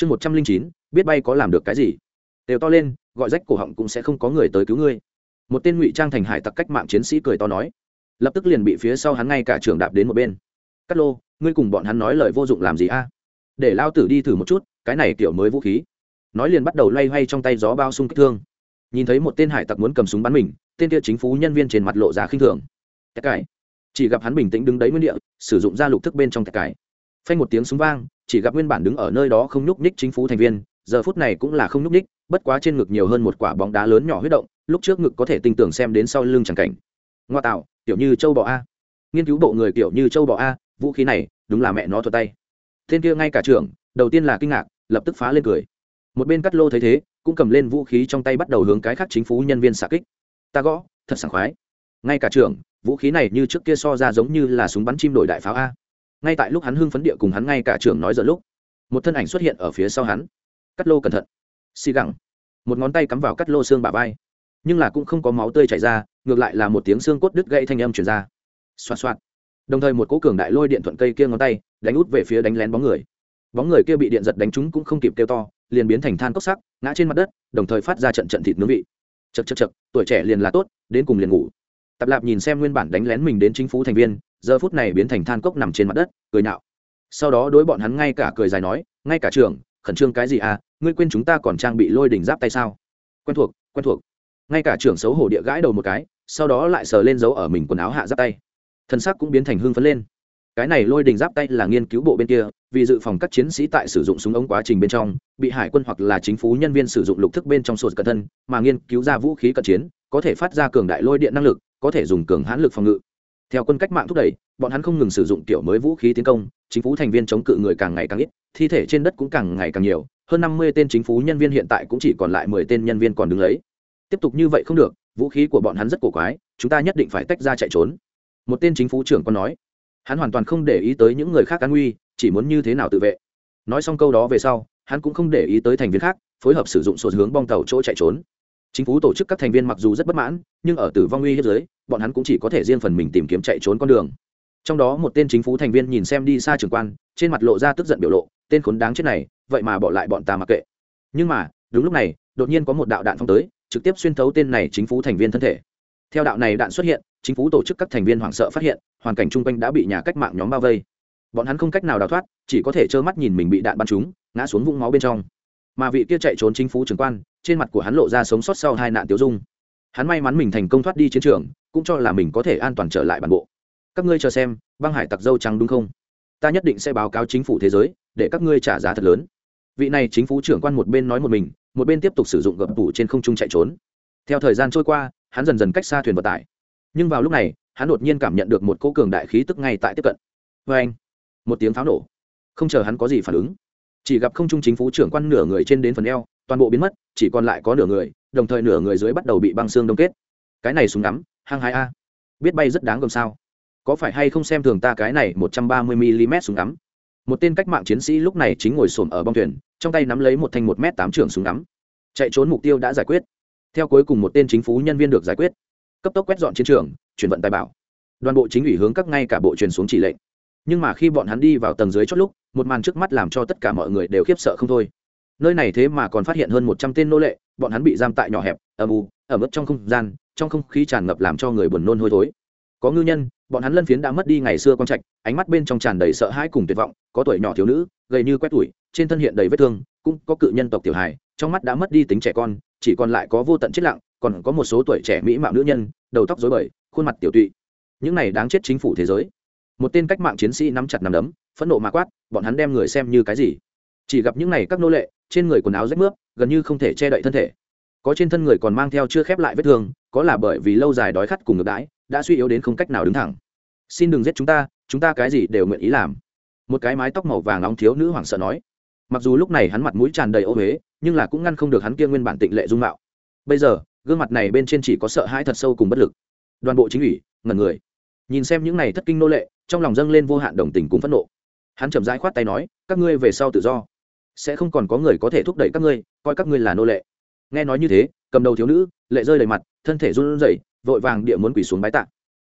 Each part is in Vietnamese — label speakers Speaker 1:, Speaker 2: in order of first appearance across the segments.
Speaker 1: chương một trăm linh chín, biết bay có làm được cái gì? Đều to lên, gọi rách cổ họng cũng sẽ không có người tới cứu ngươi. Một tên ngụy trang thành hải tặc cách mạng chiến sĩ cười to nói. Lập tức liền bị phía sau hắn ngay cả trường đạp đến một bên. Cắt lô, ngươi cùng bọn hắn nói lời vô dụng làm gì a? Để lao tử đi thử một chút, cái này kiểu mới vũ khí. Nói liền bắt đầu loay hoay trong tay gió bao sung kích thương. Nhìn thấy một tên hải tặc muốn cầm súng bắn mình, tên kia chính phủ nhân viên trên mặt lộ giá khinh thường. Tất cải. Chỉ gặp hắn bình tĩnh đứng đấy nguyên địa, sử dụng ra lục thức bên trong tất cải. Phanh một tiếng súng vang chỉ gặp nguyên bản đứng ở nơi đó không nhúc nhích chính phủ thành viên, giờ phút này cũng là không nhúc nhích, bất quá trên ngực nhiều hơn một quả bóng đá lớn nhỏ huyết động, lúc trước ngực có thể tinh tưởng xem đến sau lưng chẳng cảnh. Ngoa tạo, kiểu như châu bò a. Nghiên cứu bộ người kiểu như châu bò a, vũ khí này, đúng là mẹ nó thuật tay. Tên kia ngay cả trưởng, đầu tiên là kinh ngạc, lập tức phá lên cười. Một bên cắt lô thấy thế, cũng cầm lên vũ khí trong tay bắt đầu hướng cái khác chính phủ nhân viên xạ kích. Ta gõ, thật sảng khoái. Ngay cả trưởng, vũ khí này như trước kia so ra giống như là súng bắn chim đổi đại pháo a ngay tại lúc hắn hưng phấn địa cùng hắn ngay cả trưởng nói giờ lúc, một thân ảnh xuất hiện ở phía sau hắn. Cắt lô cẩn thận. Xì gẳng. Một ngón tay cắm vào cắt lô xương bà vai. Nhưng là cũng không có máu tươi chảy ra, ngược lại là một tiếng xương cốt đứt gãy thanh âm chuyển ra. Xoạt xoạt. Đồng thời một cố cường đại lôi điện thuận cây kia ngón tay, đánh út về phía đánh lén bóng người. Bóng người kia bị điện giật đánh trúng cũng không kịp kêu to, liền biến thành than cốc sắc, ngã trên mặt đất, đồng thời phát ra trận trận thịt nướng vị. Chật chật chật tuổi trẻ liền là tốt, đến cùng liền ngủ. Tập lạp nhìn xem nguyên bản đánh lén mình đến chính phủ thành viên giờ phút này biến thành than cốc nằm trên mặt đất, cười nhạo. Sau đó đối bọn hắn ngay cả cười dài nói, ngay cả trường khẩn trương cái gì à ngươi quên chúng ta còn trang bị lôi đỉnh giáp tay sao? Quen thuộc quen thuộc. Ngay cả trưởng xấu hổ địa gãi đầu một cái, sau đó lại sờ lên dấu ở mình quần áo hạ giáp tay. Thân xác cũng biến thành hưng phấn lên. Cái này lôi đình giáp tay là nghiên cứu bộ bên kia, vì dự phòng các chiến sĩ tại sử dụng súng ống quá trình bên trong, bị hải quân hoặc là chính phủ nhân viên sử dụng lục thức bên trong sột cẩn thân, mà nghiên cứu ra vũ khí cận chiến, có thể phát ra cường đại lôi điện năng lực, có thể dùng cường hãn lực phòng ngự theo quân cách mạng thúc đẩy, bọn hắn không ngừng sử dụng kiểu mới vũ khí tiến công, chính phủ thành viên chống cự người càng ngày càng ít, thi thể trên đất cũng càng ngày càng nhiều, hơn năm mươi tên chính phủ nhân viên hiện tại cũng chỉ còn lại mười tên nhân viên còn đứng lấy. Tiếp tục như vậy không được, vũ khí của bọn hắn rất cổ quái, chúng ta nhất định phải tách ra chạy trốn. Một tên chính phủ trưởng còn nói. Hắn hoàn toàn không để ý tới những người khác an nguy, chỉ muốn như thế nào tự vệ. Nói xong câu đó về sau, hắn cũng không để ý tới thành viên khác, phối hợp sử dụng sổ hướng bong tàu chỗ chạy trốn chính phủ tổ chức các thành viên mặc dù rất bất mãn nhưng ở tử vong uy hiếp dưới, bọn hắn cũng chỉ có thể riêng phần mình tìm kiếm chạy trốn con đường. Trong đó một tên chính phủ thành viên nhìn xem đi xa trường quan trên mặt lộ ra tức giận biểu lộ tên khốn đáng chết này vậy mà bỏ lại bọn ta mặc kệ. Nhưng mà đúng lúc này đột nhiên có một đạo đạn phong tới trực tiếp xuyên thấu tên này chính phủ thành viên thân thể. Theo đạo này đạn xuất hiện chính phủ tổ chức các thành viên hoảng sợ phát hiện hoàn cảnh chung quanh đã bị nhà cách mạng nhóm bao vây. Bọn hắn không cách nào đào thoát chỉ có thể trơ mắt nhìn mình bị đạn bắn trúng ngã xuống vũng máu bên trong mà vị kia chạy trốn chính phủ trưởng quan, trên mặt của hắn lộ ra sống sót sau hai nạn tiêu dung. Hắn may mắn mình thành công thoát đi chiến trường, cũng cho là mình có thể an toàn trở lại bản bộ. Các ngươi chờ xem, băng hải tặc dâu trắng đúng không? Ta nhất định sẽ báo cáo chính phủ thế giới, để các ngươi trả giá thật lớn. Vị này chính phủ trưởng quan một bên nói một mình, một bên tiếp tục sử dụng gập tủ trên không trung chạy trốn. Theo thời gian trôi qua, hắn dần dần cách xa thuyền vận tải. Nhưng vào lúc này, hắn đột nhiên cảm nhận được một cỗ cường đại khí tức ngay tại tiếp cận. Vê anh. Một tiếng pháo nổ. Không chờ hắn có gì phản ứng chỉ gặp không trung chính phủ trưởng quan nửa người trên đến phần eo, toàn bộ biến mất, chỉ còn lại có nửa người, đồng thời nửa người dưới bắt đầu bị băng xương đông kết. Cái này súng ngắm, hang hai a. Biết bay rất đáng gồm sao? Có phải hay không xem thường ta cái này một trăm ba mươi mm súng ngắm? Một tên cách mạng chiến sĩ lúc này chính ngồi xổm ở bong thuyền, trong tay nắm lấy một thanh một m tám trường súng ngắm. Chạy trốn mục tiêu đã giải quyết. Theo cuối cùng một tên chính phủ nhân viên được giải quyết. Cấp tốc quét dọn chiến trường, chuyển vận tài bảo. Đoàn bộ chính ủy hướng các ngay cả bộ truyền xuống chỉ lệnh nhưng mà khi bọn hắn đi vào tầng dưới chót lúc, một màn trước mắt làm cho tất cả mọi người đều khiếp sợ không thôi. Nơi này thế mà còn phát hiện hơn một trăm tên nô lệ, bọn hắn bị giam tại nhỏ hẹp ầm u, ẩm ướt trong không gian, trong không khí tràn ngập làm cho người buồn nôn hôi thối. Có ngư nhân, bọn hắn lân phiến đã mất đi ngày xưa quang trạch, ánh mắt bên trong tràn đầy sợ hãi cùng tuyệt vọng, có tuổi nhỏ thiếu nữ, gầy như quét tuổi trên thân hiện đầy vết thương, cũng có cự nhân tộc tiểu hài, trong mắt đã mất đi tính trẻ con, chỉ còn lại có vô tận chết lặng, còn có một số tuổi trẻ mỹ mạo nữ nhân, đầu tóc dối bời, khuôn mặt tiểu tụy. Những này đáng chết chính phủ thế giới một tên cách mạng chiến sĩ nắm chặt nắm đấm, phẫn nộ mà quát, bọn hắn đem người xem như cái gì? Chỉ gặp những này các nô lệ, trên người quần áo rách mướp, gần như không thể che đậy thân thể. Có trên thân người còn mang theo chưa khép lại vết thương, có là bởi vì lâu dài đói khát cùng ngược đãi, đã suy yếu đến không cách nào đứng thẳng. Xin đừng giết chúng ta chúng ta cái gì đều nguyện ý làm. Một cái mái tóc màu vàng nóng thiếu nữ hoảng sợ nói. Mặc dù lúc này hắn mặt mũi tràn đầy ô huế nhưng là cũng ngăn không được hắn kia nguyên bản tịnh lệ dung mạo. Bây giờ, gương mặt này bên trên chỉ có sợ hãi thật sâu cùng bất lực. Đoàn bộ chính ủy ngần người. Nhìn xem những này thất kinh nô lệ trong lòng dâng lên vô hạn đồng tình cùng phẫn nộ. Hắn chậm rãi khoát tay nói, các ngươi về sau tự do. Sẽ không còn có người có thể thúc đẩy các ngươi, coi các ngươi là nô lệ. Nghe nói như thế, cầm đầu thiếu nữ, lệ rơi đầy mặt, thân thể run rẩy, vội vàng địa muốn quỳ xuống bái tạ.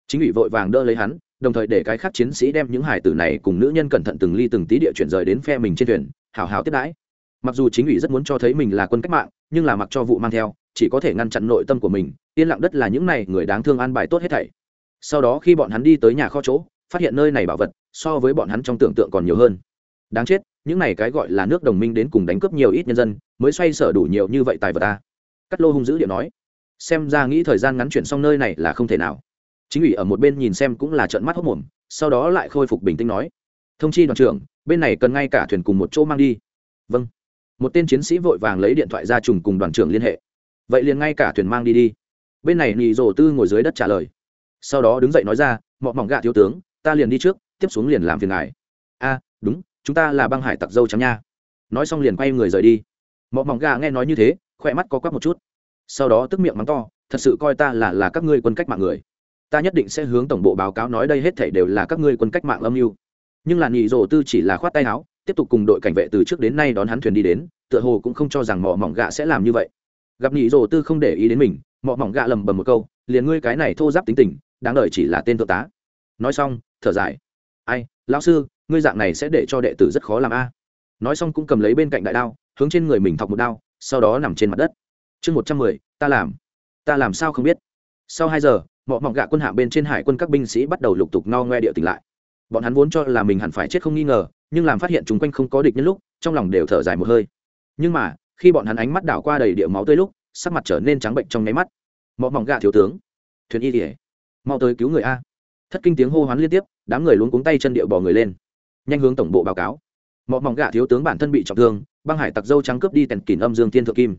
Speaker 1: Chính ủy vội vàng đỡ lấy hắn, đồng thời để cái khác chiến sĩ đem những hải tử này cùng nữ nhân cẩn thận từng ly từng tí địa chuyển rời đến phe mình trên thuyền, hào hào tiếp đãi. Mặc dù chính ủy rất muốn cho thấy mình là quân cách mạng, nhưng là mặc cho vụ mang theo, chỉ có thể ngăn chặn nội tâm của mình, yên lặng đất là những này người đáng thương an bài tốt hết thảy. Sau đó khi bọn hắn đi tới nhà kho chỗ phát hiện nơi này bảo vật so với bọn hắn trong tưởng tượng còn nhiều hơn. Đáng chết, những này cái gọi là nước đồng minh đến cùng đánh cướp nhiều ít nhân dân, mới xoay sở đủ nhiều như vậy tài vật ta. Cắt lô hung dữ điện nói. Xem ra nghĩ thời gian ngắn chuyển xong nơi này là không thể nào. Chính ủy ở một bên nhìn xem cũng là trợn mắt hốc mồm, sau đó lại khôi phục bình tĩnh nói. Thông chi đoàn trưởng, bên này cần ngay cả thuyền cùng một chỗ mang đi. Vâng. Một tên chiến sĩ vội vàng lấy điện thoại ra trùng cùng đoàn trưởng liên hệ. Vậy liền ngay cả thuyền mang đi đi. Bên này nị rồ tư ngồi dưới đất trả lời. Sau đó đứng dậy nói ra, mọ mỏng gạ thiếu tướng ta liền đi trước, tiếp xuống liền làm phiền ngài. A, đúng, chúng ta là băng hải tặc dâu trắng nha. Nói xong liền quay người rời đi. Mọ mỏng gà nghe nói như thế, khỏe mắt có quắc một chút. Sau đó tức miệng mắng to, thật sự coi ta là là các ngươi quân cách mạng người. Ta nhất định sẽ hướng tổng bộ báo cáo nói đây hết thể đều là các ngươi quân cách mạng âm mưu. Nhưng là nhị rồ tư chỉ là khoát tay áo, tiếp tục cùng đội cảnh vệ từ trước đến nay đón hắn thuyền đi đến, tựa hồ cũng không cho rằng mỏ mỏng gạ sẽ làm như vậy. Gặp nhị rồ tư không để ý đến mình mỏ mỏng gạ lầm bầm một câu, liền ngươi cái này thô giáp tính tình, đáng đợi chỉ là tên thượng tá. Nói xong thở dài. Ai, lão sư, ngươi dạng này sẽ để cho đệ tử rất khó làm a. Nói xong cũng cầm lấy bên cạnh đại đao, hướng trên người mình thọc một đao, sau đó nằm trên mặt đất. Chương một trăm mười, ta làm. Ta làm sao không biết? Sau hai giờ mọi mọng gạ quân hạ bên trên hải quân các binh sĩ bắt đầu lục tục no ngoe địa tỉnh lại. Bọn hắn vốn cho là mình hẳn phải chết không nghi ngờ, nhưng làm phát hiện chung quanh không có địch nhân lúc, trong lòng đều thở dài một hơi. Nhưng mà, khi bọn hắn ánh mắt đảo qua đầy địa máu tươi lúc, sắc mặt trở nên trắng bệnh trong nháy mắt. Mọi mỏng gạ thiếu tướng, thuyền y kỉa mau tới cứu người a thất kinh tiếng hô hoán liên tiếp, đám người luôn cuống tay chân điệu bỏ người lên. Nhanh hướng tổng bộ báo cáo. Mọi mỏng gạ thiếu tướng bản thân bị trọng thương, băng hải tặc dâu trắng cướp đi tèn kìm âm dương thiên thượng kim.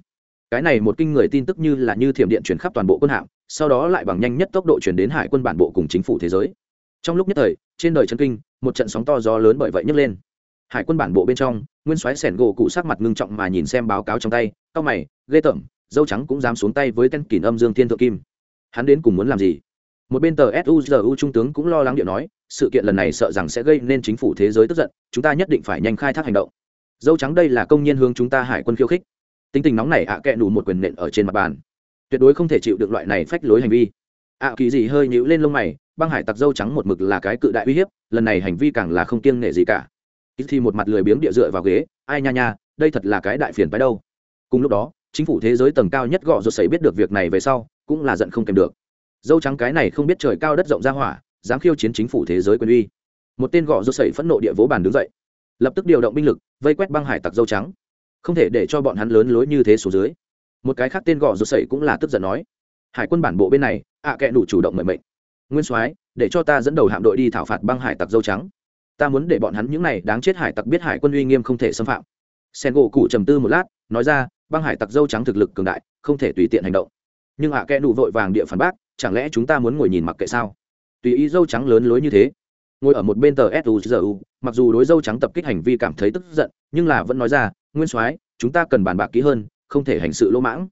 Speaker 1: Cái này một kinh người tin tức như là như thiểm điện chuyển khắp toàn bộ quân hạm, sau đó lại bằng nhanh nhất tốc độ chuyển đến hải quân bản bộ cùng chính phủ thế giới. Trong lúc nhất thời, trên đời chân kinh, một trận sóng to gió lớn bởi vậy nhấc lên. Hải quân bản bộ bên trong, nguyên soái sẻn gỗ cụ sắc mặt ngưng trọng mà nhìn xem báo cáo trong tay, cao mày, ghê tởm, dâu trắng cũng dám xuống tay với tên kỷ âm dương thiên thượng kim. Hắn đến cùng muốn làm gì? Một bên tờ suzu trung tướng cũng lo lắng điện nói, sự kiện lần này sợ rằng sẽ gây nên chính phủ thế giới tức giận, chúng ta nhất định phải nhanh khai thác hành động. Dâu trắng đây là công nhân hướng chúng ta hải quân khiêu khích. Tính tình nóng này ạ à kẹ đủ một quyền nện ở trên mặt bàn. Tuyệt đối không thể chịu được loại này phách lối hành vi. Ạ kỳ gì hơi nhíu lên lông mày, băng hải tặc dâu trắng một mực là cái cự đại uy hiếp, lần này hành vi càng là không kiêng nể gì cả. Ít thì một mặt lười biếng địa dựa vào ghế, ai nha nha, đây thật là cái đại phiền phái đâu. Cùng lúc đó, chính phủ thế giới tầng cao nhất gọ rột xảy biết được việc này về sau, cũng là giận không kèm được dâu trắng cái này không biết trời cao đất rộng ra hỏa, dám khiêu chiến chính phủ thế giới quyền uy. Một tên gọ rột sấy phẫn nộ địa vỗ bàn đứng dậy. Lập tức điều động binh lực, vây quét băng hải tặc dâu trắng. Không thể để cho bọn hắn lớn lối như thế số dưới. Một cái khác tên gọ rột sấy cũng là tức giận nói. Hải quân bản bộ bên này, ạ à kệ đủ chủ động mời mệnh. Nguyên soái, để cho ta dẫn đầu hạm đội đi thảo phạt băng hải tặc dâu trắng. Ta muốn để bọn hắn những này đáng chết hải tặc biết hải quân uy nghiêm không thể xâm phạm. Sen gỗ cụ trầm tư một lát, nói ra, băng hải tặc dâu trắng thực lực cường đại, không thể tùy tiện hành động. Nhưng ạ à kẽ nụ vội vàng địa phản bác chẳng lẽ chúng ta muốn ngồi nhìn mặc kệ sao? Tùy ý dâu trắng lớn lối như thế. Ngồi ở một bên tờ suzu mặc dù đối dâu trắng tập kích hành vi cảm thấy tức giận, nhưng là vẫn nói ra, nguyên soái, chúng ta cần bàn bạc kỹ hơn, không thể hành sự lỗ mãng.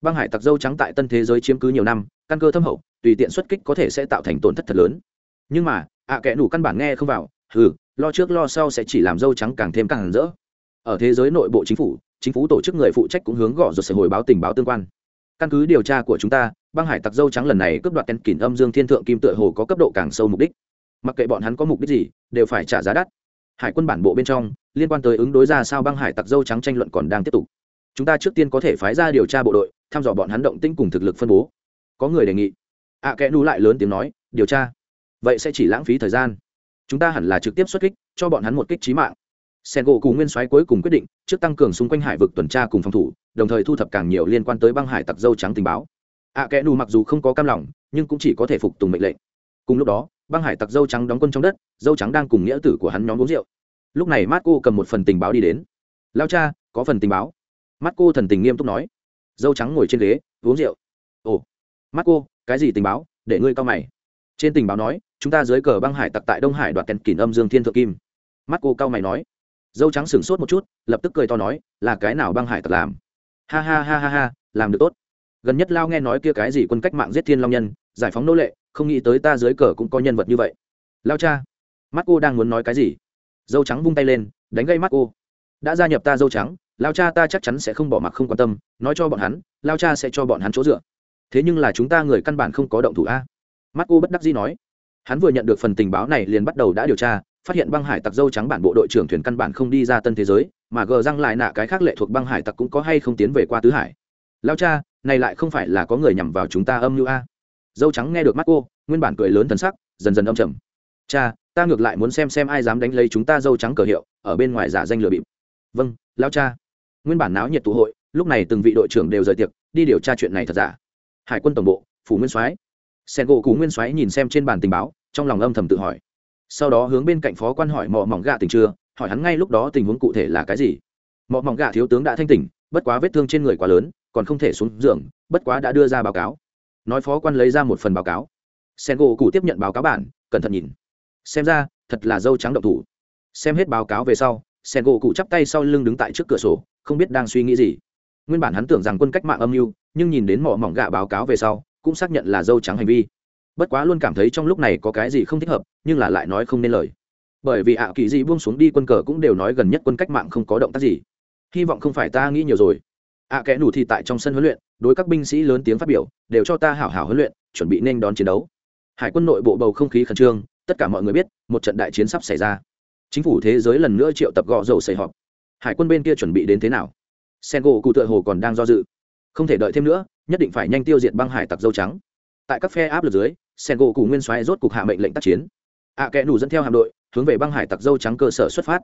Speaker 1: Băng hải tặc dâu trắng tại tân thế giới chiếm cứ nhiều năm, căn cơ thâm hậu, tùy tiện xuất kích có thể sẽ tạo thành tổn thất thật lớn. Nhưng mà, ạ kẽ nủ căn bản nghe không vào, hừ, lo trước lo sau sẽ chỉ làm dâu trắng càng thêm càng rỡ. Ở thế giới nội bộ chính phủ chính phủ tổ chức người phụ trách cũng hướng gõ rồi sẽ hồi báo tình báo tương quan. Căn cứ điều tra của chúng ta băng hải tặc dâu trắng lần này cướp đoạt tên kỷ âm dương thiên thượng kim tựa hồ có cấp độ càng sâu mục đích. Mặc kệ bọn hắn có mục đích gì đều phải trả giá đắt. Hải quân bản bộ bên trong liên quan tới ứng đối ra sao băng hải tặc dâu trắng tranh luận còn đang tiếp tục. Chúng ta trước tiên có thể phái ra điều tra bộ đội thăm dò bọn hắn động tĩnh cùng thực lực phân bố. Có người đề nghị. Ạ à, kẽ nú lại lớn tiếng nói điều tra? Vậy sẽ chỉ lãng phí thời gian. Chúng ta hẳn là trực tiếp xuất kích cho bọn hắn một kích trí mạng. Sen gỗ cùng nguyên soái cuối cùng quyết định trước tăng cường xung quanh hải vực tuần tra cùng phòng thủ đồng thời thu thập càng nhiều liên quan tới băng hải tặc dâu trắng tình báo ạ à, kẽ nù mặc dù không có cam lòng nhưng cũng chỉ có thể phục tùng mệnh lệnh. Cùng lúc đó băng hải tặc dâu trắng đóng quân trong đất dâu trắng đang cùng nghĩa tử của hắn nhóm uống rượu. Lúc này mát cô cầm một phần tình báo đi đến. Lao cha có phần tình báo. Mắt cô thần tình nghiêm túc nói. Dâu trắng ngồi trên ghế uống rượu. Ồ mắt cô cái gì tình báo? Để ngươi cao mày. Trên tình báo nói chúng ta dưới cờ băng hải tặc tại đông hải đoạt kèn kỷ âm dương thiên thượng kim. Mắt cô cao mày nói. Dâu trắng sửng sốt một chút lập tức cười to nói là cái nào băng hải tặc làm? Ha ha ha ha ha làm được tốt gần nhất lao nghe nói kia cái gì quân cách mạng giết thiên long nhân, giải phóng nô lệ, không nghĩ tới ta dưới cờ cũng có nhân vật như vậy. Lao cha mắt cô đang muốn nói cái gì? Dâu trắng vung tay lên, đánh gây mắt cô đã gia nhập ta dâu trắng, lao cha ta chắc chắn sẽ không bỏ mặc không quan tâm, nói cho bọn hắn, lao cha sẽ cho bọn hắn chỗ dựa. Thế nhưng là chúng ta người căn bản không có động thủ a. Mắt cô bất đắc dĩ nói. Hắn vừa nhận được phần tình báo này liền bắt đầu đã điều tra, phát hiện băng hải tặc dâu trắng bản bộ đội trưởng thuyền căn bản không đi ra tân thế giới, mà gờ răng lại nạ cái khác lệ thuộc băng hải tặc cũng có hay không tiến về qua tứ hải. Lao cha này lại không phải là có người nhằm vào chúng ta âm mưu a. Dâu trắng nghe được mắt cô, nguyên bản cười lớn thần sắc, dần dần âm trầm. Cha, ta ngược lại muốn xem xem ai dám đánh lấy chúng ta dâu trắng cờ hiệu, ở bên ngoài giả danh lừa bịp. Vâng lao cha. Nguyên bản náo nhiệt tụ hội, lúc này từng vị đội trưởng đều rời tiệc, đi điều tra chuyện này thật giả. Hải quân tổng bộ, phủ nguyên soái. Sen gỗ cú nguyên soái nhìn xem trên bàn tình báo, trong lòng âm thầm tự hỏi. Sau đó hướng bên cạnh phó quan hỏi mỏ mỏng gạ tình chưa, hỏi hắn ngay lúc đó tình huống cụ thể là cái gì. Mỏ mỏng gạ thiếu tướng đã thanh tỉnh, bất quá vết thương trên người quá lớn còn không thể xuống giường, bất quá đã đưa ra báo cáo. Nói phó quan lấy ra một phần báo cáo. Sen gỗ cụ tiếp nhận báo cáo bản, cẩn thận nhìn. Xem ra, thật là dâu trắng động thủ. Xem hết báo cáo về sau sen gỗ cụ chắp tay sau lưng đứng tại trước cửa sổ, không biết đang suy nghĩ gì. Nguyên bản hắn tưởng rằng quân cách mạng âm mưu, nhưng nhìn đến mỏ mỏng gạ báo cáo về sau, cũng xác nhận là dâu trắng hành vi. Bất quá luôn cảm thấy trong lúc này có cái gì không thích hợp, nhưng là lại nói không nên lời. Bởi vì ạ, kỳ dị buông xuống đi quân cờ cũng đều nói gần nhất quân cách mạng không có động tác gì. Hy vọng không phải ta nghĩ nhiều rồi ạ kẽ nủ thì tại trong sân huấn luyện, đối các binh sĩ lớn tiếng phát biểu, đều cho ta hảo hảo huấn luyện, chuẩn bị nên đón chiến đấu. Hải quân nội bộ bầu không khí khẩn trương, tất cả mọi người biết, một trận đại chiến sắp xảy ra. Chính phủ thế giới lần nữa triệu tập gọ dầu xảy họp. Hải quân bên kia chuẩn bị đến thế nào? Sen gỗ cụ tựa hồ còn đang do dự. Không thể đợi thêm nữa, nhất định phải nhanh tiêu diệt băng hải tặc dâu trắng. Tại các phe áp lực dưới sen gỗ cụ nguyên xoáy rốt cục hạ mệnh lệnh tác chiến. Ạ kẽ nủ dẫn theo hạm đội, hướng về băng hải tặc dâu trắng cơ sở xuất phát.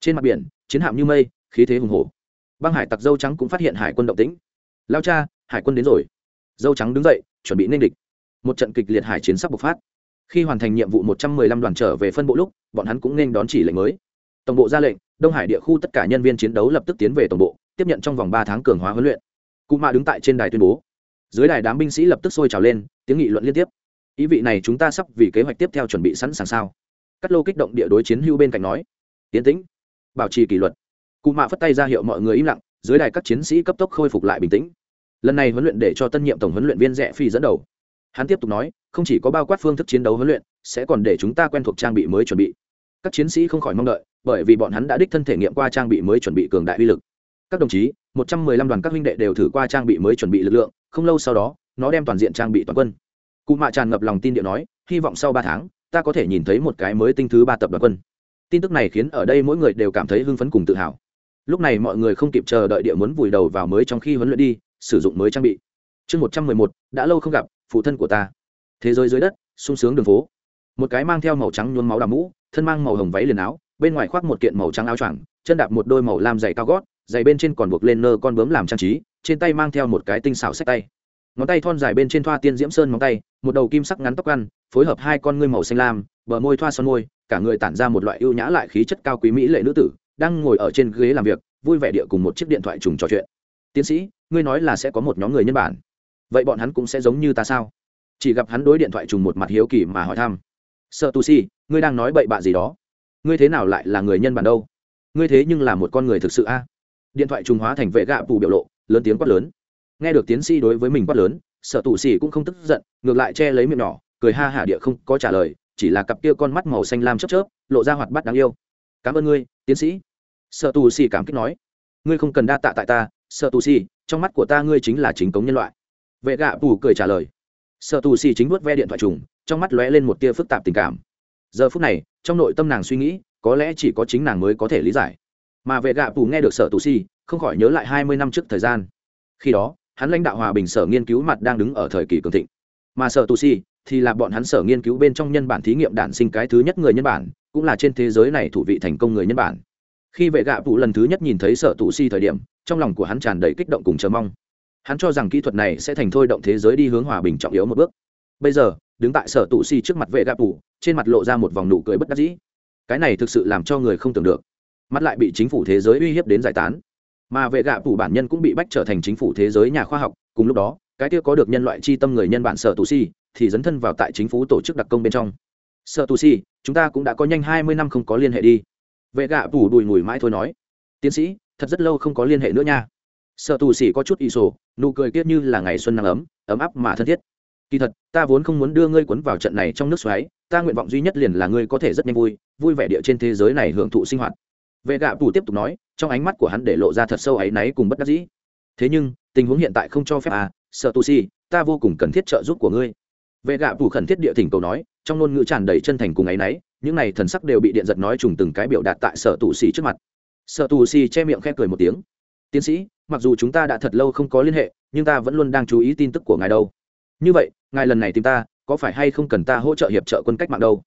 Speaker 1: Trên mặt biển, chiến hạm như mây, khí thế hùng hổ băng hải tặc dâu trắng cũng phát hiện hải quân động tĩnh. Lao cha, hải quân đến rồi. Dâu trắng đứng dậy, chuẩn bị nên địch. Một trận kịch liệt hải chiến sắp bộc phát. Khi hoàn thành nhiệm vụ một trăm mười lăm đoàn trở về phân bộ lúc, bọn hắn cũng nên đón chỉ lệnh mới. Tổng bộ ra lệnh, đông hải địa khu tất cả nhân viên chiến đấu lập tức tiến về tổng bộ, tiếp nhận trong vòng ba tháng cường hóa huấn luyện. Cụ mạ đứng tại trên đài tuyên bố. Dưới đài đám binh sĩ lập tức sôi trào lên, tiếng nghị luận liên tiếp. Ý vị này chúng ta sắp vì kế hoạch tiếp theo chuẩn bị sẵn sàng sao? Cắt lô kích động địa đối chiến hưu bên cạnh nói. Tiến tĩnh. Bảo trì kỷ luật cụ mạ phất tay ra hiệu mọi người im lặng, dưới đài các chiến sĩ cấp tốc khôi phục lại bình tĩnh. Lần này huấn luyện để cho tân nhiệm tổng huấn luyện viên rẽ phi dẫn đầu. Hắn tiếp tục nói, không chỉ có bao quát phương thức chiến đấu huấn luyện, sẽ còn để chúng ta quen thuộc trang bị mới chuẩn bị. Các chiến sĩ không khỏi mong đợi, bởi vì bọn hắn đã đích thân thể nghiệm qua trang bị mới chuẩn bị cường đại uy lực. Các đồng chí, một trăm mười lăm đoàn các huynh đệ đều thử qua trang bị mới chuẩn bị lực lượng, không lâu sau đó, nó đem toàn diện trang bị toàn quân. Cụ mạ tràn ngập lòng tin điệu nói, hy vọng sau ba tháng, ta có thể nhìn thấy một cái mới tinh thứ ba tập đoàn quân. Tin tức này khiến ở đây mỗi người đều cảm thấy hưng phấn cùng tự hào lúc này mọi người không kịp chờ đợi địa muốn vùi đầu vào mới trong khi huấn luyện đi, sử dụng mới trang bị. Chương một trăm mười một, đã lâu không gặp, phụ thân của ta. Thế giới dưới đất, sung sướng đường phố. Một cái mang theo màu trắng nhuốm máu đàm mũ, thân mang màu hồng váy liền áo, bên ngoài khoác một kiện màu trắng áo choàng, chân đạp một đôi màu lam dày cao gót, giày bên trên còn buộc lên nơ con bướm làm trang trí, trên tay mang theo một cái tinh xảo sách tay. Ngón tay thon dài bên trên thoa tiên diễm sơn móng tay, một đầu kim sắc ngắn tóc ăn, phối hợp hai con ngươi màu xanh lam, bờ môi thoa son môi, cả người tản ra một loại ưu nhã lại khí chất cao quý mỹ lệ nữ tử đang ngồi ở trên ghế làm việc, vui vẻ địa cùng một chiếc điện thoại trùng trò chuyện. Tiến sĩ, ngươi nói là sẽ có một nhóm người nhân bản. Vậy bọn hắn cũng sẽ giống như ta sao? Chỉ gặp hắn đối điện thoại trùng một mặt hiếu kỳ mà hỏi thăm. Sợ tu si, ngươi đang nói bậy bạ gì đó? Ngươi thế nào lại là người nhân bản đâu? Ngươi thế nhưng là một con người thực sự a? Điện thoại trùng hóa thành vệ gạ bù biểu lộ, lớn tiếng quát lớn. Nghe được tiến sĩ đối với mình quát lớn sợ tù xì cũng không tức giận, ngược lại che lấy miệng nhỏ, cười ha hả địa không có trả lời, chỉ là cặp kia con mắt màu xanh lam chớp chớp, lộ ra hoạt bát đáng yêu. Cảm ơn ngươi, tiến sĩ sợ tù xì cảm kích nói, ngươi không cần đa tạ tại ta sợ tù xì trong mắt của ta ngươi chính là chính cống nhân loại. Vệ gạ bù cười trả lời sợ tù xì chính vuốt ve điện thoại trùng, trong mắt lóe lên một tia phức tạp tình cảm. Giờ phút này, trong nội tâm nàng suy nghĩ, có lẽ chỉ có chính nàng mới có thể lý giải. Mà vệ gạ bù nghe được sở tù xì không khỏi nhớ lại hai mươi năm trước thời gian. Khi đó, hắn lãnh đạo hòa bình sở nghiên cứu mặt đang đứng ở thời kỳ cường thịnh. Mà sở tù xì thì là bọn hắn sở nghiên cứu bên trong nhân bản thí nghiệm đản sinh cái thứ nhất người nhân bản, cũng là trên thế giới này thủ vị thành công người nhân bản khi vệ gạ Tụ lần thứ nhất nhìn thấy sở Tụ Si thời điểm trong lòng của hắn tràn đầy kích động cùng chờ mong. Hắn cho rằng kỹ thuật này sẽ thành thôi động thế giới đi hướng hòa bình trọng yếu một bước. Bây giờ đứng tại sở Tụ Si trước mặt vệ gạ Tụ, trên mặt lộ ra một vòng nụ cười bất đắc dĩ. Cái này thực sự làm cho người không tưởng được. Mắt lại bị chính phủ thế giới uy hiếp đến giải tán. Mà vệ gạ Tụ bản nhân cũng bị bách trở thành chính phủ thế giới nhà khoa học cùng lúc đó cái kia có được nhân loại chi tâm người nhân bản sở tù si thì dấn thân vào tại chính phủ tổ chức đặc công bên trong. Sở tù si chúng ta cũng đã có nhanh hai mươi năm không có liên hệ đi vệ gạ phủ đùi ngùi mãi thôi nói, tiến sĩ, thật rất lâu không có liên hệ nữa nha. Sợ tù si có chút y sổ, nụ cười kiết như là ngày xuân nắng ấm ấm áp mà thân thiết. Kỳ thật, ta vốn không muốn đưa ngươi cuốn vào trận này trong nước xoáy, ta nguyện vọng duy nhất liền là ngươi có thể rất nhanh vui vui vẻ địa trên thế giới này hưởng thụ sinh hoạt. Vệ gạ phủ tiếp tục nói, trong ánh mắt của hắn để lộ ra thật sâu áy náy cùng bất đắc dĩ. Thế nhưng, tình huống hiện tại không cho phép à sợ tu si ta vô cùng cần thiết trợ giúp của ngươi. Vệ gạ phủ khẩn thiết địa thỉnh cầu nói, trong ngôn ngữ tràn đầy chân thành cùng áy náy những này thần sắc đều bị điện giật nói trùng từng cái biểu đạt tại sở tù xì trước mặt. Sở tù xì che miệng khẽ cười một tiếng. Tiến sĩ, mặc dù chúng ta đã thật lâu không có liên hệ, nhưng ta vẫn luôn đang chú ý tin tức của ngài đâu. Như vậy, ngài lần này tìm ta, có phải hay không cần ta hỗ trợ hiệp trợ quân cách mạng đâu?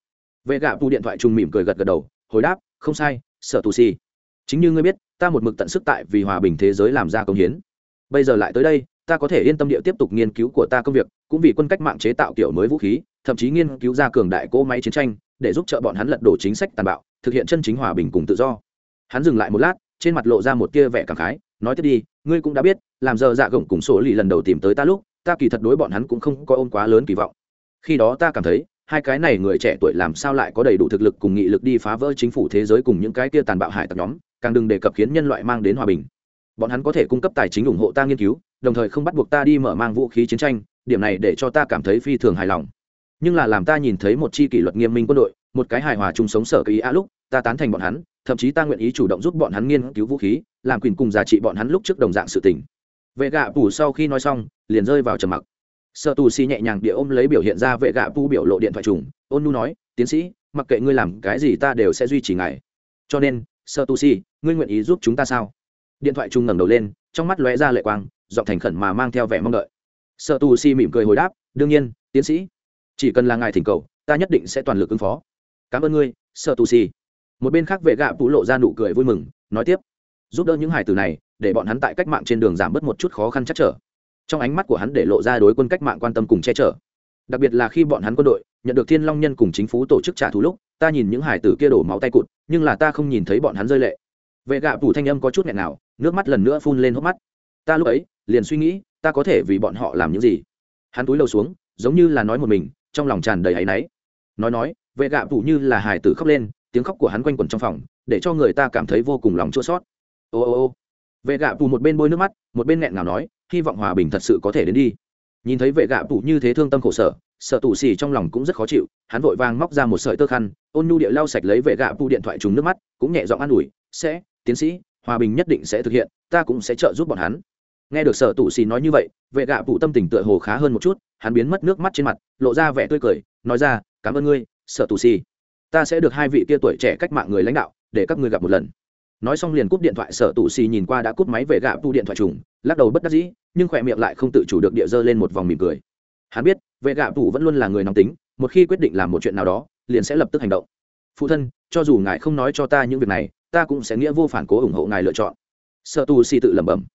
Speaker 1: Vệ gạ tu điện thoại trùng mỉm cười gật gật đầu, hồi đáp, không sai, sở tù xì. Chính như ngươi biết, ta một mực tận sức tại vì hòa bình thế giới làm ra công hiến. Bây giờ lại tới đây ta có thể yên tâm địa tiếp tục nghiên cứu của ta công việc, cũng vì quân cách mạng chế tạo kiểu mới vũ khí, thậm chí nghiên cứu ra cường đại cỗ máy chiến tranh, để giúp trợ bọn hắn lật đổ chính sách tàn bạo, thực hiện chân chính hòa bình cùng tự do. Hắn dừng lại một lát, trên mặt lộ ra một tia vẻ cảm khái, nói tiếp đi, ngươi cũng đã biết, làm giờ dạ gồng cùng số lì lần đầu tìm tới ta lúc, ta kỳ thật đối bọn hắn cũng không có ôm quá lớn kỳ vọng. Khi đó ta cảm thấy, hai cái này người trẻ tuổi làm sao lại có đầy đủ thực lực cùng nghị lực đi phá vỡ chính phủ thế giới cùng những cái kia tàn bạo hải tặc nhóm, càng đừng đề cập khiến nhân loại mang đến hòa bình. Bọn hắn có thể cung cấp tài chính ủng hộ ta nghiên cứu đồng thời không bắt buộc ta đi mở mang vũ khí chiến tranh, điểm này để cho ta cảm thấy phi thường hài lòng. Nhưng là làm ta nhìn thấy một chi kỷ luật nghiêm minh quân đội, một cái hài hòa chung sống sở kỳ a lúc, ta tán thành bọn hắn, thậm chí ta nguyện ý chủ động giúp bọn hắn nghiên cứu vũ khí, làm quyền cùng giá trị bọn hắn lúc trước đồng dạng sự tình. Vệ gạ pù sau khi nói xong, liền rơi vào trầm mặc. Sợ tù xì nhẹ nhàng địa ôm lấy biểu hiện ra vệ gạ pù biểu lộ điện thoại trùng, ôn nu nói, tiến sĩ, mặc kệ ngươi làm cái gì ta đều sẽ duy trì ngài. Cho nên sợ tù xì ngươi nguyện ý giúp chúng ta sao? Điện thoại trùng ngẩng đầu lên, trong mắt lóe ra lệ quang giọng thành khẩn mà mang theo vẻ mong đợi. Sợ tù Si mỉm cười hồi đáp, đương nhiên, tiến sĩ, chỉ cần là ngài thỉnh cầu, ta nhất định sẽ toàn lực ứng phó. Cảm ơn ngươi sợ tù Si. một bên khác vệ gạ vũ lộ ra nụ cười vui mừng, nói tiếp, giúp đỡ những hải tử này, để bọn hắn tại cách mạng trên đường giảm bớt một chút khó khăn chắc trở. Trong ánh mắt của hắn để lộ ra đối quân cách mạng quan tâm cùng che chở. Đặc biệt là khi bọn hắn quân đội nhận được thiên long nhân cùng chính phủ tổ chức trả thù lúc, ta nhìn những hải tử kia đổ máu tay cụt, nhưng là ta không nhìn thấy bọn hắn rơi lệ. Vệ gạ phủ thanh âm có chút nghẹn nào nước mắt lần nữa phun lên hốc mắt. Ta lúc ấy liền suy nghĩ, ta có thể vì bọn họ làm những gì? Hắn túi lâu xuống, giống như là nói một mình, trong lòng tràn đầy áy náy. Nói nói, vệ gạ phủ như là hải tử khóc lên, tiếng khóc của hắn quanh quẩn trong phòng, để cho người ta cảm thấy vô cùng lòng chua sót ô ô ô. Vệ gạ phủ một bên bôi nước mắt, một bên nghẹn ngào nói, hy vọng hòa bình thật sự có thể đến đi. Nhìn thấy vệ gạ phủ như thế thương tâm khổ sở, sợ tù xì trong lòng cũng rất khó chịu, hắn vội vàng móc ra một sợi tơ khăn, ôn nhu địa lau sạch lấy vệ gạ phủ điện thoại trùng nước mắt, cũng nhẹ giọng an ủi, sẽ, tiến sĩ, hòa bình nhất định sẽ thực hiện, ta cũng sẽ trợ giúp bọn hắn nghe được sở tụ xì nói như vậy, vệ gạ phụ tâm tình tựa hồ khá hơn một chút, hắn biến mất nước mắt trên mặt, lộ ra vẻ tươi cười, nói ra, cảm ơn ngươi, sở tụ xì. Ta sẽ được hai vị kia tuổi trẻ cách mạng người lãnh đạo, để các ngươi gặp một lần. Nói xong liền cúp điện thoại, sở tụ xì nhìn qua đã cúp máy vệ gạ phủ điện thoại trùng, lắc đầu bất đắc dĩ, nhưng khỏe miệng lại không tự chủ được địa dơ lên một vòng mỉm cười. Hắn biết, vệ gạ phủ vẫn luôn là người nóng tính, một khi quyết định làm một chuyện nào đó, liền sẽ lập tức hành động. Phụ thân, cho dù ngài không nói cho ta những việc này, ta cũng sẽ nghĩa vô phản cố ủng hộ ngài lựa chọn. Sở tù xì tự lẩm bẩm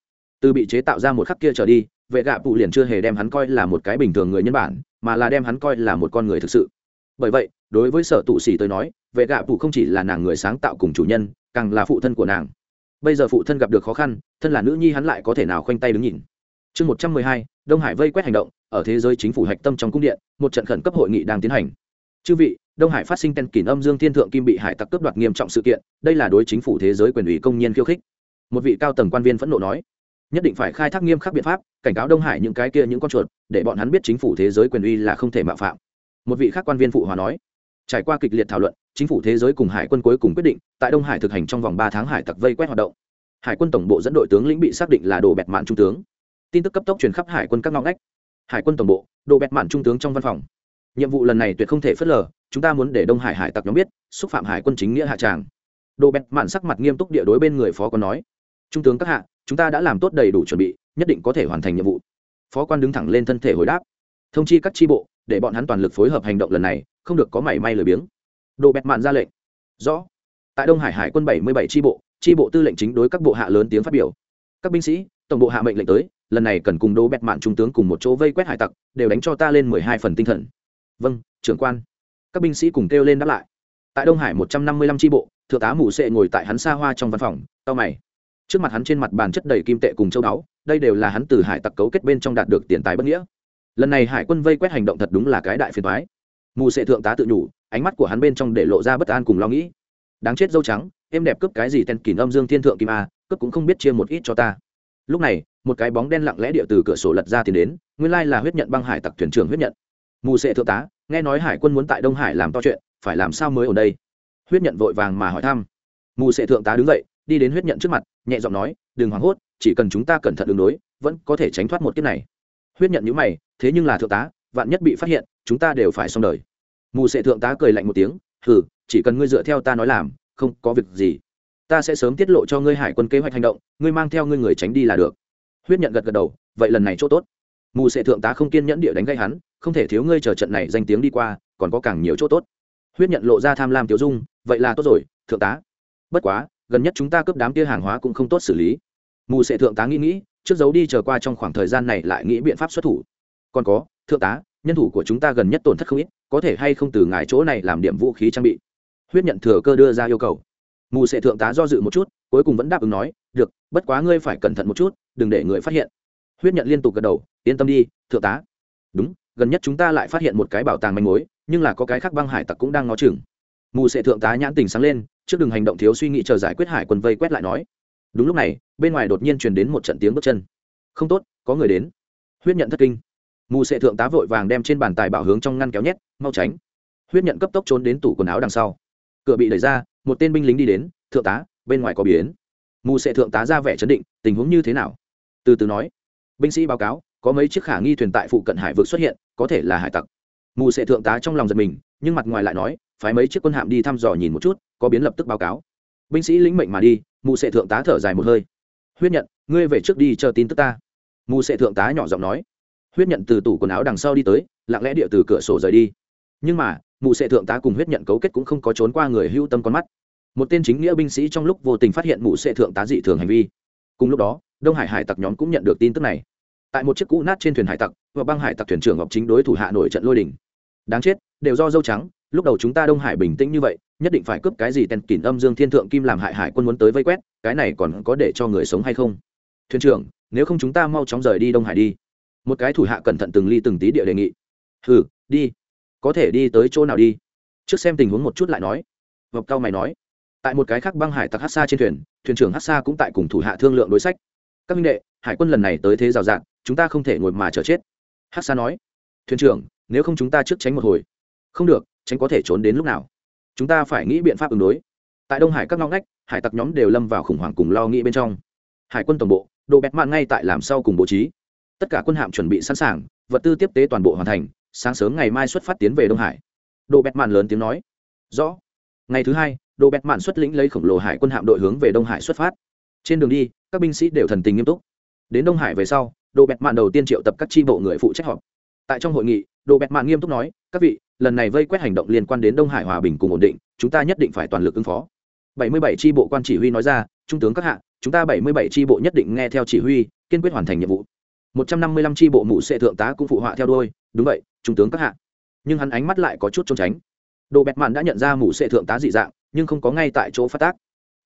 Speaker 1: từ bị chế tạo ra một khắc kia trở đi, vệ gạ phụ liền chưa hề đem hắn coi là một cái bình thường người nhân bản, mà là đem hắn coi là một con người thực sự. Bởi vậy, đối với sở tụ xỉ tới nói, vệ gạ phụ không chỉ là nàng người sáng tạo cùng chủ nhân, càng là phụ thân của nàng. Bây giờ phụ thân gặp được khó khăn, thân là nữ nhi hắn lại có thể nào khoanh tay đứng nhìn. Chương một trăm mười hai, đông hải vây quét hành động, ở thế giới chính phủ hạch tâm trong cung điện, một trận khẩn cấp hội nghị đang tiến hành. Chư vị, đông hải phát sinh tên kỷ âm dương thiên thượng kim bị hải tặc cướp đoạt nghiêm trọng sự kiện, đây là đối chính phủ thế giới quyền ủy công nhân khiêu khích. Một vị cao tầng quan viên phẫn nộ nói nhất định phải khai thác nghiêm khắc biện pháp, cảnh cáo đông hải những cái kia những con chuột, để bọn hắn biết chính phủ thế giới quyền uy là không thể mạo phạm. Một vị khác quan viên phụ hòa nói. Trải qua kịch liệt thảo luận, chính phủ thế giới cùng hải quân cuối cùng quyết định, tại đông hải thực hành trong vòng ba tháng hải tặc vây quét hoạt động. Hải quân tổng bộ dẫn đội tướng lĩnh bị xác định là đồ bẹt mạn trung tướng. Tin tức cấp tốc truyền khắp hải quân các ngõ ngách. Hải quân tổng bộ, đồ bẹt mạn trung tướng trong văn phòng. Nhiệm vụ lần này tuyệt không thể phớt lờ, chúng ta muốn để đông hải hải tặc nhóm biết, xúc phạm hải quân chính nghĩa hạ tràng. Đồ bẹt mạn sắc mặt nghiêm túc địa đối bên người phó còn nói. Trung tướng các hạ chúng ta đã làm tốt đầy đủ chuẩn bị, nhất định có thể hoàn thành nhiệm vụ. Phó quan đứng thẳng lên thân thể hồi đáp. Thông chi các tri bộ, để bọn hắn toàn lực phối hợp hành động lần này, không được có mảy may lười biếng. Đồ bẹt mạn ra lệnh. Rõ. Tại đông hải hải quân bảy mươi bảy tri bộ tri bộ tư lệnh chính đối các bộ hạ lớn tiếng phát biểu. Các binh sĩ, tổng bộ hạ mệnh lệnh tới, lần này cần cùng đô bẹt mạn trung tướng cùng một chỗ vây quét hải tặc, đều đánh cho ta lên mười hai phần tinh thần. Vâng trưởng quan. Các binh sĩ cùng kêu lên đáp lại. Tại đông hải một trăm năm mươi lăm tri bộ, thượng tá mù sệ ngồi tại hắn xa hoa trong văn phòng tao mày trước mặt hắn trên mặt bàn chất đầy kim tệ cùng châu đáo đây đều là hắn từ hải tặc cấu kết bên trong đạt được tiền tài bất nghĩa. Lần này hải quân vây quét hành động thật đúng là cái đại phiền thoái mù sệ thượng tá tự nhủ, ánh mắt của hắn bên trong để lộ ra bất an cùng lo nghĩ. Đáng chết dâu trắng, em đẹp cướp cái gì tên kỷ âm dương thiên thượng kim a, cướp cũng không biết chia một ít cho ta. Lúc này, một cái bóng đen lặng lẽ địa từ cửa sổ lật ra tiền đến, nguyên lai là huyết nhận băng hải tặc thuyền trưởng huyết nhận. Mù sệ thượng tá, nghe nói hải quân muốn tại đông hải làm to chuyện, phải làm sao mới ở đây? Huyết nhận vội vàng mà hỏi thăm. Mù sệ thượng tá đứng dậy đi đến huyết nhận trước mặt, nhẹ giọng nói, đừng hoảng hốt, chỉ cần chúng ta cẩn thận đường đối, vẫn có thể tránh thoát một kiếp này. Huyết nhận nhữ mày, thế nhưng là thượng tá, vạn nhất bị phát hiện, chúng ta đều phải xong đời. Mù sệ thượng tá cười lạnh một tiếng, hừ, chỉ cần ngươi dựa theo ta nói làm, không có việc gì. Ta sẽ sớm tiết lộ cho ngươi hải quân kế hoạch hành động, ngươi mang theo ngươi người tránh đi là được. Huyết nhận gật gật đầu, vậy lần này chỗ tốt. Mù sệ thượng tá không kiên nhẫn địa đánh gây hắn, không thể thiếu ngươi chờ trận này danh tiếng đi qua, còn có càng nhiều chỗ tốt. Huyết nhận lộ ra tham lam tiểu dung, vậy là tốt rồi, thượng tá. Bất quá gần nhất chúng ta cướp đám kia hàng hóa cũng không tốt xử lý. Mù sệ thượng tá nghĩ nghĩ, trước giấu đi chờ qua trong khoảng thời gian này lại nghĩ biện pháp xuất thủ. Còn có, thượng tá, nhân thủ của chúng ta gần nhất tổn thất không ít, có thể hay không từ ngài chỗ này làm điểm vũ khí trang bị? Huyết nhận thừa cơ đưa ra yêu cầu. Mù sệ thượng tá do dự một chút, cuối cùng vẫn đáp ứng nói, được, bất quá ngươi phải cẩn thận một chút, đừng để người phát hiện. Huyết nhận liên tục gật đầu, yên tâm đi, thượng tá. Đúng, gần nhất chúng ta lại phát hiện một cái bảo tàng manh mối, nhưng là có cái khác băng hải tặc cũng đang ngó chừng mù sệ thượng tá nhãn tình sáng lên, trước đừng hành động thiếu suy nghĩ chờ giải quyết hải quân vây quét lại nói. Đúng lúc này, bên ngoài đột nhiên truyền đến một trận tiếng bước chân. Không tốt, có người đến. Huyết nhận thất kinh. Mù sệ thượng tá vội vàng đem trên bàn tài bảo hướng trong ngăn kéo nhét, mau tránh. Huyết nhận cấp tốc trốn đến tủ quần áo đằng sau. Cửa bị đẩy ra, một tên binh lính đi đến, thượng tá, bên ngoài có biến. Mù sệ thượng tá ra vẻ chấn định, tình huống như thế nào? Từ từ nói. Binh sĩ báo cáo, có mấy chiếc khả nghi thuyền tại phụ cận hải vực xuất hiện, có thể là hải tặc. Mù sệ thượng tá trong lòng giật mình, nhưng mặt ngoài lại nói phái mấy chiếc quân hạm đi thăm dò nhìn một chút, có biến lập tức báo cáo. Binh sĩ lĩnh mệnh mà đi, mù sệ thượng tá thở dài một hơi. Huyết nhận, ngươi về trước đi chờ tin tức ta. Mù sệ thượng tá nhỏ giọng nói. Huyết nhận từ tủ quần áo đằng sau đi tới, lặng lẽ địa từ cửa sổ rời đi. Nhưng mà, mù sệ thượng tá cùng huyết nhận cấu kết cũng không có trốn qua người hưu tâm con mắt. Một tên chính nghĩa binh sĩ trong lúc vô tình phát hiện mù sệ thượng tá dị thường hành vi. Cùng lúc đó, đông hải hải tặc nhóm cũng nhận được tin tức này. Tại một chiếc cũ nát trên thuyền hải tặc, và băng hải tặc thuyền trưởng ngọc chính đối thủ hạ nổi trận lôi đình. Đáng chết, đều do dâu trắng lúc đầu chúng ta đông hải bình tĩnh như vậy, nhất định phải cướp cái gì tên kỉn âm dương thiên thượng kim làm hại hải quân muốn tới vây quét, cái này còn có để cho người sống hay không? Thuyền trưởng, nếu không chúng ta mau chóng rời đi đông hải đi. Một cái thủ hạ cẩn thận từng ly từng tí địa đề nghị. Hừ, đi. Có thể đi tới chỗ nào đi? Trước xem tình huống một chút lại nói. Vọc cao mày nói. Tại một cái khác băng hải tặc hát xa trên thuyền thuyền trưởng hát xa cũng tại cùng thủ hạ thương lượng đối sách. Các minh đệ, hải quân lần này tới thế rào rạt, chúng ta không thể ngồi mà chờ chết. Hát xa nói. Thuyền trưởng, nếu không chúng ta trước tránh một hồi không được, tránh có thể trốn đến lúc nào. Chúng ta phải nghĩ biện pháp ứng đối. Tại đông hải các ngõ ngách, hải tặc nhóm đều lâm vào khủng hoảng cùng lo nghĩ bên trong. Hải quân tổng bộ độ bẹt mạn ngay tại làm sau cùng bố trí. Tất cả quân hạm chuẩn bị sẵn sàng, vật tư tiếp tế toàn bộ hoàn thành, sáng sớm ngày mai xuất phát tiến về đông hải. Độ bẹt mạn lớn tiếng nói. Rõ. Ngày thứ hai độ bẹt mạn xuất lĩnh lấy khổng lồ hải quân hạm đội hướng về đông hải xuất phát. Trên đường đi, các binh sĩ đều thần tình nghiêm túc. Đến đông hải về sau độ bẹt mạn đầu tiên triệu tập các tri bộ người phụ trách họp. Tại trong hội nghị độ bẹt mạn nghiêm túc nói, các vị lần này vây quét hành động liên quan đến đông hải hòa bình cùng ổn định, chúng ta nhất định phải toàn lực ứng phó. 77 tri bộ quan chỉ huy nói ra, trung tướng các hạ, chúng ta 77 tri bộ nhất định nghe theo chỉ huy, kiên quyết hoàn thành nhiệm vụ. 155 tri bộ mụ sẽ thượng tá cũng phụ họa theo đuôi, đúng vậy, trung tướng các hạ. Nhưng hắn ánh mắt lại có chút trốn tránh. Đồ bẹt mạn đã nhận ra mụ sẽ thượng tá dị dạng, nhưng không có ngay tại chỗ phát tác.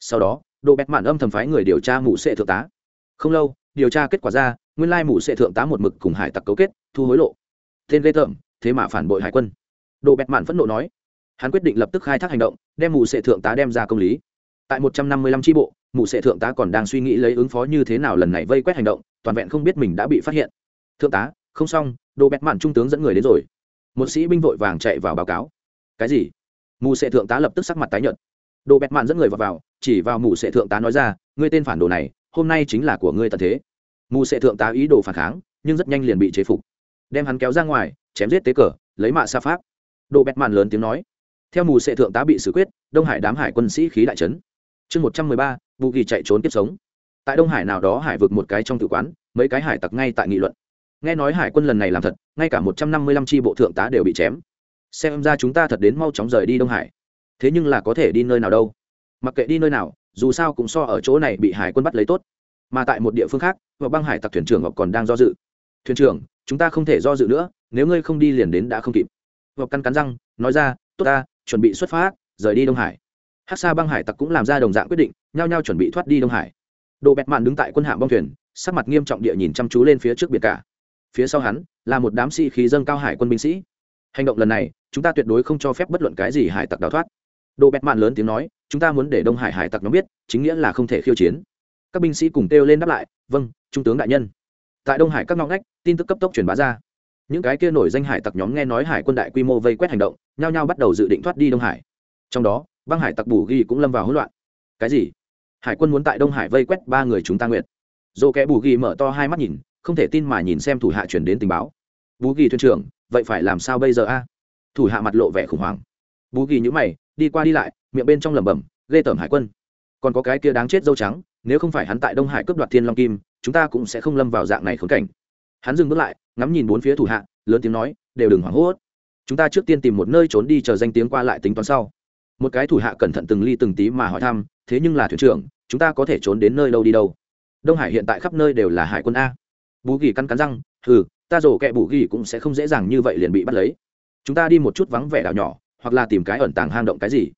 Speaker 1: Sau đó đồ bẹt mạn âm thầm phái người điều tra mụ sẽ thượng tá. Không lâu, điều tra kết quả ra, nguyên lai mụ sẽ thượng tá một mực cùng hải tặc cấu kết, thu hối lộ. Tên lê tởm, thế mà phản bội hải quân độ bẹt mạn phẫn nộ nói hắn quyết định lập tức khai thác hành động đem mù sệ thượng tá đem ra công lý. Tại một trăm năm mươi lăm tri bộ mù sệ thượng tá còn đang suy nghĩ lấy ứng phó như thế nào lần này vây quét hành động toàn vẹn không biết mình đã bị phát hiện. Thượng tá không xong đồ bẹt mạn trung tướng dẫn người đến rồi. Một sĩ binh vội vàng chạy vào báo cáo. Cái gì? Mù sệ thượng tá lập tức sắc mặt tái nhợt. Đồ bẹt mạn dẫn người vào, vào chỉ vào mù sệ thượng tá nói ra ngươi tên phản đồ này hôm nay chính là của ngươi tận thế. Mù sệ thượng tá ý đồ phản kháng nhưng rất nhanh liền bị chế phục. Đem hắn kéo ra ngoài chém giết tế cờ lấy mạ sa pháp độ bẹt màn lớn tiếng nói. Theo mù sệ thượng tá bị xử quyết, đông hải đám hải quân sĩ khí đại trấn chương một trăm mười ba vụ kỳ chạy trốn tiếp sống. Tại đông hải nào đó hải vực một cái trong tự quán, mấy cái hải tặc ngay tại nghị luận. Nghe nói hải quân lần này làm thật, ngay cả một trăm năm mươi lăm tri bộ thượng tá đều bị chém. Xem ra chúng ta thật đến mau chóng rời đi đông hải. Thế nhưng là có thể đi nơi nào đâu. Mặc kệ đi nơi nào, dù sao cũng so ở chỗ này bị hải quân bắt lấy tốt. Mà tại một địa phương khác, và băng hải tặc thuyền trưởng ngọc còn đang do dự. Thuyền trưởng, chúng ta không thể do dự nữa, nếu ngươi không đi liền đến đã không kịp hoặc căn cắn răng, nói ra, tốt ta, chuẩn bị xuất phát, rời đi đông hải. Hát xa băng hải tặc cũng làm ra đồng dạng quyết định, nhao nhao chuẩn bị thoát đi đông hải. Độ bẹt mạn đứng tại quân hạm bong thuyền, sắc mặt nghiêm trọng địa nhìn chăm chú lên phía trước biển cả. Phía sau hắn, là một đám sĩ khí dâng cao hải quân binh sĩ. Hành động lần này, chúng ta tuyệt đối không cho phép bất luận cái gì hải tặc đào thoát. Độ bẹt mạn lớn tiếng nói, chúng ta muốn để đông hải hải tặc nó biết, chính nghĩa là không thể khiêu chiến. Các binh sĩ cùng kêu lên đáp lại vâng trung tướng đại nhân. Tại đông hải các ngõ ngách, tin tức cấp tốc truyền bá ra những cái kia nổi danh hải tặc nhóm nghe nói hải quân đại quy mô vây quét hành động, nhao nhao bắt đầu dự định thoát đi đông hải. Trong đó, băng hải tặc bù ghi cũng lâm vào hỗn loạn. Cái gì? Hải quân muốn tại đông hải vây quét ba người chúng ta nguyện dồ kẽ bù ghi mở to hai mắt nhìn, không thể tin mà nhìn xem thủ hạ chuyển đến tình báo. Bù ghi thuyền trưởng, vậy phải làm sao bây giờ a? Thủ hạ mặt lộ vẻ khủng hoảng. Bù ghi nhữ mày, đi qua đi lại, miệng bên trong lẩm bẩm, ghê tởm hải quân. Còn có cái kia đáng chết dâu trắng, nếu không phải hắn tại đông hải cướp đoạt thiên long kim, chúng ta cũng sẽ không lâm vào dạng này khốn cảnh. Hắn dừng bước lại ngắm nhìn bốn phía thủ hạ, lớn tiếng nói, đều đừng hoảng hốt. Chúng ta trước tiên tìm một nơi trốn đi chờ danh tiếng qua lại tính toán sau. Một cái thủ hạ cẩn thận từng ly từng tí mà hỏi thăm, thế nhưng là thuyền trưởng, chúng ta có thể trốn đến nơi đâu đi đâu? Đông hải hiện tại khắp nơi đều là hải quân a. Bú ghi căn cắn răng ừ ta rổ kẹ bù ghi cũng sẽ không dễ dàng như vậy liền bị bắt lấy. Chúng ta đi một chút vắng vẻ đảo nhỏ, hoặc là tìm cái ẩn tàng hang động cái gì.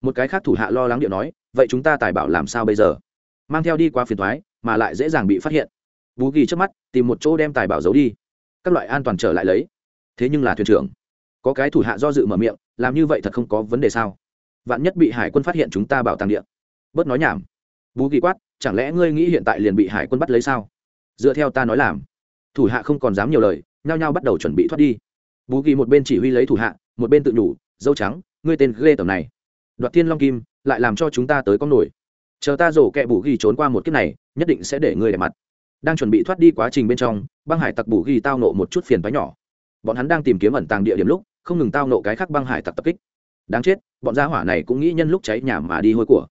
Speaker 1: Một cái khác thủ hạ lo lắng điệu nói, vậy chúng ta tài bảo làm sao bây giờ? Mang theo đi qua phiền thoái mà lại dễ dàng bị phát hiện. Bú ghi trước mắt, tìm một chỗ đem tài bảo giấu đi các loại an toàn trở lại lấy. Thế nhưng là thuyền trưởng, có cái thủ hạ do dự mở miệng, làm như vậy thật không có vấn đề sao? Vạn nhất bị hải quân phát hiện chúng ta bảo tàng điện bớt nói nhảm. Bú kỳ quát, chẳng lẽ ngươi nghĩ hiện tại liền bị hải quân bắt lấy sao? Dựa theo ta nói làm. Thủ hạ không còn dám nhiều lời, nhao nhao bắt đầu chuẩn bị thoát đi. Bú kỳ một bên chỉ huy lấy thủ hạ, một bên tự nhủ, dâu trắng, ngươi tên ghê tầm này. Đoạt thiên long kim, lại làm cho chúng ta tới con nổi. Chờ ta rổ kẹ bù ghi trốn qua một kiếp này, nhất định sẽ để ngươi đẹp mặt đang chuẩn bị thoát đi quá trình bên trong, băng hải tặc bù ghi tao nộ một chút phiền bái nhỏ. Bọn hắn đang tìm kiếm ẩn tàng địa điểm lúc, không ngừng tao nộ cái khác băng hải tặc tập kích. Đáng chết, bọn gia hỏa này cũng nghĩ nhân lúc cháy nhà mà đi hôi của.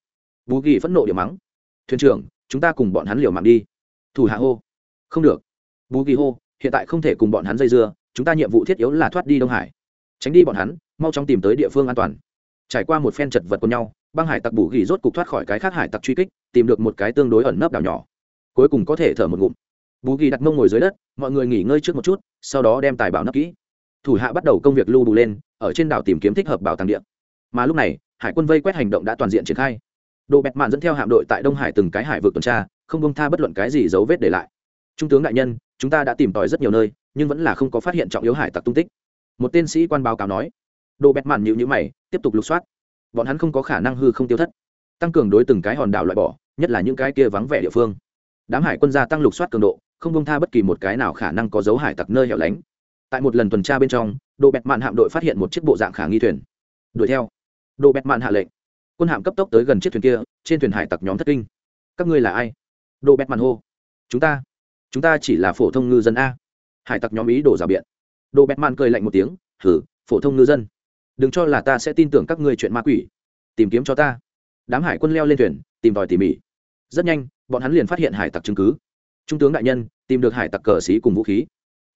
Speaker 1: Bù ghi phẫn nộ điểm mắng. Thuyền trưởng, chúng ta cùng bọn hắn liều mạng đi. Thủ hạ hô. Không được. Bù ghi hô, hiện tại không thể cùng bọn hắn dây dưa, chúng ta nhiệm vụ thiết yếu là thoát đi đông hải. Tránh đi bọn hắn, mau chóng tìm tới địa phương an toàn. Trải qua một phen chật vật của nhau, băng hải tặc bù ghi rốt cục thoát khỏi cái khác hải tặc truy kích, tìm được một cái tương đối ẩn nấp đảo nhỏ cuối cùng có thể thở một ngụm. Bù ghi đặt mông ngồi dưới đất, mọi người nghỉ ngơi trước một chút, sau đó đem tài bảo nấp kỹ. Thủ hạ bắt đầu công việc lưu bù lên, ở trên đảo tìm kiếm thích hợp bảo tàng điện mà lúc này, hải quân vây quét hành động đã toàn diện triển khai. Độ bẹt mạn dẫn theo hạm đội tại đông hải từng cái hải vực tuần tra, không công tha bất luận cái gì dấu vết để lại. Trung tướng đại nhân, chúng ta đã tìm tòi rất nhiều nơi, nhưng vẫn là không có phát hiện trọng yếu hải tặc tung tích. Một tên sĩ quan báo cáo nói. Độ bẹt mạn nhịu nhữ mày, tiếp tục lục soát. Bọn hắn không có khả năng hư không tiêu thất. Tăng cường đối từng cái hòn đảo loại bỏ, nhất là những cái kia vắng vẻ địa phương đám hải quân gia tăng lục soát cường độ, không bông tha bất kỳ một cái nào khả năng có dấu hải tặc nơi hẻo lánh. Tại một lần tuần tra bên trong độ bẹt mạn hạm đội phát hiện một chiếc bộ dạng khả nghi thuyền. Đuổi theo. Độ bẹt mạn hạ lệnh. Quân hạm cấp tốc tới gần chiếc thuyền kia, trên thuyền hải tặc nhóm thất kinh. Các ngươi là ai? Độ bẹt mạn hô. Chúng ta. Chúng ta chỉ là phổ thông ngư dân a. Hải tặc nhóm ý đổ rào biện. Độ bẹt mạn cười lạnh một tiếng. Hử phổ thông ngư dân. Đừng cho là ta sẽ tin tưởng các ngươi chuyện ma quỷ. Tìm kiếm cho ta. Đám hải quân leo lên thuyền, tìm tòi tỉ mỉ. Rất nhanh bọn hắn liền phát hiện hải tặc chứng cứ. Trung tướng đại nhân, tìm được hải tặc cờ xí cùng vũ khí.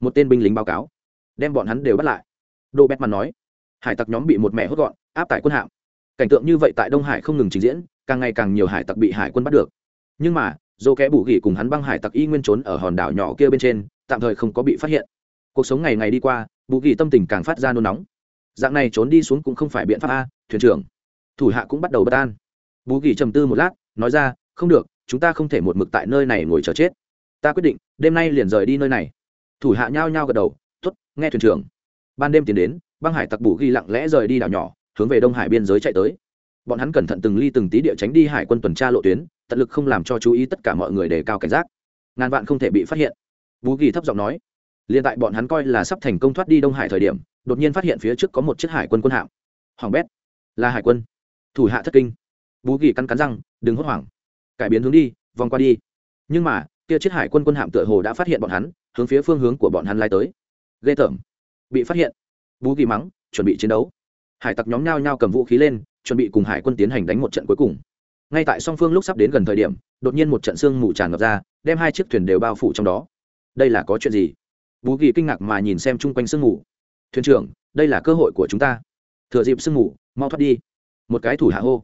Speaker 1: Một tên binh lính báo cáo. Đem bọn hắn đều bắt lại. Đồ bét mặt nói, hải tặc nhóm bị một mẹ hốt gọn, áp tải quân hạm. Cảnh tượng như vậy tại đông hải không ngừng trình diễn, càng ngày càng nhiều hải tặc bị hải quân bắt được. Nhưng mà dô kẽ bù gỉ cùng hắn băng hải tặc y nguyên trốn ở hòn đảo nhỏ kia bên trên, tạm thời không có bị phát hiện. Cuộc sống ngày ngày đi qua, bù gỉ tâm tình càng phát ra nôn nóng. Dạng này trốn đi xuống cũng không phải biện pháp a, thuyền trưởng. Thủ hạ cũng bắt đầu bất an. Bù gỉ trầm tư một lát, nói ra, không được chúng ta không thể một mực tại nơi này ngồi chờ chết. Ta quyết định, đêm nay liền rời đi nơi này. Thủ hạ nhao nhao gật đầu t ố t nghe thuyền trưởng. Ban đêm tiến đến, băng hải tặc bù ghi lặng lẽ rời đi đảo nhỏ, hướng về đông hải biên giới chạy tới. Bọn hắn cẩn thận từng ly từng tí địa tránh đi hải quân tuần tra lộ tuyến, tận lực không làm cho chú ý tất cả mọi người đề cao cảnh giác. Ngàn vạn không thể bị phát hiện. Bù ghi thấp giọng nói liền tại bọn hắn coi là sắp thành công thoát đi đông hải thời điểm, đột nhiên phát hiện phía trước có một chiếc hải quân quân hạm. Hoàng bét. Là hải quân. Thủ hạ thất kinh. Bú ghi cắn cắn răng, đừng hốt hoảng cải biến hướng đi, vòng qua đi. Nhưng mà, kia chiếc hải quân quân hạm tựa hồ đã phát hiện bọn hắn, hướng phía phương hướng của bọn hắn lai tới. Ghê tởm. Bị phát hiện. Bú ghi mắng, chuẩn bị chiến đấu. Hải tặc nhóm nhao nhao cầm vũ khí lên, chuẩn bị cùng hải quân tiến hành đánh một trận cuối cùng. Ngay tại song phương lúc sắp đến gần thời điểm, đột nhiên một trận sương mù tràn ngập ra, đem hai chiếc thuyền đều bao phủ trong đó. Đây là có chuyện gì? Bú ghi kinh ngạc mà nhìn xem chung quanh sương mù. Thuyền trưởng, đây là cơ hội của chúng ta. Thừa dịp sương mù, mau thoát đi. Một cái thủ hạ hô.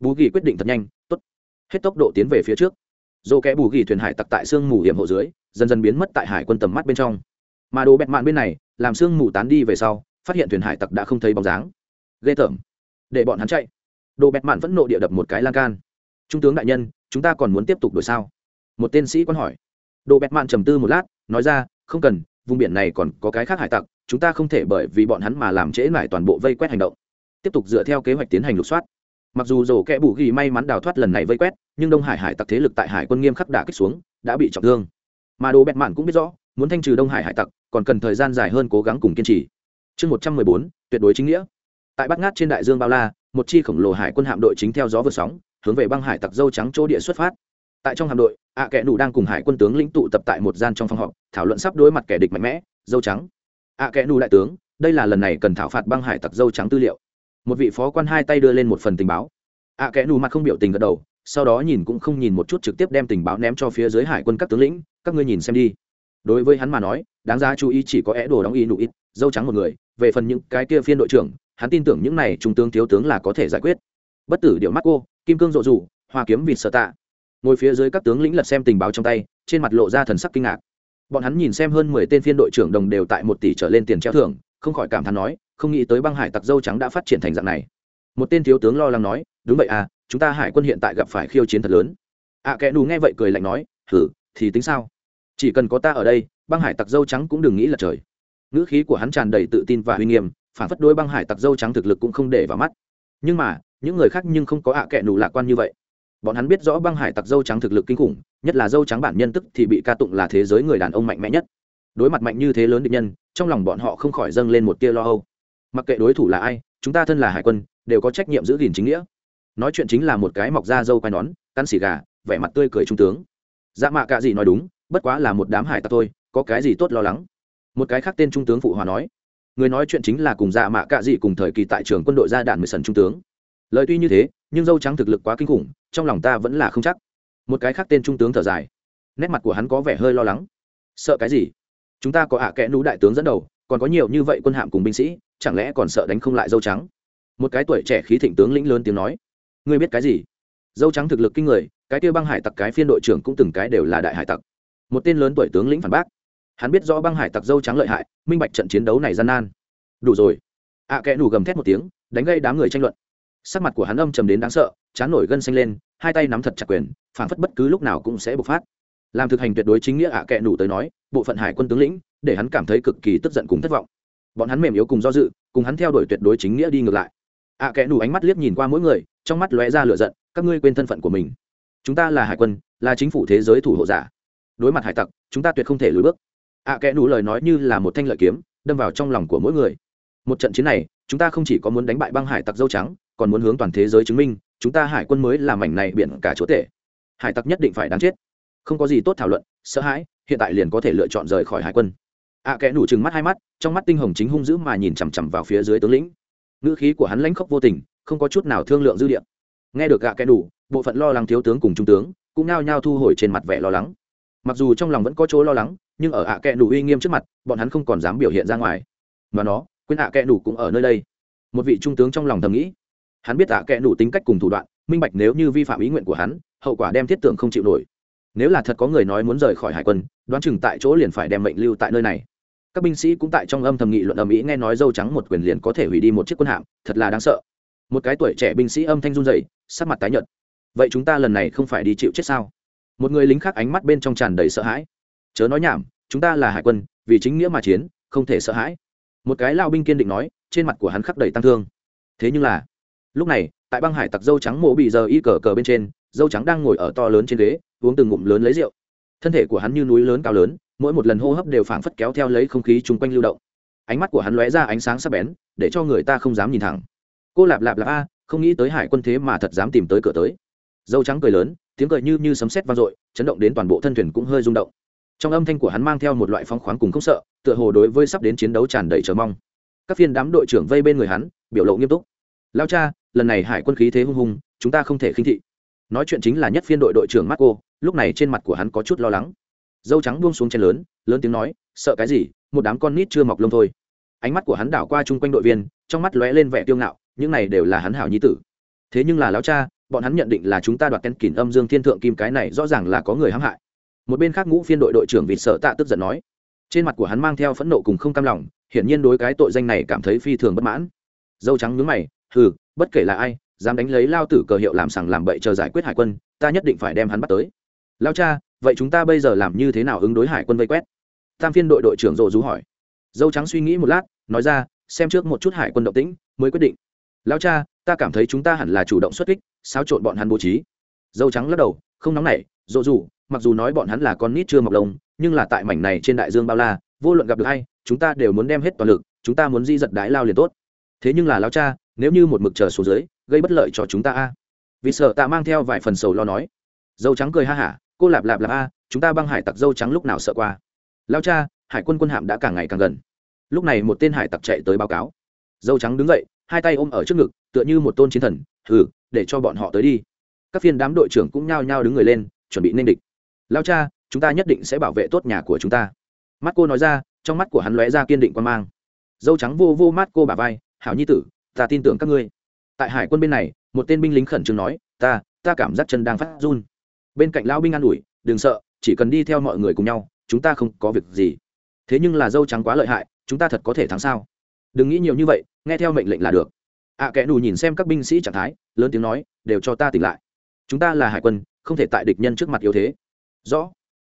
Speaker 1: Bú ghi quyết định thật nhanh hết tốc độ tiến về phía trước. Dồ kẽ bù ghi thuyền hải tặc tại sương mù hiểm hộ dưới, dần dần biến mất tại hải quân tầm mắt bên trong. Mà đồ bẹt mạn bên này, làm sương mù tán đi về sau, phát hiện thuyền hải tặc đã không thấy bóng dáng. Ghê tởm. Để bọn hắn chạy. Đồ bẹt mạn vẫn nộ địa đập một cái lan can. Trung tướng đại nhân, chúng ta còn muốn tiếp tục đuổi sao? Một tên sĩ quan hỏi. Đồ bẹt mạn trầm tư một lát, nói ra, không cần, vùng biển này còn có cái khác hải tặc, chúng ta không thể bởi vì bọn hắn mà làm trễ lại toàn bộ vây quét hành động. Tiếp tục dựa theo kế hoạch tiến hành lục soát mặc dù rổ kẽ bù ghi may mắn đào thoát lần này vây quét, nhưng đông hải hải tặc thế lực tại hải quân nghiêm khắc đả kích xuống, đã bị trọng thương. Mà đồ bẹt mạn cũng biết rõ, muốn thanh trừ đông hải hải tặc, còn cần thời gian dài hơn cố gắng cùng kiên trì. Chương một trăm mười bốn, tuyệt đối chính nghĩa. Tại bát ngát trên đại dương bao la, một chi khổng lồ hải quân hạm đội chính theo gió vượt sóng, hướng về băng hải tặc dâu trắng chỗ địa xuất phát. Tại trong hạm đội, ạ kẽ nủ đang cùng hải quân tướng lĩnh tụ tập tại một gian trong phòng họp, thảo luận sắp đối mặt kẻ địch mạnh mẽ, dâu trắng. Ạ kẽ nủ đại tướng, đây là lần này cần thảo phạt băng hải tặc dâu trắng tư liệu một vị phó quan hai tay đưa lên một phần tình báo. Ạ à, kẽ nù mặt không biểu tình gật đầu sau đó nhìn cũng không nhìn một chút trực tiếp đem tình báo ném cho phía dưới hải quân các tướng lĩnh các ngươi nhìn xem đi. Đối với hắn mà nói đáng ra chú ý chỉ có é đồ đóng y nụ ít dâu trắng một người về phần những cái kia phiên đội trưởng hắn tin tưởng những này trung tướng thiếu tướng là có thể giải quyết. Bất tử điệu mắt cô kim cương rộ rủ hoa kiếm vịt sợ tạ. Ngồi phía dưới các tướng lĩnh lật xem tình báo trong tay trên mặt lộ ra thần sắc kinh ngạc. Bọn hắn nhìn xem hơn mười tên phiên đội trưởng đồng đều tại một tỷ trở lên tiền treo thưởng không khỏi cảm thán nói không nghĩ tới băng hải tặc dâu trắng đã phát triển thành dạng này. Một tên thiếu tướng lo lắng nói đúng vậy à chúng ta hải quân hiện tại gặp phải khiêu chiến thật lớn. Ạ à, kẻ nù nghe vậy cười lạnh nói thử thì tính sao? Chỉ cần có ta ở đây băng hải tặc dâu trắng cũng đừng nghĩ là trời. Ngữ khí của hắn tràn đầy tự tin và uy nghiêm phản phất đôi băng hải tặc dâu trắng thực lực cũng không để vào mắt. Nhưng mà những người khác nhưng không có ạ à kẻ nù lạc quan như vậy. Bọn hắn biết rõ băng hải tặc dâu trắng thực lực kinh khủng nhất là dâu trắng bản nhân tức thì bị ca tụng là thế giới người đàn ông mạnh mẽ nhất. Đối mặt mạnh như thế lớn định nhân trong lòng bọn họ không khỏi dâng lên một tia lo âu mặc kệ đối thủ là ai, chúng ta thân là hải quân, đều có trách nhiệm giữ gìn chính nghĩa. Nói chuyện chính là một cái mọc da dâu quai nón căn xì gà, vẻ mặt tươi cười trung tướng. Dạ mạ cạ gì nói đúng, bất quá là một đám hải tặc thôi, có cái gì tốt lo lắng? Một cái khác tên trung tướng phụ hòa nói, người nói chuyện chính là cùng dạ mạ cạ dị cùng thời kỳ tại trường quân đội gia đạn mười sần trung tướng. Lời tuy như thế, nhưng dâu trắng thực lực quá kinh khủng, trong lòng ta vẫn là không chắc. Một cái khác tên trung tướng thở dài, nét mặt của hắn có vẻ hơi lo lắng. Sợ cái gì? Chúng ta có ạ à kẽ nú đại tướng dẫn đầu, còn có nhiều như vậy quân hạm cùng binh sĩ chẳng lẽ còn sợ đánh không lại dâu trắng? Một cái tuổi trẻ khí thịnh tướng lĩnh lớn tiếng nói. Ngươi biết cái gì? Dâu trắng thực lực kinh người cái kia băng hải tặc cái phiên đội trưởng cũng từng cái đều là đại hải tặc. Một tên lớn tuổi tướng lĩnh phản bác. Hắn biết rõ băng hải tặc dâu trắng lợi hại minh bạch trận chiến đấu này gian nan. Đủ rồi. Ạ à, kẽ nủ gầm thét một tiếng đánh gây đám người tranh luận. Sắc mặt của hắn âm trầm đến đáng sợ chán nổi gân xanh lên hai tay nắm thật chặt quyền phản phất bất cứ lúc nào cũng sẽ bộc phát. Làm thực hành tuyệt đối chính nghĩa ạ à kẽ nủ tới nói bộ phận hải quân tướng lĩnh để hắn cảm thấy cực kỳ tức giận cùng thất vọng bọn hắn mềm yếu cùng do dự cùng hắn theo đuổi tuyệt đối chính nghĩa đi ngược lại. Ạ à, kẽ nủ ánh mắt liếc nhìn qua mỗi người trong mắt lóe ra lửa giận các ngươi quên thân phận của mình. Chúng ta là hải quân là chính phủ thế giới thủ hộ giả. Đối mặt hải tặc chúng ta tuyệt không thể lùi bước. Ạ à, kẽ nủ lời nói như là một thanh lợi kiếm đâm vào trong lòng của mỗi người. Một trận chiến này chúng ta không chỉ có muốn đánh bại băng hải tặc dâu trắng còn muốn hướng toàn thế giới chứng minh chúng ta hải quân mới làm mảnh này biển cả chúa tể. Hải tặc nhất định phải đáng chết. Không có gì tốt thảo luận sợ hãi hiện tại liền có thể lựa chọn rời khỏi hải quân ạ à, kẽ nủ chừng mắt hai mắt trong mắt tinh hồng chính hung dữ mà nhìn chằm chằm vào phía dưới tướng lĩnh. Ngữ khí của hắn lãnh khốc vô tình không có chút nào thương lượng dư địa. Nghe được gạ kẽ đủ bộ phận lo lắng thiếu tướng cùng trung tướng cũng nao nhao thu hồi trên mặt vẻ lo lắng. Mặc dù trong lòng vẫn có chỗ lo lắng nhưng ở ạ kẽ đủ uy nghiêm trước mặt bọn hắn không còn dám biểu hiện ra ngoài. Mà nó quên ạ kẽ đủ cũng ở nơi đây. Một vị trung tướng trong lòng thầm nghĩ. Hắn biết ạ kẽ đủ tính cách cùng thủ đoạn minh bạch nếu như vi phạm ý nguyện của hắn hậu quả đem thiết tưởng không chịu nổi. Nếu là thật có người nói muốn rời khỏi hải quân đoán chừng tại chỗ liền phải đem mệnh lưu tại nơi này các binh sĩ cũng tại trong âm thầm nghị luận ầm ĩ, nghe nói dâu trắng một quyền liền có thể hủy đi một chiếc quân hạm, thật là đáng sợ. Một cái tuổi trẻ binh sĩ âm thanh run rẩy, sắc mặt tái nhợt. Vậy chúng ta lần này không phải đi chịu chết sao? Một người lính khác ánh mắt bên trong tràn đầy sợ hãi. Chớ nói nhảm, chúng ta là hải quân, vì chính nghĩa mà chiến, không thể sợ hãi. Một cái lao binh kiên định nói, trên mặt của hắn khắc đầy tăng thương. Thế nhưng là, lúc này, tại băng hải tặc dâu trắng mộ bị giờ y cờ cờ bên trên, dâu trắng đang ngồi ở to lớn trên ghế, uống từng ngụm lớn lấy rượu. Thân thể của hắn như núi lớn cao lớn mỗi một lần hô hấp đều phảng phất kéo theo lấy không khí chung quanh lưu động. Ánh mắt của hắn lóe ra ánh sáng sắc bén, để cho người ta không dám nhìn thẳng. Cô lạp lạp lạp a, không nghĩ tới hải quân thế mà thật dám tìm tới cửa tới. Dâu trắng cười lớn, tiếng cười như như sấm sét vang dội, chấn động đến toàn bộ thân thuyền cũng hơi rung động. Trong âm thanh của hắn mang theo một loại phong khoáng cùng không sợ, tựa hồ đối với sắp đến chiến đấu tràn đầy chờ mong. Các phiên đám đội trưởng vây bên người hắn, biểu lộ nghiêm túc. Lao cha, lần này hải quân khí thế hung hùng, chúng ta không thể khinh thị. Nói chuyện chính là nhất phiên đội đội trưởng marco, lúc này trên mặt của hắn có chút lo lắng dâu trắng buông xuống trên lớn lớn tiếng nói, sợ cái gì? Một đám con nít chưa mọc lông thôi. Ánh mắt của hắn đảo qua chung quanh đội viên, trong mắt lóe lên vẻ kiêu ngạo, những này đều là hắn hảo nhi tử. Thế nhưng là lão cha, bọn hắn nhận định là chúng ta đoạt tên kỷ âm dương thiên thượng kim cái này rõ ràng là có người hãm hại. Một bên khác ngũ phiên đội đội trưởng vịt sợ tạ tức giận nói, trên mặt của hắn mang theo phẫn nộ cùng không cam lòng, hiển nhiên đối cái tội danh này cảm thấy phi thường bất mãn. Dâu trắng nhướng mày, hừ, bất kể là ai, dám đánh lấy lao tử cờ hiệu làm sằng làm bậy chờ giải quyết hải quân, ta nhất định phải đem hắn bắt tới. Lao cha vậy chúng ta bây giờ làm như thế nào ứng đối hải quân vây quét? Tam phiên đội đội trưởng rộ rú hỏi. Dâu trắng suy nghĩ một lát, nói ra, xem trước một chút hải quân động tĩnh, mới quyết định. Lao cha, ta cảm thấy chúng ta hẳn là chủ động xuất kích, xáo trộn bọn hắn bố trí. Dâu trắng lắc đầu, không nóng nảy rộ rủ mặc dù nói bọn hắn là con nít chưa mọc lông, nhưng là tại mảnh này trên đại dương bao la, vô luận gặp được hay chúng ta đều muốn đem hết toàn lực, chúng ta muốn di giật đái lao liền tốt. Thế nhưng là, lao cha, nếu như một mực chờ xuống dưới, gây bất lợi cho chúng ta a. Vì sợ ta mang theo vài phần sầu lo nói. Dâu trắng cười ha hả cô lạp lạp lạp a, chúng ta băng hải tặc dâu trắng lúc nào sợ qua? Lao cha, hải quân quân hạm đã càng ngày càng gần. Lúc này một tên hải tặc chạy tới báo cáo. Dâu trắng đứng dậy, hai tay ôm ở trước ngực, tựa như một tôn chiến thần thử để cho bọn họ tới đi. Các phiên đám đội trưởng cũng nhao nhao đứng người lên, chuẩn bị nên địch. Lao cha, chúng ta nhất định sẽ bảo vệ tốt nhà của chúng ta. Mắt cô nói ra, trong mắt của hắn lóe ra kiên định quan mang. Dâu trắng vô vô mắt cô bà vai, hảo nhi tử, ta tin tưởng các ngươi. Tại hải quân bên này, một tên binh lính khẩn trương nói, ta ta cảm giác chân đang phát run bên cạnh lão binh an ủi đừng sợ chỉ cần đi theo mọi người cùng nhau chúng ta không có việc gì. Thế nhưng là dâu trắng quá lợi hại chúng ta thật có thể thắng sao? Đừng nghĩ nhiều như vậy nghe theo mệnh lệnh là được. Ạ à, kẽ đủ nhìn xem các binh sĩ trạng thái lớn tiếng nói đều cho ta tỉnh lại. Chúng ta là hải quân không thể tại địch nhân trước mặt yếu thế. Rõ.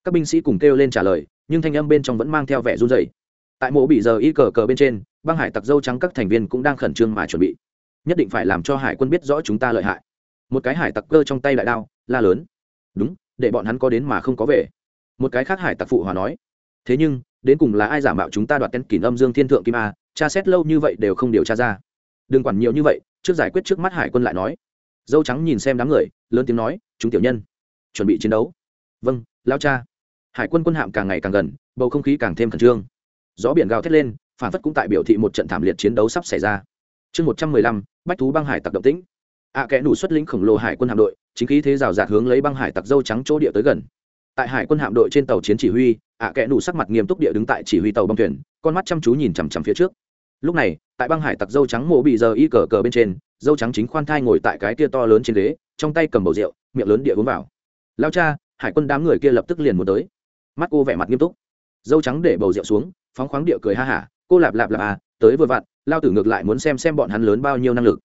Speaker 1: Các binh sĩ cùng kêu lên trả lời nhưng thanh âm bên trong vẫn mang theo vẻ run dày tại mộ bị giờ y cờ cờ bên trên băng hải tặc dâu trắng các thành viên cũng đang khẩn trương mà chuẩn bị. Nhất định phải làm cho hải quân biết rõ chúng ta lợi hại. Một cái hải tặc cơ trong tay đại đao la lớn đúng để bọn hắn có đến mà không có về. Một cái khác hải tặc phụ hòa nói. Thế nhưng đến cùng là ai giả mạo chúng ta đoạt tên kỷ âm dương thiên thượng kim a tra xét lâu như vậy đều không điều tra ra. Đừng quản nhiều như vậy trước giải quyết trước mắt hải quân lại nói. Dâu trắng nhìn xem đám người lớn tiếng nói chúng tiểu nhân chuẩn bị chiến đấu. Vâng lao cha. Hải quân quân hạm càng ngày càng gần bầu không khí càng thêm khẩn trương. Gió biển gào thét lên phản phất cũng tại biểu thị một trận thảm liệt chiến đấu sắp xảy ra. Chương một trăm mười lăm bách thú băng hải tặc động tĩnh. Ạ à, kẽ đủ xuất lĩnh khổng lồ hải quân hạm đội chính khí thế rào rạt hướng lấy băng hải tặc dâu trắng chỗ địa tới gần. Tại hải quân hạm đội trên tàu chiến chỉ huy ạ à, kẽ đủ sắc mặt nghiêm túc địa đứng tại chỉ huy tàu băng thuyền con mắt chăm chú nhìn chằm chằm phía trước. Lúc này tại băng hải tặc dâu trắng mộ bị giờ y cờ cờ bên trên dâu trắng chính khoan thai ngồi tại cái kia to lớn trên ghế trong tay cầm bầu rượu miệng lớn địa uống vào. Lao cha hải quân đám người kia lập tức liền muốn tới. Mắt cô vẻ mặt nghiêm túc. Dâu trắng để bầu rượu xuống phóng khoáng địa cười ha hả cô lạp lạp lạp à tới vừa vặn lao tử ngược lại muốn xem xem bọn hắn lớn bao nhiêu năng lực.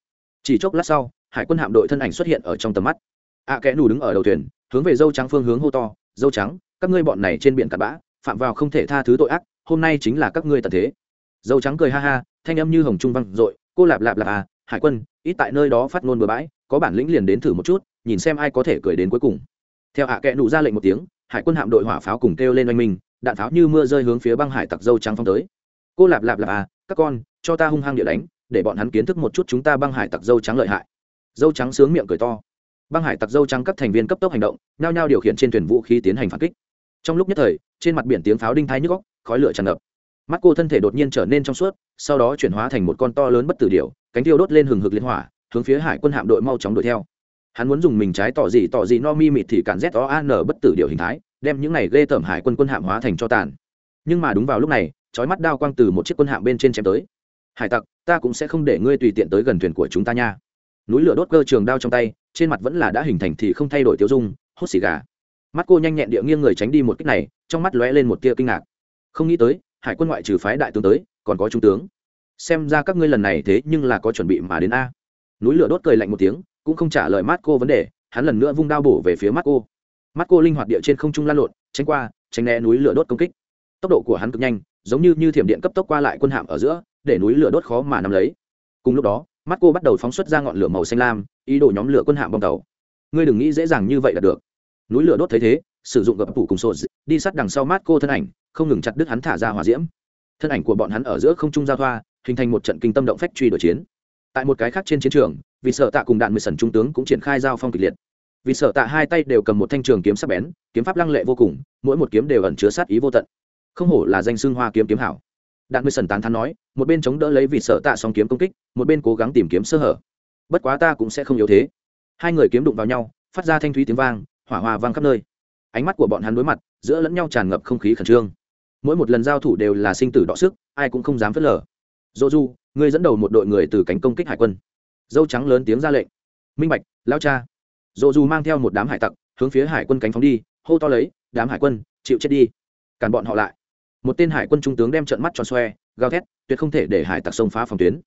Speaker 1: Chỉ chốc lát sau hải quân hạm đội thân ảnh xuất hiện ở trong tầm mắt ạ kẽ nù đứng ở đầu thuyền, hướng về dâu trắng phương hướng hô to, dâu trắng, các ngươi bọn này trên biển cặn bã, phạm vào không thể tha thứ tội ác, hôm nay chính là các ngươi tận thế. Dâu trắng cười ha ha, thanh âm như hồng trung văng r cô lạp lạp lạp à hải quân, ít tại nơi đó phát ngôn bừa bãi, có bản lĩnh liền đến thử một chút, nhìn xem ai có thể cười đến cuối cùng. Theo ạ à kẽ nụ ra lệnh một tiếng, hải quân hạm đội hỏa pháo cùng kêu lên oanh minh, đạn pháo như mưa rơi hướng phía băng hải tặc dâu trắng phong tới. Cô lạp lạp lạp à các con, cho ta hung hăng địa đánh, để bọn hắn kiến thức một chút chúng ta băng hải tặc dâu trắng lợi hại. Dâu trắng sướng miệng cười to băng hải tặc dâu trắng các thành viên cấp tốc hành động, nhao nhao điều khiển trên thuyền vũ khí tiến hành phản kích. Trong lúc nhất thời, trên mặt biển tiếng pháo đinh thái nhức góc khói lửa tràn ngập. Mắt cô thân thể đột nhiên trở nên trong suốt, sau đó chuyển hóa thành một con to lớn bất tử điệu cánh tiêu đốt lên hừng hực liên hỏa, hướng phía hải quân hạm đội mau chóng đuổi theo. Hắn muốn dùng mình trái tỏ gì tỏ gì no mi mịt thì cản z o an bất tử điệu hình thái, đem những này ghê tởm hải quân quân hạm hóa thành cho tàn. Nhưng mà đúng vào lúc này, chói mắt đao quang từ một chiếc quân hạm bên trên chém tới. Hải tặc, ta cũng sẽ không để ngươi tùy tiện tới gần thuyền của chúng ta nha núi lửa đốt cơ trường đao trong tay, trên mặt vẫn là đã hình thành thì không thay đổi tiêu dung hốt xì gà. Mắt cô nhanh nhẹn địa nghiêng người tránh đi một cách này, trong mắt lóe lên một tia kinh ngạc. Không nghĩ tới, hải quân ngoại trừ phái đại tướng tới, còn có trung tướng. Xem ra các ngươi lần này thế nhưng là có chuẩn bị mà đến a. Núi lửa đốt cười lạnh một tiếng, cũng không trả lời mắt cô vấn đề, hắn lần nữa vung đao bổ về phía mắt cô. Mắt cô linh hoạt địa trên không trung lan lộn, tránh qua, tránh né núi lửa đốt công kích. Tốc độ của hắn cực nhanh, giống như như thiểm điện cấp tốc qua lại quân hạm ở giữa, để núi lửa đốt khó mà nắm lấy. Cùng lúc đó mắt cô bắt đầu phóng xuất ra ngọn lửa màu xanh lam, ý đồ nhóm lửa quân hạm bong tàu. Ngươi đừng nghĩ dễ dàng như vậy là được. Núi lửa đốt thấy thế, sử dụng gập phủ cùng sổ đi sát đằng sau mắt cô thân ảnh, không ngừng chặt đứt hắn thả ra hỏa diễm. Thân ảnh của bọn hắn ở giữa không trung giao thoa, hình thành một trận kinh tâm động phách truy đuổi chiến. Tại một cái khác trên chiến trường, vì sợ tạ cùng đạn mười sần trung tướng cũng triển khai giao phong kịch liệt. Vì sợ tạ hai tay đều cầm một thanh trường kiếm sắc bén, kiếm pháp lăng lệ vô cùng, mỗi một kiếm đều ẩn chứa sát ý vô tận. Không hổ là danh xưng hoa kiếm kiếm hảo đạn mười sần tán thắn nói, một bên chống đỡ lấy vì sợ tạ song kiếm công kích, một bên cố gắng tìm kiếm sơ hở. Bất quá ta cũng sẽ không yếu thế. Hai người kiếm đụng vào nhau, phát ra thanh thúy tiếng vang, hỏa hoa vang khắp nơi. Ánh mắt của bọn hắn đối mặt, giữa lẫn nhau tràn ngập không khí khẩn trương. Mỗi một lần giao thủ đều là sinh tử đọ sức, ai cũng không dám phớt lờ. Dô du, ngươi dẫn đầu một đội người từ cánh công kích hải quân. Dâu trắng lớn tiếng ra lệnh. Minh bạch, lao cha. Dô du mang theo một đám hải tặc, hướng phía hải quân cánh phóng đi, hô to lấy, đám hải quân, chịu chết đi. Cản bọn họ lại một tên hải quân trung tướng đem trận mắt tròn xoe, gào thét, tuyệt không thể để hải tặc sông phá phòng tuyến.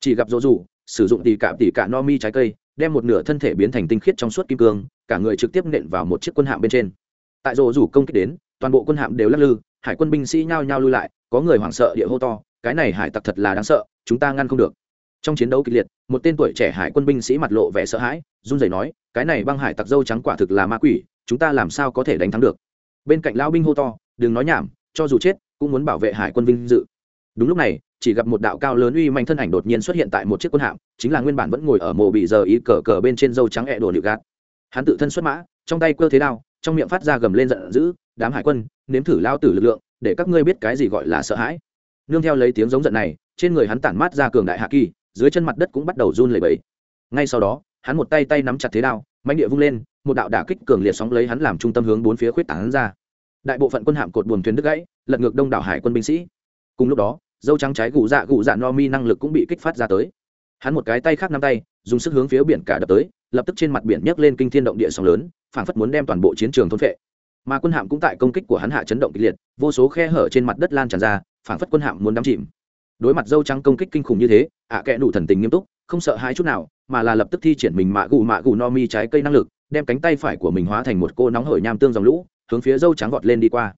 Speaker 1: Chỉ gặp dỗ dù sử dụng tỉ cạm tỉ cả no mi trái cây, đem một nửa thân thể biến thành tinh khiết trong suốt kim cương, cả người trực tiếp nện vào một chiếc quân hạm bên trên. Tại dỗ dù công kích đến, toàn bộ quân hạm đều lắc lư, hải quân binh sĩ nhao nhao lui lại, có người hoảng sợ địa hô to, cái này hải tặc thật là đáng sợ, chúng ta ngăn không được. Trong chiến đấu kịch liệt, một tên tuổi trẻ hải quân binh sĩ mặt lộ vẻ sợ hãi, run rẩy nói, cái này băng hải tặc dâu trắng quả thực là ma quỷ, chúng ta làm sao có thể đánh thắng được? Bên cạnh lão binh hô to, đừng nói nhảm cho dù chết, cũng muốn bảo vệ hải quân vinh dự. Đúng lúc này, chỉ gặp một đạo cao lớn uy manh thân ảnh đột nhiên xuất hiện tại một chiếc quân hạm, chính là nguyên bản vẫn ngồi ở mộ bị giờ ý cờ cờ bên trên dâu trắng ẹ đồ liệu gạt. Hắn tự thân xuất mã, trong tay cơ thế đao, trong miệng phát ra gầm lên giận dữ, đám hải quân, nếm thử lao tử lực lượng, để các ngươi biết cái gì gọi là sợ hãi. Nương theo lấy tiếng giống giận này, trên người hắn tản mát ra cường đại hạ kỳ, dưới chân mặt đất cũng bắt đầu run lẩy bẩy. Ngay sau đó, hắn một tay tay nắm chặt thế đao mạnh địa vung lên, một đạo đả kích cường liệt sóng lấy hắn làm trung tâm hướng bốn phía khuyết tán ra đại bộ phận quân hạm cột buồm thuyền đứt gãy, lật ngược đông đảo hải quân binh sĩ. Cùng lúc đó, dâu trắng trái gù dạ gù dạ no mi năng lực cũng bị kích phát ra tới. Hắn một cái tay khác năm tay, dùng sức hướng phía biển cả đập tới, lập tức trên mặt biển nhấc lên kinh thiên động địa sóng lớn, phảng phất muốn đem toàn bộ chiến trường thôn phệ. Mà quân hạm cũng tại công kích của hắn hạ chấn động kịch liệt, vô số khe hở trên mặt đất lan tràn ra, phảng phất quân hạm muốn đắm chìm. Đối mặt dâu trắng công kích kinh khủng như thế, ạ à kẽ đủ thần tình nghiêm túc, không sợ hãi chút nào, mà là lập tức thi triển mình mạ gù mạ gù no mi trái cây năng lực, đem cánh tay phải của mình hóa thành một cô nóng hởi nham tương dòng lũ hướng phía dâu trắng vọt lên đi qua.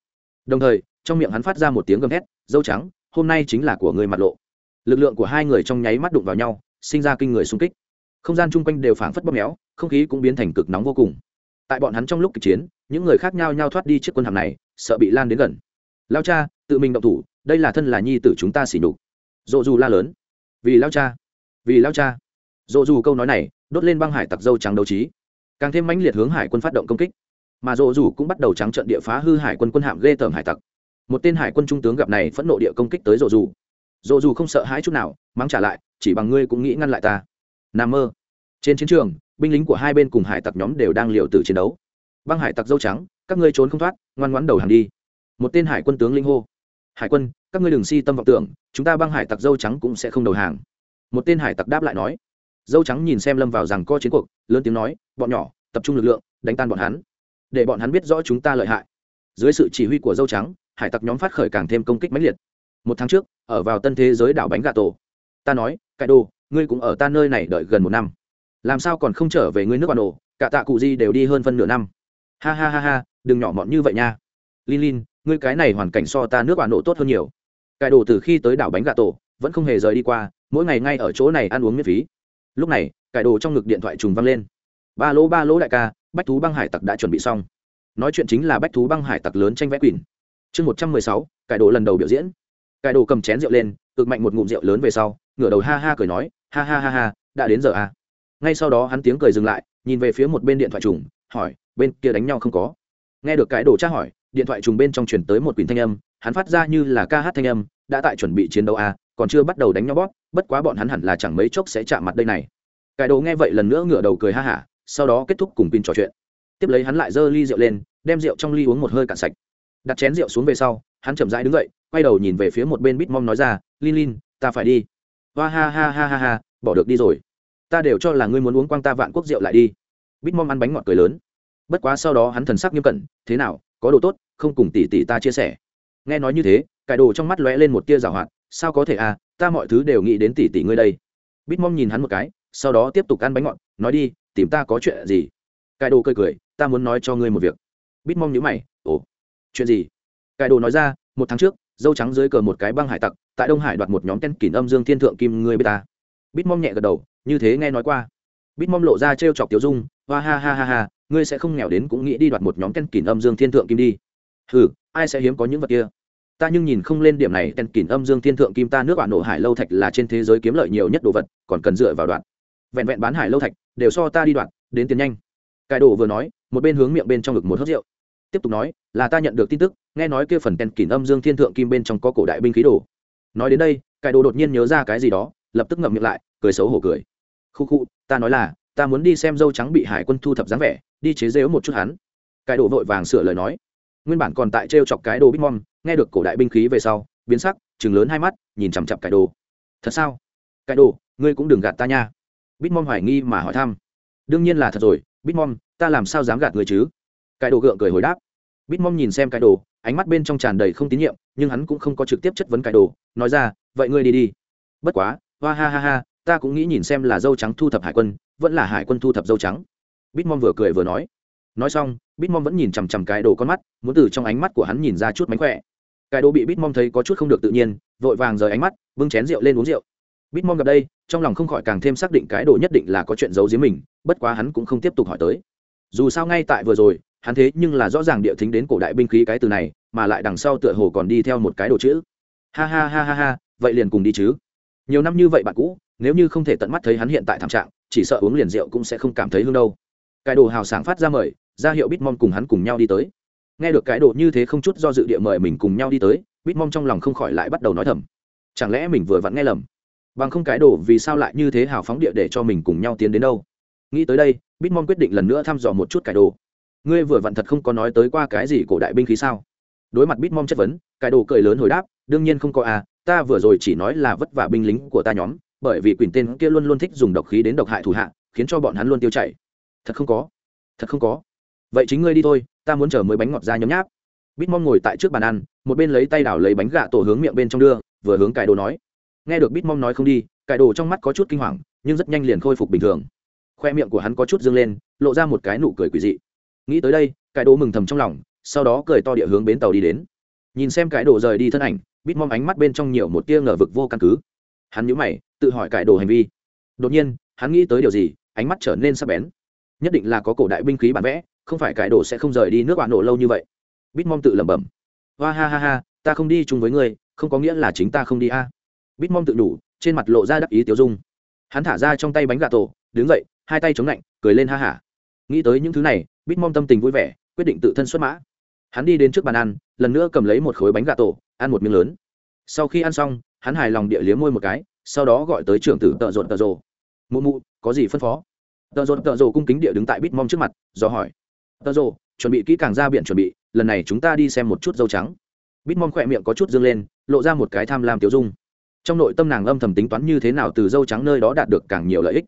Speaker 1: Đồng thời, trong miệng hắn phát ra một tiếng gầm hét dâu trắng, hôm nay chính là của người mặt lộ. Lực lượng của hai người trong nháy mắt đụng vào nhau, sinh ra kinh người xung kích. Không gian chung quanh đều phảng phất bóp méo, không khí cũng biến thành cực nóng vô cùng. Tại bọn hắn trong lúc kịch chiến, những người khác nhau nhau thoát đi chiếc quân hàm này, sợ bị lan đến gần. Lao cha, tự mình động thủ, đây là thân là nhi tử chúng ta xỉ nhục. Dộ dù la lớn. Vì lao cha, vì lao cha. Dộ dù câu nói này, đốt lên băng hải tặc dâu trắng đấu trí. Càng thêm mãnh liệt hướng hải quân phát động công kích mà dỗ dù cũng bắt đầu trắng trận địa phá hư hải quân quân hạm ghê tởm hải tặc. Một tên hải quân trung tướng gặp này phẫn nộ địa công kích tới dỗ dù. Dỗ dù không sợ hãi chút nào, mắng trả lại, chỉ bằng ngươi cũng nghĩ ngăn lại ta. N mơ. Trên chiến trường, binh lính của hai bên cùng hải tặc nhóm đều đang liều tử chiến đấu. Băng hải tặc dâu trắng, các ngươi trốn không thoát, ngoan ngoãn đầu hàng đi. Một tên hải quân tướng linh hô. Hải quân, các ngươi đừng si tâm vọng tưởng, chúng ta băng hải tặc dâu trắng cũng sẽ không đầu hàng. Một tên hải tặc đáp lại nói. Dâu trắng nhìn xem lâm vào rằng co chiến cuộc, lớn tiếng nói, bọn nhỏ, tập trung lực lượng, đánh tan bọn hắn để bọn hắn biết rõ chúng ta lợi hại. Dưới sự chỉ huy của dâu trắng, hải tặc nhóm phát khởi càng thêm công kích mãnh liệt. Một tháng trước, ở vào tân thế giới đảo bánh gà tổ, ta nói, cải đồ, ngươi cũng ở ta nơi này đợi gần một năm. Làm sao còn không trở về ngươi nước bà nổ cả tạ cụ di đều đi hơn phân nửa năm. Ha ha ha ha, đừng nhỏ mọn như vậy nha. Lin lin, ngươi cái này hoàn cảnh so ta nước bà nổ tốt hơn nhiều. Cải đồ từ khi tới đảo bánh gà tổ, vẫn không hề rời đi qua, mỗi ngày ngay ở chỗ này ăn uống miễn phí. Lúc này, cải đồ trong ngực điện thoại trùng văng lên. Ba lỗ ba lỗ đại ca bách thú băng hải tặc đã chuẩn bị xong. Nói chuyện chính là bách thú băng hải tặc lớn tranh vẽ quỳnh. Chương một trăm mười sáu cải đồ lần đầu biểu diễn. Cải đồ cầm chén rượu lên cực mạnh một ngụm rượu lớn về sau ngửa đầu ha ha cười nói ha ha ha ha đã đến giờ à. ngay sau đó hắn tiếng cười dừng lại nhìn về phía một bên điện thoại trùng hỏi bên kia đánh nhau không có? Nghe được cải đồ tra hỏi điện thoại trùng bên trong chuyển tới một quỳnh thanh âm hắn phát ra như là ca hát thanh âm đã tại chuẩn bị chiến đấu à, còn chưa bắt đầu đánh nhau bóp bất quá bọn hắn hẳn là chẳng mấy chốc sẽ chạm mặt đây này. Cải đồ nghe vậy lần nữa ngửa đầu cười ha hả sau đó kết thúc cùng pin trò chuyện. Tiếp lấy hắn lại giơ ly rượu lên, đem rượu trong ly uống một hơi cạn sạch. Đặt chén rượu xuống về sau, hắn chậm rãi đứng dậy, quay đầu nhìn về phía một bên bít mom nói ra, lin lin, ta phải đi. Hoa ha ha ha ha ha, bỏ được đi rồi. Ta đều cho là ngươi muốn uống quang ta vạn quốc rượu lại đi. Bít mom ăn bánh ngọt cười lớn. Bất quá sau đó hắn thần sắc nghiêm cẩn, thế nào, có đồ tốt, không cùng tỷ tỷ ta chia sẻ. Nghe nói như thế, cải đồ trong mắt lóe lên một tia rào hoạt, sao có thể à ta mọi thứ đều nghĩ đến tỷ tỷ ngươi đây. Bít mom nhìn hắn một cái, sau đó tiếp tục ăn bánh ngọt, nói đi tìm ta có chuyện gì? Cải đồ cười cười, ta muốn nói cho ngươi một việc. Bít mong nhữ mày, ồ, chuyện gì? Cải đồ nói ra, một tháng trước, dâu trắng dưới cờ một cái băng hải tặc, tại đông hải đoạt một nhóm tên kỷ âm dương thiên thượng kim ngươi bê ta. Bít mong nhẹ gật đầu, như thế nghe nói qua. Bít mong lộ ra t chọc tiểu dung, hoa ha ha ha ha, ngươi sẽ không nghèo đến cũng nghĩ đi đoạt một nhóm tên kỷ âm dương thiên thượng kim đi. Ừ ai sẽ hiếm có những vật kia? Ta nhưng nhìn không lên điểm này tên kỷ âm dương thiên thượng kim ta nước bạn nổ hải lâu thạch là trên thế giới kiếm lợi nhiều nhất đồ vật, còn cần dựa vào đoạn vẹn vẹn bán hải lâu thạch, đều so ta đi đoạn đến tiền nhanh. Cải đồ vừa nói, một bên hướng miệng bên trong ngực một hớt rượu. Tiếp tục nói, là ta nhận được tin tức, nghe nói kia phần tên kỷ âm dương thiên thượng kim bên trong có cổ đại binh khí đồ. Nói đến đây, cải đồ đột nhiên nhớ ra cái gì đó, lập tức ngậm miệng lại, cười xấu hổ cười. Khu khu, ta nói là, ta muốn đi xem dâu trắng bị hải quân thu thập dáng vẻ, đi chế dếu một chút hắn. Cải đồ vội vàng sửa lời nói. Nguyên bản còn tại t chọc cái đồ bít mom nghe được cổ đại binh khí về sau, biến sắc chừng lớn hai mắt, nhìn chằm chặp cải đồ. Thật sao? Cải đồ, ngươi cũng đừng gạt ta nha. Bitmon hoài nghi mà hỏi thăm. Đương nhiên là thật rồi Bitmon, ta làm sao dám gạt người chứ? Cái đồ gượng cười hồi đáp. Bitmon nhìn xem cái đồ ánh mắt bên trong tràn đầy không tín nhiệm nhưng hắn cũng không có trực tiếp chất vấn cái đồ nói ra vậy ngươi đi đi. Bất quá hoa ha ha ha ta cũng nghĩ nhìn xem là dâu trắng thu thập hải quân vẫn là hải quân thu thập dâu trắng. Bitmom vừa cười vừa nói. Nói xong bitmom vẫn nhìn chằm chằm cái đồ con mắt muốn từ trong ánh mắt của hắn nhìn ra chút mánh khỏe. Cái đồ bị bitmom thấy có chút không được tự nhiên vội vàng rời ánh mắt bưng chén rượu lên uống rượu bitmom gặp đây, trong lòng không khỏi càng thêm xác định cái đồ nhất định là có chuyện giấu giếm mình, bất quá hắn cũng không tiếp tục hỏi tới. Dù sao ngay tại vừa rồi, hắn thế nhưng là rõ ràng địa thính đến cổ đại binh khí cái từ này, mà lại đằng sau tựa hồ còn đi theo một cái đồ chữ. Ha ha ha ha ha, vậy liền cùng đi chứ. Nhiều năm như vậy bạn cũ, nếu như không thể tận mắt thấy hắn hiện tại thảm trạng, chỉ sợ uống liền rượu cũng sẽ không cảm thấy hương đâu. Cái đồ hào sảng phát ra mời, ra hiệu bitmom cùng hắn cùng nhau đi tới. Nghe được cái đồ như thế không chút do dự địa mời mình cùng nhau đi tới, bitmom trong lòng không khỏi lại bắt đầu nói thầm. Chẳng lẽ mình vừa vặn nghe lầm? Bằng không cái đồ vì sao lại như thế hào phóng địa để cho mình cùng nhau tiến đến đâu? Nghĩ tới đây bitmon quyết định lần nữa thăm dò một chút cái đồ. Ngươi vừa vặn thật không có nói tới qua cái gì cổ đại binh khí sao? Đối mặt bitmon chất vấn, cái đồ cười lớn hồi đáp, đương nhiên không có à ta vừa rồi chỉ nói là vất vả binh lính của ta nhóm, bởi vì quyền tên kia luôn luôn thích dùng độc khí đến độc hại thủ hạ, khiến cho bọn hắn luôn tiêu chảy. Thật không có. Thật không có. Vậy chính ngươi đi thôi, ta muốn chờ mới bánh ngọt ra nhấm nháp. Bitmon ngồi tại trước bàn ăn, một bên lấy tay đảo lấy bánh gạ tổ hướng miệng bên trong đưa, vừa hướng cái đồ nói nghe được bitmom nói không đi, cải đồ trong mắt có chút kinh hoàng, nhưng rất nhanh liền khôi phục bình thường. Khoe miệng của hắn có chút dương lên, lộ ra một cái nụ cười quỳ dị. Nghĩ tới đây, cải đồ mừng thầm trong lòng, sau đó cười to địa hướng bến tàu đi đến. Nhìn xem cải đồ rời đi thân ảnh bitmom ánh mắt bên trong nhiều một tia ngờ vực vô căn cứ. Hắn nhíu mày, tự hỏi cải đồ hành vi. Đột nhiên, hắn nghĩ tới điều gì, ánh mắt trở nên sắc bén. Nhất định là có cổ đại binh khí bản vẽ, không phải cải đồ sẽ không rời đi nước bạn nổ lâu như vậy. Bitmom tự lẩm bẩm. Hoa ha ha ha, ta không đi chung với ngươi, không có nghĩa là chính ta không đi a. à bitmom tự đủ trên mặt lộ ra đắc ý tiêu dung. Hắn thả ra trong tay bánh gà tổ, đứng dậy, hai tay chống lạnh, cười lên ha hả. Nghĩ tới những thứ này bitmom tâm tình vui vẻ, quyết định tự thân xuất mã. Hắn đi đến trước bàn ăn, lần nữa cầm lấy một khối bánh gà tổ, ăn một miếng lớn. Sau khi ăn xong, hắn hài lòng địa liếm môi một cái, sau đó gọi tới trưởng tử tợ rộn tợ rồ. Mụ mụ, có gì phân phó? Tợ rộn tợ rồ cung kính địa đứng tại bitmom trước mặt, do hỏi. Tợ rồ, chuẩn bị kỹ càng ra biện chuẩn bị, lần này chúng ta đi xem một chút dâu trắng. Bitmom khỏe miệng có chút dương lên, lộ ra một cái tham lam tiêu dung trong nội tâm nàng âm thầm tính toán như thế nào từ dâu trắng nơi đó đạt được càng nhiều lợi ích.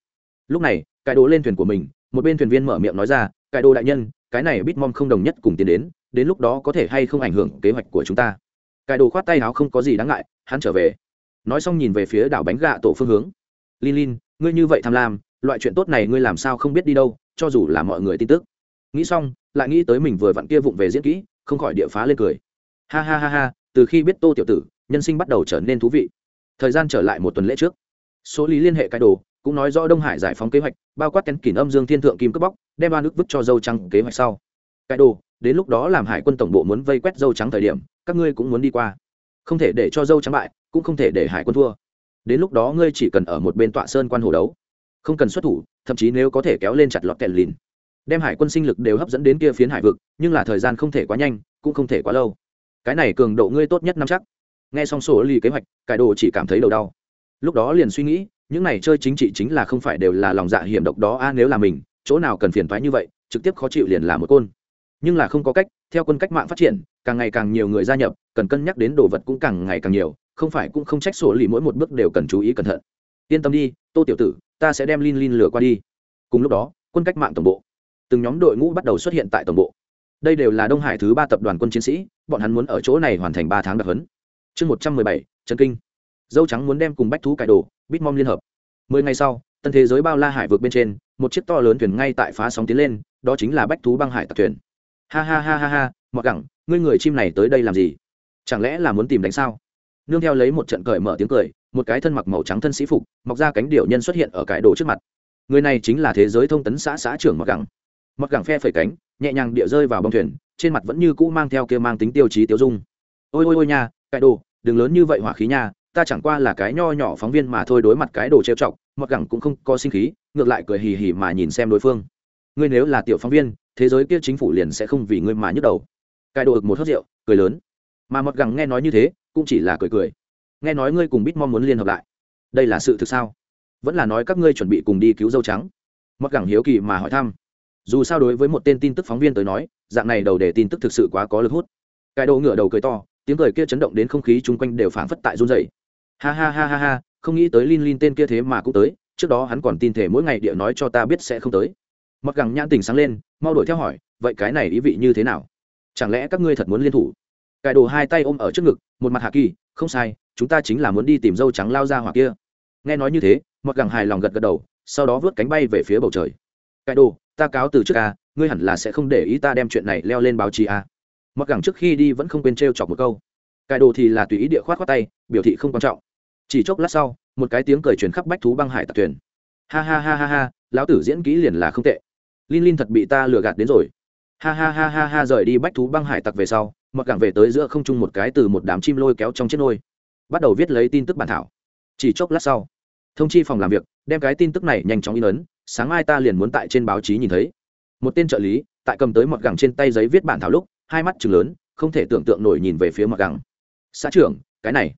Speaker 1: Lúc này cải đồ lên thuyền của mình, một bên thuyền viên mở miệng nói ra cải đồ đại nhân, cái này bitmom không đồng nhất cùng tiến đến đến lúc đó có thể hay không ảnh hưởng kế hoạch của chúng ta? Cải đồ khoát tay áo không có gì đáng ngại, hắn trở về. Nói xong nhìn về phía đảo bánh gạ tổ phương hướng. Lin lin, ngươi như vậy tham lam, loại chuyện tốt này ngươi làm sao không biết đi đâu, cho dù là mọi người tin tức. Nghĩ xong, lại nghĩ tới mình vừa vặn kia vụng về diễn kỹ, không khỏi địa phá lên cười. Ha ha ha ha, từ khi biết tô tiểu tử, nhân sinh bắt đầu trở nên thú vị thời gian trở lại một tuần lễ trước. Số lý liên hệ cái đồ, cũng nói rõ đông hải giải phóng kế hoạch, bao quát tên kỷ âm dương thiên thượng kim cướp bóc, đem ba nước vứt cho dâu trắng kế hoạch sau. Cái đồ, đến lúc đó làm hải quân tổng bộ muốn vây quét dâu trắng thời điểm, các ngươi cũng muốn đi qua. Không thể để cho dâu trắng bại, cũng không thể để hải quân thua. Đến lúc đó ngươi chỉ cần ở một bên tọa sơn quan hồ đấu. Không cần xuất thủ, thậm chí nếu có thể kéo lên chặt lọt kẹt lìn. Đem hải quân sinh lực đều hấp dẫn đến kia phiến hải vực, nhưng là thời gian không thể quá nhanh, cũng không thể quá lâu. Cái này cường độ ngươi tốt nhất năm chắc nghe xong sổ ly kế hoạch, cải đồ chỉ cảm thấy đầu đau. Lúc đó liền suy nghĩ, những này chơi chính trị chính là không phải đều là lòng dạ hiểm độc đó a, nếu là mình, chỗ nào cần phiền thoái như vậy, trực tiếp khó chịu liền là một côn. Nhưng là không có cách, theo quân cách mạng phát triển, càng ngày càng nhiều người gia nhập, cần cân nhắc đến đồ vật cũng càng ngày càng nhiều, không phải cũng không trách sổ lì mỗi một bước đều cần chú ý cẩn thận. Yên tâm đi, tô tiểu tử, ta sẽ đem lin lin lừa qua đi. Cùng lúc đó, quân cách mạng tổng bộ, từng nhóm đội ngũ bắt đầu xuất hiện tại tổng bộ. Đây đều là đông hải thứ ba tập đoàn quân chiến sĩ, bọn hắn muốn ở chỗ này hoàn thành ba tháng đặc hấn chương một trăm mười bảy, trần kinh. Dâu trắng muốn đem cùng bách thú cải đồ bitmom liên hợp. Mười ngày sau, tân thế giới bao la hải vượt bên trên, một chiếc to lớn thuyền ngay tại phá sóng tiến lên, đó chính là bách thú băng hải tặc thuyền. Ha ha ha ha ha mặc gẳng, ngươi người chim này tới đây làm gì? Chẳng lẽ là muốn tìm đánh sao? Nương theo lấy một trận cởi mở tiếng cười, một cái thân mặc màu trắng thân sĩ phục, mọc ra cánh điệu nhân xuất hiện ở cải đồ trước mặt. Người này chính là thế giới thông tấn xã xã trưởng mặc gẳng. Mặc gẳng phe phẩy cánh, nhẹ nhàng địa rơi vào bông thuyền, trên mặt vẫn như cũ mang theo kia mang tính tiêu chí tiêu dung. Ôi ôi ôi nha cái đồ, đừng lớn như vậy hỏa khí nha, ta chẳng qua là cái nho nhỏ phóng viên mà thôi đối mặt cái đồ trêu chọc, mặc gẳng cũng không có sinh khí, ngược lại cười hì hì mà nhìn xem đối phương. Ngươi nếu là tiểu phóng viên, thế giới kia chính phủ liền sẽ không vì ngươi mà nhức đầu. Cái đồ ực một hớt rượu, cười lớn. Mà mặc gẳng nghe nói như thế, cũng chỉ là cười cười. Nghe nói ngươi cùng bít mong muốn liên hợp lại. Đây là sự thực sao? Vẫn là nói các ngươi chuẩn bị cùng đi cứu dâu trắng. Mặc gẳng hiếu kỳ mà hỏi thăm. Dù sao đối với một tên tin tức phóng viên tới nói, dạng này đầu để tin tức thực sự quá có lực hút. Cái đồ ngửa đầu cười to tiếng cười kia chấn động đến không khí chung quanh đều phảng phất tại run rẩy. Ha ha ha ha ha, không nghĩ tới lin lin tên kia thế mà cũng tới, trước đó hắn còn tin thể mỗi ngày địa nói cho ta biết sẽ không tới. Mặc gẳng nhãn tỉnh sáng lên, mau đuổi theo hỏi, vậy cái này ý vị như thế nào? Chẳng lẽ các ngươi thật muốn liên thủ? Cải đồ hai tay ôm ở trước ngực, một mặt hạ kỳ, không sai, chúng ta chính là muốn đi tìm dâu trắng lao ra hoặc kia. Nghe nói như thế mặc gẳng hài lòng gật gật đầu, sau đó vớt cánh bay về phía bầu trời. Cải đồ, ta cáo từ trước a ngươi hẳn là sẽ không để ý ta đem chuyện này leo lên báo chí a mặc gẳng trước khi đi vẫn không quên t chọc một câu. Cải đồ thì là tùy ý địa khoát khoát tay, biểu thị không quan trọng. Chỉ chốc lát sau, một cái tiếng cười truyền khắp bách thú băng hải tặc thuyền. Ha ha ha ha ha, lão tử diễn kỹ liền là không tệ. Linh Linh thật bị ta lừa gạt đến rồi. Ha ha ha ha ha, rời đi bách thú băng hải tặc về sau, mặc gẳng về tới giữa không trung một cái từ một đám chim lôi kéo trong chiếc nôi. Bắt đầu viết lấy tin tức bản thảo. Chỉ chốc lát sau, thông chi phòng làm việc, đem cái tin tức này nhanh chóng in ấn, sáng mai ta liền muốn tại trên báo chí nhìn thấy. Một tên trợ lý, tại cầm tới mọt gẳng trên tay giấy viết bản thảo lúc hai mắt chừng lớn, không thể tưởng tượng nổi nhìn về phía mọt gắng xã trưởng, cái này.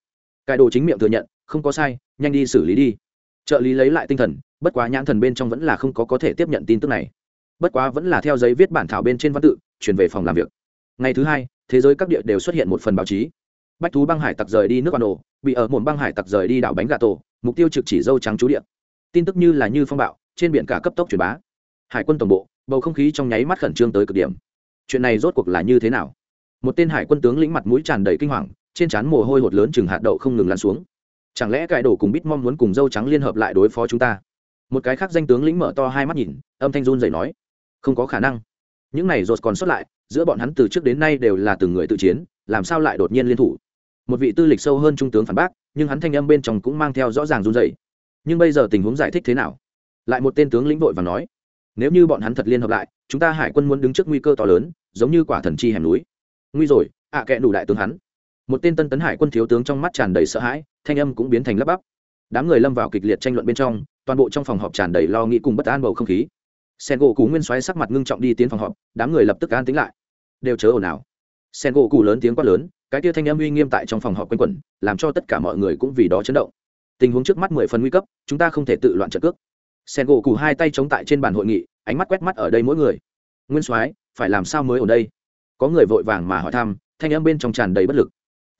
Speaker 1: Cải đồ chính miệng thừa nhận, không có sai, nhanh đi xử lý đi. Trợ lý lấy lại tinh thần, bất quá nhãn thần bên trong vẫn là không có có thể tiếp nhận tin tức này. Bất quá vẫn là theo giấy viết bản thảo bên trên văn tự, chuyển về phòng làm việc. Ngày thứ hai, thế giới các địa đều xuất hiện một phần báo chí. Bách thú băng hải tặc rời đi nước quan đồ bị ở một băng hải tặc rời đi đảo bánh gà tổ, mục tiêu trực chỉ dâu trắng chú địa. Tin tức như là như phong bạo, trên biển cả cấp tốc truyền bá. Hải quân tổng bộ, bầu không khí trong nháy mắt khẩn trương tới cực điểm chuyện này rốt cuộc là như thế nào? Một tên hải quân tướng lĩnh mặt mũi tràn đầy kinh hoàng, trên trán mồ hôi hột lớn chừng hạt đậu không ngừng lăn xuống. Chẳng lẽ cải đổ cùng bít mong muốn cùng dâu trắng liên hợp lại đối phó chúng ta? Một cái khác danh tướng lĩnh mở to hai mắt nhìn, âm thanh run dậy nói, không có khả năng. Những này rột còn sót lại, giữa bọn hắn từ trước đến nay đều là từng người tự chiến, làm sao lại đột nhiên liên thủ? Một vị tư lịch sâu hơn trung tướng phản bác, nhưng hắn thanh âm bên trong cũng mang theo rõ ràng run dậy nhưng bây giờ tình huống giải thích thế nào? Lại một tên tướng lĩnh vội và nói nếu như bọn hắn thật liên hợp lại, chúng ta hải quân muốn đứng trước nguy cơ to lớn, giống như quả thần chi hẻm núi. Nguy rồi, ạ à kệ đủ đại tướng hắn. Một tên tân tấn hải quân thiếu tướng trong mắt tràn đầy sợ hãi, thanh âm cũng biến thành lắp bắp. Đám người lâm vào kịch liệt tranh luận bên trong, toàn bộ trong phòng họp tràn đầy lo nghĩ cùng bất an bầu không khí. Sen gỗ cú nguyên xoáy sắc mặt ngưng trọng đi tiến phòng họp, đám người lập tức an tính lại. Đều chớ ồn ào. Sen gỗ cú lớn tiếng quát lớn, cái tia thanh âm uy nghiêm tại trong phòng họp quanh quẩn, làm cho tất cả mọi người cũng vì đó chấn động. Tình huống trước mắt mười phần nguy cấp, chúng ta không thể tự loạn trận cước sen gỗ cù hai tay chống tại trên bàn hội nghị, ánh mắt quét mắt ở đây mỗi người. Nguyên soái, phải làm sao mới ở đây? Có người vội vàng mà hỏi thăm, thanh âm bên trong tràn đầy bất lực.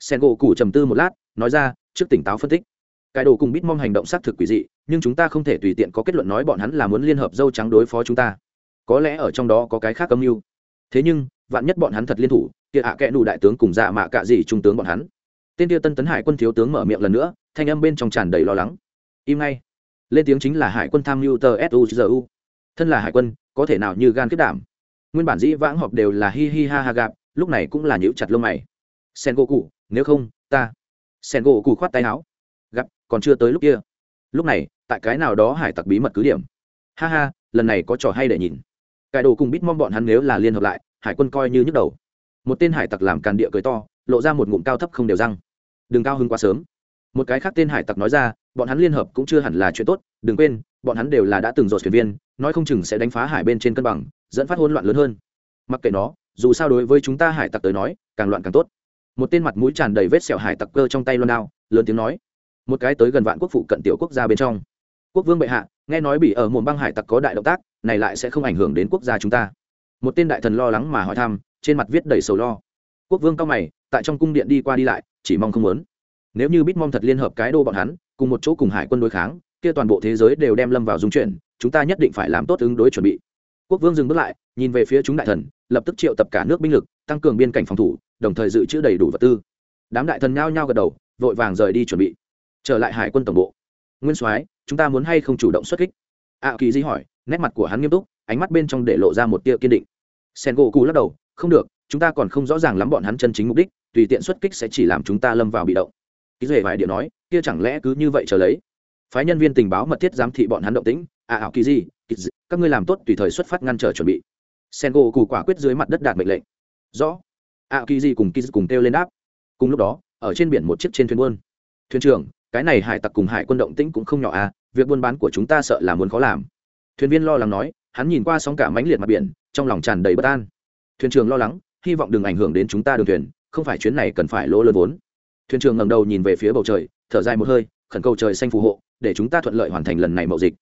Speaker 1: Sen gỗ cù trầm tư một lát, nói ra, trước tỉnh táo phân tích. Cái đồ cùng bít mong hành động xác thực quỷ dị, nhưng chúng ta không thể tùy tiện có kết luận nói bọn hắn là muốn liên hợp dâu trắng đối phó chúng ta. Có lẽ ở trong đó có cái khác âm mưu. Thế nhưng, vạn nhất bọn hắn thật liên thủ, kia hạ à kẽ đủ đại tướng cùng dạ mạ cạ gì trung tướng bọn hắn. Tên kia tân tấn hải quân thiếu tướng mở miệng lần nữa, thanh âm bên trong tràn đầy lo lắng. Im ngay lên tiếng chính là hải quân tham mưu tờ suzu thân là hải quân, có thể nào như gan kết đảm. Nguyên bản dĩ vãng họp đều là hi hi ha ha gặp, lúc này cũng là nhíu chặt lông mày. Sen gỗ cụ nếu không, ta. Sen gỗ cụ khoát tay áo. Gặp, còn chưa tới lúc kia. Lúc này, tại cái nào đó hải tặc bí mật cứ điểm. Ha ha, lần này có trò hay để nhìn. Cải đồ cùng biết mong bọn hắn nếu là liên hợp lại, hải quân coi như nhức đầu. Một tên hải tặc làm càn địa cười to, lộ ra một ngụm cao thấp không đều răng. Đừng cao hứng quá sớm một cái khác tên hải tặc nói ra, bọn hắn liên hợp cũng chưa hẳn là chuyện tốt, đừng quên, bọn hắn đều là đã từng dột thuyền viên, nói không chừng sẽ đánh phá hải bên trên cân bằng, dẫn phát hỗn loạn lớn hơn. Mặc kệ nó, dù sao đối với chúng ta hải tặc tới nói, càng loạn càng tốt. Một tên mặt mũi tràn đầy vết sẹo hải tặc cơ trong tay loan đao, lớn tiếng nói. Một cái tới gần vạn quốc phụ cận tiểu quốc gia bên trong. Quốc vương bệ hạ, nghe nói bị ở một băng hải tặc có đại động tác, này lại sẽ không ảnh hưởng đến quốc gia chúng ta. Một tên đại thần lo lắng mà hỏi thăm, trên mặt viết đầy sầu lo. Quốc vương cao mày, tại trong cung điện đi qua đi lại, chỉ mong không muốn nếu như bitmom thật liên hợp cái đô bọn hắn, cùng một chỗ cùng hải quân đối kháng, kia toàn bộ thế giới đều đem lâm vào dung chuyển, chúng ta nhất định phải làm tốt ứng đối chuẩn bị. Quốc vương dừng bước lại, nhìn về phía chúng đại thần, lập tức triệu tập cả nước binh lực, tăng cường biên cảnh phòng thủ, đồng thời dự trữ đầy đủ vật tư. Đám đại thần nhao nhao gật đầu, vội vàng rời đi chuẩn bị. Trở lại hải quân tổng bộ. Nguyên soái, chúng ta muốn hay không chủ động xuất kích? Ạ kỳ di hỏi, nét mặt của hắn nghiêm túc, ánh mắt bên trong để lộ ra một tia kiên định. Sen gỗ cù lắc đầu, không được, chúng ta còn không rõ ràng lắm bọn hắn chân chính mục đích, tùy tiện xuất kích sẽ chỉ làm chúng ta lâm vào bị động ký duệ vài điện nói, kia chẳng lẽ cứ như vậy chờ lấy? Phái nhân viên tình báo mật thiết giám thị bọn hắn động tĩnh. À, à ảo kỳ gì các ngươi làm tốt tùy thời xuất phát ngăn trở chuẩn bị. Sen gỗ cù quả quyết dưới mặt đất đạt mệnh lệnh. Rõ. Ảo kỳ gì cùng kỳ cùng kêu lên đáp. Cùng lúc đó, ở trên biển một chiếc trên thuyền buôn. Thuyền trưởng, cái này hải tặc cùng hải quân động tĩnh cũng không nhỏ à việc buôn bán của chúng ta sợ là muốn khó làm. Thuyền viên lo lắng nói, hắn nhìn qua sóng cả mãnh liệt mặt biển, trong lòng tràn đầy bất an. Thuyền trưởng lo lắng, hy vọng đừng ảnh hưởng đến chúng ta đường thuyền, không phải chuyến này cần phải lỗ lớn vốn thuyền trưởng ngẩng đầu nhìn về phía bầu trời, thở dài một hơi, khẩn cầu trời xanh phù hộ, để chúng ta thuận lợi hoàn thành lần này mậu dịch.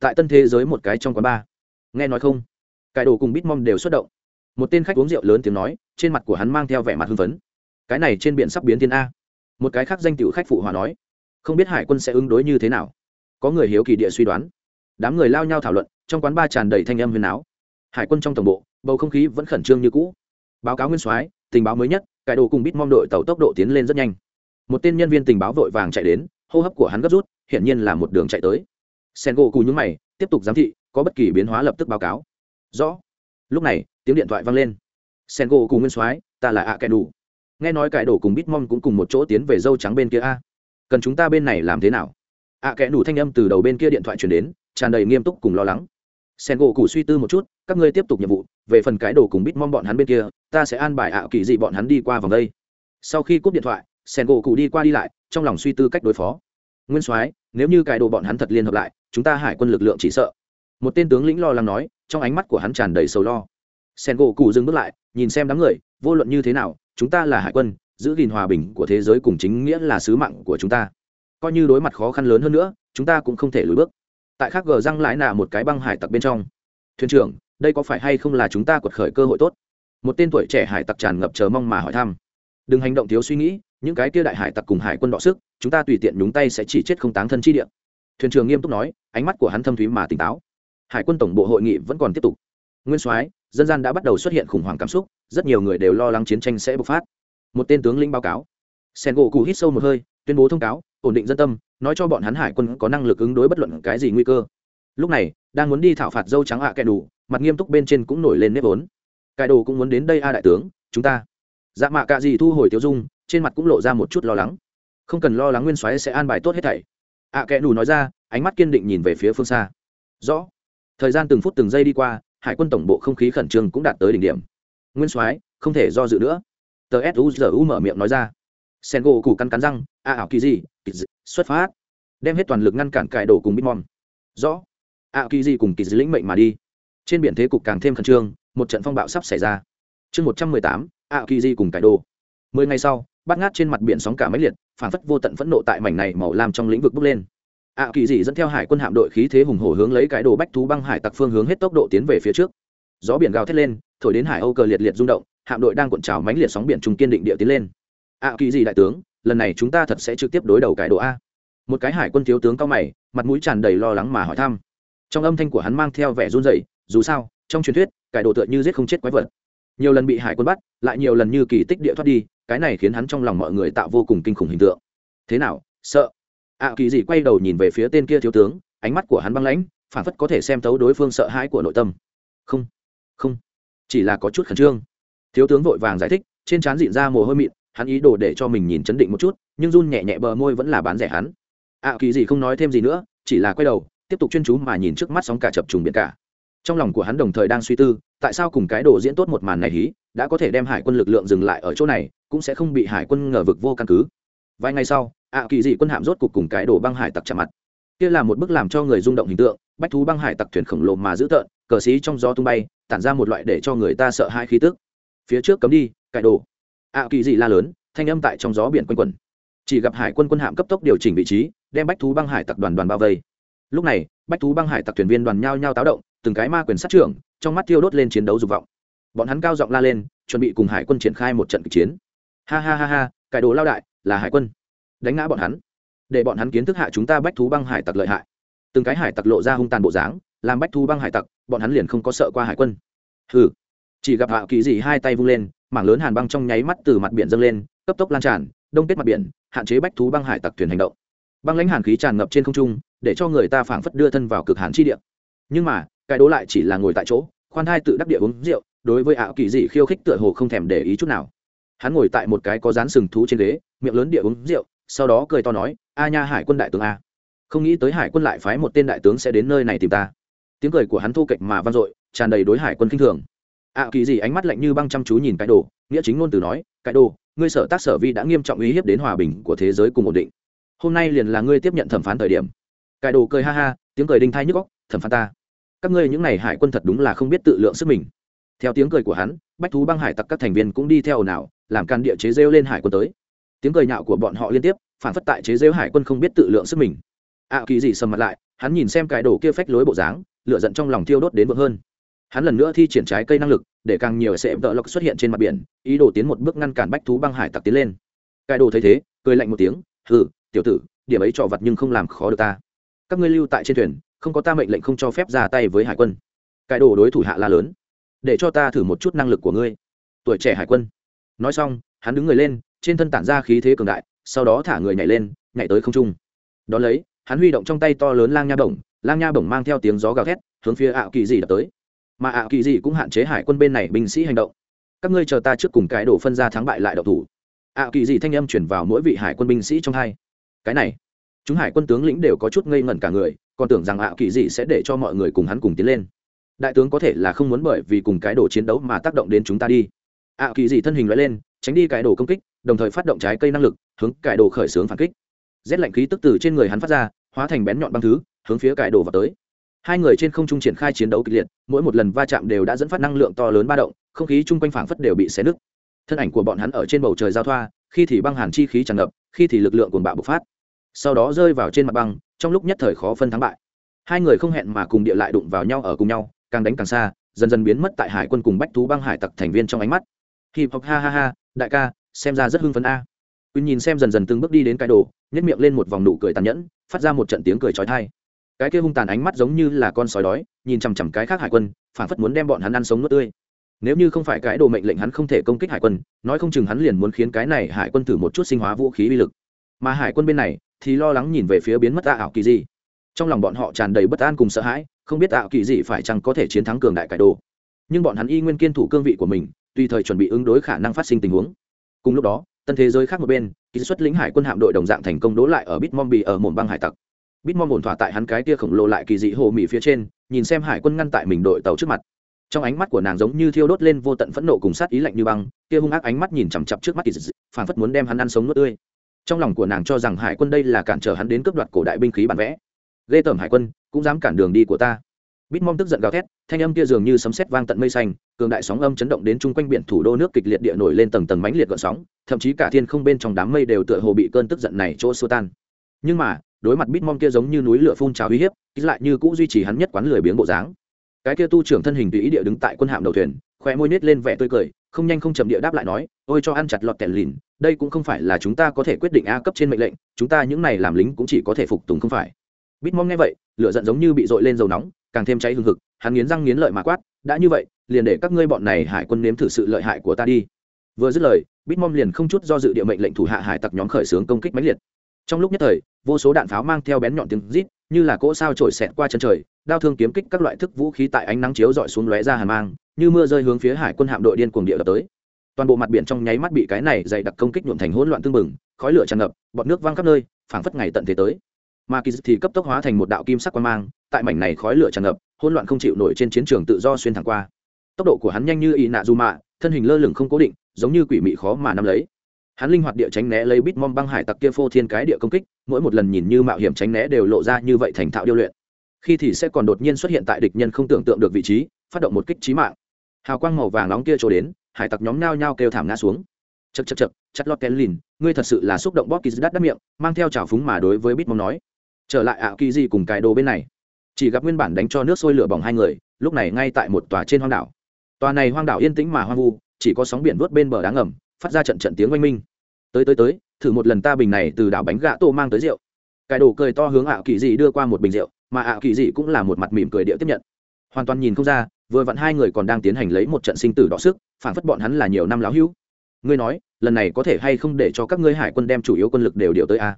Speaker 1: Tại tân thế giới một cái trong quán bar. Nghe nói không? Cải đồ cùng bít mong đều xuất động. Một tên khách uống rượu lớn tiếng nói, trên mặt của hắn mang theo vẻ mặt hưng phấn. Cái này trên biển sắp biến thiên a. Một cái khác danh tiểu khách phụ hòa nói, không biết hải quân sẽ ứng đối như thế nào. Có người hiếu kỳ địa suy đoán. Đám người lao nhau thảo luận, trong quán ba tràn đầy thanh âm huyền áo. Hải quân trong tổng bộ, bầu không khí vẫn khẩn trương như cũ. Báo cáo nguyên soái, tình báo mới nhất cải đồ cùng bít mong đội tàu tốc độ tiến lên rất nhanh một tên nhân viên tình báo vội vàng chạy đến, hô hấp của hắn gấp rút, hiển nhiên là một đường chạy tới. Sen gỗ cù nhúng mày, tiếp tục giám thị, có bất kỳ biến hóa lập tức báo cáo. Rõ. Lúc này, tiếng điện thoại vang lên. Sen gỗ cù nguyên soái, ta là ạ à đủ. Nghe nói cải đổ cùng bitmom cũng cùng một chỗ tiến về dâu trắng bên kia a. Cần chúng ta bên này làm thế nào? Ạ à đủ thanh âm từ đầu bên kia điện thoại chuyển đến, tràn đầy nghiêm túc cùng lo lắng. Sen gỗ cù suy tư một chút, các ngươi tiếp tục nhiệm vụ, về phần cái đồ cùng bitmom bọn hắn bên kia, ta sẽ an bài ạ kỳ dị bọn hắn đi qua vòng đây. Sau khi cúp điện thoại sen gỗ cụ đi qua đi lại, trong lòng suy tư cách đối phó. Nguyên soái, nếu như cài đồ bọn hắn thật liên hợp lại, chúng ta hải quân lực lượng chỉ sợ. Một tên tướng lĩnh lo lắng nói, trong ánh mắt của hắn tràn đầy sầu lo. Sen gỗ cụ dừng bước lại, nhìn xem đám người, vô luận như thế nào, chúng ta là hải quân, giữ gìn hòa bình của thế giới cùng chính nghĩa là sứ mạng của chúng ta. Coi như đối mặt khó khăn lớn hơn nữa, chúng ta cũng không thể lùi bước. Tại khác gờ răng lái nạ một cái băng hải tặc bên trong. Thuyền trưởng, đây có phải hay không là chúng ta quật khởi cơ hội tốt? Một tên tuổi trẻ hải tặc tràn ngập chờ mong mà hỏi thăm. Đừng hành động thiếu suy nghĩ những cái kia đại hải tặc cùng hải quân đọ sức, chúng ta tùy tiện nhúng tay sẽ chỉ chết không táng thân chi địa. Thuyền trưởng nghiêm túc nói, ánh mắt của hắn thâm thúy mà tỉnh táo. Hải quân tổng bộ hội nghị vẫn còn tiếp tục. Nguyên soái, dân gian đã bắt đầu xuất hiện khủng hoảng cảm xúc, rất nhiều người đều lo lắng chiến tranh sẽ bộc phát. Một tên tướng lĩnh báo cáo. Sen gỗ cụ hít sâu một hơi, tuyên bố thông cáo, ổn định dân tâm, nói cho bọn hắn hải quân có năng lực ứng đối bất luận cái gì nguy cơ. Lúc này, đang muốn đi thảo phạt dâu trắng ạ à kẻ đủ, mặt nghiêm túc bên trên cũng nổi lên nếp vốn. Cải đồ cũng muốn đến đây a đại tướng, chúng ta. Dạ mạ cạ gì thu hồi tiêu dung trên mặt cũng lộ ra một chút lo lắng. Không cần lo lắng nguyên soái sẽ an bài tốt hết thảy. Ạ à kẽ đủ nói ra, ánh mắt kiên định nhìn về phía phương xa. Rõ. Thời gian từng phút từng giây đi qua, hải quân tổng bộ không khí khẩn trương cũng đạt tới đỉnh điểm. Nguyên soái, không thể do dự nữa. Tờ suzu mở miệng nói ra. Sen gỗ củ cắn cắn răng, a ảo kỳ gì xuất phát. Đem hết toàn lực ngăn cản cải đổ cùng bitmom. Rõ. A kỳ gì cùng kỳ dư lĩnh mệnh mà đi. Trên biển thế cục càng thêm khẩn trương, một trận phong bạo sắp xảy ra. Chương một trăm mười tám, a kỳ di cùng cải đồ mười ngày sau bắt ngát trên mặt biển sóng cả máy liệt phản phất vô tận phẫn nộ tại mảnh này màu lam trong lĩnh vực bốc lên. Ạ kỳ dị dẫn theo hải quân hạm đội khí thế hùng hổ hướng lấy cái đồ bách thú băng hải tặc phương hướng hết tốc độ tiến về phía trước. Gió biển gào thét lên, thổi đến hải âu cờ liệt liệt rung động, hạm đội đang cuộn trào mánh liệt sóng biển trung kiên định địa tiến lên. Ạ kỳ dị đại tướng, lần này chúng ta thật sẽ trực tiếp đối đầu cái đồ a. Một cái hải quân thiếu tướng cao mày, mặt mũi tràn đầy lo lắng mà hỏi thăm. Trong âm thanh của hắn mang theo vẻ run rẩy, dù sao, trong truyền thuyết cải đồ tựa như giết không chết quái vật nhiều lần bị hải quân bắt lại nhiều lần như kỳ tích địa thoát đi cái này khiến hắn trong lòng mọi người tạo vô cùng kinh khủng hình tượng. Thế nào sợ? Ạ à, kỳ dị quay đầu nhìn về phía tên kia thiếu tướng ánh mắt của hắn băng lãnh phản phất có thể xem thấu đối phương sợ hãi của nội tâm. Không không chỉ là có chút khẩn trương. Thiếu tướng vội vàng giải thích trên trán dịn ra mồ hôi mịn hắn ý đồ để cho mình nhìn chấn định một chút nhưng run nhẹ nhẹ bờ môi vẫn là bán rẻ hắn. Ạ à, kỳ dị không nói thêm gì nữa chỉ là quay đầu tiếp tục chuyên chú mà nhìn trước mắt sóng cả chập trùng biển cả trong lòng của hắn đồng thời đang suy tư, tại sao cùng cái đồ diễn tốt một màn này hí, đã có thể đem hải quân lực lượng dừng lại ở chỗ này, cũng sẽ không bị hải quân ngờ vực vô căn cứ. Vài ngày sau, ạ kỳ dị quân hạm rốt cục cùng cái đồ băng hải tặc chạm mặt. Kia là một bức làm cho người rung động hình tượng, bách thú băng hải tặc thuyền khổng lồ mà dữ tợn, cờ xí trong gió tung bay, tản ra một loại để cho người ta sợ hai khí tức. Phía trước cấm đi cải đồ. Ạ kỳ dị la lớn, thanh âm tại trong gió biển quanh quẩn. Chỉ gặp hải quân quân hạm cấp tốc điều chỉnh vị trí, đem bách thú băng hải tặc đoàn đoàn bao vây. Lúc này, bách thú băng hải tặc thuyền viên đoàn nhao nhao táo động từng cái ma quyền sát trưởng, trong mắt thiêu đốt lên chiến đấu dục vọng. Bọn hắn cao giọng la lên, chuẩn bị cùng hải quân triển khai một trận kịch chiến. Ha ha ha ha, cải đồ lao đại, là hải quân. Đánh ngã bọn hắn. Để bọn hắn kiến thức hạ chúng ta bách thú băng hải tặc lợi hại. Từng cái hải tặc lộ ra hung tàn bộ dáng, làm bách thú băng hải tặc, bọn hắn liền không có sợ qua hải quân. Hừ. Chỉ gặp hạ kỳ dị hai tay vung lên, mảng lớn hàn băng trong nháy mắt từ mặt biển dâng lên, cấp tốc lan tràn, đông kết mặt biển, hạn chế bách thú băng hải tặc thuyền hành động. Băng lãnh hàn khí tràn ngập trên không trung, để cho người ta phảng phất đưa thân vào cực hàn chi địa. Nhưng mà cái đố lại chỉ là ngồi tại chỗ, khoan hai tự đắc địa uống rượu, đối với ảo kỳ dị khiêu khích tựa hồ không thèm để ý chút nào. Hắn ngồi tại một cái có dán sừng thú trên ghế, miệng lớn địa uống rượu, sau đó cười to nói, a nha hải quân đại tướng a. Không nghĩ tới hải quân lại phái một tên đại tướng sẽ đến nơi này tìm ta. Tiếng cười của hắn thô kệch mà vang dội, tràn đầy đối hải quân kinh thường. Ạ kỳ gì ánh mắt lạnh như băng chăm chú nhìn cái đồ, nghĩa chính ngôn từ nói, cái đồ, ngươi sở tác sở vi đã nghiêm trọng uy hiếp đến hòa bình của thế giới cùng ổn định. Hôm nay liền là ngươi tiếp nhận thẩm phán thời điểm. Cái đồ cười ha ha, tiếng cười đinh thai nhức góc thẩm phán ta các ngươi những n à y hải quân thật đúng là không biết tự lượng sức mình. Theo tiếng cười của hắn bách thú băng hải tặc các thành viên cũng đi theo ồn ào làm can địa chế rêu lên hải quân tới. Tiếng cười nhạo của bọn họ liên tiếp phản phất tại chế rêu hải quân không biết tự lượng sức mình. Ạ à, kỳ gì sầm mặt lại hắn nhìn xem cái đồ kia phách lối bộ dáng lựa giận trong lòng thiêu đốt đến vững hơn. Hắn lần nữa thi triển trái cây năng lực để càng nhiều sẽ đỡ lộc xuất hiện trên mặt biển ý đồ tiến một bước ngăn cản bách thú băng hải tặc tiến lên. Cái đồ thấy thế cười lạnh một tiếng hừ tiểu tử điểm ấy trò vặt nhưng không làm khó được ta. Các ngươi lưu tại trên thuyền không có ta mệnh lệnh không cho phép ra tay với hải quân. Cái đồ đối thủ hạ la lớn, để cho ta thử một chút năng lực của ngươi. Tuổi trẻ hải quân. Nói xong, hắn đứng người lên, trên thân tản ra khí thế cường đại, sau đó thả người nhảy lên, nhảy tới không trung. Đón lấy, hắn huy động trong tay to lớn lang nha bổng, lang nha bổng mang theo tiếng gió gào thét, hướng phía ảo kỳ dị đập tới. Mà ảo kỳ dị cũng hạn chế hải quân bên này binh sĩ hành động. Các ngươi chờ ta trước cùng cái đổ phân ra thắng bại lại độc thủ. Ảo kỳ dị thanh âm chuyển vào mỗi vị hải quân binh sĩ trong hai. Cái này chúng hải quân tướng lĩnh đều có chút ngây ngẩn cả người, còn tưởng rằng ảo kỳ dị sẽ để cho mọi người cùng hắn cùng tiến lên. Đại tướng có thể là không muốn bởi vì cùng cái đồ chiến đấu mà tác động đến chúng ta đi. Ảo kỳ dị thân hình loại lên, tránh đi cái đồ công kích, đồng thời phát động trái cây năng lực, hướng cải đồ khởi xướng phản kích. Rét lạnh khí tức từ trên người hắn phát ra, hóa thành bén nhọn băng thứ, hướng phía cải đồ vào tới. Hai người trên không trung triển khai chiến đấu kịch liệt, mỗi một lần va chạm đều đã dẫn phát năng lượng to lớn ba động, không khí chung quanh phảng phất đều bị xé nứt. Thân ảnh của bọn hắn ở trên bầu trời giao thoa, khi thì băng hàn chi khí tràn ngập, khi thì lực lượng cuồng bạo bộc phát sau đó rơi vào trên mặt băng, trong lúc nhất thời khó phân thắng bại. Hai người không hẹn mà cùng địa lại đụng vào nhau ở cùng nhau, càng đánh càng xa, dần dần biến mất tại hải quân cùng bách thú băng hải tặc thành viên trong ánh mắt. Hip hop, ha ha ha, đại ca, xem ra rất hưng phấn a. Quyên nhìn xem dần dần từng bước đi đến cái đồ nhét miệng lên một vòng nụ cười tàn nhẫn, phát ra một trận tiếng cười trói thai cái kia hung tàn ánh mắt giống như là con sói đói, nhìn chằm chằm cái khác hải quân, phản phất muốn đem bọn hắn ăn sống nuốt tươi. Nếu như không phải cái đồ mệnh lệnh hắn không thể công kích hải quân, nói không chừng hắn liền muốn khiến cái này hải quân thử một chút sinh hóa vũ khí uy lực. Mà hải quân bên này thì lo lắng nhìn về phía biến mất tạ ảo kỳ dị. Trong lòng bọn họ tràn đầy bất an cùng sợ hãi, không biết ảo kỳ Dị phải chăng có thể chiến thắng cường đại cải đồ. Nhưng bọn hắn y nguyên kiên thủ cương vị của mình, tùy thời chuẩn bị ứng đối khả năng phát sinh tình huống. Cùng lúc đó, tân thế giới khác một bên kỹ xuất lĩnh hải quân hạm đội đồng dạng thành công đỗ lại ở bitmom ở một băng hải tặc. Bitmom ổn thỏa tại hắn cái kia khổng lồ lại kỳ dị hồ mỹ phía trên, nhìn xem hải quân ngăn tại mình đội tàu trước mặt. Trong ánh mắt của nàng giống như thiêu đốt lên vô tận phẫn nộ cùng sát ý lạnh như băng, kia hung ác ánh mắt nhìn chằm chặp trước mắt kỳ dị phản phất muốn đem hắn ăn sống nuốt tươi trong lòng của nàng cho rằng hải quân đây là cản trở hắn đến cướp đoạt cổ đại binh khí bản vẽ. Ghê tởm hải quân, cũng dám cản đường đi của ta. Bitmom tức giận gào thét, thanh âm kia dường như sấm sét vang tận mây xanh, cường đại sóng âm chấn động đến chung quanh biển thủ đô nước kịch liệt địa nổi lên tầng tầng mánh liệt gợn sóng, thậm chí cả thiên không bên trong đám mây đều tựa hồ bị cơn tức giận này chỗ xua tan. Nhưng mà, đối mặt bitmom kia giống như núi lửa phun trào uy hiếp lại như cũ duy trì hắn nhất quán lười biếng bộ dáng. Cái kia tu trưởng thân hình tùy ý địa đứng tại quân hạm đầu thuyền, khoe môi nết lên vẻ tươi cười không nhanh không chậm địa đáp lại nói, ôi cho ăn chặt lọt kẹt lìn, đây cũng không phải là chúng ta có thể quyết định a cấp trên mệnh lệnh, chúng ta những này làm lính cũng chỉ có thể phục tùng không phải. Bitmom nghe vậy, lửa giận giống như bị dội lên dầu nóng, càng thêm cháy hừng hực, hắn nghiến răng nghiến lợi mà quát, đã như vậy, liền để các ngươi bọn này hải quân nếm thử sự lợi hại của ta đi. Vừa dứt lời, bitmom liền không chút do dự địa mệnh lệnh thủ hạ hải tặc nhóm khởi xướng công kích mãnh liệt. Trong lúc nhất thời, vô số đạn pháo mang theo bén nhọn tiếng rít như là cỗ sao trổi xẹt qua chân trời đao thương kiếm kích các loại thức vũ khí tại ánh nắng chiếu dọi xuống lóe ra hàn mang như mưa rơi hướng phía hải quân hạm đội điên cuồng địa đập tới. Toàn bộ mặt biển trong nháy mắt bị cái này dày đặc công kích nhuộm thành hỗn loạn tương bừng, khói lửa tràn ngập bọt nước văng khắp nơi phảng phất ngày tận thế tới. Mà kỳ thì cấp tốc hóa thành một đạo kim sắc quang mang tại mảnh này khói lửa tràn ngập hỗn loạn không chịu nổi trên chiến trường tự do xuyên thẳng qua. Tốc độ của hắn nhanh như y nạ dù mạ thân hình lơ lửng không cố định giống như quỷ mị khó mà nắm lấy hắn linh hoạt địa tránh né lấy bít mom băng hải tặc kia phô thiên cái địa công kích, mỗi một lần nhìn như mạo hiểm tránh né đều lộ ra như vậy thành thạo điêu luyện. Khi thì sẽ còn đột nhiên xuất hiện tại địch nhân không tưởng tượng được vị trí, phát động một kích trí mạng. Hào quang màu vàng nóng kia trổ đến, hải tặc nhóm nao nhao kêu thảm ngã xuống. Chật chật chật chặt lọt kén lìn, ngươi thật sự là xúc động bóp kỳ đắt đắt miệng, mang theo trào phúng mà đối với bít mong nói. Trở lại ạ, kỳ gì cùng cái đồ bên này. Chỉ gặp nguyên bản đánh cho nước sôi lửa bỏng hai người, lúc này ngay tại một tòa trên hoang đảo. Tòa này hoang đảo yên tĩnh mà hoang vu, chỉ có sóng biển vớt bên bờ đá ngầm phát ra trận trận tiếng oanh minh. Tới tới tới, thử một lần ta bình này từ đảo bánh gạ tô mang tới rượu. Cài đồ cười to hướng ạ kỳ dị đưa qua một bình rượu, mà ạ kỳ dị cũng là một mặt mỉm cười điệu tiếp nhận. Hoàn toàn nhìn không ra, vừa vặn hai người còn đang tiến hành lấy một trận sinh tử đọ sức phản phất bọn hắn là nhiều năm láo hữu. Ngươi nói, lần này có thể hay không để cho các ngươi hải quân đem chủ yếu quân lực đều điều tới a?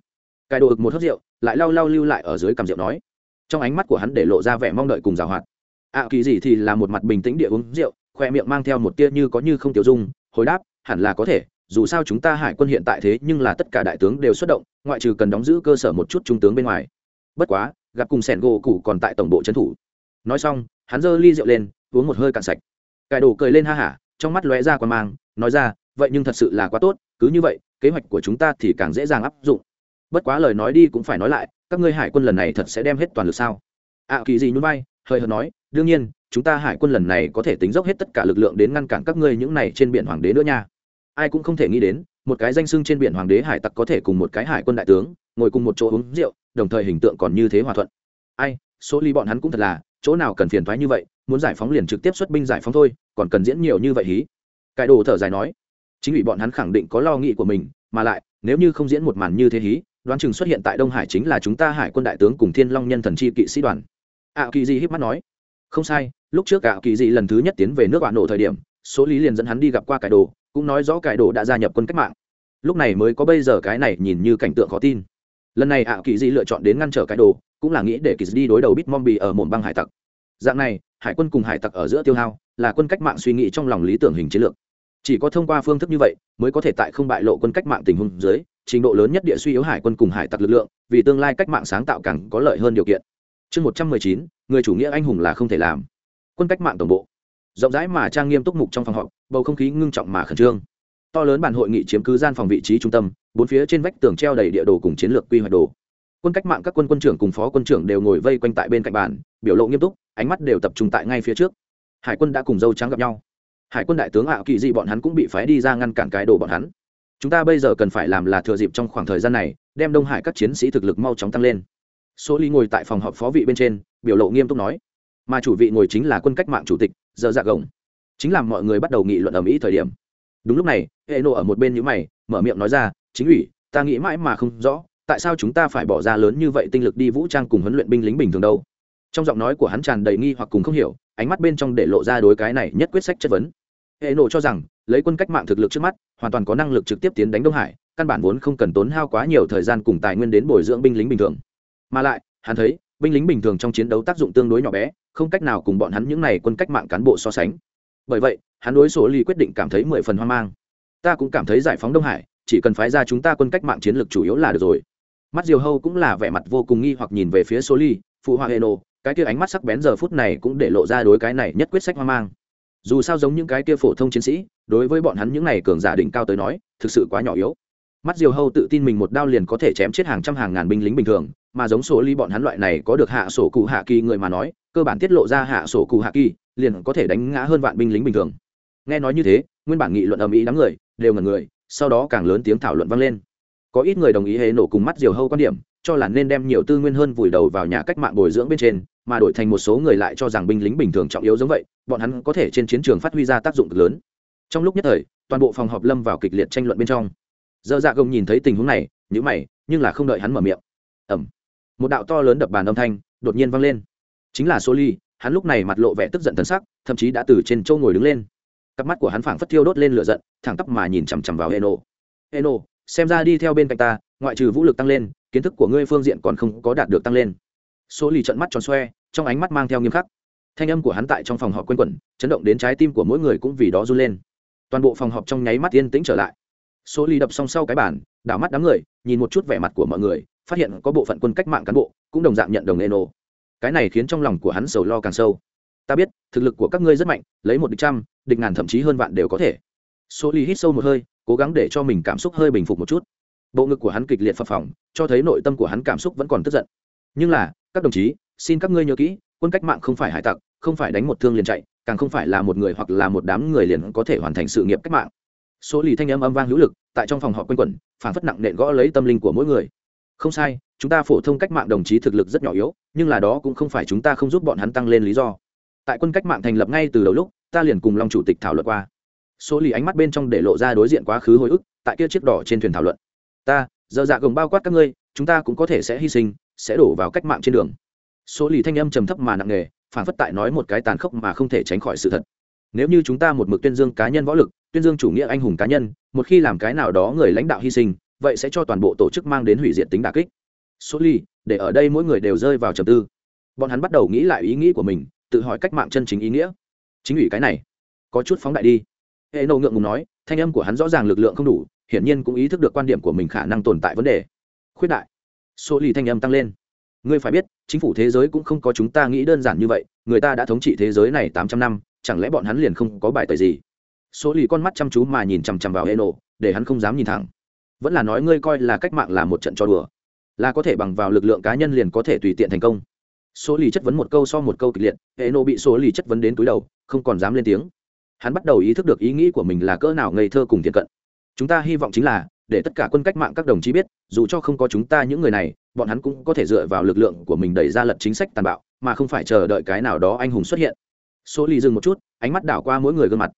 Speaker 1: Cài đồ ực một hớt rượu, lại lau lau lưu lại ở dưới cầm rượu nói. Trong ánh mắt của hắn để lộ ra vẻ mong đợi cùng giảo hoạt. Ạ kỳ dị thì là một mặt bình tĩnh địa uống rượu, khoe miệng mang theo một tia như có như không tiểu dung, hồi đáp hẳn là có thể dù sao chúng ta hải quân hiện tại thế nhưng là tất cả đại tướng đều xuất động ngoại trừ cần đóng giữ cơ sở một chút trung tướng bên ngoài. Bất quá gặp cùng sẻn gỗ cụ còn tại tổng bộ trấn thủ. Nói xong hắn giơ ly rượu lên uống một hơi cạn sạch. Cải đồ cười lên ha hả trong mắt lóe ra qua mang nói ra vậy nhưng thật sự là quá tốt cứ như vậy kế hoạch của chúng ta thì càng dễ dàng áp dụng. Bất quá lời nói đi cũng phải nói lại các ngươi hải quân lần này thật sẽ đem hết toàn lực sao? Ạ à, kỳ gì nhún vai hơi hợt nói đương nhiên chúng ta hải quân lần này có thể tính dốc hết tất cả lực lượng đến ngăn cản các ngươi những này trên biển hoàng đế nữa nha ai cũng không thể nghĩ đến, một cái danh sưng trên biển hoàng đế hải tặc có thể cùng một cái hải quân đại tướng, ngồi cùng một chỗ uống rượu, đồng thời hình tượng còn như thế hòa thuận. Ai, số ly bọn hắn cũng thật là, chỗ nào cần phiền thoái như vậy, muốn giải phóng liền trực tiếp xuất binh giải phóng thôi, còn cần diễn nhiều như vậy hí? Cải đồ thở dài nói. Chính ủy bọn hắn khẳng định có lo nghĩ của mình, mà lại, nếu như không diễn một màn như thế hí, đoán chừng xuất hiện tại đông hải chính là chúng ta hải quân đại tướng cùng thiên long nhân thần chi kỵ sĩ đoàn. Ạ kỳ di híp mắt nói. Không sai, lúc trước ạ kỳ di lần thứ nhất tiến về nước bạn nổ thời điểm, số lý liền dẫn hắn đi gặp qua cải đồ cũng nói rõ cải đồ đã gia nhập quân cách mạng. Lúc này mới có bây giờ cái này nhìn như cảnh tượng khó tin. Lần này ạ, kỳ di lựa chọn đến ngăn trở cải đồ, cũng là nghĩ để kỳ đi đối đầu bít mom bì ở một băng hải tặc. Dạng này, hải quân cùng hải tặc ở giữa tiêu hao, là quân cách mạng suy nghĩ trong lòng lý tưởng hình chiến lược. Chỉ có thông qua phương thức như vậy, mới có thể tại không bại lộ quân cách mạng tình huống dưới, trình độ lớn nhất địa suy yếu hải quân cùng hải tặc lực lượng, vì tương lai cách mạng sáng tạo càng có lợi hơn điều kiện. Chương một trăm mười chín, người chủ nghĩa anh hùng là không thể làm. Quân cách mạng tổng bộ rộng rãi mà trang nghiêm túc mục trong phòng họp, bầu không khí ngưng trọng mà khẩn trương. To lớn bản hội nghị chiếm cứ gian phòng vị trí trung tâm, bốn phía trên vách tường treo đầy địa đồ cùng chiến lược quy hoạch đồ. Quân cách mạng các quân quân trưởng cùng phó quân trưởng đều ngồi vây quanh tại bên cạnh bàn, biểu lộ nghiêm túc, ánh mắt đều tập trung tại ngay phía trước. Hải quân đã cùng dâu trắng gặp nhau. Hải quân đại tướng ảo kỳ dị bọn hắn cũng bị phái đi ra ngăn cản cái đồ bọn hắn. Chúng ta bây giờ cần phải làm là thừa dịp trong khoảng thời gian này, đem đông hải các chiến sĩ thực lực mau chóng tăng lên. Số ly ngồi tại phòng họp phó vị bên trên, biểu lộ nghiêm túc nói mà chủ vị ngồi chính là quân cách mạng chủ tịch, giờ dạ gồng. Chính làm mọi người bắt đầu nghị luận ở mỹ thời điểm. Đúng lúc này, hệ nộ ở một bên nhữ mày, mở miệng nói ra, chính ủy, ta nghĩ mãi mà không rõ, tại sao chúng ta phải bỏ ra lớn như vậy tinh lực đi vũ trang cùng huấn luyện binh lính bình thường đâu? Trong giọng nói của hắn tràn đầy nghi hoặc cùng không hiểu, ánh mắt bên trong để lộ ra đối cái này nhất quyết sách chất vấn. Hệ nộ cho rằng, lấy quân cách mạng thực lực trước mắt, hoàn toàn có năng lực trực tiếp tiến đánh đông hải, căn bản vốn không cần tốn hao quá nhiều thời gian cùng tài nguyên đến bồi dưỡng binh lính bình thường. Mà lại, hắn thấy binh lính bình thường trong chiến đấu tác dụng tương đối nhỏ bé, không cách nào cùng bọn hắn những n à y quân cách mạng cán bộ so sánh. Bởi vậy, hắn đối số ly quyết định cảm thấy mười phần hoang mang. Ta cũng cảm thấy giải phóng đông hải, chỉ cần phái ra chúng ta quân cách mạng chiến lược chủ yếu là được rồi. Mắt diều hâu cũng là vẻ mặt vô cùng nghi hoặc nhìn về phía số ly, phụ hoa hệ nô cái kia ánh mắt sắc bén giờ phút này cũng để lộ ra đối cái này nhất quyết sách hoang mang. Dù sao giống những cái kia phổ thông chiến sĩ, đối với bọn hắn những này cường giả đỉnh cao tới nói, thực sự quá nhỏ yếu mắt diều hâu tự tin mình một đao liền có thể chém chết hàng trăm hàng ngàn binh lính bình thường, mà giống sổ ly bọn hắn loại này có được hạ sổ cụ hạ kỳ người mà nói, cơ bản tiết lộ ra hạ sổ cụ hạ kỳ, liền có thể đánh ngã hơn vạn binh lính bình thường. Nghe nói như thế, nguyên bản nghị luận ầm ĩ đám người, đều ngần người, sau đó càng lớn tiếng thảo luận vang lên. Có ít người đồng ý hề nổ cùng mắt diều hâu quan điểm, cho là nên đem nhiều tư nguyên hơn vùi đầu vào nhà cách mạng bồi dưỡng bên trên, mà đổi thành một số người lại cho rằng binh lính bình thường trọng yếu giống vậy, bọn hắn có thể trên chiến trường phát huy ra tác dụng cực lớn. Trong lúc nhất thời, toàn bộ phòng họp lâm vào kịch liệt tranh luận bên trong dơ dạ gồng nhìn thấy tình huống này nhữ mày, nhưng là không đợi hắn mở miệng. Ẩm một đạo to lớn đập bàn âm thanh đột nhiên vang lên. Chính là số ly hắn lúc này mặt lộ vẻ tức giận thân sắc, thậm chí đã từ trên châu ngồi đứng lên. Cặp mắt của hắn phảng phất thiêu đốt lên lửa giận, thẳng tắp mà nhìn chằm chằm vào eno. Eno, xem ra đi theo bên cạnh ta, ngoại trừ vũ lực tăng lên, kiến thức của ngươi phương diện còn không có đạt được tăng lên. Số lì trận mắt tròn xoe, trong ánh mắt mang theo nghiêm khắc. Thanh âm của hắn tại trong phòng họp quen quẩn, chấn động đến trái tim của mỗi người cũng vì đó run lên. Toàn bộ phòng họp trong nháy mắt yên tĩnh trở lại số Ly đập xong sau cái bản đảo mắt đám người, nhìn một chút vẻ mặt của mọi người, phát hiện có bộ phận quân cách mạng cán bộ, cũng đồng dạng nhận đồng eno. Cái này khiến trong lòng của hắn sầu lo càng sâu. Ta biết, thực lực của các ngươi rất mạnh, lấy một địch trăm, địch ngàn thậm chí hơn vạn đều có thể. Số ly hít sâu một hơi, cố gắng để cho mình cảm xúc hơi bình phục một chút. Bộ ngực của hắn kịch liệt phập phỏng cho thấy nội tâm của hắn cảm xúc vẫn còn tức giận. Nhưng là, các đồng chí, xin các ngươi nhớ kỹ, quân cách mạng không phải hải tặc, không phải đánh một thương liền chạy, càng không phải là một người hoặc là một đám người liền có thể hoàn thành sự nghiệp cách mạng số lì thanh âm âm vang hữu lực, tại trong phòng họ quanh quẩn phản phất nặng nện gõ lấy tâm linh của mỗi người. Không sai, chúng ta phổ thông cách mạng đồng chí thực lực rất nhỏ yếu, nhưng là đó cũng không phải chúng ta không giúp bọn hắn tăng lên lý do. Tại quân cách mạng thành lập ngay từ đầu lúc, ta liền cùng long chủ tịch thảo luận qua. Số lì ánh mắt bên trong để lộ ra đối diện quá khứ hồi ức, tại kia chiếc đỏ trên thuyền thảo luận. Ta, giờ dạ gồng bao quát các ngươi, chúng ta cũng có thể sẽ hy sinh, sẽ đổ vào cách mạng trên đường. Số lì thanh âm trầm thấp mà nặng nề phản phất tại nói một cái tàn khốc mà không thể tránh khỏi sự thật. Nếu như chúng ta một mực tuyên dương cá nhân võ lực tuyên dương chủ nghĩa anh hùng cá nhân, một khi làm cái nào đó người lãnh đạo hy sinh, vậy sẽ cho toàn bộ tổ chức mang đến hủy diệt tính đà kích. Số ly, để ở đây mỗi người đều rơi vào trầm tư. Bọn hắn bắt đầu nghĩ lại ý nghĩ của mình, tự hỏi cách mạng chân chính ý nghĩa. Chính ủy cái này, có chút phóng đại đi. Hệ nộ ngượng ngùng nói, thanh âm của hắn rõ ràng lực lượng không đủ, hiển nhiên cũng ý thức được quan điểm của mình khả năng tồn tại vấn đề. Khuyết đại, số ly thanh âm tăng lên. Ngươi phải biết, chính phủ thế giới cũng không có chúng ta nghĩ đơn giản như vậy, người ta đã thống trị thế giới này tám trăm năm, chẳng lẽ bọn hắn liền không có bài tời gì? Số lì con mắt chăm chú mà nhìn chằm chằm vào hệ nổ để hắn không dám nhìn thẳng. Vẫn là nói ngươi coi là cách mạng là một trận cho đùa. Là có thể bằng vào lực lượng cá nhân liền có thể tùy tiện thành công. Số lì chất vấn một câu so một câu kịch liệt hệ nộ bị số lì chất vấn đến túi đầu, không còn dám lên tiếng. Hắn bắt đầu ý thức được ý nghĩ của mình là cỡ nào ngây thơ cùng thiện cận. Chúng ta hy vọng chính là, để tất cả quân cách mạng các đồng chí biết, dù cho không có chúng ta những người này, bọn hắn cũng có thể dựa vào lực lượng của mình đẩy ra lật chính sách tàn bạo, mà không phải chờ đợi cái nào đó anh hùng xuất hiện. Số lì dừng một chút, ánh mắt đảo qua mỗi người gương mặt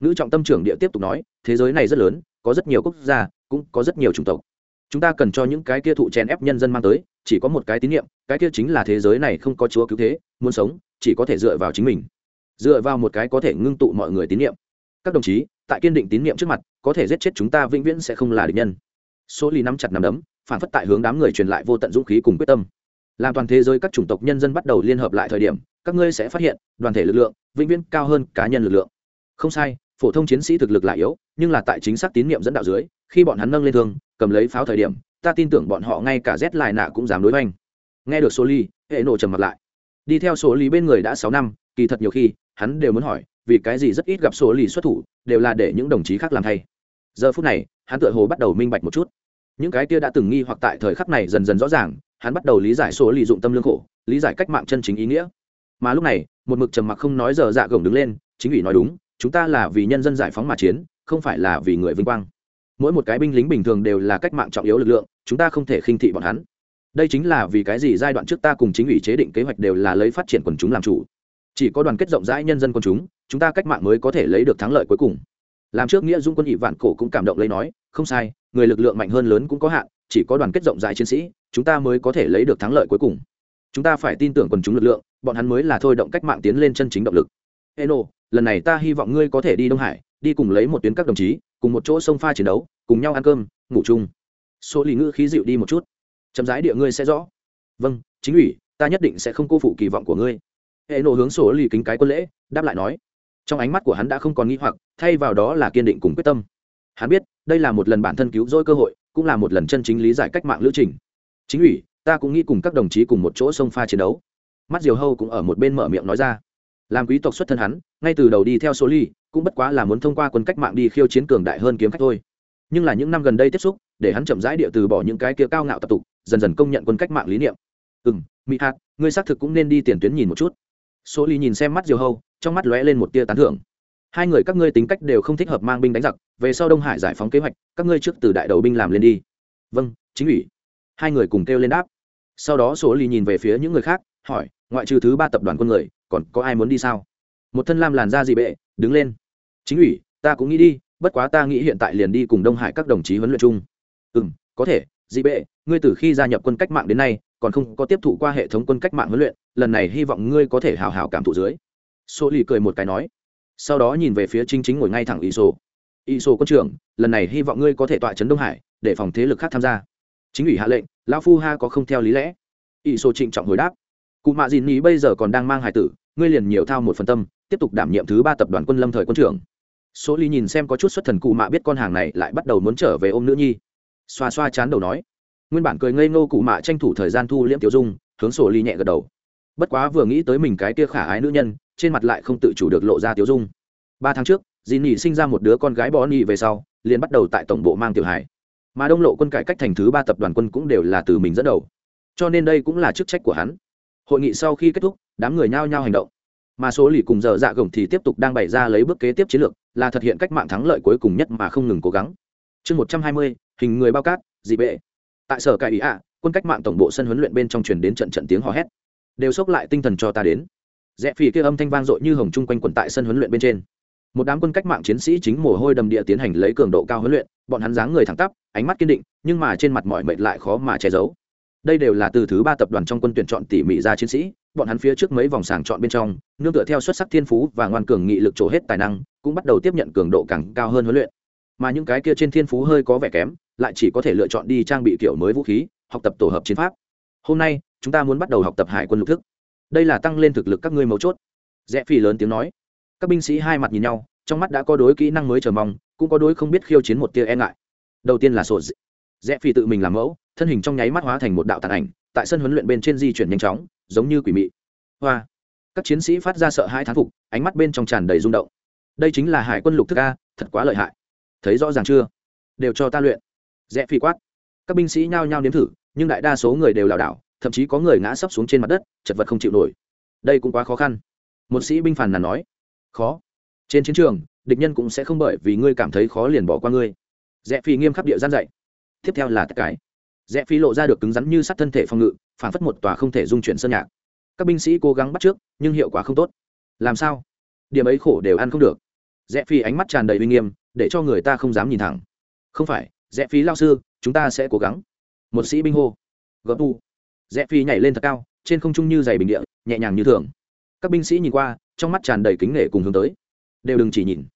Speaker 1: nữ trọng tâm trưởng địa tiếp tục nói, thế giới này rất lớn, có rất nhiều quốc gia, cũng có rất nhiều chủng tộc. Chúng ta cần cho những cái kia thụ chèn ép nhân dân mang tới, chỉ có một cái tín nhiệm cái kia chính là thế giới này không có chúa cứu thế, muốn sống, chỉ có thể dựa vào chính mình. Dựa vào một cái có thể ngưng tụ mọi người tín nhiệm các đồng chí, tại kiên định tín nhiệm trước mặt, có thể giết chết chúng ta vĩnh viễn sẽ không là địch nhân. Số ly nắm chặt nắm đấm, phản phất tại hướng đám người truyền lại vô tận dũng khí cùng quyết tâm. Làm toàn thế giới các chủng tộc nhân dân bắt đầu liên hợp lại thời điểm, các ngươi sẽ phát hiện, đoàn thể lực lượng, vĩnh viễn cao hơn cá nhân lực lượng. Không sai phổ thông chiến sĩ thực lực lại yếu, nhưng là tại chính xác tín nhiệm dẫn đạo dưới, khi bọn hắn nâng lên thương, cầm lấy pháo thời điểm, ta tin tưởng bọn họ ngay cả rét lại nạ cũng dám đối với anh nghe được số ly hệ nổ trầm mặt lại. Đi theo số ly bên người đã sáu năm, kỳ thật nhiều khi, hắn đều muốn hỏi, vì cái gì rất ít gặp số ly xuất thủ, đều là để những đồng chí khác làm thay. Giờ phút này, hắn tựa hồ bắt đầu minh bạch một chút. Những cái kia đã từng nghi hoặc tại thời khắc này dần dần rõ ràng, hắn bắt đầu lý giải số ly dụng tâm lương khổ, lý giải cách mạng chân chính ý nghĩa. Mà lúc này, một mực trầm mặc không nói giờ dạ gồng đứng lên, chính ủy nói đúng chúng ta là vì nhân dân giải phóng mà chiến, không phải là vì người vinh quang. Mỗi một cái binh lính bình thường đều là cách mạng trọng yếu lực lượng, chúng ta không thể khinh thị bọn hắn. Đây chính là vì cái gì giai đoạn trước ta cùng chính ủy chế định kế hoạch đều là lấy phát triển quần chúng làm chủ. Chỉ có đoàn kết rộng rãi nhân dân quần chúng chúng ta cách mạng mới có thể lấy được thắng lợi cuối cùng. Làm trước nghĩa dung quân ỵ vạn cổ cũng cảm động lấy nói, không sai, người lực lượng mạnh hơn lớn cũng có hạn, chỉ có đoàn kết rộng rãi chiến sĩ, chúng ta mới có thể lấy được thắng lợi cuối cùng. Chúng ta phải tin tưởng quần chúng lực lượng, bọn hắn mới là thôi động cách mạng tiến lên chân chính động lực eno, lần này ta hy vọng ngươi có thể đi đông hải, đi cùng lấy một tuyến các đồng chí, cùng một chỗ sông pha chiến đấu, cùng nhau ăn cơm, ngủ chung. Số lì ngữ khí dịu đi một chút. Chậm rãi địa ngươi sẽ rõ. Vâng chính ủy, ta nhất định sẽ không cô phụ kỳ vọng của ngươi. Hệ nộ hướng sổ lì kính cái quân lễ, đáp lại nói. Trong ánh mắt của hắn đã không còn nghĩ hoặc, thay vào đó là kiên định cùng quyết tâm. Hắn biết, đây là một lần bản thân cứu rỗi cơ hội, cũng là một lần chân chính lý giải cách mạng lữ trình. Chính ủy, ta cũng nghĩ cùng các đồng chí cùng một chỗ sông pha chiến đấu. Mắt diều hâu cũng ở một bên mở miệng nói ra làm quý tộc xuất thân hắn, ngay từ đầu đi theo số ly, cũng bất quá là muốn thông qua quân cách mạng đi khiêu chiến cường đại hơn kiếm khách thôi. Nhưng là những năm gần đây tiếp xúc, để hắn chậm rãi địa từ bỏ những cái kia cao ngạo tập tục, dần dần công nhận quân cách mạng lý niệm. Ừ m mỹ hạt, ngươi xác thực cũng nên đi tiền tuyến nhìn một chút. Số ly nhìn xem mắt diều hâu, trong mắt lóe lên một tia tán thưởng. Hai người các ngươi tính cách đều không thích hợp mang binh đánh giặc, về sau đông hải giải phóng kế hoạch, các ngươi trước từ đại đầu binh làm lên đi. Vâng chính ủy. Hai người cùng kêu lên đáp. Sau đó số ly nhìn về phía những người khác, hỏi ngoại trừ thứ ba tập đoàn quân người, còn có ai muốn đi sao? Một thân lam làn da dị bệ, đứng lên. Chính ủy, ta cũng nghĩ đi, bất quá ta nghĩ hiện tại liền đi cùng đông hải các đồng chí huấn luyện chung. Ừ m có thể, dị bệ, ngươi từ khi gia nhập quân cách mạng đến nay, còn không có tiếp thụ qua hệ thống quân cách mạng huấn luyện, lần này hy vọng ngươi có thể hào hào cảm thụ dưới. Số lì cười một cái nói. Sau đó nhìn về phía chính chính ngồi ngay thẳng ý sổ ý sổ quân trưởng, lần này hy vọng ngươi có thể tọa trấn đông hải, để phòng thế lực khác tham gia. Chính ủy hạ lệnh, lão phu ha có không theo lý lẽ. Ý sổ trịnh trọng hồi đáp cụ mạ dìn nhí bây giờ còn đang mang hải tử, ngươi liền nhiều thao một phần tâm, tiếp tục đảm nhiệm thứ ba tập đoàn quân lâm thời quân trưởng. Số ly nhìn xem có chút xuất thần cụ mạ biết con hàng này lại bắt đầu muốn trở về ôm nữ nhi. Xoa xoa chán đầu nói. Nguyên bản cười ngây ngô cụ mạ tranh thủ thời gian thu liễm tiểu dung, hướng sổ ly nhẹ gật đầu. Bất quá vừa nghĩ tới mình cái kia khả ái nữ nhân, trên mặt lại không tự chủ được lộ ra tiểu dung. Ba tháng trước dì nỉ sinh ra một đứa con gái bó nỉ về sau, liền bắt đầu tại tổng bộ mang tiểu hải mà đông lộ quân cải cách thành thứ ba tập đoàn quân cũng đều là từ mình dẫn đầu. Cho nên đây cũng là chức trách của hắn hội nghị sau khi kết thúc, đám người nhao nhao hành động. Mà số lì cùng giờ dạ gồng thì tiếp tục đang bày ra lấy bước kế tiếp chiến lược, là thực hiện cách mạng thắng lợi cuối cùng nhất mà không ngừng cố gắng. Chương một trăm hai mươi, hình người bao cát, dị bệ. Tại sở cải ý ạ, quân cách mạng tổng bộ sân huấn luyện bên trong truyền đến trận trận tiếng hò hét. Đều xốc lại tinh thần cho ta đến. Rẽ phì kia âm thanh vang dội như hồng chung quanh quần tại sân huấn luyện bên trên. Một đám quân cách mạng chiến sĩ chính mồ hôi đầm địa tiến hành lấy cường độ cao huấn luyện, bọn hắn dáng người thẳng tắp, ánh mắt kiên định, nhưng mà trên mặt mọi mệt lại khó mà che giấu đây đều là từ thứ ba tập đoàn trong quân tuyển chọn tỉ mỉ ra chiến sĩ, bọn hắn phía trước mấy vòng sàng chọn bên trong, nương tựa theo xuất sắc thiên phú và ngoan cường nghị lực trổ hết tài năng, cũng bắt đầu tiếp nhận cường độ càng cao hơn huấn luyện. Mà những cái kia trên thiên phú hơi có vẻ kém, lại chỉ có thể lựa chọn đi trang bị kiểu mới vũ khí, học tập tổ hợp chiến pháp. Hôm nay, chúng ta muốn bắt đầu học tập hải quân lục thức. Đây là tăng lên thực lực các ngươi mấu chốt. Rẽ phi lớn tiếng nói. Các binh sĩ hai mặt nhìn nhau, trong mắt đã có đối kỹ năng mới chờ mong, cũng có đối không biết khiêu chiến một tia e ngại. Đầu tiên là sổ rẽ phi tự mình làm mẫu thân hình trong nháy mắt hóa thành một đạo tàn ảnh, tại sân huấn luyện bên trên di chuyển nhanh chóng, giống như quỷ mị. Hoa! Các chiến sĩ phát ra sợ hai thán phục, ánh mắt bên trong tràn đầy rung động. Đây chính là hải quân lục thức a, thật quá lợi hại. Thấy rõ ràng chưa? Đều cho ta luyện. Rẽ phi quát. Các binh sĩ nhao nhao nếm thử, nhưng đại đa số người đều lảo đảo, thậm chí có người ngã sấp xuống trên mặt đất, chật vật không chịu nổi. Đây cũng quá khó khăn. Một sĩ binh phàn nàn nói. Khó. Trên chiến trường, địch nhân cũng sẽ không bởi vì ngươi cảm thấy khó liền bỏ qua ngươi. Rẽ phi nghiêm khắc địa gian dạy. Tiếp theo là tất cái rẽ phi lộ ra được cứng rắn như sắt thân thể phòng ngự, phản phất một tòa không thể dung chuyển sơn nhạc. Các binh sĩ cố gắng bắt trước, nhưng hiệu quả không tốt. Làm sao? Điểm ấy khổ đều ăn không được. Rẽ phi ánh mắt tràn đầy uy nghiêm, để cho người ta không dám nhìn thẳng. Không phải, rẽ phi lao sư, chúng ta sẽ cố gắng. Một sĩ binh hô. Gấp tu rẽ phi nhảy lên thật cao, trên không trung như giày bình địa, nhẹ nhàng như thường. Các binh sĩ nhìn qua, trong mắt tràn đầy kính nể cùng hướng tới. Đều đừng chỉ nhìn.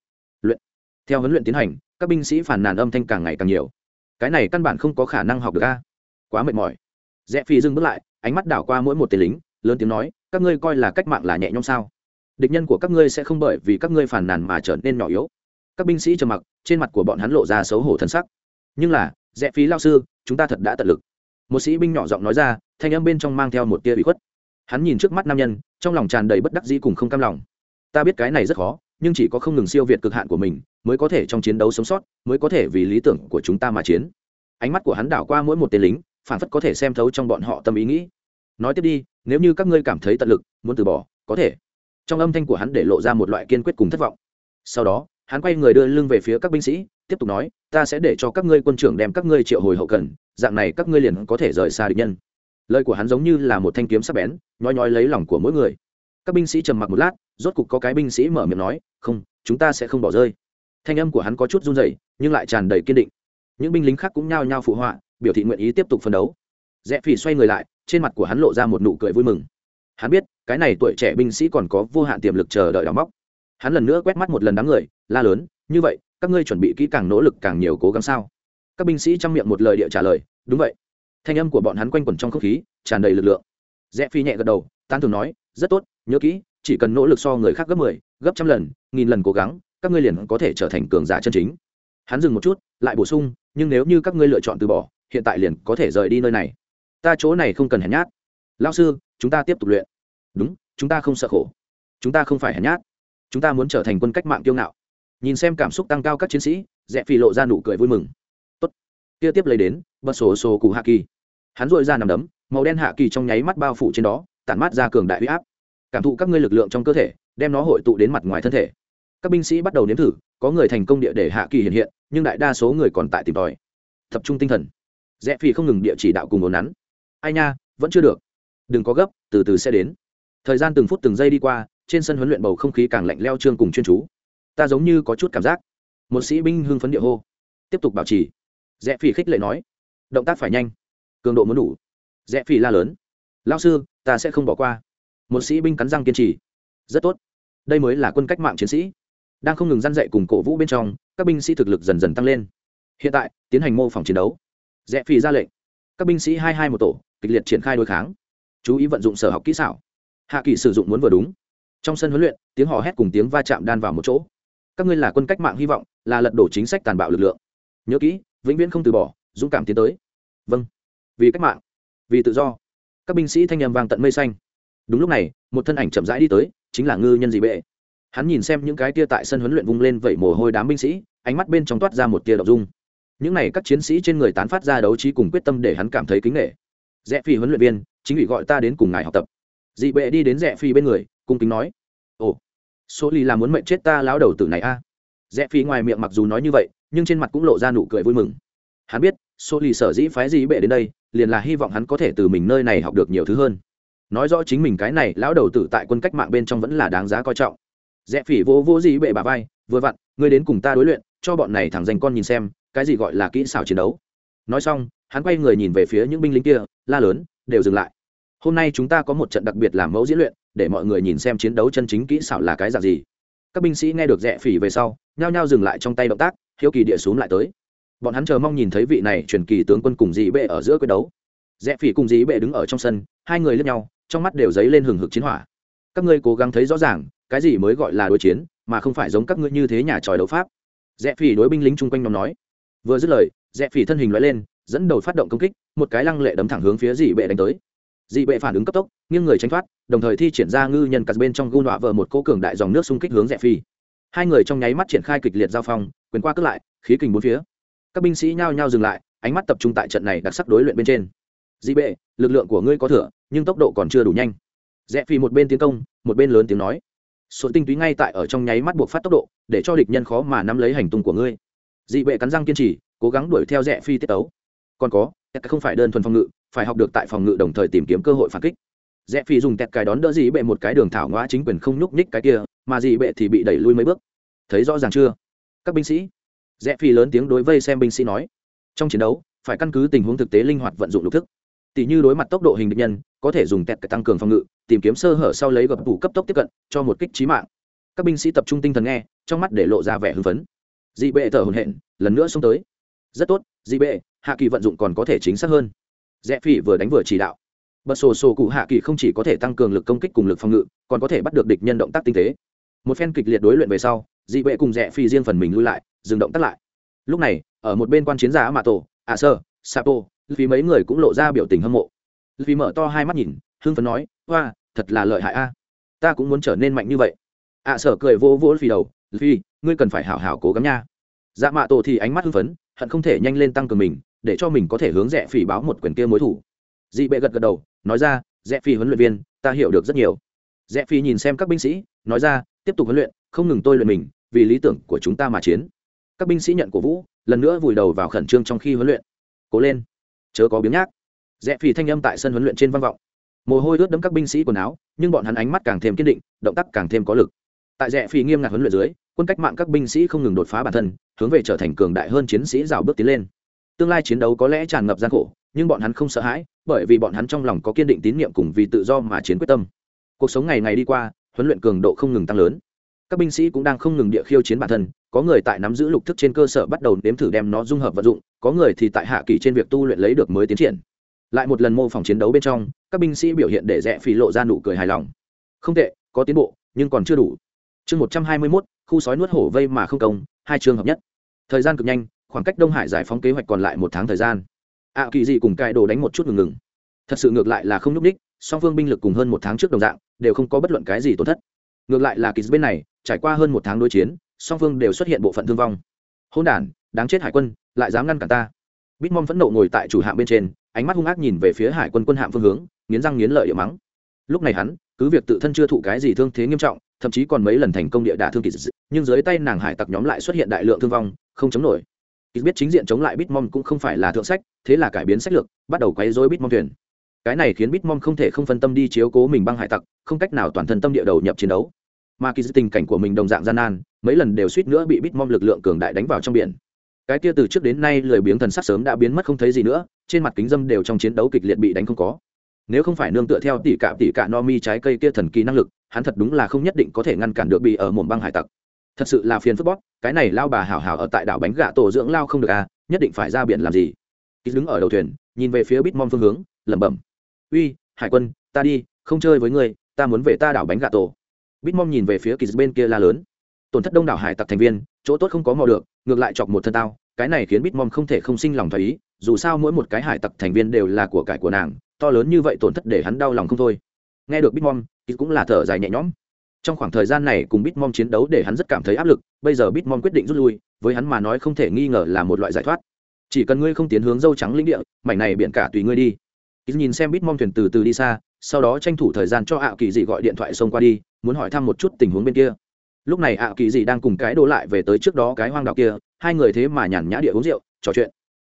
Speaker 1: Luyện. Theo huấn luyện tiến hành, các binh sĩ phản nàn âm thanh càng ngày càng nhiều cái này căn bản không có khả năng học được a. Quá mệt mỏi. Rẽ phi dừng bước lại, ánh mắt đảo qua mỗi một tên lính, lớn tiếng nói, các ngươi coi là cách mạng là nhẹ nhõm sao? Địch nhân của các ngươi sẽ không bởi vì các ngươi phản nàn mà trở nên nhỏ yếu. Các binh sĩ trầm mặc, trên mặt của bọn hắn lộ ra xấu hổ thân sắc. Nhưng là, rẽ phí lao sư, chúng ta thật đã tận lực. Một sĩ binh nhỏ giọng nói ra, thanh âm bên trong mang theo một tia bị khuất. Hắn nhìn trước mắt nam nhân, trong lòng tràn đầy bất đắc dĩ cùng không cam lòng. Ta biết cái này rất khó nhưng chỉ có không ngừng siêu việt cực hạn của mình mới có thể trong chiến đấu sống sót, mới có thể vì lý tưởng của chúng ta mà chiến. Ánh mắt của hắn đảo qua mỗi một tên lính phản phất có thể xem thấu trong bọn họ tâm ý nghĩ. Nói tiếp đi, nếu như các ngươi cảm thấy tận lực, muốn từ bỏ, có thể. Trong âm thanh của hắn để lộ ra một loại kiên quyết cùng thất vọng. Sau đó, hắn quay người đưa lưng về phía các binh sĩ, tiếp tục nói, ta sẽ để cho các ngươi quân trưởng đem các ngươi triệu hồi hậu cần, dạng này các ngươi liền có thể rời xa địch nhân. Lời của hắn giống như là một thanh kiếm sắc bén, nhói nhói lấy lòng của mỗi người các binh sĩ trầm mặc một lát, rốt cục có cái binh sĩ mở miệng nói, không, chúng ta sẽ không bỏ rơi. Thanh âm của hắn có chút run rẩy, nhưng lại tràn đầy kiên định. Những binh lính khác cũng nhao nhao phụ họa, biểu thị nguyện ý tiếp tục phân đấu. Rẽ phỉ xoay người lại, trên mặt của hắn lộ ra một nụ cười vui mừng. Hắn biết, cái này tuổi trẻ binh sĩ còn có vô hạn tiềm lực chờ đợi đóng móc hắn lần nữa quét mắt một lần đám người, la lớn, như vậy, các ngươi chuẩn bị kỹ càng nỗ lực càng nhiều cố gắng sao? Các binh sĩ trong miệng một lời địa trả lời, đúng vậy. Thanh âm của bọn hắn quanh quẩn trong không khí, tràn đầy lực lượng. Rẽ phi nhẹ gật đầu tan thường nói, rất tốt nhớ kỹ chỉ cần nỗ lực so người khác gấp mười 10, gấp trăm lần nghìn lần cố gắng các ngươi liền có thể trở thành cường giả chân chính. Hắn dừng một chút lại bổ sung nhưng nếu như các ngươi lựa chọn từ bỏ hiện tại liền có thể rời đi nơi này. Ta chỗ này không cần hèn nhát. Lao sư chúng ta tiếp tục luyện. Đúng chúng ta không sợ khổ. Chúng ta không phải hèn nhát. Chúng ta muốn trở thành quân cách mạng kiêu ngạo. Nhìn xem cảm xúc tăng cao các chiến sĩ rẽ phi lộ ra nụ cười vui mừng. Tốt. Kia tiếp lấy đến bật sổ sổ cụ hạ kỳ. Hắn dội ra nằm đấm màu đen hạ kỳ trong nháy mắt bao phủ trên đó tản mát ra cường đại huy áp cảm thụ các ngươi lực lượng trong cơ thể, đem nó hội tụ đến mặt ngoài thân thể. Các binh sĩ bắt đầu nếm thử, có người thành công địa để hạ kỳ hiện hiện, nhưng đại đa số người còn tại tìm tòi. Tập trung tinh thần. Rẽ phi không ngừng địa chỉ đạo cùng ồn nắn. Ai nha, vẫn chưa được. Đừng có gấp, từ từ sẽ đến. Thời gian từng phút từng giây đi qua, trên sân huấn luyện bầu không khí càng lạnh leo trương cùng chuyên chú. Ta giống như có chút cảm giác. Một sĩ binh hưng phấn địa hô. Tiếp tục bảo trì. Rẽ phi khích lệ nói. Động tác phải nhanh. Cường độ muốn đủ. Rẽ phi la lớn. Lao sư, ta sẽ không bỏ qua một sĩ binh cắn răng kiên trì. Rất tốt. Đây mới là quân cách mạng chiến sĩ. Đang không ngừng g dậy cùng cổ vũ bên trong, các binh sĩ thực lực dần dần tăng lên. Hiện tại, tiến hành mô phỏng chiến đấu. Rẽ phi ra lệnh. Các binh sĩ hai hai một tổ, kịch liệt triển khai đối kháng. Chú ý vận dụng sở học kỹ xảo. Hạ kỳ sử dụng muốn vừa đúng. Trong sân huấn luyện, tiếng hò hét cùng tiếng va chạm đan vào một chỗ. Các ngươi là quân cách mạng hy vọng, là lật đổ chính sách tàn bạo lực lượng. Nhớ kỹ, vĩnh viễn không từ bỏ, dũng cảm tiến tới. Vâng. Vì cách mạng, vì tự do. Các binh sĩ thanh nhầm vàng tận mây xanh đúng lúc này, một thân ảnh chậm rãi đi tới, chính là ngư nhân dị bệ. Hắn nhìn xem những cái tia tại sân huấn luyện vung lên vẩy mồ hôi đám binh sĩ, ánh mắt bên trong toát ra một tia đậu dung. Những n à y các chiến sĩ trên người tán phát ra đấu trí cùng quyết tâm để hắn cảm thấy kính nghệ rẽ phi huấn luyện viên, chính ủy gọi ta đến cùng ngài học tập. Dị bệ đi đến rẽ phi bên người, cung kính nói. Ồ, số ly là muốn mệnh chết ta lão đầu tử này a. À? rẽ phi ngoài miệng mặc dù nói như vậy, nhưng trên mặt cũng lộ ra nụ cười vui mừng. Hắn biết, số ly sở dĩ phái dị bệ đến đây, liền là hy vọng hắn có thể từ mình nơi này học được nhiều thứ hơn nói rõ chính mình cái này, lão đầu tử tại quân cách mạng bên trong vẫn là đáng giá coi trọng. Rẽ phỉ vô vô gì bệ bà vai, vừa vặn, ngươi đến cùng ta đối luyện, cho bọn này thẳng danh con nhìn xem, cái gì gọi là kỹ xảo chiến đấu. Nói xong, hắn quay người nhìn về phía những binh lính kia, la lớn, đều dừng lại. Hôm nay chúng ta có một trận đặc biệt làm mẫu diễn luyện, để mọi người nhìn xem chiến đấu chân chính kỹ xảo là cái dạng gì. Các binh sĩ nghe được rẽ phỉ về sau, nhao nhao dừng lại trong tay động tác, hiếu kỳ địa xuống lại tới. Bọn hắn chờ mong nhìn thấy vị này truyền kỳ tướng quân cùng dĩ bệ ở giữa quyết đấu. Rẽ phỉ cùng dĩ bệ đứng ở trong sân, hai người lướt nhau trong mắt đều dấy lên hừng hực chiến hỏa. Các ngươi cố gắng thấy rõ ràng, cái gì mới gọi là đối chiến, mà không phải giống các ngươi như thế nhà tròi đấu pháp. Rẽ phỉ đối binh lính chung quanh nhóm nói. Vừa dứt lời, rẽ phỉ thân hình loại lên, dẫn đầu phát động công kích, một cái lăng lệ đấm thẳng hướng phía dị bệ đánh tới. Dị bệ phản ứng cấp tốc, nghiêng người tránh thoát, đồng thời thi triển ra ngư nhân cắt bên trong gôn đọa vờ một cô cường đại dòng nước xung kích hướng rẽ phi hai người trong nháy mắt triển khai kịch liệt giao phong, quyền qua cất lại, khí kình bốn phía. Các binh sĩ nhao nhao dừng lại, ánh mắt tập trung tại trận này đặc sắc đối luyện bên trên. Dị bệ, lực lượng của ngươi có thừa nhưng tốc độ còn chưa đủ nhanh. Rẽ phi một bên tiến công, một bên lớn tiếng nói. Số tinh túy ngay tại ở trong nháy mắt buộc phát tốc độ, để cho địch nhân khó mà nắm lấy hành tung của ngươi. Dị bệ cắn răng kiên trì, cố gắng đuổi theo rẽ phi tiết tấu. Còn có, tẹt không phải đơn thuần phòng ngự, phải học được tại phòng ngự đồng thời tìm kiếm cơ hội phản kích. Rẽ phi dùng tẹt cài đón đỡ dị bệ một cái đường thảo ngõ chính quyền không nhúc nhích cái kia, mà dị bệ thì bị đẩy lui mấy bước. Thấy rõ ràng chưa? Các binh sĩ. Rẽ phi lớn tiếng đối vây xem binh sĩ nói. Trong chiến đấu, phải căn cứ tình huống thực tế linh hoạt vận dụng lục thức tỷ như đối mặt tốc độ hình địch nhân, có thể dùng tẹt tăng cường phòng ngự, tìm kiếm sơ hở sau lấy gập tủ cấp tốc tiếp cận, cho một kích trí mạng. Các binh sĩ tập trung tinh thần nghe, trong mắt để lộ ra vẻ hưng phấn. Dị bệ thở hồn hện lần nữa xông tới. Rất tốt, dị bệ, hạ kỳ vận dụng còn có thể chính xác hơn. Rẽ phỉ vừa đánh vừa chỉ đạo. Bật sổ sổ cụ hạ kỳ không chỉ có thể tăng cường lực công kích cùng lực phòng ngự, còn có thể bắt được địch nhân động tác tinh tế. Một phen kịch liệt đối luyện về sau, dị bệ cùng rẽ phi riêng phần mình lui lại, dừng động tác lại. Lúc này, ở một bên quan chiến giả mạ tổ ạ sơ sapo vì mấy người cũng lộ ra biểu tình hâm mộ. Vì mở to hai mắt nhìn, hưng phấn nói hoa thật là lợi hại a. Ta cũng muốn trở nên mạnh như vậy. Ạ sở cười vô vô phi đầu phi ngươi cần phải hảo hảo cố gắng nha. Dạ mạ tổ thì ánh mắt hưng phấn, hận không thể nhanh lên tăng cường mình, để cho mình có thể hướng rẽ phỉ báo một quyền kia mối thủ. Dị bệ gật gật đầu, nói ra, rẽ phi huấn luyện viên, ta hiểu được rất nhiều. Rẽ phi nhìn xem các binh sĩ, nói ra, tiếp tục huấn luyện, không ngừng tôi luyện mình, vì lý tưởng của chúng ta mà chiến. Các binh sĩ nhận cổ vũ, lần nữa vùi đầu vào khẩn trương trong khi huấn luyện. Cố lên chớ có biếng nhác. Rẽ phì thanh âm tại sân huấn luyện trên văn vọng. Mồ hôi ướt đẫm các binh sĩ quần áo, nhưng bọn hắn ánh mắt càng thêm kiên định, động tác càng thêm có lực. Tại rẽ phì nghiêm ngặt huấn luyện dưới, quân cách mạng các binh sĩ không ngừng đột phá bản thân, hướng về trở thành cường đại hơn chiến sĩ rào bước tiến lên. Tương lai chiến đấu có lẽ tràn ngập gian khổ, nhưng bọn hắn không sợ hãi, bởi vì bọn hắn trong lòng có kiên định tín nhiệm cùng vì tự do mà chiến quyết tâm. Cuộc sống ngày ngày đi qua, huấn luyện cường độ không ngừng tăng lớn. Các binh sĩ cũng đang không ngừng địa khiêu chiến bản thân, có người tại nắm giữ lục thức trên cơ sở bắt đầu nếm thử đem nó dung hợp vận dụng có người thì tại hạ kỳ trên việc tu luyện lấy được mới tiến triển. Lại một lần mô phỏng chiến đấu bên trong, các binh sĩ biểu hiện để rẽ phỉ lộ ra nụ cười hài lòng. Không tệ, có tiến bộ, nhưng còn chưa đủ. Chương một trăm hai mươi mốt, khu sói nuốt hổ vây mà không công, hai chương hợp nhất. Thời gian cực nhanh, khoảng cách đông hải giải phóng kế hoạch còn lại một tháng thời gian. Ạ kỳ dị cùng cai đồ đánh một chút ngừng ngừng. Thật sự ngược lại là không nhúc ních song phương binh lực cùng hơn một tháng trước đồng dạng, đều không có bất luận cái gì tổn thất. Ngược lại là kỳ bên này, trải qua hơn một tháng đối chiến, song phương đều xuất hiện bộ phận thương vong. Hôn đản, đáng chết hải quân lại dám ngăn cản ta. Bitmom phẫn nộ ngồi tại chủ hạm bên trên, ánh mắt hung ác nhìn về phía hải quân quân hạm phương hướng, nghiến răng nghiến lợi địa mắng. Lúc này hắn, cứ việc tự thân chưa thụ cái gì thương thế nghiêm trọng, thậm chí còn mấy lần thành công địa đả thương kỳ dị nhưng dưới tay nàng hải tặc nhóm lại xuất hiện đại lượng thương vong, không chống nổi. Kỳ biết chính diện chống lại bitmom cũng không phải là thượng sách, thế là cải biến sách lược, bắt đầu quấy dối bitmom thuyền. Cái này khiến bitmom không thể không phân tâm đi chiếu cố mình băng hải tặc, không cách nào toàn thân tâm địa đầu nhập chiến đấu. Mà kỳ tình cảnh của mình đồng dạng gian nan, mấy lần đều suýt nữa bị bitmom lực lượng cường đại đánh vào trong biển cái kia từ trước đến nay lười biếng thần sắc sớm đã biến mất không thấy gì nữa, trên mặt kính dâm đều trong chiến đấu kịch liệt bị đánh không có. Nếu không phải nương tựa theo tỉ cạm tỉ cạ no mi trái cây kia thần kỳ năng lực, hắn thật đúng là không nhất định có thể ngăn cản được bị ở mồm băng hải tặc. Thật sự là phiền phức bóp, cái này lao bà hảo hảo ở tại đảo bánh gà tổ dưỡng lao không được à nhất định phải ra biển làm gì? Ký đứng ở đầu thuyền, nhìn về phía bít mom phương hướng, lẩm bẩm. Uy, hải quân, ta đi, không chơi với ngươi, ta muốn về ta đảo bánh gà tổ. Bít mom nhìn về phía kýt bên kia la lớn tổn thất đông đảo hải tặc thành viên, chỗ tốt không có mò được, ngược lại chọc một thân tao, cái này khiến bít mom không thể không sinh lòng thoái ý, dù sao mỗi một cái hải tặc thành viên đều là của cải của nàng, to lớn như vậy tổn thất để hắn đau lòng không thôi. Nghe được bít mom cũng là thở dài nhẹ nhõm. Trong khoảng thời gian này cùng bitmom chiến đấu để hắn rất cảm thấy áp lực, bây giờ bitmom quyết định rút lui, với hắn mà nói không thể nghi ngờ là một loại giải thoát. Chỉ cần ngươi không tiến hướng dâu trắng lĩnh địa, mảnh này biển cả tùy ngươi đi. Ít nhìn xem bitmom thuyền từ từ đi xa, sau đó tranh thủ thời gian cho ạ kỳ dị gọi điện thoại xông qua đi, muốn hỏi thăm một chút tình huống bên kia lúc này ạ kỳ dị đang cùng cái đồ lại về tới trước đó cái hoang đạo kia hai người thế mà nhàn nhã địa uống rượu trò chuyện.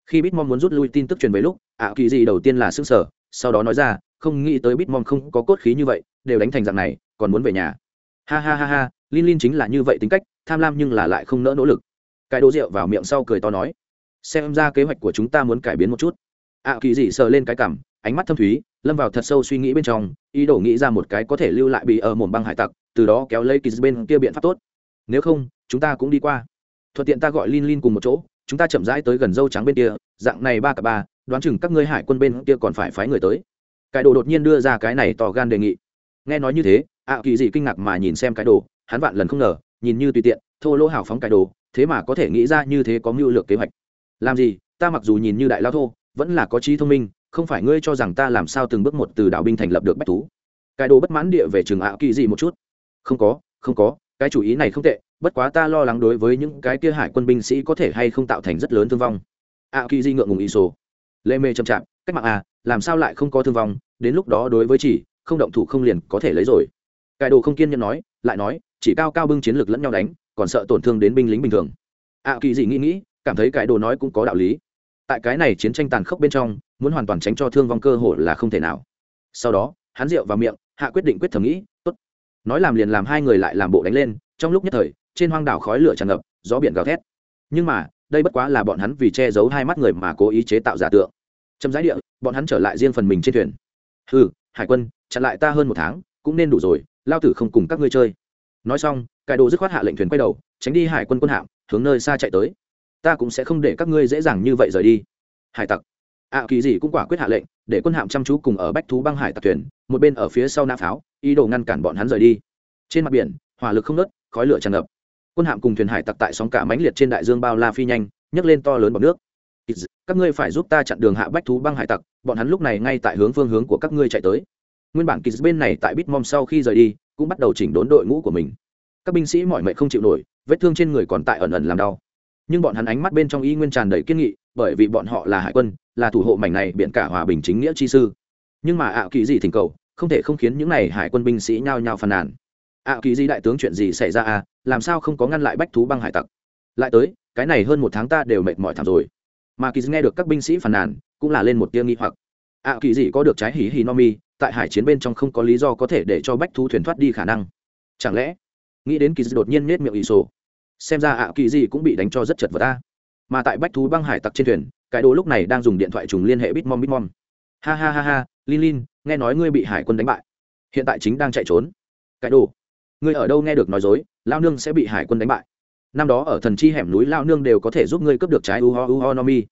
Speaker 1: Khi bitmom muốn rút lui tin tức truyền về lúc ạ kỳ dị đầu tiên là s ư sở sau đó nói ra không nghĩ tới bitmom không có cốt khí như vậy đều đánh thành dạng này còn muốn về nhà. Ha ha ha ha lin lin chính là như vậy tính cách tham lam nhưng là lại không nỡ nỗ lực. Cái đồ rượu vào miệng sau cười to nói xem ra kế hoạch của chúng ta muốn cải biến một chút. Ạ à, kỳ dị sờ lên cái cảm ánh mắt thâm thúy lâm vào thật sâu suy nghĩ bên trong ý đồ nghĩ ra một cái có thể lưu lại bị ở mồm băng hải tặc từ đó kéo lấy kỳ bên kia biện pháp tốt. Nếu không, chúng ta cũng đi qua. Thuận tiện ta gọi lin lin cùng một chỗ, chúng ta chậm rãi tới gần dâu trắng bên kia, dạng này ba cả ba, đoán chừng các ngươi hải quân bên kia còn phải phái người tới. Cái đồ đột nhiên đưa ra cái này tỏ gan đề nghị. Nghe nói như thế, ạ kỳ dị kinh ngạc mà nhìn xem cái đồ, hắn vạn lần không ngờ, nhìn như tùy tiện, thô lỗ hào phóng cái đồ, thế mà có thể nghĩ ra như thế có mưu lược kế hoạch. Làm gì, ta mặc dù nhìn như đại lao thô, vẫn là có trí thông minh, không phải ngươi cho rằng ta làm sao từng bước một từ đạo binh thành lập được bách thú. Cái đồ bất mãn địa về trường ạ kỳ dị một chút không có không có cái chủ ý này không tệ bất quá ta lo lắng đối với những cái kia hải quân binh sĩ có thể hay không tạo thành rất lớn thương vong. A kỳ di ngượng ngùng ý số, lê mê chậm chạp cách mạng à làm sao lại không có thương vong đến lúc đó đối với chỉ không động thủ không liền có thể lấy rồi. Cải đồ không kiên nhẫn nói lại nói chỉ cao cao bưng chiến lược lẫn nhau đánh còn sợ tổn thương đến binh lính bình thường. A kỳ dị nghĩ nghĩ cảm thấy cải đồ nói cũng có đạo lý. Tại cái này chiến tranh tàn khốc bên trong muốn hoàn toàn tránh cho thương vong cơ hội là không thể nào. Sau đó hắn rượu vào miệng hạ quyết định quyết thầm nghĩ tốt nói làm liền làm hai người lại làm bộ đánh lên trong lúc nhất thời trên hoang đảo khói lửa tràn ngập gió biển gào thét. Nhưng mà đây bất quá là bọn hắn vì che giấu hai mắt người mà cố ý chế tạo giả tượng. Trong giái địa bọn hắn trở lại riêng phần mình trên thuyền. Hừ, hải quân chặn lại ta hơn một tháng cũng nên đủ rồi lao tử không cùng các ngươi chơi. Nói xong cải đồ dứt khoát hạ lệnh thuyền quay đầu tránh đi hải quân quân hạm hướng nơi xa chạy tới. Ta cũng sẽ không để các ngươi dễ dàng như vậy rời đi. Hải tặc ạ à, kỳ gì cũng quả quyết hạ lệnh để quân hạm chăm chú cùng ở bách thú băng hải tặc thuyền một bên ở phía sau nã pháo ý đồ ngăn cản bọn hắn rời đi. Trên mặt biển hỏa lực không nớt khói lửa tràn ngập. Quân hạm cùng thuyền hải tặc tại sóng cả mãnh liệt trên đại dương bao la phi nhanh nhấc lên to lớn bọc nước. Các ngươi phải giúp ta chặn đường hạ bách thú băng hải tặc bọn hắn lúc này ngay tại hướng phương hướng của các ngươi chạy tới. Nguyên bản kỳ bên này tại bitmom sau khi rời đi cũng bắt đầu chỉnh đốn đội ngũ của mình. Các binh sĩ mọi mệnh không chịu nổi vết thương trên người còn tại ẩn ẩn làm đau nhưng bọn hắn ánh mắt bên trong y nguyên tràn đầy kiên nghị, bởi vì bọn họ là hải quân, là thủ hộ mảnh này biện cả hòa bình chính nghĩa chi sư. Nhưng mà ảo kỳ gì thỉnh cầu, không thể không khiến những này hải quân binh sĩ nhao nhao phàn nàn. Ảo kỳ gì đại tướng, chuyện gì xảy ra à? Làm sao không có ngăn lại bách thú băng hải tặc? Lại tới, cái này hơn một tháng ta đều mệt mỏi thảm rồi. Mà kỳ nghe được các binh sĩ phàn nàn, cũng là lên một tia nghi hoặc. Ảo kỳ gì có được trái hỉ hỉ no mi, tại hải chiến bên trong không có lý do có thể để cho bách thú thuyền thoát đi khả năng. Chẳng lẽ, nghĩ đến kỳ đột nhiên nết miệng ỷ sổ xem ra ạ, kỳ gì cũng bị đánh cho rất chật vật ta. Mà tại bách thú băng hải tặc trên thuyền, cái đồ lúc này đang dùng điện thoại trùng liên hệ bitmom bitmom. Ha ha ha ha, lin lin, nghe nói ngươi bị hải quân đánh bại. Hiện tại chính đang chạy trốn. Cái đồ, ngươi ở đâu nghe được nói dối, lao nương sẽ bị hải quân đánh bại. Năm đó ở thần chi hẻm núi lao nương đều có thể giúp ngươi cướp được trái uho uho nomi.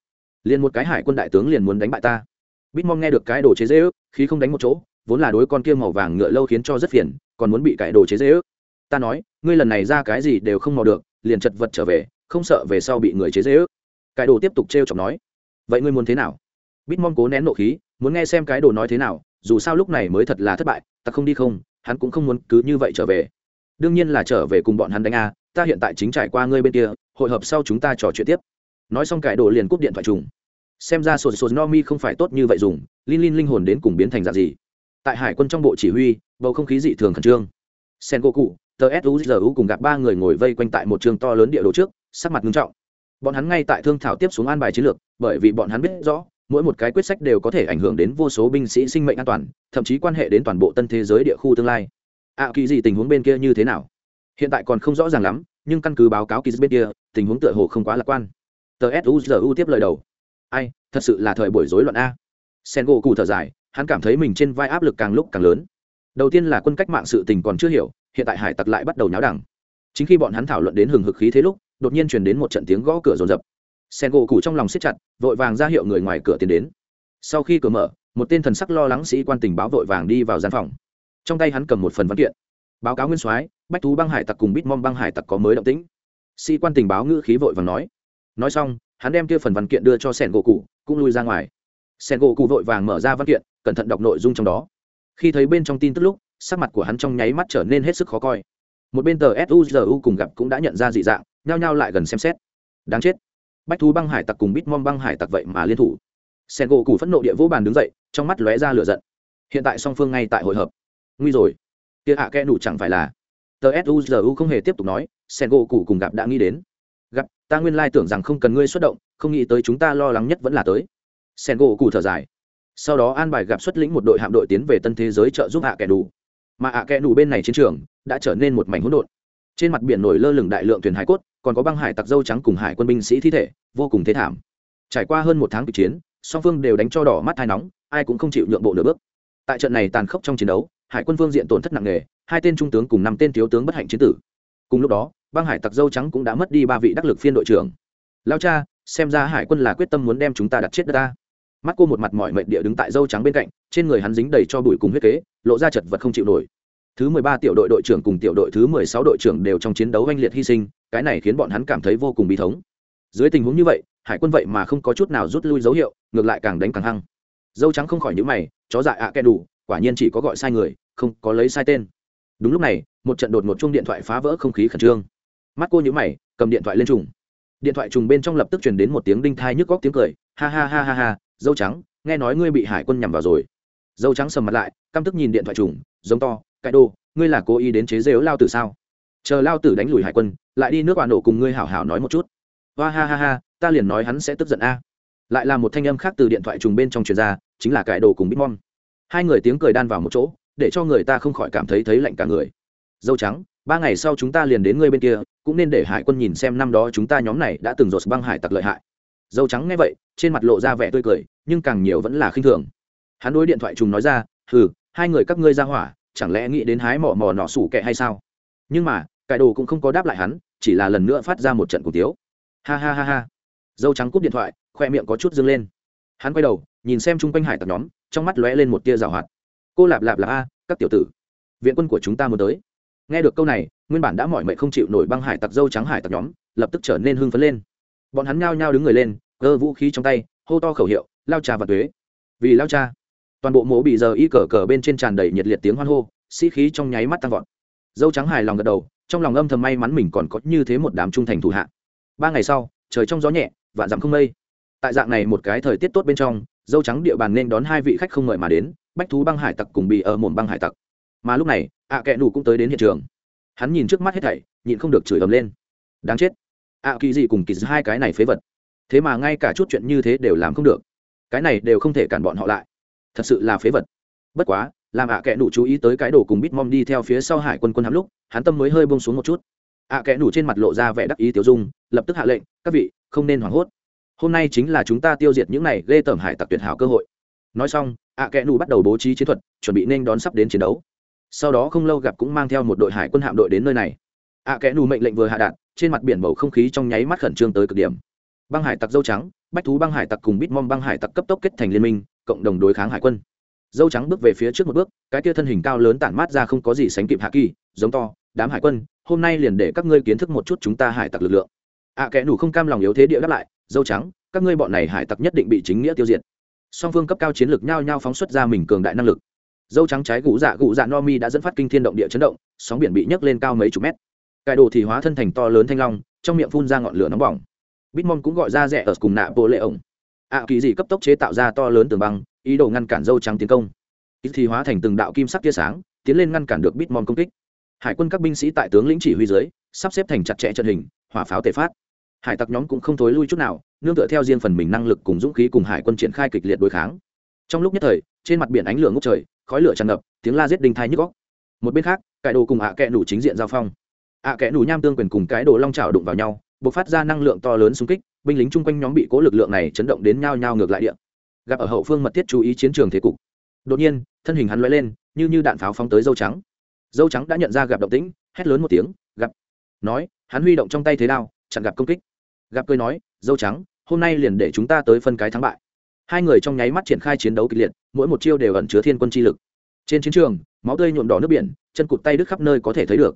Speaker 1: Liền một cái hải quân đại tướng liền muốn đánh bại ta. Bitmom nghe được cái đồ chế dễ ước khi không đánh một chỗ, vốn là đối con kia màu vàng ngựa lâu khiến cho rất phiền, còn muốn bị cải đồ chế dễ ước. Ta nói, ngươi lần này ra cái gì đều không mò được liền chật vật trở về, không sợ về sau bị người chế dễ ước cái đồ tiếp tục t r chọc nói, vậy ngươi muốn thế nào? Bít mong cố nén nộ khí, muốn nghe xem cái đồ nói thế nào, dù sao lúc này mới thật là thất bại, ta không đi không, hắn cũng không muốn cứ như vậy trở về. Đương nhiên là trở về cùng bọn hắn đánh a, ta hiện tại chính trải qua ngươi bên kia, hội hợp sau chúng ta trò chuyện tiếp. Nói xong cải đồ liền cúp điện thoại trùng. Xem ra sột sột no mi không phải tốt như vậy dùng, linh linh linh hồn đến cùng biến thành dạng gì? Tại hải quân trong bộ chỉ huy, bầu không khí dị thường khẩn trương. Sen go cụ tờ suzu cùng gặp ba người ngồi vây quanh tại một trường to lớn địa đồ trước sắc mặt nghiêm trọng. Bọn hắn ngay tại thương thảo tiếp xuống an bài chiến lược bởi vì bọn hắn biết rõ mỗi một cái quyết sách đều có thể ảnh hưởng đến vô số binh sĩ sinh mệnh an toàn thậm chí quan hệ đến toàn bộ tân thế giới địa khu tương lai. Ạ à, kỳ gì tình huống bên kia như thế nào? Hiện tại còn không rõ ràng lắm nhưng căn cứ báo cáo kỳ bên kia tình huống tựa hồ không quá lạc quan. Tờ suzu tiếp lời đầu. Ai thật sự là thời buổi rối loạn a. Sen gỗ cụ thở dài hắn cảm thấy mình trên vai áp lực càng lúc càng lớn. Đầu tiên là quân cách mạng sự tình còn chưa hiểu hiện tại hải tặc lại bắt đầu nháo đẳng. Chính khi bọn hắn thảo luận đến hừng hực khí thế lúc, đột nhiên truyền đến một trận tiếng gõ cửa rồn rập sen gỗ cụ trong lòng siết chặt, vội vàng ra hiệu người ngoài cửa tiến đến. Sau khi cửa mở, một tên thần sắc lo lắng sĩ quan tình báo vội vàng đi vào gian phòng. Trong tay hắn cầm một phần văn kiện. Báo cáo nguyên soái, bách thú băng hải tặc cùng bít mong băng hải tặc có mới động tĩnh. Sĩ quan tình báo ngữ khí vội vàng nói. Nói xong, hắn đem kia phần văn kiện đưa cho sen gỗ cụ cũng lui ra ngoài. Sen gỗ cụ vội vàng mở ra văn kiện, cẩn thận đọc nội dung trong đó. Khi thấy bên trong tin tức lúc sắc mặt của hắn trong nháy mắt trở nên hết sức khó coi. Một bên tờ suzu cùng gặp cũng đã nhận ra dị dạng, nhao nhao lại gần xem xét. Đáng chết. Bách thú băng hải tặc cùng bít mom băng hải tặc vậy mà liên thủ. Sen gỗ Củ phẫn nộ địa vũ bàn đứng dậy, trong mắt lóe ra lửa giận. Hiện tại song phương ngay tại hội hợp. Nguy rồi. Kia hạ à kẽ nủ chẳng phải là. Tờ suzu không hề tiếp tục nói, sen gỗ Củ cùng gặp đã nghĩ đến. Gặp, ta nguyên lai tưởng rằng không cần ngươi xuất động, không nghĩ tới chúng ta lo lắng nhất vẫn là tới. Sen gỗ Củ thở dài. Sau đó an bài gặp xuất lĩnh một đội hạm đội tiến về tân thế giới trợ giúp hạ kẻ đủ mà hạ kẽ nù bên này chiến trường đã trở nên một mảnh hỗn độn. Trên mặt biển nổi lơ lửng đại lượng thuyền hải cốt, còn có băng hải tặc dâu trắng cùng hải quân binh sĩ thi thể, vô cùng thế thảm. Trải qua hơn một tháng kịch chiến, song phương đều đánh cho đỏ mắt thai nóng, ai cũng không chịu nhượng bộ nửa bước. Tại trận này tàn khốc trong chiến đấu, hải quân phương diện tổn thất nặng nề, hai tên trung tướng cùng năm tên thiếu tướng bất hạnh chiến tử. Cùng lúc đó, băng hải tặc dâu trắng cũng đã mất đi ba vị đắc lực phiên đội trưởng. Lao cha, xem ra hải quân là quyết tâm muốn đem chúng ta đặt chết đất ta mắt cô một mặt mỏi mệt địa đứng tại dâu trắng bên cạnh, trên người hắn dính đầy cho bụi cùng huyết kế, lộ ra chật vật không chịu nổi. Thứ mười ba tiểu đội đội trưởng cùng tiểu đội thứ mười sáu đội trưởng đều trong chiến đấu oanh liệt hy sinh, cái này khiến bọn hắn cảm thấy vô cùng bi thống. Dưới tình huống như vậy, hải quân vậy mà không có chút nào rút lui dấu hiệu, ngược lại càng đánh càng hăng. Dâu trắng không khỏi nhữ mày, chó dại ạ à đủ, quả nhiên chỉ có gọi sai người, không có lấy sai tên. Đúng lúc này, một trận đột một chung điện thoại phá vỡ không khí khẩn trương. Mắt cô nhữ mày, cầm điện thoại lên trùng. Điện thoại trùng bên trong lập tức truyền đến một tiếng đinh thai nhức góc tiếng cười, ha ha ha ha ha dâu trắng, nghe nói ngươi bị hải quân nhằm vào rồi. Dâu trắng sầm mặt lại, căm tức nhìn điện thoại trùng, giống to cãi đô ngươi là cố ý đến chế dếu lao tử sao? Chờ lao tử đánh lùi hải quân, lại đi nước bà nổ cùng ngươi hảo hảo nói một chút. Hoa ha ha ha, ta liền nói hắn sẽ tức giận a. Lại là một thanh âm khác từ điện thoại trùng bên trong truyền ra, chính là cãi đồ cùng bitmon hai người tiếng cười đan vào một chỗ, để cho người ta không khỏi cảm thấy thấy lạnh cả người. Dâu trắng, ba ngày sau chúng ta liền đến ngươi bên kia, cũng nên để hải quân nhìn xem năm đó chúng ta nhóm này đã từng rột băng hải tặc lợi hại dâu trắng nghe vậy, trên mặt lộ ra vẻ tươi cười, nhưng càng nhiều vẫn là khinh thường. Hắn đối điện thoại trùng nói ra ừ hai người các ngươi ra hỏa, chẳng lẽ nghĩ đến hái mỏ mò nọ sủ kệ hay sao? Nhưng mà cải đồ cũng không có đáp lại hắn, chỉ là lần nữa phát ra một trận cổ tiếu. Ha ha ha ha. Dâu trắng cúp điện thoại, khoe miệng có chút dâng lên. Hắn quay đầu, nhìn xem chung quanh hải tặc nhóm, trong mắt lóe lên một tia rào hoạt. Cô lạp lạp lạp a, các tiểu tử, viện quân của chúng ta muốn tới. Nghe được câu này, nguyên bản đã mỏi mệt không chịu nổi băng hải tặc dâu trắng hải tặc nhóm, lập tức trở nên hưng phấn lên. Bọn hắn nhao nhao đứng người lên cơ vũ khí trong tay, hô to khẩu hiệu, lao trà và thuế vì lao cha, toàn bộ mộ bị giờ y cờ cờ bên trên tràn đầy nhiệt liệt tiếng hoan hô, sĩ khí trong nháy mắt tăng vọt. Dâu trắng hài lòng gật đầu, trong lòng âm thầm may mắn mình còn có như thế một đám trung thành thủ hạ. Ba ngày sau, trời trong gió nhẹ, vạn dặm không mây. Tại dạng này một cái thời tiết tốt bên trong, dâu trắng địa bàn nên đón hai vị khách không mời mà đến, bách thú băng hải tặc cùng bị ở ờ mồm băng hải tặc. Mà lúc này, ạ à kẹ cũng tới đến hiện trường. Hắn nhìn trước mắt hết thảy, nhịn không được chửi ầm lên. Đáng chết. Ạ kỳ gì cùng kỳ hai cái này phế vật thế mà ngay cả chút chuyện như thế đều làm không được. Cái này đều không thể cản bọn họ lại. Thật sự là phế vật. Bất quá, làm ạ kẽ đủ chú ý tới cái đồ cùng bitmom đi theo phía sau hải quân quân hạm lúc, hắn tâm mới hơi bông xuống một chút. Ạ kẽ đủ trên mặt lộ ra vẻ đắc ý tiêu dung, lập tức hạ lệnh, các vị, không nên hoảng hốt. Hôm nay chính là chúng ta tiêu diệt những này ghê tởm hải tặc tuyệt hảo cơ hội. Nói xong, ạ kẽ đủ bắt đầu bố trí chiến thuật, chuẩn bị nên đón sắp đến chiến đấu. Sau đó không lâu gặp cũng mang theo một đội hải quân hạm đội đến nơi này. Ạ kẽ đủ mệnh lệnh vừa hạ đạn, trên mặt biển bầu không khí trong nháy mắt khẩn trương tới cực điểm băng hải tặc dâu trắng, bách thú băng hải tặc cùng Bít bitmom băng hải tặc cấp tốc kết thành liên minh, cộng đồng đối kháng hải quân. Dâu trắng bước về phía trước một bước, cái kia thân hình cao lớn tản mát ra không có gì sánh kịp hạ kỳ, giống to, đám hải quân, hôm nay liền để các ngươi kiến thức một chút chúng ta hải tặc lực lượng. Ạ kẻ nủ không cam lòng yếu thế địa đáp lại, dâu trắng, các ngươi bọn này hải tặc nhất định bị chính nghĩa tiêu diệt. Song phương cấp cao chiến lược nhao nhao phóng xuất ra mình cường đại năng lực. Dâu trắng trái gũ dạ gũ dạ no mi đã dẫn phát kinh thiên động địa chấn động, sóng biển bị nhấc lên cao mấy chục mét. Cải đồ thì hóa thân thành to lớn thanh long, trong miệng phun ra ngọn lửa nóng bỏng bitmon cũng gọi ra rẻ ở cùng nạ bộ lệ ổng. Ạ kỳ dị cấp tốc chế tạo ra to lớn tường băng, ý đồ ngăn cản dâu trắng tiến công. Ít thì hóa thành từng đạo kim sắc tia sáng, tiến lên ngăn cản được bitmon công kích. Hải quân các binh sĩ tại tướng lĩnh chỉ huy dưới, sắp xếp thành chặt chẽ trận hình, hỏa pháo tề phát. Hải tặc nhóm cũng không thối lui chút nào, nương tựa theo riêng phần mình năng lực cùng dũng khí cùng hải quân triển khai kịch liệt đối kháng. Trong lúc nhất thời, trên mặt biển ánh lửa ngốc trời, khói lửa tràn ngập, tiếng la giết đinh thai nhức góc một bên khác, cải đồ cùng ạ à kẹ nủ chính diện giao phong. Ạ à kẽ nủ nham tương quyền cùng cái đồ long trào đụng vào nhau bộc phát ra năng lượng to lớn xung kích, binh lính chung quanh nhóm bị cố lực lượng này chấn động đến nhao nhao ngược lại điện gặp ở hậu phương mật thiết chú ý chiến trường thế cục. Đột nhiên, thân hình hắn l lên, như như đạn pháo phóng tới dâu trắng. Dâu trắng đã nhận ra gặp động tĩnh, hét lớn một tiếng, gặp. Nói, hắn huy động trong tay thế đao, chặn gặp công kích. Gặp cười nói, dâu trắng, hôm nay liền để chúng ta tới phân cái thắng bại. Hai người trong nháy mắt triển khai chiến đấu kịch liệt, mỗi một chiêu đều ẩn chứa thiên quân chi lực. Trên chiến trường, máu tươi nhuộm đỏ nước biển, chân cụt tay đứt khắp nơi có thể thấy được.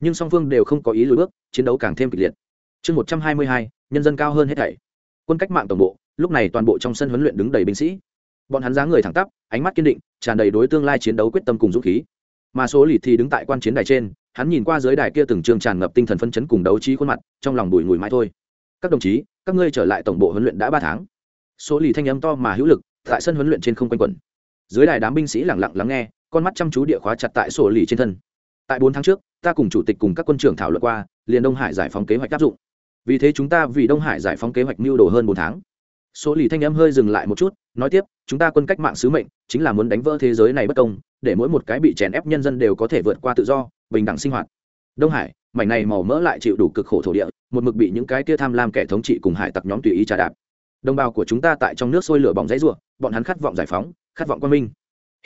Speaker 1: Nhưng song phương đều không có ý lùi bước, chiến đấu càng thêm kịch liệt chương một trăm hai mươi hai, nhân dân cao hơn hết thảy. Quân cách mạng tổng bộ, lúc này toàn bộ trong sân huấn luyện đứng đầy binh sĩ. Bọn hắn dáng người thẳng tắp, ánh mắt kiên định, tràn đầy đối tương lai chiến đấu quyết tâm cùng dũng khí. Mà số lì thì đứng tại quan chiến đài trên, hắn nhìn qua dưới đài kia từng trường tràn ngập tinh thần phân chấn cùng đấu trí khuôn mặt, trong lòng bùi ngùi mãi thôi. Các đồng chí, các ngươi trở lại tổng bộ huấn luyện đã ba tháng. Số lì thanh âm to mà hữu lực, tại sân huấn luyện trên không quanh quẩn. Dưới đài đám binh sĩ lẳng lặng lắng nghe, con mắt chăm chú địa khóa chặt tại sổ lì trên thân. Tại bốn tháng trước, ta cùng chủ tịch cùng các quân trưởng thảo luận qua, liền đông hải giải phóng kế hoạch áp dụng vì thế chúng ta vì đông hải giải phóng kế hoạch mưu đồ hơn bốn tháng. Số lì thanh em hơi dừng lại một chút, nói tiếp, chúng ta quân cách mạng sứ mệnh, chính là muốn đánh vỡ thế giới này bất công, để mỗi một cái bị chèn ép nhân dân đều có thể vượt qua tự do, bình đẳng sinh hoạt. Đông hải, mảnh này màu mỡ lại chịu đủ cực khổ thổ địa, một mực bị những cái kia tham lam kẻ thống trị cùng hải tặc nhóm tùy ý trà đạp. Đồng bào của chúng ta tại trong nước sôi lửa bỏng dãy ruộng bọn hắn khát vọng giải phóng, khát vọng quan minh.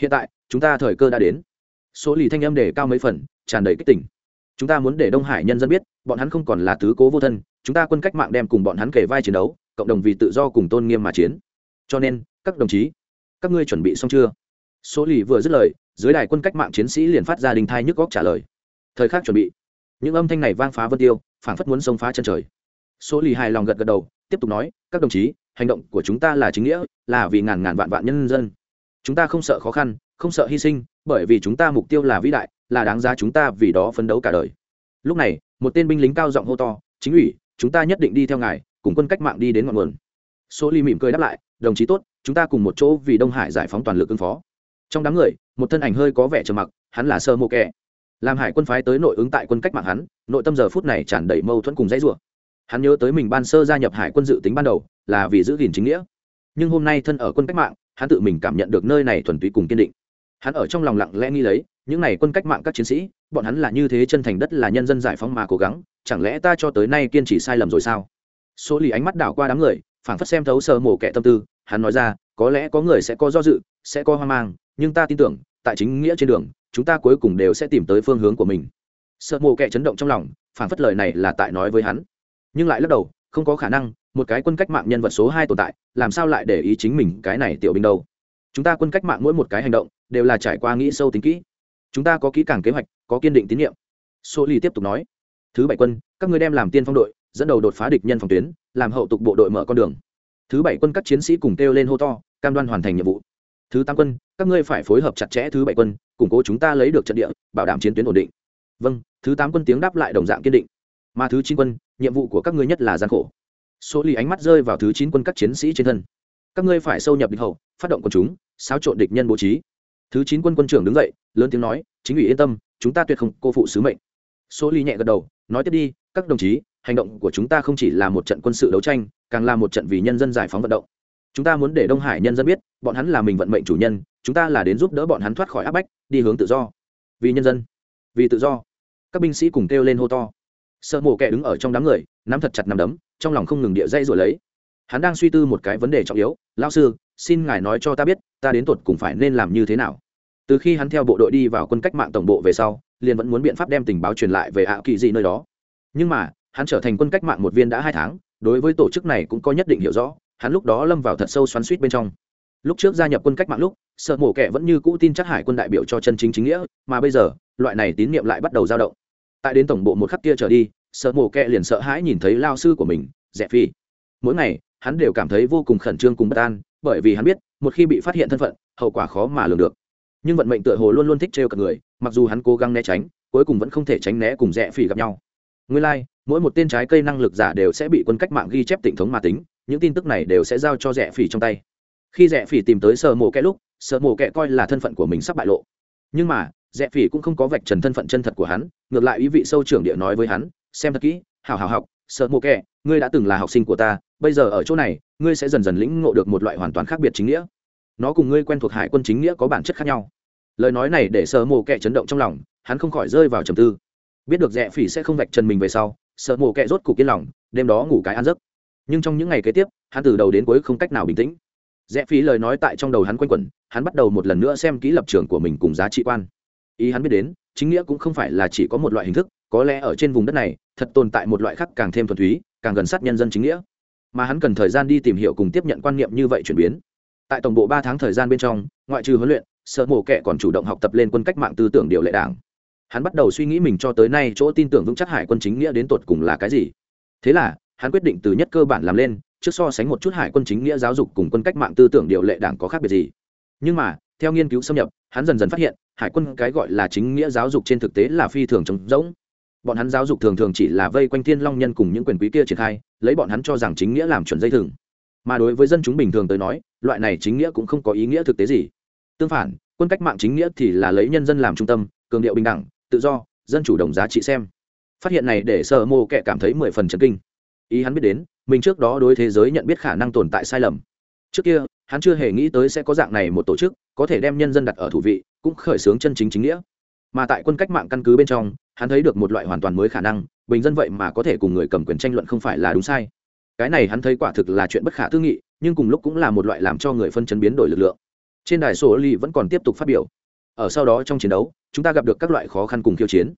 Speaker 1: Hiện tại, chúng ta thời cơ đã đến. Số lì thanh âm đề cao mấy phần, tràn đầy kích tỉnh chúng ta muốn để đông hải nhân dân biết, bọn hắn không còn là tứ cố vô thân, chúng ta quân cách mạng đem cùng bọn hắn kể vai chiến đấu, cộng đồng vì tự do cùng tôn nghiêm mà chiến. Cho nên, các đồng chí, các ngươi chuẩn bị xong chưa? Số lì vừa dứt lời, dưới đài quân cách mạng chiến sĩ liền phát ra đình thai nhức góc trả lời. Thời khắc chuẩn bị, những âm thanh này vang phá vân tiêu, phảng phất muốn xông phá chân trời. Số lì hài lòng gật gật đầu, tiếp tục nói, các đồng chí, hành động của chúng ta là chính nghĩa, là vì ngàn ngàn vạn vạn nhân dân. Chúng ta không sợ khó khăn, không sợ hy sinh, bởi vì chúng ta mục tiêu là vĩ đại là đáng giá chúng ta vì đó phấn đấu cả đời. Lúc này, một tên binh lính cao giọng hô to, chính ủy, chúng ta nhất định đi theo ngài, cùng quân cách mạng đi đến ngọn nguồn. Số ly mỉm cười đáp lại, đồng chí tốt, chúng ta cùng một chỗ vì đông hải giải phóng toàn lực ứng phó. Trong đám người, một thân ảnh hơi có vẻ trầm mặc, hắn là sơ mô kẻ. Làm hải quân phái tới nội ứng tại quân cách mạng hắn, nội tâm giờ phút này tràn đầy mâu thuẫn cùng dãy rủa. Hắn nhớ tới mình ban sơ gia nhập hải quân dự tính ban đầu, là vì giữ gìn chính nghĩa. Nhưng hôm nay thân ở quân cách mạng, hắn tự mình cảm nhận được nơi này thuần túy cùng kiên định. Hắn ở trong lòng lặng lẽ nghi lấy những n à y quân cách mạng các chiến sĩ, bọn hắn là như thế chân thành đất là nhân dân giải phóng mà cố gắng, chẳng lẽ ta cho tới nay kiên trì sai lầm rồi sao? Số lì ánh mắt đảo qua đám người, phảng phất xem thấu sơ mổ kẻ tâm tư, hắn nói ra, có lẽ có người sẽ có do dự, sẽ có hoang mang, nhưng ta tin tưởng, tại chính nghĩa trên đường, chúng ta cuối cùng đều sẽ tìm tới phương hướng của mình. Sợ mổ kẻ chấn động trong lòng, phảng phất lời này là tại nói với hắn. Nhưng lại lắc đầu, không có khả năng, một cái quân cách mạng nhân vật số hai tồn tại, làm sao lại để ý chính mình cái này tiểu binh đâu? Chúng ta quân cách mạng mỗi một cái hành động, đều là trải qua nghĩ sâu tính kỹ chúng ta có kỹ càng kế hoạch, có kiên định tín nhiệm. Số ly tiếp tục nói, thứ bảy quân, các ngươi đem làm tiên phong đội, dẫn đầu đột phá địch nhân phòng tuyến, làm hậu tục bộ đội mở con đường. Thứ bảy quân các chiến sĩ cùng kêu lên hô to, cam đoan hoàn thành nhiệm vụ. Thứ tám quân, các ngươi phải phối hợp chặt chẽ thứ bảy quân, củng cố chúng ta lấy được trận địa, bảo đảm chiến tuyến ổn định. Vâng thứ tám quân tiếng đáp lại đồng dạng kiên định. Mà thứ chín quân, nhiệm vụ của các ngươi nhất là gian khổ. Số lì ánh mắt rơi vào thứ chín quân các chiến sĩ trên thân. Các ngươi phải sâu nhập địch hậu, phát động quân chúng, xáo trộn địch nhân bố trí thứ chín quân quân trưởng đứng dậy, lớn tiếng nói, chính ủy yên tâm, chúng ta tuyệt không cô phụ sứ mệnh. Số ly nhẹ gật đầu, nói tiếp đi, các đồng chí, hành động của chúng ta không chỉ là một trận quân sự đấu tranh, càng là một trận vì nhân dân giải phóng vận động. Chúng ta muốn để đông hải nhân dân biết, bọn hắn là mình vận mệnh chủ nhân, chúng ta là đến giúp đỡ bọn hắn thoát khỏi áp bách, đi hướng tự do. Vì nhân dân, vì tự do. Các binh sĩ cùng kêu lên hô to. Sợ mổ kẻ đứng ở trong đám người, nắm thật chặt nắm đấm, trong lòng không ngừng địa dây rồi lấy. Hắn đang suy tư một cái vấn đề trọng yếu lao sư, xin ngài nói cho ta biết, ta đến tột cùng phải nên làm như thế nào? Từ khi hắn theo bộ đội đi vào quân cách mạng tổng bộ về sau, liền vẫn muốn biện pháp đem tình báo truyền lại về ạ kỳ dị nơi đó. Nhưng mà, hắn trở thành quân cách mạng một viên đã hai tháng, đối với tổ chức này cũng có nhất định hiểu rõ, hắn lúc đó lâm vào thật sâu xoắn suýt bên trong. Lúc trước gia nhập quân cách mạng lúc, sợ mổ kẻ vẫn như cũ tin chắc hải quân đại biểu cho chân chính chính nghĩa, mà bây giờ, loại này tín nhiệm lại bắt đầu dao động. Tại đến tổng bộ một khắc kia trở đi, sợ mổ kẻ liền sợ hãi nhìn thấy lao sư của mình rẻ phi. Mỗi ngày, hắn đều cảm thấy vô cùng khẩn trương cùng bất an, bởi vì hắn biết, một khi bị phát hiện thân phận, hậu quả khó mà lường được nhưng vận mệnh tựa hồ luôn luôn thích trêu cả người mặc dù hắn cố gắng né tránh cuối cùng vẫn không thể tránh né cùng rẽ phỉ gặp nhau. Nguyên lai、like, mỗi một tên trái cây năng lực giả đều sẽ bị quân cách mạng ghi chép tỉnh thống mà tính những tin tức này đều sẽ giao cho rẽ phỉ trong tay. Khi rẽ phỉ tìm tới sợ mổ kẹ lúc sợ mổ kẹ coi là thân phận của mình sắp bại lộ. Nhưng mà rẽ phỉ cũng không có vạch trần thân phận chân thật của hắn ngược lại ý vị sâu trưởng địa nói với hắn xem thật kỹ hào hào học sợ mổ kẹ ngươi đã từng là học sinh của ta bây giờ ở chỗ này ngươi sẽ dần dần lĩnh ngộ được một loại hoàn toàn khác biệt chính nghĩa. Nó cùng ngươi quen thuộc hải quân chính nghĩa có bản chất khác nhau lời nói này để sợ mồ kẹ chấn động trong lòng, hắn không khỏi rơi vào trầm tư. Biết được rẽ phỉ sẽ không vạch trần mình về sau sợ mồ kẹ rốt cục yên lòng, đêm đó ngủ cái ăn giấc. Nhưng trong những ngày kế tiếp, hắn từ đầu đến cuối không cách nào bình tĩnh. Rẽ phí lời nói tại trong đầu hắn quanh quẩn, hắn bắt đầu một lần nữa xem kỹ lập trường của mình cùng giá trị quan. Ý hắn biết đến, chính nghĩa cũng không phải là chỉ có một loại hình thức, có lẽ ở trên vùng đất này, thật tồn tại một loại khác càng thêm thuần túy, càng gần sát nhân dân chính nghĩa. Mà hắn cần thời gian đi tìm hiểu cùng tiếp nhận quan niệm như vậy chuyển biến. Tại tổng bộ ba tháng thời gian bên trong, ngoại trừ huấn luyện sợ mổ kệ còn chủ động học tập lên quân cách mạng tư tưởng điều lệ đảng. Hắn bắt đầu suy nghĩ mình cho tới nay chỗ tin tưởng vững chắc hải quân chính nghĩa đến tột cùng là cái gì. Thế là, hắn quyết định từ nhất cơ bản làm lên, trước so sánh một chút hải quân chính nghĩa giáo dục cùng quân cách mạng tư tưởng điều lệ đảng có khác biệt gì. Nhưng mà, theo nghiên cứu xâm nhập, hắn dần dần phát hiện, hải quân cái gọi là chính nghĩa giáo dục trên thực tế là phi thường trống rỗng. Bọn hắn giáo dục thường thường chỉ là vây quanh thiên long nhân cùng những quyền quý kia triển khai, lấy bọn hắn cho rằng chính nghĩa làm chuẩn dây thừng. Mà đối với dân chúng bình thường tới nói, loại này chính nghĩa cũng không có ý nghĩa thực tế gì tương phản, quân cách mạng chính nghĩa thì là lấy nhân dân làm trung tâm, cường điệu bình đẳng, tự do, dân chủ đồng giá trị xem. Phát hiện này để sợ mô kệ cảm thấy mười phần chấn kinh. Ý hắn biết đến, mình trước đó đối thế giới nhận biết khả năng tồn tại sai lầm. Trước kia, hắn chưa hề nghĩ tới sẽ có dạng này một tổ chức, có thể đem nhân dân đặt ở thủ vị, cũng khởi xướng chân chính chính nghĩa. Mà tại quân cách mạng căn cứ bên trong, hắn thấy được một loại hoàn toàn mới khả năng, bình dân vậy mà có thể cùng người cầm quyền tranh luận không phải là đúng sai. Cái này hắn thấy quả thực là chuyện bất khả tư nghị, nhưng cùng lúc cũng là một loại làm cho người phân chấn biến đổi lực lượng trên đài số ly vẫn còn tiếp tục phát biểu. Ở sau đó trong chiến đấu, chúng ta gặp được các loại khó khăn cùng khiêu chiến.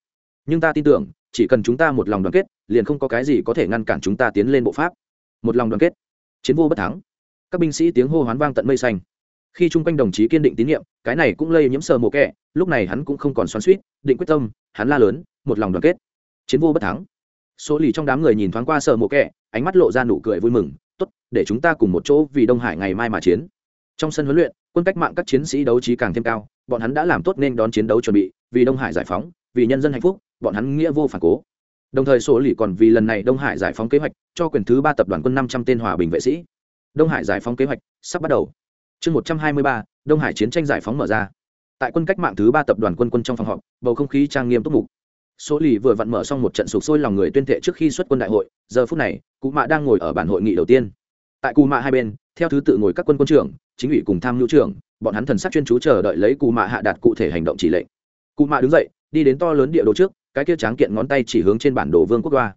Speaker 1: Nhưng ta tin tưởng, chỉ cần chúng ta một lòng đoàn kết, liền không có cái gì có thể ngăn cản chúng ta tiến lên bộ pháp. Một lòng đoàn kết. Chiến vô bất thắng. Các binh sĩ tiếng hô hoán vang tận mây xanh. Khi chung quanh đồng chí kiên định tín nhiệm, cái này cũng lây nhiễm sờ mồ kẹ, lúc này hắn cũng không còn xoắn suýt định quyết tâm, hắn la lớn, một lòng đoàn kết. Chiến vô bất thắng. Số lì trong đám người nhìn thoáng qua sờ mồ kẹ, ánh mắt lộ ra nụ cười vui mừng, tốt, để chúng ta cùng một chỗ vì đông hải ngày mai mà chiến. Trong sân huấn luyện quân cách mạng các chiến sĩ đấu trí càng thêm cao, bọn hắn đã làm tốt nên đón chiến đấu chuẩn bị, vì đông hải giải phóng, vì nhân dân hạnh phúc, bọn hắn nghĩa vô phản cố. Đồng thời số lì còn vì lần này đông hải giải phóng kế hoạch, cho quyền thứ ba tập đoàn quân năm trăm tên hòa bình vệ sĩ. Đông hải giải phóng kế hoạch sắp bắt đầu. Chương một trăm hai mươi ba, đông hải chiến tranh giải phóng mở ra. Tại quân cách mạng thứ ba tập đoàn quân quân trong phòng họp, bầu không khí trang nghiêm túc mục. Số lì vừa vặn mở xong một trận sụp sôi lòng người tuyên thệ trước khi xuất quân đại hội, giờ phút này, cụ mạ đang ngồi ở bản hội nghị đầu tiên. Tại cụ mạ hai bên, theo thứ tự ngồi các quân quân trưởng chính ủy cùng tham mưu trưởng, bọn hắn thần sắc chuyên chú chờ đợi lấy cụ mạ hạ đạt cụ thể hành động chỉ lệnh. Cụ mạ đứng dậy, đi đến to lớn địa đồ trước, cái kia tráng kiện ngón tay chỉ hướng trên bản đồ vương quốc đoa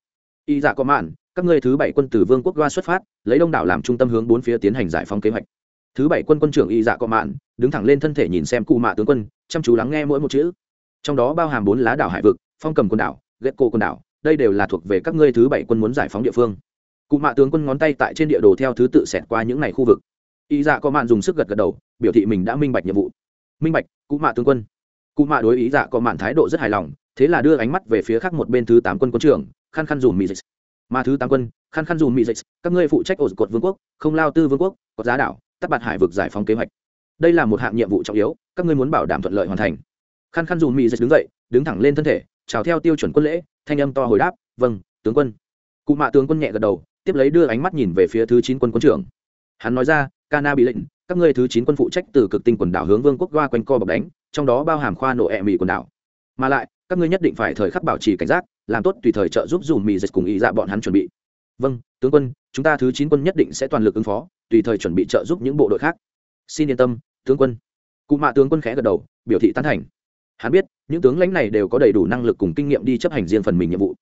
Speaker 1: y dạ có mạn, các ngươi thứ bảy quân từ vương quốc đoa xuất phát, lấy đông đảo làm trung tâm hướng bốn phía tiến hành giải phóng kế hoạch. Thứ bảy quân quân trưởng y dạ có mạn, đứng thẳng lên thân thể nhìn xem cụ mạ tướng quân, chăm chú lắng nghe mỗi một chữ. Trong đó bao hàm bốn lá đảo hải vực, phong cầm quần đảo ghét cô quần đảo, đây đều là thuộc về các ngươi thứ bảy quân muốn giải phóng địa phương. Cụ mạ tướng quân ngón tay tại trên địa đồ theo thứ tự xẹt qua những ngày khu vực y dạ có mạn dùng sức gật gật đầu, biểu thị mình đã minh bạch nhiệm vụ. Minh bạch, cụ mạ tướng quân. Cụ mạ đối ý dạ có mạn thái độ rất hài lòng, thế là đưa ánh mắt về phía khác một bên thứ tám quân quân trưởng khăn khăn dùm mỹ dịch. Mà thứ tám quân khăn khăn dùm mỹ dịch, các ngươi phụ trách ổ cột vương quốc, không lao tư vương quốc, có giá đảo, tắt bạt hải vực giải phóng kế hoạch. Đây là một hạng nhiệm vụ trọng yếu, các ngươi muốn bảo đảm thuận lợi hoàn thành. Khăn khăn dùm mỹ dịch đứng dậy, đứng thẳng lên thân thể, chào theo tiêu chuẩn quân lễ, thanh âm to hồi đáp vâng tướng quân. Cụ mạ tướng quân nhẹ gật đầu, tiếp lấy đưa ánh mắt nhìn về phía thứ chín quân quân trưởng hắn nói ra cana bị lệnh các ngươi thứ chín quân phụ trách từ cực tinh quần đảo hướng vương quốc qua quanh co bọc đánh, trong đó bao hàm khoa nổ ẹ mỹ quần đảo. Mà lại, các ngươi nhất định phải thời khắc bảo trì cảnh giác, làm tốt tùy thời trợ giúp dùm mì dịch cùng ý dạ bọn hắn chuẩn bị. Vâng tướng quân, chúng ta thứ chín quân nhất định sẽ toàn lực ứng phó, tùy thời chuẩn bị trợ giúp những bộ đội khác. Xin yên tâm, tướng quân. Cụ mạ tướng quân khẽ gật đầu, biểu thị tán thành. Hắn biết, những tướng lãnh này đều có đầy đủ năng lực cùng kinh nghiệm đi chấp hành riêng phần mình nhiệm vụ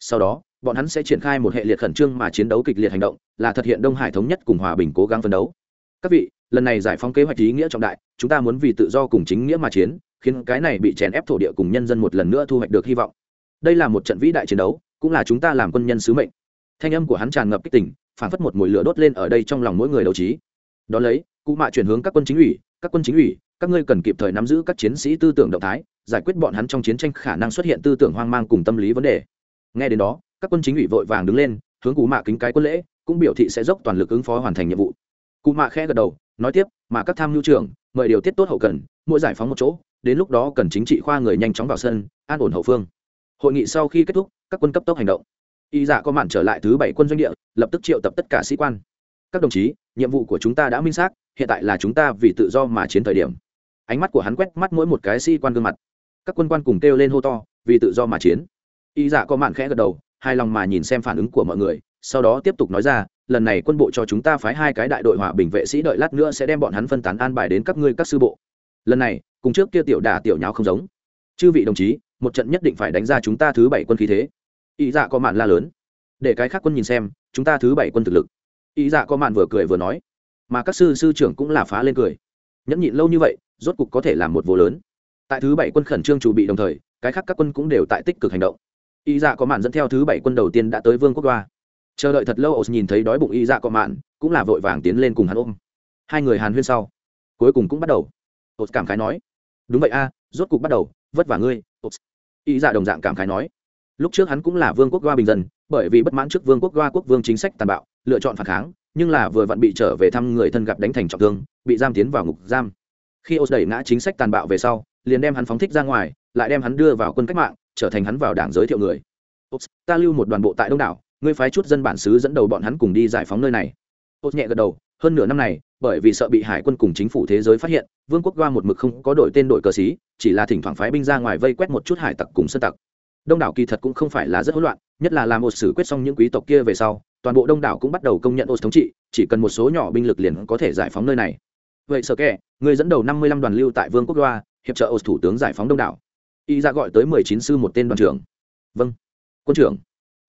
Speaker 1: sau đó, bọn hắn sẽ triển khai một hệ liệt khẩn trương mà chiến đấu kịch liệt hành động, là thực hiện đông hải thống nhất cùng hòa bình cố gắng phấn đấu. Các vị, lần này giải phóng kế hoạch ý nghĩa trọng đại, chúng ta muốn vì tự do cùng chính nghĩa mà chiến, khiến cái này bị chèn ép thổ địa cùng nhân dân một lần nữa thu hoạch được hy vọng. Đây là một trận vĩ đại chiến đấu, cũng là chúng ta làm quân nhân sứ mệnh. Thanh âm của hắn tràn ngập kích tỉnh phản phất một mùi lửa đốt lên ở đây trong lòng mỗi người đấu trí. Đón lấy, cụ mạ chuyển hướng các quân chính ủy, các quân chính ủy, các ngươi cần kịp thời nắm giữ các chiến sĩ tư tưởng động thái, giải quyết bọn hắn trong chiến tranh khả năng xuất hiện tư tưởng hoang mang cùng tâm lý vấn đề nghe đến đó, các quân chính ủy vội vàng đứng lên, hướng cụ mạ kính cái quân lễ, cũng biểu thị sẽ dốc toàn lực ứng phó hoàn thành nhiệm vụ. Cụ mạ khẽ gật đầu, nói tiếp mà các tham mưu trưởng, mời điều tiết tốt hậu cần, mỗi giải phóng một chỗ, đến lúc đó cần chính trị khoa người nhanh chóng vào sân, an ổn hậu phương. Hội nghị sau khi kết thúc, các quân cấp tốc hành động. Y dạ có mạn trở lại thứ bảy quân doanh địa, lập tức triệu tập tất cả sĩ quan. Các đồng chí, nhiệm vụ của chúng ta đã minh xác, hiện tại là chúng ta vì tự do mà chiến thời điểm. Ánh mắt của hắn quét mắt mỗi một cái sĩ quan gương mặt. Các quân quan cùng kêu lên hô to, vì tự do mà chiến y dạ có mạn khẽ gật đầu, hài lòng mà nhìn xem phản ứng của mọi người, sau đó tiếp tục nói ra, lần này quân bộ cho chúng ta phái hai cái đại đội hòa bình vệ sĩ đợi lát nữa sẽ đem bọn hắn phân tán an bài đến các ngươi các sư bộ. Lần này, cùng trước kia tiểu đà tiểu nháo không giống. Chư vị đồng chí, một trận nhất định phải đánh ra chúng ta thứ bảy quân khí thế. Ý dạ có mạn la lớn. Để cái khác quân nhìn xem, chúng ta thứ bảy quân thực lực. Ý dạ có mạn vừa cười vừa nói. Mà các sư sư trưởng cũng là phá lên cười. Nhẫn nhịn lâu như vậy, rốt cục có thể làm một vô lớn. Tại thứ bảy quân khẩn trương chủ bị đồng thời, cái khác các quân cũng đều tại tích cực hành động ý dạ có mạn dẫn theo thứ bảy quân đầu tiên đã tới vương quốc đoa chờ đợi thật lâu, ổ nhìn thấy đói bụng ý dạ có mạn, cũng là vội vàng tiến lên cùng hắn ôm. Hai người hàn huyên sau, cuối cùng cũng bắt đầu. Ổ cảm khái nói, đúng vậy a, rốt cục bắt đầu, vất vả ngươi. Ý dạ đồng dạng cảm khái nói, lúc trước hắn cũng là vương quốc đoa bình dân, bởi vì bất mãn trước vương quốc đoa quốc vương chính sách tàn bạo, lựa chọn phản kháng, nhưng là vừa vặn bị trở về thăm người thân gặp đánh thành trọng thương, bị giam tiến vào ngục giam. Khi ô đẩy ngã chính sách tàn bạo về sau, liền đem hắn phóng thích ra ngoài, lại đem hắn đưa vào quân cách mạng trở thành hắn vào đảng giới thiệu người. Ops, ta lưu một đoàn bộ tại đông đảo ngươi phái chút dân bản xứ dẫn đầu bọn hắn cùng đi giải phóng nơi này. Ops nhẹ gật đầu hơn nửa năm này bởi vì sợ bị hải quân cùng chính phủ thế giới phát hiện vương quốc đoa một mực không có đội tên đội cờ xí chỉ là thỉnh thoảng phái binh ra ngoài vây quét một chút hải tặc cùng sơn tặc. Đông đảo kỳ thật cũng không phải là rất hỗn loạn nhất là làm một xử quyết xong những quý tộc kia về sau toàn bộ đông đảo cũng bắt đầu công nhận ô thống trị chỉ cần một số nhỏ binh lực liền có thể giải phóng nơi này. Vậy sợ kệ người dẫn đầu năm mươi lăm đoàn lưu tại vương quốc đoa hiệp trợ ô thủ tướng giải phóng đông đảo y ra dạ gọi tới mười chín sư một tên đoàn trưởng. Vâng. Quân trưởng.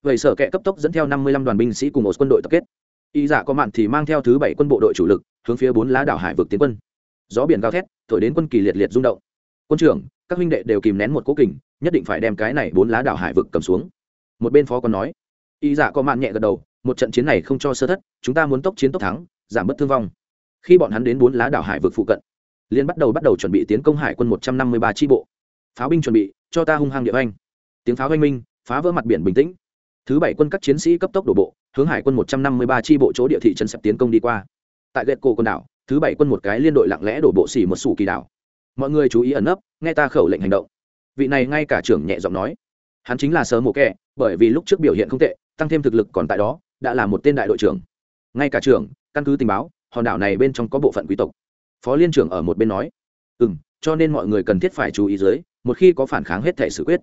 Speaker 1: Vậy sở kệ cấp tốc dẫn theo năm mươi lăm đoàn binh sĩ cùng một quân đội tập kết. Y dạ có mạn thì mang theo thứ bảy quân bộ đội chủ lực, hướng phía bốn lá đảo hải vực tiến quân. Gió biển gào thét, thổi đến quân kỳ liệt liệt rung động. Quân trưởng, các huynh đệ đều kìm nén một cố kình, nhất định phải đem cái này bốn lá đảo hải vực cầm xuống. Một bên phó còn nói. Y dạ có mạn nhẹ gật đầu, một trận chiến này không cho sơ thất, chúng ta muốn tốc chiến tốc thắng, giảm bớt thương vong. Khi bọn hắn đến bốn lá đảo hải vực phụ cận liên bắt đầu bắt đầu chuẩn bị tiến công hải quân một trăm năm mươi ba tri bộ pháo binh chuẩn bị, cho ta hung hăng địa anh tiếng pháo oanh minh, phá vỡ mặt biển bình tĩnh. Thứ bảy quân các chiến sĩ cấp tốc đổ bộ, hướng hải quân một trăm năm mươi ba tri bộ chỗ địa thị trấn sập tiến công đi qua. Tại ghẹt cổ quần đảo, thứ bảy quân một cái liên đội lặng lẽ đổ bộ xỉ một sủ kỳ đảo. Mọi người chú ý ẩn nấp, nghe ta khẩu lệnh hành động. Vị này ngay cả trưởng nhẹ giọng nói. Hắn chính là sơ mộ kẹ bởi vì lúc trước biểu hiện không tệ, tăng thêm thực lực còn tại đó, đã là một tên đại đội trưởng. Ngay cả trưởng, căn cứ tình báo, hòn đảo này bên trong có bộ phận quý tộc. Phó liên trưởng ở một bên nói. Ừ m cho nên mọi người cần thiết phải chú ý dưới một khi có phản kháng hết thể xử quyết.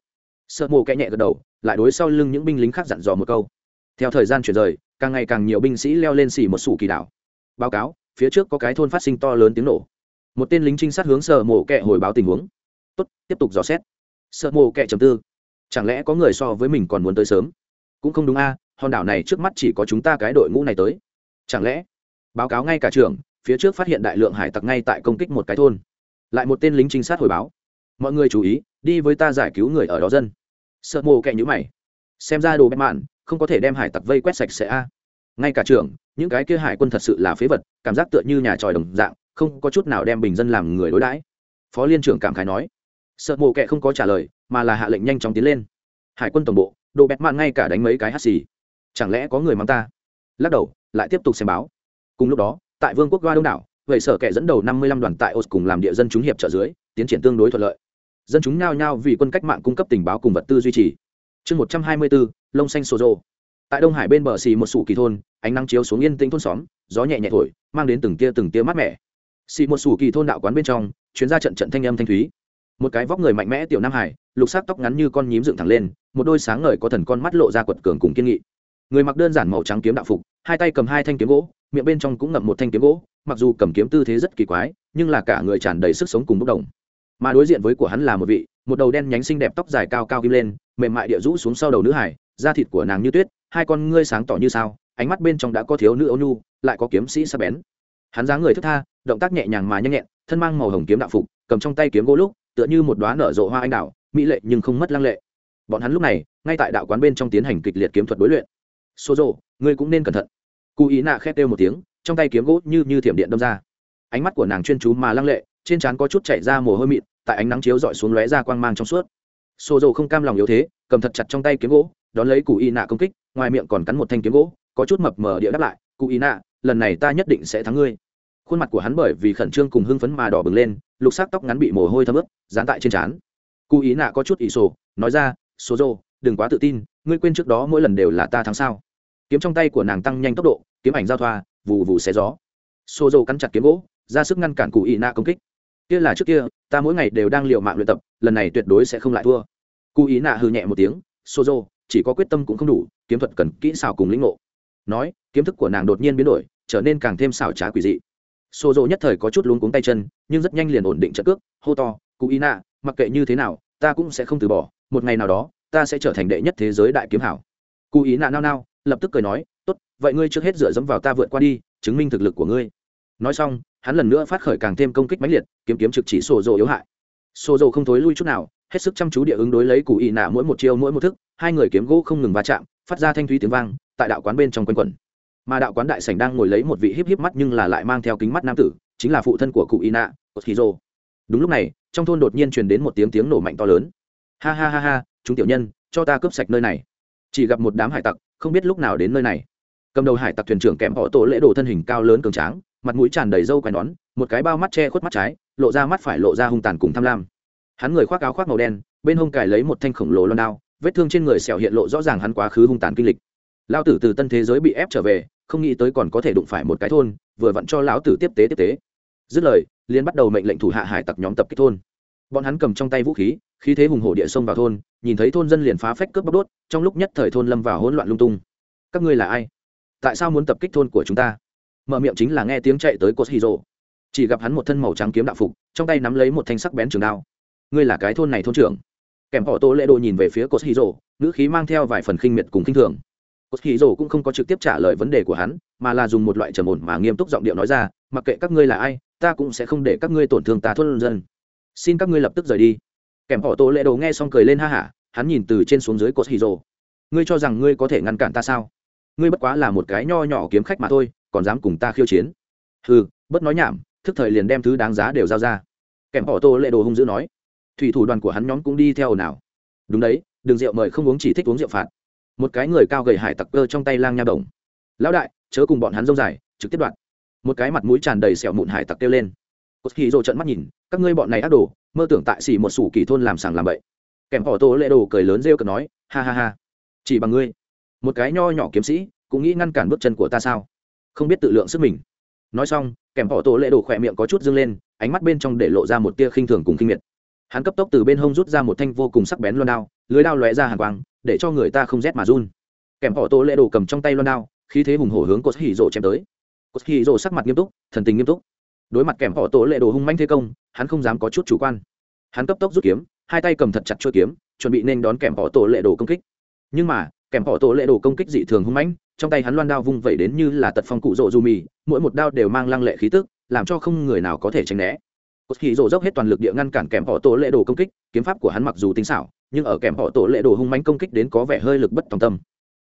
Speaker 1: Sợ mộ kẽ nhẹ gật đầu, lại đối sau lưng những binh lính khác dặn dò một câu. Theo thời gian chuyển rời, càng ngày càng nhiều binh sĩ leo lên xỉ một sủ kỳ đảo. Báo cáo, phía trước có cái thôn phát sinh to lớn tiếng nổ. Một tên lính trinh sát hướng sợ mộ kẹ hồi báo tình huống. Tốt, tiếp tục dò xét. Sợ mộ kẹ chầm tư. Chẳng lẽ có người so với mình còn muốn tới sớm? Cũng không đúng a, hòn đảo này trước mắt chỉ có chúng ta cái đội ngũ này tới. Chẳng lẽ? Báo cáo ngay cả trường phía trước phát hiện đại lượng hải tặc ngay tại công kích một cái thôn. Lại một tên lính trinh sát hồi báo mọi người chú ý, đi với ta giải cứu người ở đó dân. Sợ mồ kẹ nhữ mày. Xem ra đồ bẹt mạn, không có thể đem hải tặc vây quét sạch sẽ a. Ngay cả trường những cái kia hải quân thật sự là phế vật, cảm giác tựa như nhà tròi đồng dạng, không có chút nào đem bình dân làm người đối đãi. Phó liên trưởng cảm khái nói. Sợ mồ kẹ không có trả lời, mà là hạ lệnh nhanh chóng tiến lên. Hải quân tổng bộ, đồ bẹt mạn ngay cả đánh mấy cái hắt xì. Chẳng lẽ có người mang ta? Lắc đầu, lại tiếp tục xem báo. Cùng lúc đó, tại vương quốc ga đông đảo, vậy sở kẻ dẫn đầu năm mươi lăm đoàn tại os cùng làm địa dân chúng hiệp trợ dưới tiến triển tương đối thuận lợi. Dân chúng nhao nhao vì quân cách mạng cung cấp tình báo cùng vật tư duy trì. Chương một trăm hai mươi bốn, lông xanh sô rô tại đông hải bên bờ xì một sủ kỳ thôn, ánh nắng chiếu xuống yên tĩnh thôn xóm, gió nhẹ nhẹ thổi, mang đến từng tia từng tia mát mẻ. Xì một sủ kỳ thôn đạo quán bên trong, chuyến ra trận trận thanh âm thanh thúy. Một cái vóc người mạnh mẽ tiểu nam hải, lục sắc tóc ngắn như con nhím dựng thẳng lên, một đôi sáng ngời có thần con mắt lộ ra quật cường cùng kiên nghị. Người mặc đơn giản màu trắng kiếm đạo phục, hai tay cầm hai thanh kiếm gỗ, miệng bên trong cũng ngậm một thanh kiếm gỗ, mặc dù cầm kiếm tư thế rất kỳ quái, nhưng là cả người tràn đầy sức sống cùng bốc đồng mà đối diện với của hắn là một vị, một đầu đen nhánh xinh đẹp tóc dài cao cao kim lên, mềm mại địa rũ xuống sau đầu nữ hải, da thịt của nàng như tuyết, hai con ngươi sáng tỏ như sao, ánh mắt bên trong đã có thiếu nữ ôn nhu, lại có kiếm sĩ sắc bén. Hắn dáng người thức tha, động tác nhẹ nhàng mà nhanh nhẹn, thân mang màu hồng kiếm đạo phục, cầm trong tay kiếm gỗ lúc, tựa như một đoá nở rộ hoa anh đào, mỹ lệ nhưng không mất lăng lệ. Bọn hắn lúc này, ngay tại đạo quán bên trong tiến hành kịch liệt kiếm thuật đối luyện. Xô rộ ngươi cũng nên cẩn thận. Cụ ý nạ khét kêu một tiếng, trong tay kiếm gỗ như như thiểm điện đâm ra. Ánh mắt của nàng chuyên chú mà lăng lệ, trên trán có chút chảy ra mồ hôi mịn tại ánh nắng chiếu dọi xuống lóe ra quang mang trong suốt. Xô dầu không cam lòng yếu thế cầm thật chặt trong tay kiếm gỗ đón lấy cụ y nạ công kích ngoài miệng còn cắn một thanh kiếm gỗ có chút mập mờ địa đáp lại cụ y nạ lần này ta nhất định sẽ thắng ngươi. Khuôn mặt của hắn bởi vì khẩn trương cùng hưng phấn mà đỏ bừng lên lục sắc tóc ngắn bị mồ hôi thấm ướt dán tại trên trán. Cụ ý nạ có chút ỷ sổ nói ra số dầu, đừng quá tự tin ngươi quên trước đó mỗi lần đều là ta thắng sao. Kiếm trong tay của nàng tăng nhanh tốc độ kiếm ảnh giao thoa vù vù xé gió. Xô dầu cắn chặt kiếm gỗ ra sức ngăn cản cụ ý nạ công kích kia là trước kia, ta mỗi ngày đều đang l i ề u mạng luyện tập, lần này tuyệt đối sẽ không lại thua. Cụ ý nạ hư nhẹ một tiếng xô dô chỉ có quyết tâm cũng không đủ, kiếm thuật cần kỹ xảo cùng lĩnh ngộ. Nói, kiếm thức của nàng đột nhiên biến đổi, trở nên càng thêm xảo trá quỷ dị. Xô dô nhất thời có chút luống cuống tay chân, nhưng rất nhanh liền ổn định trận cước, hô to, cụ ý nạ, mặc kệ như thế nào, ta cũng sẽ không từ bỏ, một ngày nào đó, ta sẽ trở thành đệ nhất thế giới đại kiếm hảo. Cụ ý nạ nao nao, lập tức cười nói, tốt, vậy ngươi trước hết dựa dẫm vào ta vượt qua đi, chứng minh thực lực của ngươi. Nói xong hắn lần nữa phát khởi càng thêm công kích mãnh liệt, kiếm kiếm trực chỉ sổ dồ yếu hại. Sổ dồ không thối lui chút nào, hết sức chăm chú địa ứng đối lấy cụ y nạ mỗi một chiêu mỗi một thức, hai người kiếm gỗ không ngừng va chạm, phát ra thanh thúy tiếng vang, tại đạo quán bên trong quanh quẩn. Mà đạo quán đại sảnh đang ngồi lấy một vị híp híp mắt nhưng là lại mang theo kính mắt nam tử, chính là phụ thân của cụ ý nạ Othiro. đúng lúc này, trong thôn đột nhiên truyền đến một tiếng tiếng nổ mạnh to lớn. Ha ha ha ha, chúng tiểu nhân, cho ta cướp sạch nơi này. Chỉ gặp một đám hải tặc, không biết lúc nào đến nơi này. Cầm đầu hải tặc thuyền trưởng kèm họ tổ lễ đồ thân hình cao lớn cường tráng mặt mũi tràn đầy râu quai nón, một cái bao mắt che khuất mắt trái, lộ ra mắt phải lộ ra hung tàn cùng tham lam. Hắn người khoác áo khoác màu đen, bên hông cài lấy một thanh khổng lồ loan đao, vết thương trên người sẹo hiện lộ rõ ràng hắn quá khứ hung tàn kinh lịch. Lao tử từ tân thế giới bị ép trở về, không nghĩ tới còn có thể đụng phải một cái thôn, vừa vặn cho lão tử tiếp tế tiếp tế. Dứt lời liên bắt đầu mệnh lệnh thủ hạ hải tặc nhóm tập kích thôn. Bọn hắn cầm trong tay vũ khí khí thế hùng hổ địa sông vào thôn, nhìn thấy thôn dân liền phá phách cướp bóc đốt, trong lúc nhất thời thôn lâm vào hỗn loạn lung tung. Các ngươi là ai? Tại sao muốn tập kích thôn của chúng ta? Mở miệng chính là nghe tiếng chạy tới cột hiro chỉ gặp hắn một thân màu trắng kiếm đạo phục, trong tay nắm lấy một thanh sắc bén trường đao. Ngươi là cái thôn này thôn trưởng. Kèm họ tô lễ đồ nhìn về phía cột hiro ngữ khí mang theo vài phần khinh miệt cùng khinh thường. Cột hiro cũng không có trực tiếp trả lời vấn đề của hắn, mà là dùng một loại trầm ổn mà nghiêm túc giọng điệu nói ra, mặc kệ các ngươi là ai, ta cũng sẽ không để các ngươi tổn thương ta thôn dân. Xin các ngươi lập tức rời đi. Kèm họ tô lễ đồ nghe xong cười lên ha hả, hắn nhìn từ trên xuống dưới cột hiro ngươi cho rằng ngươi có thể ngăn cản ta sao? Ngươi bất quá là một cái nho nhỏ kiếm khách mà thôi còn dám cùng ta khiêu chiến. Hừ, bất nói nhảm, thức thời liền đem thứ đáng giá đều giao ra. Kèm họ tô lệ đồ hung dữ nói, thủy thủ đoàn của hắn nhóm cũng đi theo nào đúng đấy đừng rượu mời không uống chỉ thích uống rượu phạt. Một cái người cao gầy hải tặc cơ trong tay lang nha đồng. Lão đại, chớ cùng bọn hắn rông dài, trực tiếp đoạn một cái mặt mũi tràn đầy sẹo mụn hải tặc kêu lên. Cốt khi rồ trận mắt nhìn, các ngươi bọn này ác đồ, mơ tưởng tại xỉ một sủ kỳ thôn làm sàng làm bậy. Kèm họ tô lệ đồ cười lớn rêu cợt nói, ha ha ha. Chỉ bằng ngươi. Một cái nho nhỏ kiếm sĩ, cũng nghĩ ngăn cản bước chân của ta sao? Không biết tự lượng sức mình. Nói xong, kèm họ tổ lệ đồ khỏe miệng có chút dâng lên, ánh mắt bên trong để lộ ra một tia khinh thường cùng kinh miệt. Hắn cấp tốc từ bên hông rút ra một thanh vô cùng sắc bén loan đao, lưới đao lóe ra hàng quang, để cho người ta không rét mà run. Kèm họ tổ lệ đồ cầm trong tay loan đao khi thế hùng hổ hướng cột hỉ rộ chém tới. Cột hỉ rộ sắc mặt nghiêm túc, thần tình nghiêm túc. Đối mặt kèm họ tổ lệ đồ hung manh thế công, hắn không dám có chút chủ quan. Hắn cấp tốc rút kiếm, hai tay cầm thật chặt chuôi kiếm, chuẩn bị nên đón kèm họ tổ lệ đồ công kích. Nhưng mà, kèm họ tổ lệ đồ công kích dị thường hung mãnh trong tay hắn loan đao vung vẩy đến như là tật phong cụ rộ dù mì, mỗi một đao đều mang lăng lệ khí tức, làm cho không người nào có thể tránh né. Cột khí rộ dốc hết toàn lực địa ngăn cản kèm họ tổ lệ đồ công kích, kiếm pháp của hắn mặc dù tinh xảo, nhưng ở kèm họ tổ lệ đồ hung mãnh công kích đến có vẻ hơi lực bất tòng tâm.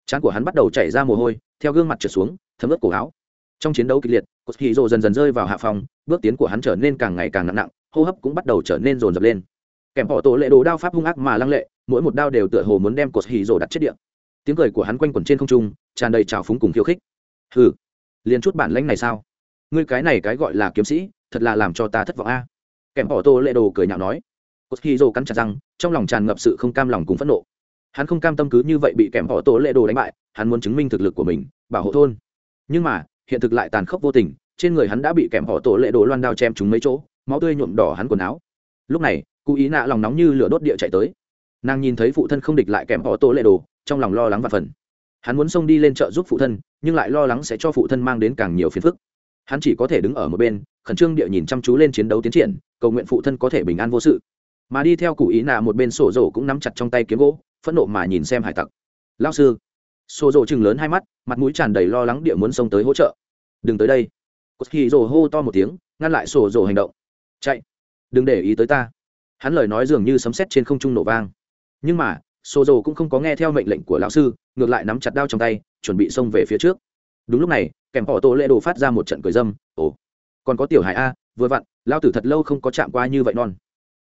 Speaker 1: Trán của hắn bắt đầu chảy ra mồ hôi, theo gương mặt trượt xuống, thấm ướt cổ áo. Trong chiến đấu kịch liệt cột khí rộ dần dần rơi vào hạ phòng, bước tiến của hắn trở nên càng ngày càng nặng nặng, hô hấp cũng bắt đầu trở nên rồn rập lên. Kèm họ tổ lệ đồ đao pháp hung ác mà lăng lệ, mỗi một đao đều tựa hồ muốn đem cột hì rồ đặt chết điện tiếng cười của hắn quanh quẩn trên không trung tràn đầy trào phúng cùng khiêu khích. Hừ, liền chút bản lãnh này sao? Ngươi cái này cái gọi là kiếm sĩ, thật là làm cho ta thất vọng a. Kèm bỏ tô lệ đồ cười nhạo nói. Cốt khi dô cắn chặt răng, trong lòng tràn ngập sự không cam lòng cùng phẫn nộ. Hắn không cam tâm cứ như vậy bị kèm bỏ tô lệ đồ đánh bại, hắn muốn chứng minh thực lực của mình, bảo hộ thôn. Nhưng mà, hiện thực lại tàn khốc vô tình, trên người hắn đã bị kèm bỏ tổ lệ đồ loan đao chém trúng mấy chỗ, máu tươi nhuộm đỏ hắn quần áo. Lúc này cụ ý nạ lòng nóng như lửa đốt địa chạy tới. Nàng nhìn thấy phụ thân không địch lại kèm bỏ tổ lệ đồ, trong lòng lo lắng và phần hắn muốn xông đi lên chợ giúp phụ thân, nhưng lại lo lắng sẽ cho phụ thân mang đến càng nhiều phiền phức. Hắn chỉ có thể đứng ở một bên, khẩn trương địa nhìn chăm chú lên chiến đấu tiến triển, cầu nguyện phụ thân có thể bình an vô sự. Mà đi theo cụ ý nạ một bên sổ rổ cũng nắm chặt trong tay kiếm gỗ, phẫn nộ mà nhìn xem hải tặc. Lao sư. Sổ rổ chừng lớn hai mắt, mặt mũi tràn đầy lo lắng địa muốn xông tới hỗ trợ. Đừng tới đây. Cột khi rổ hô to một tiếng, ngăn lại sổ rổ hành động. Chạy, đừng để ý tới ta. Hắn lời nói dường như sấm sét trên không trung nổ vang. Nhưng mà Xô Dầu cũng không có nghe theo mệnh lệnh của lão sư ngược lại nắm chặt đao trong tay chuẩn bị xông về phía trước. Đúng lúc này kèm họ tổ lệ đồ phát ra một trận cười dâm ồ còn có tiểu hải a vừa vặn lao tử thật lâu không có chạm qua như vậy non.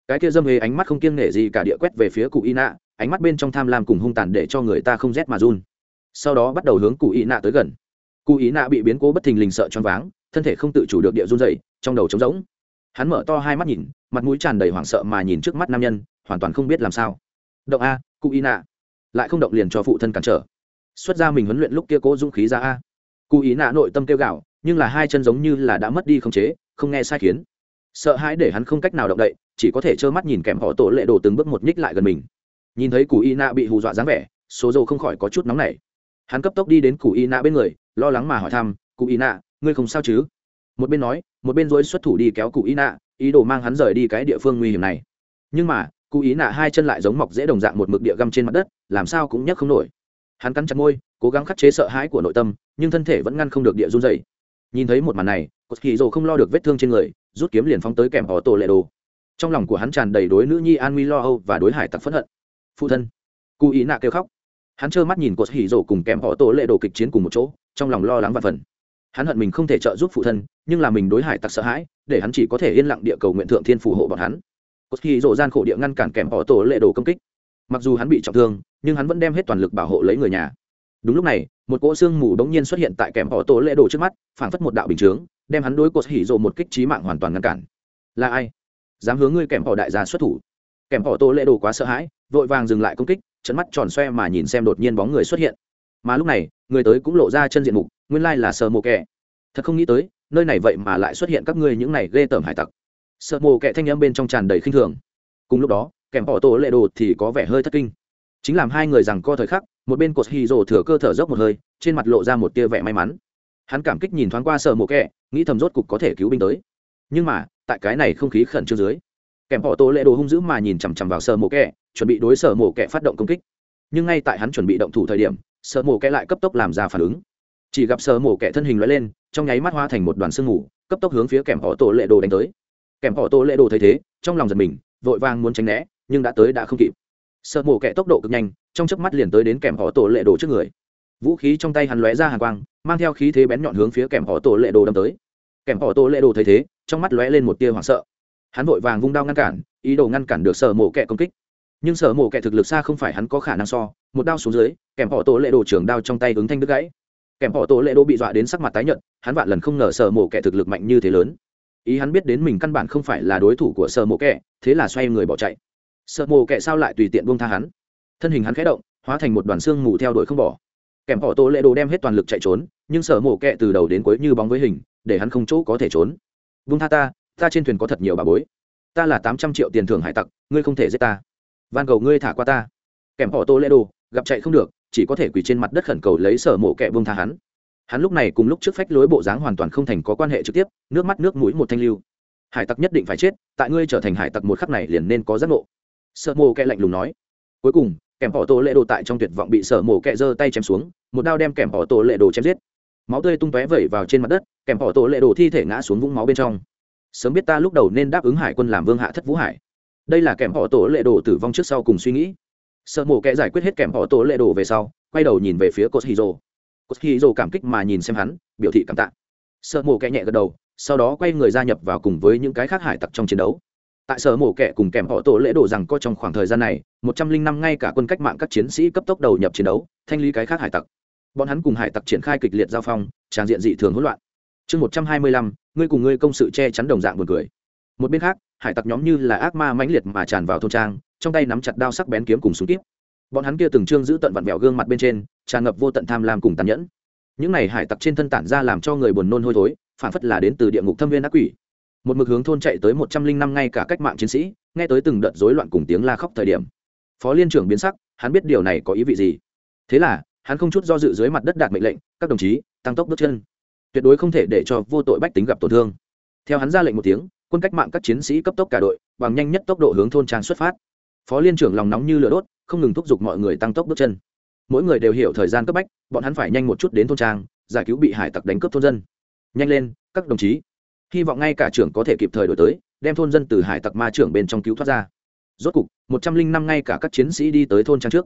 Speaker 1: Cái kia dâm hề ánh mắt không kiêng nể gì cả địa quét về phía cụ y nạ ánh mắt bên trong tham lam cùng hung tàn để cho người ta không rét mà run. Sau đó bắt đầu hướng cụ y nạ tới gần. Cụ y nạ bị biến cố bất thình lình sợ choáng váng thân thể không tự chủ được địa run rẩy, trong đầu trống rỗng. Hắn mở to hai mắt nhìn mặt mũi tràn đầy hoảng sợ mà nhìn trước mắt nam nhân hoàn toàn không biết làm sao. Động a cụ y nạ lại không động liền cho phụ thân cản trở. Xuất ra mình huấn luyện lúc kia cố dũng khí ra a. Cụ ý nạ nội tâm kêu gạo nhưng là hai chân giống như là đã mất đi không chế, không nghe sai khiến. Sợ hãi để hắn không cách nào động đậy, chỉ có thể trơ mắt nhìn kèm họ tổ lệ đồ từng bước một nhích lại gần mình. Nhìn thấy cụ y nạ bị hù dọa dáng vẻ, số dầu không khỏi có chút nóng nảy. Hắn cấp tốc đi đến cụ y nạ bên người, lo lắng mà hỏi thăm, cụ y nạ ngươi không sao chứ? Một bên nói, một bên dối xuất thủ đi kéo cụ y nạ ý đồ mang hắn rời đi cái địa phương nguy hiểm này. Nhưng mà cụ ý nạ hai chân lại giống mọc dễ đồng dạng một mực địa găm trên mặt đất, làm sao cũng nhấc không nổi. Hắn cắn chặt môi, cố gắng khắc chế sợ hãi của nội tâm, nhưng thân thể vẫn ngăn không được địa run dày nhìn thấy một màn này cột kỳ dồ không lo được vết thương trên người, rút kiếm liền phóng tới kèm họ tổ lệ đồ. Trong lòng của hắn tràn đầy đối nữ nhi an nguy lo âu và đối hải tặc phẫn hận. Phụ thân cụ ý nạ kêu khóc. Hắn trơ mắt nhìn cột hỉ rổ cùng kèm họ tổ lệ đồ kịch chiến cùng một chỗ, trong lòng lo lắng và phần hắn hận mình không thể trợ giúp phụ thân, nhưng là mình đối hải tặc sợ hãi, để hắn chỉ có thể yên lặng địa cầu nguyện thượng thiên phù hộ bọn hắn cốt khi rộ gian khổ địa ngăn cản kèm họ tổ lệ đồ công kích. Mặc dù hắn bị trọng thương, nhưng hắn vẫn đem hết toàn lực bảo hộ lấy người nhà. Đúng lúc này, một cỗ xương mù đống nhiên xuất hiện tại kèm họ tổ lệ đồ trước mắt, phảng phất một đạo bình chướng, đem hắn đối cột hỉ rộ một kích trí mạng hoàn toàn ngăn cản. Là ai? Dám hướng ngươi kèm họ đại gia xuất thủ. Kèm họ tổ lệ đồ quá sợ hãi, vội vàng dừng lại công kích trận mắt tròn xoe mà nhìn xem đột nhiên bóng người xuất hiện. Mà lúc này, người tới cũng lộ ra chân diện mục, nguyên lai là sờ mồ kẻ. thật không nghĩ tới, nơi này vậy mà lại xuất hiện các ngươi những này ghê tởm hải tặc sợ mồ kẹ thanh âm bên trong tràn đầy khinh thường. Cùng lúc đó, kèm họ tổ lệ đồ thì có vẻ hơi thất kinh. Chính làm hai người rằng co thời khắc, một bên cột hì rồ thừa cơ thở dốc một hơi, trên mặt lộ ra một tia vẻ may mắn. Hắn cảm kích nhìn thoáng qua sợ mồ kẹ nghĩ thầm rốt cục có thể cứu binh tới. Nhưng mà, tại cái này không khí khẩn trương dưới, kèm họ tổ lệ đồ hung dữ mà nhìn chằm chằm vào sợ mồ kẹ chuẩn bị đối sợ mồ kẹ phát động công kích. Nhưng ngay tại hắn chuẩn bị động thủ thời điểm, sợ mồ kẹ lại cấp tốc làm ra phản ứng. Chỉ gặp sợ mồ kẹ thân hình loại lên, trong nháy mắt hóa thành một đoàn sương mù, cấp tốc hướng phía kèm họ tổ lệ đồ đánh tới kèm họ tổ lệ đồ thấy thế, trong lòng giật mình, vội vàng muốn tránh né, nhưng đã tới đã không kịp. Sợ mổ kẻ tốc độ cực nhanh, trong chớp mắt liền tới đến kèm họ tổ lệ đồ trước người. Vũ khí trong tay hắn lóe ra hàng quang, mang theo khí thế bén nhọn hướng phía kèm họ tổ lệ đồ đâm tới. Kèm họ tổ lệ đồ thấy thế, trong mắt lóe lên một tia hoảng sợ. Hắn vội vàng vung đao ngăn cản, ý đồ ngăn cản được sở mổ kẻ công kích. Nhưng sở mổ kẻ thực lực xa không phải hắn có khả năng so, một đao xuống dưới, kèm họ tổ lệ đồ trưởng đao trong tay ứng thanh đứt gãy. Kèm họ tổ lệ đồ bị dọa đến sắc mặt tái nhợt, hắn vạn lần không ngờ sở mổ kẻ thực lực mạnh như thế lớn ý hắn biết đến mình căn bản không phải là đối thủ của sở Mộ kẹ thế là xoay người bỏ chạy. Sợ Mộ kệ sao lại tùy tiện buông tha hắn? Thân hình hắn khẽ động, hóa thành một đoàn xương mù theo đuổi không bỏ. Kèm họ tô lệ đồ đem hết toàn lực chạy trốn, nhưng sợ Mộ kệ từ đầu đến cuối như bóng với hình, để hắn không chỗ có thể trốn. Buông tha ta ta trên thuyền có thật nhiều bà bối. Ta là tám trăm triệu tiền thưởng hải tặc, ngươi không thể giết ta. Van cầu ngươi thả qua ta. Kèm họ tô lệ đồ, gặp chạy không được, chỉ có thể quỳ trên mặt đất khẩn cầu lấy sở mộ kẹ buông tha hắn hắn lúc này cùng lúc trước phách lối bộ dáng hoàn toàn không thành có quan hệ trực tiếp, nước mắt nước mũi một thanh lưu. Hải tặc nhất định phải chết, tại ngươi trở thành hải tặc một khắc này liền nên có giác ngộ. Sợ mồ kẹ lạnh lùng nói. Cuối cùng kèm bỏ tổ lệ đồ tại trong tuyệt vọng bị sợ mồ kẹ giơ tay chém xuống, một đao đem kèm bỏ tổ lệ đồ chém giết. Máu tươi tung tóe vẩy vào trên mặt đất kèm bỏ tổ lệ đồ thi thể ngã xuống vũng máu bên trong. Sớm biết ta lúc đầu nên đáp ứng hải quân làm vương hạ thất vũ hải. Đây là kèm bỏ tổ lệ đồ tử vong trước sau cùng suy nghĩ. Sợ mồ kẹ giải quyết hết kèm bỏ tổ lệ đồ về sau, quay đầu nhìn về phía cột hì rồ cốt hì cảm kích mà nhìn xem hắn, biểu thị cảm tạ. Sợ mổ kẹ nhẹ gật đầu, sau đó quay người gia nhập vào cùng với những cái khác hải tặc trong chiến đấu. Tại sở mổ kẻ cùng kèm họ tổ lễ đổ rằng có trong khoảng thời gian này, một trăm linh năm ngay cả quân cách mạng các chiến sĩ cấp tốc đầu nhập chiến đấu, thanh lý cái khác hải tặc. Bọn hắn cùng hải tặc triển khai kịch liệt giao phong tràn diện dị thường hỗn loạn. Chương một trăm hai mươi lăm, ngươi cùng ngươi công sự che chắn đồng dạng buồn cười. Một bên khác, hải tặc nhóm như là ác ma mãnh liệt mà tràn vào thôn trang, trong tay nắm chặt đao sắc bén kiếm cùng súng kíp bọn hắn kia từng trương giữ tận vặn vẹo gương mặt bên trên, tràn ngập vô tận tham lam cùng tàn nhẫn. Những này hải tặc trên thân tản ra làm cho người buồn nôn hôi thối, phản phất là đến từ địa ngục thâm viên ác quỷ. Một mực hướng thôn chạy tới một trăm linh năm ngay cả cách mạng chiến sĩ, nghe tới từng đợt rối loạn cùng tiếng la khóc thời điểm. Phó liên trưởng biến sắc, hắn biết điều này có ý vị gì. Thế là, hắn không chút do dự dưới mặt đất đạt mệnh lệnh, các đồng chí, tăng tốc bước chân. Tuyệt đối không thể để cho vô tội bách tính gặp tổn thương. Theo hắn ra lệnh một tiếng, quân cách mạng các chiến sĩ cấp tốc cả đội, bằng nhanh nhất tốc độ hướng thôn trang xuất phát. Phó liên trưởng lòng nóng như lửa đốt không ngừng thúc giục mọi người tăng tốc bước chân. Mỗi người đều hiểu thời gian cấp bách, bọn hắn phải nhanh một chút đến thôn trang, giải cứu bị hải tặc đánh cướp thôn dân. Nhanh lên, các đồng chí. Hy vọng ngay cả trưởng có thể kịp thời đổi tới, đem thôn dân từ hải tặc ma trưởng bên trong cứu thoát ra. Rốt cục, một trăm linh năm ngay cả các chiến sĩ đi tới thôn trang trước.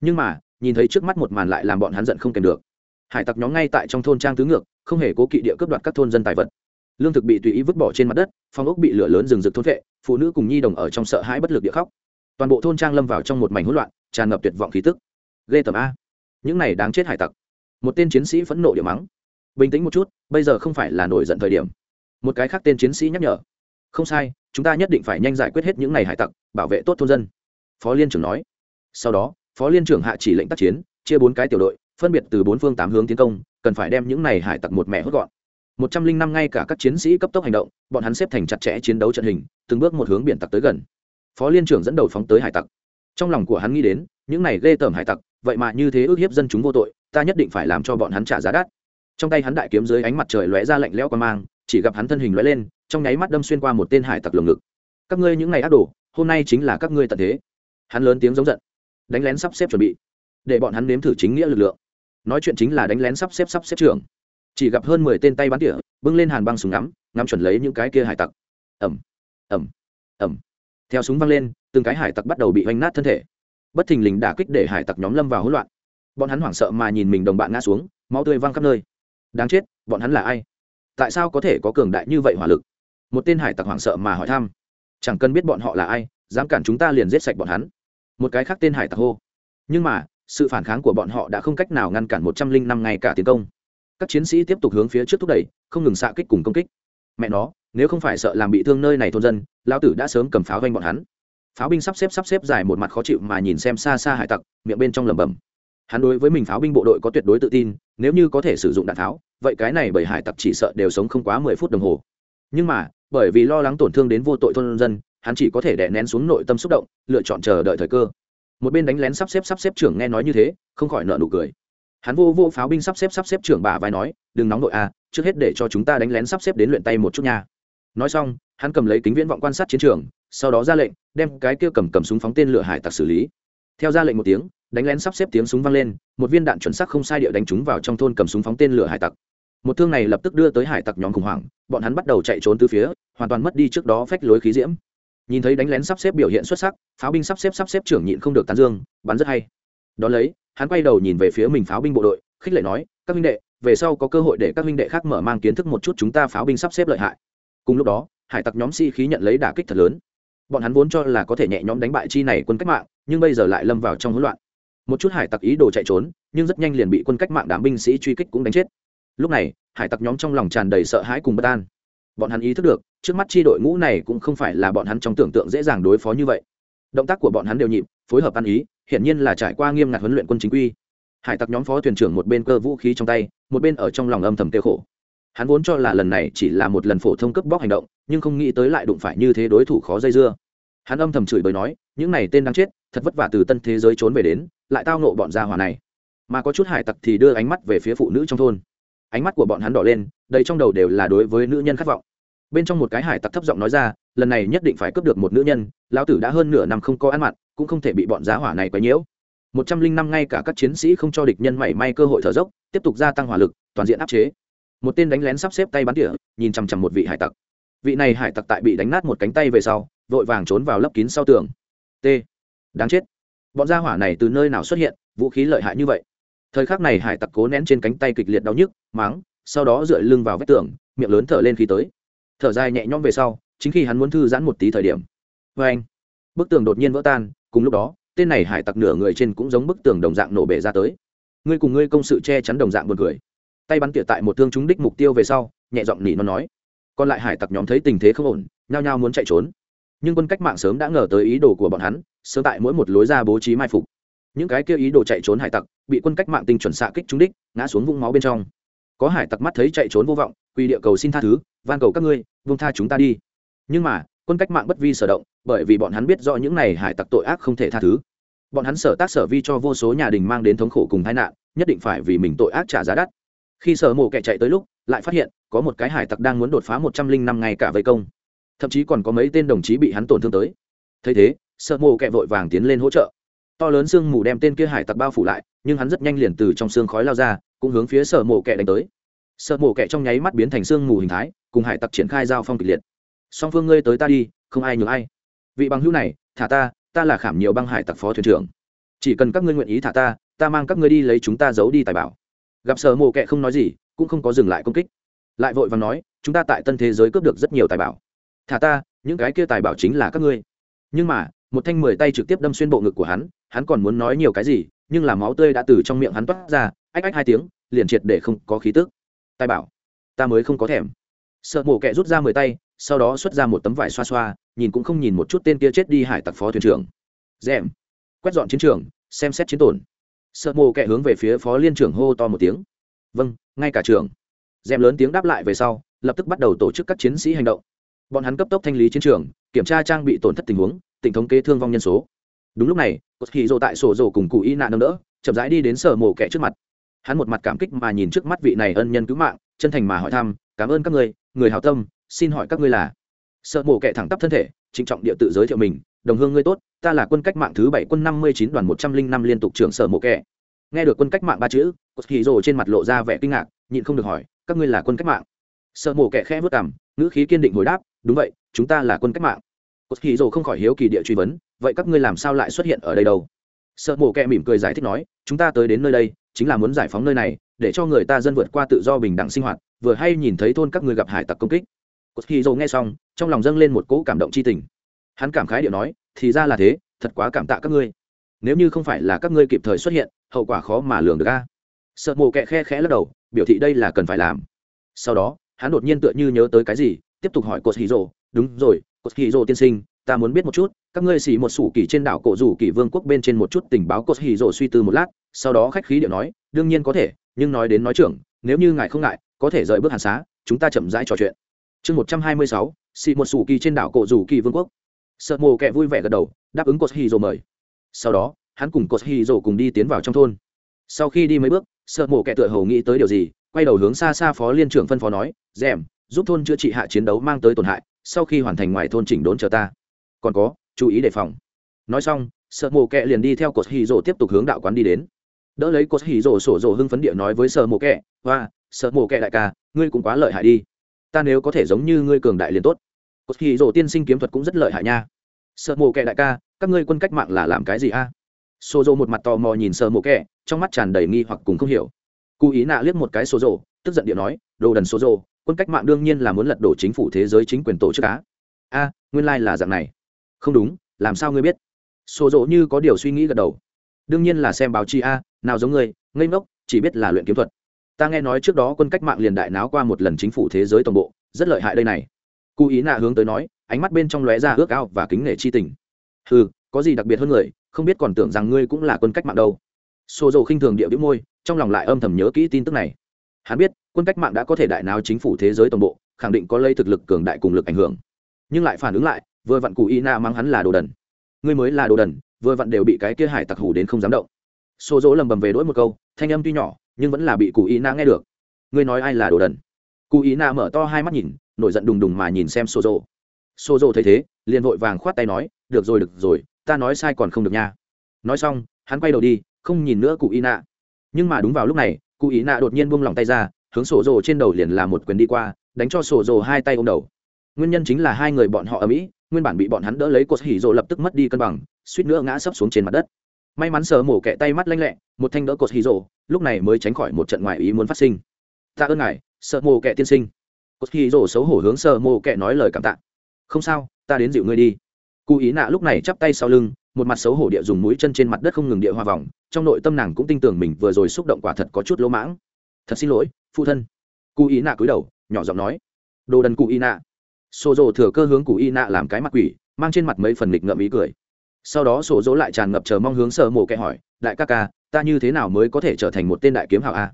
Speaker 1: Nhưng mà, nhìn thấy trước mắt một màn lại làm bọn hắn giận không kèm được. Hải tặc nhóm ngay tại trong thôn trang tứ ngược, không hề cố kỵ địa cướp đoạt các thôn dân tài vật. Lương thực bị tùy ý vứt bỏ trên mặt đất, phong ốc bị lửa lớn rừng rực thôn vệ phụ nữ cùng nhi đồng ở trong sợ hãi bất lực địa khóc toàn bộ thôn trang lâm vào trong một mảnh hỗn loạn, tràn ngập tuyệt vọng khí tức. Ghê tầm a. Những này đáng chết hải tặc. Một tên chiến sĩ phẫn nộ điểm mắng. Bình tĩnh một chút, bây giờ không phải là nổi giận thời điểm. Một cái khác tên chiến sĩ nhắc nhở. Không sai, chúng ta nhất định phải nhanh giải quyết hết những này hải tặc, bảo vệ tốt thôn dân. Phó liên trưởng nói. Sau đó, phó liên trưởng hạ chỉ lệnh tác chiến, chia bốn cái tiểu đội, phân biệt từ bốn phương tám hướng tiến công, cần phải đem những này hải tặc một mẹ hốt gọn. Một trăm linh năm ngay cả các chiến sĩ cấp tốc hành động, bọn hắn xếp thành chặt chẽ chiến đấu trận hình, từng bước một hướng biển tặc tới gần phó liên trưởng dẫn đầu phóng tới hải tặc. Trong lòng của hắn nghĩ đến, những này ghê tởm hải tặc, vậy mà như thế ước hiếp dân chúng vô tội, ta nhất định phải làm cho bọn hắn trả giá đắt. Trong tay hắn đại kiếm dưới ánh mặt trời lóe ra lạnh lẽo qua mang, chỉ gặp hắn thân hình lóe lên, trong nháy mắt đâm xuyên qua một tên hải tặc lồng ngực. Các ngươi những ngày ác đồ, hôm nay chính là các ngươi tận thế. Hắn lớn tiếng giống giận. Đánh lén sắp xếp chuẩn bị. Để bọn hắn nếm thử chính nghĩa lực lượng. Nói chuyện chính là đánh lén sắp xếp sắp xếp trưởng. Chỉ gặp hơn mười tên tay bắn tỉa, bưng lên hàn băng súng ngắm ngắm chuẩn lấy những cái kia hải tặc. Ẩm ẩm ẩm theo súng văng lên, từng cái hải tặc bắt đầu bị hoành nát thân thể. Bất thình lình đả kích để hải tặc nhóm lâm vào hỗn loạn. Bọn hắn hoảng sợ mà nhìn mình đồng bạn ngã xuống, máu tươi văng khắp nơi. Đáng chết, bọn hắn là ai? Tại sao có thể có cường đại như vậy hỏa lực? Một tên hải tặc hoảng sợ mà hỏi thăm. Chẳng cần biết bọn họ là ai, dám cản chúng ta liền giết sạch bọn hắn. Một cái khác tên hải tặc hô. Nhưng mà, sự phản kháng của bọn họ đã không cách nào ngăn cản một trăm linh năm ngày cả tiến công. Các chiến sĩ tiếp tục hướng phía trước thúc đẩy, không ngừng xạ kích cùng công kích. Mẹ nó nếu không phải sợ làm bị thương nơi này thôn dân lao tử đã sớm cầm pháo vanh bọn hắn. Pháo binh sắp xếp sắp xếp dài một mặt khó chịu mà nhìn xem xa xa hải tặc miệng bên trong lẩm bẩm. Hắn đối với mình pháo binh bộ đội có tuyệt đối tự tin nếu như có thể sử dụng đạn pháo vậy cái này bởi hải tặc chỉ sợ đều sống không quá mười phút đồng hồ. Nhưng mà bởi vì lo lắng tổn thương đến vô tội thôn dân hắn chỉ có thể đè nén xuống nội tâm xúc động lựa chọn chờ đợi thời cơ. Một bên đánh lén sắp xếp sắp xếp trưởng nghe nói như thế không khỏi nợ nụ cười. Hắn vô vô pháo binh sắp xếp sắp xếp trưởng bà vai nói đừng nóng nội à, trước hết để cho chúng ta đánh lén sắp xếp đến luyện tay một chút nha nói xong, hắn cầm lấy kính viễn vọng quan sát chiến trường, sau đó ra lệnh, đem cái kia cầm cầm súng phóng tên lửa hải tặc xử lý. Theo ra lệnh một tiếng, đánh lén sắp xếp tiếng súng vang lên, một viên đạn chuẩn xác không sai địa đánh trúng vào trong thôn cầm súng phóng tên lửa hải tặc. Một thương này lập tức đưa tới hải tặc nhóm khủng hoảng, bọn hắn bắt đầu chạy trốn từ phía, hoàn toàn mất đi trước đó phách lối khí diễm. Nhìn thấy đánh lén sắp xếp biểu hiện xuất sắc, pháo binh sắp xếp sắp xếp trưởng nhịn không được tán dương, bắn rất hay. Đ ó lấy, hắn quay đầu nhìn về phía mình pháo binh bộ đội, khích lệ nói, các minh đệ, về sau có cơ hội để các minh đệ khác mở mang kiến thức một chút chúng ta pháo binh sắp xếp lợi hại cùng lúc đó, hải tặc nhóm si khí nhận lấy đả kích thật lớn. Bọn hắn vốn cho là có thể nhẹ nhõm đánh bại chi này quân cách mạng, nhưng bây giờ lại lâm vào trong hỗn loạn. Một chút hải tặc ý đồ chạy trốn, nhưng rất nhanh liền bị quân cách mạng đám binh sĩ truy kích cũng đánh chết. Lúc này, hải tặc nhóm trong lòng tràn đầy sợ hãi cùng bất an. Bọn hắn ý thức được, trước mắt chi đội ngũ này cũng không phải là bọn hắn trong tưởng tượng dễ dàng đối phó như vậy. Động tác của bọn hắn đều nhịp, phối hợp ăn ý, hiển nhiên là trải qua nghiêm ngặt huấn luyện quân chính quy. Hải tặc nhóm phó thuyền trưởng một bên cơ vũ khí trong tay, một bên ở trong lòng âm thầm tiêu khổ hắn vốn cho là lần này chỉ là một lần phổ thông cấp bóc hành động, nhưng không nghĩ tới lại đụng phải như thế đối thủ khó dây dưa. Hắn âm thầm chửi bới nói, những này tên đang chết, thật vất vả từ tân thế giới trốn về đến, lại tao nộ bọn gia hòa này. Mà có chút hải tặc thì đưa ánh mắt về phía phụ nữ trong thôn. Ánh mắt của bọn hắn đỏ lên, đầy trong đầu đều là đối với nữ nhân khát vọng. Bên trong một cái hải tặc thấp giọng nói ra, lần này nhất định phải cướp được một nữ nhân, lão tử đã hơn nửa năm không có ăn mặn, cũng không thể bị bọn giá hỏa này quấy nhiễu. Một trăm linh năm ngay cả các chiến sĩ không cho địch nhân mảy may cơ hội thở dốc, tiếp tục gia tăng hỏa lực, toàn diện áp chế một tên đánh lén sắp xếp tay bắn tỉa, nhìn chằm chằm một vị hải tặc. Vị này hải tặc tại bị đánh nát một cánh tay về sau, vội vàng trốn vào lấp kín sau tường. T. Đáng chết. Bọn gia hỏa này từ nơi nào xuất hiện, vũ khí lợi hại như vậy? Thời khắc này hải tặc cố nén trên cánh tay kịch liệt đau nhức máng sau đó dựa lưng vào vách tường, miệng lớn thở lên khi tới. Thở dài nhẹ nhõm về sau, chính khi hắn muốn thư giãn một tí thời điểm. Vê anh, bức tường đột nhiên vỡ tan, cùng lúc đó, tên này hải tặc nửa người trên cũng giống bức tường đồng dạng nổ bể ra tới. Ngươi cùng ngươi công sự che chắn đồng dạng buồn cười tay bắn tỉa tại một thương trúng đích mục tiêu về sau, nhẹ giọng nỉ nó nói. Còn lại hải tặc nhóm thấy tình thế không ổn, nhao nhao muốn chạy trốn. Nhưng quân cách mạng sớm đã ngờ tới ý đồ của bọn hắn, sớm tại mỗi một lối ra bố trí mai phục. Những cái kia ý đồ chạy trốn hải tặc, bị quân cách mạng tinh chuẩn xạ kích trúng đích, ngã xuống vũng máu bên trong. Có hải tặc mắt thấy chạy trốn vô vọng quy địa cầu xin tha thứ, van cầu các ngươi vung tha chúng ta đi. Nhưng mà, quân cách mạng bất vi sở động, bởi vì bọn hắn biết rõ những này hải tặc tội ác không thể tha thứ. Bọn hắn sở tác sở vi cho vô số nhà đình mang đến thống khổ cùng tai nạn, nhất định phải vì mình tội ác trả giá đắt khi sở mộ kẻ chạy tới lúc, lại phát hiện, có một cái hải tặc đang muốn đột phá một trăm linh năm ngày cả vây công. Thậm chí còn có mấy tên đồng chí bị hắn tổn thương tới. Thấy thế, sở mộ kẻ vội vàng tiến lên hỗ trợ. To lớn sương mù đem tên kia hải tặc bao phủ lại, nhưng hắn rất nhanh liền từ trong xương khói lao ra, cũng hướng phía sở mộ kẻ đánh tới. Sở mộ kẻ trong nháy mắt biến thành sương mù hình thái, cùng hải tặc triển khai giao phong kịch liệt. Song phương ngươi tới ta đi, không ai nhường ai. Vị bằng hữu này, thả ta ta là khảm nhiều băng hải tặc phó thuyền trưởng. Chỉ cần các ngươi nguyện ý thả ta ta mang các ngươi đi lấy chúng ta giấu đi tài bảo gặp sở mộ kệ không nói gì, cũng không có dừng lại công kích. Lại vội và nói, chúng ta tại tân thế giới cướp được rất nhiều tài bảo. Thả ta, những cái kia tài bảo chính là các ngươi. Nhưng mà, một thanh mười tay trực tiếp đâm xuyên bộ ngực của hắn hắn còn muốn nói nhiều cái gì, nhưng là máu tươi đã từ trong miệng hắn toát ra, ách ách hai tiếng, liền triệt để không có khí tức. Tài bảo, ta mới không có thèm. Sợ mổ kẹ rút ra mười tay, sau đó xuất ra một tấm vải xoa xoa, nhìn cũng không nhìn một chút tên kia chết đi hải tặc phó thuyền trưởng. Rèm, quét dọn chiến trường, xem xét chiến tổn sợ mồ kẻ hướng về phía phó liên trưởng hô to một tiếng. Vâng ngay cả trường rèm lớn tiếng đáp lại về sau, lập tức bắt đầu tổ chức các chiến sĩ hành động. Bọn hắn cấp tốc thanh lý chiến trường, kiểm tra trang bị tổn thất tình huống, tỉnh thống kế thương vong nhân số. Đúng lúc này, cột hì rồ tại sổ rồ cùng cụ y nạn nâng đỡ, chậm rãi đi đến sở mổ kẻ trước mặt. Hắn một mặt cảm kích mà nhìn trước mắt vị này ân nhân cứu mạng, chân thành mà hỏi thăm, cảm ơn các người người hào tâm, xin hỏi các ngươi là? Sợ mổ kẻ thẳng tắp thân thể, trịnh trọng địa tự giới thiệu mình đồng hương ngươi tốt, ta là quân cách mạng thứ bảy quân năm mươi chín đoàn một trăm linh năm liên tục trưởng sở mộ kẻ. Nghe được quân cách mạng ba chữ cột hì rồ trên mặt lộ ra vẻ kinh ngạc, nhịn không được hỏi, các ngươi là quân cách mạng? Sợ mộ kẻ khẽ vất cảm ngữ khí kiên định hồi đáp, đúng vậy, chúng ta là quân cách mạng. Cột hì rồ không khỏi hiếu kỳ địa truy vấn, vậy các ngươi làm sao lại xuất hiện ở đây đâu? Sợ mộ kẻ mỉm cười giải thích nói, chúng ta tới đến nơi đây, chính là muốn giải phóng nơi này, để cho người ta dân vượt qua tự do bình đẳng sinh hoạt, vừa hay nhìn thấy thôn các ngươi gặp hải tặc công kích. Cột hì rồ nghe xong, trong lòng dâng lên một cỗ cảm động tri tình hắn cảm khái điệu nói, thì ra là thế, thật quá cảm tạ các ngươi. Nếu như không phải là các ngươi kịp thời xuất hiện, hậu quả khó mà lường được a. Sợ mồ kẹ khe khẽ lắc đầu, biểu thị đây là cần phải làm. Sau đó, hắn đột nhiên tựa như nhớ tới cái gì, tiếp tục hỏi cột hì rồ, đúng rồi, cột hì rồ tiên sinh, ta muốn biết một chút, các ngươi xỉ một sủ kỳ trên đảo cổ rủ kỳ vương quốc bên trên một chút tình báo cột hì rồ suy tư một lát, sau đó khách khí điệu nói, đương nhiên có thể, nhưng nói đến nói trưởng, nếu như ngài không ngại, có thể rời bước hàn xá, chúng ta chậm rãi trò chuyện. Chương một trăm hai mươi sáu xị một sủ kỳ trên đảo cổ rủ kỳ vương quốc sợ mồ kẹ vui vẻ gật đầu, đáp ứng cột hì rồ mời. Sau đó, hắn cùng cột hì rồ cùng đi tiến vào trong thôn. Sau khi đi mấy bước, sợ mồ kẹ tựa hầu nghĩ tới điều gì, quay đầu hướng xa xa phó liên trưởng phân phó nói, rèm, giúp thôn chữa trị hạ chiến đấu mang tới tổn hại, sau khi hoàn thành ngoài thôn chỉnh đốn chờ ta. Còn có, chú ý đề phòng. Nói xong, sợ mồ kẹ liền đi theo cột hì rồ tiếp tục hướng đạo quán đi đến. Đỡ lấy cột hì rồ sổ rồ hưng phấn địa nói với sợ mồ kẹ và sợ mồ kẹ đại ca, ngươi cũng quá lợi hại đi. Ta nếu có thể giống như ngươi cường đại liền tốt cột kỳ rổ tiên sinh kiếm thuật cũng rất lợi hại nha. Sợ mộ kệ đại ca, các ngươi quân cách mạng là làm cái gì a? Sô dô một mặt tò mò nhìn sợ mộ kệ trong mắt tràn đầy nghi hoặc cùng không hiểu. Cụ ý nạ liếc một cái sô dô tức giận điện nói, đồ đần sô dô quân cách mạng đương nhiên là muốn lật đổ chính phủ thế giới chính quyền tổ chức á. A, nguyên lai、like、là dạng này. Không đúng, làm sao ngươi biết? Sô dô như có điều suy nghĩ gật đầu. Đương nhiên là xem báo chí a, nào giống ngươi, ngây ngốc, chỉ biết là luyện kiếm thuật. Ta nghe nói trước đó quân cách mạng liền đại náo qua một lần chính phủ thế giới toàn bộ, rất lợi hại đây này cụ ý nạ hướng tới nói, ánh mắt bên trong lóe ra ước ao và kính nể chi tình. Ừ có gì đặc biệt hơn người, không biết còn tưởng rằng ngươi cũng là quân cách mạng đâu. Xô dầu khinh thường địa vĩ môi, trong lòng lại âm thầm nhớ kỹ tin tức này. Hắn biết, quân cách mạng đã có thể đại náo chính phủ thế giới toàn bộ, khẳng định có lây thực lực cường đại cùng lực ảnh hưởng. Nhưng lại phản ứng lại, vừa vặn cụ ý nạ mang hắn là đồ đần. Ngươi mới là đồ đần, vừa vặn đều bị cái kia hải tặc hủ đến không dám động. Xô dỗ lầm bầm về đỗi một câu, thanh âm tuy nhỏ, nhưng vẫn là bị cụ ý na nghe được. Ngươi nói ai là đồ đần? Cụ ý na mở to hai mắt nhìn nổi giận đùng đùng mà nhìn xem Sô rộ Sô rộ thấy thế, liền vội vàng khoát tay nói, được rồi được rồi, ta nói sai còn không được nha. Nói xong, hắn quay đầu đi, không nhìn nữa cụ Y nạ nhưng mà đúng vào lúc này, cụ Y nạ đột nhiên buông lỏng tay ra, hướng sổ rồ trên đầu liền làm một quyền đi qua, đánh cho sổ rồ hai tay ôm đầu. Nguyên nhân chính là hai người bọn họ ở mỹ, nguyên bản bị bọn hắn đỡ lấy cột hỉ rồ lập tức mất đi cân bằng, suýt nữa ngã sấp xuống trên mặt đất. May mắn sờ mổ kẹ tay mắt lanh lẹ, một thanh đỡ cột hỉ rồ, lúc này mới tránh khỏi một trận ngoài ý muốn phát sinh. Tạ ơn ngài, sợ mổ kẹ tiên sinh cốt khi rồ xấu hổ hướng sợ mộ kệ nói lời cảm tạ. Không sao, ta đến dịu ngươi đi. Cụ ý nạ lúc này chắp tay sau lưng, một mặt xấu hổ địa dùng mũi chân trên mặt đất không ngừng địa hoa vòng, trong nội tâm nàng cũng tin tưởng mình vừa rồi xúc động quả thật có chút lỗ mãng. Thật xin lỗi, phụ thân. Cụ ý nạ cúi đầu, nhỏ giọng nói. Đồ đần cụ ý nạ. Xô rồ thừa cơ hướng cụ ý nạ làm cái mặt quỷ, mang trên mặt mấy phần nghịch ngợm ý cười. Sau đó sổ dỗ lại tràn ngập chờ mong hướng sợ mộ kẻ hỏi, đại ca ca, ta như thế nào mới có thể trở thành một tên đại kiếm hào a?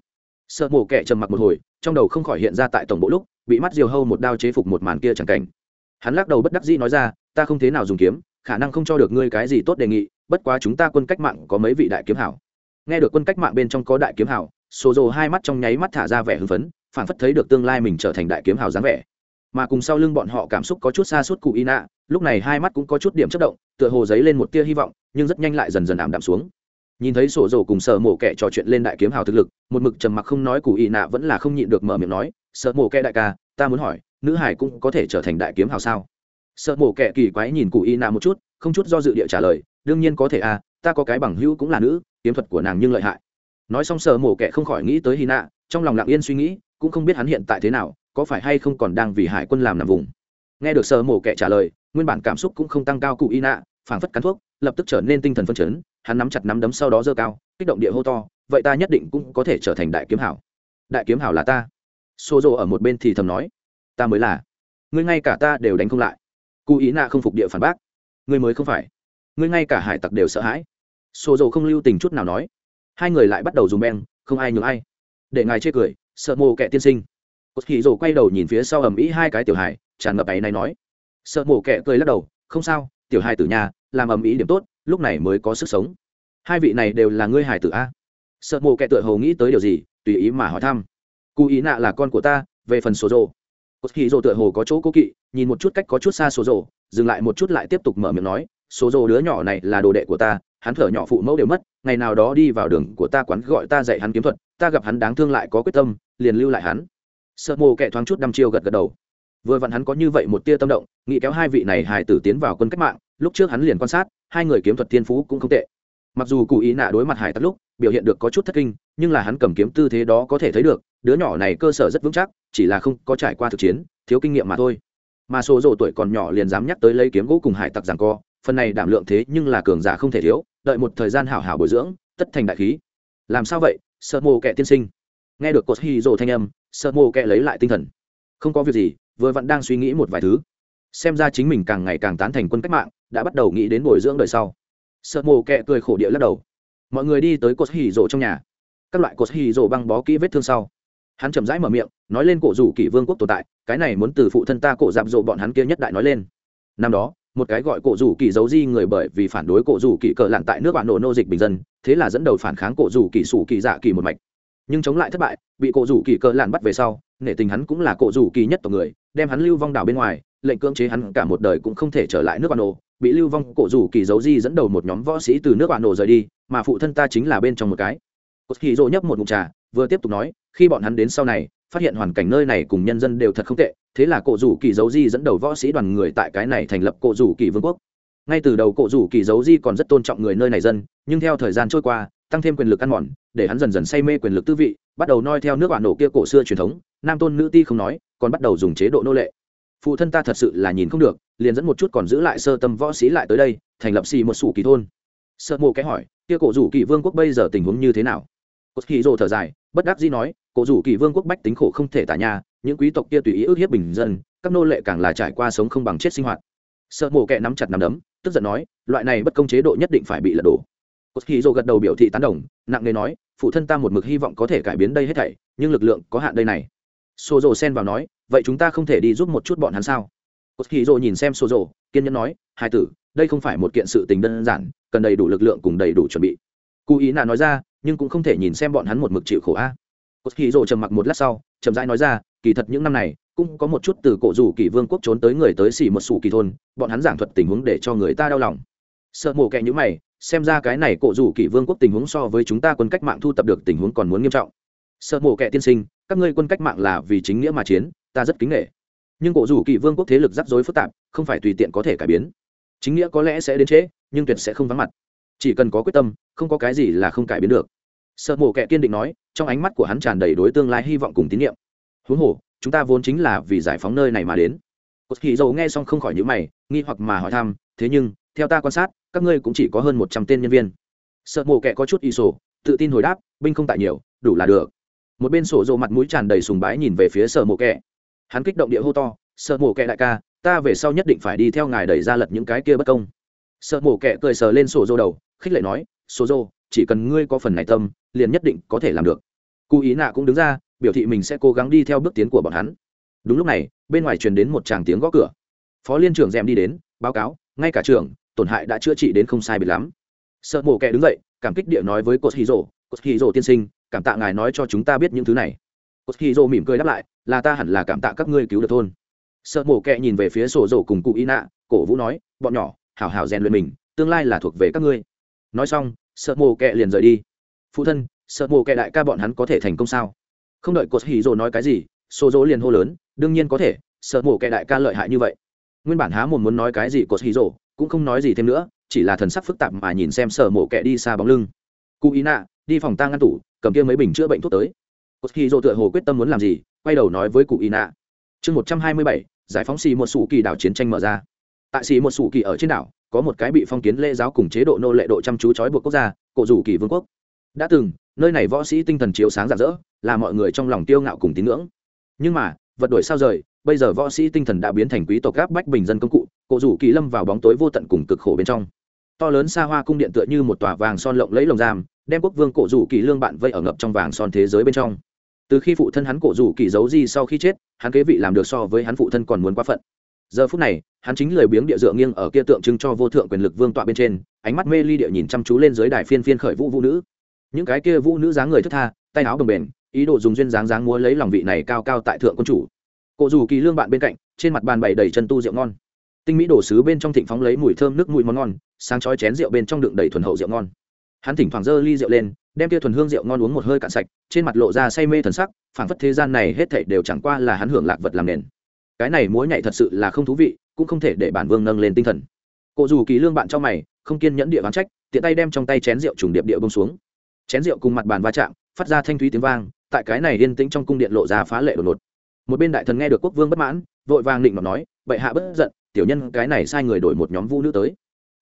Speaker 1: Sợ mổ kẻ trầm mặc một hồi, trong đầu không khỏi hiện ra tại tổng bộ lúc, bị mắt diều hâu một đao chế phục một màn kia chẳng cảnh. Hắn lắc đầu bất đắc dĩ nói ra, ta không thế nào dùng kiếm, khả năng không cho được ngươi cái gì tốt đề nghị, bất quá chúng ta quân cách mạng có mấy vị đại kiếm hảo. Nghe được quân cách mạng bên trong có đại kiếm hào sổ dồ hai mắt trong nháy mắt thả ra vẻ hưng phấn phản phất thấy được tương lai mình trở thành đại kiếm hào dáng vẻ. Mà cùng sau lưng bọn họ cảm xúc có chút xa suốt cụ y nạ, lúc này hai mắt cũng có chút điểm chất động, tựa hồ dấy lên một tia hy vọng, nhưng rất nhanh lại dần dần ảm đạm xuống nhìn thấy sổ dồ cùng sợ mổ kẹ trò chuyện lên đại kiếm hào thực lực, một mực trầm mặc không nói cụ y nạ vẫn là không nhịn được mở miệng nói sợ mổ kẹ đại ca, ta muốn hỏi, nữ hải cũng có thể trở thành đại kiếm hào sao? Sợ mổ kẹ kỳ quái nhìn cụ y nạ một chút, không chút do dự địa trả lời, đương nhiên có thể à ta có cái bằng hữu cũng là nữ, kiếm thuật của nàng nhưng lợi hại. Nói xong sợ mổ kẹ không khỏi nghĩ tới hy nạ, trong lòng lặng yên suy nghĩ, cũng không biết hắn hiện tại thế nào, có phải hay không còn đang vì hải quân làm nằm vùng. Nghe được sợ mổ kẹ trả lời, nguyên bản cảm xúc cũng không tăng cao cụ y nạ, phảng phất cắn thuốc, lập tức trở nên tinh thần phân chấn hắn nắm chặt nắm đấm sau đó giơ cao, kích động địa hô to, vậy ta nhất định cũng có thể trở thành đại kiếm hảo. Đại kiếm hảo là ta. Xô rộ ở một bên thì thầm nói, ta mới là. Ngươi ngay cả ta đều đánh không lại. Cụ ý nạ không phục địa phản bác, ngươi mới không phải. Ngươi ngay cả hải tặc đều sợ hãi. Xô rộ không lưu tình chút nào nói, hai người lại bắt đầu dùng beng, không ai nhường ai. Để ngài chê cười, sợ mồ kẻ tiên sinh. Cột hì rồ quay đầu nhìn phía sau ầm ĩ hai cái tiểu hài, tràn ngập ấy này nói, sợ mồ kẻ cười lắc đầu, không sao, tiểu hài tử nhà, làm ầm ĩ điểm tốt lúc này mới có sức sống. Hai vị này đều là ngươi hải tử a? Sợ mộ kẻ tựa hồ nghĩ tới điều gì, tùy ý mà hỏi thăm. Cụ ý nạ là con của ta, về phần số rồ. Cốt khí rồ tựa hồ có chỗ cố kỵ, nhìn một chút cách có chút xa số rồ, dừng lại một chút lại tiếp tục mở miệng nói số rồ đứa nhỏ này là đồ đệ của ta, hắn thở nhỏ phụ mẫu đều mất, ngày nào đó đi vào đường của ta quán gọi ta dạy hắn kiếm thuật, ta gặp hắn đáng thương lại có quyết tâm, liền lưu lại hắn. Sợ mồ kẻ thoáng chút đăm chiêu gật gật đầu. Vừa vặn hắn có như vậy một tia tâm động, nghĩ kéo hai vị này hài tử tiến vào quân cách mạng, lúc trước hắn liền quan sát hai người kiếm thuật thiên phú cũng không tệ. Mặc dù cụ ý nạ đối mặt hải tặc lúc biểu hiện được có chút thất kinh, nhưng là hắn cầm kiếm tư thế đó có thể thấy được, đứa nhỏ này cơ sở rất vững chắc, chỉ là không có trải qua thực chiến, thiếu kinh nghiệm mà thôi. Mà số rộ tuổi còn nhỏ liền dám nhắc tới lấy kiếm gỗ cùng hải tặc rằng co, phần này đảm lượng thế nhưng là cường giả không thể thiếu, đợi một thời gian hảo hảo bồi dưỡng, tất thành đại khí. Làm sao vậy? Sợ mồ kệ tiên sinh. Nghe được cột hy rộ thanh âm, sợ mồ kệ lấy lại tinh thần. Không có việc gì, vừa vẫn đang suy nghĩ một vài thứ xem ra chính mình càng ngày càng tán thành quân cách mạng, đã bắt đầu nghĩ đến bồi dưỡng đời sau. Sợ mồ kệ cười khổ địa lắc đầu. Mọi người đi tới cột hỉ rồ trong nhà. Các loại cột hỉ rồ băng bó kỹ vết thương sau. Hắn chậm rãi mở miệng, nói lên cổ rủ kỷ vương quốc tồn tại, cái này muốn từ phụ thân ta cổ dạp rộ bọn hắn kia nhất đại nói lên. Năm đó, một cái gọi cổ rủ kỳ giấu di người bởi vì phản đối cổ rủ kỳ cờ lặn tại nước bạn nổ nô dịch bình dân, thế là dẫn đầu phản kháng cổ rủ kỳ sủ kỳ dạ kỳ một mạch. Nhưng chống lại thất bại, bị cổ rủ kỳ cờ lặn bắt về sau, nể tình hắn cũng là cổ rủ kỳ nhất tộc người, đem hắn lưu vong đảo bên ngoài lệnh cưỡng chế hắn cả một đời cũng không thể trở lại nước bạn nổ bị lưu vong, cổ rủ kỳ giấu di dẫn đầu một nhóm võ sĩ từ nước bạn nổ rời đi, mà phụ thân ta chính là bên trong một cái. Cột kỳ rỗ nhấp một ngụm trà, vừa tiếp tục nói, khi bọn hắn đến sau này, phát hiện hoàn cảnh nơi này cùng nhân dân đều thật không tệ, thế là cổ rủ kỳ dấu di dẫn đầu võ sĩ đoàn người tại cái này thành lập cổ rủ kỳ vương quốc. Ngay từ đầu cổ rủ kỳ dấu di còn rất tôn trọng người nơi này dân, nhưng theo thời gian trôi qua, tăng thêm quyền lực ăn mòn, để hắn dần dần say mê quyền lực tư vị, bắt đầu noi theo nước bạn nổ kia cổ xưa truyền thống, nam tôn nữ ti không nói, còn bắt đầu dùng chế độ nô lệ phụ thân ta thật sự là nhìn không được, liền dẫn một chút còn giữ lại sơ tâm võ sĩ lại tới đây, thành lập xì một sủ kỳ thôn. Sợ mộ cái hỏi, kia cổ rủ kỳ vương quốc bây giờ tình huống như thế nào? Cột kỳ rồ thở dài, bất đắc dĩ nói, cổ rủ kỳ vương quốc bách tính khổ không thể tả nhà, những quý tộc kia tùy ý ước hiếp bình dân, các nô lệ càng là trải qua sống không bằng chết sinh hoạt. Sợ mộ kẹ nắm chặt nắm đấm, tức giận nói, loại này bất công chế độ nhất định phải bị lật đổ. Cột kỳ rồ gật đầu biểu thị tán đồng, nặng nề nói, phụ thân ta một mực hy vọng có thể cải biến đây hết thảy, nhưng lực lượng có hạn đây này xô rồ xen vào nói, vậy chúng ta không thể đi giúp một chút bọn hắn sao? Cốt kỳ dô nhìn xem xô rồ kiên nhẫn nói, hai tử, đây không phải một kiện sự tình đơn giản, cần đầy đủ lực lượng cùng đầy đủ chuẩn bị. Cụ ý nà nói ra, nhưng cũng không thể nhìn xem bọn hắn một mực chịu khổ a. Cốt kỳ dô trầm mặc một lát sau, chậm rãi nói ra, kỳ thật những năm này, cũng có một chút từ cổ rủ kỳ vương quốc trốn tới người tới xỉ một sủ kỳ thôn, bọn hắn giảng thuật tình huống để cho người ta đau lòng. Sợ mổ kẹ nhữ mày, xem ra cái này cổ rủ kỳ vương quốc tình huống so với chúng ta quân cách mạng thu tập được tình huống còn muốn nghiêm trọng. Sợ mổ kẹ tiên sinh các ngươi quân cách mạng là vì chính nghĩa mà chiến, ta rất kính nghệ nhưng cổ rủ kỳ vương quốc thế lực rắc rối phức tạp, không phải tùy tiện có thể cải biến. Chính nghĩa có lẽ sẽ đến trễ, nhưng tuyệt sẽ không vắng mặt. Chỉ cần có quyết tâm, không có cái gì là không cải biến được. Sợ mổ kẹ kiên định nói, trong ánh mắt của hắn tràn đầy đối tương lai hy vọng cùng tín nhiệm. Huống hồ, chúng ta vốn chính là vì giải phóng nơi này mà đến. Cột hì dầu nghe xong không khỏi nhữ mày, nghi hoặc mà hỏi thăm, thế nhưng, theo ta quan sát, các ngươi cũng chỉ có hơn một trăm tên nhân viên. Sợ mổ kẹ có chút y sổ, tự tin hồi đáp, binh không tại nhiều, đủ là được một bên sổ rộ mặt mũi tràn đầy sùng bái nhìn về phía sợ mộ kẻ hắn kích động địa hô to sợ mộ kẻ đại ca, ta về sau nhất định phải đi theo ngài đẩy ra lật những cái kia bất công. Sợ mộ kẻ cười sờ lên sổ dô đầu, khích lệ nói, sổ dô chỉ cần ngươi có phần này tâm, liền nhất định có thể làm được. Cụ ý nạ cũng đứng ra, biểu thị mình sẽ cố gắng đi theo bước tiến của bọn hắn. Đúng lúc này, bên ngoài truyền đến một tràng tiếng gõ cửa. Phó liên trưởng d đi đến, báo cáo, ngay cả trường tổn hại đã chữa trị đến không sai biệt lắm. Sợ mổ kẻ đứng dậy, cảm kích địa nói với cô hì rổ cột hì rổ tiên sinh cảm tạ ngài nói cho chúng ta biết những thứ này. Cốt khi dô mỉm cười đáp lại, là ta hẳn là cảm tạ các ngươi cứu được thôn. Sợ mổ kẹ nhìn về phía sổ rổ cùng cụ y nạ cổ vũ nói, bọn nhỏ, hảo hảo rèn luyện mình, tương lai là thuộc về các ngươi. Nói xong, sợ mổ kẹ liền rời đi. Phụ thân, sợ mổ kẹ đại ca bọn hắn có thể thành công sao? Không đợi cột hì dô nói cái gì, sổ rỗ liền hô lớn, đương nhiên có thể, sợ mổ kẹ đại ca lợi hại như vậy. Nguyên bản há một muốn nói cái gì cột hì dô cũng không nói gì thêm nữa, chỉ là thần sắc phức tạp mà nhìn xem sợ mổ kẹ đi xa bóng lưng. Cụ ý nạ đi phòng ta ngăn tủ, cầm kia mấy bình chữa bệnh thuốc tới. Cốt hì rồ tựa hồ quyết tâm muốn làm gì, quay đầu nói với cụ y nạ. Chương một trăm hai mươi bảy, giải phóng xì một sủ kỳ đảo chiến tranh mở ra. Tại xì một sủ kỳ ở trên đảo, có một cái bị phong kiến lễ giáo cùng chế độ nô lệ độ chăm chú trói buộc quốc gia, cổ rủ kỳ vương quốc. Đã từng, nơi này võ sĩ tinh thần chiếu sáng rạng rỡ, là mọi người trong lòng tiêu ngạo cùng tín ngưỡng. Nhưng mà, vật đổi sao rời, bây giờ võ sĩ tinh thần đã biến thành quý tộc gáp bách bình dân công cụ, cổ rủ kỳ lâm vào bóng tối vô tận cùng cực khổ bên trong to lớn xa hoa cung điện tựa như một tòa vàng son lộng lẫy lồng giam, đem quốc vương cổ rủ kỳ lương bạn vây ở ngập trong vàng son thế giới bên trong. Từ khi phụ thân hắn cổ rủ kỳ giấu di sau khi chết, hắn kế vị làm được so với hắn phụ thân còn muốn quá phận. Giờ phút này, hắn chính lười biếng địa dựa nghiêng ở kia tượng trưng cho vô thượng quyền lực vương tọa bên trên, ánh mắt mê ly địa nhìn chăm chú lên dưới đài phiên phiên khởi vũ vũ nữ. Những cái kia vũ nữ dáng người thức tha, tay áo bồng bền, ý đồ dùng duyên dáng dáng múa lấy lòng vị này cao cao tại thượng quân chủ. Cổ rủ kỳ lương bạn bên cạnh, trên mặt bàn bày đầy chân tu rượu ngon tinh mỹ đổ sứ bên trong thịnh phóng lấy mùi thơm nước mùi món ngon, sáng chói chén rượu bên trong đựng đầy thuần hậu rượu ngon. Hắn thỉnh thoảng dơ ly rượu lên, đem tia thuần hương rượu ngon uống một hơi cạn sạch, trên mặt lộ ra say mê thần sắc, phảng phất thế gian này hết thảy đều chẳng qua là hắn hưởng lạc vật làm nền. Cái này múa nhảy thật sự là không thú vị, cũng không thể để bản vương nâng lên tinh thần. Cụ dù kỳ lương bạn cho mày, không kiên nhẫn địa ván trách, tiện tay đem trong tay chén rượu trùng điệp địa bông xuống. Chén rượu cùng mặt bàn va chạm, phát ra thanh thúy tiếng vang, tại cái này yên tĩnh trong cung điện lộ ra phá lệ đột ngột. Một bên đại thần nghe được quốc vương bất mãn, vội vàng định mà nói, bệ hạ bất giận tiểu nhân cái này sai người đổi một nhóm vũ nữ tới.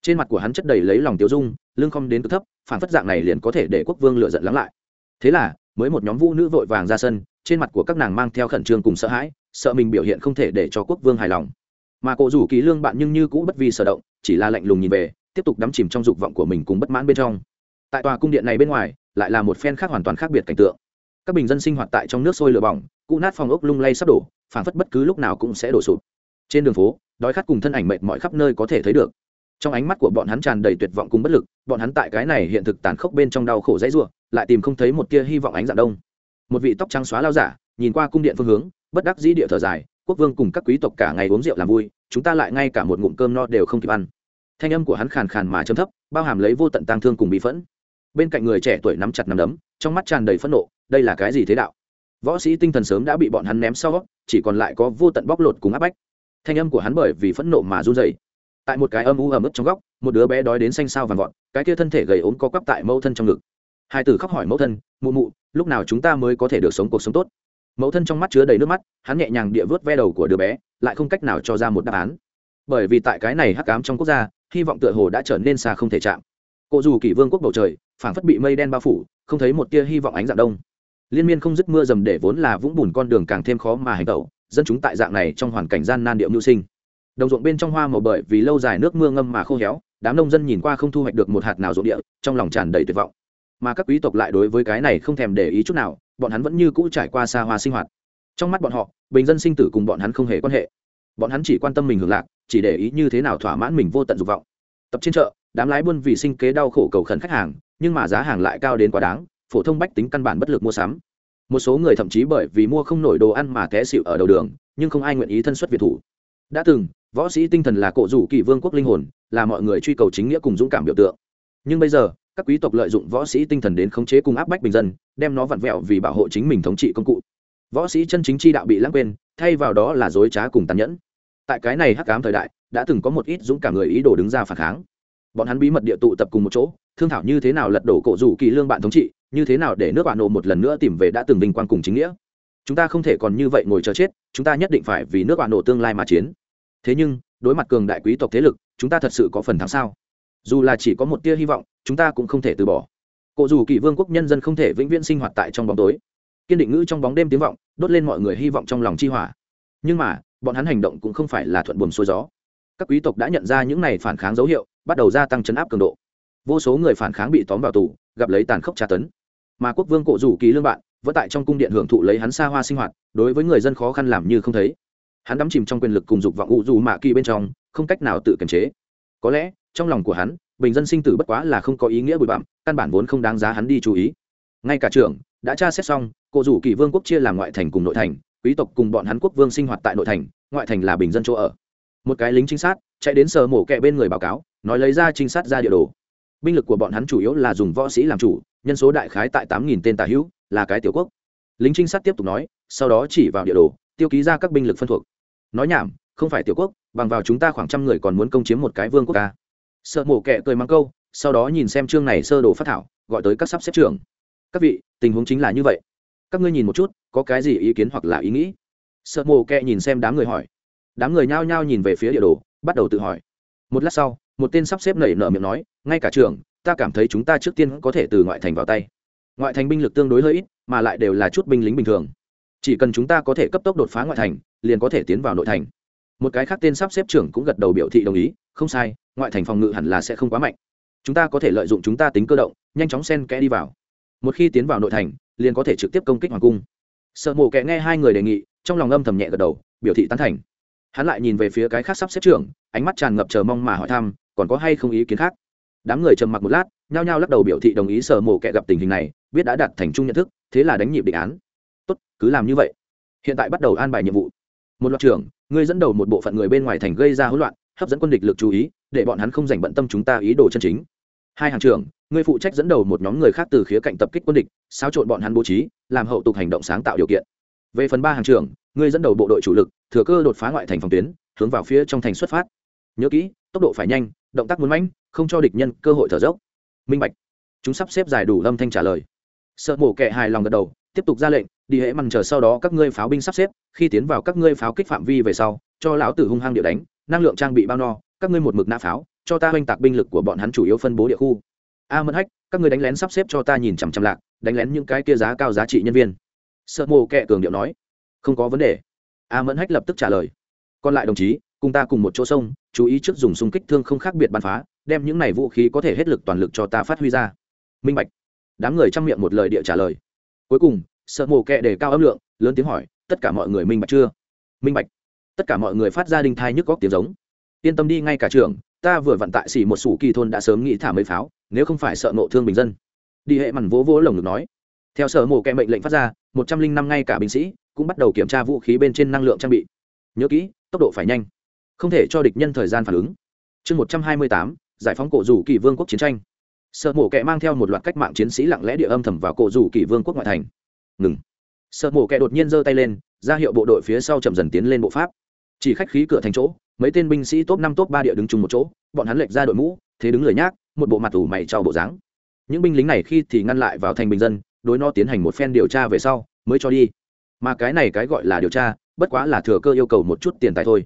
Speaker 1: Trên mặt của hắn chất đầy lấy lòng tiêu dung lương không đến cực thấp phản phất dạng này liền có thể để quốc vương lựa giận lắng lại. Thế là, mới một nhóm vũ nữ vội vàng ra sân, trên mặt của các nàng mang theo khẩn trương cùng sợ hãi, sợ mình biểu hiện không thể để cho quốc vương hài lòng. Mà cổ rủ kỳ lương bạn nhưng như cũ bất vi sở động, chỉ là lạnh lùng nhìn về, tiếp tục đắm chìm trong dục vọng của mình cùng bất mãn bên trong. Tại tòa cung điện này bên ngoài, lại là một phen khác hoàn toàn khác biệt cảnh tượng. Các bình dân sinh hoạt tại trong nước sôi lửa bỏng cụ nát phòng ốc lung lay sắp đổ, phảng phất bất cứ lúc nào cũng sẽ đổ sụp. Trên đường phố đói khát cùng thân ảnh mệt mọi khắp nơi có thể thấy được. Trong ánh mắt của bọn hắn tràn đầy tuyệt vọng cùng bất lực, bọn hắn tại cái này hiện thực tàn khốc bên trong đau khổ dãy ruộng, lại tìm không thấy một tia hy vọng ánh dạng đông. Một vị tóc trắng xóa lao giả, nhìn qua cung điện phương hướng, bất đắc dĩ địa thở dài, quốc vương cùng các quý tộc cả ngày uống rượu làm vui, chúng ta lại ngay cả một ngụm cơm no đều không kịp ăn. Thanh âm của hắn khàn khàn mà chấm thấp, bao hàm lấy vô tận tang thương cùng bị phẫn. Bên cạnh người trẻ tuổi nắm chặt nắm đấm, trong mắt tràn đầy phẫn nộ, đây là cái gì thế đạo? Võ sĩ tinh thần sớm đã bị bọn hắn ném sau, chỉ còn lại có vô tận bóc lột cùng áp bách thanh âm của hắn bởi vì phẫn nộ mà run rẩy. Tại một cái âm u ẩm ướt trong góc, một đứa bé đói đến xanh xao vàng vọt, cái kia thân thể gầy ốm co quắp tại mẫu thân trong ngực. Hai tử khóc hỏi mẫu thân, mụ mụ, lúc nào chúng ta mới có thể được sống cuộc sống tốt? Mẫu thân trong mắt chứa đầy nước mắt, hắn nhẹ nhàng địa vớt ve đầu của đứa bé, lại không cách nào cho ra một đáp án. Bởi vì tại cái này hắc ám trong quốc gia, hy vọng tựa hồ đã trở nên xa không thể chạm. Cụ dù kỷ vương quốc bầu trời, phảng phất bị mây đen bao phủ, không thấy một tia hy vọng ánh dạng đông. Liên miên không dứt mưa dầm để vốn là vũng bùn con đường càng thêm khó mà hành tẩu dân chúng tại dạng này trong hoàn cảnh gian nan điệu mưu sinh. Đồng ruộng bên trong hoa màu bởi vì lâu dài nước mưa ngâm mà khô héo, đám nông dân nhìn qua không thu hoạch được một hạt nào ruộng địa, trong lòng tràn đầy tuyệt vọng. Mà các quý tộc lại đối với cái này không thèm để ý chút nào, bọn hắn vẫn như cũ trải qua xa hoa sinh hoạt. Trong mắt bọn họ, bình dân sinh tử cùng bọn hắn không hề quan hệ. Bọn hắn chỉ quan tâm mình hưởng lạc, chỉ để ý như thế nào thỏa mãn mình vô tận dục vọng. Tập trên chợ, đám lái buôn vì sinh kế đau khổ cầu khẩn khách hàng, nhưng mà giá hàng lại cao đến quá đáng, phổ thông bách tính căn bản bất lực mua sắm một số người thậm chí bởi vì mua không nổi đồ ăn mà té xịu ở đầu đường, nhưng không ai nguyện ý thân xuất việt thủ. Đã từng, võ sĩ tinh thần là cổ rủ kỳ vương quốc linh hồn, là mọi người truy cầu chính nghĩa cùng dũng cảm biểu tượng. Nhưng bây giờ, các quý tộc lợi dụng võ sĩ tinh thần đến khống chế cùng áp bách bình dân, đem nó vặn vẹo vì bảo hộ chính mình thống trị công cụ. Võ sĩ chân chính chi đạo bị lãng quên, thay vào đó là dối trá cùng tàn nhẫn. Tại cái này hắc cám thời đại, đã từng có một ít dũng cảm người ý đồ đứng ra phản kháng. Bọn hắn bí mật địa tụ tập cùng một chỗ, thương thảo như thế nào lật đổ cổ rủ kỳ lương bạn thống trị như thế nào để nước bạn nộ một lần nữa tìm về đã từng vinh quang cùng chính nghĩa? Chúng ta không thể còn như vậy ngồi chờ chết, chúng ta nhất định phải vì nước bạn nộ tương lai mà chiến. Thế nhưng, đối mặt cường đại quý tộc thế lực, chúng ta thật sự có phần thắng sao? Dù là chỉ có một tia hy vọng, chúng ta cũng không thể từ bỏ. Cụ dù kỳ vương quốc nhân dân không thể vĩnh viễn sinh hoạt tại trong bóng tối. Kiên định ngữ trong bóng đêm tiếng vọng, đốt lên mọi người hy vọng trong lòng chi hỏa. Nhưng mà, bọn hắn hành động cũng không phải là thuận buồm xuôi gió. Các quý tộc đã nhận ra những này phản kháng dấu hiệu, bắt đầu gia tăng chấn áp cường độ vô số người phản kháng bị tóm vào tù, gặp lấy tàn khốc tra tấn. Mà quốc vương cổ rủ kỳ lương bạn, vẫn tại trong cung điện hưởng thụ lấy hắn xa hoa sinh hoạt, đối với người dân khó khăn làm như không thấy. Hắn đắm chìm trong quyền lực cùng dục vọng ụ dù mạ kỳ bên trong, không cách nào tự kiềm chế. Có lẽ, trong lòng của hắn, bình dân sinh tử bất quá là không có ý nghĩa bụi bặm, căn bản vốn không đáng giá hắn đi chú ý. Ngay cả trưởng, đã tra xét xong, cổ rủ kỳ vương quốc chia làm ngoại thành cùng nội thành, quý tộc cùng bọn hắn quốc vương sinh hoạt tại nội thành, ngoại thành là bình dân chỗ ở. Một cái lính trinh sát, chạy đến sờ mổ kẹ bên người báo cáo, nói lấy ra trinh sát ra địa đồ binh lực của bọn hắn chủ yếu là dùng võ sĩ làm chủ, nhân số đại khái tại tám nghìn tên tà hữu, là cái tiểu quốc. Lính trinh sát tiếp tục nói, sau đó chỉ vào địa đồ, tiêu ký ra các binh lực phân thuộc. Nói nhảm, không phải tiểu quốc, bằng vào chúng ta khoảng trăm người còn muốn công chiếm một cái vương quốc ca sợ mổ kẹ cười mắng câu, sau đó nhìn xem chương này sơ đồ phát thảo, gọi tới các sắp xếp trường các vị, tình huống chính là như vậy. Các ngươi nhìn một chút, có cái gì ý kiến hoặc là ý nghĩ? Sợ mổ kẹ nhìn xem đám người hỏi. Đám người nhao nhao nhìn về phía địa đồ, bắt đầu tự hỏi. Một lát sau một tên sắp xếp nảy nở miệng nói, ngay cả trường, ta cảm thấy chúng ta trước tiên có thể từ ngoại thành vào tay. Ngoại thành binh lực tương đối hơi ít, mà lại đều là chút binh lính bình thường. Chỉ cần chúng ta có thể cấp tốc đột phá ngoại thành, liền có thể tiến vào nội thành. Một cái khác tên sắp xếp trưởng cũng gật đầu biểu thị đồng ý, không sai, ngoại thành phòng ngự hẳn là sẽ không quá mạnh. Chúng ta có thể lợi dụng chúng ta tính cơ động, nhanh chóng sen kẽ đi vào. Một khi tiến vào nội thành, liền có thể trực tiếp công kích hoàng cung. Sợ mộ kẽ nghe hai người đề nghị, trong lòng âm thầm nhẹ gật đầu, biểu thị tán thành. Hắn lại nhìn về phía cái khác sắp xếp trưởng, ánh mắt tràn ngập chờ mong mà hỏi thăm còn có hay không ý kiến khác? Đám người trầm mặc một lát, nhao nhao lắc đầu biểu thị đồng ý sở mổ kẻ gặp tình hình này, biết đã đạt thành chung nhận thức, thế là đánh nhịp định án. Tốt, cứ làm như vậy. Hiện tại bắt đầu an bài nhiệm vụ. Một loạt trưởng, ngươi dẫn đầu một bộ phận người bên ngoài thành gây ra hỗn loạn, hấp dẫn quân địch lực chú ý, để bọn hắn không giành bận tâm chúng ta ý đồ chân chính. Hai hàng trưởng, ngươi phụ trách dẫn đầu một nhóm người khác từ khía cạnh tập kích quân địch, xáo trộn bọn hắn bố trí, làm hậu tục hành động sáng tạo điều kiện. Về phần ba hàng trưởng, ngươi dẫn đầu bộ đội chủ lực, thừa cơ đột phá ngoại thành phòng tuyến, hướng vào phía trong thành xuất phát. Nhớ kỹ, tốc độ phải nhanh động tác muốn mãnh, không cho địch nhân cơ hội thở dốc. Minh bạch. Chúng sắp xếp giải đủ âm thanh trả lời. Sợ mổ kẻ hài lòng gật đầu, tiếp tục ra lệnh, đi hễ mằn chờ sau đó các ngươi pháo binh sắp xếp, khi tiến vào các ngươi pháo kích phạm vi về sau, cho lão tử hung hăng địa đánh, năng lượng trang bị bao no, các ngươi một mực nã pháo, cho ta oanh tạc binh lực của bọn hắn chủ yếu phân bố địa khu. A mẫn hách, các ngươi đánh lén sắp xếp cho ta nhìn chằm chằm lạc, đánh lén những cái kia giá cao giá trị nhân viên. Sợ mồ kệ cường điệu nói. Không có vấn đề. A mẫn hách lập tức trả lời. Còn lại đồng chí cùng ta cùng một chỗ sông, chú ý trước dùng súng kích thương không khác biệt bắn phá, đem những này vũ khí có thể hết lực toàn lực cho ta phát huy ra. Minh bạch. Đám người chăm miệng một lời địa trả lời. Cuối cùng, sợ mồ kệ đề cao âm lượng, lớn tiếng hỏi, tất cả mọi người minh bạch chưa? Minh bạch. Tất cả mọi người phát ra đinh thai nhức góc tiếng giống. Yên tâm đi ngay cả trường ta vừa vận tại xỉ một sủ kỳ thôn đã sớm nghĩ thả mấy pháo, nếu không phải sợ nộ thương bình dân. Đi hệ mằn vỗ vỗ lồng ngực nói. Theo sở mổ kẹ mệnh lệnh phát ra, một trăm linh năm ngay cả binh sĩ cũng bắt đầu kiểm tra vũ khí bên trên năng lượng trang bị. Nhớ kỹ, tốc độ phải nhanh không thể cho địch nhân thời gian phản ứng. Chương một trăm hai mươi tám, giải phóng cổ rủ kỳ vương quốc chiến tranh. Sợ mổ kẻ mang theo một loạt cách mạng chiến sĩ lặng lẽ địa âm thầm vào cổ rủ kỳ vương quốc ngoại thành. Ngừng. Sợ mổ kẻ đột nhiên giơ tay lên, ra hiệu bộ đội phía sau chậm dần tiến lên bộ pháp. Chỉ khách khí cửa thành chỗ, mấy tên binh sĩ top năm, top ba địa đứng chung một chỗ, bọn hắn lệch ra đội mũ, thế đứng lời nhác, một bộ mặt ủ mày trao bộ dáng. Những binh lính này khi thì ngăn lại vào thành bình dân, đối nó tiến hành một phen điều tra về sau, mới cho đi. Mà cái này cái gọi là điều tra, bất quá là thừa cơ yêu cầu một chút tiền tài thôi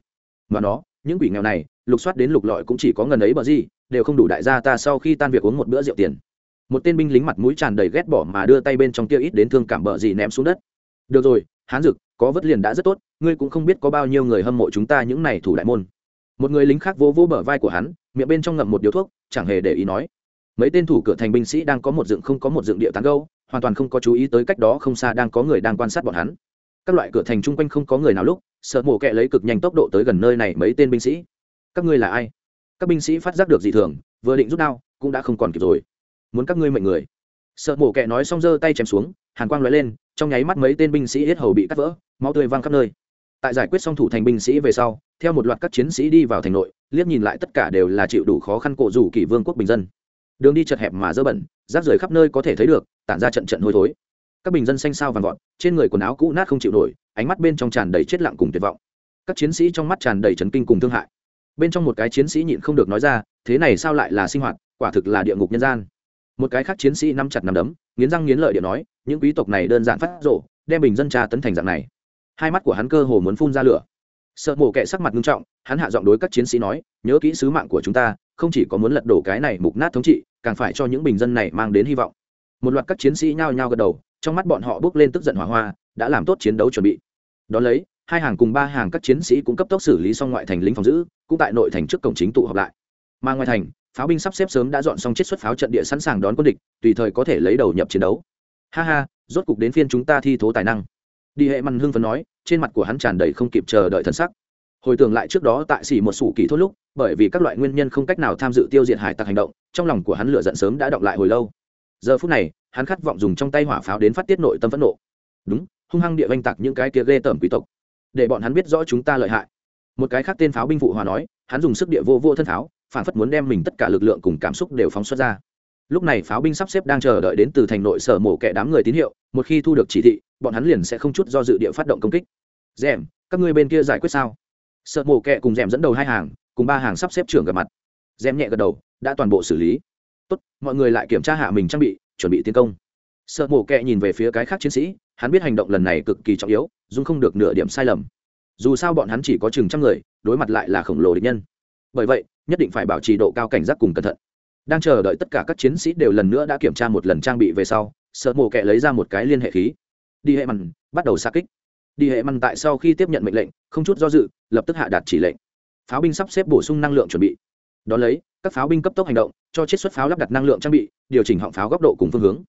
Speaker 1: mà nó, những quỷ nghèo này, lục soát đến lục lọi cũng chỉ có ngần ấy bờ gì, đều không đủ đại gia ta sau khi tan việc uống một bữa rượu tiền. Một tên binh lính mặt mũi tràn đầy ghét bỏ mà đưa tay bên trong kia ít đến thương cảm bờ gì ném xuống đất. Được rồi, hán dực, có vất liền đã rất tốt, ngươi cũng không biết có bao nhiêu người hâm mộ chúng ta những này thủ đại môn. Một người lính khác vỗ vỗ bờ vai của hắn, miệng bên trong ngậm một điếu thuốc, chẳng hề để ý nói. Mấy tên thủ cửa thành binh sĩ đang có một dựng không có một dựng địa tán gâu hoàn toàn không có chú ý tới cách đó không xa đang có người đang quan sát bọn hắn các loại cửa thành chung quanh không có người nào lúc, sợ mổ kẹ lấy cực nhanh tốc độ tới gần nơi này mấy tên binh sĩ. Các ngươi là ai? Các binh sĩ phát giác được dị thường, vừa định rút đao, cũng đã không còn kịp rồi. Muốn các ngươi mệnh người. Sợ mổ kẹ nói xong giơ tay chém xuống, hàn quang lóe lên, trong nháy mắt mấy tên binh sĩ hết hầu bị cắt vỡ, máu tươi văng khắp nơi. Tại giải quyết xong thủ thành binh sĩ về sau, theo một loạt các chiến sĩ đi vào thành nội, liếc nhìn lại tất cả đều là chịu đủ khó khăn cổ rủ kỷ vương quốc bình dân. Đường đi chật hẹp mà dơ bẩn, rác rưởi khắp nơi có thể thấy được, tản ra trận trận hôi thối các bình dân xanh sao vàng vọt, trên người quần áo cũ nát không chịu nổi, ánh mắt bên trong tràn đầy chết lặng cùng tuyệt vọng. Các chiến sĩ trong mắt tràn đầy trấn kinh cùng thương hại. Bên trong một cái chiến sĩ nhịn không được nói ra, thế này sao lại là sinh hoạt, quả thực là địa ngục nhân gian. Một cái khác chiến sĩ nắm chặt nắm đấm, nghiến răng nghiến lợi điện nói, những quý tộc này đơn giản phát rộ, đem bình dân tra tấn thành dạng này. Hai mắt của hắn cơ hồ muốn phun ra lửa. Sợ mổ kệ sắc mặt nghiêm trọng, hắn hạ giọng đối các chiến sĩ nói, nhớ kỹ sứ mạng của chúng ta, không chỉ có muốn lật đổ cái này mục nát thống trị, càng phải cho những bình dân này mang đến hy vọng. Một loạt các chiến sĩ nhao nhao gật đầu trong mắt bọn họ bước lên tức giận hỏa hoa, đã làm tốt chiến đấu chuẩn bị. Đón lấy, hai hàng cùng ba hàng các chiến sĩ cũng cấp tốc xử lý xong ngoại thành lính phòng giữ, cũng tại nội thành trước cổng chính tụ họp lại. Mà ngoài thành, pháo binh sắp xếp sớm đã dọn xong chiết xuất pháo trận địa sẵn sàng đón quân địch, tùy thời có thể lấy đầu nhập chiến đấu. Ha ha, rốt cục đến phiên chúng ta thi thố tài năng. Đi hệ mặn hưng phấn nói, trên mặt của hắn tràn đầy không kịp chờ đợi thần sắc. Hồi tưởng lại trước đó tại xỉ một sủ kỳ thốt lúc, bởi vì các loại nguyên nhân không cách nào tham dự tiêu diệt hải tặc hành động, trong lòng của hắn lựa giận sớm đã động lại hồi lâu. Giờ phút này hắn khát vọng dùng trong tay hỏa pháo đến phát tiết nội tâm phẫn nộ. Đúng, hung hăng địa oanh tạc những cái kia ghê tởm quý tộc. Để bọn hắn biết rõ chúng ta lợi hại. Một cái khác tên pháo binh phụ hòa nói, hắn dùng sức địa vô vô thân pháo, phản phất muốn đem mình tất cả lực lượng cùng cảm xúc đều phóng xuất ra. Lúc này pháo binh sắp xếp đang chờ đợi đến từ thành nội sở mổ kẻ đám người tín hiệu, một khi thu được chỉ thị, bọn hắn liền sẽ không chút do dự địa phát động công kích. Rèm, các ngươi bên kia giải quyết sao? Sợ mổ kẹ cùng rèm dẫn đầu hai hàng, cùng ba hàng sắp xếp trưởng gặp mặt. Rèm nhẹ gật đầu, đã toàn bộ xử lý. Tốt, mọi người lại kiểm tra hạ mình trang bị chuẩn bị tiến công. Sợ mổ kẹ nhìn về phía cái khác chiến sĩ, hắn biết hành động lần này cực kỳ trọng yếu dung không được nửa điểm sai lầm. Dù sao bọn hắn chỉ có chừng trăm người, đối mặt lại là khổng lồ địch nhân. Bởi vậy, nhất định phải bảo trì độ cao cảnh giác cùng cẩn thận. Đang chờ đợi tất cả các chiến sĩ đều lần nữa đã kiểm tra một lần trang bị về sau, sợ mổ kẹ lấy ra một cái liên hệ khí. Đi hệ mặn bắt đầu xa kích. Đi hệ mặn tại sau khi tiếp nhận mệnh lệnh, không chút do dự, lập tức hạ đạt chỉ lệnh. Pháo binh sắp xếp bổ sung năng lượng chuẩn bị đón lấy, các pháo binh cấp tốc hành động, cho chiết xuất pháo lắp đặt năng lượng trang bị, điều chỉnh họng pháo góc độ cùng phương hướng.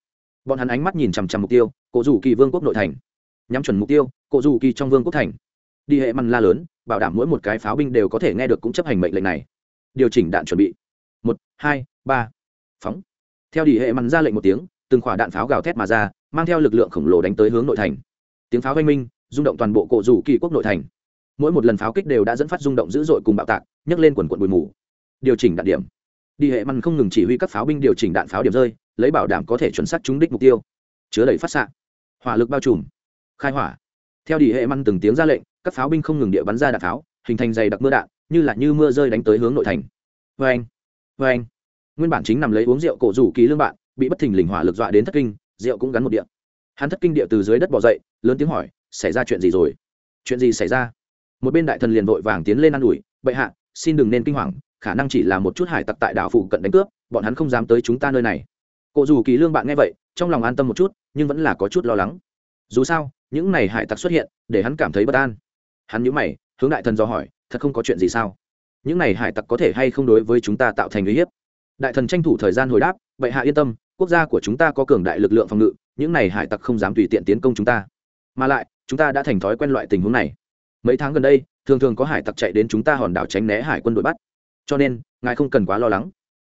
Speaker 1: Bọn hắn ánh mắt nhìn chằm chằm mục tiêu, cổ rủ kỳ vương quốc nội thành. Nhắm chuẩn mục tiêu, cổ rủ kỳ trong vương quốc thành. Đi hệ măn la lớn, bảo đảm mỗi một cái pháo binh đều có thể nghe được cũng chấp hành mệnh lệnh này. Điều chỉnh đạn chuẩn bị. Một, hai, ba. Phóng. Theo đi hệ măn ra lệnh một tiếng, từng khỏa đạn pháo gào thét mà ra, mang theo lực lượng khổng lồ đánh tới hướng nội thành. Tiếng pháo oanh minh, rung động toàn bộ cổ rủ kỳ quốc nội thành. Mỗi một lần pháo kích đều đã dẫn phát rung động dữ dội cùng bạo tạc, nhấc lên quần quận bụi mù điều chỉnh đạn điểm. Đi hệ mặn không ngừng chỉ huy các pháo binh điều chỉnh đạn pháo điểm rơi, lấy bảo đảm có thể chuẩn xác trúng đích mục tiêu. Chứa đầy phát xạ. Hỏa lực bao trùm. Khai hỏa. Theo đi hệ mặn từng tiếng ra lệnh, các pháo binh không ngừng địa bắn ra đạn pháo, hình thành dày đặc mưa đạn, như là như mưa rơi đánh tới hướng nội thành. Vê anh vê anh nguyên bản chính nằm lấy uống rượu cổ rủ ký lương bạn, bị bất thình lình hỏa lực dọa đến thất kinh, rượu cũng gắn một điện hắn thất kinh địa từ dưới đất bỏ dậy, lớn tiếng hỏi, xảy ra chuyện gì rồi? Chuyện gì xảy ra? Một bên đại thần liền vội vàng tiến lên ă n ủi, bệ hạ, xin đừng nên kinh hoàng khả năng chỉ là một chút hải tặc tại đảo phụ cận đánh cướp, bọn hắn không dám tới chúng ta nơi này. Cụ dù kỳ lương bạn nghe vậy, trong lòng an tâm một chút, nhưng vẫn là có chút lo lắng. Dù sao, những này hải tặc xuất hiện, để hắn cảm thấy bất an. Hắn nhữ mày, hướng đại thần do hỏi, thật không có chuyện gì sao? Những này hải tặc có thể hay không đối với chúng ta tạo thành uy hiếp? Đại thần tranh thủ thời gian hồi đáp, bệ hạ yên tâm, quốc gia của chúng ta có cường đại lực lượng phòng ngự, những này hải tặc không dám tùy tiện tiến công chúng ta. Mà lại, chúng ta đã thành thói quen loại tình huống này. Mấy tháng gần đây, thường thường có hải tặc chạy đến chúng ta hòn đảo tránh né hải quân đội bắt cho nên ngài không cần quá lo lắng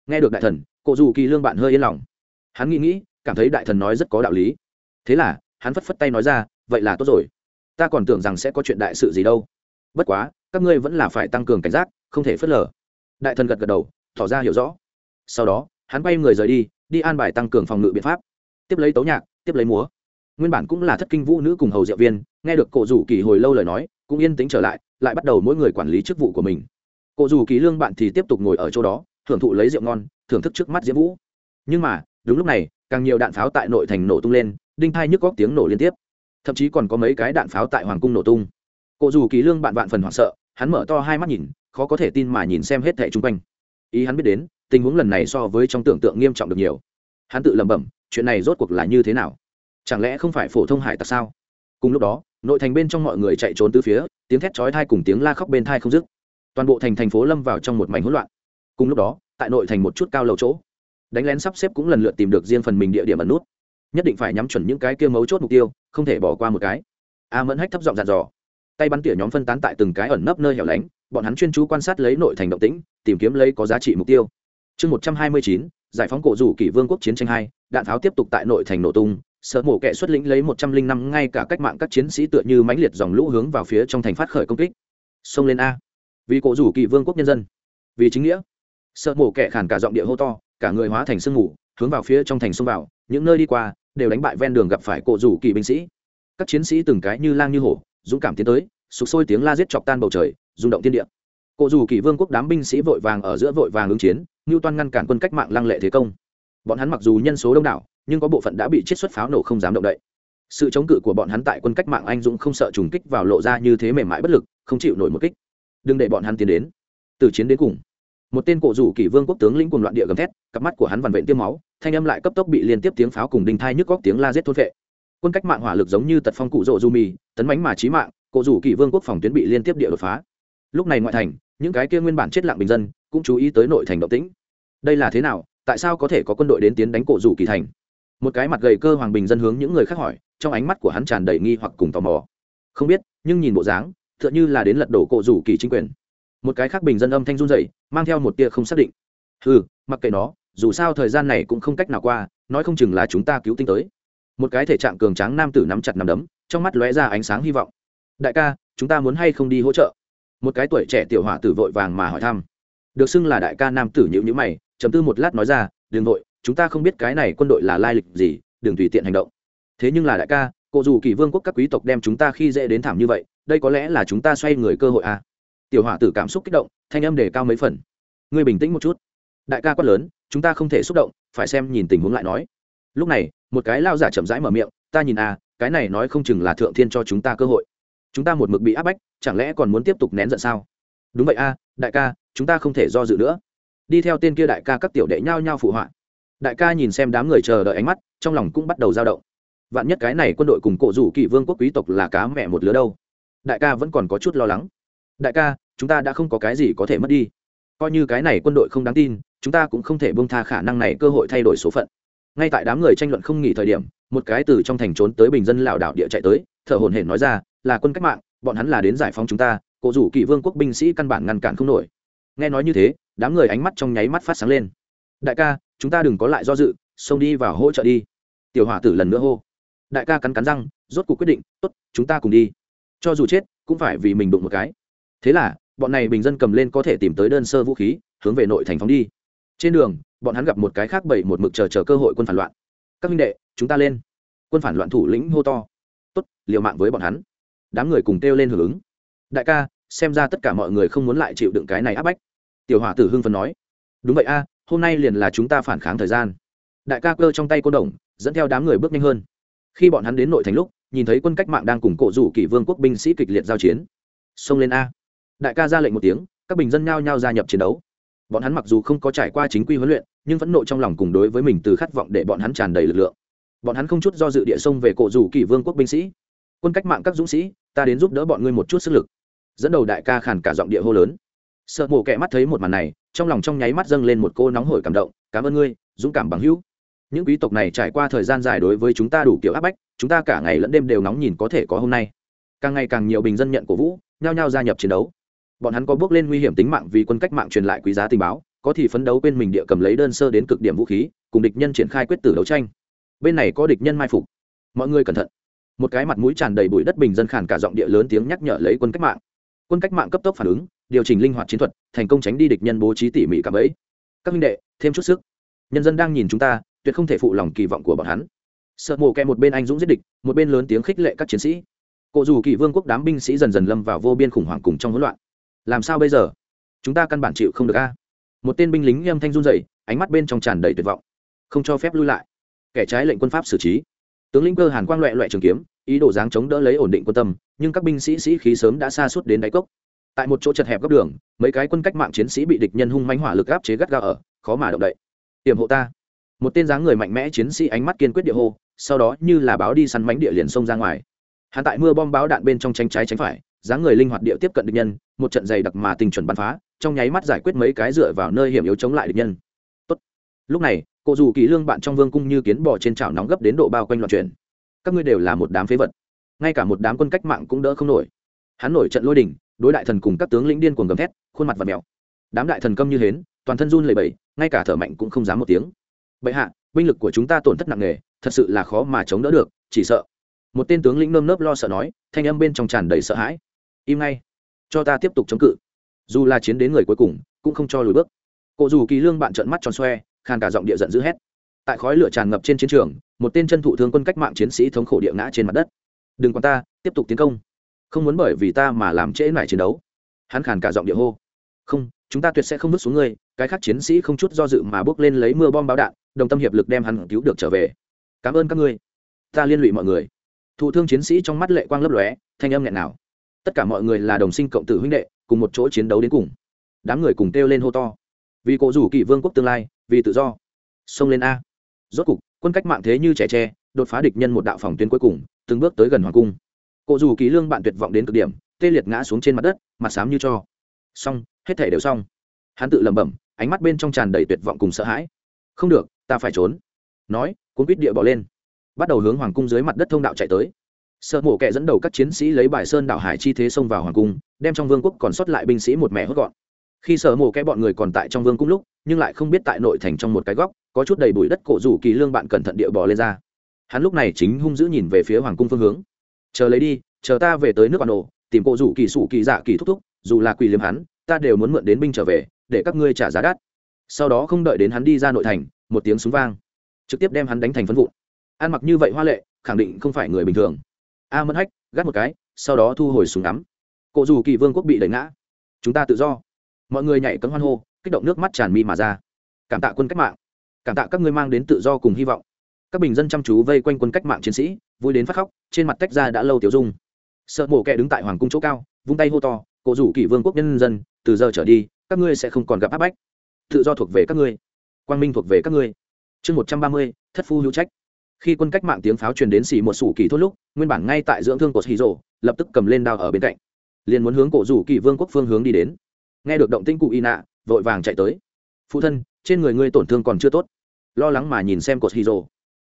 Speaker 1: nghe được đại thần cụ dù kỳ lương bạn hơi yên lòng hắn nghĩ nghĩ cảm thấy đại thần nói rất có đạo lý thế là hắn phất phất tay nói ra vậy là tốt rồi ta còn tưởng rằng sẽ có chuyện đại sự gì đâu bất quá các ngươi vẫn là phải tăng cường cảnh giác không thể phớt lờ đại thần gật gật đầu tỏ ra hiểu rõ sau đó hắn quay người rời đi đi an bài tăng cường phòng ngự biện pháp tiếp lấy tấu nhạc tiếp lấy múa nguyên bản cũng là thất kinh vũ nữ cùng hầu diệu viên nghe được cổ rủ kỳ hồi lâu lời nói cũng yên tĩnh trở lại lại bắt đầu mỗi người quản lý chức vụ của mình cụ dù kỳ lương bạn thì tiếp tục ngồi ở chỗ đó, thưởng thụ lấy rượu ngon, thưởng thức trước mắt diễm vũ. Nhưng mà, đúng lúc này, càng nhiều đạn pháo tại nội thành nổ tung lên, đinh thai nhức góc tiếng nổ liên tiếp. Thậm chí còn có mấy cái đạn pháo tại hoàng cung nổ tung. Cụ dù kỳ lương bạn vạn phần hoảng sợ, hắn mở to hai mắt nhìn, khó có thể tin mà nhìn xem hết thẻ chung quanh. Ý hắn biết đến, tình huống lần này so với trong tưởng tượng nghiêm trọng được nhiều. Hắn tự lẩm bẩm, chuyện này rốt cuộc là như thế nào? Chẳng lẽ không phải phổ thông hải tặc sao? Cùng lúc đó, nội thành bên trong mọi người chạy trốn từ phía, tiếng thét chói thai cùng tiếng la khóc bên thai không dứt toàn bộ thành thành phố lâm vào trong một mảnh hỗn loạn. Cùng lúc đó, tại nội thành một chút cao lầu chỗ, đánh lén sắp xếp cũng lần lượt tìm được riêng phần mình địa điểm ẩn nút. Nhất định phải nhắm chuẩn những cái kia mấu chốt mục tiêu, không thể bỏ qua một cái. A mẫn hách thấp giọng dàn dò. Tay bắn tỉa nhóm phân tán tại từng cái ẩn nấp nơi hẻo lánh, bọn hắn chuyên chú quan sát lấy nội thành động tĩnh, tìm kiếm lấy có giá trị mục tiêu. Chương một trăm hai mươi chín, giải phóng cổ rủ kỷ vương quốc chiến tranh hai, đạn pháo tiếp tục tại nội thành nổ tung, sợ mổ kẻ xuất lĩnh lấy một trăm linh năm, ngay cả cách mạng các chiến sĩ tựa như mãnh liệt dòng lũ hướng vào phía trong thành phát khởi công kích. Xông lên a vì cổ rủ kỳ vương quốc nhân dân. Vì chính nghĩa. Sợ mổ kẻ khản cả giọng địa hô to, cả người hóa thành sương mù, hướng vào phía trong thành xông vào, những nơi đi qua, đều đánh bại ven đường gặp phải cổ rủ kỳ binh sĩ. Các chiến sĩ từng cái như lang như hổ, dũng cảm tiến tới, sục sôi tiếng la giết chọc tan bầu trời, rung động thiên địa. Cổ rủ kỳ vương quốc đám binh sĩ vội vàng ở giữa vội vàng ứng chiến, ngưu toan ngăn cản quân cách mạng lăng lệ thế công. Bọn hắn mặc dù nhân số đông đảo, nhưng có bộ phận đã bị chiết xuất pháo nổ không dám động đậy. Sự chống cự của bọn hắn tại quân cách mạng anh dũng không sợ trùng kích vào lộ ra như thế mềm mại bất lực, không chịu nổi một kích đừng để bọn hắn tiến đến. Từ chiến đến cùng, một tên cổ rủ kỷ vương quốc tướng lĩnh cùng loạn địa gầm thét, cặp mắt của hắn vằn vện tiêm máu, thanh âm lại cấp tốc bị liên tiếp tiếng pháo cùng đinh thai nhức góc tiếng la giết thôn vệ quân cách mạng hỏa lực giống như tật phong cụ rộ du mì, tấn bánh mà trí mạng, cổ rủ kỷ vương quốc phòng tuyến bị liên tiếp địa đột phá. Lúc này ngoại thành, những cái kia nguyên bản chết lặng bình dân, cũng chú ý tới nội thành động tĩnh. Đây là thế nào? Tại sao có thể có quân đội đến tiến đánh cổ rủ kỳ thành? Một cái mặt gầy cơ hoàng bình dân hướng những người khác hỏi, trong ánh mắt của hắn tràn đầy nghi hoặc cùng tò mò. Không biết, nhưng nhìn bộ dáng tựa như là đến lật đổ cổ rủ kỳ chính quyền. Một cái khác bình dân âm thanh run rẩy, mang theo một tia không xác định. Ừ mặc kệ nó, dù sao thời gian này cũng không cách nào qua, nói không chừng là chúng ta cứu tinh tới. Một cái thể trạng cường tráng nam tử nắm chặt nắm đấm, trong mắt lóe ra ánh sáng hy vọng. Đại ca, chúng ta muốn hay không đi hỗ trợ? Một cái tuổi trẻ tiểu hỏa tử vội vàng mà hỏi thăm. Được xưng là đại ca nam tử nhữ nhữ mày, chấm tư một lát nói ra, đừng vội, chúng ta không biết cái này quân đội là lai lịch gì, đừng tùy tiện hành động. Thế nhưng là đại ca cụ dù kỳ vương quốc các quý tộc đem chúng ta khi dễ đến thảm như vậy đây có lẽ là chúng ta xoay người cơ hội à. tiểu hỏa tử cảm xúc kích động thanh âm đề cao mấy phần. Ngươi bình tĩnh một chút. Đại ca quát lớn chúng ta không thể xúc động phải xem nhìn tình huống lại nói. Lúc này một cái lao giả chậm rãi mở miệng ta nhìn à cái này nói không chừng là thượng thiên cho chúng ta cơ hội. Chúng ta một mực bị áp bách chẳng lẽ còn muốn tiếp tục nén giận sao? Đúng vậy a à, đại ca chúng ta không thể do dự nữa. Đi theo tên kia đại ca các tiểu đệ nhao nhao phụ họa. Đại ca nhìn xem đám người chờ đợi ánh mắt trong lòng cũng bắt đầu dao động. Vạn nhất cái này quân đội cùng cổ rủ kỳ vương quốc quý tộc là cá mẹ một lứa đâu? Đại ca vẫn còn có chút lo lắng. Đại ca, chúng ta đã không có cái gì có thể mất đi. Coi như cái này quân đội không đáng tin, chúng ta cũng không thể bông tha khả năng này cơ hội thay đổi số phận. Ngay tại đám người tranh luận không nghỉ thời điểm, một cái từ trong thành trốn tới bình dân lảo đảo địa chạy tới, thở hổn hển nói ra, là quân cách mạng, bọn hắn là đến giải phóng chúng ta, cổ rủ kỷ vương quốc binh sĩ căn bản ngăn cản không nổi. Nghe nói như thế, đám người ánh mắt trong nháy mắt phát sáng lên. Đại ca, chúng ta đừng có lại do dự, xông đi vào hỗ trợ đi. Tiểu hỏa tử lần nữa hô. Đại ca cắn cắn răng, rốt cuộc quyết định, tốt, chúng ta cùng đi cho dù chết, cũng phải vì mình đụng một cái. Thế là, bọn này bình dân cầm lên có thể tìm tới đơn sơ vũ khí, hướng về nội thành phóng đi. Trên đường, bọn hắn gặp một cái khác bảy một mực chờ chờ cơ hội quân phản loạn. Các minh đệ, chúng ta lên. Quân phản loạn thủ lĩnh hô to. Tốt, liều mạng với bọn hắn. Đám người cùng kêu lên hưởng ứng. Đại ca, xem ra tất cả mọi người không muốn lại chịu đựng cái này áp bách. Tiểu hỏa tử hưng phấn nói. Đúng vậy a, hôm nay liền là chúng ta phản kháng thời gian. Đại ca cơ trong tay cô đồng, dẫn theo đám người bước nhanh hơn. Khi bọn hắn đến nội thành lúc nhìn thấy quân cách mạng đang cùng cổ rủ kỷ vương quốc binh sĩ kịch liệt giao chiến. Xông lên a. Đại ca ra lệnh một tiếng, các bình dân nhao nhao gia nhập chiến đấu. Bọn hắn mặc dù không có trải qua chính quy huấn luyện, nhưng vẫn nộ trong lòng cùng đối với mình từ khát vọng để bọn hắn tràn đầy lực lượng. Bọn hắn không chút do dự địa sông về cổ rủ kỷ vương quốc binh sĩ. Quân cách mạng các dũng sĩ, ta đến giúp đỡ bọn ngươi một chút sức lực. Dẫn đầu đại ca khàn cả giọng địa hô lớn. Sợ mổ kẹ mắt thấy một màn này, trong lòng trong nháy mắt dâng lên một cô nóng hổi cảm động. Cảm ơn ngươi, dũng cảm bằng hữu những quý tộc này trải qua thời gian dài đối với chúng ta đủ kiểu áp bách, chúng ta cả ngày lẫn đêm đều nóng nhìn có thể có hôm nay. Càng ngày càng nhiều bình dân nhận cổ vũ, nhao nhao gia nhập chiến đấu. Bọn hắn có bước lên nguy hiểm tính mạng vì quân cách mạng truyền lại quý giá tình báo, có thì phấn đấu quên mình địa cầm lấy đơn sơ đến cực điểm vũ khí, cùng địch nhân triển khai quyết tử đấu tranh. Bên này có địch nhân mai phục. Mọi người cẩn thận. Một cái mặt mũi tràn đầy bụi đất bình dân khản cả giọng địa lớn tiếng nhắc nhở lấy quân cách mạng. Quân cách mạng cấp tốc phản ứng, điều chỉnh linh hoạt chiến thuật, thành công tránh đi địch nhân bố trí tỉ mỉ cả bẫy các minh đệ, thêm chút sức. Nhân dân đang nhìn chúng ta tuyệt không thể phụ lòng kỳ vọng của bọn hắn. Sợ mổ kẹ một bên anh dũng giết địch, một bên lớn tiếng khích lệ các chiến sĩ. Cụ dù kỳ vương quốc đám binh sĩ dần dần lâm vào vô biên khủng hoảng cùng trong hỗn loạn. Làm sao bây giờ? Chúng ta căn bản chịu không được a. Một tên binh lính âm thanh run dậy ánh mắt bên trong tràn đầy tuyệt vọng. Không cho phép lui lại. Kẻ trái lệnh quân pháp xử trí. Tướng lĩnh cơ hàn quang loẹ loẹ trường kiếm, ý đồ dáng chống đỡ lấy ổn định quân tâm, nhưng các binh sĩ sĩ khí sớm đã xa suốt đến đáy cốc. Tại một chỗ chật hẹp góc đường, mấy cái quân cách mạng chiến sĩ bị địch nhân hung mánh hỏa lực áp chế gắt gao ở, khó mà động đậy. Tiềm hộ ta một tên dáng người mạnh mẽ chiến sĩ ánh mắt kiên quyết địa hô, sau đó như là báo đi săn mánh địa liền xông ra ngoài. Hắn tại mưa bom báo đạn bên trong tranh trái tránh phải, dáng người linh hoạt địa tiếp cận địch nhân, một trận dày đặc mà tình chuẩn bắn phá, trong nháy mắt giải quyết mấy cái dựa vào nơi hiểm yếu chống lại địch nhân. Tốt. lúc này cụ dù kỳ lương bạn trong vương cung như kiến bò trên chảo nóng gấp đến độ bao quanh loạn chuyển. Các ngươi đều là một đám phế vật. Ngay cả một đám quân cách mạng cũng đỡ không nổi. Hắn nổi trận lôi đình, đối đại thần cùng các tướng lĩnh điên cuồng gầm thét, khuôn mặt và mèo. Đám đại thần câm như hến, toàn thân run lẩy bẩy, ngay cả thở mạnh cũng không dám một tiếng bệ hạ, binh lực của chúng ta tổn thất nặng nề, thật sự là khó mà chống đỡ được, chỉ sợ. Một tên tướng lĩnh nơm nớp lo sợ nói, thanh âm bên trong tràn đầy sợ hãi. Im ngay, cho ta tiếp tục chống cự. Dù là chiến đến người cuối cùng, cũng không cho lùi bước. Cụ dù kỳ lương bạn trợn mắt tròn xoe, khàn cả giọng địa giận dữ hét. Tại khói lửa tràn ngập trên chiến trường, một tên chân thụ thương quân cách mạng chiến sĩ thống khổ địa ngã trên mặt đất. Đừng còn ta, tiếp tục tiến công. Không muốn bởi vì ta mà làm trễ nải chiến đấu. Hắn khàn cả giọng địa hô. Không, chúng ta tuyệt sẽ không bước xuống ngươi cái khác chiến sĩ không chút do dự mà bước lên lấy mưa bom báo đạn, đồng tâm hiệp lực đem hắn cứu được trở về. Cảm ơn các ngươi. Ta liên lụy mọi người. Thụ thương chiến sĩ trong mắt lệ quang lấp lóe, thanh âm nghẹn nào tất cả mọi người là đồng sinh cộng tử huynh đệ, cùng một chỗ chiến đấu đến cùng. Đám người cùng kêu lên hô to. Vì cổ rủ kỷ vương quốc tương lai, vì tự do. Xông lên a. Rốt cục, quân cách mạng thế như trẻ tre, đột phá địch nhân một đạo phòng tuyến cuối cùng, từng bước tới gần hoàng cung. Cổ rủ kỷ lương bạn tuyệt vọng đến cực điểm, tê liệt ngã xuống trên mặt đất, mặt xám như cho. Xong, hết thể đều xong. Hắn tự lẩm bẩm ánh mắt bên trong tràn đầy tuyệt vọng cùng sợ hãi. Không được, ta phải trốn. Nói, cuốn quýt địa bỏ lên. Bắt đầu hướng hoàng cung dưới mặt đất thông đạo chạy tới. Sợ mổ kẹ dẫn đầu các chiến sĩ lấy bài sơn đảo hải chi thế xông vào hoàng cung, đem trong vương quốc còn sót lại binh sĩ một mẹ hốt gọn. Khi sợ mổ kẹ bọn người còn tại trong vương cung lúc, nhưng lại không biết tại nội thành trong một cái góc, có chút đầy bụi đất cổ rủ kỳ lương bạn cẩn thận địa bỏ lên ra. Hắn lúc này chính hung dữ nhìn về phía hoàng cung phương hướng. Chờ lấy đi, chờ ta về tới nước bà nổ tìm cổ rủ kỳ sủ kỳ dạ kỳ thúc thúc, dù là quỳ liếm hắn, ta đều muốn mượn đến binh trở về để các ngươi trả giá đắt. Sau đó không đợi đến hắn đi ra nội thành, một tiếng súng vang, trực tiếp đem hắn đánh thành phân vụn. Ăn mặc như vậy hoa lệ, khẳng định không phải người bình thường. A mẫn hách, gắt một cái, sau đó thu hồi súng ngắm. Cổ dù kỳ vương quốc bị đẩy ngã. Chúng ta tự do. Mọi người nhảy cấm hoan hô, kích động nước mắt tràn mi mà ra. Cảm tạ quân cách mạng. Cảm tạ các ngươi mang đến tự do cùng hy vọng. Các bình dân chăm chú vây quanh quân cách mạng chiến sĩ, vui đến phát khóc, trên mặt tách ra đã lâu tiểu dung. Sợ mổ kẻ đứng tại hoàng cung chỗ cao, vung tay hô to, cổ rủ kỷ vương quốc nhân dân, từ giờ trở đi các ngươi sẽ không còn gặp áp bách. Tự do thuộc về các ngươi. Quang minh thuộc về các ngươi. Chương một trăm ba mươi, thất phu hữu trách. Khi quân cách mạng tiếng pháo truyền đến xì một sủ kỳ thốt lúc, nguyên bản ngay tại dưỡng thương cột hì rộ lập tức cầm lên đao ở bên cạnh. Liền muốn hướng cổ rủ kỳ vương quốc phương hướng đi đến. Nghe được động tinh cụ y nạ, vội vàng chạy tới. Phụ thân, trên người ngươi tổn thương còn chưa tốt. Lo lắng mà nhìn xem cột hì rồ.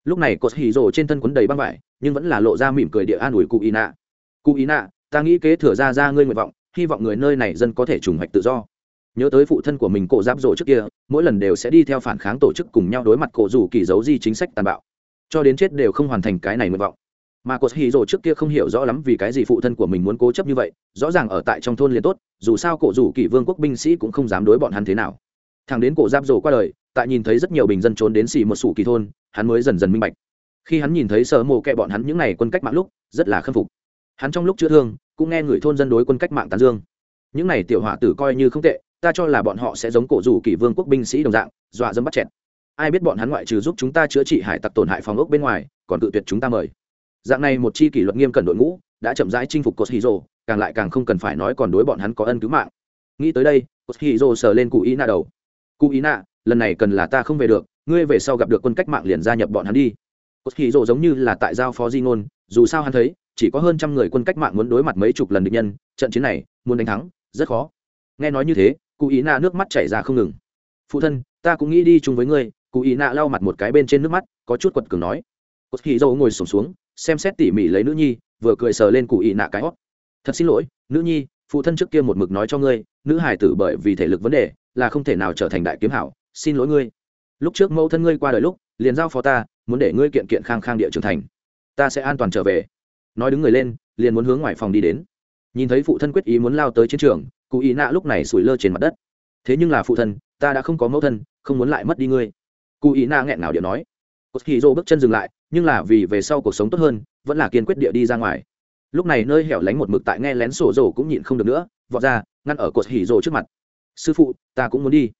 Speaker 1: Lúc này cột hì rồ trên thân quấn đầy băng vải, nhưng vẫn là lộ ra mỉm cười địa an ủi cụ y nạ. Cụ y nạ, ta nghĩ kế thừa ra ra ngươi nguyện vọng, hy vọng người nơi này dân có thể trùng hoạch tự do nhớ tới phụ thân của mình cổ giáp rổ trước kia, mỗi lần đều sẽ đi theo phản kháng tổ chức cùng nhau đối mặt cổ rủ kỳ giấu di chính sách tàn bạo. Cho đến chết đều không hoàn thành cái này nguyện vọng. Mà cột hì rồ trước kia không hiểu rõ lắm vì cái gì phụ thân của mình muốn cố chấp như vậy, rõ ràng ở tại trong thôn liền tốt, dù sao cổ rủ kỷ vương quốc binh sĩ cũng không dám đối bọn hắn thế nào. Thằng đến cổ giáp rồ qua đời, tại nhìn thấy rất nhiều bình dân trốn đến xì một sủ kỳ thôn, hắn mới dần dần minh bạch. Khi hắn nhìn thấy sở mồ kẹ bọn hắn những n à y quân cách mạng lúc, rất là khâm phục. Hắn trong lúc chữa thương, cũng nghe người thôn dân đối quân cách mạng tán dương. Những n à y tiểu họa tử coi như không tệ ta cho là bọn họ sẽ giống cổ rủ kỷ vương quốc binh sĩ đồng dạng, dọa dẫm bắt chẹt. Ai biết bọn hắn ngoại trừ giúp chúng ta chữa trị hải tặc tổn hại phòng ốc bên ngoài, còn tự tuyệt chúng ta mời. Dạng này một chi kỷ luật nghiêm cẩn đội ngũ, đã chậm rãi chinh phục cột hì rồ càng lại càng không cần phải nói còn đối bọn hắn có ân cứu mạng. Nghĩ tới đây cột hì rồ sờ lên cụ ý nạ đầu. Cụ ý nạ lần này cần là ta không về được, ngươi về sau gặp được quân cách mạng liền gia nhập bọn hắn đi. Cột hì rồ giống như là tại giao phó di ngôn dù sao hắn thấy, chỉ có hơn trăm người quân cách mạng muốn đối mặt mấy chục lần địch nhân, trận chiến này, muốn đánh thắng, rất khó. Nghe nói như thế cụ ý nạ nước mắt chảy ra không ngừng. Phụ thân, ta cũng nghĩ đi chung với ngươi. Cụ ý nạ lau mặt một cái bên trên nước mắt, có chút quật cường nói. Cột hì dâu ngồi sổm xuống, xem xét tỉ mỉ lấy nữ nhi, vừa cười sờ lên cụ ý nạ cái hót. Thật xin lỗi, nữ nhi, phụ thân trước kia một mực nói cho ngươi, nữ hải tử bởi vì thể lực vấn đề, là không thể nào trở thành đại kiếm hảo, xin lỗi ngươi. Lúc trước mẫu thân ngươi qua đời lúc, liền giao phó ta, muốn để ngươi kiện kiện khang khang địa trưởng thành. Ta sẽ an toàn trở về. Nói đứng người lên, liền muốn hướng ngoài phòng đi đến. Nhìn thấy phụ thân quyết ý muốn lao tới chiến trường cụ ý nạ lúc này sủi lơ trên mặt đất. Thế nhưng là phụ thân, ta đã không có mẫu thân, không muốn lại mất đi ngươi. Cụ ý nạ nghẹn nào điện nói. Cột hì dô bước chân dừng lại, nhưng là vì về sau cuộc sống tốt hơn, vẫn là kiên quyết địa đi ra ngoài. Lúc này nơi hẻo lánh một mực tại nghe lén sổ rổ cũng nhịn không được nữa, vọt ra, ngăn ở cột hì dô trước mặt. Sư phụ, ta cũng muốn đi.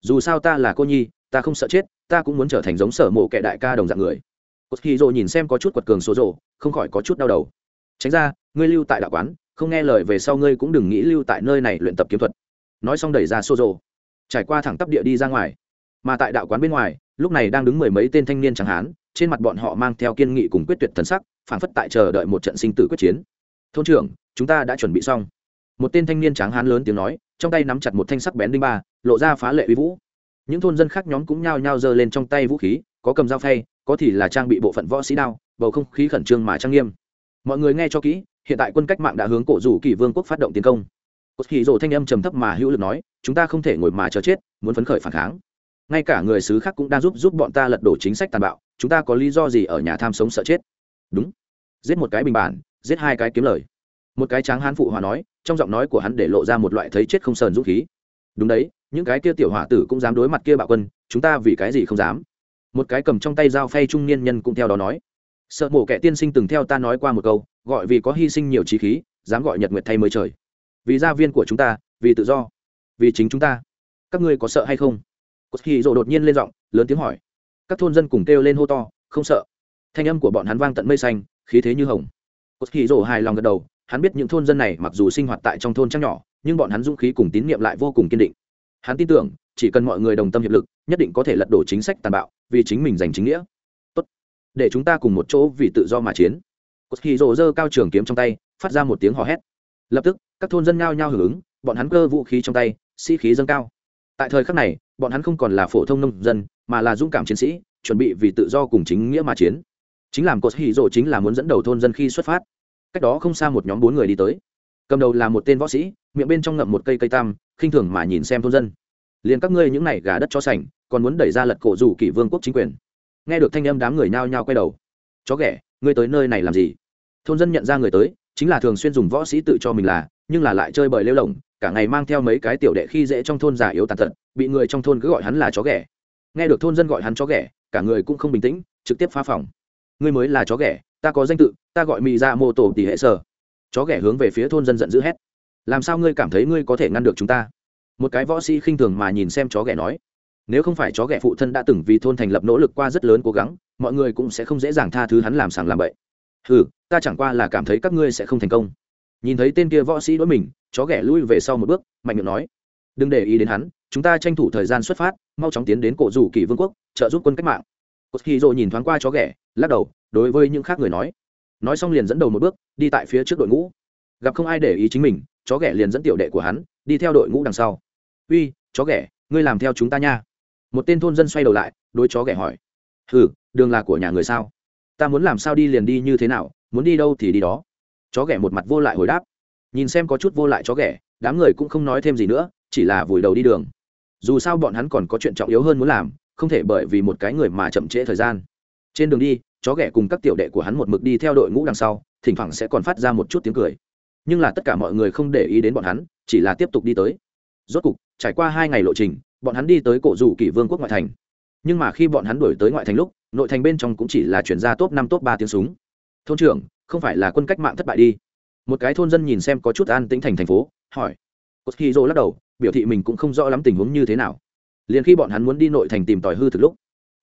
Speaker 1: Dù sao ta là cô nhi, ta không sợ chết, ta cũng muốn trở thành giống sở mộ kẻ đại ca đồng dạng người. Cột hì dô nhìn xem có chút quật cường sổ rổ, không khỏi có chút đau đầu. Tránh ra, ngươi lưu tại đạo quán không nghe lời về sau ngươi cũng đừng nghĩ lưu tại nơi này luyện tập kiếm thuật. Nói xong đẩy ra xô rồ trải qua thẳng tắp địa đi ra ngoài. Mà tại đạo quán bên ngoài, lúc này đang đứng mười mấy tên thanh niên chẳng hán, trên mặt bọn họ mang theo kiên nghị cùng quyết tuyệt thần sắc, phảng phất tại chờ đợi một trận sinh tử quyết chiến. Thôn trưởng, chúng ta đã chuẩn bị xong. Một tên thanh niên tráng hán lớn tiếng nói, trong tay nắm chặt một thanh sắc bén đinh ba, lộ ra phá lệ uy vũ. Những thôn dân khác nhóm cũng nhao nhao giơ lên trong tay vũ khí, có cầm dao phay, có thì là trang bị bộ phận võ sĩ đao, bầu không khí khẩn trương mà trang nghiêm. Mọi người nghe cho kỹ hiện tại quân cách mạng đã hướng cổ rủ kỳ vương quốc phát động tiến công. Cột hì rồ thanh âm trầm thấp mà hữu lực nói, chúng ta không thể ngồi mà chờ chết, muốn phấn khởi phản kháng. Ngay cả người xứ khác cũng đang giúp giúp bọn ta lật đổ chính sách tàn bạo, chúng ta có lý do gì ở nhà tham sống sợ chết? Đúng. Giết một cái bình bản, giết hai cái kiếm lời. Một cái tráng hán phụ hòa nói, trong giọng nói của hắn để lộ ra một loại thấy chết không sờn dũng khí. Đúng đấy, những cái kia tiểu hỏa tử cũng dám đối mặt kia bạo quân, chúng ta vì cái gì không dám? Một cái cầm trong tay dao phay trung niên nhân cũng theo đó nói sợ mổ kẻ tiên sinh từng theo ta nói qua một câu, gọi vì có hy sinh nhiều trí khí, dám gọi nhật nguyệt thay mới trời. Vì gia viên của chúng ta, vì tự do, vì chính chúng ta. Các ngươi có sợ hay không? Cốt hì rộ đột nhiên lên giọng, lớn tiếng hỏi. Các thôn dân cùng kêu lên hô to, không sợ. Thanh âm của bọn hắn vang tận mây xanh, khí thế như hồng. Cốt hì rộ hài lòng gật đầu, hắn biết những thôn dân này mặc dù sinh hoạt tại trong thôn trăng nhỏ, nhưng bọn hắn dũng khí cùng tín nhiệm lại vô cùng kiên định. Hắn tin tưởng, chỉ cần mọi người đồng tâm hiệp lực, nhất định có thể lật đổ chính sách tàn bạo, vì chính mình giành chính nghĩa để chúng ta cùng một chỗ vì tự do mà chiến. Cốt hì rồ giơ cao trường kiếm trong tay, phát ra một tiếng hò hét. Lập tức, các thôn dân nhao nhao hưởng ứng, bọn hắn cơ vũ khí trong tay, sĩ、si、khí dâng cao. Tại thời khắc này, bọn hắn không còn là phổ thông nông dân, mà là dũng cảm chiến sĩ, chuẩn bị vì tự do cùng chính nghĩa mà chiến. Chính làm cột hì rộ chính là muốn dẫn đầu thôn dân khi xuất phát. Cách đó không xa một nhóm bốn người đi tới. Cầm đầu là một tên võ sĩ, miệng bên trong ngậm một cây cây tam, khinh thường mà nhìn xem thôn dân. Liền các ngươi những này gà đất cho sành, còn muốn đẩy ra lật cổ dù kỷ vương quốc chính quyền nghe được thanh âm đám người nhao nhao quay đầu. Chó ghẻ, ngươi tới nơi này làm gì? Thôn dân nhận ra người tới, chính là thường xuyên dùng võ sĩ tự cho mình là, nhưng là lại chơi bời lêu lỏng, cả ngày mang theo mấy cái tiểu đệ khi dễ trong thôn già yếu tàn tật, bị người trong thôn cứ gọi hắn là chó ghẻ. Nghe được thôn dân gọi hắn chó ghẻ, cả người cũng không bình tĩnh, trực tiếp phá phòng. Ngươi mới là chó ghẻ, ta có danh tự, ta gọi mị dạ ra mô tổ tỷ hệ sở. Chó ghẻ hướng về phía thôn dân giận dữ hét. Làm sao ngươi cảm thấy ngươi có thể ngăn được chúng ta? Một cái võ sĩ khinh thường mà nhìn xem chó ghẻ nói nếu không phải chó ghẻ phụ thân đã từng vì thôn thành lập nỗ lực qua rất lớn cố gắng, mọi người cũng sẽ không dễ dàng tha thứ hắn làm sàng làm bậy. Ừ ta chẳng qua là cảm thấy các ngươi sẽ không thành công. Nhìn thấy tên kia võ sĩ đối mình, chó ghẻ lui về sau một bước, mạnh miệng nói, đừng để ý đến hắn, chúng ta tranh thủ thời gian xuất phát, mau chóng tiến đến cổ rủ kỷ vương quốc, trợ giúp quân cách mạng. Cốt khi rồi nhìn thoáng qua chó ghẻ, lắc đầu, đối với những khác người nói. Nói xong liền dẫn đầu một bước, đi tại phía trước đội ngũ. Gặp không ai để ý chính mình, chó ghẻ liền dẫn tiểu đệ của hắn, đi theo đội ngũ đằng sau. Uy, chó ghẻ, ngươi làm theo chúng ta nha một tên thôn dân xoay đầu lại, đối chó ghẻ hỏi. Hừ, đường là của nhà người sao? Ta muốn làm sao đi liền đi như thế nào, muốn đi đâu thì đi đó. Chó ghẻ một mặt vô lại hồi đáp. Nhìn xem có chút vô lại chó ghẻ, đám người cũng không nói thêm gì nữa, chỉ là vùi đầu đi đường. Dù sao bọn hắn còn có chuyện trọng yếu hơn muốn làm, không thể bởi vì một cái người mà chậm trễ thời gian. Trên đường đi, chó ghẻ cùng các tiểu đệ của hắn một mực đi theo đội ngũ đằng sau, thỉnh thoảng sẽ còn phát ra một chút tiếng cười. Nhưng là tất cả mọi người không để ý đến bọn hắn, chỉ là tiếp tục đi tới. Rốt cục, trải qua hai ngày lộ trình bọn hắn đi tới cổ rủ kỷ vương quốc ngoại thành. Nhưng mà khi bọn hắn đổi tới ngoại thành lúc, nội thành bên trong cũng chỉ là chuyển ra top năm, top ba tiếng súng. Thôn trưởng, không phải là quân cách mạng thất bại đi. Một cái thôn dân nhìn xem có chút an tĩnh thành thành phố, hỏi. Cốt khi lắc đầu, biểu thị mình cũng không rõ lắm tình huống như thế nào. Liền khi bọn hắn muốn đi nội thành tìm tòi hư thực lúc,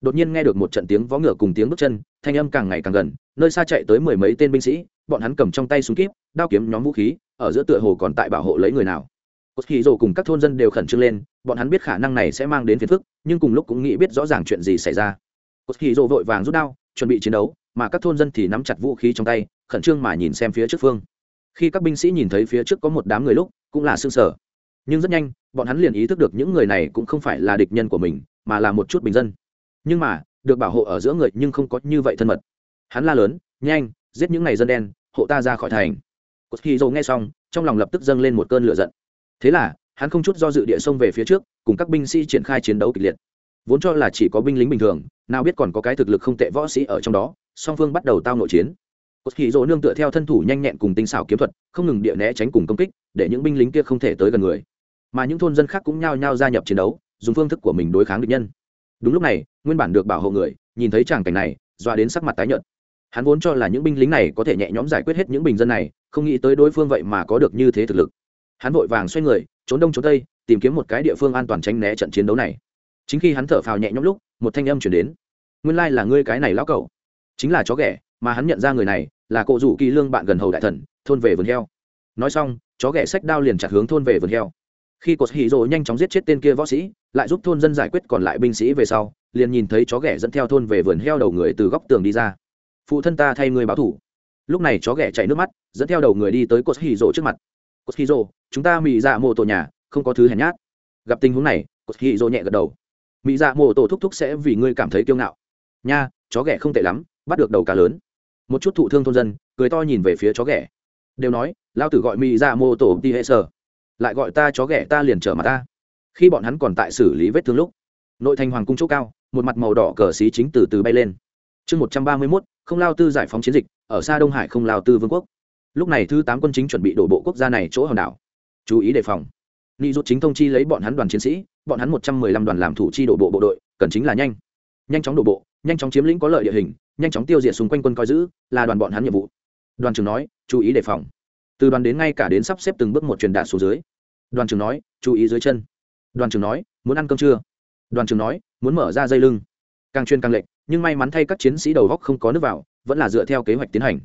Speaker 1: đột nhiên nghe được một trận tiếng vó ngựa cùng tiếng bước chân, thanh âm càng ngày càng gần, nơi xa chạy tới mười mấy tên binh sĩ, bọn hắn cầm trong tay súng kíp, đao kiếm, nhóm vũ khí, ở giữa tựa hồ còn tại bảo hộ lấy người nào cốt khi cùng các thôn dân đều khẩn trương lên, bọn hắn biết khả năng này sẽ mang đến phiền phức, nhưng cùng lúc cũng nghĩ biết rõ ràng chuyện gì xảy ra. Cốt khi vội vàng rút đao, chuẩn bị chiến đấu, mà các thôn dân thì nắm chặt vũ khí trong tay, khẩn trương mà nhìn xem phía trước phương. Khi các binh sĩ nhìn thấy phía trước có một đám người lúc, cũng là s ư ơ n g sở nhưng rất nhanh, bọn hắn liền ý thức được những người này cũng không phải là địch nhân của mình, mà là một chút bình dân. Nhưng mà, được bảo hộ ở giữa người nhưng không có như vậy thân mật. Hắn la lớn, nhanh, giết những này dân đen, hộ ta ra khỏi thành. Cột khi dầu nghe xong, trong lòng lập tức dâng lên một cơn lửa giận thế là, hắn không chút do dự địa sông về phía trước, cùng các binh sĩ triển khai chiến đấu kịch liệt. Vốn cho là chỉ có binh lính bình thường, nào biết còn có cái thực lực không tệ võ sĩ ở trong đó, song phương bắt đầu tao nội chiến. Cột hì rồ nương tựa theo thân thủ nhanh nhẹn cùng tinh xảo kiếm thuật, không ngừng địa né tránh cùng công kích, để những binh lính kia không thể tới gần người. Mà những thôn dân khác cũng nhao nhao gia nhập chiến đấu, dùng phương thức của mình đối kháng địch nhân. Đúng lúc này, nguyên bản được bảo hộ người, nhìn thấy tràng cảnh này, dọa đến sắc mặt tái nhợt. Hắn vốn cho là những binh lính này có thể nhẹ nhõm giải quyết hết những bình dân này, không nghĩ tới đối phương vậy mà có được như thế thực lực hắn vội vàng xoay người, trốn đông trốn tây, tìm kiếm một cái địa phương an toàn tránh né trận chiến đấu này. Chính khi hắn thở phào nhẹ nhõm lúc, một thanh âm chuyển đến. Nguyên lai là ngươi cái này lão cậu chính là chó ghẻ, mà hắn nhận ra người này là cộ rủ kỳ lương bạn gần hầu đại thần, thôn về vườn heo. Nói xong, chó ghẻ sách đao liền chặt hướng thôn về vườn heo. Khi cột hì rồ nhanh chóng giết chết tên kia võ sĩ, lại giúp thôn dân giải quyết còn lại binh sĩ về sau, liền nhìn thấy chó ghẻ dẫn theo thôn về vườn heo đầu người từ góc tường đi ra. Phụ thân ta thay người báo thủ. Lúc này chó ghẻ chạy nước mắt, dẫn theo đầu người đi tới cột hì rồ trước mặt cột chúng ta mị dạ mộ tổ nhà, không có thứ hèn nhát. Gặp tình huống này cột nhẹ gật đầu. Mị dạ mộ tổ thúc thúc sẽ vì ngươi cảm thấy kiêu ngạo. Nha, chó ghẻ không tệ lắm, bắt được đầu cá lớn. Một chút thụ thương thôn dân, cười to nhìn về phía chó ghẻ. Đều nói lao tử gọi mỹ dạ mộ tổ đi hệ sở. Lại gọi ta chó ghẻ, ta liền trở mặt ta. Khi bọn hắn còn tại xử lý vết thương lúc, nội thành hoàng cung chỗ cao, một mặt màu đỏ cờ xí chính từ từ bay lên. Chương một trăm ba mươi mốt, không lao tư giải phóng chiến dịch, ở xa đông hải không lao tư vương quốc lúc này thứ tám quân chính chuẩn bị đổ bộ quốc gia này chỗ hòn đảo. Chú ý đề phòng. Ni rút chính thông chi lấy bọn hắn đoàn chiến sĩ, bọn hắn một trăm mười lăm đoàn làm thủ chi đổ bộ bộ đội, cần chính là nhanh. Nhanh chóng đổ bộ, nhanh chóng chiếm lĩnh có lợi địa hình, nhanh chóng tiêu diệt xung quanh quân coi giữ, là đoàn bọn hắn nhiệm vụ. Đoàn trưởng nói, chú ý đề phòng. Từ đoàn đến ngay cả đến sắp xếp từng bước một truyền đạt xuống dưới. Đoàn trưởng nói, chú ý dưới chân. Đoàn trưởng nói, muốn ăn cơm chưa? Đoàn trưởng nói, muốn mở ra dây lưng. Càng chuyên càng lệnh nhưng may mắn thay các chiến sĩ đầu góc không có nước vào, vẫn là dựa theo kế hoạch tiến hành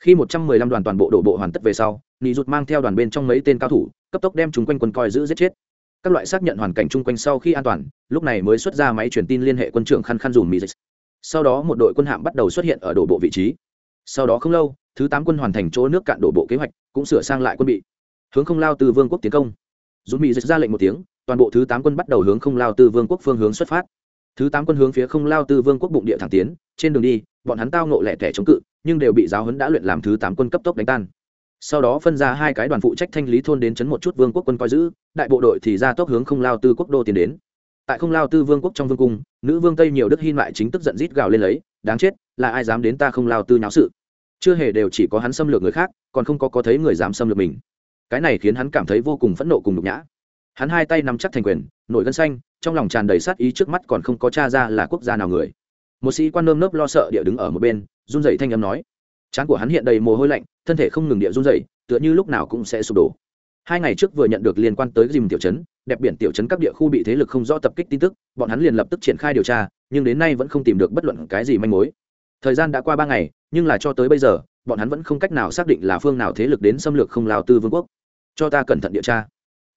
Speaker 1: khi một trăm mười lăm đoàn toàn bộ đổ bộ hoàn tất về sau, nị rụt mang theo đoàn bên trong mấy tên cao thủ, cấp tốc đem chúng quanh quân coi giữ giết chết. Các loại xác nhận hoàn cảnh chung quanh sau khi an toàn, lúc này mới xuất ra máy truyền tin liên hệ quân trưởng khăn khăn dùm mỹ dịch. Sau đó một đội quân hạm bắt đầu xuất hiện ở đổ bộ vị trí. Sau đó không lâu, thứ tám quân hoàn thành chỗ nước cạn đổ bộ kế hoạch, cũng sửa sang lại quân bị. Hướng không lao từ vương quốc tiến công. Dùm mỹ dịch ra lệnh một tiếng, toàn bộ thứ tám quân bắt đầu hướng không lao từ vương quốc phương hướng xuất phát thứ tám quân hướng phía không lao từ vương quốc bụng địa thẳng tiến, trên đường đi, bọn hắn tao nộ lẻ tẻ chống cự, nhưng đều bị giáo huấn đã luyện làm thứ tám quân cấp tốc đánh tan. Sau đó phân ra hai cái đoàn phụ trách thanh lý thôn đến chấn một chút vương quốc quân coi giữ, đại bộ đội thì ra tốc hướng không lao tư quốc đô tiến đến. Tại không lao tư vương quốc trong vương cung, nữ vương tây nhiều đức hin lại chính tức giận rít gào lên lấy, đáng chết, là ai dám đến ta không lao tư nháo sự? Chưa hề đều chỉ có hắn xâm lược người khác, còn không có có thấy người dám xâm lược mình. Cái này khiến hắn cảm thấy vô cùng phẫn nộ cùng nhục nhã hắn hai tay nắm chắc thành quyền, nổi gân xanh, trong lòng tràn đầy sát ý trước mắt còn không có cha ra là quốc gia nào người. Một sĩ quan nơm nớp lo sợ địa đứng ở một bên, run dậy thanh âm nói. Trán của hắn hiện đầy mồ hôi lạnh, thân thể không ngừng địa run dậy tựa như lúc nào cũng sẽ sụp đổ. Hai ngày trước vừa nhận được liên quan tới dìm tiểu chấn đẹp biển tiểu chấn các địa khu bị thế lực không rõ tập kích tin tức, bọn hắn liền lập tức triển khai điều tra, nhưng đến nay vẫn không tìm được bất luận cái gì manh mối. Thời gian đã qua ba ngày, nhưng là cho tới bây giờ, bọn hắn vẫn không cách nào xác định là phương nào thế lực đến xâm lược không lao tư vương quốc. Cho ta cẩn thận điều tra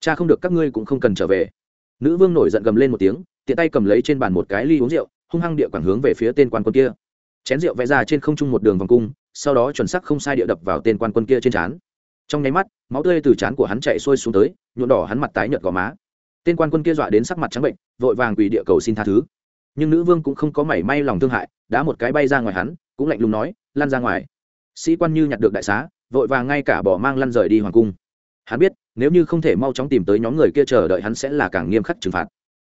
Speaker 1: cha không được các ngươi cũng không cần trở về. Nữ vương nổi giận gầm lên một tiếng, tiện tay cầm lấy trên bàn một cái ly uống rượu, hung hăng địa quảng hướng về phía tên quan quân kia. Chén rượu vẽ ra trên không trung một đường vòng cung, sau đó chuẩn sắc không sai địa đập vào tên quan quân kia trên trán. Trong nháy mắt, máu tươi từ trán của hắn chạy xuôi xuống tới nhuộn đỏ hắn mặt tái nhợt gò má. Tên quan quân kia dọa đến sắc mặt trắng bệnh, vội vàng quỳ địa cầu xin tha thứ. Nhưng nữ vương cũng không có mảy may lòng thương hại, đá một cái bay ra ngoài hắn, cũng lạnh lùng nói, lăn ra ngoài. Sĩ quan như nhặt được đại xá, vội vàng ngay cả bỏ mang lăn rời đi hoàng cung. Hắn biết nếu như không thể mau chóng tìm tới nhóm người kia chờ đợi hắn sẽ là càng nghiêm khắc trừng phạt.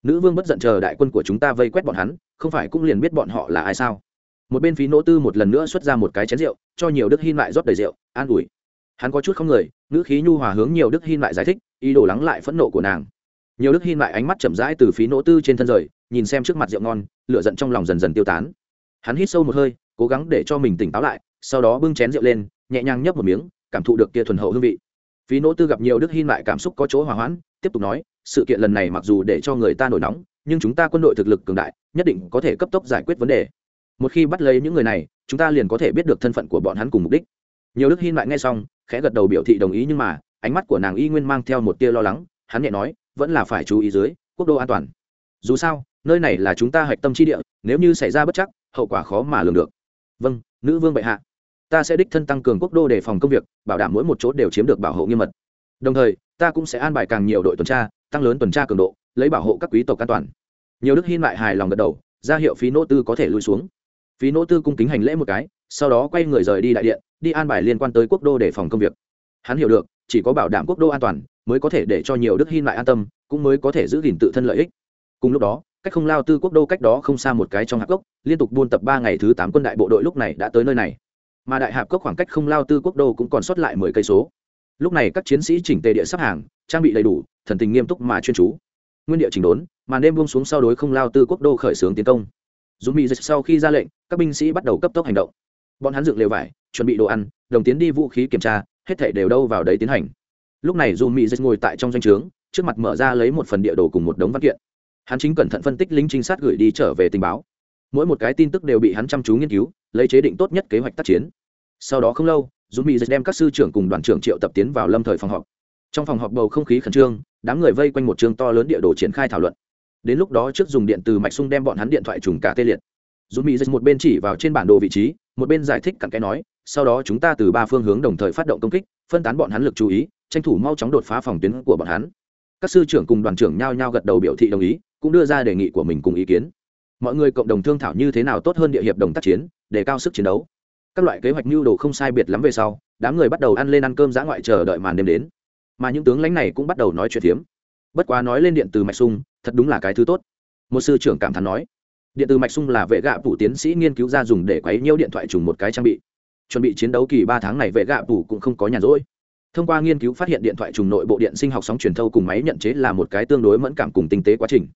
Speaker 1: Nữ vương bất giận chờ đại quân của chúng ta vây quét bọn hắn, không phải cũng liền biết bọn họ là ai sao? Một bên phí nỗ tư một lần nữa xuất ra một cái chén rượu, cho nhiều đức hin lại rót đầy rượu, an ủi. Hắn có chút không người nữ khí nhu hòa hướng nhiều đức hin lại giải thích, ý đồ lắng lại phẫn nộ của nàng. Nhiều đức hin lại ánh mắt chậm rãi từ phí nỗ tư trên thân rời, nhìn xem trước mặt rượu ngon, lửa giận trong lòng dần dần tiêu tán. Hắn hít sâu một hơi, cố gắng để cho mình tỉnh táo lại, sau đó bưng chén rượu lên, nhẹ nhàng nhấp một miếng, cảm thụ được kia thuần hậu hương vị phí nỗ tư gặp nhiều đức hin lại cảm xúc có chỗ hòa hoãn, tiếp tục nói, sự kiện lần này mặc dù để cho người ta nổi nóng, nhưng chúng ta quân đội thực lực cường đại, nhất định có thể cấp tốc giải quyết vấn đề. Một khi bắt lấy những người này, chúng ta liền có thể biết được thân phận của bọn hắn cùng mục đích. Nhiều đức hin lại nghe xong, khẽ gật đầu biểu thị đồng ý nhưng mà, ánh mắt của nàng y nguyên mang theo một tia lo lắng, hắn nhẹ nói, vẫn là phải chú ý dưới, quốc đô an toàn. Dù sao, nơi này là chúng ta hạch tâm chi địa, nếu như xảy ra bất chắc, hậu quả khó mà lường được. Vâng nữ vương bệ hạ ta sẽ đích thân tăng cường quốc đô để phòng công việc, bảo đảm mỗi một chỗ đều chiếm được bảo hộ nghiêm mật. Đồng thời, ta cũng sẽ an bài càng nhiều đội tuần tra, tăng lớn tuần tra cường độ, lấy bảo hộ các quý tộc an toàn. Nhiều đức hin lại hài lòng gật đầu, ra hiệu phí nỗ tư có thể lui xuống. Phí nỗ tư cung kính hành lễ một cái, sau đó quay người rời đi đại điện, đi an bài liên quan tới quốc đô để phòng công việc. Hắn hiểu được, chỉ có bảo đảm quốc đô an toàn, mới có thể để cho nhiều đức hin lại an tâm, cũng mới có thể giữ gìn tự thân lợi ích. Cùng lúc đó, cách không lao tư quốc đô cách đó không xa một cái trong hạc cốc liên tục buôn tập ba ngày thứ tám quân đại bộ đội lúc này đã tới nơi này mà đại hạp cốc khoảng cách không lao tư quốc đô cũng còn sót lại mười cây số. Lúc này các chiến sĩ chỉnh tề địa sắp hàng, trang bị đầy đủ, thần tình nghiêm túc mà chuyên chú. Nguyên địa chỉnh đốn, màn đêm buông xuống sau đối không lao tư quốc đô khởi xướng tiến công. Dù mỹ dịch sau khi ra lệnh, các binh sĩ bắt đầu cấp tốc hành động. Bọn hắn dựng lều vải, chuẩn bị đồ ăn, đồng tiến đi vũ khí kiểm tra, hết thể đều đâu vào đấy tiến hành. Lúc này dù mỹ dịch ngồi tại trong doanh trướng, trước mặt mở ra lấy một phần địa đồ cùng một đống văn kiện. Hắn chính cẩn thận phân tích lính trinh sát gửi đi trở về tình báo. Mỗi một cái tin tức đều bị hắn chăm chú nghiên cứu, lấy chế định tốt nhất kế hoạch tác chiến sau đó không lâu dù mỹ dịch đem các sư trưởng cùng đoàn trưởng triệu tập tiến vào lâm thời phòng họp. Trong phòng họp bầu không khí khẩn trương, đám người vây quanh một chương to lớn địa đồ triển khai thảo luận. Đến lúc đó trước dùng điện từ mạch sung đem bọn hắn điện thoại trùng cả tê liệt. Dù mỹ dịch một bên chỉ vào trên bản đồ vị trí, một bên giải thích cặn cái nói, sau đó chúng ta từ ba phương hướng đồng thời phát động công kích, phân tán bọn hắn lực chú ý, tranh thủ mau chóng đột phá phòng tuyến của bọn hắn. Các sư trưởng cùng đoàn trưởng nhao nhao gật đầu biểu thị đồng ý, cũng đưa ra đề nghị của mình cùng ý kiến. Mọi người cộng đồng thương thảo như thế nào tốt hơn địa hiệp đồng tác chiến, để cao sức chiến đấu các loại kế hoạch mưu đồ không sai biệt lắm về sau, đám người bắt đầu ăn lên ăn cơm giã ngoại chờ đợi màn đêm đến. Mà những tướng lãnh này cũng bắt đầu nói chuyện phiếm. Bất quá nói lên điện từ mạch sung, thật đúng là cái thứ tốt. Một sư trưởng cảm thán nói, điện từ mạch sung là vệ gạ phủ tiến sĩ nghiên cứu ra dùng để quấy nhiễu điện thoại trùng một cái trang bị. Chuẩn bị chiến đấu kỳ ba tháng này vệ gạ phủ cũng không có nhàn rỗi. Thông qua nghiên cứu phát hiện điện thoại trùng nội bộ điện sinh học sóng truyền thâu cùng máy nhận chế là một cái tương đối mẫn cảm cùng tinh tế quá trình.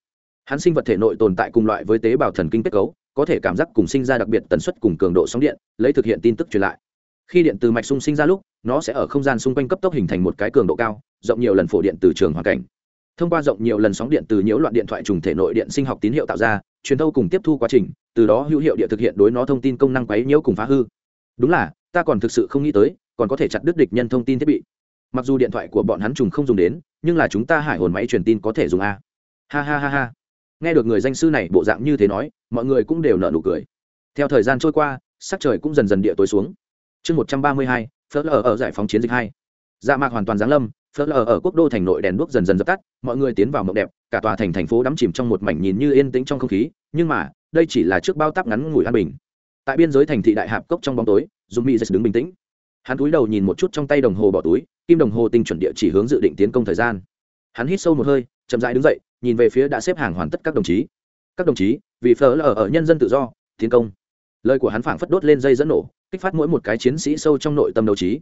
Speaker 1: Hắn sinh vật thể nội tồn tại cùng loại với tế bào thần kinh kết cấu có thể cảm giác cùng sinh ra đặc biệt tần suất cùng cường độ sóng điện, lấy thực hiện tin tức truyền lại. Khi điện từ mạch sung sinh ra lúc, nó sẽ ở không gian xung quanh cấp tốc hình thành một cái cường độ cao, rộng nhiều lần phổ điện từ trường hoàn cảnh. Thông qua rộng nhiều lần sóng điện từ nhiễu loạn điện thoại trùng thể nội điện sinh học tín hiệu tạo ra, truyền thâu cùng tiếp thu quá trình, từ đó hữu hiệu điện thực hiện đối nó thông tin công năng quấy nhiễu cùng phá hư. Đúng là, ta còn thực sự không nghĩ tới, còn có thể chặt đứt địch nhân thông tin thiết bị. Mặc dù điện thoại của bọn hắn trùng không dùng đến, nhưng là chúng ta hải hồn máy truyền tin có thể dùng a. Ha ha ha ha nghe được người danh sư này bộ dạng như thế nói, mọi người cũng đều nở nụ cười. Theo thời gian trôi qua, sắc trời cũng dần dần địa tối xuống. Chương một trăm ba mươi hai, phớt lờ ở giải phóng chiến dịch hai. Dạ mạc hoàn toàn giáng lâm, phớt lờ ở quốc đô thành nội đèn đuốc dần dần dập tắt, mọi người tiến vào mộng đẹp, cả tòa thành thành phố đắm chìm trong một mảnh nhìn như yên tĩnh trong không khí, nhưng mà, đây chỉ là trước bao tắp ngắn ngủi an bình. Tại biên giới thành thị đại hạp cốc trong bóng tối dùng mỹ đứng bình tĩnh. Hắn cúi đầu nhìn một chút trong tay đồng hồ bỏ túi, kim đồng hồ tinh chuẩn địa chỉ hướng dự định tiến công thời gian. Hắn hít sâu một hơi, chậm rãi đứng dậy nhìn về phía đã xếp hàng hoàn tất các đồng chí. Các đồng chí vì phở là ở, ở nhân dân tự do tiến công. Lời của hắn phảng phất đốt lên dây dẫn nổ kích phát mỗi một cái chiến sĩ sâu trong nội tâm đấu trí.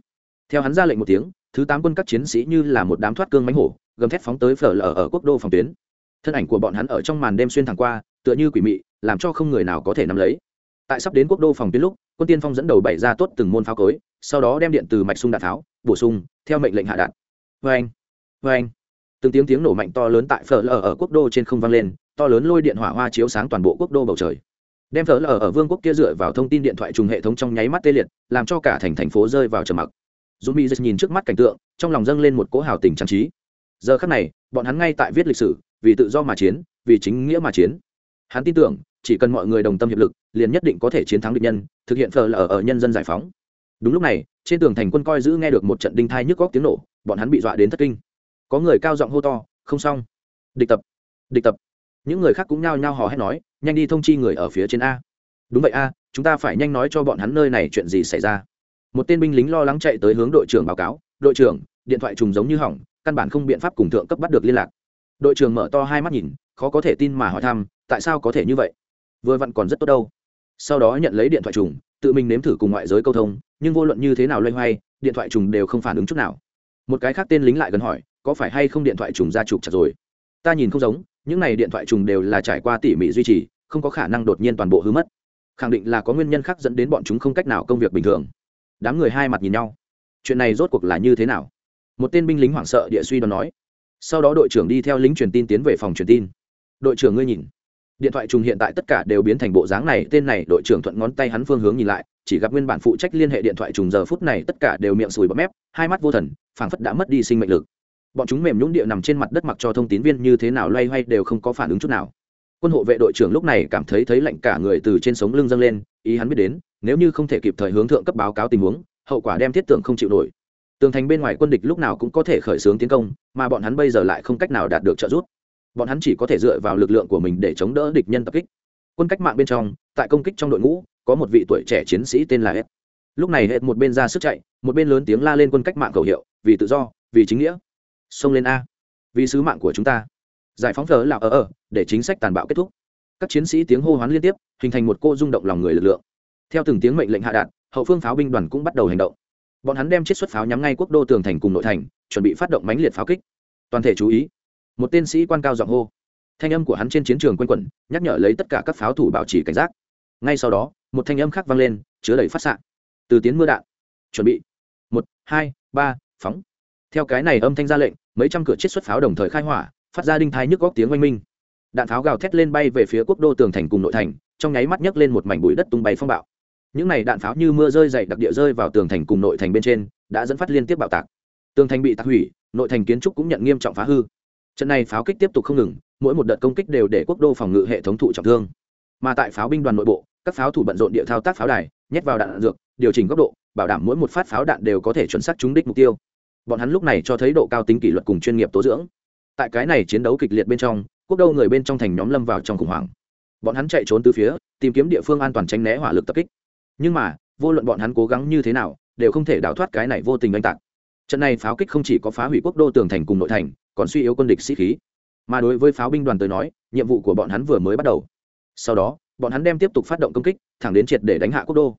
Speaker 1: Theo hắn ra lệnh một tiếng thứ tám quân các chiến sĩ như là một đám thoát cương mánh hổ gầm thét phóng tới phở lở ở quốc đô phòng tuyến. Thân ảnh của bọn hắn ở trong màn đêm xuyên thẳng qua tựa như quỷ mị làm cho không người nào có thể nắm lấy. Tại sắp đến quốc đô phòng tuyến lúc quân tiên phong dẫn đầu bày ra tốt từng môn pháo cối sau đó đem điện từ mạch sung đạn tháo bổ sung theo mệnh lệnh hạ đạn. Vê anh vê anh từng tiếng tiếng nổ mạnh to lớn tại phở lở ở quốc đô trên không vang lên, to lớn lôi điện hỏa hoa chiếu sáng toàn bộ quốc đô bầu trời. Đem phở lở ở vương quốc kia dựa vào thông tin điện thoại trùng hệ thống trong nháy mắt tê liệt, làm cho cả thành thành phố rơi vào trầm mặc. Dù mỹ nhìn trước mắt cảnh tượng, trong lòng dâng lên một cỗ hào tình trang trí. Giờ khắc này, bọn hắn ngay tại viết lịch sử, vì tự do mà chiến, vì chính nghĩa mà chiến. Hắn tin tưởng, chỉ cần mọi người đồng tâm hiệp lực, liền nhất định có thể chiến thắng địch nhân, thực hiện phở lở ở nhân dân giải phóng. Đúng lúc này, trên tường thành quân coi giữ nghe được một trận đinh thai nhức góc tiếng nổ, bọn hắn bị dọa đến thất kinh có người cao giọng hô to, không xong. Địch tập địch tập. Những người khác cũng nhao nhao hò hét nói, nhanh đi thông chi người ở phía trên a. Đúng vậy a, chúng ta phải nhanh nói cho bọn hắn nơi này chuyện gì xảy ra. Một tên binh lính lo lắng chạy tới hướng đội trưởng báo cáo, đội trưởng, điện thoại trùng giống như hỏng, căn bản không biện pháp cùng thượng cấp bắt được liên lạc. Đội trưởng mở to hai mắt nhìn, khó có thể tin mà hỏi thăm, tại sao có thể như vậy? Vừa vặn còn rất tốt đâu. Sau đó nhận lấy điện thoại trùng, tự mình nếm thử cùng ngoại giới câu thông, nhưng vô luận như thế nào loay hoay, điện thoại trùng đều không phản ứng chút nào. Một cái khác tên lính lại gần hỏi có phải hay không điện thoại trùng ra trục chặt rồi? Ta nhìn không giống, những này điện thoại trùng đều là trải qua tỉ mỉ duy trì, không có khả năng đột nhiên toàn bộ hư mất. Khẳng định là có nguyên nhân khác dẫn đến bọn chúng không cách nào công việc bình thường. Đám người hai mặt nhìn nhau. Chuyện này rốt cuộc là như thế nào? Một tên binh lính hoảng sợ địa suy đoán nói. Sau đó đội trưởng đi theo lính truyền tin tiến về phòng truyền tin. Đội trưởng ngươi nhìn. Điện thoại trùng hiện tại tất cả đều biến thành bộ dáng này, tên này đội trưởng thuận ngón tay hắn phương hướng nhìn lại, chỉ gặp nguyên bản phụ trách liên hệ điện thoại trùng giờ phút này tất cả đều miệng sùi bọt mép, hai mắt vô thần, phảng phất đã mất đi sinh mệnh lực bọn chúng mềm nhũng địa nằm trên mặt đất mặc cho thông tín viên như thế nào loay hoay đều không có phản ứng chút nào. Quân hộ vệ đội trưởng lúc này cảm thấy thấy lạnh cả người từ trên sống lưng dâng lên, ý hắn biết đến, nếu như không thể kịp thời hướng thượng cấp báo cáo tình huống, hậu quả đem thiết tưởng không chịu nổi. Tường thành bên ngoài quân địch lúc nào cũng có thể khởi xướng tiến công, mà bọn hắn bây giờ lại không cách nào đạt được trợ giúp. Bọn hắn chỉ có thể dựa vào lực lượng của mình để chống đỡ địch nhân tập kích. Quân cách mạng bên trong, tại công kích trong đội ngũ, có một vị tuổi trẻ chiến sĩ tên là Hết. Lúc này hết một bên ra sức chạy, một bên lớn tiếng la lên quân cách mạng khẩu hiệu, vì tự do, vì chính nghĩa xông lên a. Vì sứ mạng của chúng ta. Giải phóng thờ là ở ở, để chính sách tàn bạo kết thúc. Các chiến sĩ tiếng hô hoán liên tiếp, hình thành một cô rung động lòng người lực lượng. Theo từng tiếng mệnh lệnh hạ đạn hậu phương pháo binh đoàn cũng bắt đầu hành động. Bọn hắn đem chiết xuất pháo nhắm ngay quốc đô tường thành cùng nội thành, chuẩn bị phát động mãnh liệt pháo kích. Toàn thể chú ý. Một tên sĩ quan cao giọng hô. Thanh âm của hắn trên chiến trường q u a n quẩn, nhắc nhở lấy tất cả các pháo thủ bảo trì cảnh giác. Ngay sau đó, một thanh âm khác vang lên, chứa đầy phát s từ tiến mưa đạn. Chuẩn bị. Một, hai, ba, phóng. Theo cái này âm thanh ra lệnh mấy trăm cửa chiết xuất pháo đồng thời khai hỏa phát ra đinh thái nhức góc tiếng oanh minh. Đạn pháo gào thét lên bay về phía quốc đô tường thành cùng nội thành trong nháy mắt nhấc lên một mảnh bụi đất tung bay phong bạo. Những này đạn pháo như mưa rơi dày đặc địa rơi vào tường thành cùng nội thành bên trên đã dẫn phát liên tiếp bạo tạc. Tường thành bị tạc hủy nội thành kiến trúc cũng nhận nghiêm trọng phá hư. Trận này pháo kích tiếp tục không ngừng mỗi một đợt công kích đều để quốc đô phòng ngự hệ thống thụ trọng thương. Mà tại pháo binh đoàn nội bộ các pháo thủ bận rộn địa thao tác pháo đài nhét vào đạn, đạn dược điều chỉnh góc độ bảo đảm mỗi một phát pháo đạn đều có thể chuẩn xác trúng đích mục tiêu bọn hắn lúc này cho thấy độ cao tính kỷ luật cùng chuyên nghiệp tố dưỡng. Tại cái này chiến đấu kịch liệt bên trong, quốc đô người bên trong thành nhóm lâm vào trong khủng hoảng. Bọn hắn chạy trốn từ phía, tìm kiếm địa phương an toàn tránh né hỏa lực tập kích. Nhưng mà, vô luận bọn hắn cố gắng như thế nào, đều không thể đào thoát cái này vô tình oanh tạc. Trận này pháo kích không chỉ có phá hủy quốc đô tường thành cùng nội thành, còn suy yếu quân địch sĩ khí. Mà đối với pháo binh đoàn tới nói, nhiệm vụ của bọn hắn vừa mới bắt đầu. Sau đó, bọn hắn đem tiếp tục phát động công kích, thẳng đến triệt để đánh hạ quốc đô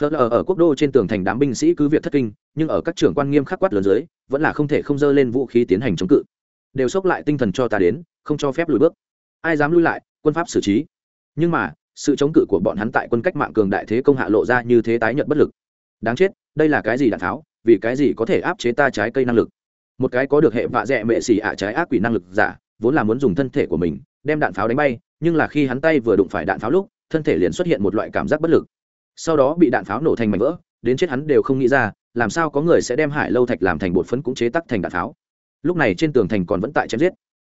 Speaker 1: phớt lờ ở quốc đô trên tường thành đám binh sĩ cứ việc thất kinh, nhưng ở các trưởng quan nghiêm khắc quát lớn dưới, vẫn là không thể không dơ lên vũ khí tiến hành chống cự. Đều xốc lại tinh thần cho ta đến, không cho phép lùi bước. Ai dám lui lại, quân pháp xử trí. Nhưng mà, sự chống cự của bọn hắn tại quân cách mạng cường đại thế công hạ lộ ra như thế tái nhợt bất lực. Đáng chết, đây là cái gì đạn tháo, vì cái gì có thể áp chế ta trái cây năng lực? Một cái có được hệ vạ dẹ mệ xỉ ạ trái ác quỷ năng lực giả, vốn là muốn dùng thân thể của mình, đem đạn pháo đánh bay, nhưng là khi hắn tay vừa đụng phải đạn pháo lúc, thân thể liền xuất hiện một loại cảm giác bất lực sau đó bị đạn pháo nổ thành mảnh vỡ, đến chết hắn đều không nghĩ ra, làm sao có người sẽ đem hải lâu thạch làm thành bột phấn cũng chế tắc thành đạn pháo. Lúc này trên tường thành còn vẫn tại chém giết.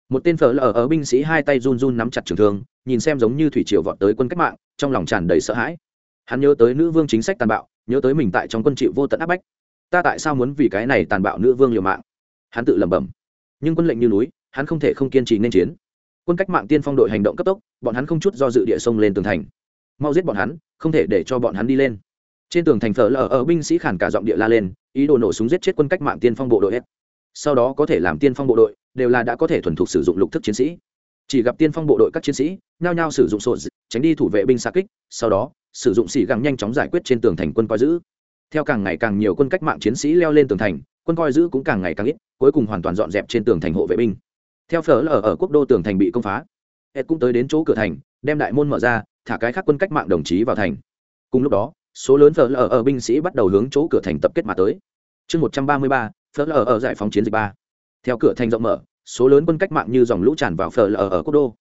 Speaker 1: Một tên phở lờ ở binh sĩ hai tay run run nắm chặt trường thương, nhìn xem giống như thủy triều vọt tới quân cách mạng, trong lòng tràn đầy sợ hãi. Hắn nhớ tới nữ vương chính sách tàn bạo, nhớ tới mình tại trong quân chịu vô tận áp bách. Ta tại sao muốn vì cái này tàn bạo nữ vương liều mạng? Hắn tự lẩm bẩm. Nhưng quân lệnh như núi, hắn không thể không kiên trì nên chiến. Quân cách mạng tiên phong đội hành động cấp tốc, bọn hắn không chút do dự địa sông lên tường thành mau giết bọn hắn, không thể để cho bọn hắn đi lên. Trên tường thành phở lờ ở binh sĩ khản cả giọng địa la lên, ý đồ nổ súng giết chết quân cách mạng tiên phong bộ đội hết sau đó có thể làm tiên phong bộ đội, đều là đã có thể thuần thục sử dụng lục thức chiến sĩ. Chỉ gặp tiên phong bộ đội các chiến sĩ, nhao nhao sử dụng sổ tránh đi thủ vệ binh xa kích, sau đó, sử dụng xỉ găng nhanh chóng giải quyết trên tường thành quân coi giữ. Theo càng ngày càng nhiều quân cách mạng chiến sĩ leo lên tường thành, quân coi giữ cũng càng ngày càng ít, cuối cùng hoàn toàn dọn dẹp trên tường thành hộ vệ binh. Theo phở lờ ở quốc đô tường thành bị công phá hết cũng tới đến chỗ cửa thành, đem đại môn mở ra thả cái khác quân cách mạng đồng chí vào thành. Cùng lúc đó, số lớn phở lờ ở binh sĩ bắt đầu hướng chỗ cửa thành tập kết mà tới. Chương một trăm ba mươi ba phở lờ ở giải phóng chiến dịch ba. Theo cửa thành rộng mở, số lớn quân cách mạng như dòng lũ tràn vào phở lờ ở quốc đô.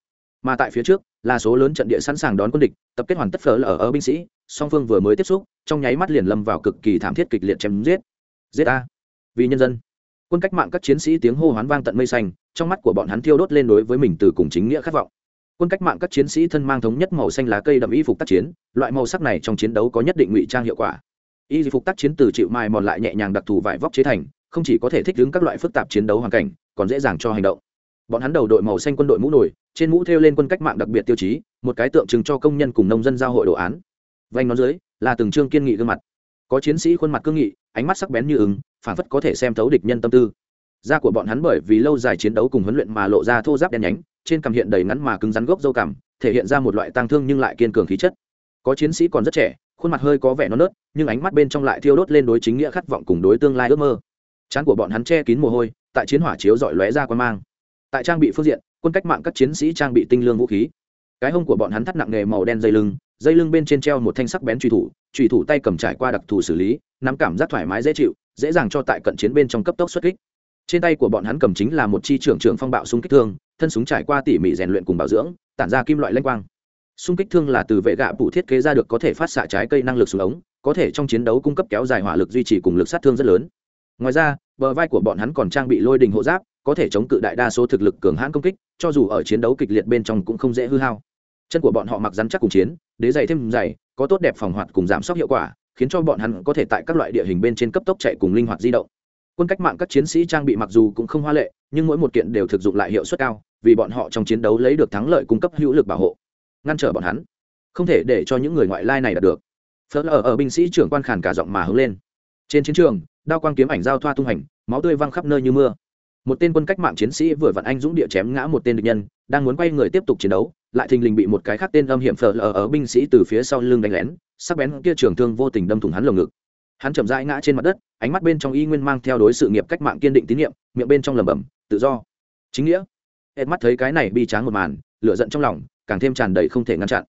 Speaker 1: Mà tại phía trước, là số lớn trận địa sẵn sàng đón quân địch, tập kết hoàn tất phở lờ ở binh sĩ, song phương vừa mới tiếp xúc, trong nháy mắt liền lâm vào cực kỳ thảm thiết kịch liệt chém giết. Giết a vì nhân dân. Quân cách mạng các chiến sĩ tiếng hô hoán vang tận mây xanh, trong mắt của bọn hắn thiêu đốt lên đối với mình từ cùng chính nghĩa khát vọng quân cách mạng các chiến sĩ thân mang thống nhất màu xanh lá cây đậm y phục tác chiến, loại màu sắc này trong chiến đấu có nhất định ngụy trang hiệu quả. Y phục tác chiến từ chịu mài mòn lại nhẹ nhàng đặc thù vải vóc chế thành, không chỉ có thể thích ứng các loại phức tạp chiến đấu hoàn cảnh, còn dễ dàng cho hành động. Bọn hắn đầu đội màu xanh quân đội mũ nổi trên mũ thêu lên quân cách mạng đặc biệt tiêu chí, một cái tượng trưng cho công nhân cùng nông dân giao hội đồ án. Vanh nó dưới là từng trương kiên nghị gương mặt. Có chiến sĩ khuôn mặt cương nghị, ánh mắt sắc bén như ứng phản phất có thể xem thấu địch nhân tâm tư. Da của bọn hắn bởi vì lâu dài chiến đấu cùng huấn luyện mà lộ ra thô giáp đen nhánh trên cằm hiện đầy ngắn mà cứng rắn gốc dâu cằm, thể hiện ra một loại tang thương nhưng lại kiên cường khí chất. Có chiến sĩ còn rất trẻ, khuôn mặt hơi có vẻ non nớt, nhưng ánh mắt bên trong lại thiêu đốt lên đối chính nghĩa khát vọng cùng đối tương lai ước mơ. Chán của bọn hắn che kín mồ hôi, tại chiến hỏa chiếu dọi lóe ra quan mang. Tại trang bị phương diện, quân cách mạng các chiến sĩ trang bị tinh lương vũ khí. Cái hông của bọn hắn thắt nặng nghề màu đen dây lưng dây lưng bên trên treo một thanh sắc bén truy thủ truy thủ tay cầm trải qua đặc thù xử lý, nắm cảm giác thoải mái dễ chịu, dễ dàng cho tại cận chiến bên trong cấp tốc xuất kích. Trên tay của bọn hắn cầm chính là một chi trưởng trưởng phong bạo xung kích thương thân súng trải qua tỉ mỉ rèn luyện cùng bảo dưỡng, tản ra kim loại lanh quang. Xung kích thương là từ vệ gạ bụ thiết kế ra được có thể phát xạ trái cây năng lực xuống ống, có thể trong chiến đấu cung cấp kéo dài hỏa lực duy trì cùng lực sát thương rất lớn. Ngoài ra, bờ vai của bọn hắn còn trang bị lôi đình hộ giáp, có thể chống cự đại đa số thực lực cường hãn công kích, cho dù ở chiến đấu kịch liệt bên trong cũng không dễ hư hao. Chân của bọn họ mặc rắn chắc cùng chiến, đế dày thêm dày, có tốt đẹp phòng hoạt cùng giảm sốc hiệu quả, khiến cho bọn hắn có thể tại các loại địa hình bên trên cấp tốc chạy cùng linh hoạt di động quân cách mạng các chiến sĩ trang bị mặc dù cũng không hoa lệ, nhưng mỗi một kiện đều thực dụng lại hiệu suất cao, vì bọn họ trong chiến đấu lấy được thắng lợi cung cấp hữu lực bảo hộ, ngăn trở bọn hắn, không thể để cho những người ngoại lai này đạt được. Phớt ở ở binh sĩ trưởng quan khàn cả giọng mà hướng lên. Trên chiến trường, đao quang kiếm ảnh giao thoa tung hành, máu tươi văng khắp nơi như mưa. Một tên quân cách mạng chiến sĩ vừa vặn anh dũng địa chém ngã một tên địch nhân, đang muốn quay người tiếp tục chiến đấu, lại thình lình bị một cái khác tên âm hiểm phở lờ ở binh sĩ từ phía sau lưng đánh lén, sắc bén kia trường thương vô tình đâm thủng hắn lồng ngực hắn chậm rãi ngã trên mặt đất, ánh mắt bên trong y nguyên mang theo đối sự nghiệp cách mạng kiên định tín nhiệm, miệng bên trong lẩm bẩm, tự do. Chính nghĩa. Hết mắt thấy cái này bi tráng một màn, lửa giận trong lòng, càng thêm tràn đầy không thể ngăn chặn.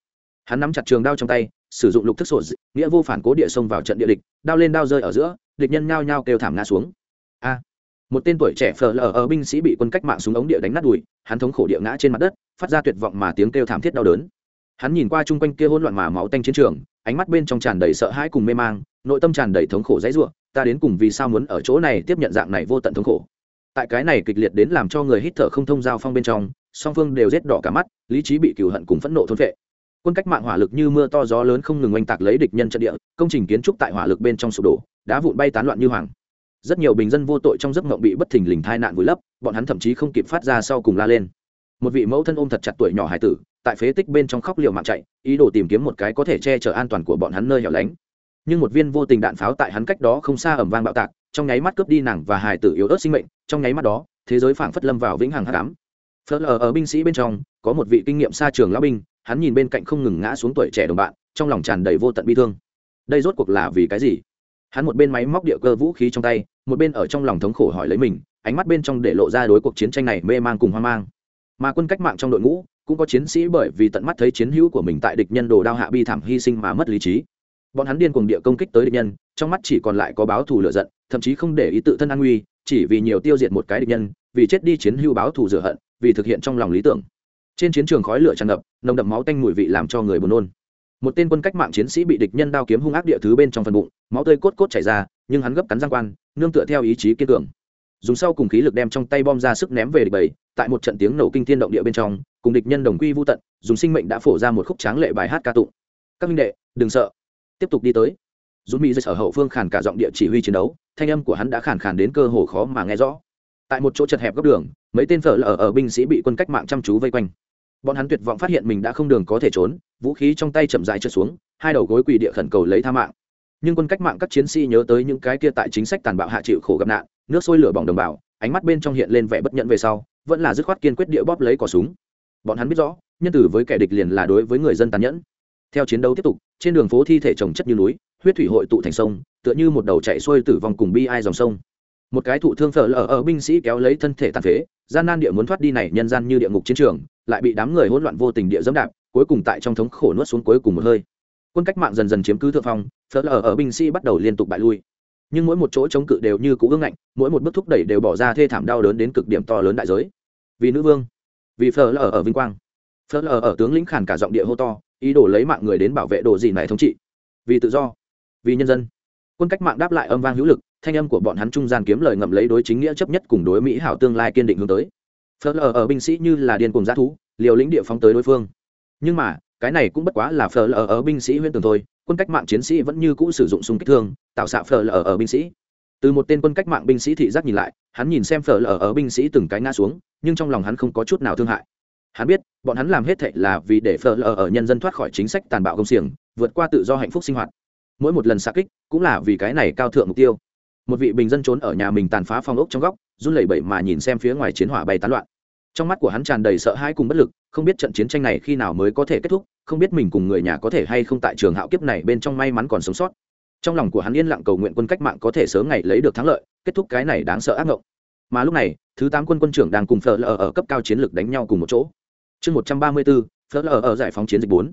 Speaker 1: Hắn nắm chặt trường đao trong tay, sử dụng lục thức sổ nghĩa vô phản cố địa xông vào trận địa địch, đao lên đao rơi ở giữa, địch nhân nhao nhao kêu thảm ngã xuống. A! Một tên tuổi trẻ phờ lờ ở binh sĩ bị quân cách mạng súng ống địa đánh nát đùi, hắn thống khổ địa ngã trên mặt đất, phát ra tuyệt vọng mà tiếng kêu thảm thiết đau đớn. Hắn nhìn qua chung quanh kia hỗn loạn mà máu tanh chiến trường, ánh mắt bên trong tràn đầy sợ hãi cùng mê mang nội tâm tràn đầy thống khổ dãy ruộng ta đến cùng vì sao muốn ở chỗ này tiếp nhận dạng này vô tận thống khổ? Tại cái này kịch liệt đến làm cho người hít thở không thông giao phong bên trong, song phương đều rét đỏ cả mắt, lý trí bị cựu hận cùng phẫn nộ thôn vệ quân cách mạng hỏa lực như mưa to gió lớn không ngừng oanh tạc lấy địch nhân trận địa, công trình kiến trúc tại hỏa lực bên trong sụp đổ, đá vụn bay tán loạn như hoàng. Rất nhiều bình dân vô tội trong giấc mộng bị bất thình lình thai nạn vùi lấp, bọn hắn thậm chí không kịp phát ra sau cùng la lên. Một vị mẫu thân ôm thật chặt tuổi nhỏ hải tử, tại phế tích bên trong khóc liều mạng chạy, ý đồ tìm kiếm một cái có thể che chở an toàn của bọn hắn nơi hẻo lánh nhưng một viên vô tình đạn pháo tại hắn cách đó không xa ẩm vang bạo tạc, trong nháy mắt cướp đi nàng và hải tử yếu ớt sinh mệnh, trong nháy mắt đó, thế giới phảng phất lâm vào vĩnh hằng hắc ám. Phớt lờ ở binh sĩ bên trong, có một vị kinh nghiệm xa trường lão binh, hắn nhìn bên cạnh không ngừng ngã xuống tuổi trẻ đồng bạn, trong lòng tràn đầy vô tận bi thương. Đây rốt cuộc là vì cái gì? Hắn một bên máy móc địa cơ vũ khí trong tay, một bên ở trong lòng thống khổ hỏi lấy mình, ánh mắt bên trong để lộ ra đối cuộc chiến tranh này mê mang cùng hoang mang. Mà quân cách mạng trong đội ngũ, cũng có chiến sĩ bởi vì tận mắt thấy chiến hữu của mình tại địch nhân đồ đao hạ bi thảm hy sinh mà mất lý trí bọn hắn điên cuồng địa công kích tới địch nhân, trong mắt chỉ còn lại có báo thù lựa giận, thậm chí không để ý tự thân an nguy, chỉ vì nhiều tiêu diệt một cái địch nhân, vì chết đi chiến hưu báo thù rửa hận, vì thực hiện trong lòng lý tưởng. Trên chiến trường khói lửa tràn ngập, nồng đậm máu tanh mùi vị làm cho người buồn nôn. Một tên quân cách mạng chiến sĩ bị địch nhân đao kiếm hung ác địa thứ bên trong phần bụng, máu tươi cốt cốt chảy ra, nhưng hắn gấp cắn giang quan, nương tựa theo ý chí kiên cường. Dùng sau cùng khí lực đem trong tay bom ra sức ném về địch bầy, tại một trận tiếng nổ kinh thiên động địa bên trong, cùng địch nhân đồng quy vô tận, dùng sinh mệnh đã phổ ra một khúc tráng lệ bài hát ca tụng. Các minh đệ, đừng sợ tiếp tục đi tới. Dù mỹ ở hậu phương khàn cả giọng địa chỉ huy chiến đấu, thanh âm của hắn đã khàn khàn đến cơ hồ khó mà nghe rõ. Tại một chỗ chật hẹp góc đường, mấy tên phở lở ở binh sĩ bị quân cách mạng chăm chú vây quanh. Bọn hắn tuyệt vọng phát hiện mình đã không đường có thể trốn, vũ khí trong tay chậm rãi trượt xuống, hai đầu gối quỳ địa khẩn cầu lấy tha mạng. Nhưng quân cách mạng các chiến sĩ nhớ tới những cái kia tại chính sách tàn bạo hạ chịu khổ gặp nạn, nước sôi lửa bỏng đồng bào, ánh mắt bên trong hiện lên vẻ bất nhẫn về sau, vẫn là dứt khoát kiên quyết địa bóp lấy cỏ súng. Bọn hắn biết rõ, nhân tử với kẻ địch liền là đối với người dân tàn nhẫn theo chiến đấu tiếp tục, trên đường phố thi thể trồng chất như núi, huyết thủy hội tụ thành sông, tựa như một đầu chạy xuôi tử vong cùng bi ai dòng sông. Một cái thụ thương phở lở ở binh sĩ kéo lấy thân thể tàn phế, gian nan địa muốn thoát đi này nhân gian như địa ngục chiến trường, lại bị đám người hỗn loạn vô tình địa dẫm đạp, cuối cùng tại trong thống khổ nuốt xuống cuối cùng một hơi. Quân cách mạng dần dần chiếm cứ thượng phong, phở lở ở binh sĩ bắt đầu liên tục bại lui. Nhưng mỗi một chỗ chống cự đều như cũ ương ngạnh, mỗi một bước thúc đẩy đều bỏ ra thê thảm đau đớn đến cực điểm to lớn đại giới. Vì nữ vương, vì phở lở ở vinh quang. Phở lở ở tướng lĩnh khản cả giọng địa hô to ý đồ lấy mạng người đến bảo vệ đồ gì này thống trị. Vì tự do, vì nhân dân. Quân cách mạng đáp lại âm vang hữu lực, thanh âm của bọn hắn trung gian kiếm lời ngậm lấy đối chính nghĩa chấp nhất cùng đối mỹ hảo tương lai kiên định hướng tới. Phớt lờ ở binh sĩ như là điên cùng g thú, liều lĩnh địa phóng tới đối phương. Nhưng mà, cái này cũng bất quá là phở lờ ở binh sĩ huyên tường thôi, quân cách mạng chiến sĩ vẫn như cũ sử dụng súng kích thương, tạo xạ phở lờ ở binh sĩ. Từ một tên quân cách mạng binh sĩ thị giác nhìn lại, hắn nhìn xem phở lờ ở binh sĩ từng cái ngã xuống, nhưng trong lòng hắn không có chút nào thương hại hắn biết, bọn hắn làm hết thệ là vì để phở lờ ở nhân dân thoát khỏi chính sách tàn bạo công xiềng, vượt qua tự do hạnh phúc sinh hoạt. Mỗi một lần xa kích cũng là vì cái này cao thượng mục tiêu. Một vị bình dân trốn ở nhà mình tàn phá phong ốc trong góc, run lẩy bẩy mà nhìn xem phía ngoài chiến hỏa bay tán loạn. Trong mắt của hắn tràn đầy sợ hãi cùng bất lực, không biết trận chiến tranh này khi nào mới có thể kết thúc, không biết mình cùng người nhà có thể hay không tại trường hạo kiếp này bên trong may mắn còn sống sót. Trong lòng của hắn yên lặng cầu nguyện quân cách mạng có thể sớm ngày lấy được thắng lợi, kết thúc cái này đáng sợ ác ngộng. Mà lúc này, thứ tám quân quân trưởng đang cùng phở lờ ở cấp cao chiến lược đánh nhau cùng một chỗ chương một trăm ba mươi bốn Phớt lờ ở giải phóng chiến dịch bốn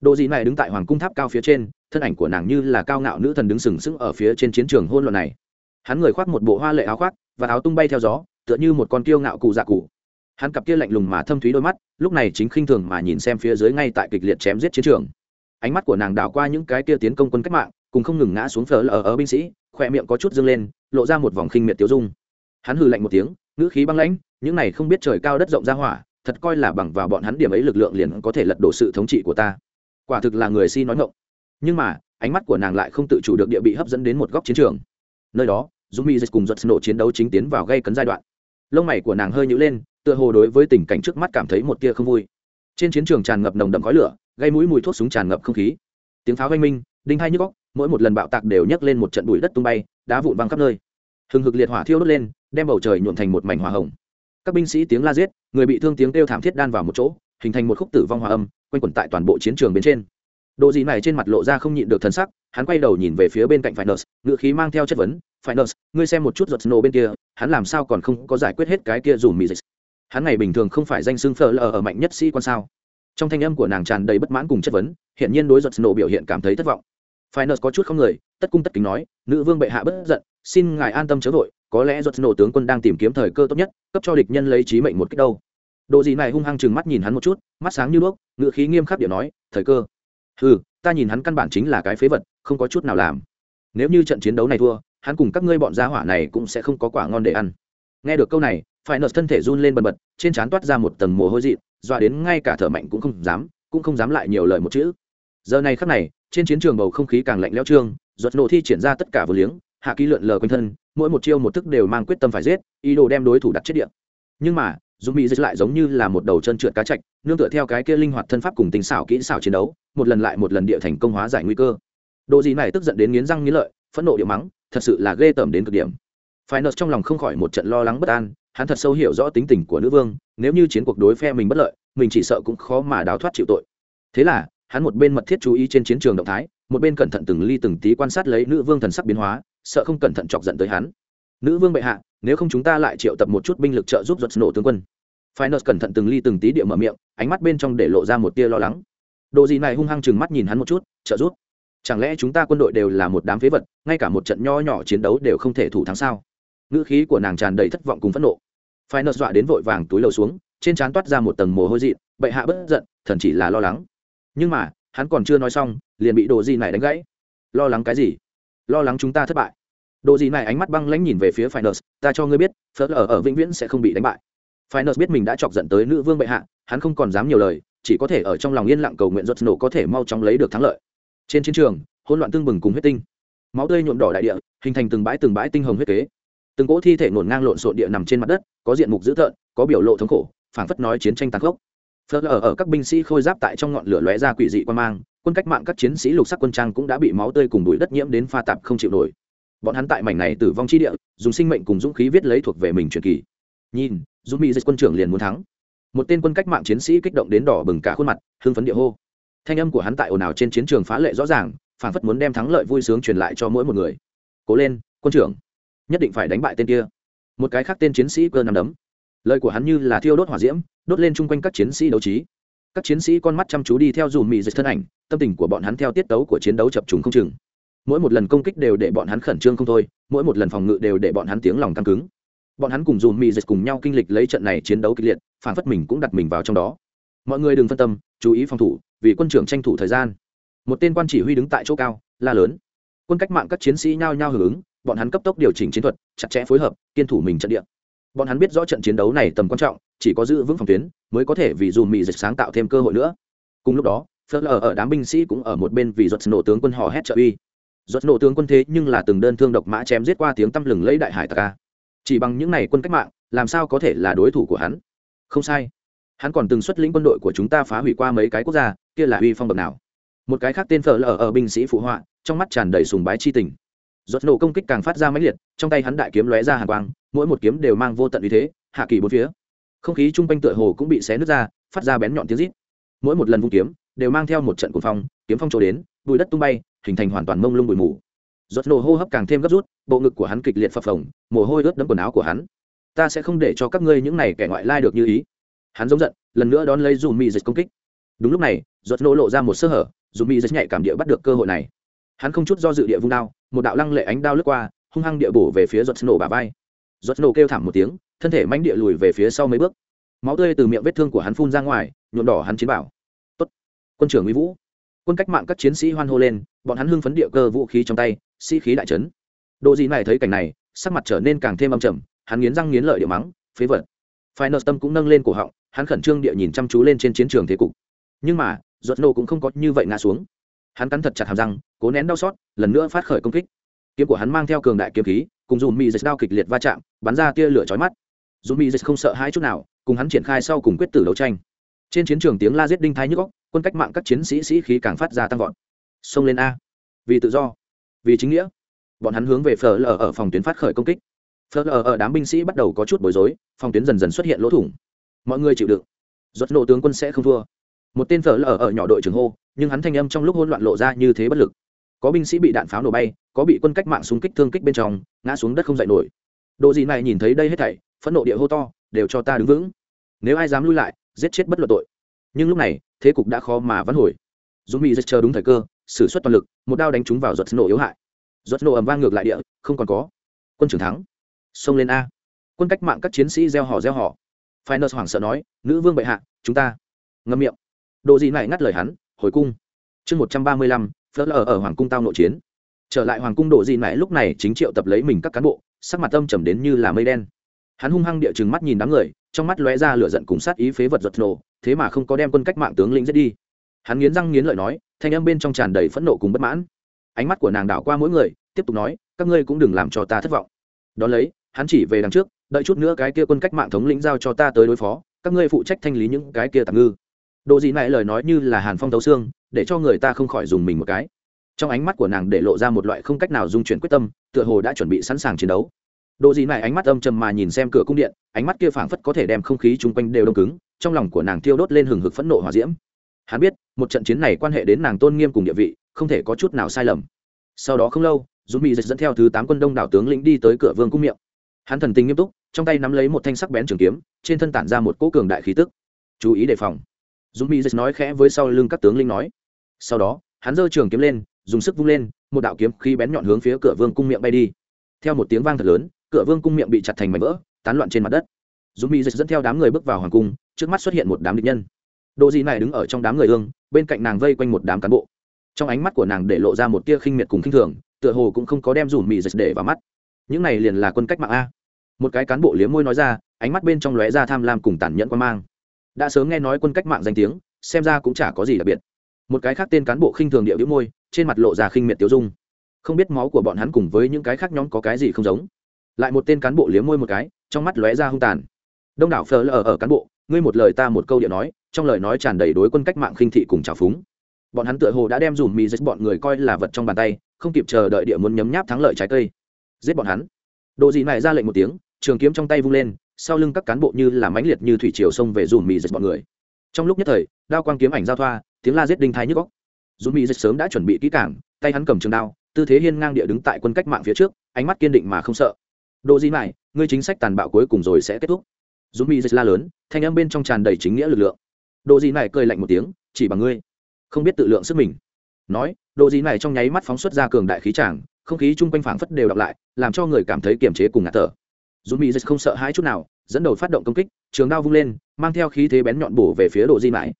Speaker 1: Đồ dị này đứng tại hoàng cung tháp cao phía trên, thân ảnh của nàng như là cao ngạo nữ thần đứng sừng sững ở phía trên chiến trường hôn loạn này. Hắn người khoác một bộ hoa lệ áo khoác, và áo tung bay theo gió, tựa như một con kiêu ngạo cụ dạ cụ. Hắn cặp kia lạnh lùng mà thâm thúy đôi mắt, lúc này chính khinh thường mà nhìn xem phía dưới ngay tại kịch liệt chém giết chiến trường. Ánh mắt của nàng đảo qua những cái kia tiến công quân cách mạng, cùng không ngừng ngã xuống phở lở ở binh sĩ, khỏe miệng có chút dương lên, lộ ra một vòng khinh miệt tiêu dung. Hắn hừ lạnh một tiếng, ngữ khí băng lãnh, những này không biết trời cao đất rộng ra hỏa, thật coi là bằng vào bọn hắn điểm ấy lực lượng liền có thể lật đổ sự thống trị của ta. Quả thực là người si nói ngộng nhưng mà, ánh mắt của nàng lại không tự chủ được địa bị hấp dẫn đến một góc chiến trường. Nơi đó dùng mỹ dịch cùng giật nổ chiến đấu chính tiến vào gây cấn giai đoạn. Lông mày của nàng hơi nhữ lên, tựa hồ đối với tình cảnh trước mắt cảm thấy một tia không vui. Trên chiến trường tràn ngập nồng đậm khói lửa, gây mũi mùi thuốc súng tràn ngập không khí. Tiếng pháo oanh minh, đinh hai nhức góc mỗi một lần bạo tạc đều nhấc lên một trận bụi đất tung bay, đá vụn văng khắp nơi. Hừng hực liệt hỏa thiêu đốt lên, đem bầu trời nhuộn thành một mảnh hỏa hồng các binh sĩ tiếng la giết người bị thương tiếng kêu thảm thiết đan vào một chỗ hình thành một khúc tử vong hòa âm quanh quẩn tại toàn bộ chiến trường bên trên độ gì này trên mặt lộ ra không nhịn được thân sắc hắn quay đầu nhìn về phía bên cạnh Finus, ngựa khí mang theo chất vấn, "Finus, ngươi xem một chút giật nổ bên kia, hắn làm sao còn không có giải quyết hết cái kia dùm mì dịch. Hắn ngày bình thường không phải danh xưng phở lờ ở mạnh nhất sĩ quan sao?" Trong thanh âm của nàng tràn đầy bất mãn cùng chất vấn, hiện nhiên đối giật nổ biểu hiện cảm thấy thất vọng. Finus có chút không người, tất cung tất kính nói, "Nữ vương bệ hạ bất giận, xin ngài an tâm chớ vội, có lẽ giật nổ tướng quân đang tìm kiếm thời cơ tốt nhất, cấp cho địch nhân lấy chí mệnh một cách đâu." Độ gì này hung hăng chừng mắt nhìn hắn một chút, mắt sáng như đuốc, ngựa khí nghiêm khắc điện nói, "Thời cơ." "Hừ, ta nhìn hắn căn bản chính là cái phế vật, không có chút nào làm. Nếu như trận chiến đấu này thua, hắn cùng các ngươi bọn gia hỏa này cũng sẽ không có quả ngon để ăn." Nghe được câu này, phải nợ thân thể run lên bần bật, trên trán toát ra một tầng mồ hôi dị, dọa đến ngay cả thở mạnh cũng không dám, cũng không dám lại nhiều lời một chữ. Giờ này khắc này, trên chiến trường bầu không khí càng lạnh lẽo trương, ruột nổ thi triển ra tất cả vừa liếng, hạ ký lượn lờ quanh thân, mỗi một chiêu một thức đều mang quyết tâm phải giết, ý đồ đem đối thủ đặt chết địa. Nhưng mà, dùng mỹ dịch lại giống như là một đầu chân trượt cá chạch nương tựa theo cái kia linh hoạt thân pháp cùng tình xảo kỹ xảo chiến đấu một lần lại một lần địa thành công hóa giải nguy cơ. Độ gì này tức giận đến nghiến răng nghiến lợi phẫn nộ điệu mắng thật sự là ghê tởm đến cực điểm. Phải nợ trong lòng không khỏi một trận lo lắng bất an hắn thật sâu hiểu rõ tính tình của nữ vương nếu như chiến cuộc đối phe mình bất lợi mình chỉ sợ cũng khó mà đào thoát chịu tội. Thế là hắn một bên mật thiết chú ý trên chiến trường động thái một bên cẩn thận từng ly từng tí quan sát lấy nữ vương thần sắc biến hóa sợ không cẩn thận chọc giận tới hắn. Nữ vương bệ hạ, nếu không chúng ta lại triệu tập một chút binh lực trợ giúp giật nổ tướng quân. Phải nợ cẩn thận từng ly từng tí địa mở miệng, ánh mắt bên trong để lộ ra một tia lo lắng. Đồ gì này hung hăng chừng mắt nhìn hắn một chút, trợ giúp. Chẳng lẽ chúng ta quân đội đều là một đám phế vật, ngay cả một trận nho nhỏ chiến đấu đều không thể thủ thắng sao? Ngữ khí của nàng tràn đầy thất vọng cùng phẫn nộ. Phải nợ dọa đến vội vàng túi lầu xuống, trên trán toát ra một tầng mồ hôi dị, bệ hạ bất giận, thần chỉ là lo lắng. Nhưng mà, hắn còn chưa nói xong, liền bị đồ gì này đánh gãy. Lo lắng cái gì? Lo lắng chúng ta thất bại đồ gì này ánh mắt băng lãnh nhìn về phía Finus, ta cho ngươi biết, Phớt ở ở vĩnh viễn sẽ không bị đánh bại. Finus biết mình đã chọc giận tới nữ vương bệ hạ, hắn không còn dám nhiều lời, chỉ có thể ở trong lòng yên lặng cầu nguyện rốt nổ có thể mau chóng lấy được thắng lợi. Trên chiến trường, hỗn loạn tương bừng cùng huyết tinh. Máu tươi nhuộm đỏ đại địa, hình thành từng bãi từng bãi tinh hồng huyết kế. Từng cỗ thi thể ngổn ngang lộn xộn địa nằm trên mặt đất, có diện mục dữ tợn, có biểu lộ thống khổ, phảng phất nói chiến tranh tàn khốc. Phớt ở ở các binh sĩ khôi giáp tại trong ngọn lửa lóe ra quỷ dị quan mang, quân cách mạng các chiến sĩ lục sắc quân trang cũng đã bị máu tươi cùng bụi đất nhiễm đến pha tạp không chịu nổi. Bọn hắn tại mảnh này tử vong chi địa, dùng sinh mệnh cùng dũng khí viết lấy thuộc về mình truyền kỳ. Nhìn dù mỹ dịch quân trưởng liền muốn thắng. Một tên quân cách mạng chiến sĩ kích động đến đỏ bừng cả khuôn mặt, hưng phấn địa hô. Thanh âm của hắn tại ồn ào trên chiến trường phá lệ rõ ràng phản phất muốn đem thắng lợi vui sướng truyền lại cho mỗi một người. Cố lên, quân trưởng, nhất định phải đánh bại tên kia. Một cái khác tên chiến sĩ cơ nằm đấm. Lời của hắn như là thiêu đốt hỏa diễm, đốt lên chung quanh các chiến sĩ đấu trí các chiến sĩ con mắt chăm chú đi theo dùm mị dịch thân ảnh, tâm tình của bọn hắn theo tiết tấu của chiến đấu chập trùng không chừng. Mỗi một lần công kích đều để bọn hắn khẩn trương không thôi, mỗi một lần phòng ngự đều để bọn hắn tiếng lòng căng cứng. Bọn hắn cùng dùm mị dịch cùng nhau kinh lịch lấy trận này chiến đấu kịch liệt, phản phất mình cũng đặt mình vào trong đó. Mọi người đừng phân tâm, chú ý phòng thủ, vì quân trưởng tranh thủ thời gian. Một tên quan chỉ huy đứng tại chỗ cao, la lớn. Quân cách mạng các chiến sĩ nhao nhao hưởng ứng, bọn hắn cấp tốc điều chỉnh chiến thuật, chặt chẽ phối hợp, kiên thủ mình trận địa. Bọn hắn biết rõ trận chiến đấu này tầm quan trọng, chỉ có giữ vững phòng tuyến mới có thể vì dùm mỹ dịch sáng tạo thêm cơ hội nữa. Cùng lúc đó phớt lờ ở đám binh sĩ cũng ở một bên vì giật nổ tướng quân hò hét trợ uy. Giật nổ tướng quân thế nhưng là từng đơn thương độc mã chém giết qua tiếng tăm lừng lấy đại hải tặc ca chỉ bằng những này quân cách mạng, làm sao có thể là đối thủ của hắn? Không sai. Hắn còn từng xuất lĩnh quân đội của chúng ta phá hủy qua mấy cái quốc gia, kia là uy phong bậc nào? Một cái khác tên phở lờ ở binh sĩ phụ họa, trong mắt tràn đầy sùng bái chi tình. Giọt nổ công kích càng phát ra mãnh liệt, trong tay hắn đại kiếm lóe ra hàng quang, mỗi một kiếm đều mang vô tận uy thế, hạ kỳ bốn phía không khí chung quanh tựa hồ cũng bị xé nứt ra, phát ra bén nhọn tiếng rít. Mỗi một lần vung kiếm, đều mang theo một trận cuồng phong, kiếm phong trổ đến, bụi đất tung bay, hình thành hoàn toàn mông lung bụi mù. Giọt nổ hô hấp càng thêm gấp rút, bộ ngực của hắn kịch liệt phập phồng, mồ hôi ướt đẫm quần áo của hắn. Ta sẽ không để cho các ngươi những này kẻ ngoại lai được như ý. Hắn giống giận, lần nữa đón lấy dùm mì dịch công kích. Đúng lúc này, giọt nổ lộ ra một sơ hở dùm mì dịch nhạy cảm địa bắt được cơ hội này. Hắn không chút do dự địa vung đao, một đạo lăng lệ ánh đao lướt qua, hung hăng địa bổ về phía giọt nổ bà vai. Giọt nổ kêu thảm một tiếng thân thể manh địa lùi về phía sau mấy bước. Máu tươi từ miệng vết thương của hắn phun ra ngoài, nhuộm đỏ hắn chiến bảo. Tốt, quân trưởng nguy vũ. Quân cách mạng các chiến sĩ hoan hô lên, bọn hắn hưng phấn địa cơ vũ khí trong tay, sĩ、si、khí đại trấn độ gì này thấy cảnh này, sắc mặt trở nên càng thêm âm trầm, hắn nghiến răng nghiến lợi địa mắng, phế vật. Phai nợ tâm cũng nâng lên cổ họng, hắn khẩn trương địa nhìn chăm chú lên trên chiến trường thế cục. Nhưng mà, giọt nổ cũng không có như vậy ngã xuống. Hắn cắn thật chặt hàm răng, cố nén đau xót, lần nữa phát khởi công kích. Kiếm của hắn mang theo cường đại kiếm khí, cùng dùng mỹ dịch đao kịch liệt va chạm, bắn ra tia lửa chói mắt dù mỹ dịch không sợ hai chút nào, cùng hắn triển khai sau cùng quyết tử đấu tranh. Trên chiến trường tiếng la giết đinh thái nhức góc quân cách mạng các chiến sĩ sĩ khí càng phát ra tăng vọt. Xông lên a. Vì tự do, vì chính nghĩa, bọn hắn hướng về phở lờ ở phòng tuyến phát khởi công kích. Phở lờ ở đám binh sĩ bắt đầu có chút bối rối, phòng tuyến dần dần xuất hiện lỗ thủng. Mọi người chịu đựng. Rốt nổ tướng quân sẽ không thua. Một tên phở lờ ở nhỏ đội trưởng hô, nhưng hắn thanh âm trong lúc hỗn loạn lộ ra như thế bất lực. Có binh sĩ bị đạn pháo nổ bay, có bị quân cách mạng súng kích thương kích bên trong, ngã xuống đất không dậy nổi. Độ gì này nhìn thấy đây hết thảy phẫn nộ địa hô to, đều cho ta đứng vững. Nếu ai dám lui lại, giết chết bất luận tội. Nhưng lúc này, thế cục đã khó mà vắn hồi. Dù mỹ rất chờ đúng thời cơ, sử xuất toàn lực, một đao đánh trúng vào giật nổ yếu hại. Giật nổ ầm vang ngược lại địa, không còn có. Quân trưởng thắng. Xông lên a. Quân cách mạng các chiến sĩ gieo hò gieo hò. Phai nợ hoảng sợ nói, nữ vương bệ hạ, chúng ta. Ngâm miệng. Độ gì này ngắt lời hắn, hồi cung. Chương một trăm ba mươi lăm, phớt lờ ở hoàng cung tao nội chiến. Trở lại hoàng cung độ gì này lúc này chính triệu tập lấy mình các cán bộ, sắc mặt tâm trầm đến như là mây đen hắn hung hăng địa chừng mắt nhìn đám người, trong mắt lóe ra lửa giận cùng sát ý phế vật giật nổ, thế mà không có đem quân cách mạng tướng lĩnh giết đi. Hắn nghiến răng nghiến lợi nói, thanh âm bên trong tràn đầy phẫn nộ cùng bất mãn. Ánh mắt của nàng đảo qua mỗi người, tiếp tục nói, các ngươi cũng đừng làm cho ta thất vọng. Đón lấy, hắn chỉ về đằng trước, đợi chút nữa cái kia quân cách mạng thống lĩnh giao cho ta tới đối phó, các ngươi phụ trách thanh lý những cái kia tạm ngư. Độ dị này lời nói như là hàn phong thấu xương, để cho người ta không khỏi dùng mình một cái. Trong ánh mắt của nàng để lộ ra một loại không cách nào dung chuyển quyết tâm, tựa hồ đã chuẩn bị sẵn sàng chiến đấu. Đỗ Dĩ này ánh mắt âm trầm mà nhìn xem cửa cung điện, ánh mắt kia phảng phất có thể đem không khí chung quanh đều đông cứng, trong lòng của nàng thiêu đốt lên hừng hực phẫn nộ hòa diễm. Hắn biết, một trận chiến này quan hệ đến nàng tôn nghiêm cùng địa vị, không thể có chút nào sai lầm. Sau đó không lâu, Dũng Mị dịch dẫn theo thứ tám quân đông đảo tướng lĩnh đi tới cửa vương cung miệng. Hắn thần tình nghiêm túc, trong tay nắm lấy một thanh sắc bén trường kiếm, trên thân tản ra một cỗ cường đại khí tức. Chú ý đề phòng. Dũng Mị dịch nói khẽ với sau lưng các tướng lĩnh nói. Sau đó, hắn giơ trường kiếm lên, dùng sức vung lên, một đạo kiếm khí bén nhọn hướng phía cửa vương cung miệng bay đi. Theo một tiếng vang thật lớn cửa vương cung miệng bị chặt thành mảnh vỡ, tán loạn trên mặt đất. Dù mỹ dịch dẫn theo đám người bước vào hoàng cung, trước mắt xuất hiện một đám địch nhân. Độ gì này đứng ở trong đám người ương bên cạnh nàng vây quanh một đám cán bộ. Trong ánh mắt của nàng để lộ ra một tia khinh miệt cùng khinh thường, tựa hồ cũng không có đem dùm mỹ dịch để vào mắt. Những này liền là quân cách mạng a. Một cái cán bộ liếm môi nói ra, ánh mắt bên trong lóe ra tham lam cùng tàn nhẫn quan mang. Đã sớm nghe nói quân cách mạng danh tiếng, xem ra cũng chả có gì đặc biệt. Một cái khác tên cán bộ khinh thường địa đĩu môi, trên mặt lộ ra khinh miệt tiêu dung. Không biết máu của bọn hắn cùng với những cái khác nhóm có cái gì không giống lại một tên cán bộ liếm môi một cái, trong mắt lóe ra hung tàn. Đông đảo phờ lờ ở cán bộ, ngươi một lời ta một câu điện nói, trong lời nói tràn đầy đối quân cách mạng khinh thị cùng trào phúng. Bọn hắn tựa hồ đã đem dùm mì giết bọn người coi là vật trong bàn tay, không kịp chờ đợi địa muốn nhấm nháp thắng lợi trái cây. Giết bọn hắn. Độ dị này ra lệnh một tiếng, trường kiếm trong tay vung lên, sau lưng các cán bộ như là mãnh liệt như thủy triều xông về dùm mì giết bọn người. Trong lúc nhất thời, đao quang kiếm ảnh giao thoa, tiếng la giết đinh thái nhức góc dùm mì giết sớm đã chuẩn bị kỹ cảng tay hắn cầm trường đao, tư thế hiên ngang địa đứng tại quân cách mạng phía trước, ánh mắt kiên định mà không sợ. Đồ gì mày, ngươi chính sách tàn bạo cuối cùng rồi sẽ kết thúc. Dũng mì la lớn thanh âm bên trong tràn đầy chính nghĩa lực lượng. Đồ gì này cười lạnh một tiếng chỉ bằng ngươi. Không biết tự lượng sức mình. Nói đồ gì này trong nháy mắt phóng xuất ra cường đại khí tràng không khí chung quanh phảng phất đều đọc lại làm cho người cảm thấy kiềm chế cùng ngạt thở. Dũng mỹ không sợ hãi chút nào dẫn đầu phát động công kích trường đao vung lên mang theo khí thế bén nhọn bổ về phía Đồ di Mại.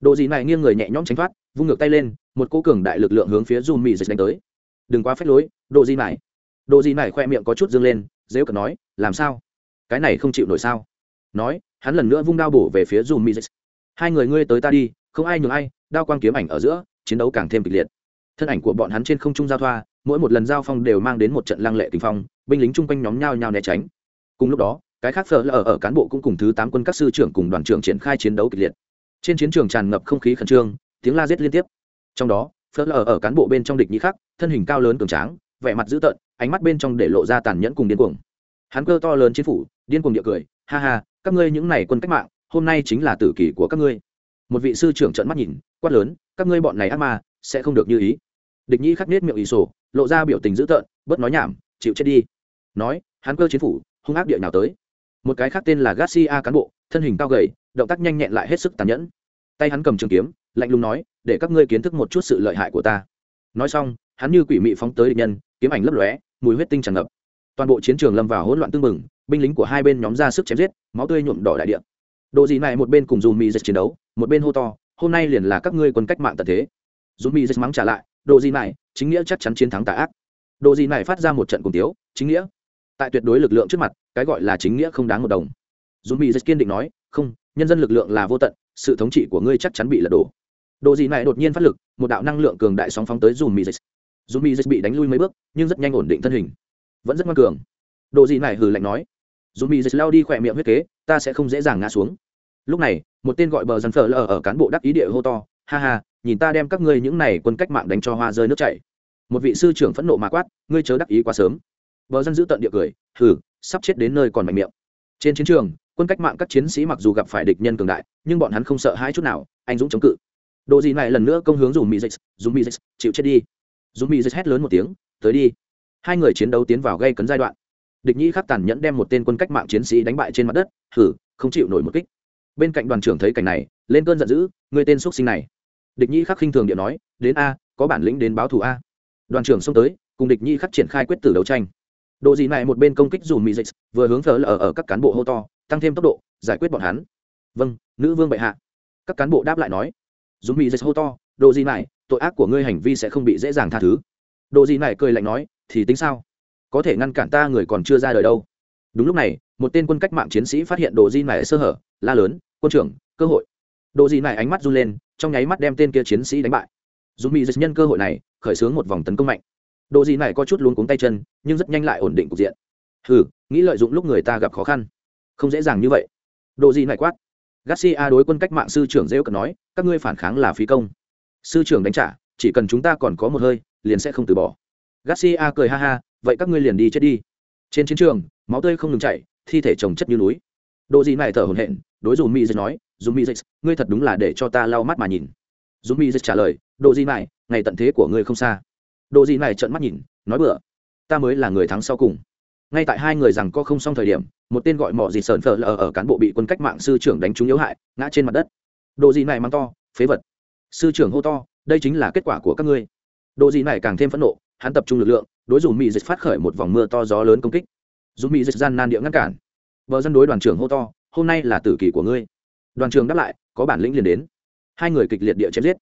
Speaker 1: Đồ di Mại nghiêng người nhẹ nhõm tránh thoát vung ngược tay lên một cỗ cường đại lực lượng hướng phía Dũng mỹ đánh tới. Đừng quá phép lối Đồ di Mại. Đồ di Mại khoe miệng có chút dương lên dễ cận nói, làm sao? Cái này không chịu nổi sao? Nói, hắn lần nữa vung đao bổ về phía dù mỹ hai người ngươi tới ta đi, không ai nhường ai, đao quang kiếm ảnh ở giữa, chiến đấu càng thêm kịch liệt. Thân ảnh của bọn hắn trên không trung giao thoa, mỗi một lần giao phong đều mang đến một trận lăng lệ tình phong, binh lính chung quanh nhóm nhau nhau né tránh. Cùng lúc đó, cái khác phở lờ ở cán bộ cũng cùng thứ tám quân các sư trưởng cùng đoàn trưởng triển khai chiến đấu kịch liệt. Trên chiến trường tràn ngập không khí khẩn trương, tiếng la giết liên tiếp. Trong đó, phở lờ ở cán bộ bên trong địch nhĩ khắc, thân hình cao lớn cường tráng vẻ mặt dữ tợn, ánh mắt bên trong để lộ ra tàn nhẫn cùng điên cuồng. Hắn cơ to lớn chiến phủ, điên cuồng địa cười, ha ha, các ngươi những này quân cách mạng, hôm nay chính là tử kỳ của các ngươi. Một vị sư trưởng trợn mắt nhìn, quát lớn, các ngươi bọn này ác ma, sẽ không được như ý. Địch nhĩ khắc nết miệng ý sổ, lộ ra biểu tình dữ tợn, bớt nói nhảm, chịu chết đi. Nói, hắn cơ chiến phủ, hung ác địa nào tới. Một cái khác tên là garcia cán bộ, thân hình cao gầy, động tác nhanh nhẹn lại hết sức tàn nhẫn. Tay hắn cầm trường kiếm, lạnh lùng nói, để các ngươi kiến thức một chút sự lợi hại của ta. Nói xong hắn như quỷ mị phóng tới địch nhân, kiếm ảnh lấp lóe, mùi huyết tinh tràn ngập. Toàn bộ chiến trường lâm vào hỗn loạn tương mừng binh lính của hai bên nhóm ra sức chém giết, máu tươi nhuộm đỏ đại địa. Độ gì này một bên cùng dùng mỹ dịch chiến đấu, một bên hô to, hôm nay liền là các ngươi quân cách mạng tật thế. Dùng mỹ dịch mắng trả lại độ gì này, chính nghĩa chắc chắn chiến thắng tà ác. Độ gì này phát ra một trận cùng tiếu, chính nghĩa. Tại tuyệt đối lực lượng trước mặt, cái gọi là chính nghĩa không đáng một đồng. Dùng mỹ dịch kiên định nói, không, nhân dân lực lượng là vô tận, sự thống trị của ngươi chắc chắn bị lật đổ. Độ gì này đột nhiên phát lực, một đạo năng lượng cường đại sóng phóng tới dùng mỹ dịch dù mỹ dịch bị đánh lui mấy bước, nhưng rất nhanh ổn định thân hình. Vẫn rất ngoan cường. Độ gì này hừ lạnh nói, dù mỹ dịch lao đi khỏe miệng huyết kế, ta sẽ không dễ dàng ngã xuống. Lúc này, một tên gọi bờ dân phở lờ ở cán bộ đắc ý địa hô to, ha ha, nhìn ta đem các ngươi những này quân cách mạng đánh cho hoa rơi nước chảy. Một vị sư trưởng phẫn nộ mà quát, ngươi chớ đắc ý quá sớm. Bờ dân giữ tận địa cười, hừ, sắp chết đến nơi còn mạnh miệng. Trên chiến trường, quân cách mạng các chiến sĩ mặc dù gặp phải địch nhân cường đại, nhưng bọn hắn không sợ hãi chút nào, anh dũng chống cự. Độ gì này lần nữa công hướng dùng mỹ dịch dùng mỹ dịch, chịu chết đi dùng mỹ dịch hét lớn một tiếng, tới đi. Hai người chiến đấu tiến vào gây cấn giai đoạn. Địch nhĩ khắc tàn nhẫn đem một tên quân cách mạng chiến sĩ đánh bại trên mặt đất, hử, không chịu nổi một kích. Bên cạnh đoàn trưởng thấy cảnh này, lên cơn giận dữ người tên x sinh này. Địch nhĩ khắc khinh thường điện nói, đến a, có bản lĩnh đến báo thù a. Đoàn trưởng xông tới, cùng địch nhĩ khắc triển khai quyết tử đấu tranh. Độ gì này một bên công kích dùm mỹ dịch, vừa hướng thờ lở ở các cán bộ hô to, tăng thêm tốc độ, giải quyết bọn hắn. Vâng nữ vương bệ hạ. Các cán bộ đáp lại nói. Dù mỹ dịch hô to độ gì này tội ác của ngươi hành vi sẽ không bị dễ dàng tha thứ. Đồ gì này cười lạnh nói, thì tính sao? Có thể ngăn cản ta người còn chưa ra đời đâu. Đúng lúc này, một tên quân cách mạng chiến sĩ phát hiện đồ di này sơ hở, la lớn, quân trưởng, cơ hội. Đồ di này ánh mắt run lên, trong nháy mắt đem tên kia chiến sĩ đánh bại. Dùng mỹ dịch nhân cơ hội này, khởi xướng một vòng tấn công mạnh. Đồ di này có chút luống cuống tay chân, nhưng rất nhanh lại ổn định cục diện. Hừ, nghĩ lợi dụng lúc người ta gặp khó khăn. Không dễ dàng như vậy. Đồ di này quát. Garcia đối quân cách mạng sư trưởng rêu cần nói, các ngươi phản kháng là phí công sư trưởng đánh trả, chỉ cần chúng ta còn có một hơi, liền sẽ không từ bỏ. Garcia cười ha ha, vậy các ngươi liền đi chết đi. Trên chiến trường, máu tươi không ngừng chảy, thi thể chồng chất như núi. Độ gì này thở hổn hển, đối dù mỹ dịch nói dù mỹ dịch ngươi thật đúng là để cho ta lau mắt mà nhìn. Dù mỹ dịch trả lời độ gì này ngày tận thế của ngươi không xa. Độ gì này trợn mắt nhìn, nói bừa, ta mới là người thắng sau cùng. Ngay tại hai người rằng có không xong thời điểm, một tên gọi mỏ gì sờn phở lờ ở cán bộ bị quân cách mạng sư trưởng đánh trúng yếu hại, ngã trên mặt đất. Độ gì này mang to, phế vật sư trưởng hô to, đây chính là kết quả của các ngươi. Độ gì này càng thêm phẫn nộ, hắn tập trung lực lượng, đối dùng mỹ dịch phát khởi một vòng mưa to gió lớn công kích. Dùng mỹ dịch gian nan địa ngăn cản. Vợ dân đối đoàn trưởng hô to, hôm nay là tử kỳ của ngươi. Đoàn trưởng đáp lại, có bản lĩnh liền đến. Hai người kịch liệt địa chém giết.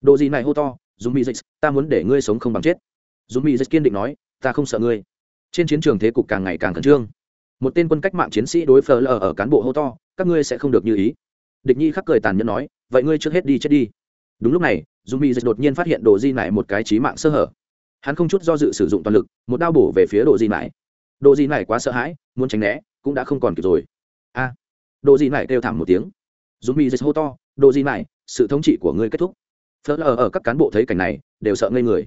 Speaker 1: Độ gì này hô to dùng mỹ dịch, ta muốn để ngươi sống không bằng chết. Dùng mỹ dịch kiên định nói, ta không sợ ngươi. Trên chiến trường thế cục càng ngày càng khẩn trương. Một tên quân cách mạng chiến sĩ đối phờ lờ ở cán bộ hô to, các ngươi sẽ không được như ý. Địch nhi khắc cười tàn nhẫn nói, vậy ngươi trước hết đi chết đi đúng lúc này dù mỹ dịch đột nhiên phát hiện đồ di Nại một cái trí mạng sơ hở. Hắn không chút do dự sử dụng toàn lực một đao bổ về phía đồ di Nại. đồ di Nại quá sợ hãi muốn tránh né cũng đã không còn kịp rồi. A! À, đồ di Nại kêu thảm một tiếng. Dù mỹ dịch hô to đồ di Nại, sự thống trị của ngươi kết thúc. Phớt lờ ở các cán bộ thấy cảnh này đều sợ ngây người.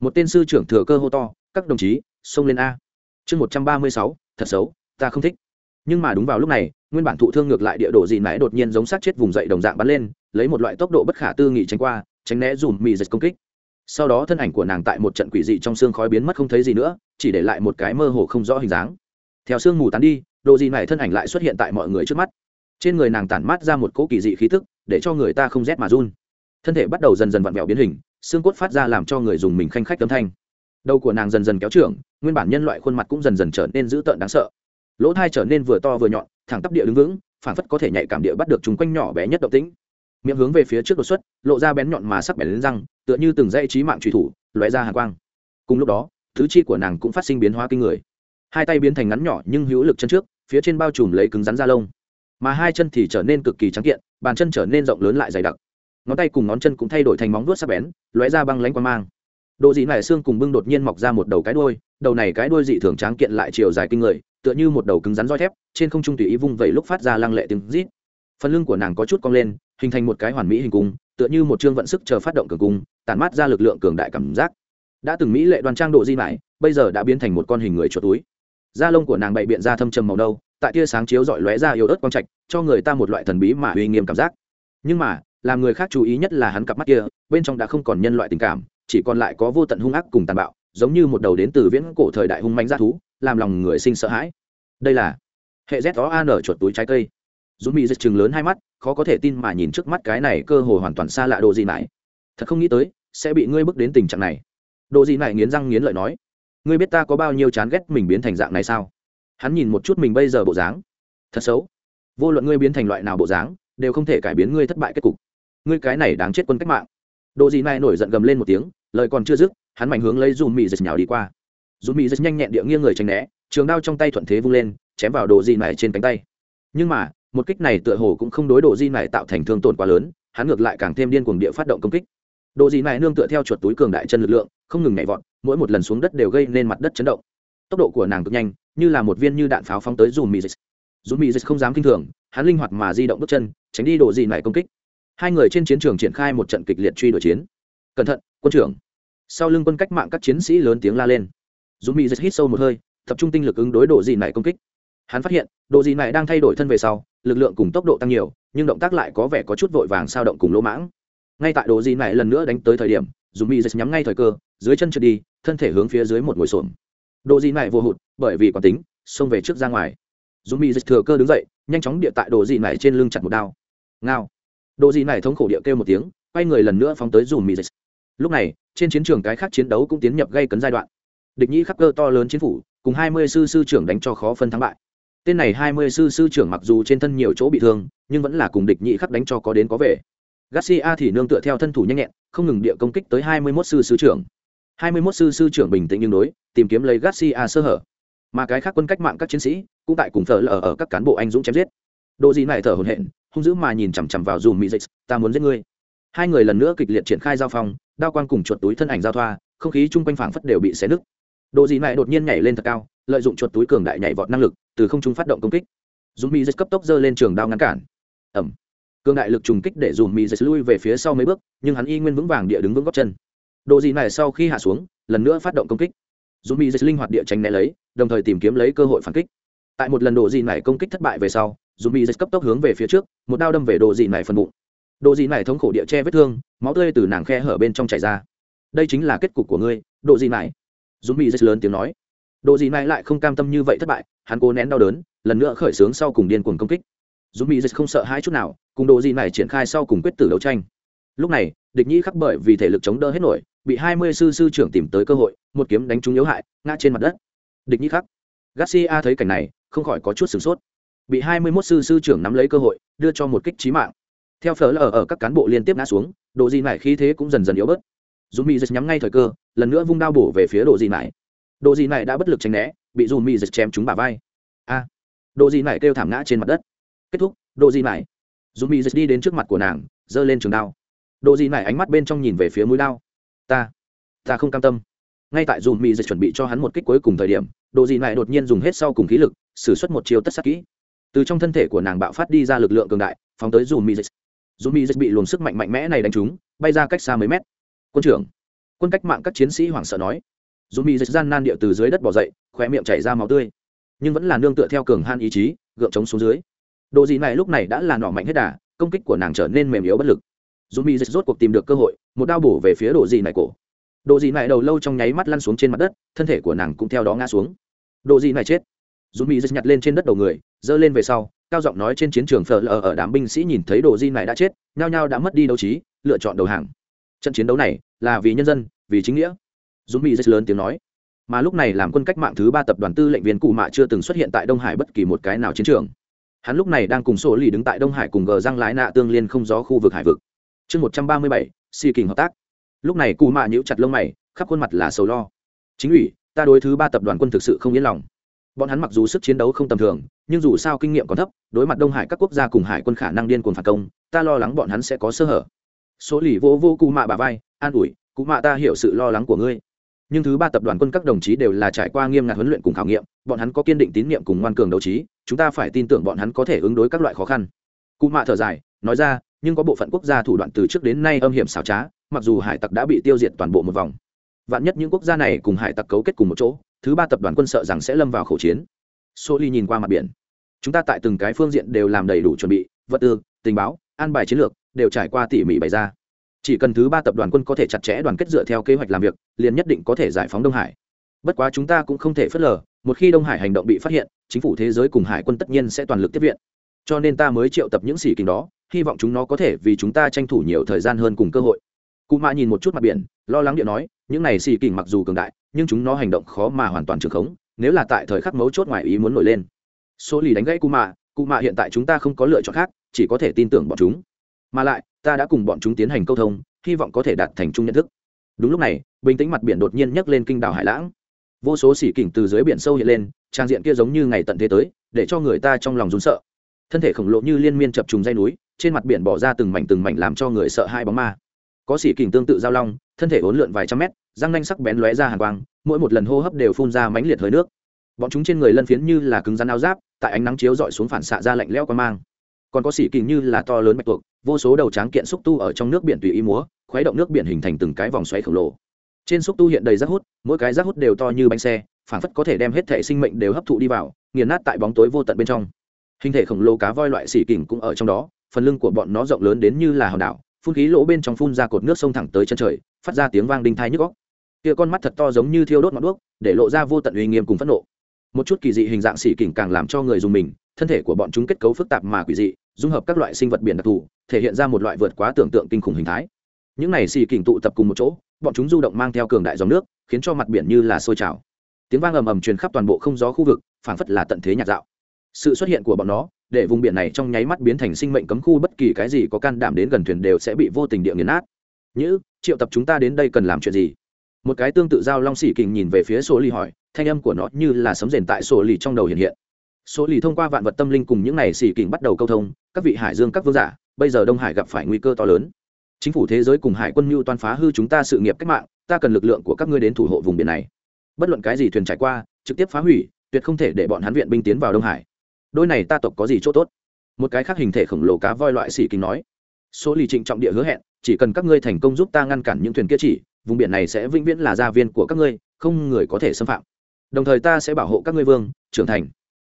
Speaker 1: Một tên sư trưởng thừa cơ hô to các đồng chí xông lên a. Chương một trăm ba mươi sáu thật xấu ta không thích. Nhưng mà đúng vào lúc này nguyên bản thụ thương ngược lại địa đồ gì mãi đột nhiên giống sát chết vùng dậy đồng dạng bắn lên lấy một loại tốc độ bất khả tư nghị tránh qua, tránh né dùm mì dịch công kích. Sau đó thân ảnh của nàng tại một trận quỷ dị trong xương khói biến mất không thấy gì nữa, chỉ để lại một cái mơ hồ không rõ hình dáng. Theo sương mù tán đi, đồ gì này thân ảnh lại xuất hiện tại mọi người trước mắt. Trên người nàng tản mát ra một cỗ kỳ dị khí thức để cho người ta không rét mà run. Thân thể bắt đầu dần dần vặn vẹo biến hình, xương cốt phát ra làm cho người dùng mình khanh khách âm thanh. Đầu của nàng dần dần kéo trưởng, nguyên bản nhân loại khuôn mặt cũng dần dần trở nên dữ tợn đáng sợ. Lỗ thai trở nên vừa to vừa nhọn, thẳng tắp địa đứng vững phản phất có thể nhạy cảm địa bắt được chúng quanh nhỏ bé nhất động tĩnh miệng hướng về phía trước đột xuất, lộ ra bén nhọn mà sắc bén lên răng, tựa như từng dây trí mạng truy thủ, lóe ra hàng quang. Cùng lúc đó, thứ chi của nàng cũng phát sinh biến hóa kinh người. Hai tay biến thành ngắn nhỏ nhưng hữu lực chân trước, phía trên bao trùm lấy cứng rắn da lông. Mà hai chân thì trở nên cực kỳ trắng kiện, bàn chân trở nên rộng lớn lại dày đặc. Ngón tay cùng ngón chân cũng thay đổi thành móng vuốt sắc bén, lóe ra băng lánh qua mang. Độ dị nải xương cùng bưng đột nhiên mọc ra một đầu cái đuôi, đầu này cái đuôi dị thường tráng kiện lại chiều dài kinh người, tựa như một đầu cứng rắn roi thép, trên không trung tùy ý vung vẩy lúc phát ra lăng lệ tiếng rít phần lưng của nàng có chút cong lên, hình thành một cái hoàn mỹ hình cung, tựa như một chương vận sức chờ phát động cường cung, tản mát ra lực lượng cường đại cảm giác. Đã từng mỹ lệ đoàn trang độ di mãi bây giờ đã biến thành một con hình người chuột túi. Da lông của nàng bậy biện ra thâm trầm màu đâu tại tia sáng chiếu dọi lóe ra yếu ớt quang trạch, cho người ta một loại thần bí mà uy nghiêm cảm giác. Nhưng mà, làm người khác chú ý nhất là hắn cặp mắt kia, bên trong đã không còn nhân loại tình cảm, chỉ còn lại có vô tận hung ác cùng tàn bạo, giống như một đầu đến từ viễn cổ thời đại hung manh g thú, làm lòng người sinh sợ hãi. Đây là hệ z đó an chuột túi trái cây dũng mỹ dịch chừng lớn hai mắt, khó có thể tin mà nhìn trước mắt cái này cơ hồ hoàn toàn xa lạ đồ gì nại. thật không nghĩ tới, sẽ bị ngươi bước đến tình trạng này. Đồ gì nại nghiến răng nghiến lợi nói, ngươi biết ta có bao nhiêu chán ghét mình biến thành dạng này sao? Hắn nhìn một chút mình bây giờ bộ dáng. Thật xấu. Vô luận ngươi biến thành loại nào bộ dáng, đều không thể cải biến ngươi thất bại kết cục. Ngươi cái này đáng chết quân cách mạng. Đồ gì nại nổi giận gầm lên một tiếng, lời còn chưa dứt, hắn mạnh hướng lấy dùm mị dịch nhào đi qua. Dùm mị dịch nhanh nhẹn địa nghiêng người tránh né, trường đao trong tay thuận thế vung lên, chém vào đồ gì nại trên cánh tay. Nhưng mà một kích này tựa hồ cũng không đối độ di này tạo thành thương tổn quá lớn, hắn ngược lại càng thêm điên cuồng địa phát động công kích. Độ di này nương tựa theo chuột túi cường đại chân lực lượng, không ngừng nhảy vọt, mỗi một lần xuống đất đều gây nên mặt đất chấn động. Tốc độ của nàng cực nhanh, như là một viên như đạn pháo phóng tới dùm mỹ dịch dùm mỹ dịch không dám kinh thường, hắn linh hoạt mà di động bước chân, tránh đi độ di này công kích. Hai người trên chiến trường triển khai một trận kịch liệt truy đuổi chiến. Cẩn thận, quân trưởng. Sau lưng quân cách mạng các chiến sĩ lớn tiếng la lên. Dù mỹ dịch hít sâu một hơi, tập trung tinh lực ứng đối độ di này công kích. Hắn phát hiện độ di này đang thay đổi thân về sau lực lượng cùng tốc độ tăng nhiều, nhưng động tác lại có vẻ có chút vội vàng sao động cùng lỗ mãng. Ngay tại đồ di này lần nữa đánh tới thời điểm dùng mỹ dịch nhắm ngay thời cơ, dưới chân trượt đi, thân thể hướng phía dưới một ngồi xổm. Đồ di này vô hụt, bởi vì quán tính, xông về trước ra ngoài. Dùng mỹ dịch thừa cơ đứng dậy, nhanh chóng địa tại đồ di này trên lưng chặt một đao. Ngao. Đồ di này thống khổ địa kêu một tiếng, quay người lần nữa phóng tới dùng mỹ dịch lúc này, trên chiến trường cái khác chiến đấu cũng tiến nhập gây cấn giai đoạn. Địch nhĩ khắc cơ to lớn chiến phủ, cùng hai mươi sư sư trưởng đánh cho khó phân thắng bại tên này hai mươi sư sư trưởng mặc dù trên thân nhiều chỗ bị thương, nhưng vẫn là cùng địch nhị khắc đánh cho có đến có về. Garcia thì nương tựa theo thân thủ nhanh nhẹn, không ngừng địa công kích tới hai mươi mốt sư sư trưởng. Hai mươi mốt sư sư trưởng bình tĩnh nhưng đối, tìm kiếm lấy garcia sơ hở. Mà cái khác quân cách mạng các chiến sĩ, cũng tại cùng thờ lờ ở các cán bộ anh dũng chém giết. Độ gì này thở hổn hển, hung dữ mà nhìn chằm chằm vào dùm mỹ dịch, ta muốn giết ngươi. Hai người lần nữa kịch liệt triển khai giao phong, đao quang cùng chuột túi thân ảnh giao thoa, không khí chung quanh phảng phất đều bị xé nứt. Độ gì này đột nhiên nhảy lên thật cao, lợi dụng chuột túi cường đại nhảy vọt năng lực từ không trung phát động công kích. Dùng mỹ dây cấp tốc dơ lên trường đao ngăn cản. Ẩm cường đại lực trùng kích để dùng mỹ dây lui về phía sau mấy bước, nhưng hắn y nguyên vững vàng địa đứng vững góc chân. Độ gì này sau khi hạ xuống, lần nữa phát động công kích. Dùng mỹ dây linh hoạt địa tránh né lấy, đồng thời tìm kiếm lấy cơ hội phản kích. Tại một lần độ gì này công kích thất bại về sau dùng mỹ dây cấp tốc hướng về phía trước, một đao đâm về độ gì này phần bụng. Độ gì này thống khổ địa che vết thương, máu tươi từ nàng khe hở bên trong chảy ra. Đây chính là kết cục của ngươi độ gì này. Dùng mỹ dây lớn tiếng nói. Độ gì này lại không cam tâm như vậy thất bại hắn cố nén đau đớn, lần nữa khởi xướng sau cùng điên cuồng công kích. Dù mỹ dịch không sợ hai chút nào, cùng đồ gì này triển khai sau cùng quyết tử đấu tranh. Lúc này, địch nhĩ khắc bởi vì thể lực chống đỡ hết nổi, bị hai mươi sư sư trưởng tìm tới cơ hội, một kiếm đánh trúng yếu hại, ngã trên mặt đất. Địch nhĩ khắc. Garcia thấy cảnh này, không khỏi có chút sửng sốt. Bị hai mươi 21 sư sư trưởng nắm lấy cơ hội, đưa cho một kích trí mạng. Theo phở lờ ở các cán bộ liên tiếp ngã xuống, đồ gì này khí thế cũng dần dần yếu bớt. Dù mỹ dịch nhắm ngay thời cơ, lần nữa vung đao bổ về phía đồ gì này đồ gì này đã bất lực tránh né bị dù mi dịch chém trúng bả vai. A. À, độ gì này kêu thảm ngã trên mặt đất. Kết thúc đồ gì này dù mi dịch đi đến trước mặt của nàng giơ lên trường đao. Đồ gì này ánh mắt bên trong nhìn về phía mũi đao. Ta ta không cam tâm. Ngay tại dù mi dịch chuẩn bị cho hắn một kích cuối cùng thời điểm đồ gì này đột nhiên dùng hết sau cùng khí lực xử suất một chiều tất sắc kỹ. Từ trong thân thể của nàng bạo phát đi ra lực lượng cường đại phóng tới dù mi dịch dù mi dịch bị luồng sức mạnh mạnh mẽ này đánh trúng bay ra cách xa mấy mét. Quân trưởng. Quân cách mạng các chiến sĩ hoảng sợ nói. Dù mi dịch gian nan địa từ dưới đất bỏ dậy khóe miệng chảy ra máu tươi. Nhưng vẫn là nương tựa theo cường han ý chí, gượng chống xuống dưới. Độ dị này lúc này đã là nỏ mạnh hết đà, công kích của nàng trở nên mềm yếu bất lực. Dù mỹ dịch rốt cuộc tìm được cơ hội, một đao bổ về phía độ dị này cổ. Độ dị này đầu lâu trong nháy mắt lăn xuống trên mặt đất, thân thể của nàng cũng theo đó ngã xuống. Độ dị này chết. Dù mỹ dịch nhặt lên trên đất đầu người, giơ lên về sau, cao giọng nói trên chiến trường phở lờ ở đám binh sĩ nhìn thấy độ dị này đã chết, nhao nhao đã mất đi đấu trí, lựa chọn đầu hàng. Trận chiến đấu này là vì nhân dân, vì chính nghĩa. Dù mỹ dịch lớn tiếng nói mà lúc này làm quân cách mạng thứ ba tập đoàn tư lệnh viên cụ mạ chưa từng xuất hiện tại đông hải bất kỳ một cái nào chiến trường. Hắn lúc này đang cùng sổ lì đứng tại đông hải cùng gờ răng lái nạ tương liên không gió khu vực hải vực. Chương một trăm ba mươi bảy xì kình hợp tác. Lúc này cụ mạ nhíu chặt lông mày, khắp khuôn mặt là sầu lo. Chính ủy, ta đối thứ ba tập đoàn quân thực sự không yên lòng. Bọn hắn mặc dù sức chiến đấu không tầm thường, nhưng dù sao kinh nghiệm còn thấp, đối mặt đông hải các quốc gia cùng hải quân khả năng điên cuồng phản công, ta lo lắng bọn hắn sẽ có sơ hở. Số lì vô vô cụ mạ bà vai, an ủi, cụ mạ ta hiểu sự lo lắng của ngươi nhưng thứ ba tập đoàn quân các đồng chí đều là trải qua nghiêm ngặt huấn luyện cùng khảo nghiệm, bọn hắn có kiên định tín nhiệm cùng ngoan cường đấu trí, chúng ta phải tin tưởng bọn hắn có thể ứng đối các loại khó khăn. Cụ mạ thở dài, nói ra, nhưng có bộ phận quốc gia thủ đoạn từ trước đến nay âm hiểm xảo trá, mặc dù hải tặc đã bị tiêu diệt toàn bộ một vòng, vạn nhất những quốc gia này cùng hải tặc cấu kết cùng một chỗ, thứ ba tập đoàn quân sợ rằng sẽ lâm vào khẩu chiến. Số ly nhìn qua mặt biển. Chúng ta tại từng cái phương diện đều làm đầy đủ chuẩn bị, vật tư, tình báo, an bài chiến lược đều trải qua tỉ mỉ bày ra chỉ cần thứ ba tập đoàn quân có thể chặt chẽ đoàn kết dựa theo kế hoạch làm việc, liền nhất định có thể giải phóng đông hải. Bất quá chúng ta cũng không thể phớt lờ, một khi đông hải hành động bị phát hiện, chính phủ thế giới cùng hải quân tất nhiên sẽ toàn lực tiếp viện. Cho nên ta mới triệu tập những sĩ kính đó, hy vọng chúng nó có thể vì chúng ta tranh thủ nhiều thời gian hơn cùng cơ hội. Cụ mã nhìn một chút mặt biển, lo lắng điện nói, những này xỉ kình mặc dù cường đại, nhưng chúng nó hành động khó mà hoàn toàn trường khống, nếu là tại thời khắc mấu chốt ngoài ý muốn nổi lên. Số lì đánh gãy cụ mạ cụ mạ hiện tại chúng ta không có lựa chọn khác, chỉ có thể tin tưởng bọn chúng mà lại, ta đã cùng bọn chúng tiến hành câu thông, hy vọng có thể đạt thành chung nhận thức. Đúng lúc này, bình tĩnh mặt biển đột nhiên nhấc lên kinh đảo hải lãng. Vô số xỉ kỉnh từ dưới biển sâu hiện lên, trang diện kia giống như ngày tận thế tới, để cho người ta trong lòng rún sợ. Thân thể khổng lồ như liên miên chập trùng dây núi, trên mặt biển bỏ ra từng mảnh từng mảnh làm cho người sợ hai bóng ma. Có xỉ kỉnh tương tự giao long, thân thể uốn lượn vài trăm mét, răng nanh sắc bén lóe ra hàng quang, mỗi một lần hô hấp đều phun ra mãnh liệt hơi nước. Bọn chúng trên người lân phiến như là cứng rắn áo giáp, tại ánh nắng chiếu dọi xuống phản xạ ra lạnh lẽo qua mang. Còn có xỉ kình như là to lớn bạch tuộc vô số đầu tráng kiện xúc tu ở trong nước biển tùy ý múa, khuấy động nước biển hình thành từng cái vòng xoáy khổng lồ. Trên xúc tu hiện đầy rác hút, mỗi cái rác hút đều to như bánh xe, phảng phất có thể đem hết thể sinh mệnh đều hấp thụ đi vào, nghiền nát tại bóng tối vô tận bên trong. Hình thể khổng lồ cá voi loại xỉ kình cũng ở trong đó, phần lưng của bọn nó rộng lớn đến như là hòn đảo, phun khí lỗ bên trong phun ra cột nước sông thẳng tới chân trời, phát ra tiếng vang đinh thai nhức góc kia con mắt thật to giống như thiêu đốt ngọn đuốc, để lộ ra vô tận uy nghiêm cùng phẫn nộ. Một chút kỳ dị hình dạng xỉ kình càng làm cho người dùng mình, thân thể của bọn chúng kết cấu phức tạp mà quỷ dị dung hợp các loại sinh vật biển đặc thù, thể hiện ra một loại vượt quá tưởng tượng kinh khủng hình thái. Những này xì kình tụ tập cùng một chỗ, bọn chúng du động mang theo cường đại dòng nước, khiến cho mặt biển như là sôi trào. Tiếng vang ầm ầm truyền khắp toàn bộ không gió khu vực, phảng phất là tận thế nhạt dạo. Sự xuất hiện của bọn nó, để vùng biển này trong nháy mắt biến thành sinh mệnh cấm khu, bất kỳ cái gì có can đảm đến gần thuyền đều sẽ bị vô tình địa nghiền nát. Như triệu tập chúng ta đến đây cần làm chuyện gì? Một cái tương tự giao long xỉ kình nhìn về phía số lì hỏi, thanh âm của nó như là sấm rền tại số lì trong đầu hiện hiện. Số lì thông qua vạn vật tâm linh cùng những này xỉ kình bắt đầu câu thông các vị hải dương các vương giả, bây giờ đông hải gặp phải nguy cơ to lớn. Chính phủ thế giới cùng hải quân mưu toan phá hư chúng ta sự nghiệp cách mạng, ta cần lực lượng của các ngươi đến thủ hộ vùng biển này. Bất luận cái gì thuyền trải qua, trực tiếp phá hủy, tuyệt không thể để bọn hắn viện binh tiến vào đông hải. Đôi này ta tộc có gì chỗ tốt? Một cái khác hình thể khổng lồ cá voi loại xỉ kính nói. Số lì trịnh trọng địa hứa hẹn, chỉ cần các ngươi thành công giúp ta ngăn cản những thuyền kia chỉ, vùng biển này sẽ vĩnh viễn là gia viên của các ngươi, không người có thể xâm phạm. Đồng thời ta sẽ bảo hộ các ngươi vương, trưởng thành.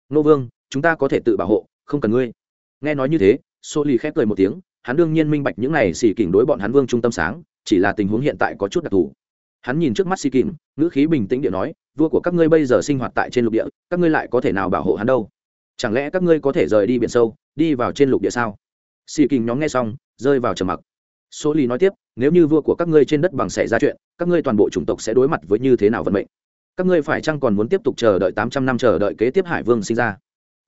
Speaker 1: Nô vương, chúng ta có thể tự bảo hộ, không cần ngươi nghe nói như thế xô lì khép cười một tiếng, hắn đương nhiên minh bạch những này xì kỉnh đối bọn hắn vương trung tâm sáng, chỉ là tình huống hiện tại có chút đặc thù. Hắn nhìn trước mắt xì kỉnh, ngữ khí bình tĩnh địa nói, vua của các ngươi bây giờ sinh hoạt tại trên lục địa, các ngươi lại có thể nào bảo hộ hắn đâu? Chẳng lẽ các ngươi có thể rời đi biển sâu, đi vào trên lục địa sao? Xì kỉnh nhóm nghe xong, rơi vào trầm mặc. Số lì nói tiếp, nếu như vua của các ngươi trên đất bằng xảy ra chuyện, các ngươi toàn bộ chủng tộc sẽ đối mặt với như thế nào vận mệnh? Các ngươi phải chăng còn muốn tiếp tục chờ đợi tám trăm năm chờ đợi kế tiếp hải vương sinh ra?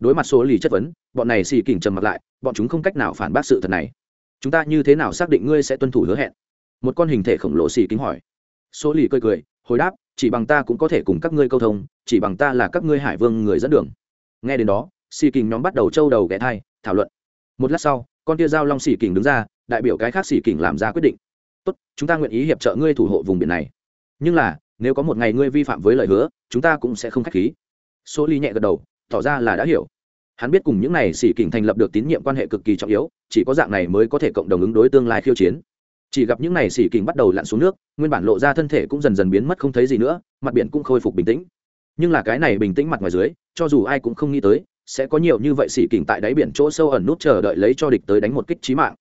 Speaker 1: Đối mặt số lì chất vấn, bọn này xì kỉnh trầm mặt lại, bọn chúng không cách nào phản bác sự thật này. Chúng ta như thế nào xác định ngươi sẽ tuân thủ hứa hẹn? Một con hình thể khổng lồ xì kính hỏi. Số lì cười cười, hồi đáp, chỉ bằng ta cũng có thể cùng các ngươi câu thông, chỉ bằng ta là các ngươi hải vương người dẫn đường. Nghe đến đó, xì kình nhóm bắt đầu trâu đầu ghé thai, thảo luận. Một lát sau, con tia dao long xì kình đứng ra, đại biểu cái khác xì kình làm ra quyết định. Tốt, chúng ta nguyện ý hiệp trợ ngươi thủ hộ vùng biển này. Nhưng là, nếu có một ngày ngươi vi phạm với lời hứa, chúng ta cũng sẽ không k h á c h khí. Số ly nhẹ gật đầu tỏ ra là đã hiểu. Hắn biết cùng những này xỉ kình thành lập được tín nhiệm quan hệ cực kỳ trọng yếu, chỉ có dạng này mới có thể cộng đồng ứng đối tương lai khiêu chiến. Chỉ gặp những này xỉ kình bắt đầu lặn xuống nước, nguyên bản lộ ra thân thể cũng dần dần biến mất không thấy gì nữa, mặt biển cũng khôi phục bình tĩnh. Nhưng là cái này bình tĩnh mặt ngoài dưới, cho dù ai cũng không nghĩ tới, sẽ có nhiều như vậy xỉ kình tại đáy biển chỗ sâu ẩn nút chờ đợi lấy cho địch tới đánh một kích trí mạng.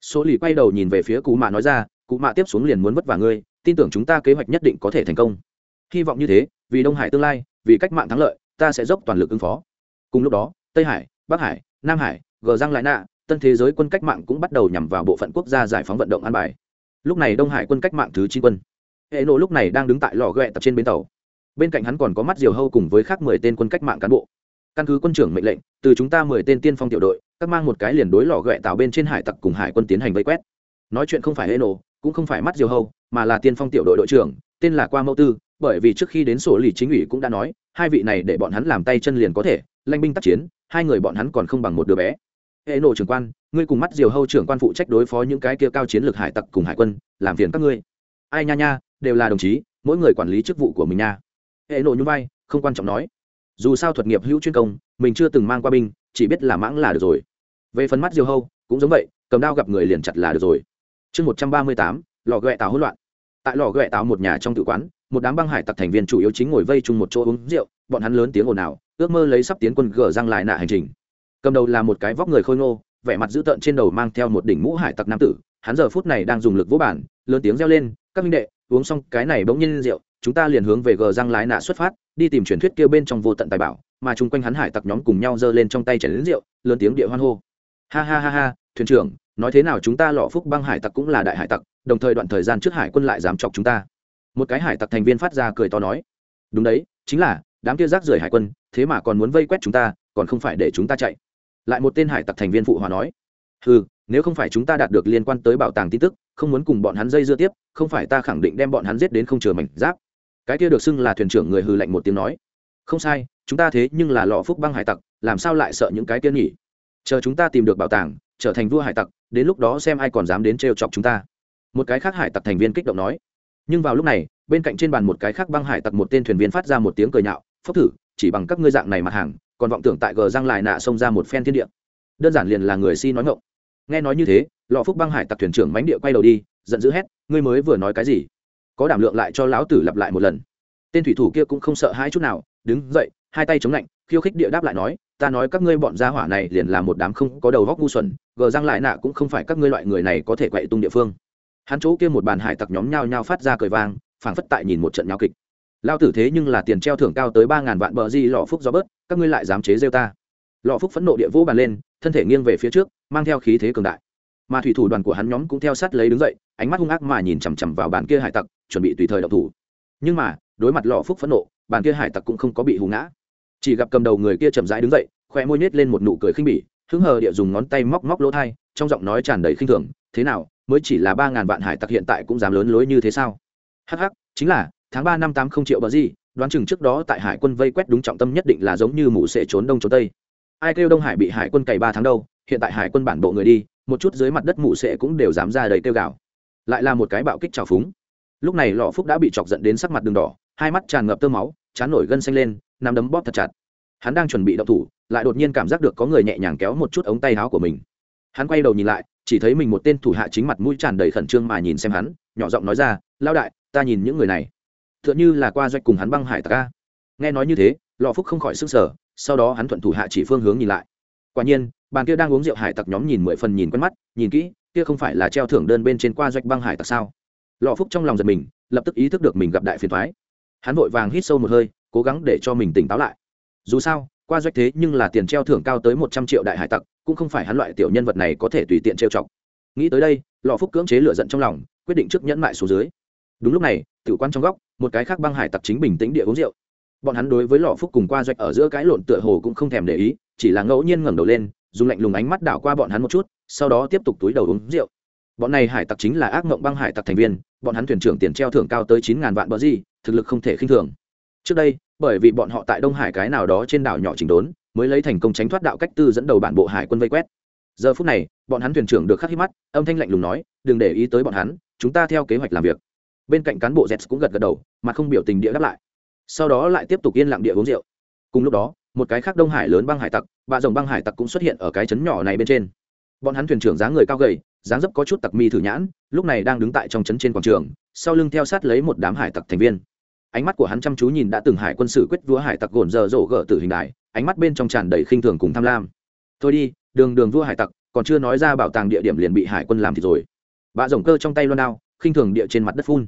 Speaker 1: Số lì quay đầu nhìn về phía cụ mạ nói ra, cụ mạ tiếp xuống liền muốn vất vả ngươi, tin tưởng chúng ta kế hoạch nhất định có thể thành công. Hy vọng như thế, vì đông hải tương lai, vì cách mạng thắng lợi ta sẽ dốc toàn lực ứng phó. Cùng lúc đó, tây hải, bắc hải, nam hải, gờ răng lại nạ, tân thế giới quân cách mạng cũng bắt đầu nhằm vào bộ phận quốc gia giải phóng vận động an bài. Lúc này đông hải quân cách mạng thứ chín quân. Hệ nộ lúc này đang đứng tại lò ghẹ tập trên bến tàu. Bên cạnh hắn còn có mắt diều hâu cùng với khác mười tên quân cách mạng cán bộ. Căn cứ quân trưởng mệnh lệnh, từ chúng ta mười tên tiên phong tiểu đội, các mang một cái liền đối lò ghẹ tạo bên trên hải tặc cùng hải quân tiến hành vây quét. Nói chuyện không phải hệ nộ cũng không phải mắt diều hâu, mà là tiên phong tiểu đội đội trưởng, tên là qua mẫu tư bởi vì trước khi đến sổ lì chính ủy cũng đã nói, hai vị này để bọn hắn làm tay chân liền có thể, lanh binh tác chiến, hai người bọn hắn còn không bằng một đứa bé. Hệ nộ trưởng quan, ngươi cùng mắt diều hâu trưởng quan phụ trách đối phó những cái kia cao chiến lược hải tặc cùng hải quân, làm phiền các ngươi. Ai nha nha, đều là đồng chí, mỗi người quản lý chức vụ của mình nha. Hệ nộ như vai, không quan trọng nói. Dù sao thuật nghiệp hữu chuyên công, mình chưa từng mang qua binh, chỉ biết là mãng là được rồi. Về phần mắt diều hâu, cũng giống vậy, cầm đao gặp người liền chặt là được rồi. Chương một trăm ba mươi tám, lò ghẹ táo hỗn loạn. Tại lò ghẹ táo một nhà trong tự quán một đám băng hải tặc thành viên chủ yếu chính ngồi vây chung một chỗ uống rượu, bọn hắn lớn tiếng ồn ào, ước mơ lấy sắp tiến quân gờ răng lại nạ hành trình. Cầm đầu là một cái vóc người khôi ngô, vẻ mặt dữ tợn trên đầu mang theo một đỉnh mũ hải tặc nam tử, hắn giờ phút này đang dùng lực vỗ bản lớn tiếng reo lên, các minh đệ, uống xong cái này bỗng nhiên rượu, chúng ta liền hướng về gờ răng lái nạ xuất phát, đi tìm truyền thuyết kêu bên trong vô tận tài bảo. Mà chung quanh hắn hải tặc nhóm cùng nhau giơ lên trong tay chảy đến rượu, lớn tiếng địa hoan hô. Ha ha ha ha, thuyền trưởng, nói thế nào chúng ta lọ phúc băng hải tặc cũng là đại hải tặc, đồng thời đoạn thời gian trước hải quân lại dám chọc chúng ta một cái hải tặc thành viên phát ra cười to nói, đúng đấy, chính là, đám kia rác rưởi hải quân, thế mà còn muốn vây quét chúng ta, còn không phải để chúng ta chạy. Lại một tên hải tặc thành viên phụ hòa nói ừ nếu không phải chúng ta đạt được liên quan tới bảo tàng tin tức, không muốn cùng bọn hắn dây dưa tiếp, không phải ta khẳng định đem bọn hắn giết đến không chừa mảnh giáp. Cái kia được xưng là thuyền trưởng người hư lạnh một tiếng nói, không sai, chúng ta thế nhưng là lọ phúc băng hải tặc, làm sao lại sợ những cái kia nhỉ? Chờ chúng ta tìm được bảo tàng, trở thành vua hải tặc, đến lúc đó xem ai còn dám đến trêu chọc chúng ta. Một cái khác hải tặc thành viên kích động nói nhưng vào lúc này, bên cạnh trên bàn một cái khác băng hải tặc một tên thuyền viên phát ra một tiếng cười nhạo, phốc thử, chỉ bằng các ngươi dạng này mặt hàng, còn vọng tưởng tại gờ răng lại nạ xông ra một phen thiên địa. Đơn giản liền là người si nói ngộng nghe nói như thế, lọ phúc băng hải tặc thuyền trưởng mánh địa quay đầu đi, giận dữ hét, ngươi mới vừa nói cái gì? Có đảm lượng lại cho lão tử lặp lại một lần. Tên thủy thủ kia cũng không sợ hai chút nào, đứng dậy, hai tay chống lạnh, khiêu khích địa đáp lại nói, ta nói các ngươi bọn gia hỏa này liền là một đám không có đầu góc ngu xuẩn, gờ răng lại nạ cũng không phải các ngươi loại người này có thể quậy tung địa phương hắn chỗ kia một bàn hải tặc nhóm nhao nhao phát ra cười vang, phảng phất tại nhìn một trận nhau kịch. Lao tử thế nhưng là tiền treo thưởng cao tới ba ngàn vạn bờ di lọ phúc do bớt, các ngươi lại dám chế rêu ta. Lọ phúc phẫn nộ địa vũ bàn lên, thân thể nghiêng về phía trước, mang theo khí thế cường đại. Mà thủy thủ đoàn của hắn nhóm cũng theo sát lấy đứng dậy, ánh mắt hung ác mà nhìn chằm chằm vào bàn kia hải tặc, chuẩn bị tùy thời đậu thủ. Nhưng mà, đối mặt lọ phúc phẫn nộ, bàn kia hải tặc cũng không có bị hù ngã. Chỉ gặp cầm đầu người kia chậm rãi đứng dậy khoe môi nhét lên một nụ cười khinh bỉ hứng hờ địa dùng ngón tay móc móc lỗ thai, trong giọng nói tràn đầy khinh thường, thế nào, mới chỉ là ba ngàn vạn hải tặc hiện tại cũng dám lớn lối như thế sao? Hh chính là, tháng ba năm tám không triệu bờ gì, đoán chừng trước đó tại hải quân vây quét đúng trọng tâm nhất định là giống như mù sẽ trốn đông trốn tây. Ai kêu đông hải bị hải quân cày ba tháng đâu, hiện tại hải quân bản bộ người đi, một chút dưới mặt đất mù sẽ cũng đều dám ra đầy kêu gào. Lại là một cái bạo kích trào phúng. Lúc này lọ phúc đã bị chọc giận đến sắc mặt đường đỏ, hai mắt tràn ngập tơ máu, chán nổi gân xanh lên, nắm đấm bóp thật chặt hắn đang chuẩn bị động thủ, lại đột nhiên cảm giác được có người nhẹ nhàng kéo một chút ống tay áo của mình. Hắn quay đầu nhìn lại, chỉ thấy mình một tên thủ hạ chính mặt mũi tràn đầy khẩn trương mà nhìn xem hắn, nhỏ giọng nói ra lao đại, ta nhìn những người này. T h ư ợ n h ư là qua doanh cùng hắn băng hải tặc ca nghe nói như thế, lọ phúc không khỏi s ư n g sở sau đó hắn thuận thủ hạ chỉ phương hướng nhìn lại. Quả nhiên, bàn kia đang uống rượu hải tặc nhóm nhìn mười phần nhìn quen mắt, nhìn kỹ, kia không phải là treo thưởng đơn bên trên qua doanh băng hải tặc sao? Lọ phúc trong lòng giật mình, lập tức ý thức được mình gặp đại phiền thoái hắn vội vàng hít sâu một hơi, cố gắng để cho mình tỉnh táo lại dù sao, qua doanh thế nhưng là tiền treo thưởng cao tới một trăm triệu đại hải tặc, cũng không phải hắn loại tiểu nhân vật này có thể tùy tiện trêu chọc. Nghĩ tới đây lọ phúc cưỡng chế lựa giận trong lòng, quyết định trước nhẫn mại xuống dưới. Đúng lúc này tự quan trong góc, một cái khác băng hải tặc chính bình tĩnh địa uống rượu. Bọn hắn đối với lọ phúc cùng qua doanh ở giữa cái lộn tựa hồ cũng không thèm để ý, chỉ là ngẫu nhiên ngẩng đầu lên, dùng lạnh lùng ánh mắt đảo qua bọn hắn một chút, sau đó tiếp tục túi đầu uống rượu. Bọn này hải tặc chính là ác mộng băng hải tặc thành viên, bọn hắn thuyền trưởng tiền treo thưởng cao tới chín ngàn vạn bờ gì, thực lực không thể khinh thường trước đây, bởi vì bọn họ tại đông hải cái nào đó trên đảo nhỏ chỉnh đốn, mới lấy thành công tránh thoát đạo cách tư dẫn đầu bản bộ hải quân vây quét. Giờ phút này, bọn hắn thuyền trưởng được khắc hít mắt, âm thanh lạnh lùng nói, đừng để ý tới bọn hắn, chúng ta theo kế hoạch làm việc. Bên cạnh cán bộ z cũng gật gật đầu, mà không biểu tình địa đáp lại. Sau đó lại tiếp tục yên lặng địa uống rượu. Cùng lúc đó, một cái khác đông hải lớn băng hải tặc bạ rồng băng hải tặc cũng xuất hiện ở cái chấn nhỏ này bên trên. Bọn hắn thuyền trưởng dáng người cao gầy, dáng dấp có chút tặc mi thử nhãn, lúc này đang đứng tại trong trấn trên quảng trường, sau lưng theo sát lấy một đám hải tặc thành viên ánh mắt của hắn chăm chú nhìn đã từng hải quân sự quyết vua hải tặc gồn giờ rổ gỡ tử hình đại ánh mắt bên trong tràn đầy khinh thường cùng tham lam. Thôi đi, đường đường vua hải tặc, còn chưa nói ra bảo tàng địa điểm liền bị hải quân làm thì rồi. Bạ rồng cơ trong tay loan đao, khinh thường địa trên mặt đất phun.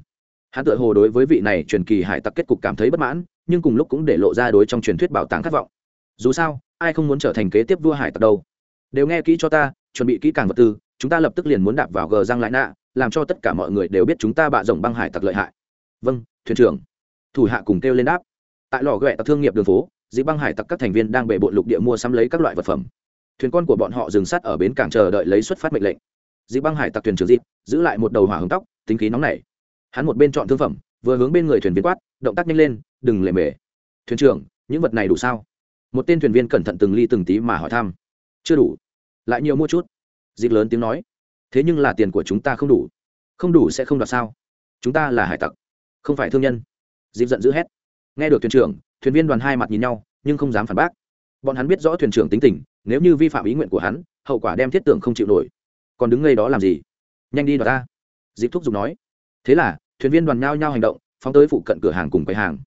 Speaker 1: Hắn tự hồ đối với vị này truyền kỳ hải tặc kết cục cảm thấy bất mãn, nhưng cùng lúc cũng để lộ ra đối trong truyền thuyết bảo tàng khát vọng. Dù sao, ai không muốn trở thành kế tiếp vua hải tặc đâu? Đều nghe kỹ cho ta, chuẩn bị kỹ càng vật tư, chúng ta lập tức liền muốn đạp vào gờ răng lại nạ, làm cho tất cả mọi người đều biết chúng ta bạ rồng băng hải tặc lợi hại. Vâng thuyền trưởng thủ hạ cùng kêu lên đáp. Tại lò ghẹ tặc thương nghiệp đường phố, dĩ băng hải tặc các thành viên đang bề bộn lục địa mua sắm lấy các loại vật phẩm. Thuyền con của bọn họ dừng sát ở bến cảng chờ đợi lấy xuất phát mệnh lệnh. Dĩ băng hải tặc thuyền trưởng dịp giữ lại một đầu hỏa hướng tóc, tính khí nóng nảy. Hắn một bên chọn thương phẩm, vừa hướng bên người thuyền viên quát, động tác nhanh lên, đừng lề mề. Thuyền trưởng, những vật này đủ sao? Một tên thuyền viên cẩn thận từng ly từng tí mà hỏi thăm. Chưa đủ. Lại nhiều mua chút. Dịp lớn tiếng nói. Thế nhưng là tiền của chúng ta không đủ. Không đủ sẽ không đoạt sao? Chúng ta là hải tặc, không phải thương nhân dịp giận dữ hét. Nghe được thuyền trưởng, thuyền viên đoàn hai mặt nhìn nhau, nhưng không dám phản bác. Bọn hắn biết rõ thuyền trưởng tính tình, nếu như vi phạm ý nguyện của hắn, hậu quả đem thiết tưởng không chịu nổi. Còn đứng ngay đó làm gì? Nhanh đi đoạt ta. Dịp thúc giục nói. Thế là, thuyền viên đoàn nhao nhao hành động, phóng tới phụ cận cửa hàng cùng quầy hàng.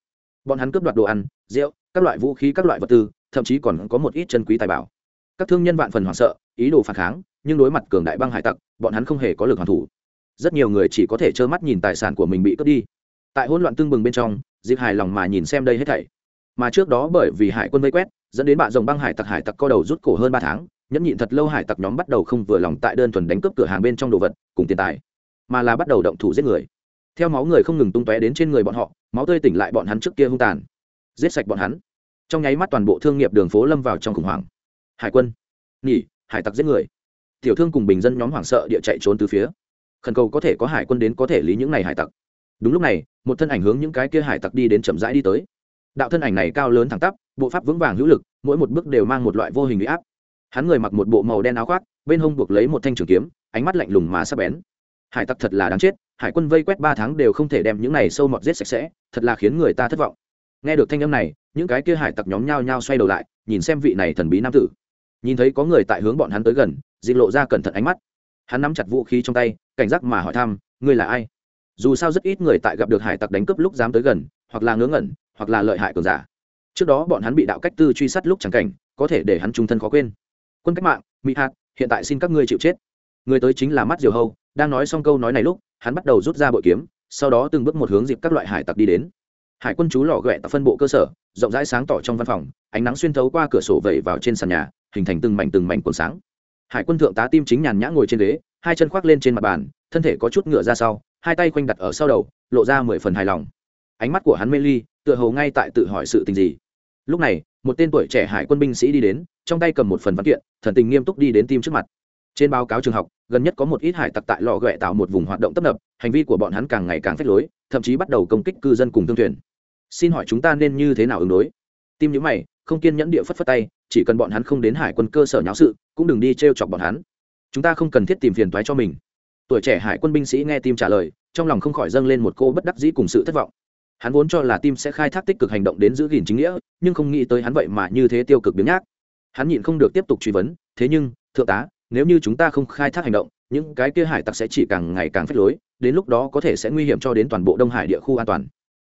Speaker 1: Bọn hắn cướp đoạt đồ ăn, rượu, các loại vũ khí, các loại vật tư, thậm chí còn có một ít chân quý tài bảo. Các thương nhân vạn phần hoảng sợ, ý đồ phản kháng, nhưng đối mặt cường đại băng hải tặc, bọn hắn không hề có lực hoàn thủ. Rất nhiều người chỉ có thể trơ mắt nhìn tài sản của mình bị cướp đi tại hỗn loạn tương bừng bên trong dịp hài lòng mà nhìn xem đây hết thảy. Mà trước đó bởi vì hải quân vây quét, dẫn đến bạ dòng băng hải tặc hải tặc co đầu rút cổ hơn ba tháng, nhẫn nhịn thật lâu hải tặc nhóm bắt đầu không vừa lòng tại đơn thuần đánh cướp cửa hàng bên trong đồ vật, cùng tiền tài, mà là bắt đầu động thủ giết người. Theo máu người không ngừng tung tóe đến trên người bọn họ, máu tươi tỉnh lại bọn hắn trước kia hung tàn. Giết sạch bọn hắn. Trong nháy mắt toàn bộ thương nghiệp đường phố lâm vào trong khủng hoảng. Hải quân, nghỉ, hải tặc giết người. Tiểu thương cùng bình dân nhóm hoảng sợ địa chạy trốn từ phía. Khẩn cầu có thể có hải quân đến có thể lý những này hải tặc đúng lúc này, một thân ảnh hướng những cái kia hải tặc đi đến chậm rãi đi tới. Đạo thân ảnh này cao lớn thẳng tắp, bộ pháp vững vàng hữu lực, mỗi một bước đều mang một loại vô hình huy áp. Hắn người mặc một bộ màu đen áo khoác, bên hông buộc lấy một thanh trường kiếm, ánh mắt lạnh lùng mà sắp bén. Hải tặc thật là đáng chết, hải quân vây quét ba tháng đều không thể đem những này sâu mọt giết sạch sẽ, thật là khiến người ta thất vọng. Nghe được thanh âm này, những cái kia hải tặc nhóm nhao nhao xoay đầu lại, nhìn xem vị này thần bí nam tử. Nhìn thấy có người tại hướng bọn hắn tới gần, dịch lộ ra cẩn thận ánh mắt. Hắn nắm chặt vũ khí trong tay, cảnh giác mà hỏi thăm, ngươi là ai? Dù sao rất ít người tại gặp được hải tặc đánh cướp lúc dám tới gần, hoặc là ngớ ngẩn, hoặc là lợi hại cường giả. Trước đó bọn hắn bị đạo cách tư truy sát lúc chẳng cảnh, có thể để hắn trung thân khó quên. Quân cách mạng mỹ hạt, hiện tại xin các ngươi chịu chết. Người tới chính là mắt diều hâu đang nói xong câu nói này lúc, hắn bắt đầu rút ra bội kiếm, sau đó từng bước một hướng dịp các loại hải tặc đi đến. Hải quân chú lò ghẹ tập phân bộ cơ sở, rộng rãi sáng tỏ trong văn phòng, ánh nắng xuyên thấu qua cửa sổ vẩy vào trên sàn nhà, hình thành từng mảnh từng mảnh cuốn sáng. Hải quân thượng tá tim chính nhàn nhã ngồi trên ghế, hai chân khoác lên trên mặt bàn, thân thể có chút ngựa ra sau hai tay khoanh đặt ở sau đầu, lộ ra mười phần hài lòng. Ánh mắt của hắn mê ly, tựa hồ ngay tại tự hỏi sự tình gì. Lúc này, một tên tuổi trẻ hải quân binh sĩ đi đến, trong tay cầm một phần văn kiện, thần tình nghiêm túc đi đến tim trước mặt. Trên báo cáo trường học, gần nhất có một ít hải tặc tại lò ghẹ tạo một vùng hoạt động tấp nập, hành vi của bọn hắn càng ngày càng phách lối, thậm chí bắt đầu công kích cư dân cùng thương thuyền xin hỏi chúng ta nên như thế nào ứng đối? Tim nhữ mày, không kiên nhẫn địa phất phất tay, chỉ cần bọn hắn không đến hải quân cơ sở nháo sự, cũng đừng đi t r e o chọc bọn hắn. Chúng ta không cần thiết tìm phiền toái cho mình tuổi trẻ hải quân binh sĩ nghe tim trả lời, trong lòng không khỏi dâng lên một cô bất đắc dĩ cùng sự thất vọng. Hắn vốn cho là tim sẽ khai thác tích cực hành động đến giữ gìn chính nghĩa, nhưng không nghĩ tới hắn vậy mà như thế tiêu cực biến nhác. Hắn nhịn không được tiếp tục truy vấn, thế nhưng, thượng tá, nếu như chúng ta không khai thác hành động, những cái kia hải tặc sẽ chỉ càng ngày càng phách lối, đến lúc đó có thể sẽ nguy hiểm cho đến toàn bộ đông hải địa khu an toàn.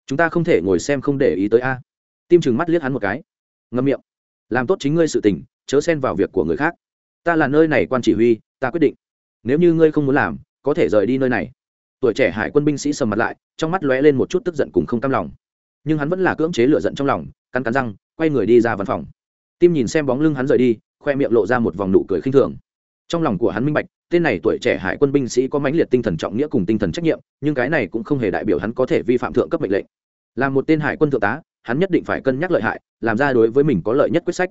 Speaker 1: Chúng ta không thể ngồi xem không để ý tới a. Tim chừng mắt liếc hắn một cái. Ngâm miệng. Làm tốt chính ngươi sự tình, chớ xen vào việc của người khác. Ta là nơi này quan chỉ huy, ta quyết định. Nếu như ngươi không muốn làm có thể rời đi nơi này. Tuổi trẻ hải quân binh sĩ sầm mặt lại, trong mắt lóe lên một chút tức giận cùng không cam lòng. Nhưng hắn vẫn là cưỡng chế lựa giận trong lòng, cắn cắn răng, quay người đi ra văn phòng. Tim nhìn xem bóng lưng hắn rời đi, khoe miệng lộ ra một vòng nụ cười khinh thường. Trong lòng của hắn minh bạch, tên này tuổi trẻ hải quân binh sĩ có mãnh liệt tinh thần trọng nghĩa cùng tinh thần trách nhiệm, nhưng cái này cũng không hề đại biểu hắn có thể vi phạm thượng cấp mệnh lệnh. Là một tên hải quân thượng tá, hắn nhất định phải cân nhắc lợi hại, làm ra đối với mình có lợi nhất quyết sách.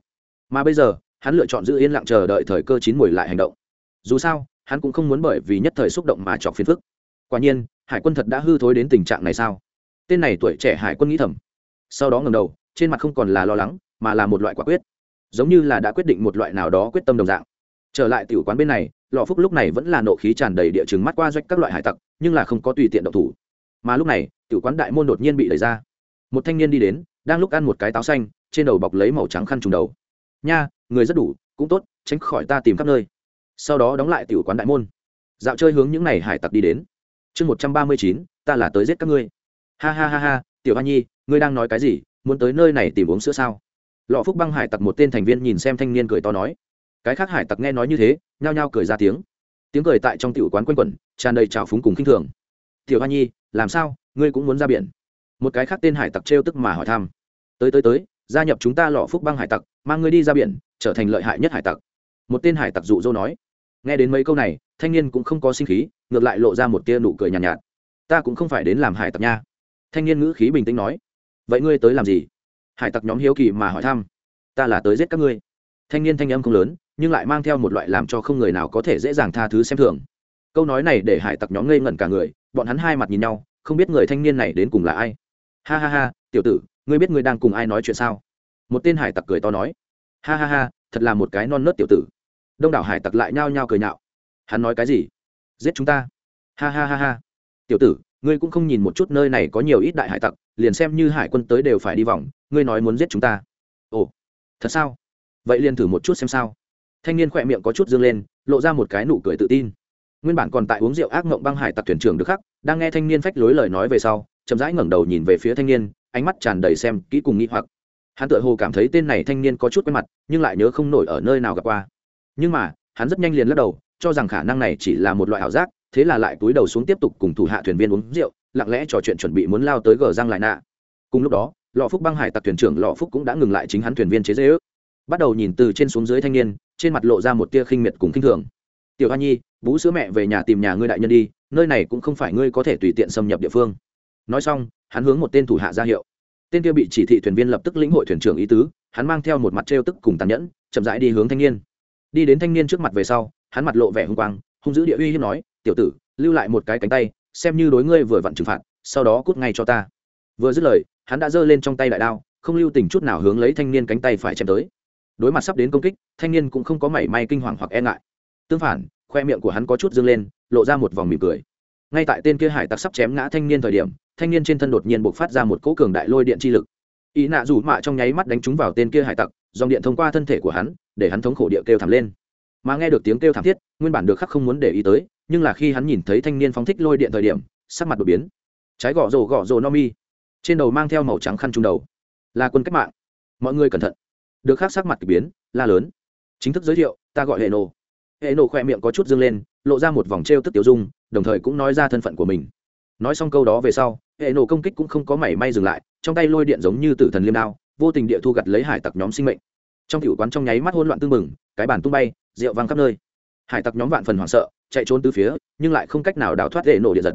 Speaker 1: Mà bây giờ, hắn lựa chọn giữ yên lặng chờ đợi thời cơ chín mùi lại hành động. Dù sao hắn cũng không muốn bởi vì nhất thời xúc động mà chọc phiền phức. Quả nhiên, hải quân thật đã hư thối đến tình trạng này sao? Tên này tuổi trẻ hải quân nghĩ thầm. Sau đó ngầm đầu, trên mặt không còn là lo lắng, mà là một loại quả quyết. Giống như là đã quyết định một loại nào đó quyết tâm đồng dạng. Trở lại tiểu quán bên này, lọ phúc lúc này vẫn là nộ khí tràn đầy địa chừng mắt qua doanh các loại hải tặc, nhưng là không có tùy tiện động thủ. Mà lúc này, tiểu quán đại môn đột nhiên bị đẩy ra. Một thanh niên đi đến, đang lúc ăn một cái táo xanh, trên đầu bọc lấy màu trắng khăn trùng đầu. Nha, người rất đủ, cũng tốt, tránh khỏi ta tìm khắp nơi sau đó đóng lại tiểu quán đại môn. Dạo chơi hướng những n à y hải tặc đi đến. Chương một trăm ba mươi chín, ta là tới giết các ngươi. Ha ha ha ha, tiểu hoa nhi, ngươi đang nói cái gì? Muốn tới nơi này tìm uống sữa sao? Lọ phúc băng hải tặc một tên thành viên nhìn xem thanh niên cười to nói. Cái khác hải tặc nghe nói như thế, nhao nhao cười ra tiếng. Tiếng cười tại trong tiểu quán quanh quẩn, tràn đầy trào phúng cùng khinh thường. Tiểu hoa nhi, làm sao? Ngươi cũng muốn ra biển? Một cái khác tên hải tặc trêu tức mà hỏi thăm. Tới tới tới, gia nhập chúng ta lọ phúc băng hải tặc, mang ngươi đi ra biển, trở thành lợi hại nhất hải tặc. Một tên hải tặc dụ dỗ nói nghe đến mấy câu này thanh niên cũng không có sinh khí ngược lại lộ ra một tia nụ cười nhàn nhạt, nhạt. Ta cũng không phải đến làm hải tặc nha. Thanh niên ngữ khí bình tĩnh nói. Vậy ngươi tới làm gì? Hải tặc nhóm hiếu kỳ mà hỏi thăm. Ta là tới giết các ngươi. Thanh niên thanh âm không lớn nhưng lại mang theo một loại làm cho không người nào có thể dễ dàng tha thứ xem thường. Câu nói này để hải tặc nhóm ngây ngẩn cả người bọn hắn hai mặt nhìn nhau không biết người thanh niên này đến cùng là ai. Ha ha ha tiểu tử ngươi biết ngươi đang cùng ai nói chuyện sao? Một tên hải tặc cười to nói. Ha ha ha thật là một cái non nớt tiểu tử đông đảo hải tặc lại nhao nhao cười nhạo. Hắn nói cái gì? Giết chúng ta. Ha ha ha ha. Tiểu tử, ngươi cũng không nhìn một chút nơi này có nhiều ít đại hải tặc, liền xem như hải quân tới đều phải đi vòng, ngươi nói muốn giết chúng ta. Ồ, thật sao? Vậy liền thử một chút xem sao. Thanh niên khỏe miệng có chút dương lên, lộ ra một cái nụ cười tự tin. Nguyên bản còn tại uống rượu ác mộng băng hải tặc thuyền trưởng được khắc, đang nghe thanh niên phách lối lời nói về sau, chậm rãi ngẩng đầu nhìn về phía thanh niên, ánh mắt tràn đầy xem kỹ cùng nghĩ hoặc. Hắn tự hồ cảm thấy tên này thanh niên có chút quen mặt, nhưng lại nhớ không nổi ở nơi nào gặp qua nhưng mà, hắn rất nhanh liền lắc đầu, cho rằng khả năng này chỉ là một loại ảo giác, thế là lại túi đầu xuống tiếp tục cùng thủ hạ thuyền viên uống rượu, lặng lẽ trò chuyện chuẩn bị muốn lao tới gờ răng lại nạ. Cùng lúc đó, lọ phúc băng hải tặc thuyền trưởng lọ phúc cũng đã ngừng lại chính hắn thuyền viên chế dễ ước. Bắt đầu nhìn từ trên xuống dưới thanh niên, trên mặt lộ ra một tia khinh miệt cùng khinh thường. Tiểu hoa nhi, bú sữa mẹ về nhà tìm nhà ngươi đại nhân đi, nơi này cũng không phải ngươi có thể tùy tiện xâm nhập địa phương. Nói xong, hắn hướng một tên thủ hạ ra hiệu. Tên kia bị chỉ thị thuyền viên lập tức lĩnh hội thuyền trưởng ý tứ, hắn mang theo một mặt trêu tức cùng tàn nhẫn, chậm rãi đi hướng thanh niên đi đến thanh niên trước mặt về sau, hắn mặt lộ vẻ hung quang, hung dữ địa uy hiếp nói, tiểu tử, lưu lại một cái cánh tay, xem như đối ngươi vừa vặn trừng phạt, sau đó cút ngay cho ta. Vừa dứt lời, hắn đã giơ lên trong tay đại đao, không lưu tình chút nào hướng lấy thanh niên cánh tay phải chém tới. Đối mặt sắp đến công kích, thanh niên cũng không có mảy may kinh hoàng hoặc e ngại. Tương phản, khoe miệng của hắn có chút dâng lên, lộ ra một vòng mỉm cười. Ngay tại tên kia hải tặc sắp chém ngã thanh niên thời điểm, thanh niên trên thân đột nhiên buộc phát ra một cỗ cường đại lôi điện chi lực. Ý nạ rủ mạ trong nháy mắt đánh trúng vào tên kia hải tặc dòng điện thông qua thân thể của hắn, để hắn thống khổ địa kêu thảm lên. Mà nghe được tiếng kêu thảm thiết, nguyên bản được khắc không muốn để ý tới, nhưng là khi hắn nhìn thấy thanh niên phóng thích lôi điện thời điểm, sắc mặt đột biến. Trái gõ rổ gõ rổ no mi. Trên đầu mang theo màu trắng khăn trung đầu. Là quân cách mạng. Mọi người cẩn thận. Được khắc sắc mặt k ỳ biến, la lớn. Chính thức giới thiệu, ta gọi hệ nổ hệ nổ khỏe miệng có chút dâng lên, lộ ra một vòng t r e o tức tiểu dung, đồng thời cũng nói ra thân phận của mình. Nói xong câu đó về sau hệ nổ công kích cũng không có mảy may dừng lại, trong tay lôi điện giống như tử thần liêm đao vô tình địa thu gặt lấy hải tặc nhóm sinh mệnh. Trong cựu quán trong nháy mắt hỗn loạn tưng bừng, cái bàn tung bay, rượu văng khắp nơi. Hải tặc nhóm vạn phần hoảng sợ, chạy trốn từ phía, nhưng lại không cách nào đào thoát hệ nổ địa giật.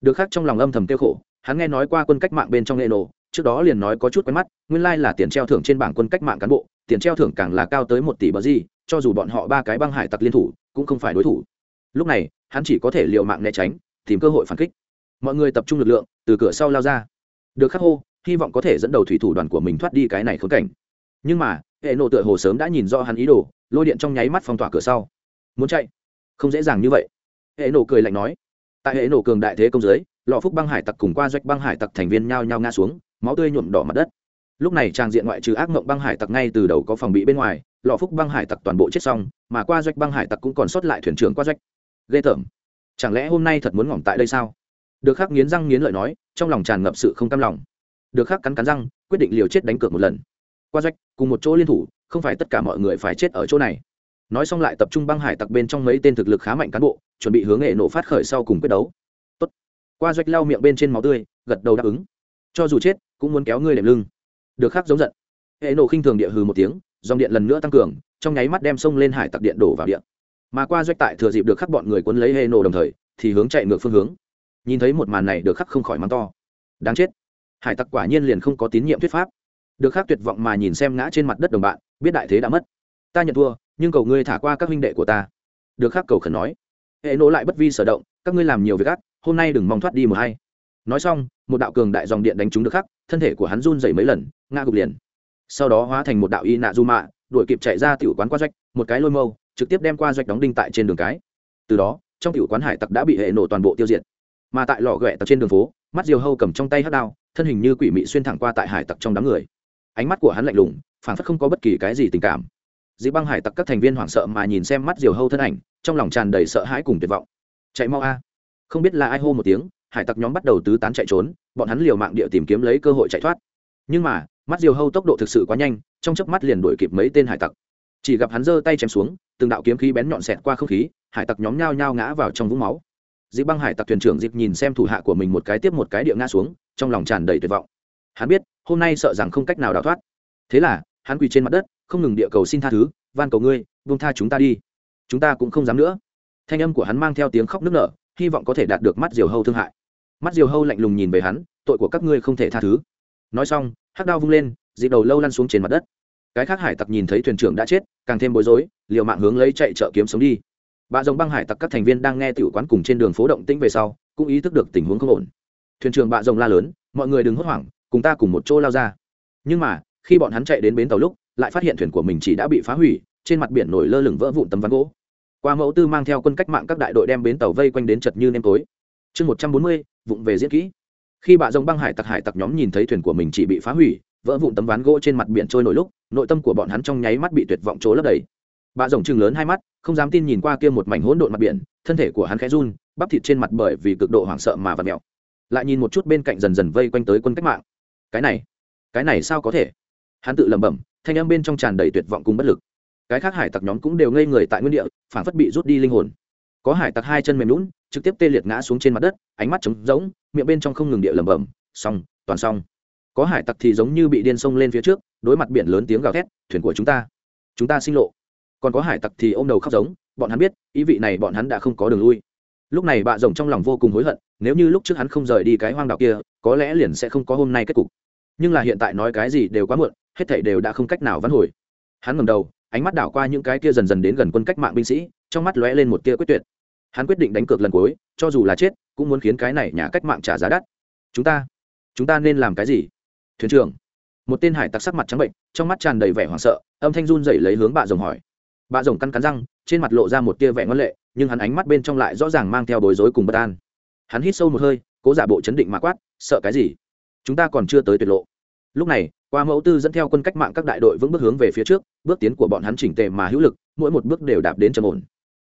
Speaker 1: Được khác trong lòng âm thầm tiêu khổ, hắn nghe nói qua quân cách mạng bên trong hệ nổ, trước đó liền nói có chút quen mắt, nguyên lai là tiền treo thưởng trên bảng quân cách mạng cán bộ, tiền treo thưởng càng là cao tới một tỷ bờ gì, cho dù bọn họ ba cái băng hải tặc liên thủ, cũng không phải đối thủ. Lúc này, hắn chỉ có thể liều mạng né tránh, tìm cơ hội phản kích. Mọi người tập trung lực lượng, từ cửa sau lao ra. Được khắc hô hy vọng có thể dẫn đầu thủy thủ đoàn của mình thoát đi cái này khốn cảnh. Nhưng mà, hệ nổ tựa hồ sớm đã nhìn rõ hắn ý đồ, lôi điện trong nháy mắt phong tỏa cửa sau. Muốn chạy? Không dễ dàng như vậy. Hệ nổ cười lạnh nói. Tại hệ nổ cường đại thế công giới lò phúc băng hải tặc cùng qua doanh băng hải tặc thành viên nhao nhao ngã xuống, máu tươi nhuộm đỏ mặt đất. Lúc này trang diện ngoại trừ ác mộng băng hải tặc ngay từ đầu có phòng bị bên ngoài, lò phúc băng hải tặc toàn bộ chết xong, mà qua doanh băng hải tặc cũng còn sót lại thuyền trưởng qua doanh. Ghê tởm. Chẳng lẽ hôm nay thật muốn ngỏm tại đây sao? Được khắc nghiến răng nghiến lợi nói, trong lòng tràn ngập sự không cam lòng được khắc cắn cắn răng, quyết định liều chết đánh cược một lần. Qua doanh cùng một chỗ liên thủ, không phải tất cả mọi người phải chết ở chỗ này. Nói xong lại tập trung băng hải tặc bên trong mấy tên thực lực khá mạnh cán bộ, chuẩn bị hướng nghệ nổ phát khởi sau cùng quyết đấu. Tốt. qua doanh lau miệng bên trên máu tươi, gật đầu đáp ứng. Cho dù chết, cũng muốn kéo ngươi đệm lưng. Được khắc giống giận. Hệ nổ khinh thường địa hừ một tiếng, dòng điện lần nữa tăng cường, trong nháy mắt đem sông lên hải tặc điện đổ vào điện mà qua doanh tại thừa dịp được khắc bọn người quấn lấy hệ nổ đồng thời, thì hướng chạy ngược phương hướng. Nhìn thấy một màn này được khắc không khỏi mắng to. Đáng chết hải tặc quả nhiên liền không có tín nhiệm thuyết pháp. Được khắc tuyệt vọng mà nhìn xem ngã trên mặt đất đồng bạn, biết đại thế đã mất. Ta nhận thua, nhưng cầu ngươi thả qua các huynh đệ của ta. Được khắc cầu khẩn nói. Hệ nổ lại bất vi sở động, các ngươi làm nhiều việc ác, hôm nay đừng mong thoát đi một hay nói xong, một đạo cường đại dòng điện đánh trúng được khắc thân thể của hắn run dày mấy lần, ngã gục liền. Sau đó hóa thành một đạo y nạ du mạ đuổi kịp chạy ra tiểu quán qua doanh, một cái lôi mâu, trực tiếp đem qua doanh đóng đinh tại trên đường cái. Từ đó, trong tiểu quán hải tặc đã bị hệ nổ toàn bộ tiêu diệt. Mà tại lò ghẹ tặc trên đường phố, mắt diều hâu cầm trong tay hát đao thân hình như quỷ mị xuyên thẳng qua tại hải tặc trong đám người. Ánh mắt của hắn lạnh lùng, phản phất không có bất kỳ cái gì tình cảm. Dĩ băng hải tặc các thành viên hoảng sợ mà nhìn xem mắt diều hâu thân ảnh, trong lòng tràn đầy sợ hãi cùng tuyệt vọng. Chạy mau a. Không biết là ai hô một tiếng, hải tặc nhóm bắt đầu tứ tán chạy trốn, bọn hắn liều mạng địa tìm kiếm lấy cơ hội chạy thoát. Nhưng mà, mắt diều hâu tốc độ thực sự quá nhanh, trong chớp mắt liền đuổi kịp mấy tên hải tặc. Chỉ gặp hắn giơ tay chém xuống, từng đạo kiếm khí bén nhọn xẹt qua không khí, hải tặc nhóm nhao nhao ngã vào trong vũng máu dịp băng hải tặc thuyền trưởng dịp nhìn xem thủ hạ của mình một cái tiếp một cái địa ngã xuống, trong lòng tràn đầy tuyệt vọng. Hắn biết, hôm nay sợ rằng không cách nào đào thoát. Thế là, hắn quỳ trên mặt đất, không ngừng địa cầu xin tha thứ, van cầu ngươi vung tha chúng ta đi. Chúng ta cũng không dám nữa. Thanh âm của hắn mang theo tiếng khóc nức nở, hy vọng có thể đạt được mắt diều hâu thương hại. Mắt diều hâu lạnh lùng nhìn về hắn, tội của các ngươi không thể tha thứ. Nói xong, hắc đao vung lên dịp đầu lâu lăn xuống trên mặt đất. Cái khác hải tặc nhìn thấy thuyền trưởng đã chết, càng thêm bối rối liệu mạng hướng lấy chạy chợ kiếm sống đi bà Dòng băng hải tặc các thành viên đang nghe tiểu quán cùng trên đường phố động tĩnh về sau, cũng ý thức được tình huống không ổn. Thuyền trưởng bạ Dòng la lớn, mọi người đừng hốt hoảng, cùng ta cùng một chỗ lao ra. Nhưng mà, khi bọn hắn chạy đến bến tàu lúc, lại phát hiện thuyền của mình chỉ đã bị phá hủy, trên mặt biển nổi lơ lửng vỡ vụn tấm ván gỗ. Qua mẫu tư mang theo quân cách mạng các đại đội đem bến tàu vây quanh đến chật như nêm tối. Chương một trăm bốn mươi, vụng về diễn kỹ. Khi bạ Dòng băng hải tặc hải tặc nhóm nhìn thấy thuyền của mình chỉ bị phá hủy, vỡ vụn tấm ván gỗ trên mặt biển trôi nổi lúc, nội tâm của bọn hắn trong nháy mắt bị tuyệt vọng trố lấp đầy. Bạ rồng chừng lớn hai mắt không dám tin nhìn qua kia một mảnh hỗn độn mặt biển, thân thể của hắn khẽ run, bắp thịt trên mặt bởi vì cực độ hoảng sợ mà vặt mèo. Lại nhìn một chút bên cạnh dần dần vây quanh tới quân cách mạng. Cái này cái này sao có thể? Hắn tự lẩm bẩm, thanh âm bên trong tràn đầy tuyệt vọng cùng bất lực. Cái khác hải tặc nhóm cũng đều ngây người tại nguyên địa phản phất bị rút đi linh hồn. Có hải tặc hai chân mềm lún trực tiếp tê liệt ngã xuống trên mặt đất, ánh mắt trống rỗng, miệng bên trong không ngừng địa lẩm bẩm, xong, toàn xong. Có hải tặc thì giống như bị điên sông lên phía trước, đối mặt biển lớn tiếng gào thét, thuyền của chúng ta chúng ta sinh lộ còn có hải tặc thì ôm đầu khóc giống, bọn hắn biết, ý vị này bọn hắn đã không có đường lui. Lúc này bạ rồng trong lòng vô cùng hối hận, nếu như lúc trước hắn không rời đi cái hoang đảo kia, có lẽ liền sẽ không có hôm nay kết cục. Nhưng là hiện tại nói cái gì đều quá muộn, hết thảy đều đã không cách nào vãn hồi. Hắn ngầm đầu, ánh mắt đảo qua những cái kia dần dần đến gần quân cách mạng binh sĩ, trong mắt lóe lên một tia quyết tuyệt. Hắn quyết định đánh cược lần cuối, cho dù là chết, cũng muốn khiến cái này nhà cách mạng trả giá đắt. Chúng ta chúng ta nên làm cái gì? Thuyền trưởng, một tên hải tặc sắc mặt trắng bệnh, trong mắt tràn đầy vẻ hoảng sợ, âm thanh run dậy lấy hướng bạ rồng hỏi bà rồng căn cắn răng, trên mặt lộ ra một tia vẻ ngân lệ, nhưng hắn ánh mắt bên trong lại rõ ràng mang theo bối rối cùng bất an. Hắn hít sâu một hơi, cố giả bộ chấn định mà quát, sợ cái gì? Chúng ta còn chưa tới tuyệt lộ. Lúc này, qua mẫu tư dẫn theo quân cách mạng các đại đội vững bước hướng về phía trước, bước tiến của bọn hắn chỉnh tề mà hữu lực, mỗi một bước đều đạp đến trầm ổn.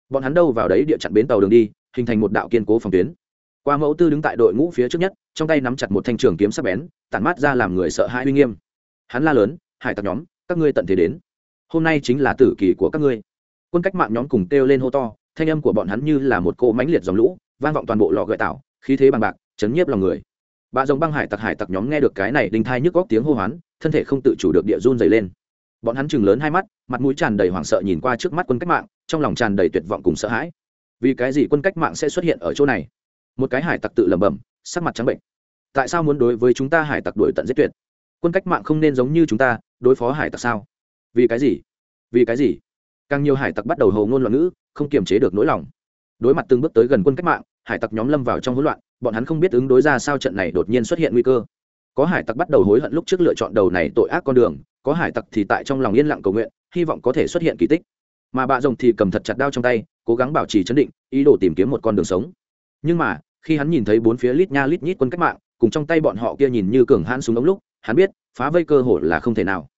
Speaker 1: Bọn hắn đâu vào đấy địa chặn bến tàu đường đi, hình thành một đạo kiên cố phòng tuyến. Qua mẫu tư đứng tại đội ngũ phía trước nhất, trong tay nắm chặt một thanh trường kiếm sắc bén, tản mát ra làm người sợ hãi uy nghiêm. Hắn la lớn, hải tặc nhóm, các ngươi tận thế đến hôm nay chính là tử kỳ của các ngươi. Quân cách mạng nhóm cùng kêu lên hô to, thanh âm của bọn hắn như là một cỗ mãnh liệt dòng lũ, vang vọng toàn bộ lò gợi tạo, khí thế bằng bạc, chấn nhiếp lòng người. Bà dòng băng hải tặc hải tặc nhóm nghe được cái này, đinh thai nhức góc tiếng hô hoán, thân thể không tự chủ được địa run dày lên. Bọn hắn chừng lớn hai mắt, mặt mũi tràn đầy hoảng sợ nhìn qua trước mắt quân cách mạng, trong lòng tràn đầy tuyệt vọng cùng sợ hãi. Vì cái gì quân cách mạng sẽ xuất hiện ở chỗ này? Một cái hải tặc tự lẩm bẩm, sắc mặt trắng bệnh. Tại sao muốn đối với chúng ta hải tặc đuổi tận giết tuyệt? Quân cách mạng không nên giống như chúng ta, đối phó hải tặc sao? Vì cái gì? Vì cái gì? Càng nhiều hải tặc bắt đầu hầu ngôn loạn ngữ, không kiềm chế được nỗi lòng. Đối mặt từng bước tới gần quân cách mạng, hải tặc nhóm lâm vào trong hỗn loạn, bọn hắn không biết ứng đối ra sao trận này đột nhiên xuất hiện nguy cơ. Có hải tặc bắt đầu hối hận lúc trước lựa chọn đầu này tội ác con đường, có hải tặc thì tại trong lòng yên lặng cầu nguyện, hy vọng có thể xuất hiện kỳ tích. Mà bà rồng thì cầm thật chặt đao trong tay, cố gắng bảo trì chấn định, ý đồ tìm kiếm một con đường sống. Nhưng mà, khi hắn nhìn thấy bốn phía lít nha lít nhít quân cách mạng, cùng trong tay bọn họ kia nhìn như cường hãn súng ống lúc, hắn biết, phá vây cơ hội là không thể nào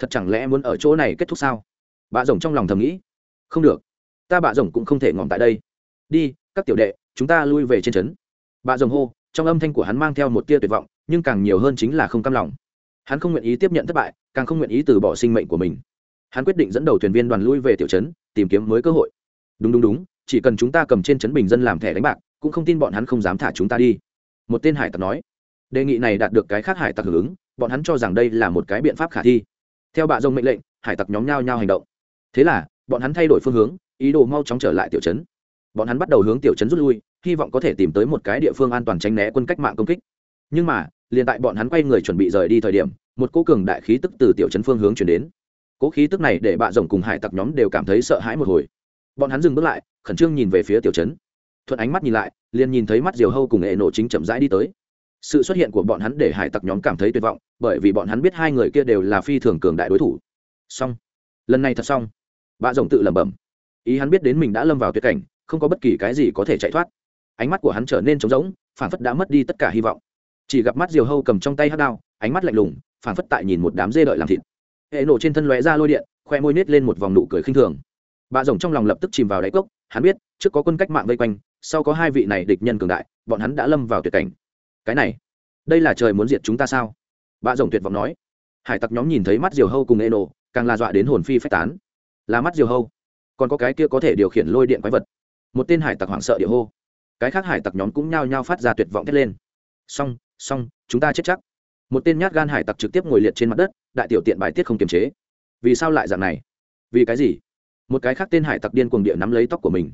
Speaker 1: thật chẳng lẽ muốn ở chỗ này kết thúc sao? Bạ rồng trong lòng thầm nghĩ. Không được. Ta bạ rồng cũng không thể ngỏm tại đây. Đi, các tiểu đệ, chúng ta lui về trên trấn. Bạ rồng hô, trong âm thanh của hắn mang theo một tia tuyệt vọng, nhưng càng nhiều hơn chính là không cam lòng. Hắn không nguyện ý tiếp nhận thất bại, càng không nguyện ý từ bỏ sinh mệnh của mình. Hắn quyết định dẫn đầu thuyền viên đoàn lui về tiểu trấn, tìm kiếm mới cơ hội. Đúng đúng đúng, chỉ cần chúng ta cầm trên trấn bình dân làm thẻ đánh bạc, cũng không tin bọn hắn không dám thả chúng ta đi. Một tên hải tặc nói. Đề nghị này đạt được cái khác hải tặc hưởng ứng, bọn hắn cho rằng đây là một cái biện pháp khả thi theo bạ rồng mệnh lệnh, hải tặc nhóm nhau nhau hành động. Thế là, bọn hắn thay đổi phương hướng, ý đồ mau chóng trở lại tiểu trấn. Bọn hắn bắt đầu hướng tiểu trấn rút lui, hy vọng có thể tìm tới một cái địa phương an toàn tránh né quân cách mạng công kích. Nhưng mà, liền tại bọn hắn quay người chuẩn bị rời đi thời điểm, một cô cường đại khí tức từ tiểu trấn phương hướng chuyển đến. Cố khí tức này để bạ rồng cùng hải tặc nhóm đều cảm thấy sợ hãi một hồi. Bọn hắn dừng bước lại, khẩn trương nhìn về phía tiểu trấn. Thuận ánh mắt nhìn lại, liền nhìn thấy mắt diều hâu cùng hệ nổ chính chậm rãi đi tới sự xuất hiện của bọn hắn để hải tặc nhóm cảm thấy tuyệt vọng, bởi vì bọn hắn biết hai người kia đều là phi thường cường đại đối thủ. Xong. Lần này thật xong. Bà rồng tự lẩm bẩm. Ý hắn biết đến mình đã lâm vào tuyệt cảnh, không có bất kỳ cái gì có thể chạy thoát. Ánh mắt của hắn trở nên trống rỗng phản phất đã mất đi tất cả hy vọng. Chỉ gặp mắt diều hâu cầm trong tay hát đao, ánh mắt lạnh lùng phản phất tại nhìn một đám dê đợi làm thịt. Hệ nổ trên thân lóe ra lôi điện, khoe môi nết lên một vòng nụ cười khinh thường. Bà rồng trong lòng lập tức chìm vào đáy cốc, hắn biết, trước có quân cách mạng vây quanh, sau có hai vị này địch nhân cường đại, bọn hắn đã lâm vào tuyệt cảnh cái này, đây là trời muốn diệt chúng ta sao? Bạ rồng tuyệt vọng nói. Hải tặc nhóm nhìn thấy mắt diều hâu cùng ê nổ càng là dọa đến hồn phi phách tán. Là mắt diều hâu. Còn có cái kia có thể điều khiển lôi điện quái vật. Một tên hải tặc hoảng sợ địa hô. Cái khác hải tặc nhóm cũng nhao nhao phát ra tuyệt vọng thét lên. Xong xong, chúng ta chết chắc. Một tên nhát gan hải tặc trực tiếp ngồi liệt trên mặt đất, đại tiểu tiện bài tiết không kiềm chế. Vì sao lại dạng này? Vì cái gì? Một cái khác tên hải tặc điên cuồng địa nắm lấy tóc của mình.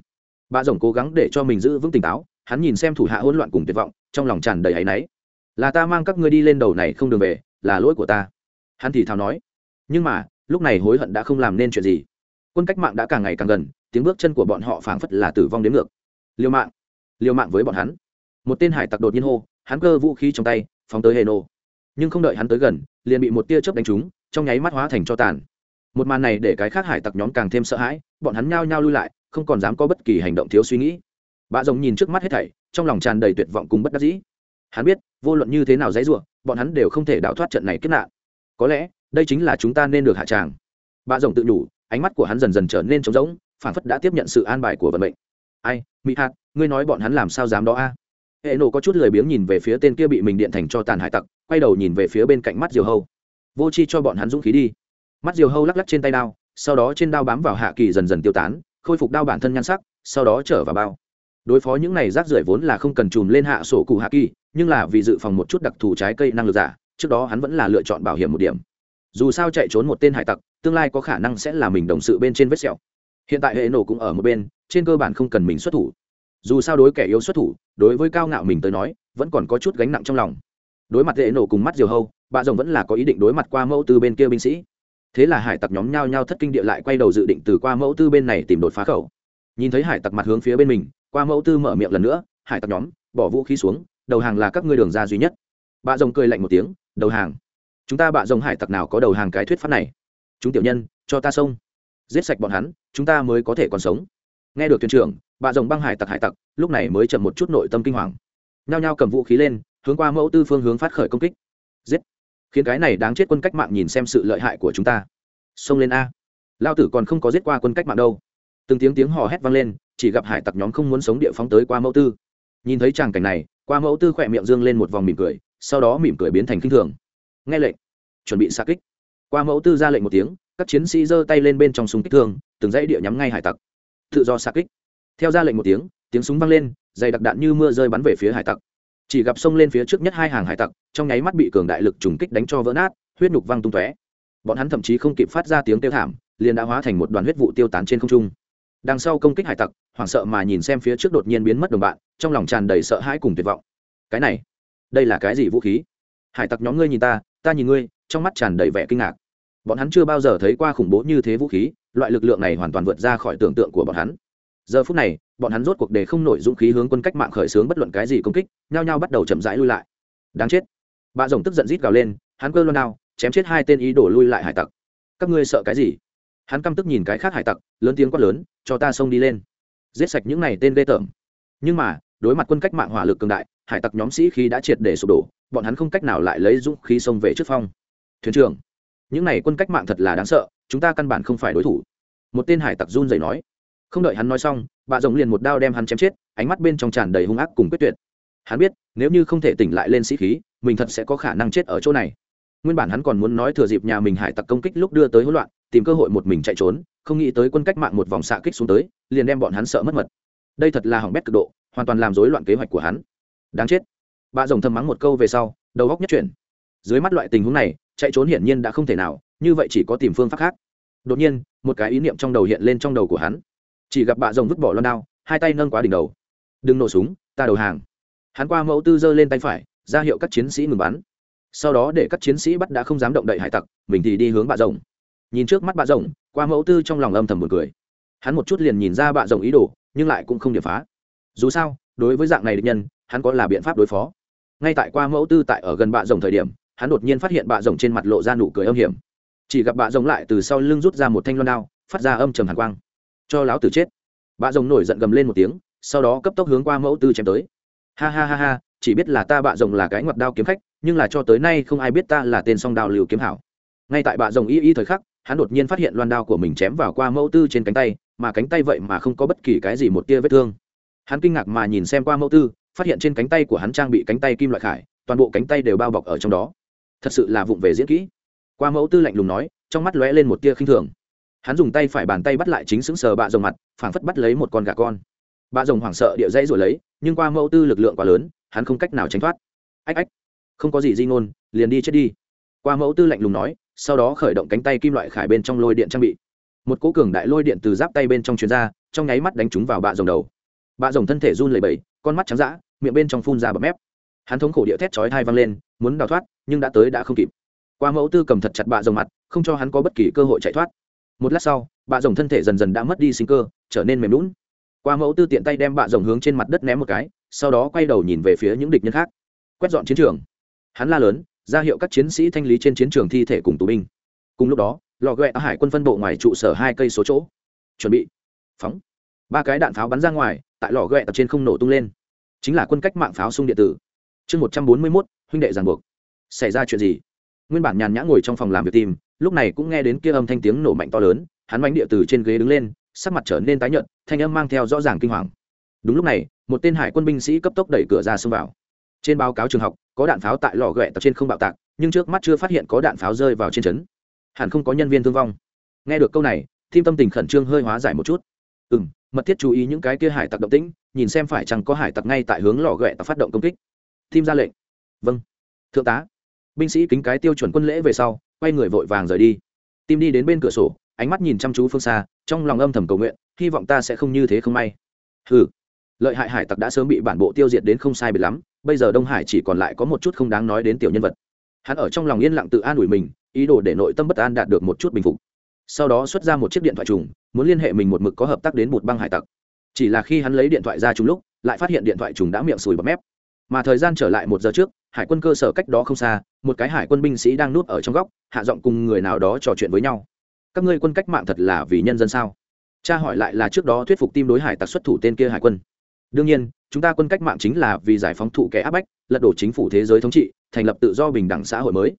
Speaker 1: Bà rồng cố gắng để cho mình giữ vững tỉnh táo, hắn nhìn xem thủ hạ hỗn loạn cùng tuyệt vọng trong lòng tràn đầy áy náy. Là ta mang các ngươi đi lên đầu này không đường về, là lỗi của ta. Hắn thì thào nói. Nhưng mà, lúc này hối hận đã không làm nên chuyện gì. Quân cách mạng đã càng ngày càng gần, tiếng bước chân của bọn họ phảng phất là tử vong đến ngược. Liều mạng. Liều mạng với bọn hắn. Một tên hải tặc đột nhiên hô, hắn cơ vũ khí trong tay, phóng tới hề nô nhưng không đợi hắn tới gần, liền bị một tia chớp đánh trúng, trong nháy mắt hóa thành cho tàn. Một màn này để cái khác hải tặc nhóm càng thêm sợ hãi, bọn hắn nhao nhao lui lại, không còn dám có bất kỳ hành động thiếu suy nghĩ. Bà rồng nhìn trước mắt hết thảy trong lòng tràn đầy tuyệt vọng cùng bất đắc dĩ. Hắn biết, vô luận như thế nào dãy ruộng bọn hắn đều không thể đào thoát trận này kết nạn. Có lẽ, đây chính là chúng ta nên được hạ tràng. Bà rồng tự nhủ, ánh mắt của hắn dần dần trở nên trống rỗng phản phất đã tiếp nhận sự an bài của vận mệnh. Ai mỹ hạt, ngươi nói bọn hắn làm sao dám đó a? Hệ nổ có chút lười biếng nhìn về phía tên kia bị mình điện thành cho tàn hải tặc, quay đầu nhìn về phía bên cạnh mắt diều hâu. Vô chi cho bọn hắn dũng khí đi. Mắt diều hâu lắc lắc trên tay đao, sau đó trên đao bám vào hạ kỳ dần dần tiêu tán, khôi phục đao bản thân nhan sắc, sau đó trở vào bao đối phó những này rác rưởi vốn là không cần chùm lên hạ sổ cụ hạ kỳ, nhưng là vì dự phòng một chút đặc thù trái cây năng lực giả, trước đó hắn vẫn là lựa chọn bảo hiểm một điểm. Dù sao chạy trốn một tên hải tặc, tương lai có khả năng sẽ là mình đồng sự bên trên vết sẹo. Hiện tại hệ nổ cũng ở một bên, trên cơ bản không cần mình xuất thủ. Dù sao đối kẻ yếu xuất thủ, đối với cao ngạo mình tới nói, vẫn còn có chút gánh nặng trong lòng. Đối mặt hệ nổ cùng mắt diều hâu, bà rồng vẫn là có ý định đối mặt qua mẫu tư bên kia binh sĩ. Thế là hải tặc nhóm nhao nhao thất kinh địa lại quay đầu dự định từ qua mẫu tư bên này tìm đột phá khẩu. Nhìn thấy hải tặc mặt hướng phía bên mình qua mẫu tư mở miệng lần nữa, hải tặc nhóm, bỏ vũ khí xuống, đầu hàng là các ngươi đường ra duy nhất. Bà rồng cười lạnh một tiếng, đầu hàng. Chúng ta bạ rồng hải tặc nào có đầu hàng cái thuyết pháp này? Chúng tiểu nhân, cho ta xông. Giết sạch bọn hắn, chúng ta mới có thể còn sống. Nghe được thuyền trưởng, bạ rồng băng hải tặc hải tặc, lúc này mới chậm một chút nội tâm kinh hoàng. Nhao nhao cầm vũ khí lên, hướng qua mẫu tư phương hướng phát khởi công kích. Giết. Khiến cái này đáng chết quân cách mạng nhìn xem sự lợi hại của chúng ta. Xông lên a. Lao tử còn không có giết qua quân cách mạng đâu. Từng tiếng tiếng hò hét vang lên chỉ gặp hải tặc nhóm không muốn sống địa phóng tới qua mẫu tư. Nhìn thấy tràng cảnh này, qua mẫu tư khỏe miệng dương lên một vòng mỉm cười, sau đó mỉm cười biến thành kinh thường. Nghe lệnh, chuẩn bị xa kích. Qua mẫu tư ra lệnh một tiếng, các chiến sĩ giơ tay lên bên trong súng kích thương, từng dãy địa nhắm ngay hải tặc. Tự do xa kích. Theo ra lệnh một tiếng tiếng súng vang lên, dày đặc đạn như mưa rơi bắn về phía hải tặc. Chỉ gặp sông lên phía trước nhất hai hàng hải tặc, trong nháy mắt bị cường đại lực trùng kích đánh cho vỡ nát, huyết nhục văng tung tóe. Bọn hắn thậm chí không kịp phát ra tiếng kêu thảm, liền đã hóa thành một đoàn huyết vụ tiêu tán trên không trung đằng sau công kích hải tặc, hoảng sợ mà nhìn xem phía trước đột nhiên biến mất đồng bạn, trong lòng tràn đầy sợ hãi cùng tuyệt vọng. Cái này, đây là cái gì vũ khí? Hải tặc nhóm ngươi nhìn ta ta nhìn ngươi, trong mắt tràn đầy vẻ kinh ngạc. Bọn hắn chưa bao giờ thấy qua khủng bố như thế vũ khí, loại lực lượng này hoàn toàn vượt ra khỏi tưởng tượng của bọn hắn. Giờ phút này, bọn hắn rốt cuộc đề không nổi dũng khí hướng quân cách mạng khởi xướng bất luận cái gì công kích, nhao nhao bắt đầu chậm rãi lui lại. Đáng chết. Bà rồng tức giận rít gào lên, hắn cơ luôn nào chém chết hai tên ý đổ lui lại hải tặc. Các ngươi sợ cái gì? Hắn căm tức nhìn cái khác hải tặc, lớn tiếng quát lớn, cho ta xông đi lên. Giết sạch những này tên ghê tởm. Nhưng mà, đối mặt quân cách mạng hỏa lực cường đại, hải tặc nhóm sĩ khí đã triệt để sụp đổ, bọn hắn không cách nào lại lấy dũng khí xông về trước phong. Thuyền trưởng, những này quân cách mạng thật là đáng sợ, chúng ta căn bản không phải đối thủ. Một tên hải tặc run rẩy nói. Không đợi hắn nói xong, bà rồng liền một đao đem hắn chém chết, ánh mắt bên trong tràn đầy hung ác cùng quyết tuyệt. Hắn biết, nếu như không thể tỉnh lại lên sĩ khí, mình thật sẽ có khả năng chết ở chỗ này nguyên bản hắn còn muốn nói thừa dịp nhà mình hải tặc công kích lúc đưa tới hỗn loạn, tìm cơ hội một mình chạy trốn, không nghĩ tới quân cách mạng một vòng xạ kích xuống tới, liền đem bọn hắn sợ mất mật. Đây thật là hỏng bét cực độ, hoàn toàn làm rối loạn kế hoạch của hắn. Đáng chết. Bà rồng thầm mắng một câu về sau, đầu góc nhất chuyển. Dưới mắt loại tình huống này, chạy trốn hiển nhiên đã không thể nào, như vậy chỉ có tìm phương pháp khác. Đột nhiên, một cái ý niệm trong đầu hiện lên trong đầu của hắn. Chỉ gặp bà rồng vứt bỏ loan đao, hai tay nâng quá đỉnh đầu. Đừng nổ súng, ta đầu hàng. Hắn qua mẫu tư giơ lên tay phải, ra hiệu các chiến sĩ ngừng bắn sau đó để các chiến sĩ bắt đã không dám động đậy hải tặc, mình thì đi hướng bạ rồng. Nhìn trước mắt bạ rồng, qua mẫu tư trong lòng âm thầm một cười. Hắn một chút liền nhìn ra bạ rồng ý đồ, nhưng lại cũng không điểm phá. Dù sao, đối với dạng này địch nhân, hắn có là biện pháp đối phó. Ngay tại qua mẫu tư tại ở gần bạ rồng thời điểm, hắn đột nhiên phát hiện bạ rồng trên mặt lộ ra nụ cười âm hiểm. Chỉ gặp bạ rồng lại từ sau lưng rút ra một thanh loan đao, phát ra âm trầm hàn quang. Cho láo tử chết. Bạ rồng nổi giận gầm lên một tiếng, sau đó cấp tốc hướng qua mẫu tư chém tới. Ha ha ha ha, chỉ biết là ta bạ rồng là cái ngoặt đao kiếm khách nhưng là cho tới nay không ai biết ta là tên song đao liều kiếm hảo. Ngay tại bạ rồng y y thời khắc, hắn đột nhiên phát hiện loan đao của mình chém vào qua mẫu tư trên cánh tay, mà cánh tay vậy mà không có bất kỳ cái gì một tia vết thương. Hắn kinh ngạc mà nhìn xem qua mẫu tư, phát hiện trên cánh tay của hắn trang bị cánh tay kim loại khải, toàn bộ cánh tay đều bao bọc ở trong đó. Thật sự là vụng về diễn kỹ. Qua mẫu tư lạnh lùng nói, trong mắt lóe lên một tia khinh thường. Hắn dùng tay phải bàn tay bắt lại chính xứng sờ bạ rồng mặt, phảng phất bắt lấy một con gà con. Bạ rồng hoảng sợ địa dãy rồi lấy, nhưng qua mẫu tư lực lượng quá lớn, hắn không cách nào tránh thoát. Ách ách không có gì di ngôn, liền đi chết đi. Qua mẫu tư lạnh lùng nói, sau đó khởi động cánh tay kim loại khải bên trong lôi điện trang bị. Một cố cường đại lôi điện từ giáp tay bên trong chuyền ra, trong nháy mắt đánh trúng vào bạ rồng đầu. Bạ rồng thân thể run lẩy bẩy, con mắt trắng dã, miệng bên trong phun ra bọt mép. Hắn thống khổ địa thét chói thai văng lên, muốn đào thoát, nhưng đã tới đã không kịp. Qua mẫu tư cầm thật chặt bạ rồng mặt, không cho hắn có bất kỳ cơ hội chạy thoát. Một lát sau, bạ rồng thân thể dần dần đã mất đi sinh cơ, trở nên mềm lún qua mẫu tư tiện tay đem bạ rồng hướng trên mặt đất ném một cái, sau đó quay đầu nhìn về phía những địch nhân khác. Quét dọn chiến trường hắn la lớn, ra hiệu các chiến sĩ thanh lý trên chiến trường thi thể cùng tù binh. Cùng lúc đó, lò ghẹ hải quân phân bộ ngoài trụ sở hai cây số chỗ. Chuẩn bị. Phóng. Ba cái đạn pháo bắn ra ngoài, tại lò ghẹ tập trên không nổ tung lên. Chính là quân cách mạng pháo sung điện tử. Chương một trăm bốn mươi mốt, huynh đệ giàn buộc. Xảy ra chuyện gì? Nguyên bản nhàn nhã ngồi trong phòng làm việc tìm, lúc này cũng nghe đến kia âm thanh tiếng nổ mạnh to lớn, hắn bánh địa từ trên ghế đứng lên, sắc mặt trở nên tái nhợt, thanh âm mang theo rõ ràng kinh hoàng. Đúng lúc này, một tên hải quân binh sĩ cấp tốc đẩy cửa ra xông vào trên báo cáo trường học, có đạn pháo tại lò ghẹ tập trên không bạo tạc, nhưng trước mắt chưa phát hiện có đạn pháo rơi vào trên trấn. Hẳn không có nhân viên thương vong. Nghe được câu này thim tâm tình khẩn trương hơi hóa giải một chút. Ừ m mật thiết chú ý những cái kia hải tặc động tĩnh, nhìn xem phải chẳng có hải tặc ngay tại hướng lò ghẹ tập phát động công kích. Thim ra lệnh. Vâng. Thượng tá. Binh sĩ kính cái tiêu chuẩn quân lễ về sau, quay người vội vàng rời đi. Tim đi đến bên cửa sổ, ánh mắt nhìn chăm chú phương xa, trong lòng âm thầm cầu nguyện, hy vọng ta sẽ không như thế không may. Ừ lợi hại hải tặc đã sớm bị bản bộ tiêu diệt đến không sai biệt lắm bây giờ đông hải chỉ còn lại có một chút không đáng nói đến tiểu nhân vật. Hắn ở trong lòng yên lặng tự an ủi mình, ý đồ để nội tâm bất an đạt được một chút bình phục. Sau đó xuất ra một chiếc điện thoại trùng, muốn liên hệ mình một mực có hợp tác đến một băng hải tặc. Chỉ là khi hắn lấy điện thoại ra trùng lúc, lại phát hiện điện thoại trùng đã miệng sùi bọt mép. Mà thời gian trở lại một giờ trước, hải quân cơ sở cách đó không xa, một cái hải quân binh sĩ đang núp ở trong góc, hạ giọng cùng người nào đó trò chuyện với nhau. Các ngươi quân cách mạng thật là vì nhân dân sao? Cha hỏi lại là trước đó thuyết phục tim đối hải tặc xuất thủ tên kia hải quân. Đương nhiên chúng ta quân cách mạng chính là vì giải phóng thụ kẻ áp bách, lật đổ chính phủ thế giới thống trị, thành lập tự do bình đẳng xã hội mới.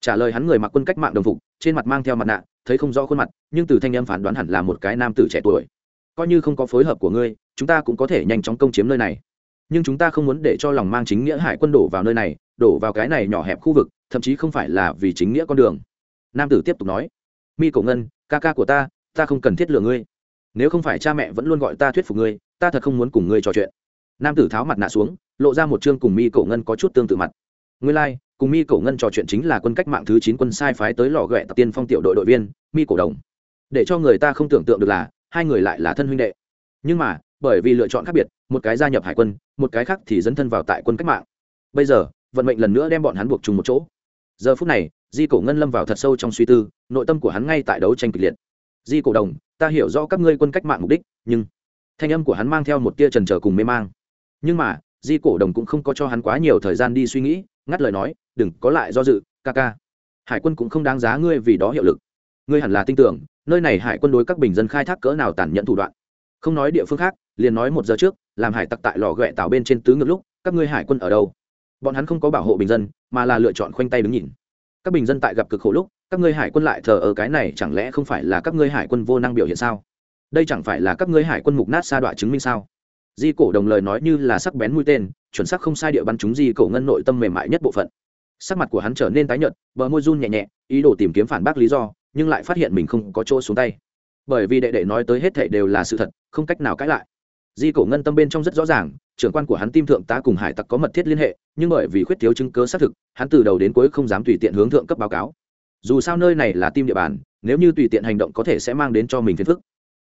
Speaker 1: Trả lời hắn người mặc quân cách mạng đồng phục, trên mặt mang theo mặt nạ, thấy không rõ khuôn mặt, nhưng từ thanh em phán đoán hẳn là một cái nam tử trẻ tuổi. Coi như không có phối hợp của ngươi, chúng ta cũng có thể nhanh chóng công chiếm nơi này. Nhưng chúng ta không muốn để cho lòng mang chính nghĩa hải quân đổ vào nơi này, đổ vào cái này nhỏ hẹp khu vực, thậm chí không phải là vì chính nghĩa con đường. Nam tử tiếp tục nói. Mi cổ ngân, ca ca của ta ta không cần thiết lừa ngươi. Nếu không phải cha mẹ vẫn luôn gọi ta thuyết phục ngươi, ta thật không muốn cùng ngươi trò chuyện nam tử tháo mặt nạ xuống lộ ra một chương cùng mi cổ ngân có chút tương tự mặt. Ngươi lai、like, cùng mi cổ ngân trò chuyện chính là quân cách mạng thứ chín quân sai phái tới lò ghẹ tập tiên phong tiểu đội đội viên mi cổ đồng. Để cho người ta không tưởng tượng được là hai người lại là thân huynh đệ. Nhưng mà bởi vì lựa chọn khác biệt một cái gia nhập hải quân một cái khác thì dấn thân vào tại quân cách mạng. Bây giờ vận mệnh lần nữa đem bọn hắn buộc chung một chỗ. Giờ phút này di cổ ngân lâm vào thật sâu trong suy tư nội tâm của hắn ngay tại đấu tranh kịch liệt. Di cổ đồng ta hiểu rõ các ngươi quân cách mạng mục đích nhưng thanh âm của hắn mang theo một tia trần trở cùng mê mang nhưng mà, di cổ đồng cũng không có cho hắn quá nhiều thời gian đi suy nghĩ, ngắt lời nói, đừng, có lại do dự, ca ca. Hải quân cũng không đáng giá ngươi vì đó hiệu lực. Ngươi hẳn là tin tưởng, nơi này hải quân đối các bình dân khai thác cỡ nào tàn nhẫn thủ đoạn. Không nói địa phương khác, liền nói một giờ trước, làm hải tặc tại lò ghẹ tạo bên trên tứ ngược lúc, các ngươi hải quân ở đâu? Bọn hắn không có bảo hộ bình dân, mà là lựa chọn khoanh tay đứng nhìn. Các bình dân tại gặp cực khổ lúc, các ngươi hải quân lại thờ ở cái này chẳng lẽ không phải là các ngươi hải quân vô năng biểu hiện sao? Đây chẳng phải là các ngươi hải quân mục nát sa đọa chứng minh sao? Di cổ đồng lời nói như là sắc bén mũi tên, chuẩn xác không sai địa bắn chúng di cổ ngân nội tâm mềm mại nhất bộ phận. Sắc mặt của hắn trở nên tái nhợt, bờ môi run nhẹ nhẹ, ý đồ tìm kiếm phản bác lý do, nhưng lại phát hiện mình không có chỗ xuống tay. Bởi vì đệ đệ nói tới hết thảy đều là sự thật, không cách nào cãi lại. Di cổ ngân tâm bên trong rất rõ ràng, trưởng quan của hắn tim thượng tá cùng hải tặc có mật thiết liên hệ, nhưng bởi vì khuyết thiếu chứng cớ xác thực, hắn từ đầu đến cuối không dám tùy tiện hướng thượng cấp báo cáo. Dù sao nơi này là tim địa bàn, nếu như tùy tiện hành động có thể sẽ mang đến cho mình phiền phức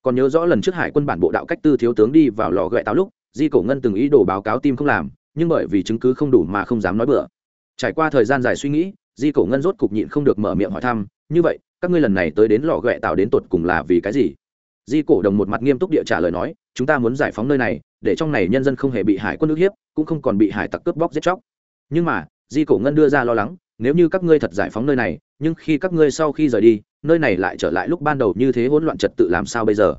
Speaker 1: còn nhớ rõ lần trước hải quân bản bộ đạo cách tư thiếu tướng đi vào lò gậy táo lúc, di cổ ngân từng ý đồ báo cáo tim không làm, nhưng bởi vì chứng cứ không đủ mà không dám nói bừa. Trải qua thời gian dài suy nghĩ, di cổ ngân rốt cục nhịn không được mở miệng hỏi thăm, như vậy, các ngươi lần này tới đến lò ghẹ tạo đến tột cùng là vì cái gì? Di cổ đồng một mặt nghiêm túc địa trả lời nói, chúng ta muốn giải phóng nơi này, để trong này nhân dân không hề bị hải quân nước hiếp, cũng không còn bị hải tặc cướp bóc giết chóc. Nhưng mà, di cổ ngân đưa ra lo lắng, nếu như các ngươi thật giải phóng nơi này, nhưng khi các ngươi sau khi rời đi nơi này lại trở lại lúc ban đầu như thế hỗn loạn trật tự làm sao bây giờ?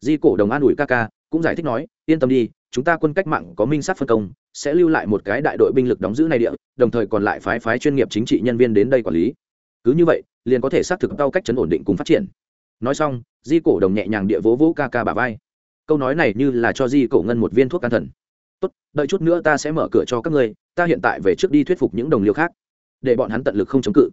Speaker 1: Di cổ đồng an ủi ca ca, cũng giải thích nói, yên tâm đi, chúng ta quân cách mạng có minh sát phân công, sẽ lưu lại một cái đại đội binh lực đóng giữ này địa, đồng thời còn lại phái phái chuyên nghiệp chính trị nhân viên đến đây quản lý. Cứ như vậy, liền có thể xác thực cao cách chấn ổn định cùng phát triển. Nói xong, di cổ đồng nhẹ nhàng địa vỗ vỗ ca ca bà vai. Câu nói này như là cho di cổ ngân một viên thuốc can thần. Tốt, đợi chút nữa ta sẽ mở cửa cho các ngươi, ta hiện tại về trước đi thuyết phục những đồng liêu khác, để bọn hắn tận lực không chống cự.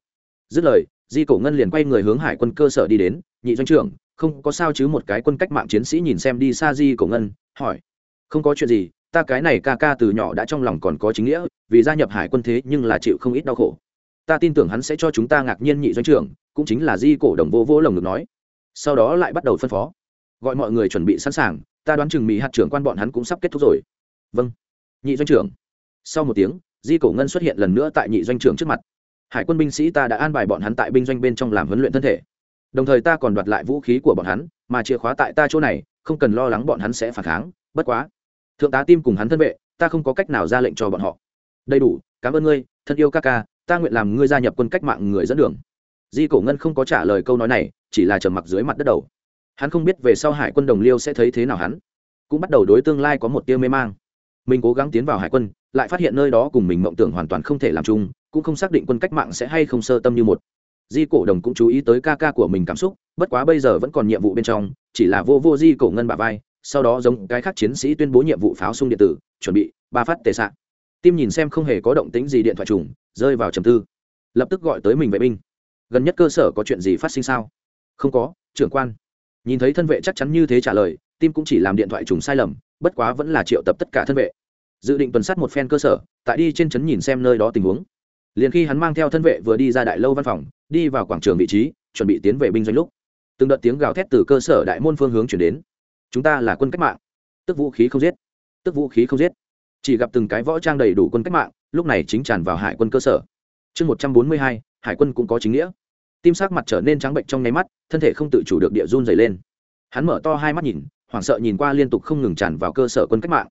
Speaker 1: Dứt lời di cổ ngân liền quay người hướng hải quân cơ sở đi đến, nhị doanh trưởng, không có sao chứ? Một cái quân cách mạng chiến sĩ nhìn xem đi xa di cổ ngân, hỏi. Không có chuyện gì, ta cái này ca ca từ nhỏ đã trong lòng còn có chính nghĩa, vì gia nhập hải quân thế nhưng là chịu không ít đau khổ. Ta tin tưởng hắn sẽ cho chúng ta ngạc nhiên, nhị doanh trưởng, cũng chính là di cổ đồng vô vô lồng ngực nói. Sau đó lại bắt đầu phân phó. Gọi mọi người chuẩn bị sẵn sàng, ta đoán chừng mỹ hạt trưởng quan bọn hắn cũng sắp kết thúc rồi. Vâng. Nhị doanh trưởng. Sau một tiếng, di cổ ngân xuất hiện lần nữa tại nhị doanh trưởng trước mặt hải quân binh sĩ ta đã an bài bọn hắn tại binh doanh bên trong làm huấn luyện thân thể. Đồng thời ta còn đoạt lại vũ khí của bọn hắn, mà chìa khóa tại ta chỗ này, không cần lo lắng bọn hắn sẽ phản kháng, bất quá. Thượng tá tim cùng hắn thân vệ, ta không có cách nào ra lệnh cho bọn họ. Đầy đủ, cảm ơn ngươi, thân yêu ca ca, ta nguyện làm ngươi gia nhập quân cách mạng người dẫn đường. Di cổ ngân không có trả lời câu nói này, chỉ là trầm mặc dưới mặt đất đầu. Hắn không biết về sau hải quân đồng liêu sẽ thấy thế nào hắn. Cũng bắt đầu đối tương lai có một tiêu mê mang. Mình cố gắng tiến vào hải quân, lại phát hiện nơi đó cùng mình mộng tưởng hoàn toàn không thể làm chung cũng không xác định quân cách mạng sẽ hay không sơ tâm như một. Di cổ đồng cũng chú ý tới ca ca của mình cảm xúc, bất quá bây giờ vẫn còn nhiệm vụ bên trong, chỉ là vô vô di cổ ngân bà vai, sau đó giống cái khác chiến sĩ tuyên bố nhiệm vụ pháo sung điện tử, chuẩn bị, ba phát tệ xạ tim nhìn xem không hề có động tính gì điện thoại trùng, rơi vào trầm tư. Lập tức gọi tới mình vệ binh. Gần nhất cơ sở có chuyện gì phát sinh sao? Không có, trưởng quan. Nhìn thấy thân vệ chắc chắn như thế trả lời, tim cũng chỉ làm điện thoại trùng sai lầm, bất quá vẫn là triệu tập tất cả thân vệ. Dự định tuần sát một phen cơ sở, tại đi trên trấn nhìn xem nơi đó tình huống liền khi hắn mang theo thân vệ vừa đi ra đại lâu văn phòng, đi vào quảng trường vị trí, chuẩn bị tiến về binh doanh lúc, từng đợt tiếng gào thét từ cơ sở đại môn phương hướng chuyển đến. Chúng ta là quân cách mạng. Tức vũ khí không giết. Tức vũ khí không giết. Chỉ gặp từng cái võ trang đầy đủ quân cách mạng, lúc này chính tràn vào hải quân cơ sở. Chương một trăm bốn mươi hai, hải quân cũng có chính nghĩa. Tim sắc mặt trở nên trắng bệnh trong nháy mắt, thân thể không tự chủ được địa run dày lên. Hắn mở to hai mắt nhìn, hoảng sợ nhìn qua liên tục không ngừng tràn vào cơ sở quân cách mạng.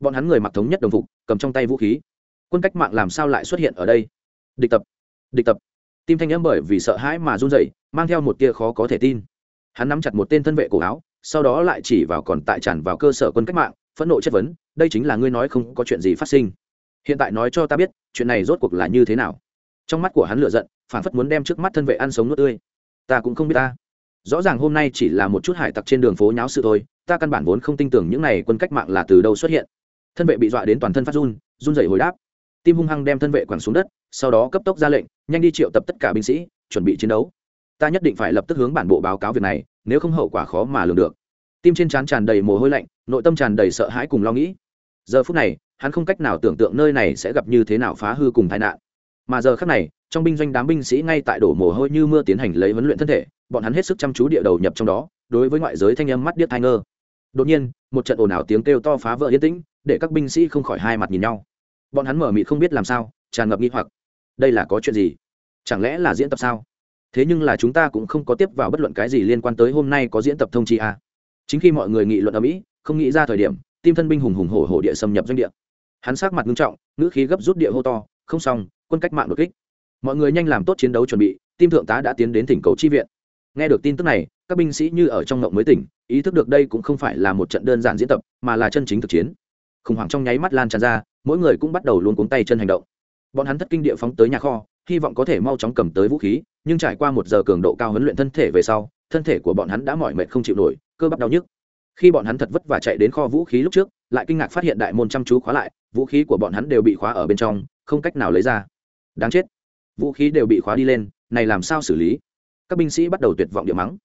Speaker 1: Bọn hắn người mặc thống nhất đồng phục, cầm trong tay vũ khí. Quân cách mạng làm sao lại xuất hiện ở đây? Địch tập. Địch tập. Tim thanh n m bởi vì sợ hãi mà run dậy mang theo một tia khó có thể tin. Hắn nắm chặt một tên thân vệ cổ áo, sau đó lại chỉ vào còn tại tràn vào cơ sở quân cách mạng, phẫn nộ chất vấn, đây chính là ngươi nói không có chuyện gì phát sinh. Hiện tại nói cho ta biết, chuyện này rốt cuộc là như thế nào. Trong mắt của hắn lựa giận phản phất muốn đem trước mắt thân vệ ăn sống nước tươi. Ta cũng không biết ta. Rõ ràng hôm nay chỉ là một chút hải tặc trên đường phố nháo sự thôi, ta căn bản vốn không tin tưởng những này quân cách mạng là từ đâu xuất hiện. Thân vệ bị dọa đến toàn thân phát run run rẩy hồi đáp. Tim hung hăng đem thân vệ quẳng xuống đất sau đó cấp tốc ra lệnh, nhanh đi triệu tập tất cả binh sĩ, chuẩn bị chiến đấu. Ta nhất định phải lập tức hướng bản bộ báo cáo việc này, nếu không hậu quả khó mà lường được. Tim trên trán tràn đầy mồ hôi lạnh, nội tâm tràn đầy sợ hãi cùng lo nghĩ. Giờ phút này, hắn không cách nào tưởng tượng nơi này sẽ gặp như thế nào phá hư cùng tai nạn. Mà giờ khắc này, trong binh doanh đám binh sĩ ngay tại đổ mồ hôi như mưa tiến hành lấy huấn luyện thân thể, bọn hắn hết sức chăm chú địa đầu nhập trong đó, đối với ngoại giới thanh âm mắt điếc thai ngơ. Đột nhiên, một trận ồn ào tiếng kêu to phá vỡ yên tĩnh, để các binh sĩ không khỏi hai mặt nhìn nhau. Bọn hắn mở mịt không biết làm sao, tràn ngập nghi hoặc đây là có chuyện gì? Chẳng lẽ là diễn tập sao? Thế nhưng là chúng ta cũng không có tiếp vào bất luận cái gì liên quan tới hôm nay có diễn tập thông chi à. chính khi mọi người nghị luận ở mỹ, không nghĩ ra thời điểm, tim thân binh hùng hùng hổ hổ địa xâm nhập doanh địa. Hắn sát mặt nghiêm trọng, ngữ khí gấp rút địa hô to, không xong, quân cách mạng đột kích. Mọi người nhanh làm tốt chiến đấu chuẩn bị, tim thượng tá đã tiến đến thỉnh cầu chi viện. Nghe được tin tức này, các binh sĩ như ở trong ngộng mới tỉnh, ý thức được đây cũng không phải là một trận đơn giản diễn tập, mà là chân chính thực chiến. Khủng hoảng trong nháy mắt lan tràn ra, mỗi người cũng bắt đầu luôn cuống tay chân hành động bọn hắn thất kinh địa phóng tới nhà kho, hy vọng có thể mau chóng cầm tới vũ khí, nhưng trải qua một giờ cường độ cao huấn luyện thân thể về sau, thân thể của bọn hắn đã mỏi mệt không chịu nổi, cơ bắp đau nhức. Khi bọn hắn thật vất vả chạy đến kho vũ khí lúc trước, lại kinh ngạc phát hiện đại môn chăm chú khóa lại, vũ khí của bọn hắn đều bị khóa ở bên trong, không cách nào lấy ra. Đáng chết. Vũ khí đều bị khóa đi lên, này làm sao xử lý? Các binh sĩ bắt đầu tuyệt vọng địa mắng.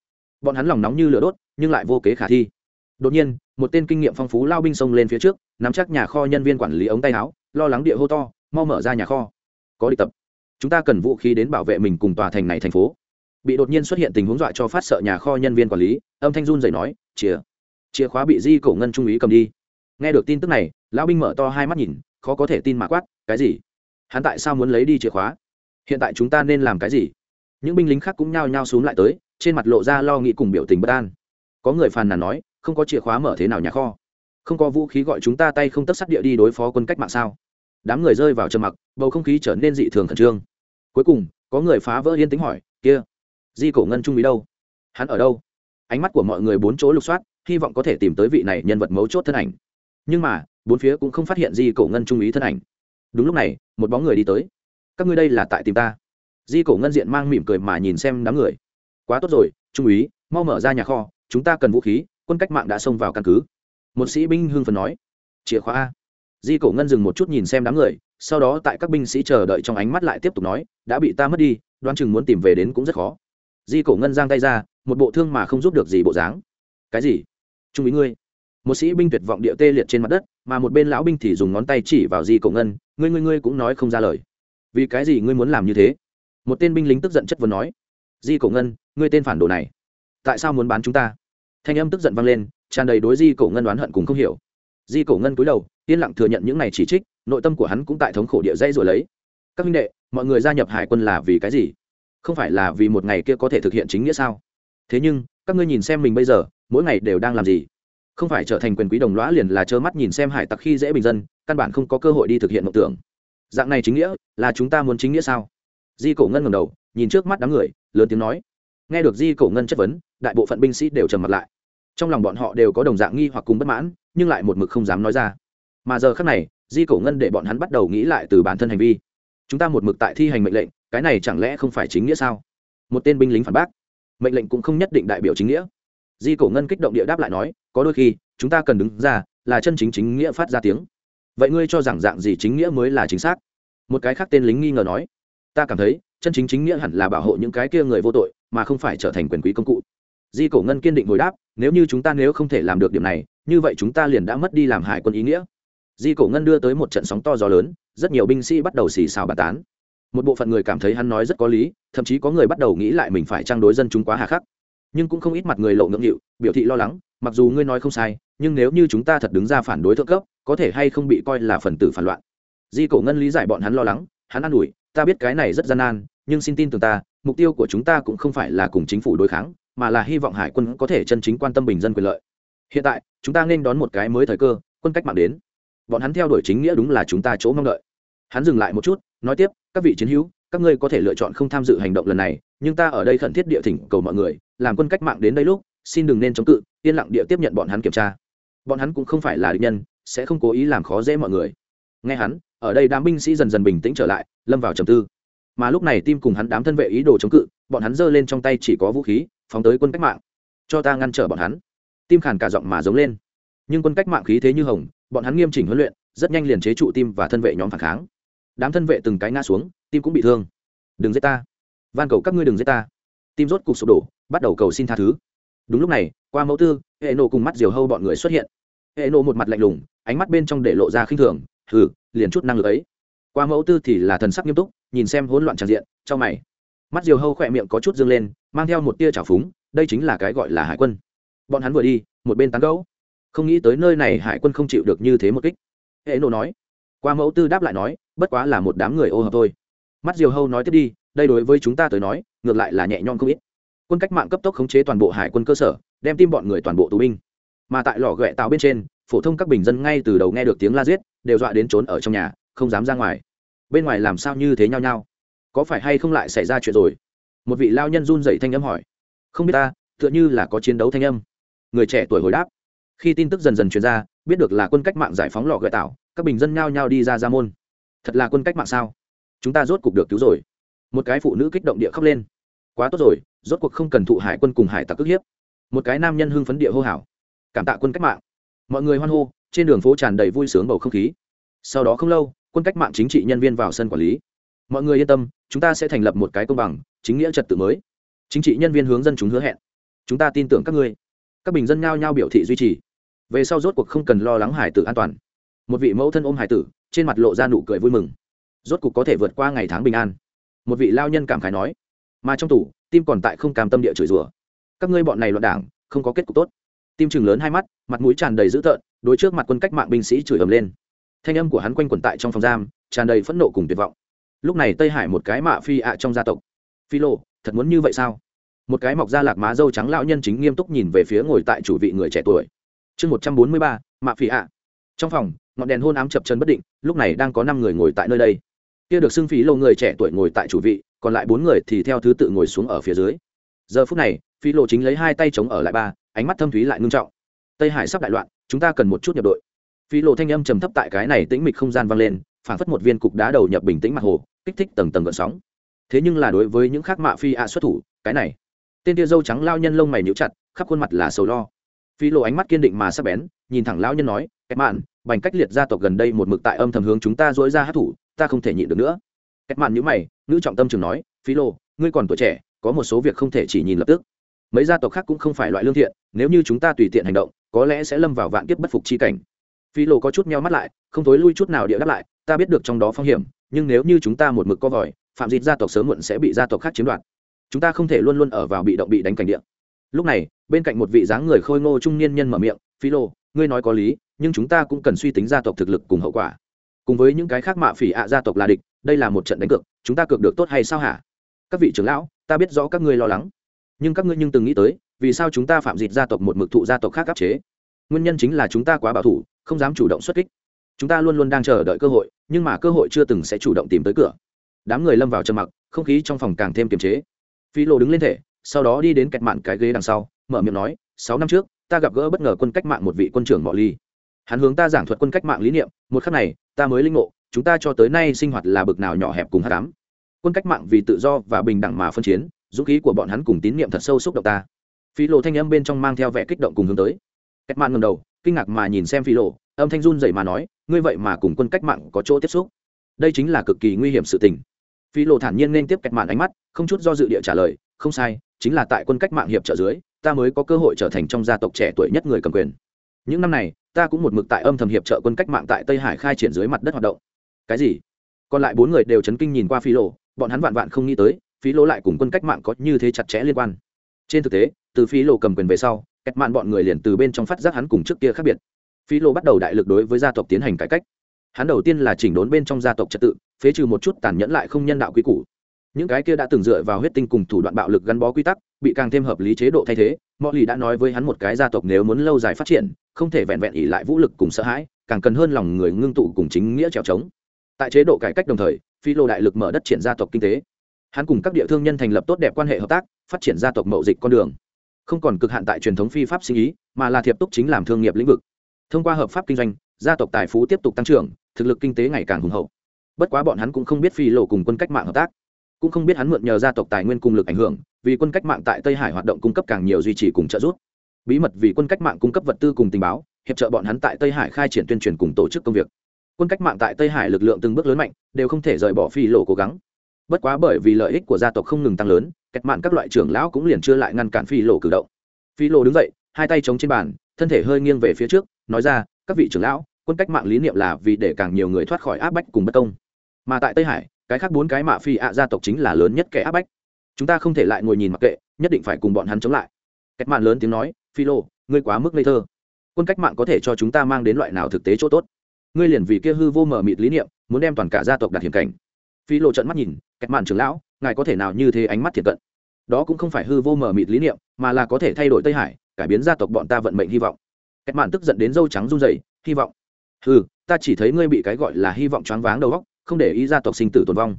Speaker 1: Bọn hắn lòng nóng như lửa đốt, nhưng lại vô kế khả thi. Đột nhiên, một tên kinh nghiệm phong phú lao binh xông lên phía trước, nắm chắc nhà kho nhân viên quản lý ống tay áo, lo lắng địa hô to mau mở ra nhà kho. Có địch tập. Chúng ta cần vũ khí đến bảo vệ mình cùng tòa thành này thành phố. Bị đột nhiên xuất hiện tình huống dọa cho phát sợ nhà kho nhân viên quản lý, âm thanh run dậy nói, chìa chìa khóa bị di cổ ngân trung úy cầm đi. Nghe được tin tức này, lão binh mở to hai mắt nhìn, khó có thể tin mà quát, cái gì? Hắn tại sao muốn lấy đi chìa khóa? Hiện tại chúng ta nên làm cái gì? Những binh lính khác cũng nhao nhao xuống lại tới, trên mặt lộ ra lo nghĩ cùng biểu tình bất an. Có người phàn nàn nói, không có chìa khóa mở thế nào nhà kho? Không có vũ khí gọi chúng ta tay không tất sắt địa đi đối phó quân cách mạng sao? Đám người rơi vào trầm mặc, bầu không khí trở nên dị thường khẩn trương. Cuối cùng, có người phá vỡ yên tính hỏi, kia, di cổ ngân trung ý đâu? Hắn ở đâu? Ánh mắt của mọi người bốn chỗ lục soát, hy vọng có thể tìm tới vị này nhân vật mấu chốt thân ảnh. Nhưng mà, bốn phía cũng không phát hiện di cổ ngân trung ý thân ảnh. Đúng lúc này, một bóng người đi tới. Các ngươi đây là tại tìm ta. Di cổ ngân diện mang mỉm cười mà nhìn xem đám người. Quá tốt rồi, trung úy, mau mở ra nhà kho, chúng ta cần vũ khí, quân cách mạng đã xông vào căn cứ. Một sĩ binh hưng phần nói. Chìa khóa a di cổ ngân dừng một chút nhìn xem đám người, sau đó tại các binh sĩ chờ đợi trong ánh mắt lại tiếp tục nói, đã bị ta mất đi đoan chừng muốn tìm về đến cũng rất khó. Di cổ ngân giang tay ra, một bộ thương mà không giúp được gì bộ dáng. Cái gì? Trung ý ngươi? Một sĩ binh tuyệt vọng địa tê liệt trên mặt đất, mà một bên lão binh thì dùng ngón tay chỉ vào di cổ ngân, ngươi ngươi ngươi cũng nói không ra lời. Vì cái gì ngươi muốn làm như thế? Một tên binh lính tức giận chất vấn nói. Di cổ ngân, ngươi tên phản đồ này, tại sao muốn bán chúng ta? Thanh âm tức giận vang lên, tràn đầy đối di cổ ngân đoán hận cùng không hiểu. Di cổ ngân cúi đầu yên lặng thừa nhận những này chỉ trích, nội tâm của hắn cũng tại thống khổ địa dây rồi lấy. Các minh đệ, mọi người gia nhập hải quân là vì cái gì? Không phải là vì một ngày kia có thể thực hiện chính nghĩa sao? Thế nhưng, các ngươi nhìn xem mình bây giờ, mỗi ngày đều đang làm gì? Không phải trở thành quyền quý đồng lõa liền là trơ mắt nhìn xem hải tặc khi dễ bình dân, căn bản không có cơ hội đi thực hiện mộng tưởng. Dạng này chính nghĩa, là chúng ta muốn chính nghĩa sao? Di cổ ngân ngầm đầu, nhìn trước mắt đám người, lớn tiếng nói. Nghe được di cổ ngân chất vấn, đại bộ phận binh sĩ đều trầm mặt lại. Trong lòng bọn họ đều có đồng dạng nghi hoặc cùng bất mãn, nhưng lại một mực không dám nói ra mà giờ khác này, di cổ ngân để bọn hắn bắt đầu nghĩ lại từ bản thân hành vi. Chúng ta một mực tại thi hành mệnh lệnh, cái này chẳng lẽ không phải chính nghĩa sao? Một tên binh lính phản bác. Mệnh lệnh cũng không nhất định đại biểu chính nghĩa. Di cổ ngân kích động địa đáp lại nói, có đôi khi, chúng ta cần đứng ra, là chân chính chính nghĩa phát ra tiếng. Vậy ngươi cho rằng dạng gì chính nghĩa mới là chính xác? Một cái khác tên lính nghi ngờ nói, ta cảm thấy, chân chính chính nghĩa hẳn là bảo hộ những cái kia người vô tội, mà không phải trở thành quyền quý công cụ. Di cổ ngân kiên định hồi đáp, nếu như chúng ta nếu không thể làm được điểm này, như vậy chúng ta liền đã mất đi làm hải quân ý nghĩa di cổ ngân đưa tới một trận sóng to gió lớn, rất nhiều binh sĩ bắt đầu xì xào bàn tán. Một bộ phận người cảm thấy hắn nói rất có lý, thậm chí có người bắt đầu nghĩ lại mình phải trang đối dân chúng quá hà khắc. Nhưng cũng không ít mặt người lộ ngưỡng nghịu, biểu thị lo lắng, mặc dù ngươi nói không sai, nhưng nếu như chúng ta thật đứng ra phản đối thượng cấp, có thể hay không bị coi là phần tử phản loạn. Di cổ ngân lý giải bọn hắn lo lắng, hắn an ủi, ta biết cái này rất gian nan, nhưng xin tin tưởng ta, mục tiêu của chúng ta cũng không phải là cùng chính phủ đối kháng, mà là hy vọng hải quân có thể chân chính quan tâm bình dân quyền lợi. Hiện tại, chúng ta nên đón một cái mới thời cơ, quân cách mạng đến bọn hắn theo đuổi chính nghĩa đúng là chúng ta chỗ mong đợi. Hắn dừng lại một chút, nói tiếp, các vị chiến hữu, các ngươi có thể lựa chọn không tham dự hành động lần này, nhưng ta ở đây khẩn thiết địa thỉnh cầu mọi người, làm quân cách mạng đến đây lúc, xin đừng nên chống cự, yên lặng địa tiếp nhận bọn hắn kiểm tra. Bọn hắn cũng không phải là địch nhân, sẽ không cố ý làm khó dễ mọi người. Nghe hắn, ở đây đám binh sĩ dần dần bình tĩnh trở lại, lâm vào trầm tư. Mà lúc này tim cùng hắn đám thân vệ ý đồ chống cự, bọn hắn giơ lên trong tay chỉ có vũ khí, phóng tới quân cách mạng. Cho ta ngăn trở bọn hắn. Tim khàn cả giọng mà giống lên. Nhưng quân cách mạng khí thế như hồng bọn hắn nghiêm chỉnh huấn luyện, rất nhanh liền chế trụ tim và thân vệ nhóm phản kháng. Đám thân vệ từng cái ngã xuống tim cũng bị thương. Đừng giết ta. Van cầu các ngươi đừng giết ta. Tim rốt cục sụp đổ, bắt đầu cầu xin tha thứ. Đúng lúc này, qua mẫu tư hệ nộ cùng mắt diều hâu bọn người xuất hiện. Hệ nộ một mặt lạnh lùng, ánh mắt bên trong để lộ ra khinh thường, hừ, liền chút năng lực ấy. Qua mẫu tư thì là thần sắc nghiêm túc, nhìn xem hỗn loạn tràn diện trong mày. Mắt diều hâu khỏe miệng có chút dương lên, mang theo một tia trào phúng, đây chính là cái gọi là hải quân. Bọn hắn vừa đi, một bên tán gấu không nghĩ tới nơi này hải quân không chịu được như thế một kích. Hệ nộ nói. Qua mẫu tư đáp lại nói, bất quá là một đám người ô hợp thôi. Mắt diều hâu nói tiếp đi, đây đối với chúng ta tới nói, ngược lại là nhẹ nhõm không ít. Quân cách mạng cấp tốc khống chế toàn bộ hải quân cơ sở, đem tim bọn người toàn bộ tù binh. Mà tại lò ghẹ tàu bên trên, phổ thông các bình dân ngay từ đầu nghe được tiếng la giết, đều dọa đến trốn ở trong nhà, không dám ra ngoài. Bên ngoài làm sao như thế nhau nhau có phải hay không lại xảy ra chuyện rồi? Một vị lao nhân run dậy thanh âm hỏi. Không biết ta, tựa như là có chiến đấu thanh âm. Người trẻ tuổi hồi đáp khi tin tức dần dần truyền ra, biết được là quân cách mạng giải phóng lò gợi tạo, các bình dân nhao nhao đi ra ra môn. Thật là quân cách mạng sao? Chúng ta rốt cuộc được cứu rồi. Một cái phụ nữ kích động địa khóc lên. Quá tốt rồi, rốt cuộc không cần thụ hải quân cùng hải tặc ức hiếp. Một cái nam nhân hưng phấn địa hô hào. Cảm tạ quân cách mạng. Mọi người hoan hô, trên đường phố tràn đầy vui sướng bầu không khí. Sau đó không lâu, quân cách mạng chính trị nhân viên vào sân quản lý. Mọi người yên tâm, chúng ta sẽ thành lập một cái công bằng, chính nghĩa trật tự mới. Chính trị nhân viên hướng dân chúng hứa hẹn. Chúng ta tin tưởng các ngươi. Các bình dân nhao nhao biểu thị duy trì về sau rốt cuộc không cần lo lắng hải tử an toàn. Một vị mẫu thân ôm hải tử, trên mặt lộ ra nụ cười vui mừng. Rốt cuộc có thể vượt qua ngày tháng bình an. Một vị lao nhân cảm khái nói. Mà trong tủ tim còn tại không cam tâm địa chửi rủa. Các ngươi bọn này loạn đảng, không có kết cục tốt. Tim chừng lớn hai mắt, mặt mũi tràn đầy dữ tợn, đối trước mặt quân cách mạng binh sĩ chửi ầm lên. Thanh âm của hắn quanh quẩn tại trong phòng giam, tràn đầy phẫn nộ cùng tuyệt vọng. Lúc này tây hải một cái mạ phi ạ trong gia tộc. Phi lộ thật muốn như vậy sao? Một cái mọc da lạc má dâu trắng lão nhân chính nghiêm túc nhìn về phía ngồi tại chủ vị người trẻ tuổi chương một trăm bốn mươi ba, mạ phi ạ. Trong phòng, ngọn đèn hôn ám chập chân bất định, lúc này đang có năm người ngồi tại nơi đây. Kia được xưng phí lộ người trẻ tuổi ngồi tại chủ vị, còn lại bốn người thì theo thứ tự ngồi xuống ở phía dưới. Giờ phút này phi lộ chính lấy hai tay chống ở lại ba, ánh mắt thâm thúy lại ngưng trọng. Tây hải sắp đại loạn, chúng ta cần một chút nhập đội. Phi lộ thanh âm trầm thấp tại cái này tĩnh mịch không gian vang lên, phảng phất một viên cục đá đầu nhập bình tĩnh mặt hồ, kích thích tầng tầng gợn sóng. Thế nhưng là đối với những khác mạ phi ạ xuất thủ, cái này, tên tia dâu trắng lao nhân lông mày níu chặt, khắp khuôn mặt là sầu lo phi lộ ánh mắt kiên định mà sắc bén, nhìn thẳng lão nhân nói, kẹt mạn, bành cách liệt gia tộc gần đây một mực tại âm thầm hướng chúng ta dối ra hát thủ ta không thể nhịn được nữa. Kẹt mạn nhữ mày nữ trọng tâm trường nói, phí lô, ngươi còn tuổi trẻ, có một số việc không thể chỉ nhìn lập tức. Mấy gia tộc khác cũng không phải loại lương thiện, nếu như chúng ta tùy tiện hành động, có lẽ sẽ lâm vào vạn kiếp bất phục chi cảnh. Phi lô có chút meo mắt lại, không thối lui chút nào địa đáp lại, ta biết được trong đó phong hiểm, nhưng nếu như chúng ta một mực co vòi, phạm dịt gia tộc sớm muộn sẽ bị gia tộc khác chiếm đoạt. Chúng ta không thể luôn luôn ở vào bị động bị đánh cảnh địa lúc này, bên cạnh một vị dáng người khôi ngô trung niên nhân mở miệng phi lô, ngươi nói có lý, nhưng chúng ta cũng cần suy tính gia tộc thực lực cùng hậu quả. Cùng với những cái khác mạ phỉ ạ gia tộc là địch, đây là một trận đánh cược, chúng ta cược được tốt hay sao hả? Các vị trưởng lão, ta biết rõ các ngươi lo lắng, nhưng các ngươi nhưng từng nghĩ tới, vì sao chúng ta phạm dịt gia tộc một mực thụ gia tộc khác áp chế? Nguyên nhân chính là chúng ta quá bảo thủ, không dám chủ động xuất kích. Chúng ta luôn luôn đang chờ đợi cơ hội, nhưng mà cơ hội chưa từng sẽ chủ động tìm tới cửa. Đám người lâm vào trầm mặc, không khí trong phòng càng thêm kiềm chế. Phi lô đứng lên thể sau đó đi đến kẹt mạn cái ghế đằng sau, mở miệng nói, sáu năm trước, ta gặp gỡ bất ngờ quân cách mạng một vị quân trưởng mọ ly. Hắn hướng ta giảng thuật quân cách mạng lý niệm, một khắc này, ta mới linh ngộ, chúng ta cho tới nay sinh hoạt là bực nào nhỏ hẹp cùng hát đám quân cách mạng vì tự do và bình đẳng mà phân chiến, dũng khí của bọn hắn cùng tín niệm thật sâu xúc động ta. Phi lộ thanh âm bên trong mang theo vẻ kích động cùng hướng tới. Cách mạng ngầm đầu, kinh ngạc mà nhìn xem phi lộ âm thanh run dậy mà nói, ngươi vậy mà cùng quân cách mạng có chỗ tiếp xúc. Đây chính là cực kỳ nguy hiểm sự tình. Phi lộ thản nhiên nên tiếp cách mạng ánh mắt, không chút do dự địa trả lời không sai, chính là tại quân cách mạng hiệp trợ dưới, ta mới có cơ hội trở thành trong gia tộc trẻ tuổi nhất người cầm quyền. Những năm này, ta cũng một mực tại âm thầm hiệp trợ quân cách mạng tại tây hải khai triển dưới mặt đất hoạt động. Cái gì? Còn lại bốn người đều chấn kinh nhìn qua phi lỗ bọn hắn vạn vạn không nghĩ tới, phí lỗ lại cùng quân cách mạng có như thế chặt chẽ liên quan. Trên thực tế, từ phí lỗ cầm quyền về sau, cách mạng bọn người liền từ bên trong phát giác hắn cùng trước kia khác biệt. Phí lỗ bắt đầu đại lực đối với gia tộc tiến hành cải cách. Hắn đầu tiên là chỉnh đốn bên trong gia tộc trật tự, phế trừ một chút tàn nhẫn lại không nhân đạo quy củ những cái kia đã từng dựa vào huyết tinh cùng thủ đoạn bạo lực gắn bó quy tắc, bị càng thêm hợp lý chế độ thay thế mọi lì đã nói với hắn một cái gia tộc nếu muốn lâu dài phát triển, không thể vẹn vẹn ỉ lại vũ lực cùng sợ hãi, càng cần hơn lòng người ngưng tụ cùng chính nghĩa trèo trống. Tại chế độ cải cách đồng thời, phi lô đại lực mở đất triển gia tộc kinh tế. Hắn cùng các địa thương nhân thành lập tốt đẹp quan hệ hợp tác, phát triển gia tộc mậu dịch con đường. Không còn cực hạn tại truyền thống phi pháp sinh ý, mà là thiệp túc chính làm thương nghiệp lĩnh vực. Thông qua hợp pháp kinh doanh, gia tộc tài phú tiếp tục tăng trưởng, thực lực kinh tế ngày càng hùng hậu. Bất quá bọn hắn cũng không biết phi lộ cùng quân cách mạng hợp tác cũng không biết hắn mượn nhờ gia tộc tài nguyên cùng lực ảnh hưởng, vì quân cách mạng tại tây hải hoạt động cung cấp càng nhiều duy trì cùng trợ giúp. Bí mật vì quân cách mạng cung cấp vật tư cùng tình báo, hiệp trợ bọn hắn tại tây hải khai triển tuyên truyền cùng tổ chức công việc. Quân cách mạng tại tây hải lực lượng từng bước lớn mạnh, đều không thể rời bỏ phi lộ cố gắng. Bất quá bởi vì lợi ích của gia tộc không ngừng tăng lớn, cách mạng các loại trưởng lão cũng liền chưa lại ngăn cản phi lộ cử động. Phi lộ đứng dậy, hai tay chống trên bàn, thân thể hơi nghiêng về phía trước, nói ra, các vị trưởng lão, quân cách mạng lý niệm là vì để càng nhiều người thoát khỏi áp bách cùng bất công. Mà tại tây hải cái khác bốn cái mạ phi ạ gia tộc chính là lớn nhất kẻ áp bách. Chúng ta không thể lại ngồi nhìn mặc kệ, nhất định phải cùng bọn hắn chống lại. Cách mạng lớn tiếng nói, phi lô, ngươi quá mức ngây thơ. Quân cách mạng có thể cho chúng ta mang đến loại nào thực tế chỗ tốt? Ngươi liền vì kia hư vô mờ mịt lý niệm, muốn đem toàn cả gia tộc đặt hiểm cảnh. Phi lộ trận mắt nhìn cách mạng trưởng lão, ngài có thể nào như thế ánh mắt thiệt cận? Đó cũng không phải hư vô mờ mịt lý niệm, mà là có thể thay đổi tây hải, cải biến gia tộc bọn ta vận mệnh hy vọng. Cách mạng tức giận đến dâu trắng run rẩy, hy vọng? Hư ta chỉ thấy ngươi bị cái gọi là hy vọng choáng váng đầu óc không để ý gia tộc sinh tử tồn vong.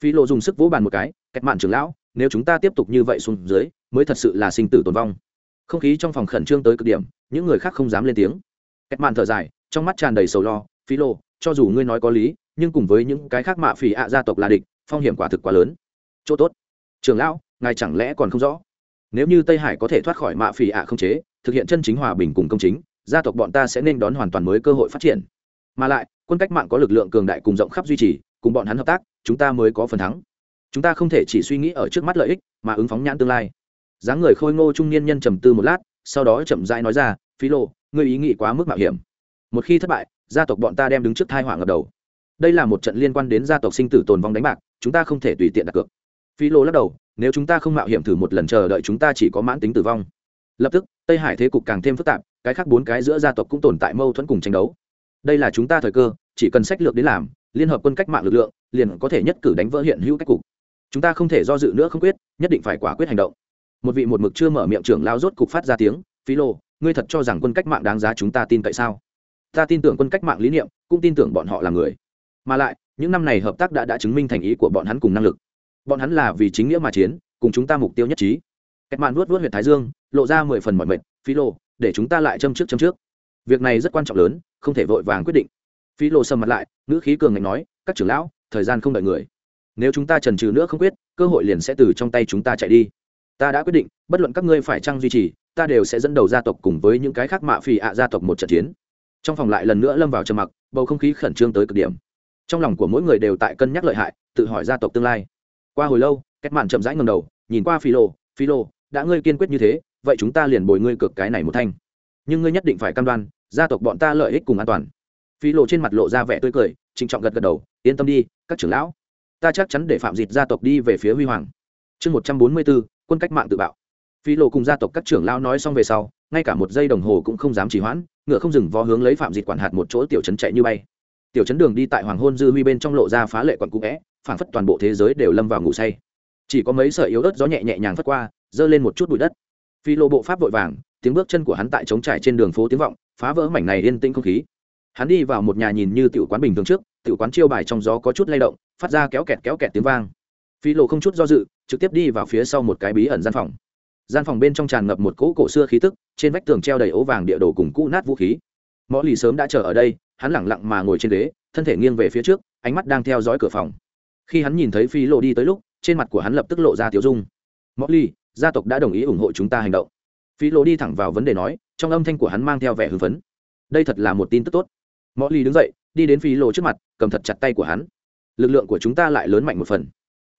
Speaker 1: Phi lộ dùng sức vỗ bàn một cái cách mạng trưởng lão, nếu chúng ta tiếp tục như vậy xuống dưới, mới thật sự là sinh tử tồn vong. Không khí trong phòng khẩn trương tới cực điểm, những người khác không dám lên tiếng. Cách mạng thở dài, trong mắt tràn đầy sầu lo phi lộ, cho dù ngươi nói có lý, nhưng cùng với những cái khác mạ phỉ ạ gia tộc là địch, phong hiểm quả thực quá lớn. Chỗ tốt. Trưởng lão, ngài chẳng lẽ còn không rõ? Nếu như tây hải có thể thoát khỏi mạ phỉ ạ không chế, thực hiện chân chính hòa bình cùng công chính, gia tộc bọn ta sẽ nên đón hoàn toàn mới cơ hội phát triển. Mà lại quân cách mạng có lực lượng cường đại cùng rộng khắp duy trì, cùng bọn hắn hợp tác, chúng ta mới có phần thắng. Chúng ta không thể chỉ suy nghĩ ở trước mắt lợi ích, mà ứng phóng nhãn tương lai. Dáng người khôi ngô trung niên nhân trầm tư một lát, sau đó chậm rãi nói ra, phí lộ ngươi ý nghĩ quá mức mạo hiểm. Một khi thất bại, gia tộc bọn ta đem đứng trước thai hỏa ngập đầu. Đây là một trận liên quan đến gia tộc sinh tử tồn vong đánh bạc, chúng ta không thể tùy tiện đặt cược. Phi lô lắc đầu, nếu chúng ta không mạo hiểm thử một lần chờ đợi chúng ta chỉ có mãn tính tử vong. Lập tức, tây hải thế cục càng thêm phức tạp, cái khác bốn cái giữa gia tộc cũng tồn tại mâu thuẫn cùng tranh đấu. Đây là chúng ta thời cơ chỉ cần sách lược đến làm, liên hợp quân cách mạng lực lượng, liền có thể nhất cử đánh vỡ hiện hữu cách cục. Chúng ta không thể do dự nữa không quyết, nhất định phải quả quyết hành động. Một vị một mực chưa mở miệng trưởng lao rốt cục phát ra tiếng, phí lô, ngươi thật cho rằng quân cách mạng đáng giá chúng ta tin tại sao? Ta tin tưởng quân cách mạng lý niệm, cũng tin tưởng bọn họ là người. Mà lại, những năm này hợp tác đã đã chứng minh thành ý của bọn hắn cùng năng lực. Bọn hắn là vì chính nghĩa mà chiến, cùng chúng ta mục tiêu nhất trí. Cách mạng vuốt vuốt huyện thái dương, lộ ra mười phần mọi mệnh phí lô, để chúng ta lại châm trước châm trước. Việc này rất quan trọng lớn, không thể vội vàng quyết định phí lô sầm mặt lại, ngữ khí cường ngạnh nói, các trưởng lão, thời gian không đợi người. Nếu chúng ta trần trừ nữa không quyết, cơ hội liền sẽ từ trong tay chúng ta chạy đi. Ta đã quyết định, bất luận các ngươi phải chăng duy trì, ta đều sẽ dẫn đầu gia tộc cùng với những cái khác mạ phì ạ gia tộc một trận chiến. Trong phòng lại lần nữa lâm vào trầm mặc, bầu không khí khẩn trương tới cực điểm. Trong lòng của mỗi người đều tại cân nhắc lợi hại, tự hỏi gia tộc tương lai. Qua hồi lâu cách mạn chậm rãi ngầm đầu, nhìn qua phi lô phi lô, đã ngươi kiên quyết như thế, vậy chúng ta liền bồi ngươi cực cái này một thanh. Nhưng ngươi nhất định phải cam đoan, gia tộc bọn ta lợi ích cùng an toàn phi lộ trên mặt lộ ra vẻ tươi cười, trịnh trọng gật gật đầu, yên tâm đi, các trưởng lão, ta chắc chắn để phạm dịt gia tộc đi về phía huy hoàng. Chương một trăm bốn mươi bốn, quân cách mạng tự bạo. Phi lộ cùng gia tộc các trưởng lão nói xong về sau, ngay cả một giây đồng hồ cũng không dám trì hoãn, ngựa không dừng vó hướng lấy phạm dịt quản hạt một chỗ tiểu trấn chạy như bay. Tiểu trấn đường đi tại hoàng hôn dư huy bên trong lộ ra phá lệ còn cũ vẽ, phảng phất toàn bộ thế giới đều lâm vào ngủ say. Chỉ có mấy sợi yếu ớt gió nhẹ nhẹ nhàng phất qua giơ lên một chút bụi đất. Phi lộ bộ pháp vội vàng, tiếng bước chân của hắn tại trống trải trên đường phố tiếng vọng, phá vỡ mảnh này yên tĩnh không khí hắn đi vào một nhà nhìn như tiểu quán bình thường trước, tiểu quán chiêu bài trong gió có chút lay động, phát ra kéo kẹt kéo kẹt tiếng vang. Phi lộ không chút do dự, trực tiếp đi vào phía sau một cái bí ẩn gian phòng. Gian phòng bên trong tràn ngập một cỗ cổ xưa khí tức, trên vách tường treo đầy ố vàng địa đồ cùng cũ nát vũ khí. Mõ lì sớm đã chờ ở đây, hắn lẳng lặng mà ngồi trên ghế, thân thể nghiêng về phía trước, ánh mắt đang theo dõi cửa phòng. Khi hắn nhìn thấy phi lộ đi tới lúc, trên mặt của hắn lập tức lộ ra tiếu dung. Mõ lì, gia tộc đã đồng ý ủng hộ chúng ta hành động. Phi lộ đi thẳng vào vấn đề nói, trong âm thanh của hắn mang theo vẻ hưng phấn. Đây thật là một tin tức tốt mọi lì đứng dậy, đi đến phi lộ trước mặt, cầm thật chặt tay của hắn. Lực lượng của chúng ta lại lớn mạnh một phần.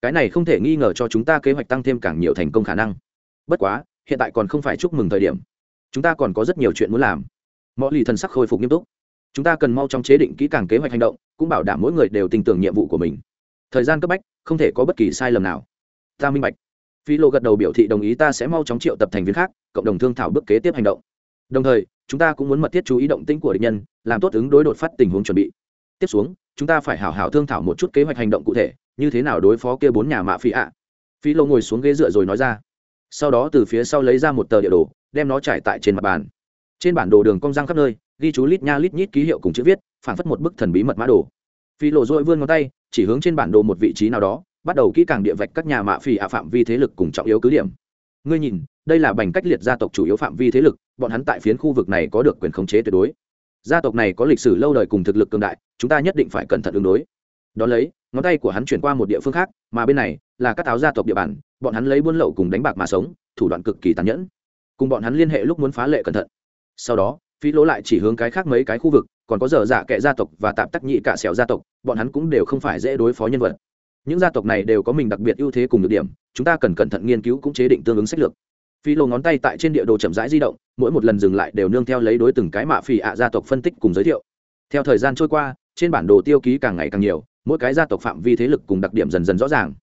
Speaker 1: Cái này không thể nghi ngờ cho chúng ta kế hoạch tăng thêm càng nhiều thành công khả năng. Bất quá, hiện tại còn không phải chúc mừng thời điểm. Chúng ta còn có rất nhiều chuyện muốn làm. Mọi lì thần sắc khôi phục nghiêm túc. Chúng ta cần mau chóng chế định kỹ càng kế hoạch hành động, cũng bảo đảm mỗi người đều tin tưởng nhiệm vụ của mình. Thời gian cấp bách, không thể có bất kỳ sai lầm nào. Ta minh bạch. Phi lô gật đầu biểu thị đồng ý ta sẽ mau chóng triệu tập thành viên khác, cộng đồng thương thảo bước kế tiếp hành động đồng thời, chúng ta cũng muốn mật thiết chú ý động tĩnh của địch nhân, làm tốt ứng đối đột phát tình huống chuẩn bị. Tiếp xuống, chúng ta phải hảo hảo thương thảo một chút kế hoạch hành động cụ thể, như thế nào đối phó kia bốn nhà mạ phi ạ. Phi lô ngồi xuống ghế dựa rồi nói ra. Sau đó từ phía sau lấy ra một tờ địa đồ, đem nó trải tại trên mặt bàn. Trên bản đồ đường cong răng khắp nơi, ghi chú lít nha lít nhít ký hiệu cùng chữ viết, phản phất một bức thần bí mật mã đồ. Phi lộ dội vươn ngón tay, chỉ hướng trên bản đồ một vị trí nào đó, bắt đầu kỹ càng địa vạch các nhà mạ phi ạ phạm vi thế lực cùng trọng yếu cứ điểm ngươi nhìn, đây là bành cách liệt gia tộc chủ yếu phạm vi thế lực, bọn hắn tại phiến khu vực này có được quyền khống chế tuyệt đối. Gia tộc này có lịch sử lâu đời cùng thực lực cường đại, chúng ta nhất định phải cẩn thận ứng đối. Đón lấy, ngón tay của hắn chuyển qua một địa phương khác, mà bên này là các táo gia tộc địa bàn, bọn hắn lấy buôn lậu cùng đánh bạc mà sống, thủ đoạn cực kỳ tàn nhẫn. Cùng bọn hắn liên hệ lúc muốn phá lệ cẩn thận. Sau đó, phí lỗ lại chỉ hướng cái khác mấy cái khu vực, còn có dở dạ kệ gia tộc và tạm tắc nhị cả xẻo gia tộc, bọn hắn cũng đều không phải dễ đối phó nhân vật những gia tộc này đều có mình đặc biệt ưu thế cùng nhược điểm, chúng ta cần cẩn thận nghiên cứu cũng chế định tương ứng sách lược. Phi lô ngón tay tại trên địa đồ chậm rãi di động, mỗi một lần dừng lại đều nương theo lấy đối từng cái mạ phì ạ gia tộc phân tích cùng giới thiệu. Theo thời gian trôi qua, trên bản đồ tiêu ký càng ngày càng nhiều, mỗi cái gia tộc phạm vi thế lực cùng đặc điểm dần dần rõ ràng.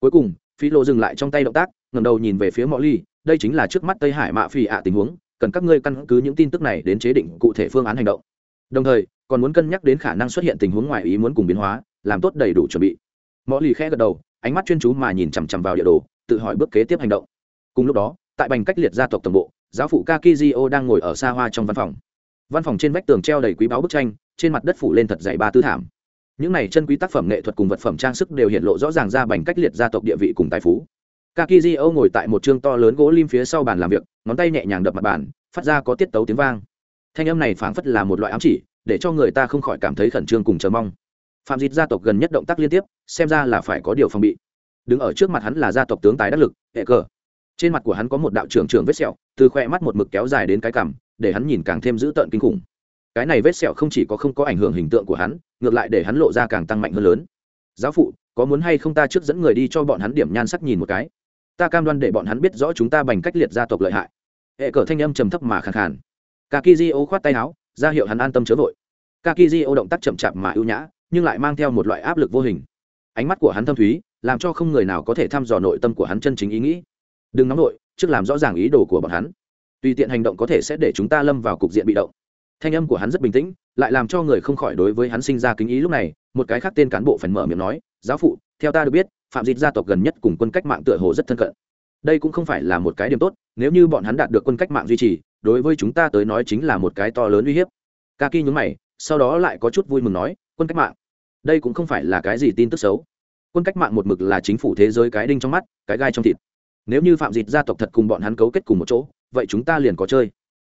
Speaker 1: Cuối cùng, phi lô dừng lại trong tay động tác ngầm đầu nhìn về phía mọi ly đây chính là trước mắt tây hải mạ phì ạ tình huống, cần các ngươi căn cứ những tin tức này đến chế định cụ thể phương án hành động. Đồng thời, còn muốn cân nhắc đến khả năng xuất hiện tình huống ngoài ý muốn cùng biến hóa, làm tốt đầy đủ chuẩn bị mọi lì khẽ gật đầu, ánh mắt chuyên chú mà nhìn chằm chằm vào địa đồ, tự hỏi bước kế tiếp hành động. Cùng lúc đó, tại bành cách liệt gia tộc tổng bộ, giáo phụ kakizio đang ngồi ở xa hoa trong văn phòng. Văn phòng trên vách tường treo đầy quý báu bức tranh, trên mặt đất phủ lên thật dày ba tư thảm. Những này chân quý tác phẩm nghệ thuật cùng vật phẩm trang sức đều hiện lộ rõ ràng ra bành cách liệt gia tộc địa vị cùng tài phú. Kakizio ngồi tại một chương to lớn gỗ lim phía sau bàn làm việc, ngón tay nhẹ nhàng đập mặt bàn, phát ra có tiết tấu tiếng vang. Thanh âm này phảng phất là một loại ám chỉ, để cho người ta không khỏi cảm thấy khẩn trương cùng chờ mong phạm dịch gia tộc gần nhất động tác liên tiếp, xem ra là phải có điều phòng bị. Đứng ở trước mặt hắn là gia tộc tướng tài đắc lực, hệ cờ. Trên mặt của hắn có một đạo trưởng trưởng vết sẹo, từ khoe mắt một mực kéo dài đến cái cằm, để hắn nhìn càng thêm dữ tợn kinh khủng. Cái này vết sẹo không chỉ có không có ảnh hưởng hình tượng của hắn, ngược lại để hắn lộ ra càng tăng mạnh hơn lớn. Giáo phụ, có muốn hay không ta trước dẫn người đi cho bọn hắn điểm nhan sắc nhìn một cái? Ta cam đoan để bọn hắn biết rõ chúng ta bằng cách liệt gia tộc lợi hại. Hệ cờ thanh âm trầm thấp mà khàn khàn. Kakizio khoát tay áo, ra hiệu hắn an tâm chớ vội. Kakizio động tác chậm chạp mà ưu nhã nhưng lại mang theo một loại áp lực vô hình. Ánh mắt của hắn thâm thúy, làm cho không người nào có thể thăm dò nội tâm của hắn chân chính ý nghĩ. Đừng nóng nổi trước làm rõ ràng ý đồ của bọn hắn. Tùy tiện hành động có thể sẽ để chúng ta lâm vào cục diện bị động. Thanh âm của hắn rất bình tĩnh, lại làm cho người không khỏi đối với hắn sinh ra kính ý lúc này, một cái khác tên cán bộ phần mở miệng nói, giáo phụ, theo ta được biết, phạm dịch gia tộc gần nhất cùng quân cách mạng tựa hồ rất thân cận. Đây cũng không phải là một cái điểm tốt, nếu như bọn hắn đạt được quân cách mạng duy trì, đối với chúng ta tới nói chính là một cái to lớn uy hiếp. Ca kỳ nhúng mày, sau đó lại có chút vui mừng nói quân cách mạng. Đây cũng không phải là cái gì tin tức xấu. Quân cách mạng một mực là chính phủ thế giới cái đinh trong mắt, cái gai trong thịt. Nếu như phạm dịt gia tộc thật cùng bọn hắn cấu kết cùng một chỗ, vậy chúng ta liền có chơi.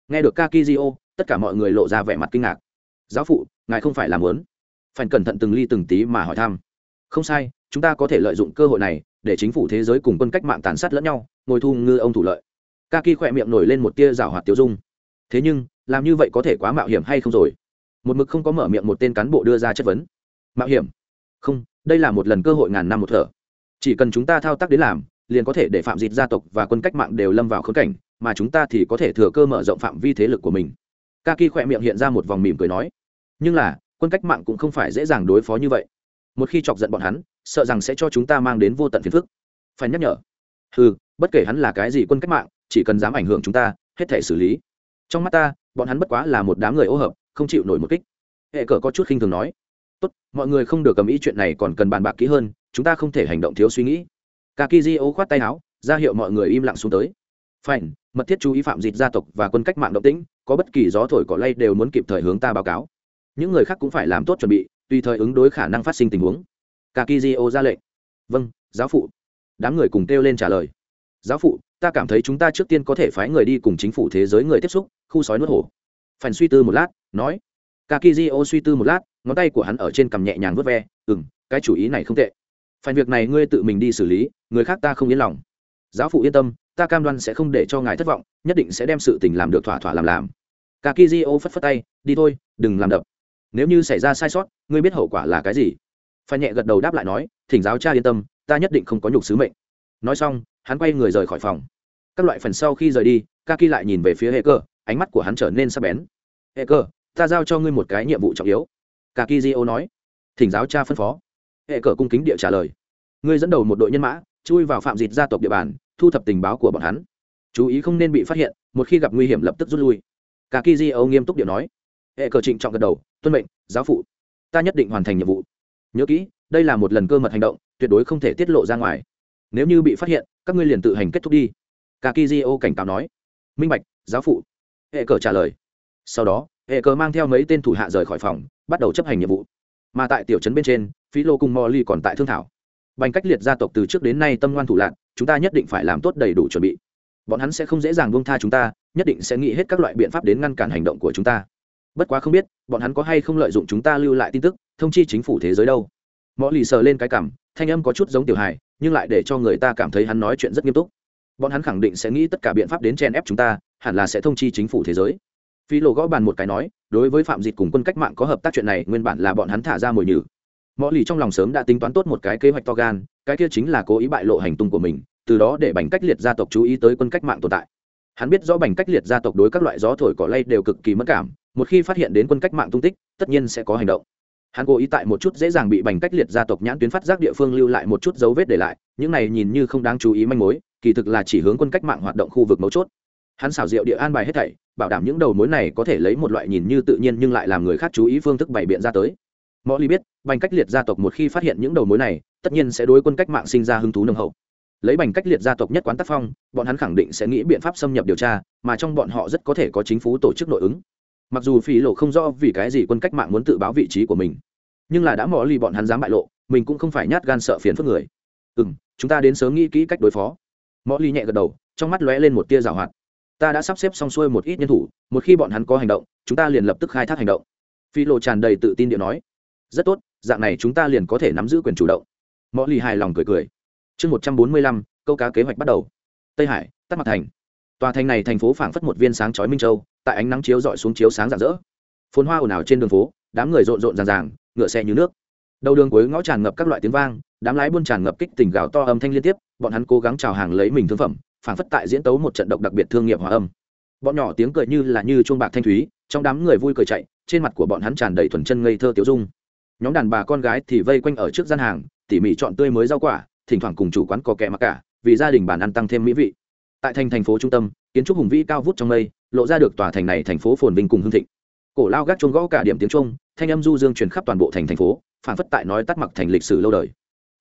Speaker 1: Nghe được kakizio, tất cả mọi người lộ ra vẻ mặt kinh ngạc. Giáo phụ, ngài không phải làm lớn phải cẩn thận từng ly từng tí mà hỏi thăm. Không sai, chúng ta có thể lợi dụng cơ hội này để chính phủ thế giới cùng quân cách mạng tàn sát lẫn nhau, ngồi thu ngư ông thủ lợi. Kaki khỏe miệng nổi lên một tia rào hoạt tiêu dung. Thế nhưng, làm như vậy có thể quá mạo hiểm hay không rồi? Một mực không có mở miệng một tên cán bộ đưa ra chất vấn. Mạo hiểm. Không, đây là một lần cơ hội ngàn năm một thở. Chỉ cần chúng ta thao tác đến làm, liền có thể để phạm dịt gia tộc và quân cách mạng đều lâm vào khớp cảnh, mà chúng ta thì có thể thừa cơ mở rộng phạm vi thế lực của mình. Ca kỳ khỏe miệng hiện ra một vòng mỉm cười nói. Nhưng là, quân cách mạng cũng không phải dễ dàng đối phó như vậy. Một khi chọc giận bọn hắn, sợ rằng sẽ cho chúng ta mang đến vô tận phiền phức. Phải nhắc nhở. Ừ bất kể hắn là cái gì quân cách mạng, chỉ cần dám ảnh hưởng chúng ta, hết thể xử lý. Trong mắt ta, bọn hắn bất quá là một đám người ô hợp không chịu nổi một kích. Hệ cờ có chút khinh thường nói, tốt, mọi người không được cầm ý chuyện này còn cần bàn bạc kỹ hơn, chúng ta không thể hành động thiếu suy nghĩ. Kakizio khoát tay áo, ra hiệu mọi người im lặng xuống tới. Phảnh mật thiết chú ý phạm dịch gia tộc và quân cách mạng động tĩnh, có bất kỳ gió thổi cỏ lay đều muốn kịp thời hướng ta báo cáo. Những người khác cũng phải làm tốt chuẩn bị, tùy thời ứng đối khả năng phát sinh tình huống. Kakizio ra lệnh. Vâng giáo phụ. Đám người cùng kêu lên trả lời. Giáo phụ, ta cảm thấy chúng ta trước tiên có thể phái người đi cùng chính phủ thế giới người tiếp xúc, khu sói nuốt hổ phèn suy tư một lát, nói, kakizio suy tư một lát, ngón tay của hắn ở trên cằm nhẹ nhàng vớt ve ừ m cái chủ ý này không tệ. Phèn việc này ngươi tự mình đi xử lý, người khác ta không yên lòng. Giáo phụ yên tâm, ta cam đoan sẽ không để cho ngài thất vọng, nhất định sẽ đem sự tình làm được thỏa thỏa làm làm. Kakizio phất phất tay, đi thôi, đừng làm đập. Nếu như xảy ra sai sót, ngươi biết hậu quả là cái gì? Phải nhẹ gật đầu đáp lại nói, thỉnh giáo cha yên tâm, ta nhất định không có nhục sứ mệnh. Nói xong, hắn quay người rời khỏi phòng. Các loại phần sau khi rời đi, kaki lại nhìn về phía hệ cơ, ánh mắt của hắn trở nên sắc bén. E cơ, ta giao cho ngươi một cái nhiệm vụ trọng yếu. Kakizio nói. Thỉnh giáo cha phân phó. E cờ cung kính địa trả lời. Ngươi dẫn đầu một đội nhân mã, chui vào phạm dịt gia tộc địa bàn, thu thập tình báo của bọn hắn. Chú ý không nên bị phát hiện, một khi gặp nguy hiểm lập tức rút lui. Kakizio nghiêm túc địa nói. Hệ cờ trịnh trọng gật đầu, tuân mệnh, giáo phụ. Ta nhất định hoàn thành nhiệm vụ. Nhớ kỹ, đây là một lần cơ mật hành động, tuyệt đối không thể tiết lộ ra ngoài. Nếu như bị phát hiện, các ngươi liền tự hành kết thúc đi. Kakizio cảnh cáo nói. Minh bạch, giáo phụ. Hệ cờ trả lời sau đó, hệ cờ mang theo mấy tên thủ hạ rời khỏi phòng, bắt đầu chấp hành nhiệm vụ. Mà tại tiểu trấn bên trên, phí lô cùng molly còn tại thương thảo. Bành cách liệt gia tộc từ trước đến nay tâm ngoan thủ lạc chúng ta nhất định phải làm tốt đầy đủ chuẩn bị. Bọn hắn sẽ không dễ dàng buông tha chúng ta, nhất định sẽ nghĩ hết các loại biện pháp đến ngăn cản hành động của chúng ta. Bất quá không biết, bọn hắn có hay không lợi dụng chúng ta lưu lại tin tức, thông chi chính phủ thế giới đâu. Mọi lì sờ lên cái cảm, thanh âm có chút giống tiểu hài, nhưng lại để cho người ta cảm thấy hắn nói chuyện rất nghiêm túc. Bọn hắn khẳng định sẽ nghĩ tất cả biện pháp đến chen ép chúng ta, hẳn là sẽ thông chi chính phủ thế giới phi lộ gõ bàn một cái nói, đối với phạm dịch cùng quân cách mạng có hợp tác chuyện này, nguyên bản là bọn hắn thả ra mồi nhử. Mọi lì trong lòng sớm đã tính toán tốt một cái kế hoạch to gan, cái kia chính là cố ý bại lộ hành tung của mình, từ đó để bành cách liệt gia tộc chú ý tới quân cách mạng tồn tại. Hắn biết rõ bành cách liệt gia tộc đối các loại gió thổi cỏ lay đều cực kỳ mất cảm, một khi phát hiện đến quân cách mạng tung tích, tất nhiên sẽ có hành động. Hắn cố ý tại một chút dễ dàng bị bành cách liệt gia tộc nhãn tuyến phát giác địa phương lưu lại một chút dấu vết để lại, những này nhìn như không đáng chú ý manh mối, kỳ thực là chỉ hướng quân cách mạng hoạt động khu vực mấu chốt. Hắn xảo diệu địa an bài hết thảy bảo đảm những đầu mối này có thể lấy một loại nhìn như tự nhiên nhưng lại làm người khác chú ý phương thức bày biện ra tới. Mọi ly biết, bành cách liệt gia tộc một khi phát hiện những đầu mối này, tất nhiên sẽ đối quân cách mạng sinh ra hứng thú nồng hậu. Lấy bành cách liệt gia tộc nhất quán tác phong, bọn hắn khẳng định sẽ nghĩ biện pháp xâm nhập điều tra, mà trong bọn họ rất có thể có chính phủ tổ chức nội ứng. Mặc dù phỉ lộ không rõ vì cái gì quân cách mạng muốn tự báo vị trí của mình, nhưng là đã mỏ ly bọn hắn dám bại lộ, mình cũng không phải nhát gan sợ phiền phức người. Ừ m chúng ta đến sớm nghĩ kỹ cách đối phó. Mỏ ly nhẹ gật đầu, trong mắt lóe lên một tia rào hoạt ta đã sắp xếp xong xuôi một ít nhân thủ, một khi bọn hắn có hành động, chúng ta liền lập tức khai thác hành động. Phi lộ tràn đầy tự tin điện nói. Rất tốt, dạng này chúng ta liền có thể nắm giữ quyền chủ động. Mõ lì hài lòng cười cười. Chương một trăm bốn mươi lăm, câu cá kế hoạch bắt đầu. Tây hải tắt mặt thành. Tòa thành này thành phố phảng phất một viên sáng chói minh châu, tại ánh nắng chiếu dọi xuống chiếu sáng rạng rỡ. Phồn hoa ồn ào trên đường phố, đám người rộn rộn ràng ràng, ngựa xe như nước. Đầu đường cuối ngõ tràn ngập các loại tiếng vang, đám lái buôn tràn ngập kích tình gào to âm thanh liên tiếp, bọn hắn cố gắng chào hàng lấy mình thương phẩm phảng phất tại diễn tấu một trận độc đặc biệt thương nghiệp hòa âm. Bọn nhỏ tiếng cười như là như chuông bạc thanh thúy, trong đám người vui cười chạy, trên mặt của bọn hắn tràn đầy thuần chân ngây thơ tiếu dung. Nhóm đàn bà con gái thì vây quanh ở trước gian hàng, tỉ mỉ chọn tươi mới rau quả, thỉnh thoảng cùng chủ quán có kẹ mặc cả, vì gia đình bàn ăn tăng thêm mỹ vị. Tại thành thành phố trung tâm, kiến trúc hùng vĩ cao vút trong mây, lộ ra được tòa thành này thành phố phồn vinh cùng hương thịnh. Cổ lao gác chuông gõ cả điểm tiếng trung thanh âm du dương truyền khắp toàn bộ thành thành phố phản phất tại nói tắt mặc thành lịch sử lâu đời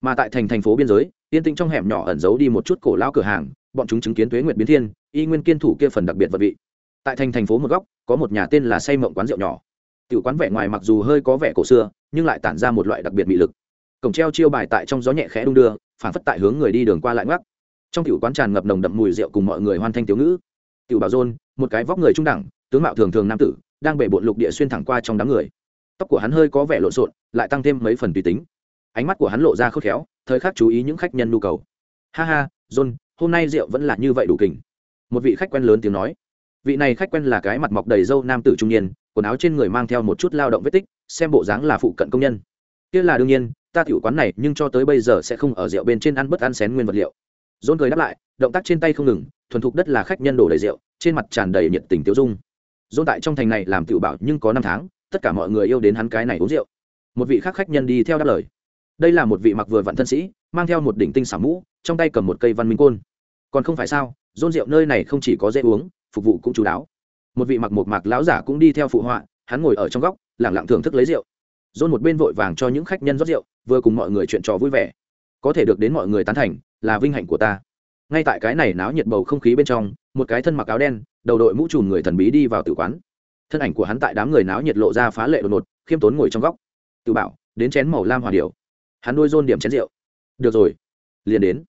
Speaker 1: mà tại thành thành phố biên giới, yên tĩnh trong hẻm nhỏ ẩn giấu đi một chút cổ lao cửa hàng, bọn chúng chứng kiến tuế nguyệt biến thiên, y nguyên kiên thủ kia phần đặc biệt vật vị. Tại thành thành phố một góc, có một nhà tên là say mộng quán rượu nhỏ. Tiểu quán vẻ ngoài mặc dù hơi có vẻ cổ xưa, nhưng lại tản ra một loại đặc biệt mị lực. Cổng treo chiêu bài tại trong gió nhẹ khẽ đung đưa, phản phất tại hướng người đi đường qua lại ngoắc. Trong tiểu quán tràn ngập nồng đậm mùi rượu cùng mọi người hoan thanh tiểu ngữ. Tiểu bảo dôn, một cái vóc người trung đẳng, tướng mạo thường thường nam tử, đang bể bộn lục địa xuyên thẳng qua trong đám người. Tóc của hắn hơi có vẻ lộn xộn, lại tăng thêm mấy phần tùy tính ánh mắt của hắn lộ ra khôn khéo, thời khắc chú ý những khách nhân nhu cầu. Ha ha, john, hôm nay rượu vẫn là như vậy đủ kình. Một vị khách quen lớn tiếng nói. Vị này khách quen là cái mặt mọc đầy râu nam tử trung niên, quần áo trên người mang theo một chút lao động vết tích, xem bộ dáng là phụ cận công nhân. Kia là đương nhiên, ta tiểu quán này, nhưng cho tới bây giờ sẽ không ở rượu bên trên ăn bất ăn xén nguyên vật liệu. John cười đáp lại, động tác trên tay không ngừng, thuần thục đất là khách nhân đổ đầy rượu, trên mặt tràn đầy nhiệt tình tiêu dung. John tại trong thành này làm tiểu bảo nhưng có năm tháng, tất cả mọi người yêu đến hắn cái này uống rượu. Một vị khác khách nhân đi theo đáp lời đây là một vị mặc vừa vặn thân sĩ, mang theo một đỉnh tinh xảo mũ, trong tay cầm một cây văn minh côn. Còn không phải sao Rôn rượu nơi này không chỉ có dễ uống, phục vụ cũng chú đáo. Một vị mặc một mạc lão giả cũng đi theo phụ họa, hắn ngồi ở trong góc lẳng lặng thưởng thức lấy rượu. Rôn một bên vội vàng cho những khách nhân rót rượu, vừa cùng mọi người chuyện trò vui vẻ. Có thể được đến mọi người tán thành, là vinh hạnh của ta. Ngay tại cái này náo nhiệt bầu không khí bên trong, một cái thân mặc áo đen, đầu đội mũ trùm người thần bí đi vào tử quán. Thân ảnh của hắn tại đám người náo nhiệt lộ ra phá lệ đột ngột, khiêm tốn ngồi trong góc. Tự bảo, đến chén màu lam hòa điều hắn đôi dôn điểm chén rượu. Được rồi. Liền đến.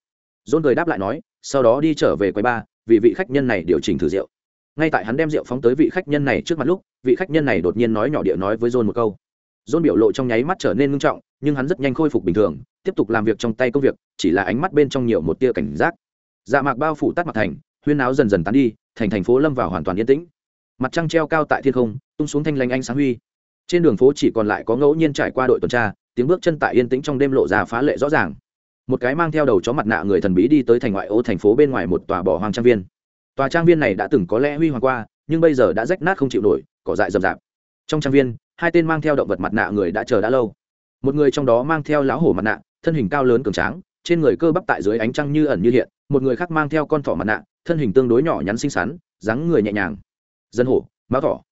Speaker 1: Dôn cười đáp lại nói, sau đó đi trở về quầy ba, vì vị khách nhân này điều chỉnh thử rượu. Ngay tại hắn đem rượu phóng tới vị khách nhân này trước mặt lúc, vị khách nhân này đột nhiên nói nhỏ địa nói với dôn một câu. Dôn biểu lộ trong nháy mắt trở nên ngưng trọng, nhưng hắn rất nhanh khôi phục bình thường, tiếp tục làm việc trong tay công việc, chỉ là ánh mắt bên trong nhiều một tia cảnh giác. Dạ mạc bao phủ tắt mặt thành, huyên áo dần dần tán đi, thành thành phố lâm vào hoàn toàn yên tĩnh. Mặt trăng treo cao tại thiên không, tung xuống thanh lanh ánh sáng huy. Trên đường phố chỉ còn lại có ngẫu nhiên trải qua đội tuần tra tiếng bước chân tại yên tĩnh trong đêm lộ ra phá lệ rõ ràng. Một cái mang theo đầu chó mặt nạ người thần bí đi tới thành ngoại ô thành phố bên ngoài một tòa bỏ hoang trang viên. Tòa trang viên này đã từng có lẽ huy hoàng qua, nhưng bây giờ đã rách nát không chịu nổi, cỏ dại rậm rạp. Trong trang viên, hai tên mang theo động vật mặt nạ người đã chờ đã lâu. Một người trong đó mang theo lão hổ mặt nạ, thân hình cao lớn cường tráng, trên người cơ bắp tại dưới ánh trăng như ẩn như hiện, một người khác mang theo con thỏ mặt nạ, thân hình tương đối nhỏ nhắn xinh xắn, dáng người nhẹ nhàng. Dân hổ máu thỏ.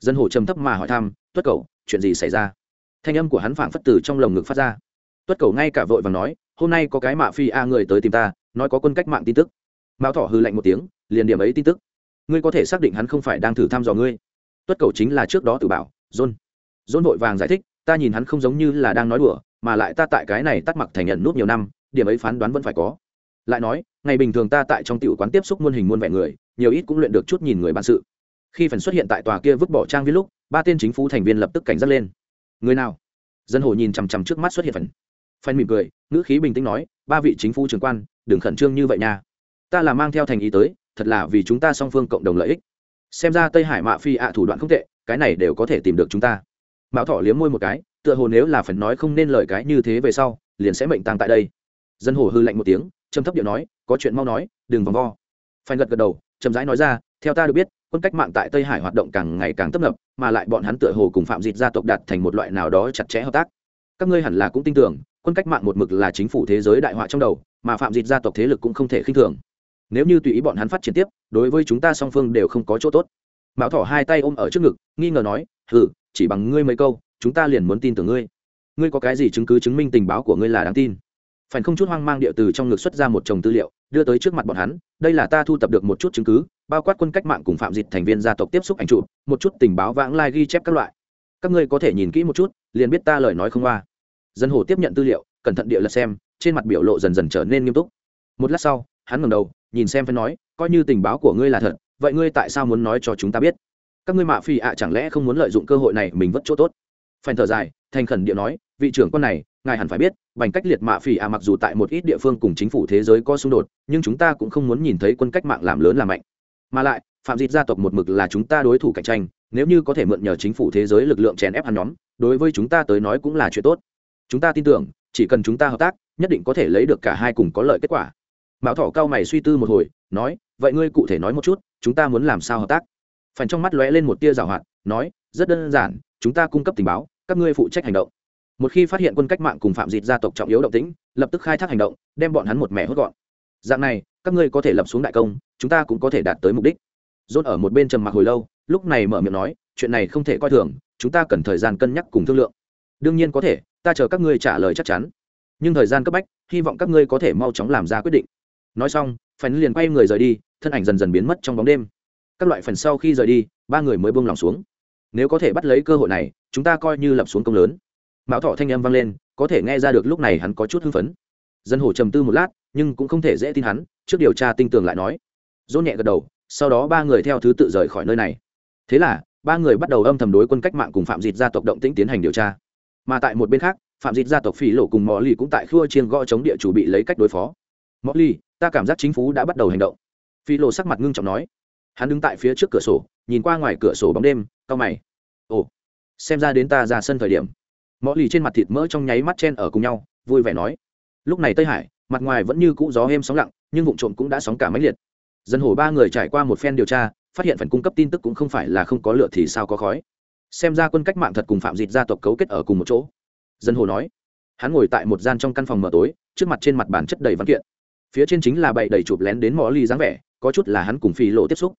Speaker 1: Dân hổ trầm thấp mà hỏi thăm, tuất cầu chuyện gì xảy ra? Thanh âm của hắn phảng phất từ trong lồng ngực phát ra. Tuất cầu ngay cả vội và nói, hôm nay có cái mạ phi a người tới tìm ta, nói có quân cách mạng tin tức. Mao thỏ hư lạnh một tiếng, liền điểm ấy tin tức. Ngươi có thể xác định hắn không phải đang thử thăm dò ngươi. Tuất cầu chính là trước đó tự bảo, john john vội vàng giải thích, ta nhìn hắn không giống như là đang nói đùa, mà lại ta tại cái này tắt mặc thành nhận nút nhiều năm, điểm ấy phán đoán vẫn phải có. Lại nói, ngày bình thường ta tại trong tiểu quán tiếp xúc muôn hình muôn vẻ người, nhiều ít cũng luyện được chút nhìn người bản sự. khi phần xuất hiện tại tòa kia vứt bỏ trang viên lúc, ba tên chính phủ thành viên lập tức cảnh giác lên người nào? Dân hồ nhìn chằm chằm trước mắt xuất hiện phần. Phần mỉm cười, ngữ khí bình tĩnh nói, ba vị chính phủ trưởng quan, đừng khẩn trương như vậy nha. Ta là mang theo thành ý tới, thật là vì chúng ta song phương cộng đồng lợi ích. Xem ra tây hải mạ phi ạ thủ đoạn không tệ, cái này đều có thể tìm được chúng ta. Mạo thọ liếm môi một cái, tựa hồ nếu là phần nói không nên lời cái như thế về sau, liền sẽ mệnh tăng tại đây. Dân hồ hư lạnh một tiếng, trầm thấp điệu nói, có chuyện mau nói, đừng vòng vo. Phanh gật gật đầu, chậm rãi nói ra theo ta được biết, quân cách mạng tại tây hải hoạt động càng ngày càng tấp nập, mà lại bọn hắn tựa hồ cùng phạm dịch gia tộc đạt thành một loại nào đó chặt chẽ hợp tác. Các ngươi hẳn là cũng tin tưởng, quân cách mạng một mực là chính phủ thế giới đại họa trong đầu, mà phạm dịch gia tộc thế lực cũng không thể khinh thường. Nếu như tùy ý bọn hắn phát triển tiếp, đối với chúng ta song phương đều không có chỗ tốt. Mão thỏ hai tay ôm ở trước ngực, nghi ngờ nói ừ chỉ bằng ngươi mấy câu, chúng ta liền muốn tin tưởng ngươi. Ngươi có cái gì chứng cứ chứng minh tình báo của ngươi là đáng tin? Phải không chút hoang mang địa từ trong ngực xuất ra một chồng tư liệu, đưa tới trước mặt bọn hắn, đây là ta thu tập được một chút chứng cứ, bao quát quân cách mạng cùng phạm dịch thành viên gia tộc tiếp xúc ảnh chụp, một chút tình báo vãng lai ghi chép các loại. Các ngươi có thể nhìn kỹ một chút, liền biết ta lời nói không qua dân hồ tiếp nhận tư liệu, cẩn thận địa lật xem, trên mặt biểu lộ dần dần trở nên nghiêm túc. Một lát sau, hắn ngẩng đầu, nhìn xem phải nói, coi như tình báo của ngươi là thật, vậy ngươi tại sao muốn nói cho chúng ta biết? Các ngươi mạ phi ạ chẳng lẽ không muốn lợi dụng cơ hội này mình vất chỗ tốt? Phèn thở dài, thành khẩn địa nói, vị trưởng con này ngài hẳn phải biết, bành cách liệt mạ phỉ à mặc dù tại một ít địa phương cùng chính phủ thế giới có xung đột, nhưng chúng ta cũng không muốn nhìn thấy quân cách mạng làm lớn làm mạnh. Mà lại, phạm dịt gia tộc một mực là chúng ta đối thủ cạnh tranh, nếu như có thể mượn nhờ chính phủ thế giới lực lượng chèn ép hắn nhóm, đối với chúng ta tới nói cũng là chuyện tốt. Chúng ta tin tưởng, chỉ cần chúng ta hợp tác, nhất định có thể lấy được cả hai cùng có lợi kết quả. Mạo thỏ cao mày suy tư một hồi, nói, vậy ngươi cụ thể nói một chút, chúng ta muốn làm sao hợp tác? Phần trong mắt lóe lên một tia rào hoạt, nói, rất đơn giản, chúng ta cung cấp tình báo, các ngươi phụ trách hành động một khi phát hiện quân cách mạng cùng phạm dịt gia tộc trọng yếu động tĩnh, lập tức khai thác hành động, đem bọn hắn một mẻ hốt gọn. Dạng này, các ngươi có thể lập xuống đại công, chúng ta cũng có thể đạt tới mục đích. Dốt ở một bên trầm mặc hồi lâu, lúc này mở miệng nói, chuyện này không thể coi thường, chúng ta cần thời gian cân nhắc cùng thương lượng. Đương nhiên có thể, ta chờ các ngươi trả lời chắc chắn. Nhưng thời gian cấp bách, hy vọng các ngươi có thể mau chóng làm ra quyết định. Nói xong phần liền quay người rời đi, thân ảnh dần dần biến mất trong bóng đêm. Các loại phần sau khi rời đi, ba người mới buông lòng xuống. Nếu có thể bắt lấy cơ hội này, chúng ta coi như lập xuống công lớn mão thọ thanh âm vang lên, có thể nghe ra được lúc này hắn có chút hưng phấn. Dân hồ trầm tư một lát, nhưng cũng không thể dễ tin hắn, trước điều tra tinh tường lại nói. Dỗ nhẹ gật đầu, sau đó ba người theo thứ tự rời khỏi nơi này. Thế là, ba người bắt đầu âm thầm đối quân cách mạng cùng phạm dịt gia tộc động tĩnh tiến hành điều tra. Mà tại một bên khác, phạm dịt gia tộc phỉ lộ cùng mò lì cũng tại khua chiên gõ chống địa chủ bị lấy cách đối phó. Mò lì, ta cảm giác chính phủ đã bắt đầu hành động. Phi lộ sắc mặt ngưng trọng nói. Hắn đứng tại phía trước cửa sổ, nhìn qua ngoài cửa sổ bóng đêm, cau mày. Ồ, xem ra đến ta ra sân thời điểm mõ lì trên mặt thịt mỡ trong nháy mắt chen ở cùng nhau, vui vẻ nói. Lúc này tây hải, mặt ngoài vẫn như cũ gió êm sóng lặng, nhưng vụ trộm cũng đã sóng cả máy liệt. Dân hồ ba người trải qua một phen điều tra, phát hiện phần cung cấp tin tức cũng không phải là không có lửa thì sao có khói. Xem ra quân cách mạng thật cùng phạm dịt gia tộc cấu kết ở cùng một chỗ. Dân hồ nói. Hắn ngồi tại một gian trong căn phòng mờ tối, trước mặt trên mặt bàn chất đầy văn kiện. Phía trên chính là bậy đầy chụp lén đến mỏ ly dáng vẻ, có chút là hắn cùng phi lộ tiếp xúc.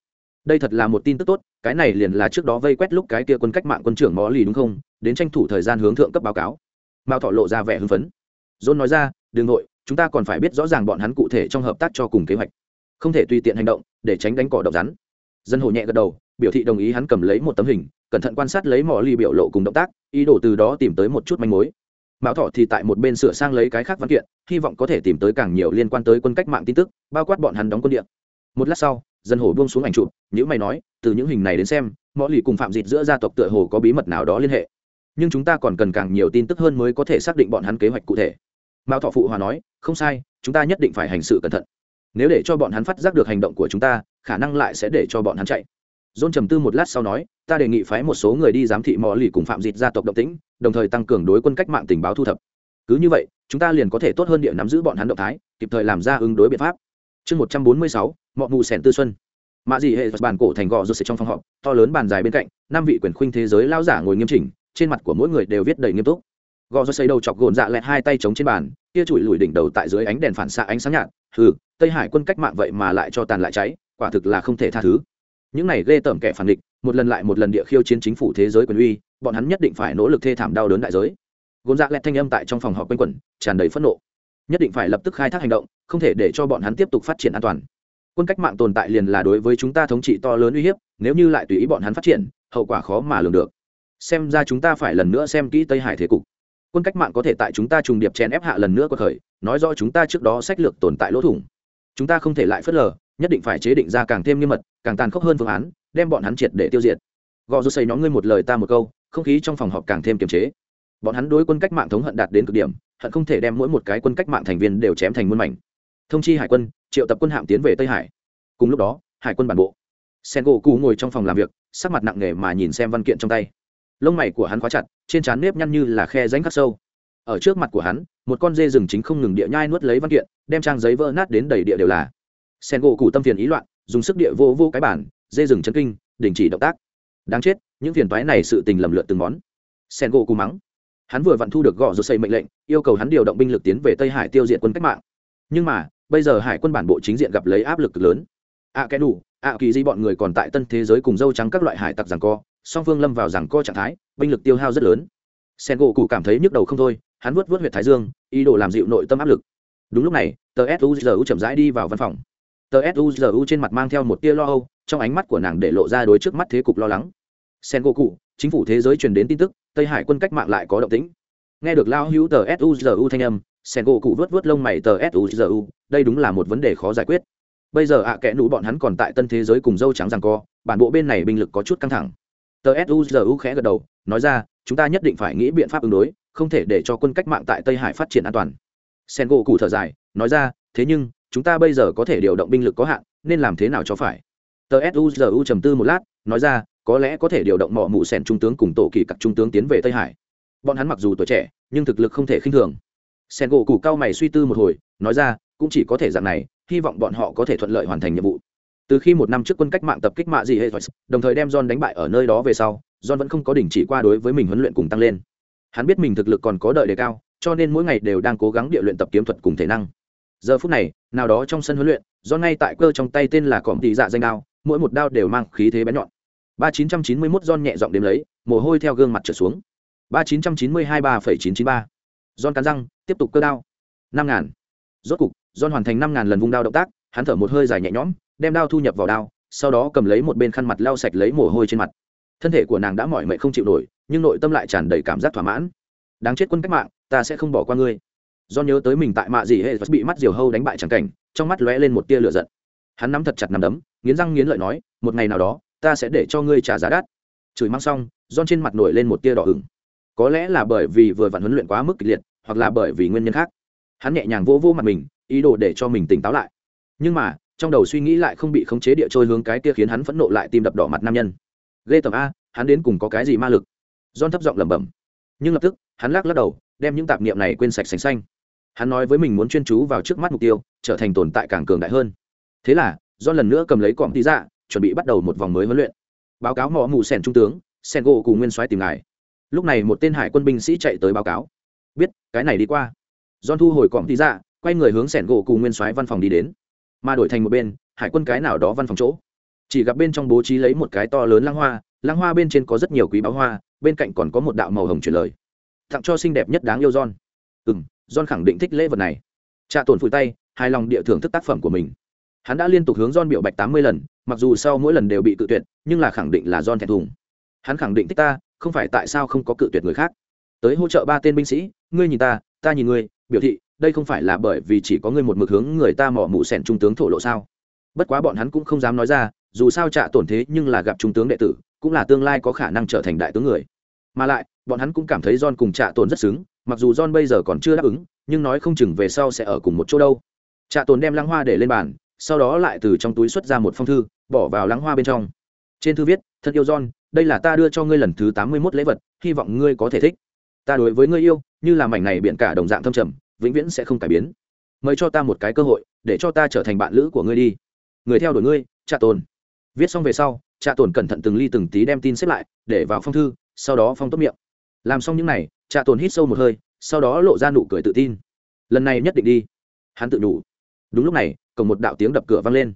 Speaker 1: Đây thật là một tin tức tốt, cái này liền là trước đó vây quét lúc cái kia quân cách mạng quân trưởng mỏ ly đúng không? Đến tranh thủ thời gian hướng thượng cấp báo cáo. Mao thọ lộ ra vẻ hưng phấn. John nói ra đường nội, chúng ta còn phải biết rõ ràng bọn hắn cụ thể trong hợp tác cho cùng kế hoạch. Không thể tùy tiện hành động, để tránh đánh cỏ động rắn. Dân hồ nhẹ gật đầu, biểu thị đồng ý hắn cầm lấy một tấm hình, cẩn thận quan sát lấy mỏ ly biểu lộ cùng động tác, ý đồ từ đó tìm tới một chút manh mối. Mão thọ thì tại một bên sửa sang lấy cái khác văn kiện, hy vọng có thể tìm tới càng nhiều liên quan tới quân cách mạng tin tức, bao quát bọn hắn đóng quân địa. Một lát sau, dân hồ buông xuống ảnh chụp những mày nói, từ những hình này đến xem mọi lì cùng phạm dịt giữa gia tộc tựa hồ có bí mật nào đó liên hệ nhưng chúng ta còn cần càng nhiều tin tức hơn mới có thể xác định bọn hắn kế hoạch cụ thể. Mao thọ phụ hòa nói, không sai, chúng ta nhất định phải hành sự cẩn thận. Nếu để cho bọn hắn phát giác được hành động của chúng ta, khả năng lại sẽ để cho bọn hắn chạy. Dôn trầm tư một lát sau nói, ta đề nghị phái một số người đi giám thị mò lì cùng phạm dịt gia tộc động tĩnh, đồng thời tăng cường đối quân cách mạng tình báo thu thập. Cứ như vậy, chúng ta liền có thể tốt hơn địa nắm giữ bọn hắn động thái, kịp thời làm ra ứng đối biện pháp. Chương một trăm bốn mươi sáu mọi mù sẻn tư xuân. Mạ dị hệ bàn cổ thành gò rột trong phòng họp, to lớn bàn dài bên cạnh, năm vị quyền khuynh thế giới lao giả ngồi nghiêm chỉnh trên mặt của mỗi người đều viết đầy nghiêm túc. Gò do xây đầu chọc gồn dạ lẹt hai tay chống trên bàn, kia chùi lùi đỉnh đầu tại dưới ánh đèn phản xạ ánh sáng nhạt, hừ, tây hải quân cách mạng vậy mà lại cho tàn lại cháy, quả thực là không thể tha thứ. Những này ghê tởm kẻ phản địch, một lần lại một lần địa khiêu chiến chính phủ thế giới quyền uy, bọn hắn nhất định phải nỗ lực thê thảm đau đớn đại giới. Gồn dạ lẹt thanh âm tại trong phòng họp quanh quẩn, tràn đầy phẫn nộ. Nhất định phải lập tức khai thác hành động, không thể để cho bọn hắn tiếp tục phát triển an toàn. Quân cách mạng tồn tại liền là đối với chúng ta thống trị to lớn uy hiếp, nếu như lại tùy ý bọn hắn phát triển, hậu quả khó mà lường được xem ra chúng ta phải lần nữa xem kỹ tây hải thế cục. Quân cách mạng có thể tại chúng ta trùng điệp chèn ép hạ lần nữa có khởi nói rõ chúng ta trước đó sách lược tồn tại lỗ thủng. Chúng ta không thể lại phớt lờ, nhất định phải chế định ra càng thêm nghiêm mật, càng tàn khốc hơn phương án, đem bọn hắn triệt để tiêu diệt. Gò rút xây nhóm ngươi một lời ta một câu, không khí trong phòng họp càng thêm kiềm chế. Bọn hắn đối quân cách mạng thống hận đạt đến cực điểm, hận không thể đem mỗi một cái quân cách mạng thành viên đều chém thành muôn mảnh. Thông chi hải quân, triệu tập quân hạm tiến về tây hải. Cùng lúc đó, hải quân bản bộ. Sen gỗ cù ngồi trong phòng làm việc, sắc mặt nặng nề mà nhìn xem văn kiện trong tay lông mày của hắn khóa chặt trên trán nếp nhăn như là khe ránh khắc sâu. Ở trước mặt của hắn một con dê rừng chính không ngừng địa nhai nuốt lấy văn kiện đem trang giấy vỡ nát đến đầy địa đều là. Sen gỗ cụ tâm phiền ý loạn dùng sức địa vô vô cái bản dê rừng chân kinh đình chỉ động tác. Đáng chết những phiền toái này sự tình lầm lượt từng món. Sen gỗ cụ mắng. Hắn vừa vặn thu được gõ rồi xây mệnh lệnh yêu cầu hắn điều động binh lực tiến về tây hải tiêu diệt quân cách mạng. Nhưng mà bây giờ hải quân bản bộ chính diện gặp lấy áp lực lớn. Ạ à, đủ ạ à, kỳ di bọn người còn tại tân thế giới cùng dâu trắng các loại hải tặc rằng co song phương lâm vào rằng co trạng thái binh lực tiêu hao rất lớn. Sen gỗ cụ cảm thấy nhức đầu không thôi hắn vuốt vuốt huyệt thái dương ý đồ làm dịu nội tâm áp lực. Đúng lúc này tờ suzu chậm rãi đi vào văn phòng. Tờ suzu trên mặt mang theo một tia lo âu trong ánh mắt của nàng để lộ ra đối trước mắt thế cục lo lắng. Sen gỗ cụ chính phủ thế giới truyền đến tin tức tây hải quân cách mạng lại có động tĩnh. Nghe được lao hữu tờ suzu thanh âm sen gỗ cụ vớt vớt lông mày tờ suzu đây đúng là một vấn đề khó giải quyết bây giờ ạ à kẽ nụ bọn hắn còn tại tân thế giới cùng dâu trắng rằng co, bản bộ bên này binh lực có chút căng thẳng. Tờ suzu khẽ gật đầu, nói ra, chúng ta nhất định phải nghĩ biện pháp ứng đối, không thể để cho quân cách mạng tại tây hải phát triển an toàn. Sen gỗ cụ thở dài, nói ra, thế nhưng, chúng ta bây giờ có thể điều động binh lực có hạn, nên làm thế nào cho phải? Tờ suzu trầm tư một lát, nói ra, có lẽ có thể điều động mỏ mụ sen trung tướng cùng tổ kỳ các trung tướng tiến về tây hải. Bọn hắn mặc dù tuổi trẻ, nhưng thực lực không thể khinh thường. Sen gỗ cụ cao mày suy tư một hồi, nói ra, cũng chỉ có thể dạng này hy vọng bọn họ có thể thuận lợi hoàn thành nhiệm vụ. Từ khi một năm trước quân cách mạng tập kích mạ gì hệ đồng thời đem john đánh bại ở nơi đó về sau, john vẫn không có đình chỉ qua đối với mình huấn luyện cùng tăng lên. Hắn biết mình thực lực còn có đợi đề cao, cho nên mỗi ngày đều đang cố gắng địa luyện tập kiếm thuật cùng thể năng. Giờ phút này, nào đó trong sân huấn luyện, John ngay tại cơ trong tay tên là cọm thị dạ danh đao, mỗi một đao đều mang khí thế bén nhọn. Ba chín trăm chín mươi mốt John nhẹ giọng đếm lấy, mồ hôi theo gương mặt trở xuống. Ba chín trăm chín mươi hai ba phẩy chín chín ba. John cắn răng, tiếp tục cơ đao. Năm ngàn. Rốt cục don hoàn thành năm ngàn lần vung đao động tác, hắn thở một hơi dài nhẹ nhõm, đem đao thu nhập vào đao, sau đó cầm lấy một bên khăn mặt lau sạch lấy mồ hôi trên mặt. Thân thể của nàng đã mỏi mệt không chịu nổi, nhưng nội tâm lại tràn đầy cảm giác thỏa mãn. Đáng chết quân cách mạng, ta sẽ không bỏ qua ngươi. Do nhớ tới mình tại mạ gì hệ bị mắt diều hâu đánh bại c cảnh, trong mắt lóe lên một tia lửa giận. Hắn nắm thật chặt nằm đấm, nghiến răng nghiến lợi nói, một ngày nào đó, ta sẽ để cho ngươi trả giá đắt. Chửi mang xong don trên mặt nổi lên một tia đỏ ửng. Có lẽ là bởi vì vừa vặn huấn luyện quá mức kịch liệt, hoặc là bởi vì nguyên nhân khác. Hắn nhẹ nhàng vô vô mặt mình ý đồ để cho mình tỉnh táo lại. Nhưng mà, trong đầu suy nghĩ lại không bị khống chế địa trôi hướng cái kia khiến hắn phẫn nộ lại tim đập đỏ mặt nam nhân. Ghê tầm a, hắn đến cùng có cái gì ma lực? Don thấp giọng lẩm bẩm. Nhưng lập tức, hắn lắc lắc đầu, đem những tạp niệm này quên sạch sành xanh. Hắn nói với mình muốn chuyên chú vào trước mắt mục tiêu, trở thành tồn tại càng cường đại hơn. Thế là, John lần nữa cầm lấy cọm tí dạ chuẩn bị bắt đầu một vòng mới huấn luyện. Báo cáo mỏ mù sẻn trung tướng sen gỗ cùng nguyên soái tìm ngài. Lúc này một tên hải quân binh sĩ chạy tới báo cáo. Biết, cái này đi qua. Don thu hồi cọm tí dạ quay người hướng sẻn gỗ cùng nguyên soái văn phòng đi đến. Mà đổi thành một bên, hải quân cái nào đó văn phòng chỗ. Chỉ gặp bên trong bố trí lấy một cái to lớn lăng hoa lăng hoa bên trên có rất nhiều quý báo hoa, bên cạnh còn có một đạo màu hồng chuyển lời. Tặng cho xinh đẹp nhất đáng yêu john. Ừ m john khẳng định thích lễ vật này. Trà tổn phủi tay, hài lòng địa thưởng thức tác phẩm của mình. Hắn đã liên tục hướng john biểu bạch tám mươi lần, mặc dù sau mỗi lần đều bị cự tuyệt, nhưng là khẳng định là john thẹn thùng. Hắn khẳng định thích ta, không phải tại sao không có cự tuyệt người khác. Tới hỗ trợ ba tên binh sĩ, ngươi nhìn ta ta nhìn ngươi, biểu thị đây không phải là bởi vì chỉ có ngươi một mực hướng người ta mỏ mụ sẻn trung tướng thổ lộ sao? Bất quá bọn hắn cũng không dám nói ra, dù sao trạ tổn thế nhưng là gặp trung tướng đệ tử, cũng là tương lai có khả năng trở thành đại tướng người. Mà lại, bọn hắn cũng cảm thấy john cùng trạ tổn rất xứng, mặc dù john bây giờ còn chưa đáp ứng, nhưng nói không chừng về sau sẽ ở cùng một chỗ đâu. Trạ tổn đem lăng hoa để lên bàn, sau đó lại từ trong túi xuất ra một phong thư, bỏ vào lăng hoa bên trong. Trên thư viết thân yêu john, đây là ta đưa cho ngươi lần thứ tám mươi mốt lễ vật, hy vọng ngươi có thể thích. Ta đối với ngươi yêu, như là mảnh này biện cả đồng dạng thâm trầm vĩnh viễn sẽ không cải biến. Mời cho ta một cái cơ hội, để cho ta trở thành bạn lữ của ngươi đi. Người theo đuổi ngươi, trạ tồn. Viết xong về sau, trạ tồn cẩn thận từng ly từng tí đem tin xếp lại, để vào phong thư, sau đó phong tốt miệng. Làm xong những n à y trạ tồn hít sâu một hơi, sau đó lộ ra nụ cười tự tin. Lần này nhất định đi. Hắn tự đủ. Đúng lúc này, cổng một đạo tiếng đập cửa vang lên.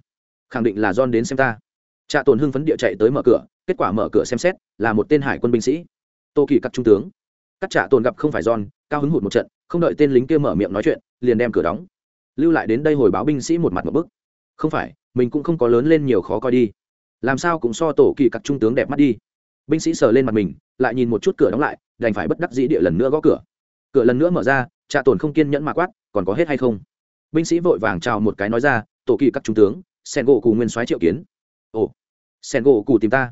Speaker 1: Khẳng định là john đến xem ta. Trạ tồn hưng phấn địa chạy tới mở cửa, kết quả mở cửa xem xét, là một tên hải quân binh sĩ. Tô kỳ các trung tướng cắt trả tồn gặp không phải giòn cao hứng hụt một trận, không đợi tên lính kia mở miệng nói chuyện, liền đem cửa đóng. Lưu lại đến đây hồi báo binh sĩ một mặt một bức. Không phải, mình cũng không có lớn lên nhiều khó coi đi. Làm sao cũng so tổ kỳ các trung tướng đẹp mắt đi. Binh sĩ sờ lên mặt mình, lại nhìn một chút cửa đóng lại, đành phải bất đắc dĩ địa lần nữa gõ cửa. Cửa lần nữa mở ra, trạ tồn không kiên nhẫn mà quát, còn có hết hay không? Binh sĩ vội vàng chào một cái nói ra, tổ kỳ các trung tướng, sen gỗ cù nguyên soái triệu kiến. Ồ, sen gỗ cù tìm ta.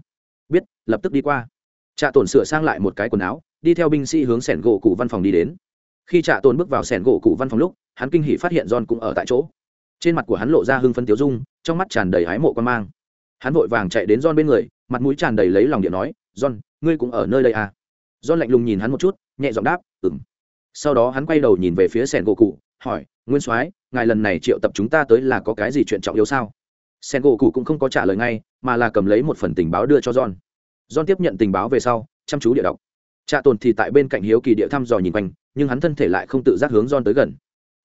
Speaker 1: Biết, lập tức đi qua. Trạ tổn sửa sang lại một cái quần áo đi theo binh sĩ hướng sẻn gỗ cụ văn phòng đi đến. Khi trạ tổn bước vào sẻn gỗ cụ văn phòng lúc, hắn kinh hỉ phát hiện john cũng ở tại chỗ. Trên mặt của hắn lộ ra hưng phân tiếu dung, trong mắt tràn đầy hái mộ quan mang. Hắn vội vàng chạy đến john bên người, mặt mũi tràn đầy lấy lòng điện nói john ngươi cũng ở nơi đây à? John lạnh lùng nhìn hắn một chút, nhẹ giọng đáp ừng sau đó hắn quay đầu nhìn về phía sẻn gỗ cụ, hỏi, nguyên soái, ngài lần này triệu tập chúng ta tới là có cái gì chuyện trọng yếu sao? Sen gỗ cụ cũng không có trả lời ngay, mà là cầm lấy một phần tình báo đưa cho john john tiếp nhận tình báo về sau, chăm chú địa đọc trạ tồn thì tại bên cạnh hiếu kỳ địa thăm dò nhìn quanh, nhưng hắn thân thể lại không tự giác hướng don tới gần.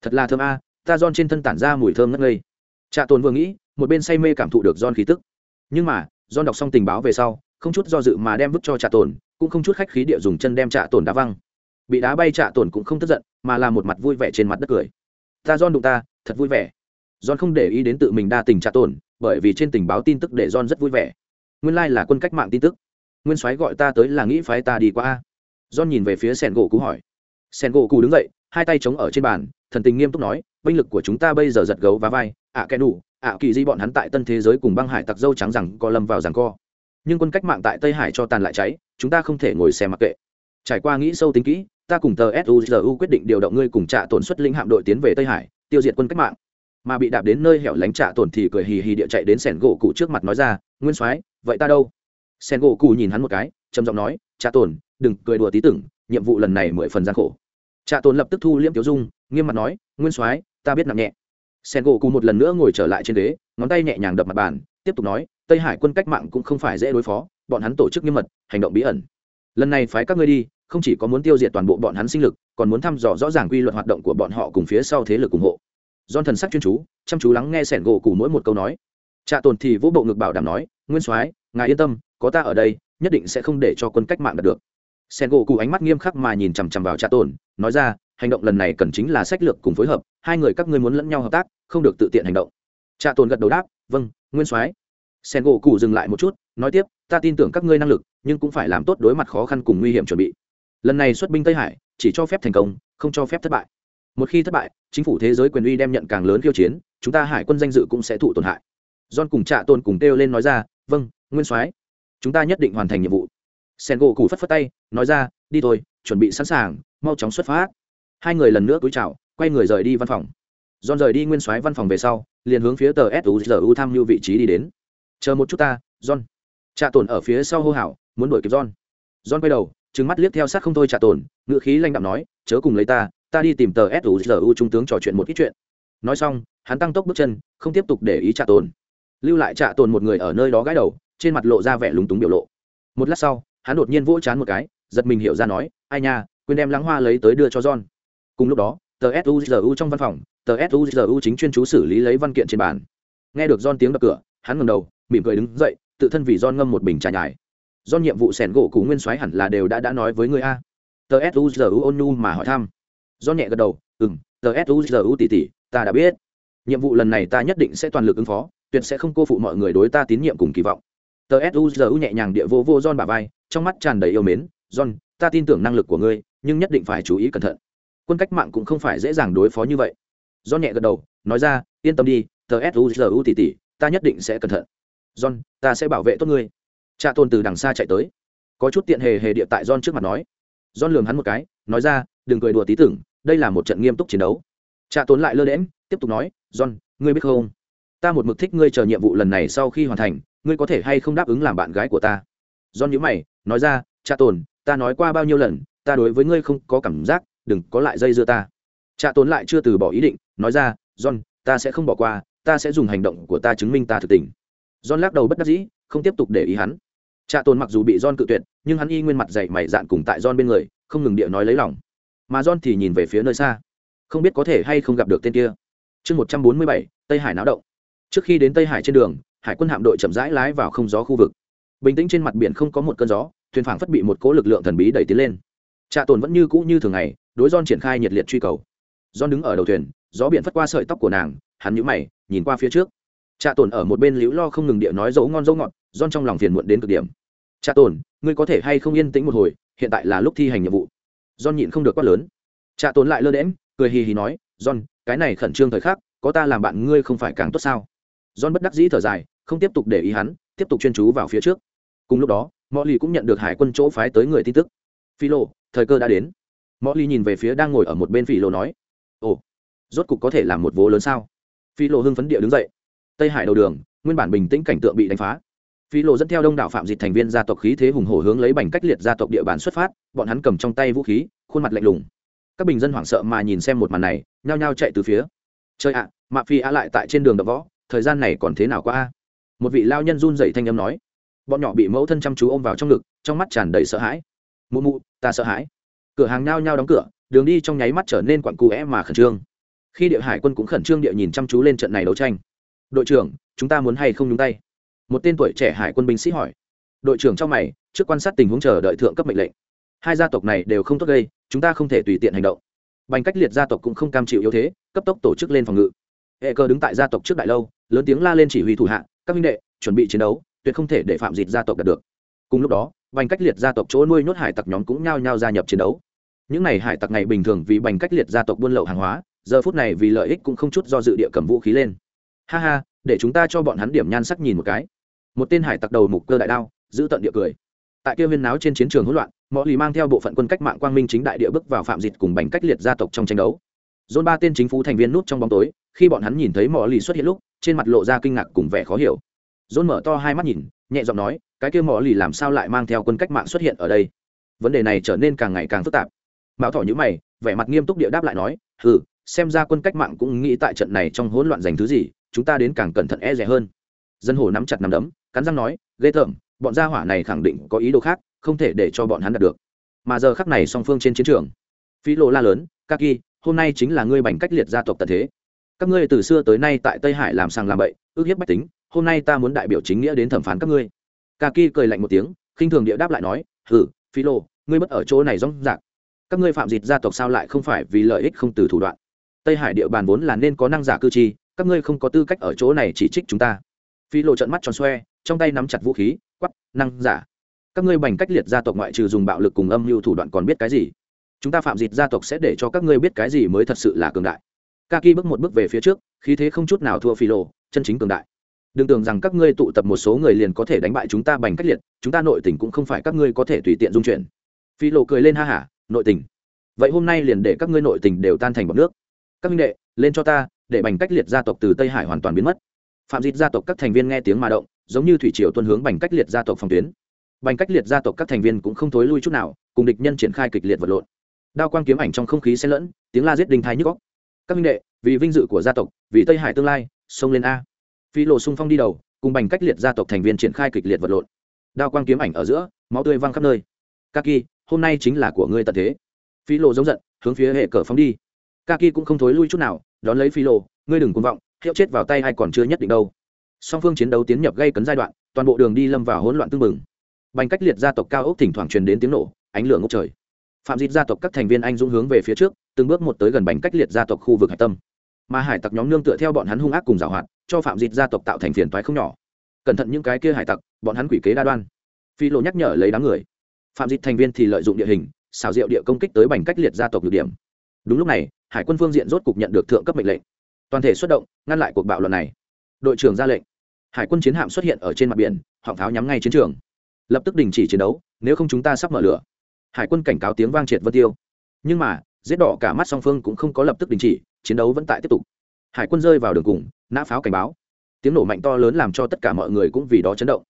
Speaker 1: Thật là thơm a, ta don trên thân tản ra mùi thơm ngất ngây. Trạ tồn vừa nghĩ, một bên say mê cảm thụ được don khí tức. Nhưng mà don đọc xong tình báo về sau, không chút do dự mà đem vứt cho trạ tồn, cũng không chút khách khí địa dùng chân đem trạ tồn đá văng. Bị đá bay trạ tồn cũng không tức giận, mà là một mặt vui vẻ trên mặt đất cười. Ta don đụng ta, thật vui vẻ. Don không để ý đến tự mình đa tình trạ tồn, bởi vì trên tình báo tin tức để don rất vui vẻ. Nguyên lai là quân cách mạng tin tức. Nguyên soái gọi ta tới là nghĩ phái ta đi qua a john nhìn về phía sẻn gỗ cú hỏi. Sẻn gỗ cú đứng dậy hai tay chống ở trên bàn thần tình nghiêm túc nói binh lực của chúng ta bây giờ giật gấu và vai ạ à, kẻ đủ ạ kỳ di bọn hắn tại tân thế giới cùng băng hải tặc dâu trắng rằng co lâm vào rằng co. Nhưng quân cách mạng tại tây hải cho tàn lại cháy chúng ta không thể ngồi xem mặc kệ. Trải qua nghĩ sâu tính kỹ ta cùng tờ suzu quyết định điều động ngươi cùng trạ tổn xuất lĩnh hạm đội tiến về tây hải tiêu diệt quân cách mạng. Mà bị đạp đến nơi hẻo lánh trạ tổn thì cười hì hì địa chạy đến sẻn gỗ cụ trước mặt nói ra nguyên soái vậy ta đâu? Sẻn gỗ cụ nhìn hắn một cái trầm giọng nói trạ tổn đừng cười đùa tí tưởng, nhiệm vụ lần này mười phần gian khổ. Trạ tồn lập tức thu liễm tiểu dung, nghiêm mặt nói, nguyên soái, ta biết nặng nhẹ. Sen gỗ cụ một lần nữa ngồi trở lại trên ghế, ngón tay nhẹ nhàng đập mặt bàn, tiếp tục nói, tây hải quân cách mạng cũng không phải dễ đối phó, bọn hắn tổ chức nghiêm mật, hành động bí ẩn. Lần này phái các ngươi đi, không chỉ có muốn tiêu diệt toàn bộ bọn hắn sinh lực, còn muốn thăm dò rõ ràng quy luật hoạt động của bọn họ cùng phía sau thế lực ủng hộ. Don thần sắc chuyên chú, chăm chú lắng nghe sẻn gỗ cụ mỗi một câu nói. Trạ tồn thì vỗ bộ ngực bảo đảm nói, nguyên soái, ngài yên tâm, có ta ở đây, nhất định sẽ không để cho quân cách mạng đạt được sen gỗ cụ ánh mắt nghiêm khắc mà nhìn chằm chằm vào trạ tồn nói ra, hành động lần này cần chính là sách lược cùng phối hợp, hai người các ngươi muốn lẫn nhau hợp tác, không được tự tiện hành động. Trạ tồn gật đầu đáp vâng nguyên soái. Sen gỗ cụ dừng lại một chút, nói tiếp, ta tin tưởng các ngươi năng lực, nhưng cũng phải làm tốt đối mặt khó khăn cùng nguy hiểm chuẩn bị. Lần này xuất binh tây hải, chỉ cho phép thành công, không cho phép thất bại. Một khi thất bại, chính phủ thế giới quyền uy đem nhận càng lớn khiêu chiến, chúng ta hải quân danh dự cũng sẽ thụ tổn hại. John cùng trạ tôn cùng kêu lên nói ra vâng nguyên soái. Chúng ta nhất định hoàn thành nhiệm vụ sen gỗ cụ phất phất tay nói ra đi thôi chuẩn bị sẵn sàng mau chóng xuất phát hai người lần nữa cúi chào quay người rời đi văn phòng John rời đi nguyên soái văn phòng về sau, liền hướng phía tờ SUZU tham mưu vị trí đi đến. "Chờ một chút ta, John." Trạ tổn ở phía sau hô hào, muốn đuổi kịp John. John quay đầu, trừng mắt liếc theo sát không thôi Trạ tổn ngự khí lanh đạm nói, "Chớ cùng lấy ta, ta đi tìm tờ SUZU trung tướng trò chuyện một ít chuyện." Nói xong, hắn tăng tốc bước chân, không tiếp tục để ý Trạ tổn Lưu lại Trạ tổn một người ở nơi đó gãi đầu, trên mặt lộ ra vẻ lúng túng biểu lộ. Một lát sau, hắn đột nhiên vỗ chán một cái, giật mình hiểu ra nói, "Ai nha, quên đem lãng hoa lấy tới đưa cho John." Cùng lúc đó, tờ suzu trong văn phòng tờ suzu chính chuyên chú xử lý lấy văn kiện trên bàn. Nghe được john tiếng đập cửa hắn ngầm đầu mỉm cười đứng dậy tự thân vì john ngâm một bình trà nhài. Do nhiệm vụ sẻn gỗ cũ nguyên soái hẳn là đều đã đã nói với người a. Tờ suzu ôn mà hỏi thăm. Do nhẹ gật đầu ừ m tờ suzu tỉ tỉ ta đã biết. Nhiệm vụ lần này ta nhất định sẽ toàn lực ứng phó tuyệt sẽ không cô phụ mọi người đối ta tín nhiệm cùng kỳ vọng. Tờ suzu nhẹ nhàng địa vô vô don bà vai trong mắt tràn đầy yêu mến, john, ta tin tưởng năng lực của ngươi, nhưng nhất định phải chú ý cẩn thận. Quân cách mạng cũng không phải dễ dàng đối phó như vậy. Do nhẹ gật đầu, nói ra, yên tâm đi, tờ suzu tỉ tỉ ta nhất định sẽ cẩn thận. John, ta sẽ bảo vệ tốt ngươi. Cha tôn từ đằng xa chạy tới. Có chút tiện hề hề địa tại john trước mặt nói. John lường hắn một cái, nói ra, đừng cười đùa tí tưởng, đây là một trận nghiêm túc chiến đấu. Cha tôn lại lơ đễm tiếp tục nói, john, ngươi biết không? Ta một mực thích ngươi chờ nhiệm vụ lần này sau khi hoàn thành, ngươi có thể hay không đáp ứng làm bạn gái của ta? John nhữ mày nói ra cha tồn, ta nói qua bao nhiêu lần, ta đối với ngươi không có cảm giác, đừng có lại dây dưa ta. Cha tồn lại chưa từ bỏ ý định, nói ra, john, ta sẽ không bỏ qua, ta sẽ dùng hành động của ta chứng minh ta thực tình. John lắc đầu bất đắc dĩ, không tiếp tục để ý hắn. Cha tồn mặc dù bị john cự tuyệt, nhưng hắn y nguyên mặt dày mày dạn cùng tại john bên người, không ngừng địa nói lấy lòng. Mà john thì nhìn về phía nơi xa. Không biết có thể hay không gặp được tên kia. Chương một trăm bốn mươi bảy, tây hải náo động. Trước khi đến tây hải trên đường, hải quân hạm đội chậm rãi lái vào không gió khu vực bình tĩnh trên mặt biển không có một cơn gió thuyền phảng phất bị một cố lực lượng thần bí đẩy tiến lên trạ tồn vẫn như cũ như thường ngày đối John triển khai nhiệt liệt truy cầu. John đứng ở đầu thuyền, gió biển phất qua sợi tóc của nàng, hắn nhíu mày, nhìn qua phía trước. Trạ Tồn ở một bên liễu lo không ngừng địa nói dấu ngon dấu ngọt, John trong lòng phiền muộn đến cực điểm. "Trạ Tồn, ngươi có thể hay không yên tĩnh một hồi, hiện tại là lúc thi hành nhiệm vụ." John nhịn không được quát lớn. Trạ Tồn lại lơ đễnh, cười hì hì nói, "John, cái này khẩn trương thời khắc, có ta làm bạn ngươi không phải càng tốt sao?" John bất đắc dĩ thở dài, không tiếp tục để ý hắn, tiếp tục chuyên chú vào phía trước. Cùng lúc đó, Molly cũng nhận được hải quân chỗ phái tới người tin tức. phi lô, thời cơ đã đến." mọi lì nhìn về phía đang ngồi ở một bên phi lô nói. Ồ rốt cục có thể làm một vố lớn sao? Phi lô hưng phấn địa đứng dậy. Tây hải đầu đường nguyên bản bình tĩnh cảnh tượng bị đánh phá. Phi lô dẫn theo đông đảo phạm dịch thành viên gia tộc khí thế hùng hổ hướng lấy bành cách liệt gia tộc địa bàn xuất phát bọn hắn cầm trong tay vũ khí khuôn mặt lạnh lùng. Các bình dân hoảng sợ mà nhìn xem một màn này nhao nhao chạy từ phía. Chơi ạ à, mạ phi a lại tại trên đường đập võ thời gian này còn thế nào qua a? Một vị lao nhân run dậy thanh âm nói bọn nhỏ bị mẫu thân chăm chú ôm vào trong ngực, trong mắt tràn đầy sợ hãi. Mụ mụ, ta sợ hãi. Cửa hàng nhao nhao đóng cửa, đường đi trong nháy mắt trở nên quặn cụ é mà khẩn trương. Khi địa hải quân cũng khẩn trương địa nhìn chăm chú lên trận này đấu tranh. Đội trưởng, chúng ta muốn hay không nhúng tay? Một tên tuổi trẻ hải quân binh sĩ hỏi. Đội trưởng trong mày, trước quan sát tình huống chờ đợi thượng cấp mệnh lệnh. Hai gia tộc này đều không tốt gây, chúng ta không thể tùy tiện hành động. Bành cách liệt gia tộc cũng không cam chịu yếu thế, cấp tốc tổ chức lên phòng ngự. Hệ cơ đứng tại gia tộc trước đại lâu, lớn tiếng la lên chỉ huy thủ hạ, các minh đệ, chuẩn bị chiến đấu tuyệt không thể để phạm dịt gia tộc đạt được. Cùng lúc đó, bành cách liệt gia tộc chỗ nuôi nhốt hải tặc nhóm cũng nhao nhao gia nhập chiến đấu. Những này hải tặc ngày bình thường vì bành cách liệt gia tộc buôn lậu hàng hóa, giờ phút này vì lợi ích cũng không chút do dự địa cầm vũ khí lên. Ha ha, để chúng ta cho bọn hắn điểm nhan sắc nhìn một cái. Một tên hải tặc đầu mục cơ đại đao, giữ tận địa cười. Tại kia viên náo trên chiến trường hỗn loạn mọi lì mang theo bộ phận quân cách mạng quang minh chính đại địa bước vào phạm dịch cùng bành cách liệt gia tộc trong tranh đấu. Dôn ba tên chính phủ thành viên nút trong bóng tối, khi bọn hắn nhìn thấy mọi lì xuất hiện lúc, trên mặt lộ ra kinh ngạc cùng vẻ khó hiểu dôn mở to hai mắt nhìn, nhẹ giọng nói, cái kia mỏ lì làm sao lại mang theo quân cách mạng xuất hiện ở đây? Vấn đề này trở nên càng ngày càng phức tạp. Mạo thỏ nhữ mày, vẻ mặt nghiêm túc địa đáp lại nói ừ xem ra quân cách mạng cũng nghĩ tại trận này trong hỗn loạn giành thứ gì, chúng ta đến càng cẩn thận e rẻ hơn. Dân hồ nắm chặt nắm đấm, cắn răng nói, ghê tởm, bọn gia hỏa này khẳng định có ý đồ khác, không thể để cho bọn hắn đạt được. Mà giờ khắc này song phương trên chiến trường, phí lộ la lớn kaki hôm nay chính là ngươi bành cách liệt gia tộc tận thế. Các ngươi từ xưa tới nay tại tây hải làm sàng làm bậy, ước hiếp bách tính hôm nay ta muốn đại biểu chính nghĩa đến thẩm phán các ngươi. Kaki cười lạnh một tiếng, khinh thường địa đáp lại nói hử Phi lộ ngươi mất ở chỗ này rong rạc. Các ngươi phạm dịt gia tộc sao lại không phải vì lợi ích không từ thủ đoạn? Tây hải địa bàn vốn là nên có năng giả cư chi các ngươi không có tư cách ở chỗ này chỉ trích chúng ta. Phi lộ trận mắt tròn xoe, trong tay nắm chặt vũ khí quắp năng giả, các ngươi bành cách liệt gia tộc ngoại trừ dùng bạo lực cùng âm mưu thủ đoạn còn biết cái gì? Chúng ta phạm dịt gia tộc sẽ để cho các ngươi biết cái gì mới thật sự là cường đại. Ca bước một bước về phía trước, khí thế không chút nào thua phi lộ chân chính cường đại đừng tưởng rằng các ngươi tụ tập một số người liền có thể đánh bại chúng ta bành cách liệt, chúng ta nội tình cũng không phải các ngươi có thể tùy tiện dung chuyển. Phi lộ cười lên ha hả, nội tình. Vậy hôm nay liền để các ngươi nội tình đều tan thành bọc nước. Các minh đệ, lên cho ta, để bành cách liệt gia tộc từ tây hải hoàn toàn biến mất. Phạm dịch gia tộc các thành viên nghe tiếng mà động, giống như thủy triều tuân hướng bành cách liệt gia tộc phòng tuyến. Bành cách liệt gia tộc các thành viên cũng không thối lui chút nào, cùng địch nhân triển khai kịch liệt vật lộn. Đao quang kiếm ảnh trong không khí xen lẫn, tiếng la giết đình thái nhức góc các minh đệ, vì vinh dự của gia tộc, vì tây hải tương lai, xông lên a phi lộ sung phong đi đầu, cùng bành cách liệt gia tộc thành viên triển khai kịch liệt vật lộn. Đao quang kiếm ảnh ở giữa, máu tươi văng khắp nơi. Kaki, hôm nay chính là của ngươi tận thế. Phi lộ giống giận, hướng phía hệ cờ phóng đi. Kaki cũng không thối lui chút nào, đón lấy phi lộ ngươi đừng cuồng vọng, hiệu chết vào tay hay còn chưa nhất định đâu. Song phương chiến đấu tiến nhập gây cấn giai đoạn, toàn bộ đường đi lâm vào hỗn loạn tương mừng bành cách liệt gia tộc cao ốc thỉnh thoảng truyền đến tiếng nổ, ánh lửa ngốc trời. Phạm dịt gia tộc các thành viên anh dũng hướng về phía trước, từng bước một tới gần bành cách liệt gia tộc khu vực hải tâm. Mà hải tặc nhóm nương tựa theo bọn hắn hung ác cùng giảo hoạt cho phạm dịt gia tộc tạo thành phiền toái không nhỏ. Cẩn thận những cái kia hải tặc, bọn hắn quỷ kế đa đoan. Phi lộ nhắc nhở lấy đám người. Phạm dịt thành viên thì lợi dụng địa hình xào rượu địa công kích tới bành cách liệt gia tộc được điểm. Đúng lúc này, hải quân phương diện rốt cục nhận được thượng cấp mệnh lệnh. Toàn thể xuất động, ngăn lại cuộc bạo loạn này. Đội trưởng ra lệnh. Hải quân chiến hạm xuất hiện ở trên mặt biển, họng pháo nhắm ngay chiến trường. Lập tức đình chỉ chiến đấu, nếu không chúng ta sắp mở lửa. Hải quân cảnh cáo tiếng vang triệt vân tiêu. Nhưng mà, giết đỏ cả mắt song phương cũng không có lập tức đình chỉ, chiến đấu vẫn tại tiếp tục hải quân rơi vào đường cùng, nã pháo cảnh báo. Tiếng nổ mạnh to lớn làm cho tất cả mọi người cũng vì đó chấn động.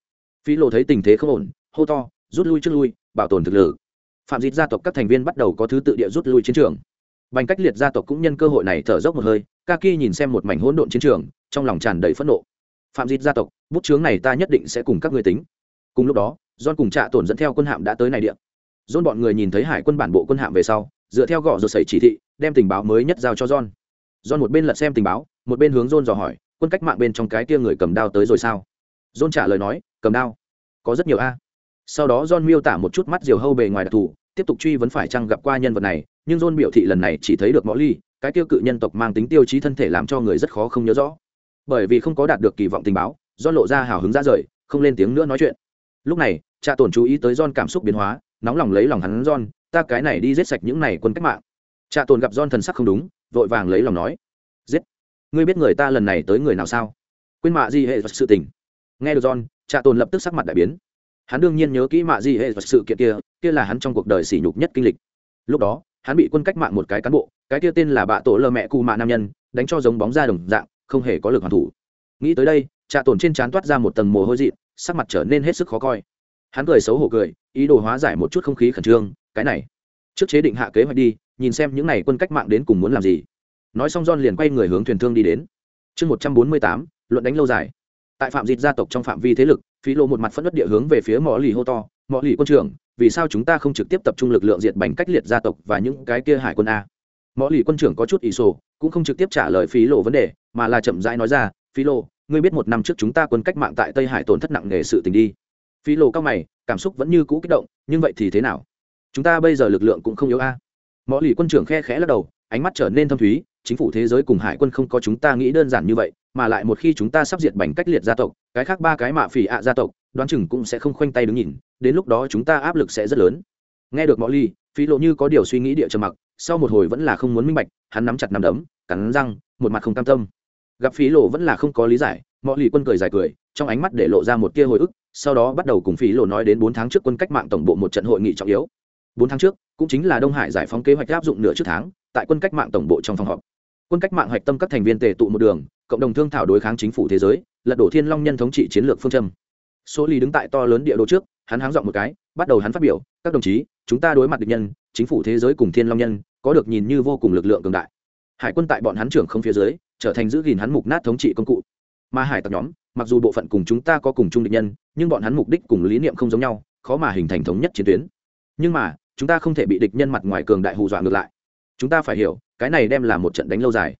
Speaker 1: Phi lộ thấy tình thế không ổn, hô to, rút lui trước lui, bảo tồn thực lực. Phạm dịch gia tộc các thành viên bắt đầu có thứ tự địa rút lui chiến trường. Bành cách liệt gia tộc cũng nhân cơ hội này thở dốc một hơi, kaki nhìn xem một mảnh hỗn độn chiến trường, trong lòng tràn đầy phẫn nộ. Phạm dịch gia tộc, bút chướng này ta nhất định sẽ cùng các ngươi tính. Cùng lúc đó don cùng trạ tổn dẫn theo quân hạm đã tới này địa. Dôn bọn người nhìn thấy hải quân bản bộ quân hạm về sau, dựa theo gõ rồi xảy chỉ thị, đem tình báo mới nhất giao cho don john một bên lật xem tình báo một bên hướng john dò hỏi quân cách mạng bên trong cái kia người cầm đao tới rồi sao? John trả lời nói cầm đao. Có rất nhiều a. Sau đó john miêu tả một chút mắt diều hâu bề ngoài đặc thù tiếp tục truy vấn phải chăng gặp qua nhân vật này nhưng john biểu thị lần này chỉ thấy được Molly, cái tiêu cự nhân tộc mang tính tiêu chí thân thể làm cho người rất khó không nhớ rõ. Bởi vì không có đạt được kỳ vọng tình báo john lộ ra hào hứng ra rời không lên tiếng nữa nói chuyện. Lúc này cha tổn chú ý tới john cảm xúc biến hóa nóng lòng lấy lòng hắn john ta cái này đi giết sạch những này quân cách mạng. Cha tổn gặp john thần sắc không đúng vội vàng lấy lòng nói, giết! Ngươi biết người ta lần này tới người nào sao? Quên mạ di hệ sự tình. Nghe được john cha Tồn lập tức sắc mặt đại biến. Hắn đương nhiên nhớ kỹ mạ di hệ sự kiện kia kia là hắn trong cuộc đời sỉ nhục nhất kinh lịch. Lúc đó, hắn bị quân cách mạng một cái cán bộ, cái kia tên là bạ tổ lơ mẹ cụ mạ nam nhân, đánh cho giống bóng ra đồng dạng, không hề có lực hoàn thủ. Nghĩ tới đây trà Tồn trên trán toát ra một tầng mồ hôi dị sắc mặt trở nên hết sức khó coi. Hắn cười xấu hổ cười, ý đồ hóa giải một chút không khí khẩn trương, cái này, trước chế định hạ kế hoạch đi nhìn xem những n à y quân cách mạng đến cùng muốn làm gì. Nói xong john liền quay người hướng thuyền thương đi đến. Chương một trăm bốn mươi tám, luận đánh lâu dài. Tại phạm dịt gia tộc trong phạm vi thế lực, phí lộ một mặt phẫn đất địa hướng về phía mỏ lì hô to mỏ lì quân trưởng, vì sao chúng ta không trực tiếp tập trung lực lượng diệt bành cách liệt gia tộc và những cái kia hải quân a? Mỏ lì quân trưởng có chút ý sổ, cũng không trực tiếp trả lời phí lộ vấn đề, mà là chậm rãi nói ra, phí lộ, ngươi biết một năm trước chúng ta quân cách mạng tại tây hải tổn thất nặng nề sự tình đi. Phí lộ cao mày, cảm xúc vẫn như cũ kích động, nhưng vậy thì thế nào? Chúng ta bây giờ lực lượng cũng không yếu a. à mõ lì quân trưởng khe khẽ lắc đầu ánh mắt trở nên thâm thúy chính phủ thế giới cùng hải quân không có chúng ta nghĩ đơn giản như vậy mà lại một khi chúng ta sắp diệt bành cách liệt gia tộc cái khác ba cái mạ phỉ ạ gia tộc đoán chừng cũng sẽ không khoanh tay đứng nhìn đến lúc đó chúng ta áp lực sẽ rất lớn. Nghe được mõ lì, phí lộ như có điều suy nghĩ địa trầm mặc sau một hồi vẫn là không muốn minh bạch hắn nắm chặt nắm đấm cắn răng một mặt không cam tâm. Gặp phí lộ vẫn là không có lý giải mọi lì quân cười dài cười trong ánh mắt để lộ ra một tia hồi ức sau đó bắt đầu cùng phí lộ nói đến bốn tháng trước quân cách mạng tổng bộ một trận hội nghị trọng yếu bốn tháng trước, cũng chính là đông hải giải phóng kế hoạch áp dụng nửa trước tháng, tại quân cách mạng tổng bộ trong phòng họp. Quân cách mạng hoạch tâm các thành viên tề tụ một đường, cộng đồng thương thảo đối kháng chính phủ thế giới, lật đổ thiên long nhân thống trị chiến lược phương châm. Số lý đứng tại to lớn địa đồ trước, hắn háng dọn một cái, bắt đầu hắn phát biểu, các đồng chí, chúng ta đối mặt địch nhân, chính phủ thế giới cùng thiên long nhân, có được nhìn như vô cùng lực lượng cường đại. Hải quân tại bọn hắn trưởng không phía dưới, trở thành giữ gìn hắn mục nát thống trị công cụ. Mà hải tặc nhóm, mặc dù bộ phận cùng chúng ta có cùng chung địch nhân, nhưng bọn hắn mục đích cùng lý niệm không giống nhau, khó mà hình thành thống nhất chiến tuyến. Nhưng mà chúng ta không thể bị địch nhân mặt ngoài cường đại hù dọa ngược lại. Chúng ta phải hiểu, cái này đem là một trận đánh lâu dài.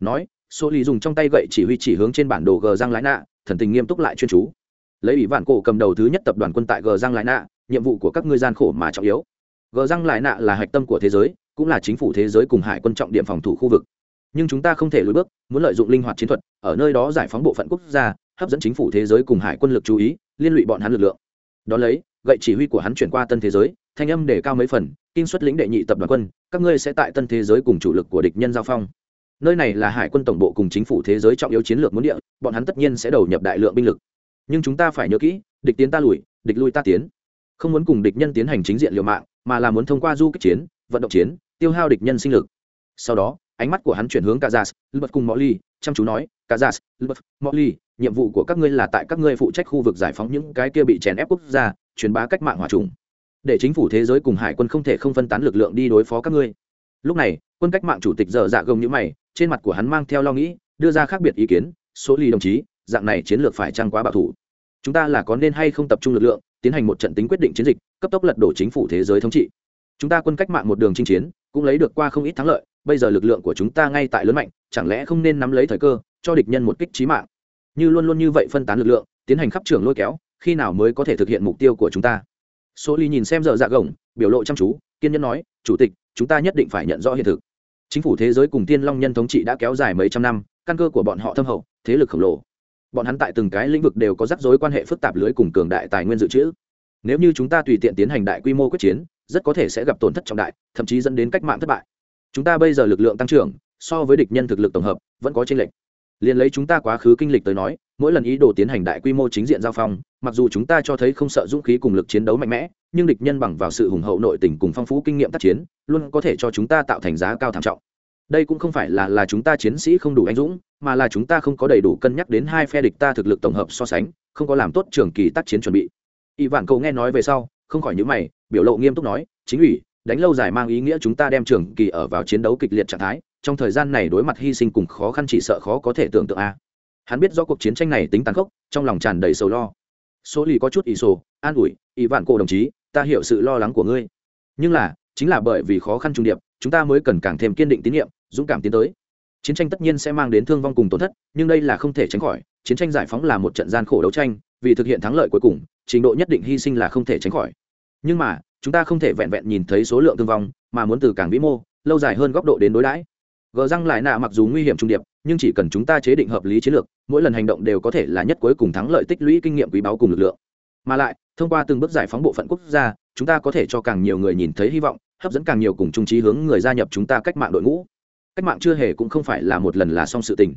Speaker 1: Nói số lì dùng trong tay gậy chỉ huy chỉ hướng trên bản đồ gờ giang lái nạ, thần tình nghiêm túc lại chuyên chú. Lấy ủy vạn cổ cầm đầu thứ nhất tập đoàn quân tại gờ giang lái nạ, nhiệm vụ của các ngươi gian khổ mà trọng yếu. Gờ giang lái nạ là hạch tâm của thế giới, cũng là chính phủ thế giới cùng hải quân trọng điểm phòng thủ khu vực. Nhưng chúng ta không thể lùi bước, muốn lợi dụng linh hoạt chiến thuật, ở nơi đó giải phóng bộ phận quốc gia, hấp dẫn chính phủ thế giới cùng hải quân lực chú ý, liên lụy bọn hắn lực lượng. Đón lấy, gậy chỉ huy của hắn chuyển qua tân thế giới thanh âm để cao mấy phần kinh xuất lĩnh đệ nhị tập đoàn quân các ngươi sẽ tại tân thế giới cùng chủ lực của địch nhân giao phong. Nơi này là hải quân tổng bộ cùng chính phủ thế giới trọng yếu chiến lược muốn địa bọn hắn tất nhiên sẽ đầu nhập đại lượng binh lực. Nhưng chúng ta phải nhớ kỹ địch tiến ta lùi địch lui ta tiến. Không muốn cùng địch nhân tiến hành chính diện liều mạng mà là muốn thông qua du kích chiến vận động chiến tiêu hao địch nhân sinh lực. Sau đó ánh mắt của hắn chuyển hướng kazas Jas, cùng Molly, chăm chú nói kazas giả molly nhiệm vụ của các ngươi là tại các ngươi phụ trách khu vực giải phóng những cái kia bị chèn ép quốc gia truyền bá cách mạng hòa trùng để chính phủ thế giới cùng hải quân không thể không phân tán lực lượng đi đối phó các ngươi. Lúc này, quân cách mạng chủ tịch dở dạ gồng như mày, trên mặt của hắn mang theo lo nghĩ, đưa ra khác biệt ý kiến, số ly đồng chí, dạng này chiến lược phải trăng quá bảo thủ? Chúng ta là có nên hay không tập trung lực lượng, tiến hành một trận tính quyết định chiến dịch, cấp tốc lật đổ chính phủ thế giới thống trị. Chúng ta quân cách mạng một đường chinh chiến, cũng lấy được qua không ít thắng lợi, bây giờ lực lượng của chúng ta ngay tại lớn mạnh, chẳng lẽ không nên nắm lấy thời cơ, cho địch nhân một kích trí mạng? Như luôn luôn như vậy phân tán lực lượng, tiến hành khắp trường lôi kéo, khi nào mới có thể thực hiện mục tiêu của chúng ta? Số ly nhìn xem giờ dạ gồng, biểu lộ chăm chú, kiên nhẫn nói, chủ tịch, chúng ta nhất định phải nhận rõ hiện thực. Chính phủ thế giới cùng tiên long nhân thống trị đã kéo dài mấy trăm năm, căn cơ của bọn họ thâm hậu, thế lực khổng lồ. Bọn hắn tại từng cái lĩnh vực đều có rắc rối quan hệ phức tạp lưới cùng cường đại tài nguyên dự trữ. Nếu như chúng ta tùy tiện tiến hành đại quy mô quyết chiến, rất có thể sẽ gặp tổn thất trọng đại, thậm chí dẫn đến cách mạng thất bại. Chúng ta bây giờ lực lượng tăng trưởng, so với địch nhân thực lực tổng hợp, vẫn có tranh lệch liền lấy chúng ta quá khứ kinh lịch tới nói, mỗi lần ý đồ tiến hành đại quy mô chính diện giao phong, mặc dù chúng ta cho thấy không sợ dũng khí cùng lực chiến đấu mạnh mẽ, nhưng địch nhân bằng vào sự hùng hậu nội tình cùng phong phú kinh nghiệm tác chiến, luôn có thể cho chúng ta tạo thành giá cao thảm trọng. Đây cũng không phải là là chúng ta chiến sĩ không đủ anh dũng, mà là chúng ta không có đầy đủ cân nhắc đến hai phe địch ta thực lực tổng hợp so sánh, không có làm tốt trường kỳ tác chiến chuẩn bị. Y vạn cầu nghe nói về sau, không khỏi những mày, biểu lộ nghiêm túc nói, chính ủy đánh lâu dài mang ý nghĩa chúng ta đem trường kỳ ở vào chiến đấu kịch liệt trạng thái, trong thời gian này đối mặt hy sinh cùng khó khăn chỉ sợ khó có thể tưởng tượng a. Hắn biết do cuộc chiến tranh này tính tàn khốc, trong lòng tràn đầy sầu lo. Số lì có chút ý sổ, an ủi ý vạn cổ đồng chí, ta hiểu sự lo lắng của ngươi. Nhưng là, chính là bởi vì khó khăn trung điệp, chúng ta mới cần càng thêm kiên định tín nhiệm, dũng cảm tiến tới. Chiến tranh tất nhiên sẽ mang đến thương vong cùng tổn thất, nhưng đây là không thể tránh khỏi. Chiến tranh giải phóng là một trận gian khổ đấu tranh, vì thực hiện thắng lợi cuối cùng, trình độ nhất định hy sinh là không thể tránh khỏi. Nhưng mà chúng ta không thể vẹn vẹn nhìn thấy số lượng thương vong, mà muốn từ càng vĩ mô, lâu dài hơn góc độ đến đối đãi. Gờ răng lại nạ mặc dù nguy hiểm trung điệp, nhưng chỉ cần chúng ta chế định hợp lý chiến lược, mỗi lần hành động đều có thể là nhất cuối cùng thắng lợi tích lũy kinh nghiệm quý báu cùng lực lượng. Mà lại, thông qua từng bước giải phóng bộ phận quốc gia, chúng ta có thể cho càng nhiều người nhìn thấy hy vọng, hấp dẫn càng nhiều cùng trung trí hướng người gia nhập chúng ta cách mạng đội ngũ. Cách mạng chưa hề cũng không phải là một lần là xong sự tình.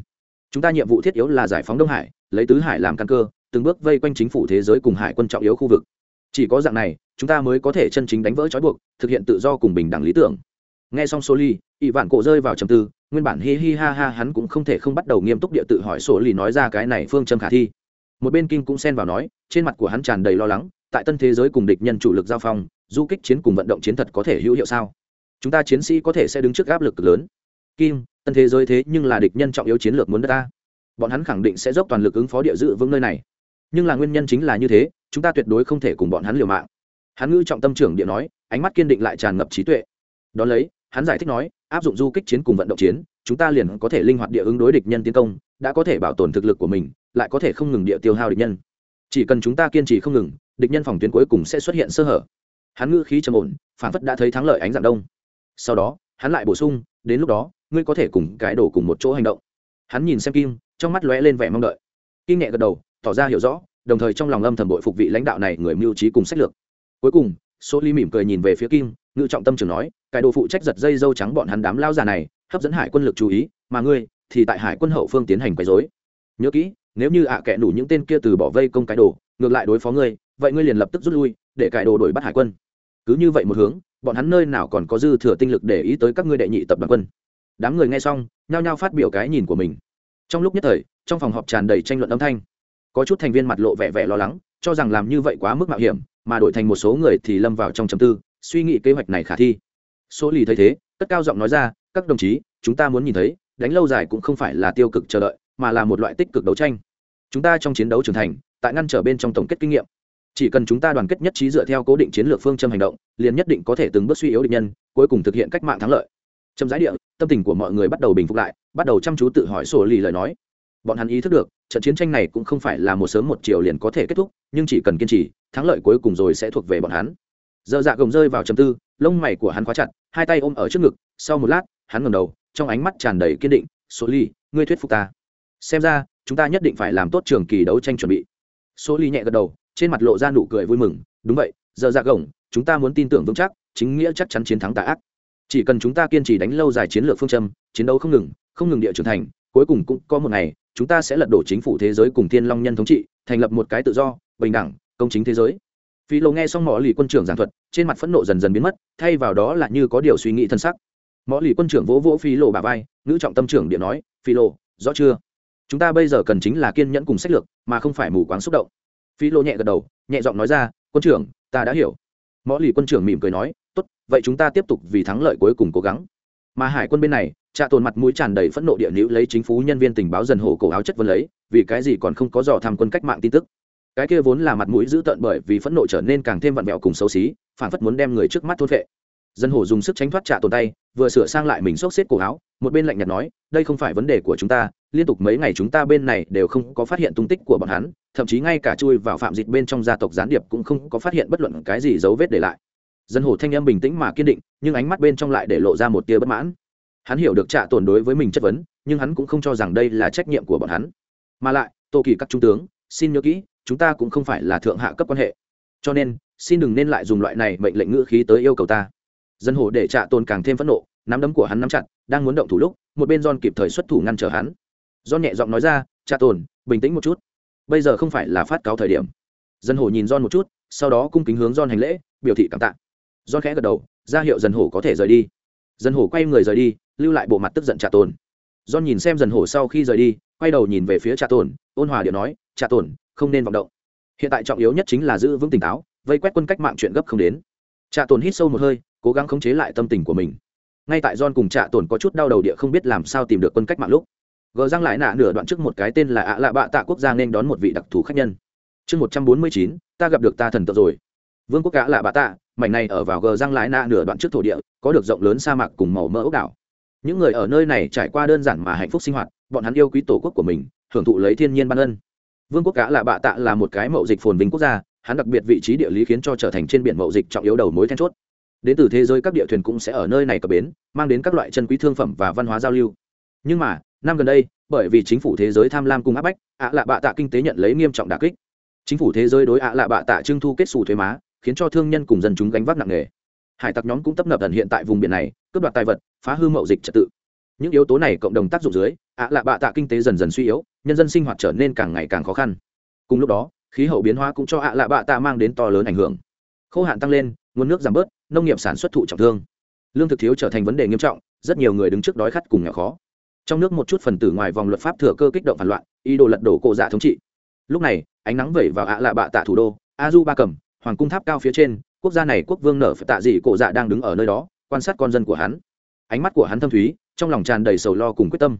Speaker 1: Chúng ta nhiệm vụ thiết yếu là giải phóng đông hải, lấy tứ hải làm căn cơ, từng bước vây quanh chính phủ thế giới cùng hải quân trọng yếu khu vực chỉ có dạng này, chúng ta mới có thể chân chính đánh vỡ trói buộc, thực hiện tự do cùng bình đẳng lý tưởng. Nghe xong số ly ỵ vạn cổ rơi vào trầm tư, nguyên bản hi hi ha ha hắn cũng không thể không bắt đầu nghiêm túc địa tự hỏi số ly nói ra cái này phương châm khả thi. Một bên kim cũng xen vào nói, trên mặt của hắn tràn đầy lo lắng, tại tân thế giới cùng địch nhân chủ lực giao phong, du kích chiến cùng vận động chiến thật có thể hữu hiệu sao? Chúng ta chiến sĩ có thể sẽ đứng trước áp lực lớn. Kim, tân thế giới thế nhưng là địch nhân trọng yếu chiến lược muốn đất ta. Bọn hắn khẳng định sẽ dốc toàn lực ứng phó địa dự vững nơi này nhưng là nguyên nhân chính là như thế, chúng ta tuyệt đối không thể cùng bọn hắn liều mạng. Hắn ngữ trọng tâm trưởng địa nói, ánh mắt kiên định lại tràn ngập trí tuệ. Đón lấy, hắn giải thích nói, áp dụng du kích chiến cùng vận động chiến, chúng ta liền có thể linh hoạt địa ứng đối địch nhân tiến công, đã có thể bảo tồn thực lực của mình, lại có thể không ngừng địa tiêu hao địch nhân. Chỉ cần chúng ta kiên trì không ngừng, địch nhân phòng tuyến cuối cùng sẽ xuất hiện sơ hở. Hắn ngữ khí trầm ổn, phản phất đã thấy thắng lợi ánh dạng đông. Sau đó, hắn lại bổ sung, đến lúc đó, ngươi có thể cùng cái đổ cùng một chỗ hành động. Hắn nhìn xem kim, trong mắt lóe lên vẻ mong đợi. Kim nhẹ gật đầu tỏ ra hiểu rõ, đồng thời trong lòng âm thầm bội phục vị lãnh đạo này người mưu trí cùng sách lược. Cuối cùng số ly mỉm cười nhìn về phía kim, ngự trọng tâm trường nói, cái đồ phụ trách giật dây dâu trắng bọn hắn đám lao già này, hấp dẫn hải quân lực chú ý, mà ngươi thì tại hải quân hậu phương tiến hành quấy dối nhớ kỹ, nếu như ạ à kẻ đủ những tên kia từ bỏ vây công cái đồ, ngược lại đối phó ngươi, vậy ngươi liền lập tức rút lui, để cải đồ đổi bắt hải quân. Cứ như vậy một hướng, bọn hắn nơi nào còn có dư thừa tinh lực để ý tới các ngươi đệ nhị tập đoàn quân. Đám người nghe xong, nhao nhao phát biểu cái nhìn của mình. Trong lúc nhất thời, trong phòng họp tràn đầy tranh luận âm thanh có chút thành viên mặt lộ vẻ vẻ lo lắng, cho rằng làm như vậy quá mức mạo hiểm, mà đổi thành một số người thì lâm vào trong chầm tư, suy nghĩ kế hoạch này khả thi. Số lì thấy thế, cất cao giọng nói ra, các đồng chí, chúng ta muốn nhìn thấy, đánh lâu dài cũng không phải là tiêu cực chờ đợi, mà là một loại tích cực đấu tranh. Chúng ta trong chiến đấu trưởng thành, tại ngăn trở bên trong tổng kết kinh nghiệm. Chỉ cần chúng ta đoàn kết nhất trí dựa theo cố định chiến lược phương châm hành động, liền nhất định có thể từng bước suy yếu địch nhân, cuối cùng thực hiện cách mạng thắng lợi. Trong giải địa, tâm tình của mọi người bắt đầu bình phục lại, bắt đầu chăm chú tự hỏi sổ lì lời nói. Bọn hắn ý thức được trận chiến tranh này cũng không phải là một sớm một chiều liền có thể kết thúc, nhưng chỉ cần kiên trì, thắng lợi cuối cùng rồi sẽ thuộc về bọn hắn. Dơ dạ gồng rơi vào chầm tư, lông mày của hắn khóa chặt, hai tay ôm ở trước ngực, sau một lát, hắn ngầm đầu, trong ánh mắt tràn đầy kiên định số ly, ngươi thuyết phục ta. Xem ra, chúng ta nhất định phải làm tốt trường kỳ đấu tranh chuẩn bị. Số ly nhẹ gật đầu, trên mặt lộ ra nụ cười vui mừng, đúng vậy, giờ dạ gồng, chúng ta muốn tin tưởng vững chắc, chính nghĩa chắc chắn chiến thắng tà ác. Chỉ cần chúng ta kiên trì đánh lâu dài chiến lược phương châm, chiến đấu không ngừng không ngừng địa trưởng thành, cuối cùng cũng có một ngày chúng ta sẽ lật đổ chính phủ thế giới cùng thiên long nhân thống trị, thành lập một cái tự do, bình đẳng, công chính thế giới. Phi lô nghe xong mỏ lì quân trưởng giảng thuật, trên mặt phẫn nộ dần dần biến mất, thay vào đó là như có điều suy nghĩ thân sắc. Mỏ lì quân trưởng vỗ vỗ phi lô bà vai, ngữ trọng tâm trưởng điện nói, phi lô, rõ chưa? Chúng ta bây giờ cần chính là kiên nhẫn cùng sách lược, mà không phải mù quáng xúc động. Phi lô nhẹ gật đầu, nhẹ giọng nói ra, quân trưởng, ta đã hiểu. Mõ lì quân trưởng mỉm cười nói, tốt, vậy chúng ta tiếp tục vì thắng lợi cuối cùng cố gắng. Mà hải quân bên này trạ tồn mặt mũi tràn đầy phẫn nộ địa nữ lấy chính phủ nhân viên tình báo dần hổ cổ áo chất vấn lấy, vì cái gì còn không có dò tham quân cách mạng tin tức. Cái kia vốn là mặt mũi dữ tợn bởi vì phẫn nộ trở nên càng thêm vặn vẹo cùng xấu xí, phản phất muốn đem người trước mắt thôn vệ. Dân hổ dùng sức tránh thoát trạ tồn tay, vừa sửa sang lại mình xốc xếp cổ áo, một bên lạnh nhạt nói, đây không phải vấn đề của chúng ta, liên tục mấy ngày chúng ta bên này đều không có phát hiện tung tích của bọn hắn, thậm chí ngay cả chui vào phạm dịch bên trong gia tộc gián điệp cũng không có phát hiện bất luận cái gì dấu vết để lại. Dân hổ thanh âm bình tĩnh mà kiên định, nhưng ánh mắt bên trong lại để lộ ra một tia bất mãn hắn hiểu được trạ tồn đối với mình chất vấn, nhưng hắn cũng không cho rằng đây là trách nhiệm của bọn hắn. Mà lại, tô kỳ các trung tướng, xin nhớ kỹ, chúng ta cũng không phải là thượng hạ cấp quan hệ. Cho nên, xin đừng nên lại dùng loại này mệnh lệnh ngữ khí tới yêu cầu ta. Dân hồ để trạ tồn càng thêm phẫn nộ, nắm đấm của hắn nắm chặt, đang muốn động thủ lúc, một bên john kịp thời xuất thủ ngăn trở hắn. John nhẹ giọng nói ra, trạ tồn, bình tĩnh một chút. Bây giờ không phải là phát cáo thời điểm. Dân hồ nhìn john một chút, sau đó cung kính hướng john hành lễ, biểu thị cảm tạ. John khẽ gật đầu, ra hiệu dân hồ có thể rời đi dân hổ quay người rời đi, lưu lại bộ mặt tức giận trà tồn. John nhìn xem dần hổ sau khi rời đi, quay đầu nhìn về phía trà tồn, ôn hòa điệu nói, trà tồn, không nên vọng động. Hiện tại trọng yếu nhất chính là giữ vững tỉnh táo, vây quét quân cách mạng chuyện gấp không đến. Trà tồn hít sâu một hơi, cố gắng khống chế lại tâm tình của mình. Ngay tại john cùng trạ tồn có chút đau đầu địa không biết làm sao tìm được quân cách mạng lúc, gờ răng lại nạ nửa đoạn trước một cái tên là ạ lạ bạ tạ quốc gia nên đón một vị đặc thù khách nhân. Chương một trăm bốn mươi chín, ta gặp được ta thần tượng rồi. Vương quốc ạ lạ bạ tạ mảnh này ở vào gờ răng lái na nửa đoạn trước thổ địa, có được rộng lớn sa mạc cùng màu mỡ ốc đảo. Những người ở nơi này trải qua đơn giản mà hạnh phúc sinh hoạt, bọn hắn yêu quý tổ quốc của mình, hưởng thụ lấy thiên nhiên ban ân. Vương quốc cá là bạ tạ là một cái mậu dịch phồn vinh quốc gia, hắn đặc biệt vị trí địa lý khiến cho trở thành trên biển mậu dịch trọng yếu đầu mối then chốt. Đến từ thế giới các địa thuyền cũng sẽ ở nơi này cập bến, mang đến các loại chân quý thương phẩm và văn hóa giao lưu. Nhưng mà, năm gần đây, bởi vì chính phủ thế giới tham lam cùng áp bách, ạ lạ bạ tạ kinh tế nhận lấy nghiêm trọng đà kích. Chính phủ thế giới đối ạ lạ bạ tạ trưng thu kết xù thuế má khiến cho thương nhân cùng dân chúng gánh vác nặng nề. Hải tặc nhóm cũng tấp nập ẩn hiện tại vùng biển này, cướp đoạt tài vật, phá hư mậu dịch trật tự. Những yếu tố này cộng đồng tác dụng dưới, ạ lạ bạ tạ kinh tế dần dần suy yếu, nhân dân sinh hoạt trở nên càng ngày càng khó khăn. Cùng lúc đó, khí hậu biến hóa cũng cho ạ lạ bạ tạ mang đến to lớn ảnh hưởng. Khô hạn tăng lên, nguồn nước giảm bớt, nông nghiệp sản xuất thụ trọng thương. Lương thực thiếu trở thành vấn đề nghiêm trọng, rất nhiều người đứng trước đói khát cùng nghèo khó. Trong nước một chút phần tử ngoài vòng luật pháp thừa cơ kích động phản loạn, ý đồ lật đổ cổ dạ thống trị. Lúc này, ánh nắng vẩy vào ạ lạ bạ tạ thủ đô a du ba cầm hoàng cung tháp cao phía trên, quốc gia này quốc vương nở phải tạ dị cổ dạ đang đứng ở nơi đó, quan sát con dân của hắn. Ánh mắt của hắn thâm thúy, trong lòng tràn đầy sầu lo cùng quyết tâm.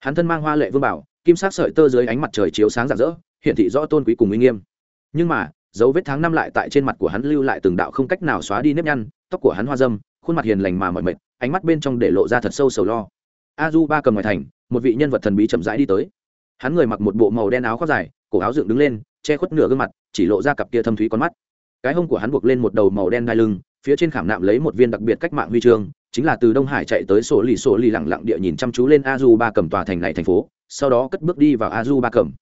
Speaker 1: Hắn thân mang hoa lệ vương bảo, kim sắc sợi tơ dưới ánh mặt trời chiếu sáng rạng rỡ, hiển thị rõ tôn quý cùng uy nghiêm. Nhưng mà, dấu vết tháng năm lại tại trên mặt của hắn lưu lại từng đạo không cách nào xóa đi nếp nhăn, tóc của hắn hoa dâm, khuôn mặt hiền lành mà mỏi mệt, ánh mắt bên trong để lộ ra thật sâu sầu lo. A du ba cầm ngoài thành, một vị nhân vật thần bí chậm rãi đi tới. Hắn người mặc một bộ màu đen áo khoác dài, cổ áo dựng đứng lên, che khuất nửa gương mặt, chỉ lộ ra cặp kia thâm thúy con mắt cái hông của hắn buộc lên một đầu màu đen đai lưng, phía trên khảm nạm lấy một viên đặc biệt cách mạng huy chương, chính là từ đông hải chạy tới sổ lì sổ lì lẳng lặng địa nhìn chăm chú lên a du ba cầm tòa thành này thành phố, sau đó cất bước đi vào a du ba cầm.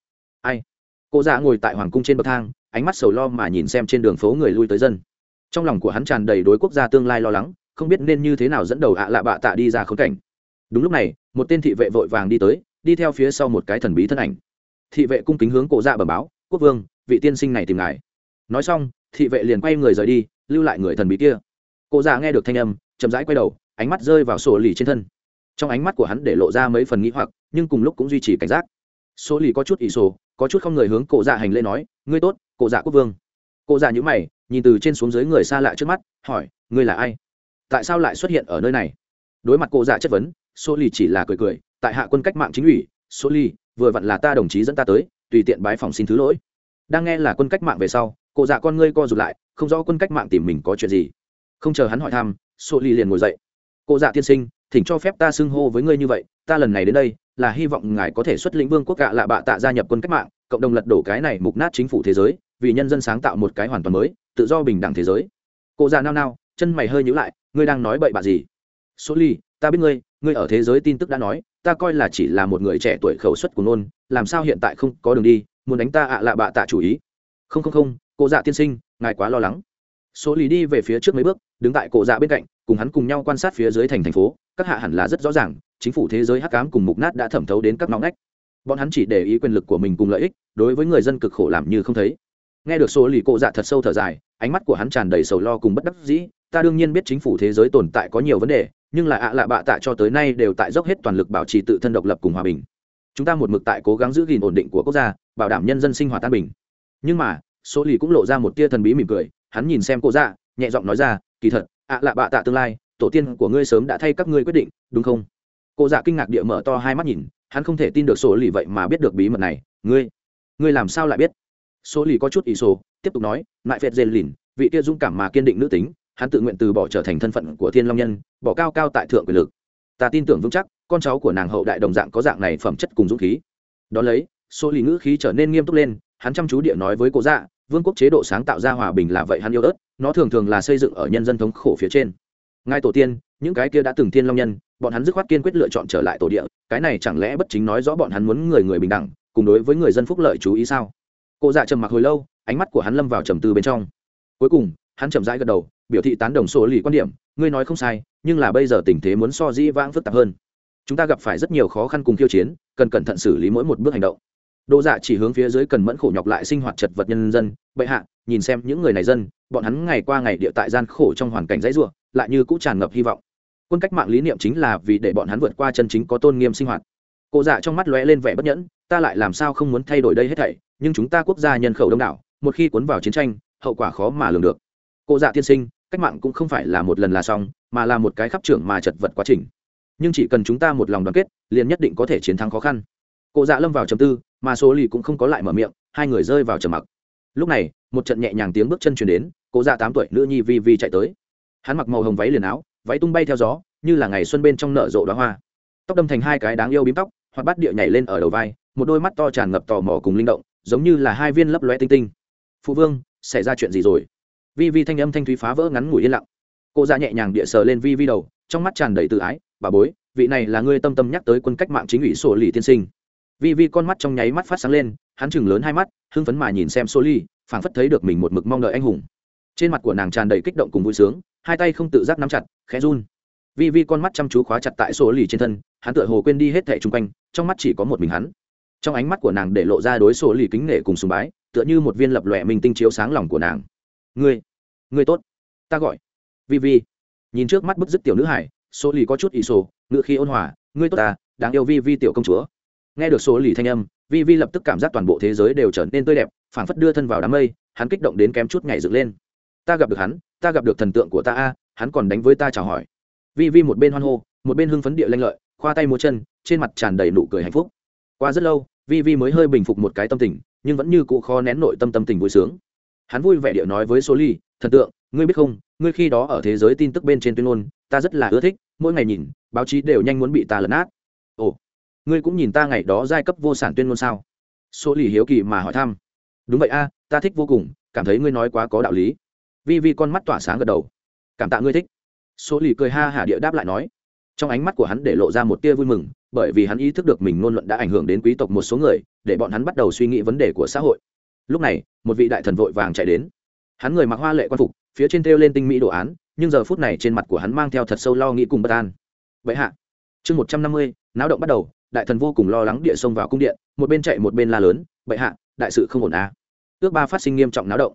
Speaker 1: Ai? Cô già ngồi tại hoàng cung trên bậc thang, ánh mắt sầu lo mà nhìn xem trên đường phố người lui tới dân. Trong lòng của hắn tràn đầy đối quốc gia tương lai lo lắng, không biết nên như thế nào dẫn đầu ạ lạ bạ tạ đi ra khốn cảnh. Đúng lúc này, một tên thị vệ vội vàng đi tới, đi theo phía sau một cái thần bí thân ảnh. Thị vệ cung kính hướng cổ dạ bẩm báo, quốc vương, vị tiên sinh này tìm ngài. Nói xong thị vệ liền quay người rời đi, lưu lại người thần bí kia. Cụ già nghe được thanh âm, chậm rãi quay đầu, ánh mắt rơi vào sổ lì trên thân. Trong ánh mắt của hắn để lộ ra mấy phần nghĩ hoặc, nhưng cùng lúc cũng duy trì cảnh giác. Sổ lì có chút ỷ sổ, có chút không người hướng cổ dạ hành lễ nói, ngươi tốt cổ dạ quốc vương. Cổ dạ nhữ mày, nhìn từ trên xuống dưới người xa lạ trước mắt, hỏi, ngươi là ai? Tại sao lại xuất hiện ở nơi này? Đối mặt cổ dạ chất vấn, Sổ lì chỉ là cười cười, tại hạ quân cách mạng chính ủy, Sổ lì, vừa vặn là ta đồng chí dẫn ta tới, tùy tiện bái phòng xin thứ lỗi. Đang nghe là quân cách mạng về sau cụ dạ con ngươi co rụt lại, không rõ quân cách mạng tìm mình có chuyện gì. Không chờ hắn hỏi thăm, sô ly liền ngồi dậy. Cụ dạ tiên sinh, thỉnh cho phép ta xưng hô với ngươi như vậy, ta lần này đến đây, là hy vọng ngài có thể xuất lĩnh vương quốc gạ lạ bạ tạ gia nhập quân cách mạng, cộng đồng lật đổ cái này mục nát chính phủ thế giới, vì nhân dân sáng tạo một cái hoàn toàn mới, tự do bình đẳng thế giới. Cụ dạ nao nao, chân mày hơi nhữ lại, ngươi đang nói bậy bạ gì? Số ly ta biết ngươi ngươi ở thế giới tin tức đã nói, ta coi là chỉ là một người trẻ tuổi khẩu suất của nôn, làm sao hiện tại không có đường đi, muốn đánh ta ạ lạ bạ tạ chủ ý. Không không không cô dạ tiên sinh, ngài quá lo lắng. Số lì đi về phía trước mấy bước, đứng tại cổ dạ bên cạnh, cùng hắn cùng nhau quan sát phía dưới thành thành phố, các hạ hẳn là rất rõ ràng, chính phủ thế giới hắc cám cùng mục nát đã thẩm thấu đến các ngõ ngách. Bọn hắn chỉ để ý quyền lực của mình cùng lợi ích, đối với người dân cực khổ làm như không thấy. Nghe được số lì cổ dạ thật sâu thở dài, ánh mắt của hắn tràn đầy sầu lo cùng bất đắc dĩ. Ta đương nhiên biết chính phủ thế giới tồn tại có nhiều vấn đề, nhưng là ạ lạ bạ tạ cho tới nay đều tại dốc hết toàn lực bảo trì tự thân độc lập cùng hòa bình. Chúng ta một mực tại cố gắng giữ gìn ổn định của quốc gia, bảo đảm nhân dân sinh hoạt an bình. Nhưng mà số lì cũng lộ ra một tia thần bí mỉm cười, hắn nhìn xem cô dạ nhẹ giọng nói ra, kỳ thật, ạ lạ bạ tạ tương lai, tổ tiên của ngươi sớm đã thay các ngươi quyết định, đúng không? Cô dạ kinh ngạc địa mở to hai mắt nhìn, hắn không thể tin được số lì vậy mà biết được bí mật này. Ngươi ngươi làm sao lại biết? Số lì có chút ý số tiếp tục nói lại phệt dền lìn, vị kia dũng cảm mà kiên định nữ tính, hắn tự nguyện từ bỏ trở thành thân phận của thiên long nhân, bỏ cao cao tại thượng quyền lực. Ta tin tưởng vững chắc, con cháu của nàng hậu đại đồng dạng có dạng này phẩm chất cùng dũng khí. Đón lấy số lì ngữ khí trở nên nghiêm túc lên, hắn chăm chú địa nói với cô dạ vương quốc chế độ sáng tạo ra hòa bình là vậy hắn yêu ớt, nó thường thường là xây dựng ở nhân dân thống khổ phía trên. Ngay tổ tiên, những cái kia đã từng thiên long nhân, bọn hắn dứt khoát kiên quyết lựa chọn trở lại tổ địa, cái này chẳng lẽ bất chính nói rõ bọn hắn muốn người người bình đẳng, cùng đối với người dân phúc lợi chú ý sao? Cô dạ trầm mặc hồi lâu, ánh mắt của hắn lâm vào trầm tư bên trong. Cuối cùng, hắn chậm rãi gật đầu, biểu thị tán đồng số lì quan điểm, ngươi nói không sai, nhưng là bây giờ tình thế muốn so dĩ vãng phức tạp hơn. Chúng ta gặp phải rất nhiều khó khăn cùng khiêu chiến, cần cẩn thận xử lý mỗi một bước hành động. Đỗ Dạ chỉ hướng phía dưới cần mẫn khổ nhọc lại sinh hoạt chật vật nhân dân, bệ hạ, nhìn xem những người này dân, bọn hắn ngày qua ngày địa tại gian khổ trong hoàn cảnh dãy rủa, lại như cũng tràn ngập hy vọng. Quân cách mạng lý niệm chính là vì để bọn hắn vượt qua chân chính có tôn nghiêm sinh hoạt. Cô dạ trong mắt lóe lên vẻ bất nhẫn, ta lại làm sao không muốn thay đổi đây hết thảy, nhưng chúng ta quốc gia nhân khẩu đông đảo, một khi cuốn vào chiến tranh, hậu quả khó mà lường được. Cô dạ tiên sinh, cách mạng cũng không phải là một lần là xong, mà là một cái khắp trưởng mà chật vật quá trình. Nhưng chỉ cần chúng ta một lòng đoàn kết, liền nhất định có thể chiến thắng khó khăn. Cô dạ lâm vào trầm tư, mà số lì cũng không có lại mở miệng hai người rơi vào trầm mặc. Lúc này một trận nhẹ nhàng tiếng bước chân chuyển đến cụ dạ tám tuổi nữ nhi vi vi chạy tới. Hắn mặc màu hồng váy liền áo váy tung bay theo gió như là ngày xuân bên trong nở rộ đoá hoa. Tóc đâm thành hai cái đáng yêu bím tóc hoặc bắt địa nhảy lên ở đầu vai một đôi mắt to tràn ngập tò mò cùng linh động giống như là hai viên lấp lóe tinh tinh. Phụ vương xảy ra chuyện gì rồi? Vi vi thanh âm thanh thúy phá vỡ ngắn ngủi yên lặng. Cô ra dạ nhẹ nhàng địa sờ lên vi vi đầu trong mắt tràn đầy tự ái bà bối vị này là ngươi tâm tâm nhắc tới quân cách mạng chính ủy sổ lì tiên sinh vi vi con mắt trong nháy mắt phát sáng lên, hắn chừng lớn hai mắt, hưng phấn mà nhìn xem số ly phảng phất thấy được mình một mực mong đợi anh hùng. Trên mặt của nàng tràn đầy kích động cùng vui sướng, hai tay không tự giác nắm chặt, khẽ run. Vi vi con mắt chăm chú khóa chặt tại số lì trên thân, hắn tựa hồ quên đi hết thẻ chung quanh, trong mắt chỉ có một mình hắn. Trong ánh mắt của nàng để lộ ra đối số lì kính nể cùng sùng bái, tựa như một viên lập lòe mình tinh chiếu sáng lòng của nàng. Ngươi ngươi tốt, ta gọi. Vi vi, nhìn trước mắt bức dứt tiểu nữ hải số lì có chút ý sổ, ngựa khi ôn hòa, ngươi tốt ta, đáng yêu vi vi tiểu công chúa nghe được số lì thanh âm, vi vi lập tức cảm giác toàn bộ thế giới đều trở nên tươi đẹp, phảng phất đưa thân vào đám mây, hắn kích động đến kém chút nhảy dựng lên. Ta gặp được hắn, ta gặp được thần tượng của ta a, hắn còn đánh với ta chào hỏi. Vi vi một bên hoan hô, một bên hưng phấn địa lanh lợi, khoa tay múa chân, trên mặt tràn đầy nụ cười hạnh phúc. Qua rất lâu, vi vi mới hơi bình phục một cái tâm tình, nhưng vẫn như cụ khó nén nội tâm tâm tình vui sướng. Hắn vui vẻ địa nói với số ly thần tượng, ngươi biết không, ngươi khi đó ở thế giới tin tức bên trên tuyên ngôn, ta rất là ưa thích, mỗi ngày nhìn, báo chí đều nhanh muốn bị ta lấn át. Ồ ngươi cũng nhìn ta ngày đó giai cấp vô sản tuyên ngôn sao? Số lì hiếu kỳ mà hỏi thăm. Đúng vậy a, ta thích vô cùng, cảm thấy ngươi nói quá có đạo lý. Vi vi con mắt tỏa sáng gật đầu. Cảm tạ ngươi thích. Số lì cười ha hả địa đáp lại nói. Trong ánh mắt của hắn để lộ ra một tia vui mừng, bởi vì hắn ý thức được mình ngôn luận đã ảnh hưởng đến quý tộc một số người, để bọn hắn bắt đầu suy nghĩ vấn đề của xã hội. Lúc này, một vị đại thần vội vàng chạy đến. Hắn người mặc hoa lệ quan phục, phía trên thêu lên tinh mỹ đồ án, nhưng giờ phút này trên mặt của hắn mang theo thật sâu lo nghĩ cùng bất an. Vậy hạ, chương một trăm năm mươi, náo động bắt đầu đại thần vô cùng lo lắng địa xông vào cung điện, một bên chạy một bên la lớn, bệ hạ, đại sự không ổn à. ước ba phát sinh nghiêm trọng náo động.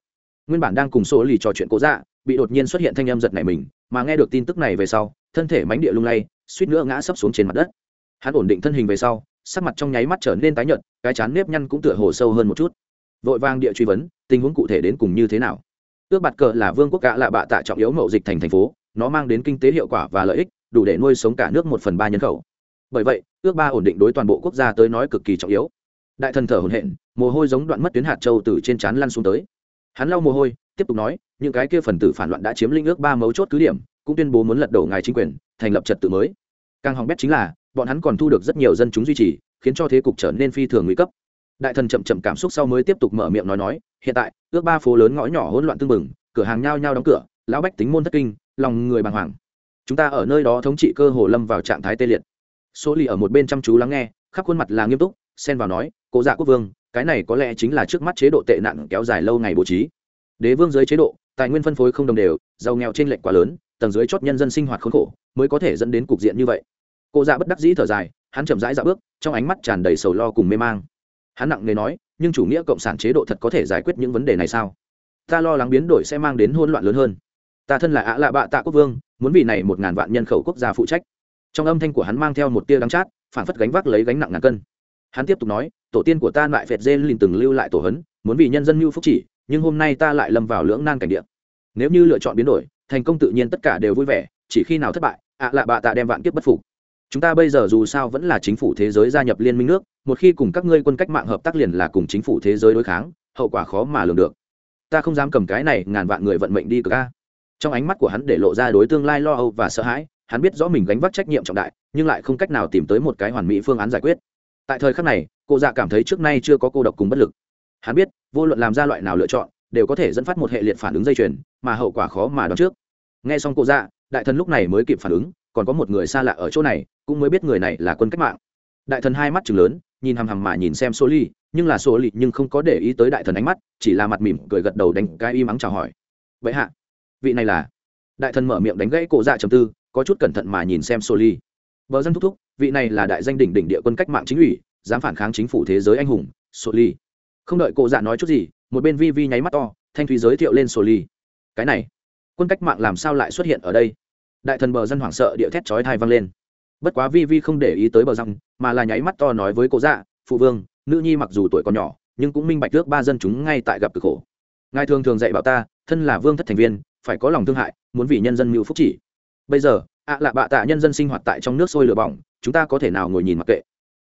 Speaker 1: Nguyên bản đang cùng số lì trò chuyện cố dạ bị đột nhiên xuất hiện thanh âm giật này mình, mà nghe được tin tức này về sau, thân thể mánh địa lung lay, suýt nữa ngã sấp xuống trên mặt đất. Hắn ổn định thân hình về sau, sắc mặt trong nháy mắt trở nên tái nhợt, cái chán nếp nhăn cũng tựa hồ sâu hơn một chút. Vội vang địa truy vấn, tình huống cụ thể đến cùng như thế nào? Ước bạt cờ là vương quốc gạ lạ bạ tạ trọng yếu mậu dịch thành thành phố, nó mang đến kinh tế hiệu quả và lợi ích, đủ để nuôi sống cả nước một phần ba nhân khẩu bởi vậy, ước ba ổn định đối toàn bộ quốc gia tới nói cực kỳ trọng yếu. Đại thần thở hổn hển, mồ hôi giống đoạn mất tuyến hạt châu từ trên trán lăn xuống tới. Hắn lau mồ hôi, tiếp tục nói, những cái kia phần tử phản loạn đã chiếm lĩnh ước ba mấu chốt cứ điểm, cũng tuyên bố muốn lật đổ ngài chính quyền, thành lập trật tự mới. Càng hỏng bét chính là, bọn hắn còn thu được rất nhiều dân chúng duy trì, khiến cho thế cục trở nên phi thường nguy cấp. Đại thần chậm chậm cảm xúc sau mới tiếp tục mở miệng nói nói, hiện tại, ước ba phố lớn ngõ nhỏ hỗn loạn tương bừng, cửa hàng nhao nhao đóng cửa, lão bách tính môn thất kinh, lòng người bàng hoàng. Chúng ta ở nơi đó thống trị cơ hồ lâm vào trạng thái tê liệt số lì ở một bên chăm chú lắng nghe, khắp khuôn mặt là nghiêm túc, xen vào nói, cố dạ quốc vương, cái này có lẽ chính là trước mắt chế độ tệ nạn kéo dài lâu ngày bố trí. Đế vương dưới chế độ, tài nguyên phân phối không đồng đều, giàu nghèo trên lệnh quá lớn, tầng dưới chót nhân dân sinh hoạt khốn khổ, mới có thể dẫn đến cục diện như vậy. Cô dạ bất đắc dĩ thở dài, hắn chậm rãi dạ bước, trong ánh mắt tràn đầy sầu lo cùng mê mang. Hắn nặng nề nói, nhưng chủ nghĩa cộng sản chế độ thật có thể giải quyết những vấn đề này sao? Ta lo lắng biến đổi sẽ mang đến hỗn loạn lớn hơn. Ta thân là ạ lạ bạ tạ quốc vương, muốn vì này một ngàn vạn nhân khẩu quốc gia phụ trách trong âm thanh của hắn mang theo một tia đắng chát, phản phất gánh vác lấy gánh nặng ngàn cân. Hắn tiếp tục nói, tổ tiên của ta lại phệt dê lìn từng lưu lại tổ hấn, muốn vì nhân dân mưu phúc chỉ, nhưng hôm nay ta lại lâm vào lưỡng nan cảnh địa. Nếu như lựa chọn biến đổi, thành công tự nhiên tất cả đều vui vẻ, chỉ khi nào thất bại, ạ lạ bạ tạ đem vạn kiếp bất phục. Chúng ta bây giờ dù sao vẫn là chính phủ thế giới gia nhập liên minh nước, một khi cùng các ngươi quân cách mạng hợp tác liền là cùng chính phủ thế giới đối kháng, hậu quả khó mà lường được. Ta không dám cầm cái này ngàn vạn người vận mệnh đi cờ ca trong ánh mắt của hắn để lộ ra đối tương lai lo âu và sợ hãi hắn biết rõ mình gánh vác trách nhiệm trọng đại, nhưng lại không cách nào tìm tới một cái hoàn mỹ phương án giải quyết. Tại thời khắc này, cô dạ cảm thấy trước nay chưa có cô độc cùng bất lực. Hắn biết, vô luận làm ra loại nào lựa chọn, đều có thể dẫn phát một hệ liệt phản ứng dây chuyền, mà hậu quả khó mà đoán trước. Nghe xong cô dạ đại thần lúc này mới kịp phản ứng, còn có một người xa lạ ở chỗ này, cũng mới biết người này là quân cách mạng. Đại thần hai mắt chừng lớn, nhìn hằm hằm mà nhìn xem số ly, nhưng là số ly nhưng không có để ý tới đại thần ánh mắt, chỉ là mặt mỉm cười gật đầu đánh cái y mắng chào hỏi. Vậy hạ, vị này là? Đại thần mở miệng đánh gãy cổ dạ trầm tư có chút cẩn thận mà nhìn xem Soli. Ly bờ dân thúc thúc, vị này là đại danh đỉnh đỉnh địa quân cách mạng chính ủy, dám phản kháng chính phủ thế giới anh hùng, Soli. Ly không đợi cô dạ nói chút gì, một bên vi vi nháy mắt to, thanh thúy giới thiệu lên Soli. Ly cái này, quân cách mạng làm sao lại xuất hiện ở đây? Đại thần bờ dân hoảng sợ địa thét chói thai vang lên. Bất quá vi vi không để ý tới bờ răng mà là nháy mắt to nói với cô dạ phụ vương, nữ nhi mặc dù tuổi còn nhỏ, nhưng cũng minh bạch trước ba dân chúng ngay tại gặp cực khổ. Ngài thường thường dạy bảo ta, thân là vương thất thành viên, phải có lòng thương hại, muốn vì nhân dân mưu phúc chỉ bây giờ, ạ lạ bạ tạ nhân dân sinh hoạt tại trong nước sôi lửa bỏng, chúng ta có thể nào ngồi nhìn mặc kệ.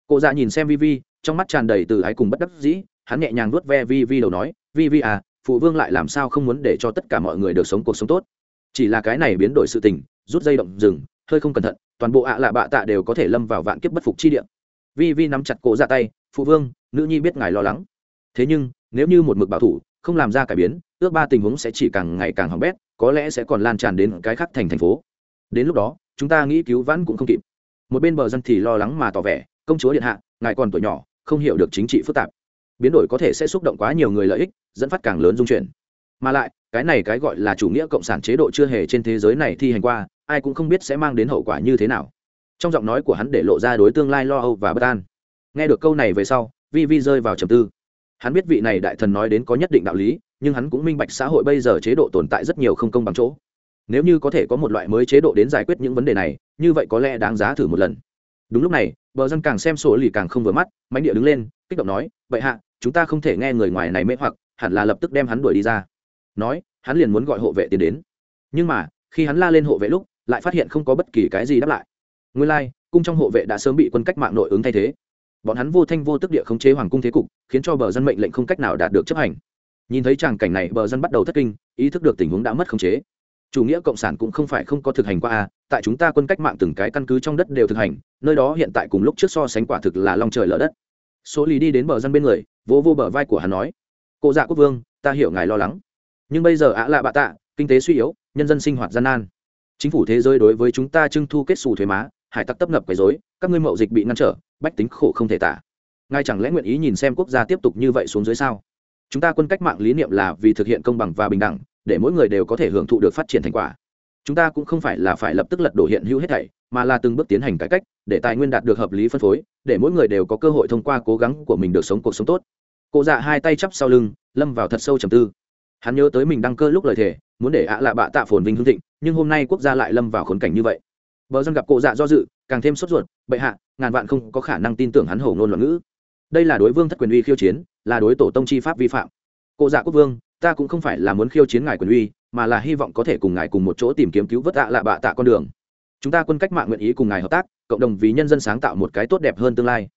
Speaker 1: Cụ dạ nhìn xem vi vi trong mắt tràn đầy từ ái cùng bất đắc dĩ, hắn nhẹ nhàng vuốt ve vi vi đầu nói vi vi à phụ vương lại làm sao không muốn để cho tất cả mọi người được sống cuộc sống tốt? Chỉ là cái này biến đổi sự tình, rút dây động rừng, hơi không cẩn thận, toàn bộ ạ lạ bạ tạ đều có thể lâm vào vạn kiếp bất phục chi địa. Vi vi nắm chặt cổ ra tay, phụ vương, nữ nhi biết ngài lo lắng. Thế nhưng, nếu như một mực bảo thủ, không làm ra cải biến, ước ba tình huống sẽ chỉ càng ngày càng hỏng bét, có lẽ sẽ còn lan tràn đến cái khác thành thành phố đến lúc đó, chúng ta nghĩ cứu vãn cũng không kịp. Một bên bờ dân thì lo lắng mà tỏ vẻ, công chúa điện hạ, ngài còn tuổi nhỏ, không hiểu được chính trị phức tạp. Biến đổi có thể sẽ xúc động quá nhiều người lợi ích, dẫn phát càng lớn dung chuyển. Mà lại, cái này cái gọi là chủ nghĩa cộng sản chế độ chưa hề trên thế giới này thi hành qua, ai cũng không biết sẽ mang đến hậu quả như thế nào. Trong giọng nói của hắn để lộ ra đối tương lai lo âu và bất an. Nghe được câu này về sau, vi vi rơi vào trầm tư. Hắn biết vị này đại thần nói đến có nhất định đạo lý, nhưng hắn cũng minh bạch xã hội bây giờ chế độ tồn tại rất nhiều không công bằng chỗ nếu như có thể có một loại mới chế độ đến giải quyết những vấn đề này như vậy có lẽ đáng giá thử một lần. Đúng lúc này bờ dân càng xem sổ lì càng không vừa mắt mánh địa đứng lên kích động nói vậy hạ chúng ta không thể nghe người ngoài này mê hoặc hẳn là lập tức đem hắn đuổi đi ra. Nói hắn liền muốn gọi hộ vệ tiến đến. Nhưng mà khi hắn la lên hộ vệ lúc lại phát hiện không có bất kỳ cái gì đáp lại. Nguyên lai、like, cung trong hộ vệ đã sớm bị quân cách mạng nội ứng thay thế. Bọn hắn vô thanh vô tức địa khống chế hoàng cung thế cục khiến cho bờ dân mệnh lệnh không cách nào đạt được chấp hành. Nhìn thấy tràng cảnh này bờ dân bắt đầu thất kinh ý thức được tình huống đã mất khống chế chủ nghĩa cộng sản cũng không phải không có thực hành qua a, tại chúng ta quân cách mạng từng cái căn cứ trong đất đều thực hành, nơi đó hiện tại cùng lúc trước so sánh quả thực là long trời lở đất. Số lì đi đến bờ dân bên người, vỗ vô bờ vai của hắn nói cụ dạ quốc vương, ta hiểu ngài lo lắng. Nhưng bây giờ ạ lạ bạ tạ, kinh tế suy yếu, nhân dân sinh hoạt gian nan. Chính phủ thế giới đối với chúng ta trưng thu kết xù thuế má, hải tặc tấp nập quấy dối các ngươi mậu dịch bị ngăn trở, bách tính khổ không thể tả. Ngài chẳng lẽ nguyện ý nhìn xem quốc gia tiếp tục như vậy xuống dưới sao? Chúng ta quân cách mạng lý niệm là vì thực hiện công bằng và bình đẳng để mỗi người đều có thể hưởng thụ được phát triển thành quả. Chúng ta cũng không phải là phải lập tức lật đổ hiện hữu hết thảy, mà là từng bước tiến hành cải cách, để tài nguyên đạt được hợp lý phân phối, để mỗi người đều có cơ hội thông qua cố gắng của mình được sống cuộc sống tốt. Cụ dạ hai tay chắp sau lưng, lâm vào thật sâu trầm tư. Hắn nhớ tới mình đăng cơ lúc lời thề, muốn để ạ lạ bạ tạ phồn vinh hương thịnh, nhưng hôm nay quốc gia lại lâm vào khốn cảnh như vậy. Bờ dân gặp cụ dạ do dự, càng thêm sốt ruột, bệ hạ, ngàn vạn không có khả năng tin tưởng hắn hổ ngôn loạn ngữ. Đây là đối vương thất quyền uy khiêu chiến, là đối tổ tông chi pháp vi phạm. Cụ dạ quốc vương ta cũng không phải là muốn khiêu chiến ngài quyền uy, mà là hy vọng có thể cùng ngài cùng một chỗ tìm kiếm cứu vớt ạ lạ bạ tạ con đường. Chúng ta quân cách mạng nguyện ý cùng ngài hợp tác, cộng đồng vì nhân dân sáng tạo một cái tốt đẹp hơn tương lai.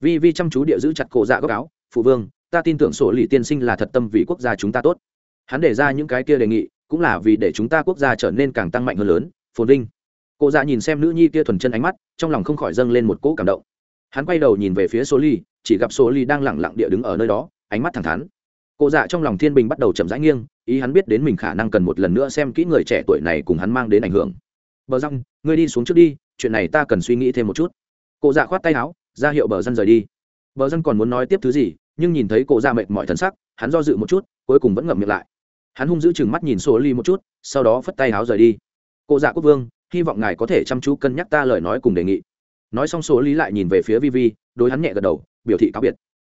Speaker 1: Vi vi chăm chú địa giữ chặt cổ dạ góc áo, phụ vương, ta tin tưởng sổ lì tiên sinh là thật tâm vì quốc gia chúng ta tốt. Hắn để ra những cái kia đề nghị, cũng là vì để chúng ta quốc gia trở nên càng tăng mạnh hơn lớn. Phồn vinh. Cụ dạ nhìn xem nữ nhi kia thuần chân ánh mắt, trong lòng không khỏi dâng lên một cỗ cảm động. Hắn quay đầu nhìn về phía số ly chỉ gặp số ly đang lẳng lặng địa đứng ở nơi đó, ánh mắt thẳng thắn cụ dạ trong lòng thiên bình bắt đầu chậm rãi nghiêng, ý hắn biết đến mình khả năng cần một lần nữa xem kỹ người trẻ tuổi này cùng hắn mang đến ảnh hưởng. Bờ răng, ngươi đi xuống trước đi, chuyện này ta cần suy nghĩ thêm một chút. Cụ dạ khoát tay áo, ra hiệu bờ dân rời đi. Bờ dân còn muốn nói tiếp thứ gì, nhưng nhìn thấy cụ dạ mệt mỏi thân sắc, hắn do dự một chút, cuối cùng vẫn ngậm miệng lại. Hắn hung giữ chừng mắt nhìn số ly một chút, sau đó phất tay áo rời đi. Cụ dạ quốc vương, hy vọng ngài có thể chăm chú cân nhắc ta lời nói cùng đề nghị. Nói xong số lý lại nhìn về phía vi vi đối hắn nhẹ gật đầu, biểu thị cáo biệt.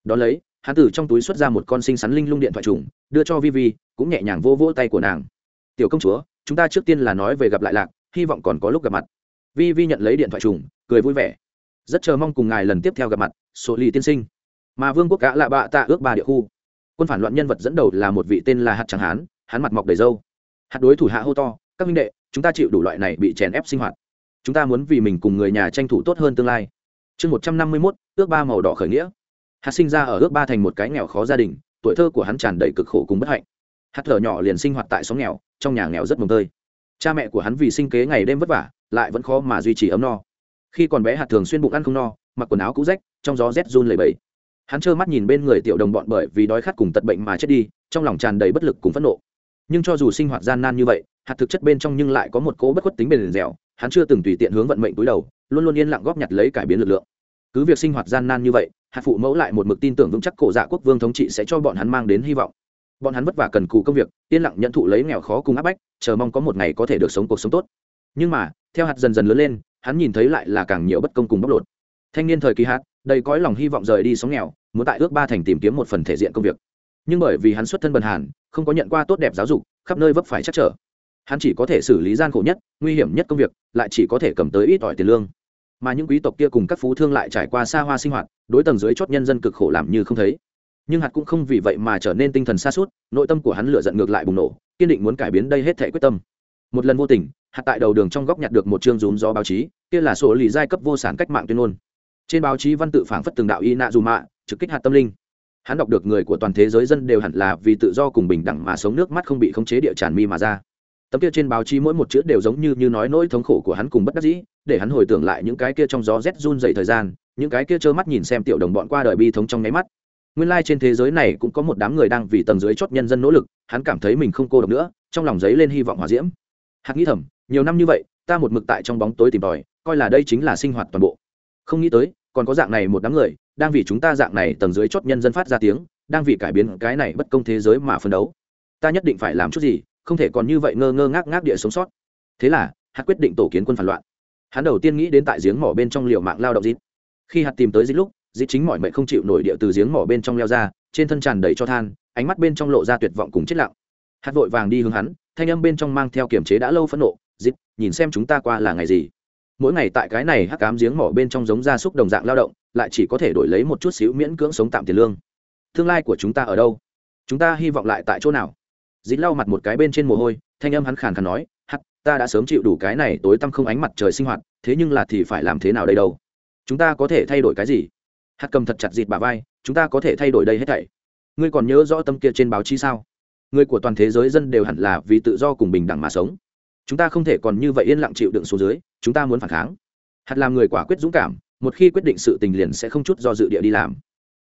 Speaker 1: Đón lấy hắn từ trong túi xuất ra một con sinh sắn linh lung điện thoại trùng, đưa cho vi vi cũng nhẹ nhàng vô vỗ tay của nàng. Tiểu công chúa, chúng ta trước tiên là nói về gặp lại lạc, hy vọng còn có lúc gặp mặt. Vi vi nhận lấy điện thoại trùng, cười vui vẻ. Rất chờ mong cùng ngài lần tiếp theo gặp mặt số ly tiên sinh. Mà vương quốc cả lạ bạ tạ ước ba địa khu. Quân phản loạn nhân vật dẫn đầu là một vị tên là hạt chẳng hán, hắn mặt mọc đầy râu. Hạt đối thủ hạ hô to, các minh đệ, chúng ta chịu đủ loại này bị chèn ép sinh hoạt. Chúng ta muốn vì mình cùng người nhà tranh thủ tốt hơn tương lai. Chương một trăm năm mươi mốt, ước ba màu đỏ khởi nghĩa hạt sinh ra ở ước ba thành một cái nghèo khó gia đình, tuổi thơ của hắn tràn đầy cực khổ cùng bất hạnh. Hạt thở nhỏ liền sinh hoạt tại xóm nghèo, trong nhà nghèo rất mồm tơi. Cha mẹ của hắn vì sinh kế ngày đêm vất vả, lại vẫn khó mà duy trì ấm no. Khi còn bé hạt thường xuyên bụng ăn không no, mặc quần áo cũ rách, trong gió rét run lầy bẫy hắn trơ mắt nhìn bên người tiểu đồng bọn bởi vì đói khát cùng tật bệnh mà chết đi, trong lòng tràn đầy bất lực cùng phẫn nộ. Nhưng cho dù sinh hoạt gian nan như vậy, hạt thực chất bên trong nhưng lại có một cố bất khuất tính bền dẻo, hắn chưa từng tùy tiện hướng vận mệnh túi đầu, luôn luôn yên lặng góp nhặt lấy cải biến lực lượng. Cứ việc sinh hoạt gian nan như vậy hạt phụ mẫu lại một mực tin tưởng vững chắc cổ dạ quốc vương thống trị sẽ cho bọn hắn mang đến hy vọng. Bọn hắn vất vả cần cù công việc, yên lặng nhận thụ lấy nghèo khó cùng áp bách, chờ mong có một ngày có thể được sống cuộc sống tốt. Nhưng mà, theo hạt dần dần lớn lên, hắn nhìn thấy lại là càng nhiều bất công cùng bóc lột. Thanh niên thời kỳ hạt, đầy cõi lòng hy vọng rời đi sống nghèo, muốn tại ước ba thành tìm kiếm một phần thể diện công việc. Nhưng bởi vì hắn xuất thân bần hàn, không có nhận qua tốt đẹp giáo dục, khắp nơi vấp phải chắc trở. Hắn chỉ có thể xử lý gian khổ nhất, nguy hiểm nhất công việc, lại chỉ có thể cầm tới ít ỏi tiền lương. Mà những quý tộc kia cùng các phú thương lại trải qua xa hoa sinh hoạt đối tầng dưới chót nhân dân cực khổ làm như không thấy. Nhưng hạt cũng không vì vậy mà trở nên tinh thần xa suốt nội tâm của hắn lựa giận ngược lại bùng nổ, kiên định muốn cải biến đây hết thể quyết tâm. Một lần vô tình, hạt tại đầu đường trong góc nhặt được một chương rúm gió báo chí, kia là sổ lì giai cấp vô sản cách mạng tuyên ngôn. Trên báo chí văn tự phảng phất từng đạo y nạ dù mạ, trực kích hạt tâm linh. Hắn đọc được người của toàn thế giới dân đều hẳn là vì tự do cùng bình đẳng mà sống nước mắt không bị khống chế địa tràn mi mà ra. Tấm kia trên báo chí mỗi một chữ đều giống như như nói nỗi thống khổ của hắn cùng bất đắc dĩ để hắn hồi tưởng lại những cái kia trong gió rét run dày thời gian, những cái kia trơ mắt nhìn xem tiểu đồng bọn qua đời bi thống trong nháy mắt. Nguyên lai、like、trên thế giới này cũng có một đám người đang vì tầng dưới chót nhân dân nỗ lực, hắn cảm thấy mình không cô độc nữa, trong lòng giấy lên hy vọng hòa diễm. Hắn nghĩ thầm, nhiều năm như vậy, ta một mực tại trong bóng tối tìm tòi, coi là đây chính là sinh hoạt toàn bộ. Không nghĩ tới, còn có dạng này một đám người, đang vì chúng ta dạng này tầng dưới chót nhân dân phát ra tiếng, đang vì cải biến cái này bất công thế giới mà phấn đấu. Ta nhất định phải làm chút gì, không thể còn như vậy ngơ ngơ ngác ngác địa sống sót. Thế là hắn quyết định tổ kiến quân phản loạn hắn đầu tiên nghĩ đến tại giếng mỏ bên trong liều mạng lao động dít khi hạt tìm tới dít lúc dít chính mọi mệnh không chịu nổi địa từ giếng mỏ bên trong leo ra, trên thân tràn đầy cho than, ánh mắt bên trong lộ ra tuyệt vọng cùng chết lặng. Hạt vội vàng đi hướng hắn, thanh âm bên trong mang theo kiềm chế đã lâu phẫn nộ dít nhìn xem chúng ta qua là ngày gì? Mỗi ngày tại cái này hắc cám giếng mỏ bên trong giống gia súc đồng dạng lao động, lại chỉ có thể đổi lấy một chút xíu miễn cưỡng sống tạm tiền lương. Tương lai của chúng ta ở đâu? Chúng ta hy vọng lại tại chỗ nào? Dít lau mặt một cái bên trên mồ hôi, thanh âm hắn khàn khàn nói ta đã sớm chịu đủ cái này tối tăm không ánh mặt trời sinh hoạt, thế nhưng là thì phải làm thế nào đây đâu? Chúng ta có thể thay đổi cái gì? Hạt cầm thật chặt dịt bà vai, chúng ta có thể thay đổi đây hết thảy. Ngươi còn nhớ rõ tâm kia trên báo chí sao? Người của toàn thế giới dân đều hẳn là vì tự do cùng bình đẳng mà sống. Chúng ta không thể còn như vậy yên lặng chịu đựng xuống dưới, chúng ta muốn phản kháng. Hạt làm người quả quyết dũng cảm, một khi quyết định sự tình liền sẽ không chút do dự địa đi làm.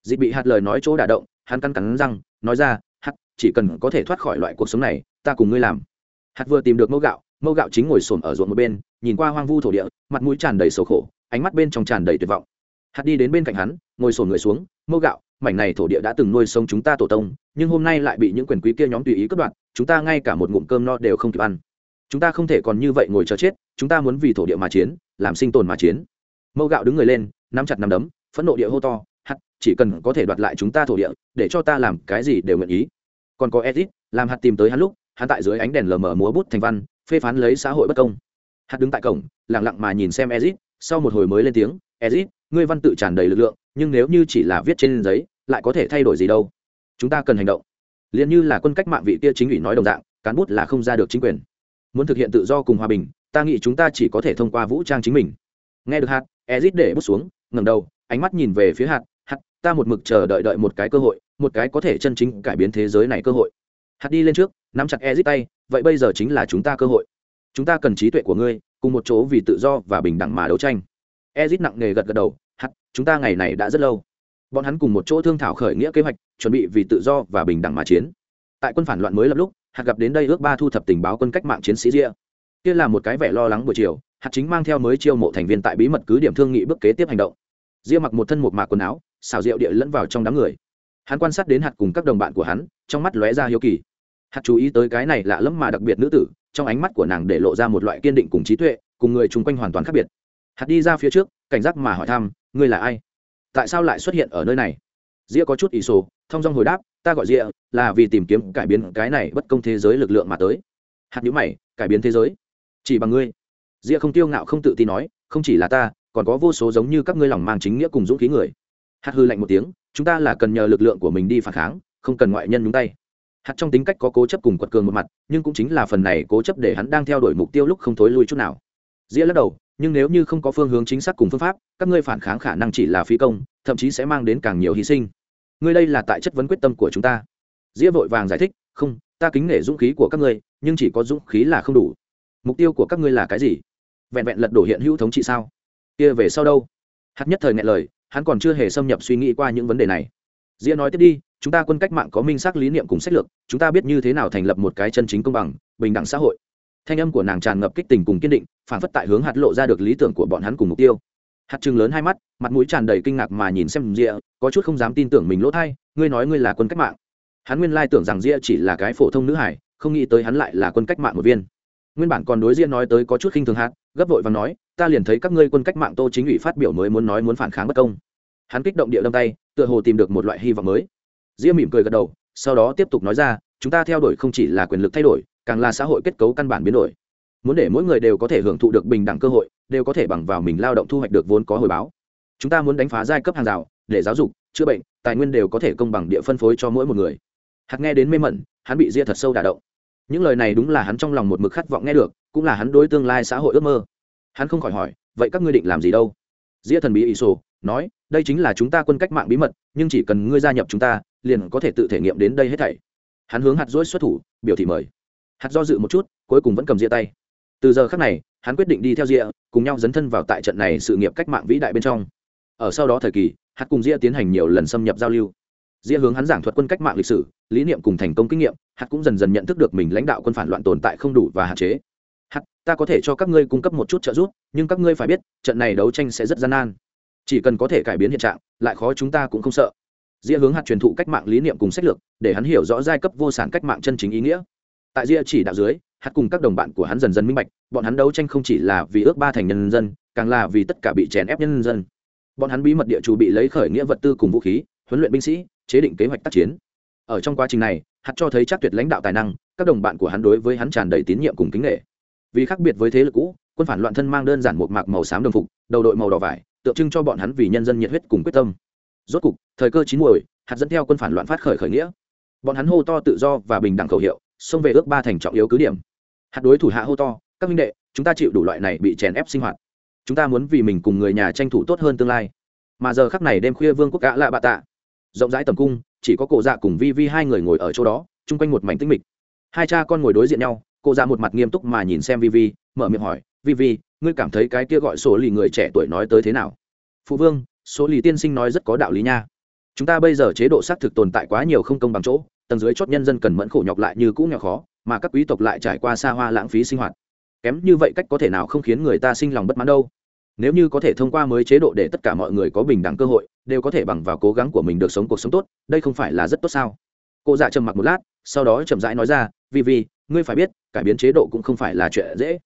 Speaker 1: Dịch bị hạt lời nói chỗ đả động, hắn căn cắn răng, nói ra, hạt, chỉ cần có thể thoát khỏi loại cuộc sống này, ta cùng ngươi làm. Hạt vừa tìm được mẫu gạo mâu gạo chính ngồi xổm ở ruộng một bên, nhìn qua hoang vu thổ địa, mặt mũi tràn đầy sầu khổ, ánh mắt bên trong tràn đầy tuyệt vọng. Hạt đi đến bên cạnh hắn, ngồi xổm người xuống mâu gạo, mảnh này thổ địa đã từng nuôi sống chúng ta tổ tông, nhưng hôm nay lại bị những quyền quý kia nhóm tùy ý cướp đoạt, chúng ta ngay cả một ngụm cơm no đều không kịp ăn. Chúng ta không thể còn như vậy ngồi chờ chết, chúng ta muốn vì thổ địa mà chiến, làm sinh tồn mà chiến. Mâu gạo đứng người lên, nắm chặt nắm đấm, phẫn nộ địa hô to, hạt, chỉ cần có thể đoạt lại chúng ta thổ địa, để cho ta làm cái gì đều nguyện ý. Còn có edit làm hạt tìm tới hắn lúc, hắn tại dưới ánh đèn lờ mờ múa bút thành văn phê phán lấy xã hội bất công. Hạt đứng tại cổng lẳng lặng mà nhìn xem ezit sau một hồi mới lên tiếng ezit ngươi văn tự tràn đầy lực lượng, nhưng nếu như chỉ là viết trên giấy, lại có thể thay đổi gì đâu? Chúng ta cần hành động. Liền như là quân cách mạng vị kia chính ủy nói đồng dạng, cán bút là không ra được chính quyền. Muốn thực hiện tự do cùng hòa bình, ta nghĩ chúng ta chỉ có thể thông qua vũ trang chính mình. Nghe được hạt ezit để bút xuống, ngẩng đầu, ánh mắt nhìn về phía hạt hạt, ta một mực chờ đợi đợi một cái cơ hội, một cái có thể chân chính cải biến thế giới này cơ hội hạt đi lên trước, nắm chặt ezit tay, vậy bây giờ chính là chúng ta cơ hội. Chúng ta cần trí tuệ của ngươi, cùng một chỗ vì tự do và bình đẳng mà đấu tranh. Ezit nặng nề gật gật đầu, hạt, chúng ta ngày này đã rất lâu. Bọn hắn cùng một chỗ thương thảo khởi nghĩa kế hoạch, chuẩn bị vì tự do và bình đẳng mà chiến. Tại quân phản loạn mới lập lúc, hạt gặp đến đây ước ba thu thập tình báo quân cách mạng chiến sĩ ria kia là một cái vẻ lo lắng buổi chiều, hạt chính mang theo mới chiêu mộ thành viên tại bí mật cứ điểm thương nghị bước kế tiếp hành động. Ria mặc một thân một mạc quần áo, xào rượu địa lẫn vào trong đám người hắn quan sát đến hạt cùng các đồng bạn của hắn, trong mắt lóe ra hiếu kỳ. Hạt chú ý tới cái này lạ lẫm mà đặc biệt nữ tử, trong ánh mắt của nàng để lộ ra một loại kiên định cùng trí tuệ, cùng người chung quanh hoàn toàn khác biệt. Hạt đi ra phía trước, cảnh giác mà hỏi thăm, ngươi là ai? Tại sao lại xuất hiện ở nơi này? Ria có chút ỷ sổ, thông dong hồi đáp, ta gọi ria là vì tìm kiếm cải biến cái này bất công thế giới lực lượng mà tới. Hạt nhữ mày, cải biến thế giới? Chỉ bằng ngươi? Ria không tiêu ngạo không tự tin nói, không chỉ là ta, còn có vô số giống như các ngươi lòng mang chính nghĩa cùng dũng khí người. Hạt hư lạnh một tiếng chúng ta là cần nhờ lực lượng của mình đi phản kháng, không cần ngoại nhân nhúng tay. Hạt trong tính cách có cố chấp cùng quật cường một mặt, nhưng cũng chính là phần này cố chấp để hắn đang theo đuổi mục tiêu lúc không thối lui chút nào. Dĩa lắc đầu, nhưng nếu như không có phương hướng chính xác cùng phương pháp, các ngươi phản kháng khả năng chỉ là phí công, thậm chí sẽ mang đến càng nhiều hy sinh. Ngươi đây là tại chất vấn quyết tâm của chúng ta. Dĩa vội vàng giải thích, không, ta kính nể dũng khí của các ngươi, nhưng chỉ có dũng khí là không đủ. Mục tiêu của các ngươi là cái gì? Vẹn vẹn lật đổ hiện hữu thống trị sao? Kia về sau đâu? Hạt nhất thời ngại lời hắn còn chưa hề xâm nhập suy nghĩ qua những vấn đề này. Dĩa nói tiếp đi chúng ta quân cách mạng có minh xác lý niệm cùng sách lược chúng ta biết như thế nào thành lập một cái chân chính công bằng bình đẳng xã hội. Thanh âm của nàng tràn ngập kích tình cùng kiên định phản phất tại hướng hạt lộ ra được lý tưởng của bọn hắn cùng mục tiêu. Hạt trừng lớn hai mắt mặt mũi tràn đầy kinh ngạc mà nhìn xem Dĩa, có chút không dám tin tưởng mình lỗ thay ngươi nói ngươi là quân cách mạng. Hắn nguyên lai tưởng rằng Dĩa chỉ là cái phổ thông nữ hải không nghĩ tới hắn lại là quân cách mạng một viên nguyên bản còn đối diện nói tới có chút khinh thường hạt, gấp vội và nói, ta liền thấy các ngươi quân cách mạng tô chính ủy phát biểu mới muốn nói muốn phản kháng bất công. Hắn kích động địa đâm tay, tựa hồ tìm được một loại hy vọng mới. Ria mỉm cười gật đầu, sau đó tiếp tục nói ra, chúng ta theo đuổi không chỉ là quyền lực thay đổi, càng là xã hội kết cấu căn bản biến đổi. Muốn để mỗi người đều có thể hưởng thụ được bình đẳng cơ hội, đều có thể bằng vào mình lao động thu hoạch được vốn có hồi báo. Chúng ta muốn đánh phá giai cấp hàng rào, để giáo dục, chữa bệnh, tài nguyên đều có thể công bằng địa phân phối cho mỗi một người. Hạt nghe đến mê mẩn, hắn bị ria thật sâu đả động những lời này đúng là hắn trong lòng một mực khát vọng nghe được, cũng là hắn đối tương lai xã hội ước mơ. Hắn không khỏi hỏi, vậy các ngươi định làm gì đâu? Diễm thần bí ỷ sổ, nói, đây chính là chúng ta quân cách mạng bí mật, nhưng chỉ cần ngươi gia nhập chúng ta, liền có thể tự thể nghiệm đến đây hết thảy. Hắn hướng hạt dỗi xuất thủ, biểu thị mời. Hạt do dự một chút, cuối cùng vẫn cầm ria tay. Từ giờ khác này, hắn quyết định đi theo ria cùng nhau dấn thân vào tại trận này sự nghiệp cách mạng vĩ đại bên trong. Ở sau đó thời kỳ, hạt cùng ria tiến hành nhiều lần xâm nhập giao lưu. Ria hướng hắn giảng thuật quân cách mạng lịch sử lý niệm cùng thành công kinh nghiệm, hạt cũng dần dần nhận thức được mình lãnh đạo quân phản loạn tồn tại không đủ và hạn chế. Hạt, ta có thể cho các ngươi cung cấp một chút trợ giúp, nhưng các ngươi phải biết, trận này đấu tranh sẽ rất gian nan. Chỉ cần có thể cải biến hiện trạng, lại khó chúng ta cũng không sợ. Dĩa hướng hạt truyền thụ cách mạng lý niệm cùng sách lược, để hắn hiểu rõ giai cấp vô sản cách mạng chân chính ý nghĩa. Tại Dĩa chỉ đạo dưới, hạt cùng các đồng bạn của hắn dần dần minh bạch, bọn hắn đấu tranh không chỉ là vì ước ba thành nhân dân, càng là vì tất cả bị chèn ép nhân dân. Bọn hắn bí mật địa chủ bị lấy khởi nghĩa vật tư cùng vũ khí, huấn luyện binh sĩ, chế định kế hoạch tác chiến ở trong quá trình này, hạt cho thấy chắc tuyệt lãnh đạo tài năng, các đồng bạn của hắn đối với hắn tràn đầy tín nhiệm cùng kính nghệ vì khác biệt với thế lực cũ, quân phản loạn thân mang đơn giản một mạc màu xám đồng phục, đầu đội màu đỏ vải, tượng trưng cho bọn hắn vì nhân dân nhiệt huyết cùng quyết tâm. Rốt cục, thời cơ chín muồi, hạt dẫn theo quân phản loạn phát khởi khởi nghĩa. Bọn hắn hô to tự do và bình đẳng khẩu hiệu, xông về ước ba thành trọng yếu cứ điểm. Hạt đối thủ hạ hô to, các minh đệ, chúng ta chịu đủ loại này bị chèn ép sinh hoạt. Chúng ta muốn vì mình cùng người nhà tranh thủ tốt hơn tương lai. Mà giờ khắc này đêm khuya vương quốc gã lạ bạ tạ, rộng rãi tầm cung chỉ có cổ dạ cùng vi vi hai người ngồi ở chỗ đó, chung quanh một mảnh tinh mịch. Hai cha con ngồi đối diện nhau, cổ dạ một mặt nghiêm túc mà nhìn xem vi vi, mở miệng hỏi, vi vi, ngươi cảm thấy cái kia gọi số lì người trẻ tuổi nói tới thế nào? Phụ vương số lì tiên sinh nói rất có đạo lý nha. Chúng ta bây giờ chế độ xác thực tồn tại quá nhiều không công bằng chỗ, tầng dưới chót nhân dân cần mẫn khổ nhọc lại như cũ nghèo khó, mà các quý tộc lại trải qua xa hoa lãng phí sinh hoạt. Kém như vậy cách có thể nào không khiến người ta sinh lòng bất mãn đâu? Nếu như có thể thông qua mới chế độ để tất cả mọi người có bình đẳng cơ hội, đều có thể bằng vào cố gắng của mình được sống cuộc sống tốt, đây không phải là rất tốt sao? Cô dạ trầm mặc một lát, sau đó chậm rãi nói ra, vì vì, ngươi phải biết, cải biến chế độ cũng không phải là chuyện dễ.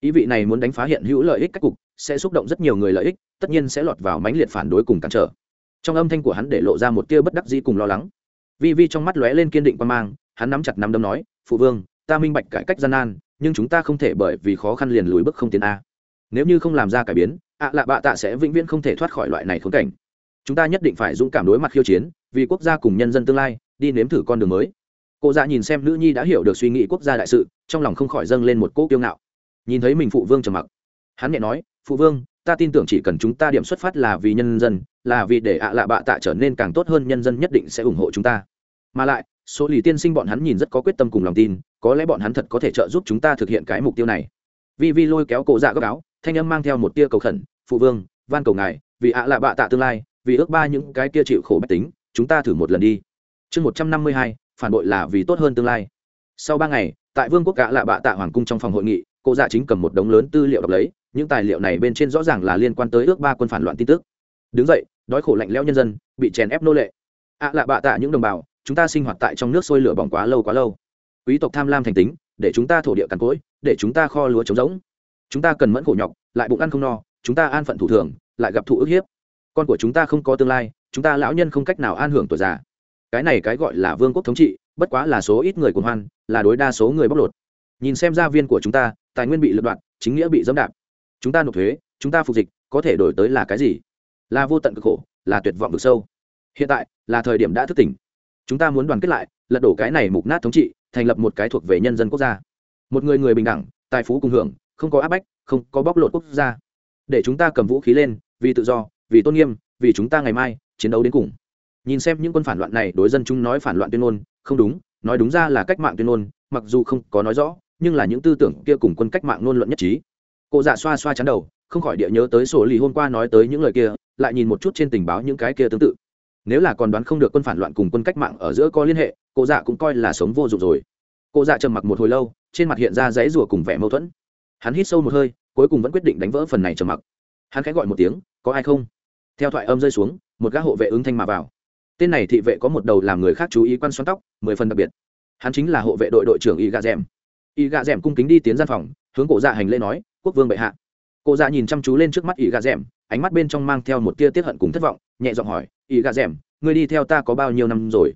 Speaker 1: Ý vị này muốn đánh phá hiện hữu lợi ích các cục, sẽ xúc động rất nhiều người lợi ích, tất nhiên sẽ lọt vào mãnh liệt phản đối cùng cản trở. Trong âm thanh của hắn để lộ ra một tia bất đắc dĩ cùng lo lắng. Vi vi trong mắt lóe lên kiên định quan mang, hắn nắm chặt nắm đấm nói, phụ vương, ta minh bạch cải cách gian nan, nhưng chúng ta không thể bởi vì khó khăn liền lùi bước không tiến a nếu như không làm ra cải biến, ạ lạ bạ tạ sẽ vĩnh viễn không thể thoát khỏi loại này khốn cảnh. Chúng ta nhất định phải dũng cảm đối mặt khiêu chiến, vì quốc gia cùng nhân dân tương lai, đi nếm thử con đường mới. Cô dạ nhìn xem nữ nhi đã hiểu được suy nghĩ quốc gia đại sự, trong lòng không khỏi dâng lên một cỗ kiêu ngạo. Nhìn thấy mình phụ vương trầm mặc. Hắn nhẹ nói, phụ vương, ta tin tưởng chỉ cần chúng ta điểm xuất phát là vì nhân dân, là vì để ạ lạ bạ tạ trở nên càng tốt hơn, nhân dân nhất định sẽ ủng hộ chúng ta. Mà lại, số lì tiên sinh bọn hắn nhìn rất có quyết tâm cùng lòng tin, có lẽ bọn hắn thật có thể trợ giúp chúng ta thực hiện cái mục tiêu này. Vi vi lôi kéo cổ dạ gấp áo thanh âm mang theo một tia cầu khẩn, phụ vương, van cầu ngài, vì ạ lạ bạ tạ tương lai, vì ước ba những cái kia chịu khổ bách tính, chúng ta thử một lần đi. Chương một trăm năm mươi hai, phản bội là vì tốt hơn tương lai. Sau ba ngày, tại vương quốc gã lạ bạ tạ hoàng cung trong phòng hội nghị, cô dạ chính cầm một đống lớn tư liệu đọc lấy, những tài liệu này bên trên rõ ràng là liên quan tới ước ba quân phản loạn tin tức. Đứng dậy, đói khổ lạnh lẽo nhân dân, bị chèn ép nô lệ. Ạ lạ bạ tạ những đồng bào, chúng ta sinh hoạt tại trong nước sôi lửa bỏng quá lâu quá lâu. Quý tộc tham lam thành tính, để chúng ta thổ địa cằn cỗi, để chúng ta kho lúa trống rỗng chúng ta cần mẫn khổ nhọc, lại bụng ăn không no, chúng ta an phận thủ thường, lại gặp thụ ức hiếp. Con của chúng ta không có tương lai, chúng ta lão nhân không cách nào an hưởng tuổi già. Cái này cái gọi là vương quốc thống trị, bất quá là số ít người cùng hoan, là đối đa số người bóc lột. Nhìn xem gia viên của chúng ta, tài nguyên bị lật đoạn, chính nghĩa bị dẫm đạp. Chúng ta nộp thuế, chúng ta phục dịch, có thể đổi tới là cái gì? Là vô tận cực khổ, là tuyệt vọng vực sâu. Hiện tại, là thời điểm đã thức tỉnh. Chúng ta muốn đoàn kết lại, lật đổ cái này mục nát thống trị, thành lập một cái thuộc về nhân dân quốc gia. Một người người bình đẳng, tài phú cùng hưởng không có áp bách, không có bóc lột quốc gia. Để chúng ta cầm vũ khí lên, vì tự do, vì tôn nghiêm, vì chúng ta ngày mai, chiến đấu đến cùng. Nhìn xem những quân phản loạn này đối dân chúng nói phản loạn tuyên ngôn, không đúng, nói đúng ra là cách mạng tuyên ngôn, mặc dù không có nói rõ, nhưng là những tư tưởng kia cùng quân cách mạng ngôn luận nhất trí. Cụ dạ xoa xoa chán đầu, không khỏi địa nhớ tới sổ lì hôm qua nói tới những lời kia, lại nhìn một chút trên tình báo những cái kia tương tự. Nếu là còn đoán không được quân phản loạn cùng quân cách mạng ở giữa có liên hệ cụ dạ cũng coi là sống vô dụng rồi. Cụ dạ trầm mặc một hồi lâu, trên mặt hiện ra giấy rùa cùng vẻ mâu thuẫn hắn hít sâu một hơi, cuối cùng vẫn quyết định đánh vỡ phần này trầm mặc. Hắn khẽ gọi một tiếng, có ai không? Theo thoại âm rơi xuống, một gã hộ vệ ứng thanh mà vào. Tên này thị vệ có một đầu làm người khác chú ý quan xoắn tóc, mười phần đặc biệt. Hắn chính là hộ vệ đội đội trưởng y gà rèm y gà rèm cung kính đi tiến gian phòng, hướng cổ dạ hành lễ nói, quốc vương bệ hạ. Cổ dạ nhìn chăm chú lên trước mắt y gà rèm ánh mắt bên trong mang theo một tia tiết hận cùng thất vọng, nhẹ giọng hỏi y gà rèm người đi theo ta có bao nhiêu năm rồi?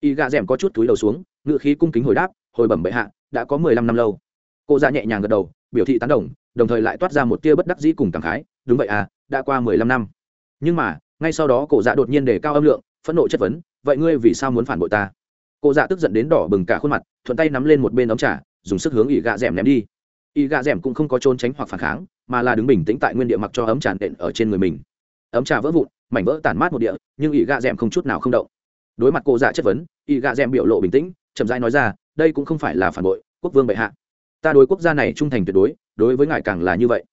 Speaker 1: Y gà rèm có chút túi đầu xuống ngự khí cung kính hồi đáp, hồi bẩm bệ hạ, đã có mười lăm năm lâu. Cổ dạ nhẹ nhàng gật đầu biểu thị tán đồng đồng thời lại toát ra một tia bất đắc dĩ cùng cảm khái, đúng vậy à đã qua mười lăm năm. Nhưng mà, ngay sau đó cổ dạ đột nhiên đề cao âm lượng, phẫn nộ chất vấn, vậy ngươi vì sao muốn phản bội ta? Cổ dạ tức giận đến đỏ bừng cả khuôn mặt, thuận tay nắm lên một bên ống trà, dùng sức hướng ỉ gạ d ném đi. Ỉ gạ d cũng không có trốn tránh hoặc phản kháng, mà là đứng bình tĩnh tại nguyên địa mặc cho ấm trà đện ở trên người mình. Ấm trà vỡ vụn, mảnh vỡ tàn mát một địa, nhưng ỉ gạ d không chút nào không động. Đối mặt cổ dạ chất vấn ỉ gạ d biểu lộ bình tĩnh, chậm rãi nói ra, đây cũng không phải là phản bội, quốc vương bệ hạ ta đối quốc gia này trung thành tuyệt đối đối với ngài càng là như vậy.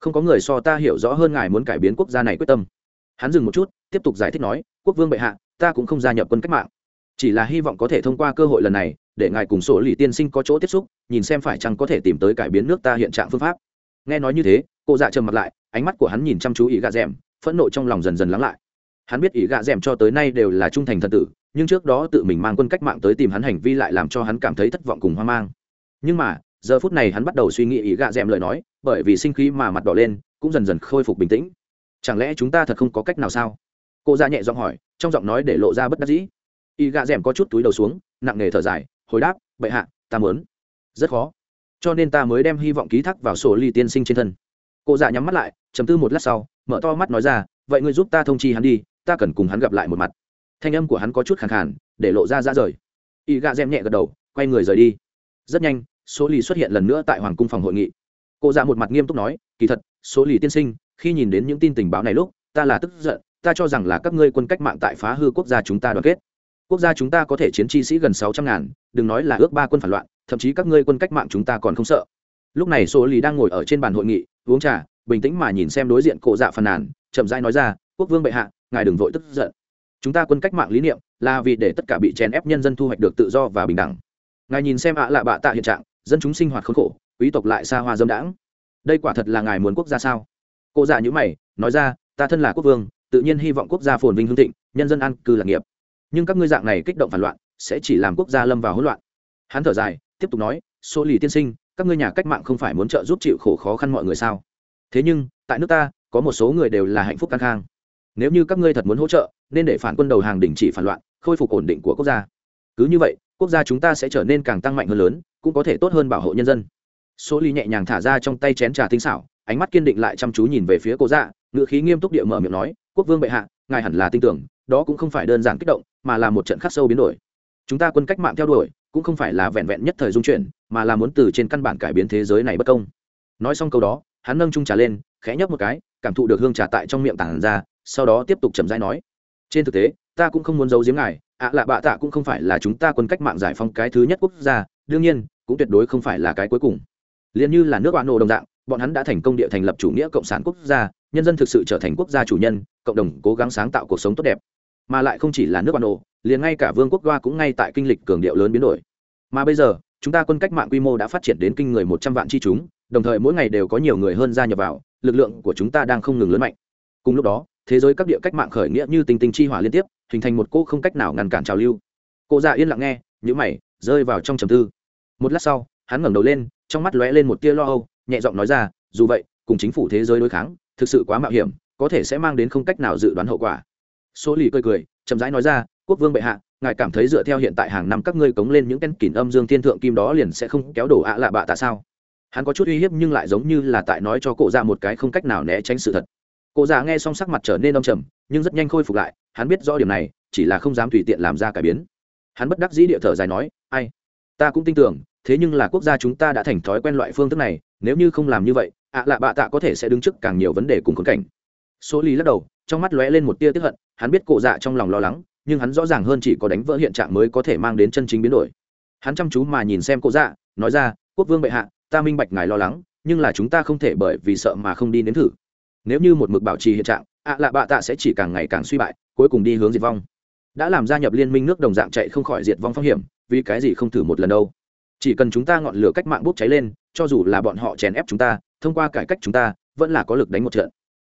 Speaker 1: Không có người so ta hiểu rõ hơn ngài muốn cải biến quốc gia này quyết tâm. Hắn dừng một chút, tiếp tục giải thích nói, quốc vương bệ hạ, ta cũng không gia nhập quân cách mạng. Chỉ là hy vọng có thể thông qua cơ hội lần này, để ngài cùng sổ lì tiên sinh có chỗ tiếp xúc, nhìn xem phải chăng có thể tìm tới cải biến nước ta hiện trạng phương pháp. Nghe nói như thế, cô dạ trầm mặt lại, ánh mắt của hắn nhìn chăm chú ý gạ d phẫn nộ trong lòng dần dần lắng lại. Hắn biết ý gạ d cho tới nay đều là trung thành thần tử, nhưng trước đó tự mình mang quân cách mạng tới tìm hắn hành vi lại làm cho hắn cảm thấy thất vọng cùng hoang mang. Nhưng mà giờ phút này hắn bắt đầu suy nghĩ ý gạ d lời nói, bởi vì sinh khí mà mặt đỏ lên, cũng dần dần khôi phục bình tĩnh. Chẳng lẽ chúng ta thật không có cách nào sao? Cô ra nhẹ giọng hỏi, trong giọng nói để lộ ra bất đắc dĩ. Y gạ d có chút túi đầu xuống, nặng nề thở dài, hồi đáp, bệ hạ, ta mớn rất khó. Cho nên ta mới đem hy vọng ký thác vào sổ ly tiên sinh trên thân. Cô dạ nhắm mắt lại chấm tư một lát sau, mở to mắt nói ra, vậy ngươi giúp ta thông chi hắn đi, ta cần cùng hắn gặp lại một mặt. Thanh âm của hắn có chút khẳng khàn, để lộ ra ra rời. Y gà d nhẹ gật đầu, quay người rời đi. Rất nhanh số Lì xuất hiện lần nữa tại hoàng cung phòng hội nghị. Cô dạ một mặt nghiêm túc nói, kỳ thật số Lì tiên sinh, khi nhìn đến những tin tình báo này lúc, ta là tức giận, ta cho rằng là các ngươi quân cách mạng tại phá hư quốc gia chúng ta đoàn kết. Quốc gia chúng ta có thể chiến chi sĩ gần sáu trăm ngàn, đừng nói là ước ba quân phản loạn, thậm chí các ngươi quân cách mạng chúng ta còn không sợ. Lúc này số lì đang ngồi ở trên bàn hội nghị, uống trà, bình tĩnh mà nhìn xem đối diện cổ dạ phàn nàn, chậm rãi nói ra, quốc vương bệ hạ, ngài đừng vội tức giận. Chúng ta quân cách mạng lý niệm là vì để tất cả bị chèn ép nhân dân thu hoạch được tự do và bình đẳng. Ngài nhìn xem ạ lạ bạ tạ hiện trạng dân chúng sinh hoạt khốn khổ, quý tộc lại xa hoa dâm đãng. Đây quả thật là ngài muốn quốc gia sao? Cô già nhữ mày, nói ra, ta thân là quốc vương, tự nhiên hy vọng quốc gia phồn vinh hương thịnh, nhân dân an cư lạc nghiệp. Nhưng các ngươi dạng này kích động phản loạn, sẽ chỉ làm quốc gia lâm vào hỗn loạn. Hắn thở dài, tiếp tục nói số lì tiên sinh, các ngươi nhà cách mạng không phải muốn trợ giúp chịu khổ khó khăn mọi người sao? Thế nhưng, tại nước ta, có một số người đều là hạnh phúc căng khang nếu như các ngươi thật muốn hỗ trợ, nên để phản quân đầu hàng đình chỉ phản loạn, khôi phục ổn định của quốc gia. Cứ như vậy, quốc gia chúng ta sẽ trở nên càng tăng mạnh hơn lớn cũng có thể tốt hơn bảo hộ nhân dân. Số ly nhẹ nhàng thả ra trong tay chén trà tinh xảo, ánh mắt kiên định lại chăm chú nhìn về phía cô dạ ngựa khí nghiêm túc địa mở miệng nói, quốc vương bệ hạ, ngài hẳn là tin tưởng, đó cũng không phải đơn giản kích động, mà là một trận khắc sâu biến đổi. Chúng ta quân cách mạng theo đuổi, cũng không phải là vẹn vẹn nhất thời dung chuyển, mà là muốn từ trên căn bản cải biến thế giới này bất công. Nói xong câu đó, hắn nâng trung trà lên, khẽ nhấp một cái, cảm thụ được hương trà tại trong miệng tản ra, sau đó tiếp tục chậm rãi nói, trên thực tế, ta cũng không muốn giấu giếm ngài, ạ lạ bạ tạ cũng không phải là chúng ta quân cách mạng giải phóng cái thứ nhất quốc gia, đương nhiên cũng tuyệt đối không phải là cái cuối cùng. Liền như là nước Oano nổ đồng dạng bọn hắn đã thành công địa thành lập chủ nghĩa cộng sản quốc gia nhân dân thực sự trở thành quốc gia chủ nhân cộng đồng cố gắng sáng tạo cuộc sống tốt đẹp. Mà lại không chỉ là nước Oano, nổ liền ngay cả vương quốc đoa cũng ngay tại kinh lịch cường điệu lớn biến đổi. Mà bây giờ chúng ta quân cách mạng quy mô đã phát triển đến kinh người một trăm vạn chi chúng đồng thời mỗi ngày đều có nhiều người hơn gia nhập vào lực lượng của chúng ta đang không ngừng lớn mạnh. Cùng lúc đó thế giới các địa cách mạng khởi nghĩa như tinh tinh chi hỏa liên tiếp hình thành một cô không cách nào ngăn cản trào lưu. Cô già yên lặng nghe những mày rơi vào trong trầm tư một lát sau, hắn ngẩng đầu lên, trong mắt lóe lên một tia lo âu, nhẹ giọng nói ra, dù vậy, cùng chính phủ thế giới đối kháng, thực sự quá mạo hiểm, có thể sẽ mang đến không cách nào dự đoán hậu quả. Số lì cười cười, chậm rãi nói ra, quốc vương bệ hạ, ngài cảm thấy dựa theo hiện tại hàng năm các ngươi cống lên những tên kỷ âm dương thiên thượng kim đó liền sẽ không kéo đổ ạ lạ bạ tại sao? Hắn có chút uy hiếp nhưng lại giống như là tại nói cho cổ ra một cái không cách nào né tránh sự thật. Cụ già nghe xong sắc mặt trở nên âm trầm, nhưng rất nhanh khôi phục lại, hắn biết rõ điểm này, chỉ là không dám tùy tiện làm ra cải biến. Hắn bất đắc dĩ địa thở dài nói, ai ta cũng tin tưởng, thế nhưng là quốc gia chúng ta đã thành thói quen loại phương thức này, nếu như không làm như vậy, ạ lạ bạ tạ có thể sẽ đứng trước càng nhiều vấn đề cùng khốn cảnh. Số lý lắc đầu, trong mắt lóe lên một tia tiếp hận, hắn biết cổ dạ trong lòng lo lắng, nhưng hắn rõ ràng hơn chỉ có đánh vỡ hiện trạng mới có thể mang đến chân chính biến đổi. Hắn chăm chú mà nhìn xem cổ dạ nói ra, quốc vương bệ hạ, ta minh bạch ngài lo lắng, nhưng là chúng ta không thể bởi vì sợ mà không đi nếm thử. Nếu như một mực bảo trì hiện trạng, ạ lạ bạ tạ sẽ chỉ càng ngày càng suy bại, cuối cùng đi hướng diệt vong. Đã làm gia nhập liên minh nước đồng dạng chạy không khỏi diệt vong phong hiểm vì cái gì không thử một lần đâu. Chỉ cần chúng ta ngọn lửa cách mạng bốc cháy lên, cho dù là bọn họ chèn ép chúng ta, thông qua cải cách chúng ta, vẫn là có lực đánh một trận.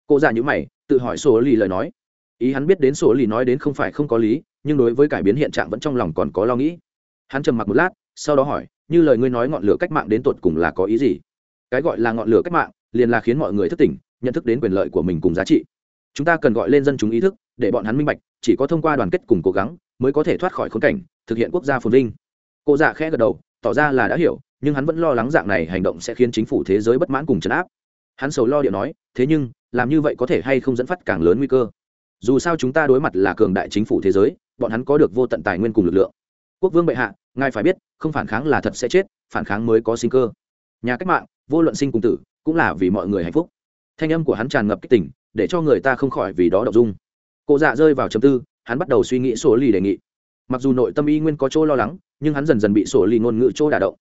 Speaker 1: Cô già nhữ mày, tự hỏi số lì lời nói. Ý hắn biết đến số lì nói đến không phải không có lý, nhưng đối với cải biến hiện trạng vẫn trong lòng còn có lo nghĩ. Hắn trầm mặc một lát, sau đó hỏi, như lời ngươi nói ngọn lửa cách mạng đến tột cùng là có ý gì? Cái gọi là ngọn lửa cách mạng, liền là khiến mọi người thức tỉnh, nhận thức đến quyền lợi của mình cùng giá trị. Chúng ta cần gọi lên dân chúng ý thức để bọn hắn minh bạch, chỉ có thông qua đoàn kết cùng cố gắng mới có thể thoát khỏi khốn cảnh, thực hiện quốc gia phồn vinh. Cô dạ khẽ gật đầu, tỏ ra là đã hiểu, nhưng hắn vẫn lo lắng dạng này hành động sẽ khiến chính phủ thế giới bất mãn cùng chấn áp. Hắn sầu lo điện nói, thế nhưng, làm như vậy có thể hay không dẫn phát càng lớn nguy cơ? Dù sao chúng ta đối mặt là cường đại chính phủ thế giới, bọn hắn có được vô tận tài nguyên cùng lực lượng. Quốc vương bệ hạ, ngài phải biết, không phản kháng là thật sẽ chết, phản kháng mới có sinh cơ. Nhà cách mạng, vô luận sinh cùng tử, cũng là vì mọi người hạnh phúc. Thanh âm của hắn tràn ngập kích tỉnh để cho người ta không khỏi vì đó đọc dung cụ dạ rơi vào chầm tư, hắn bắt đầu suy nghĩ sổ lì đề nghị. Mặc dù nội tâm y nguyên có chỗ lo lắng, nhưng hắn dần dần bị sổ lì ngôn ngữ chỗ đả động.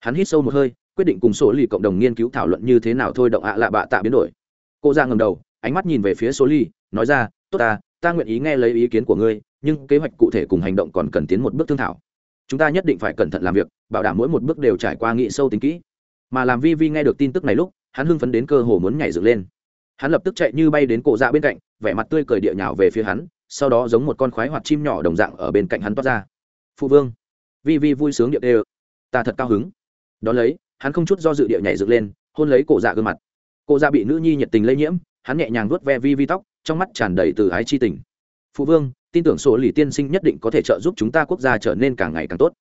Speaker 1: Hắn hít sâu một hơi, quyết định cùng sổ lì cộng đồng nghiên cứu thảo luận như thế nào thôi động ạ lạ bạ tạ biến đổi. Cô dạ ngầm đầu, ánh mắt nhìn về phía sổ lì, nói ra, tốt ta ta nguyện ý nghe lấy ý kiến của ngươi, nhưng kế hoạch cụ thể cùng hành động còn cần tiến một bước thương thảo. Chúng ta nhất định phải cẩn thận làm việc, bảo đảm mỗi một bước đều trải qua nghị sâu tính kỹ. Mà làm vi vi nghe được tin tức này lúc, hắn hưng phấn đến cơ hồ muốn nhảy dựng lên hắn lập tức chạy như bay đến cổ dạ bên cạnh, vẻ mặt tươi cười địa nhào về phía hắn, sau đó giống một con khoái hoặc chim nhỏ đồng dạng ở bên cạnh hắn toát ra. Phụ vương, vi vi vui sướng điệu đê ta thật cao hứng. Đ ó lấy, hắn không chút do dự điệu nhảy dựng lên, hôn lấy cổ dạ gương mặt. Cổ dạ bị nữ nhi nhiệt tình lây nhiễm, hắn nhẹ nhàng vuốt ve vi vi tóc, trong mắt tràn đầy từ ái chi tình. Phụ vương, tin tưởng số lì tiên sinh nhất định có thể trợ giúp chúng ta quốc gia trở nên càng ngày càng tốt.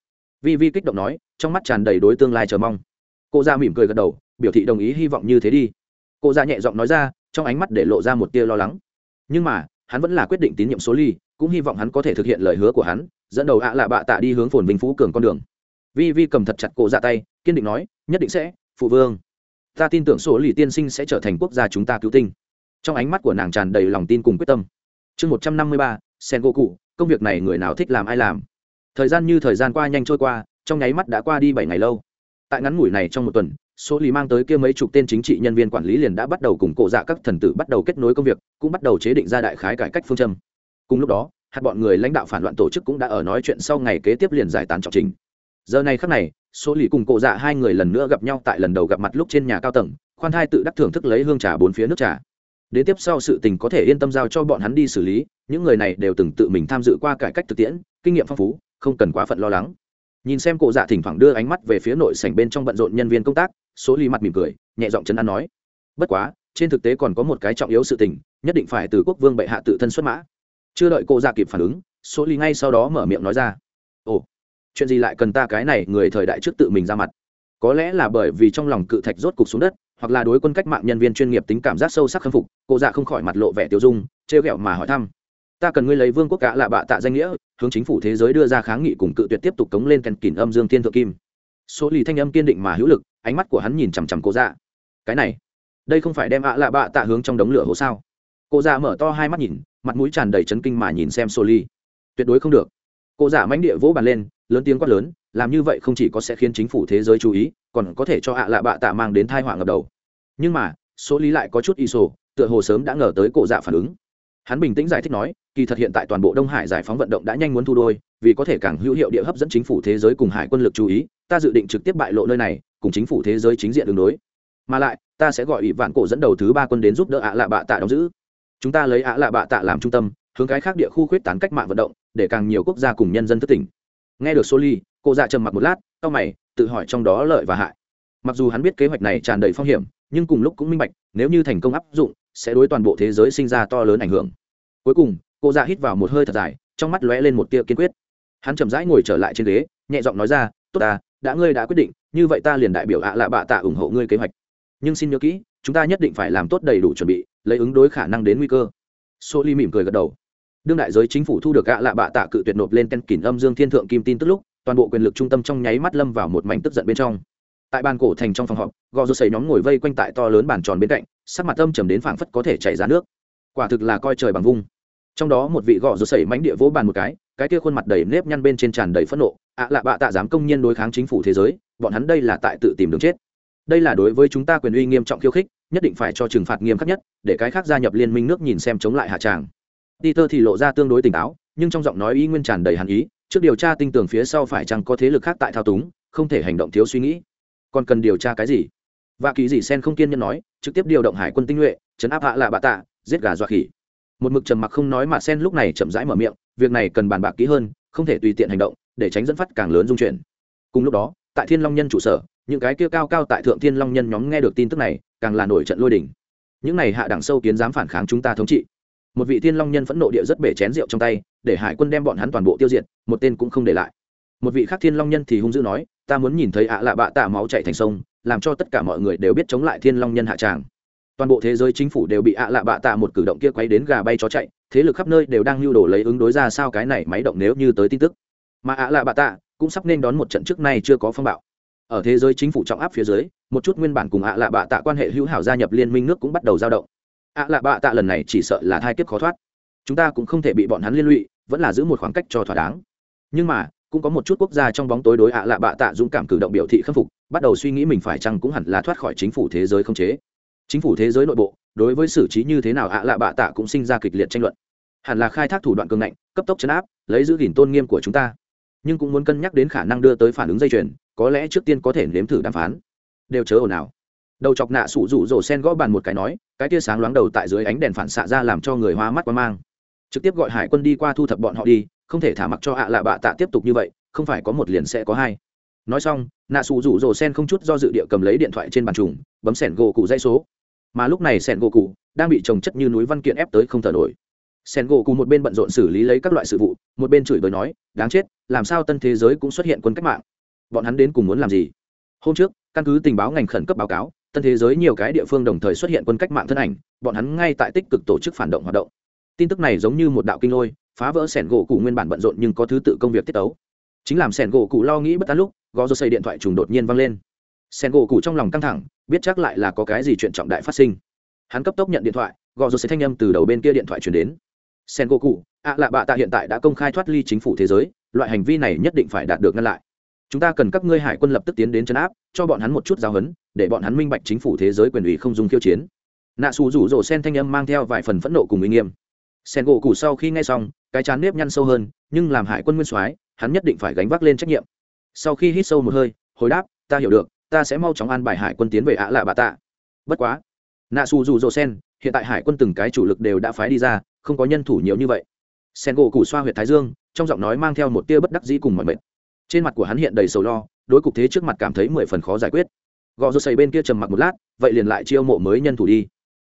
Speaker 1: Vi vi kích động nói, trong mắt tràn đầy đối tương lai chờ mong. Cô ra dạ mỉm cười gật đầu, biểu thị đồng ý hy vọng như thế đi cô ra nhẹ giọng nói ra, trong ánh mắt để lộ ra một tia lo lắng. Nhưng mà, hắn vẫn là quyết định tín nhiệm số ly, cũng hy vọng hắn có thể thực hiện lời hứa của hắn, dẫn đầu ạ lạ bạ tạ đi hướng phồn vinh phú cường con đường. Vi vi cầm thật chặt cổ dạ tay, kiên định nói, nhất định sẽ, phụ vương. Ta tin tưởng số lì tiên sinh sẽ trở thành quốc gia chúng ta cứu tinh. Trong ánh mắt của nàng tràn đầy lòng tin cùng quyết tâm. Chương một trăm năm mươi ba sen gỗ cụ công việc này người nào thích làm ai làm? Thời gian như thời gian qua nhanh trôi qua, trong nháy mắt đã qua đi bảy ngày lâu. Tại ngắn ngủi này trong một tuần số lý mang tới kia mấy chục tên chính trị nhân viên quản lý liền đã bắt đầu cùng cổ dạ các thần tử bắt đầu kết nối công việc, cũng bắt đầu chế định ra đại khái cải cách phương châm. Cùng lúc đó, hạt bọn người lãnh đạo phản loạn tổ chức cũng đã ở nói chuyện sau ngày kế tiếp liền giải tán trọng trình. Giờ này khắc này, số lý cùng cổ dạ hai người lần nữa gặp nhau tại lần đầu gặp mặt lúc trên nhà cao tầng, khoan thai tự đắc thưởng thức lấy hương trà bốn phía nước trà. Đến tiếp sau sự tình có thể yên tâm giao cho bọn hắn đi xử lý, những người này đều từng tự mình tham dự qua cải cách thực tiễn, kinh nghiệm phong phú, không cần quá phận lo lắng. Nhìn xem cổ dạ thỉnh thoảng đưa ánh mắt về phía nội sảnh bên trong bận rộn nhân viên công tác số ly mặt mỉm cười, nhẹ giọng chấn an nói, bất quá, trên thực tế còn có một cái trọng yếu sự tình, nhất định phải từ quốc vương bệ hạ tự thân xuất mã. Chưa đợi cô dạ kịp phản ứng, số ly ngay sau đó mở miệng nói ra, ồ, chuyện gì lại cần ta cái này người thời đại trước tự mình ra mặt? Có lẽ là bởi vì trong lòng cự thạch rốt cục xuống đất, hoặc là đối quân cách mạng nhân viên chuyên nghiệp tính cảm giác sâu sắc khâm phục, cô dạ không khỏi mặt lộ vẻ tiêu dung, trêu ghẹo mà hỏi thăm, ta cần ngươi lấy vương quốc cả là bạ tạ danh nghĩa, hướng chính phủ thế giới đưa ra kháng nghị cùng cự tuyệt tiếp tục cống lên kèn kỉnh âm dương thiên thượng kim. Số lì thanh âm kiên định mà hữu lực ánh mắt của hắn nhìn chằm chằm cô dạ. Cái này, đây không phải đem ạ lạ bạ tạ hướng trong đống lửa hố sao? Cô dạ mở to hai mắt nhìn, mặt mũi tràn đầy chấn kinh mà nhìn xem số ly tuyệt đối không được. Cô dạ mãnh địa vỗ bàn lên, lớn tiếng quát lớn, làm như vậy không chỉ có sẽ khiến chính phủ thế giới chú ý, còn có thể cho ạ lạ bạ tạ mang đến thai họa ngập đầu. Nhưng mà số lý lại có chút y sổ, tựa hồ sớm đã ngờ tới cổ dạ phản ứng hắn bình tĩnh giải thích nói kỳ thật hiện tại toàn bộ đông hải giải phóng vận động đã nhanh muốn thu đôi vì có thể càng hữu hiệu địa hấp dẫn chính phủ thế giới cùng hải quân lực chú ý ta dự định trực tiếp bại lộ nơi này cùng chính phủ thế giới chính diện đường đối. Mà lại ta sẽ gọi ủy vạn cổ dẫn đầu thứ ba quân đến giúp đỡ ạ lạ bạ tạ đóng giữ. Chúng ta lấy ạ lạ bạ tạ làm trung tâm hướng cái khác địa khu khuyết tán cách mạng vận động để càng nhiều quốc gia cùng nhân dân thất tỉnh. Nghe được Soli, ly cô dạ trầm mặc một lát tao mày tự hỏi trong đó lợi và hại. Mặc dù hắn biết kế hoạch này tràn đầy phong hiểm nhưng cùng lúc cũng minh bạch nếu như thành công áp dụng sẽ đối toàn bộ thế giới sinh ra to lớn ảnh hưởng. Cuối cùng, cô dạ hít vào một hơi thật dài, trong mắt lóe lên một tia kiên quyết. Hắn chậm rãi ngồi trở lại trên ghế, nhẹ giọng nói ra, tốt ta, đã ngươi đã quyết định, như vậy ta liền đại biểu ạ lạ bạ tạ ủng hộ ngươi kế hoạch. Nhưng xin nhớ kỹ, chúng ta nhất định phải làm tốt đầy đủ chuẩn bị, lấy ứng đối khả năng đến nguy cơ. Số ly mỉm cười gật đầu. Đương đại giới chính phủ thu được ạ lạ bạ tạ cự tuyệt nộp lên ten kỷ âm dương thiên thượng kim tin tức lúc, toàn bộ quyền lực trung tâm trong nháy mắt lâm vào một mảnh tức giận bên trong tại bàn cổ thành trong phòng họp, gò rô xầy nhóm ngồi vây quanh tại to lớn bàn tròn bên cạnh, sắc mặt âm trầm đến phảng phất có thể chảy ra nước. Quả thực là coi trời bằng vung. Trong đó một vị gò rô xầy mánh địa vỗ bàn một cái cái kia khuôn mặt đầy nếp nhăn bên trên tràn đầy phẫn nộ. Ạ lạ bạ tạ dám công nhân đối kháng chính phủ thế giới, bọn hắn đây là tại tự tìm đường chết. Đây là đối với chúng ta quyền uy nghiêm trọng khiêu khích, nhất định phải cho trừng phạt nghiêm khắc nhất, để cái khác gia nhập liên minh nước nhìn xem chống lại hạ tràng. Peter thì lộ ra tương đối tỉnh táo, nhưng trong giọng nói ý nguyên tràn đầy hàn ý, trước điều tra tinh tường phía sau phải chăng có thế lực khác tại thao túng, không thể hành động thiếu suy nghĩ còn cần điều tra cái gì? Và kỳ dị sen không kiên nhẫn nói, trực tiếp điều động hải quân tinh nhuệ, chấn áp hạ lạ bạ tạ, giết gà dọa khỉ. Một mực trầm mặc không nói mà sen lúc này chậm rãi mở miệng, việc này cần bàn bạc kỹ hơn, không thể tùy tiện hành động, để tránh dẫn phát càng lớn dung chuyển. Cùng lúc đó, tại thiên long nhân trụ sở, những cái kia cao cao tại thượng thiên long nhân nhóm nghe được tin tức này, càng là nổi trận lôi đỉnh những này hạ đẳng sâu kiến dám phản kháng chúng ta thống trị. Một vị thiên long nhân phẫn nộ địa rất bể chén rượu trong tay, để hải quân đem bọn hắn toàn bộ tiêu diệt, một tên cũng không để lại một vị khác thiên long nhân thì hung dữ nói, ta muốn nhìn thấy ạ lạ bạ tạ máu chạy thành sông, làm cho tất cả mọi người đều biết chống lại thiên long nhân hạ tràng. Toàn bộ thế giới chính phủ đều bị ạ lạ bạ tạ một cử động kia quay đến gà bay chó chạy, thế lực khắp nơi đều đang lưu đồ lấy ứng đối ra sao cái này máy động nếu như tới tin tức. Mà ạ lạ bạ tạ cũng sắp nên đón một trận trước nay chưa có phong bạo. Ở thế giới chính phủ trọng áp phía dưới, một chút nguyên bản cùng ạ lạ bạ tạ quan hệ hữu hảo gia nhập liên minh nước cũng bắt đầu dao động. Ạ lạ bạ tạ lần này chỉ sợ là thai kiếp khó thoát. Chúng ta cũng không thể bị bọn hắn liên lụy, vẫn là giữ một khoảng cách cho thỏa đáng. Nhưng mà cũng có một chút quốc gia trong bóng tối đối ạ lạ bạ tạ dũng cảm cử động biểu thị khâm phục, bắt đầu suy nghĩ mình phải chăng cũng hẳn là thoát khỏi chính phủ thế giới không chế. Chính phủ thế giới nội bộ, đối với xử trí như thế nào ạ lạ bạ tạ cũng sinh ra kịch liệt tranh luận. Hẳn là khai thác thủ đoạn cường ngạnh, cấp tốc chấn áp, lấy giữ gìn tôn nghiêm của chúng ta. Nhưng cũng muốn cân nhắc đến khả năng đưa tới phản ứng dây chuyền, có lẽ trước tiên có thể nếm thử đàm phán. Đều chớ ồn ào. Đầu chọc nạ sụ rủ rổ sen gõ bàn một cái nói, cái tia sáng loáng đầu tại dưới ánh đèn phản xạ ra làm cho người hoa mắt quá mang. Trực tiếp gọi hải quân đi qua thu thập bọn họ đi không thể thả mặc cho ạ lạ bạ tạ tiếp tục như vậy, không phải có một liền sẽ có hai. Nói xong, nạ sụ rủ rồ sen không chút do dự địa cầm lấy điện thoại trên bàn trùng, bấm sẻn gỗ cụ dây số. Mà lúc này sẻn gỗ cụ đang bị trồng chất như núi văn kiện ép tới không thở nổi. Sẻn gỗ cụ một bên bận rộn xử lý lấy các loại sự vụ, một bên chửi bới nói, đáng chết, làm sao tân thế giới cũng xuất hiện quân cách mạng? Bọn hắn đến cùng muốn làm gì? Hôm trước, căn cứ tình báo ngành khẩn cấp báo cáo, tân thế giới nhiều cái địa phương đồng thời xuất hiện quân cách mạng thân ảnh, bọn hắn ngay tại tích cực tổ chức phản động hoạt động. Tin tức này giống như một đạo kinh lôi phá vỡ sẻn gỗ cụ nguyên bản bận rộn nhưng có thứ tự công việc tiết tấu. Chính làm sẻn gỗ cụ lo nghĩ bất tán lúc, gó rô xây điện thoại trùng đột nhiên văng lên. Sẻn gỗ cụ trong lòng căng thẳng, biết chắc lại là có cái gì chuyện trọng đại phát sinh. Hắn cấp tốc nhận điện thoại, gó rô xây thanh âm từ đầu bên kia điện thoại chuyển đến. Sẻn gỗ cụ, ạ lạ bạ tạ hiện tại đã công khai thoát ly chính phủ thế giới, loại hành vi này nhất định phải đạt được ngăn lại. Chúng ta cần các ngươi hải quân lập tức tiến đến chấn áp, cho bọn hắn một chút giáo huấn, để bọn hắn minh bạch chính phủ thế giới quyền ủy không dùng khiêu chiến. Nạ xù rủ rỗ sen thanh âm mang theo vài phần phẫn nộ cùng uy nghiêm sen gỗ cụ sau khi nghe xong, cái chán nếp nhăn sâu hơn, nhưng làm hải quân nguyên soái, hắn nhất định phải gánh vác lên trách nhiệm. Sau khi hít sâu một hơi, hồi đáp, ta hiểu được, ta sẽ mau chóng an bài hải quân tiến về ạ lạ bà tạ. Bất quá, nạ su rủ rỗ sen, hiện tại hải quân từng cái chủ lực đều đã phái đi ra, không có nhân thủ nhiều như vậy. Sen gỗ Củ xoa h u y ệ t thái dương, trong giọng nói mang theo một tia bất đắc dĩ cùng mọi mệt. Trên mặt của hắn hiện đầy sầu lo, đối cục thế trước mặt cảm thấy mười phần khó giải quyết. Gò rô xây bên kia trầm mặc một lát, vậy liền lại chiêu mộ mới nhân thủ đi.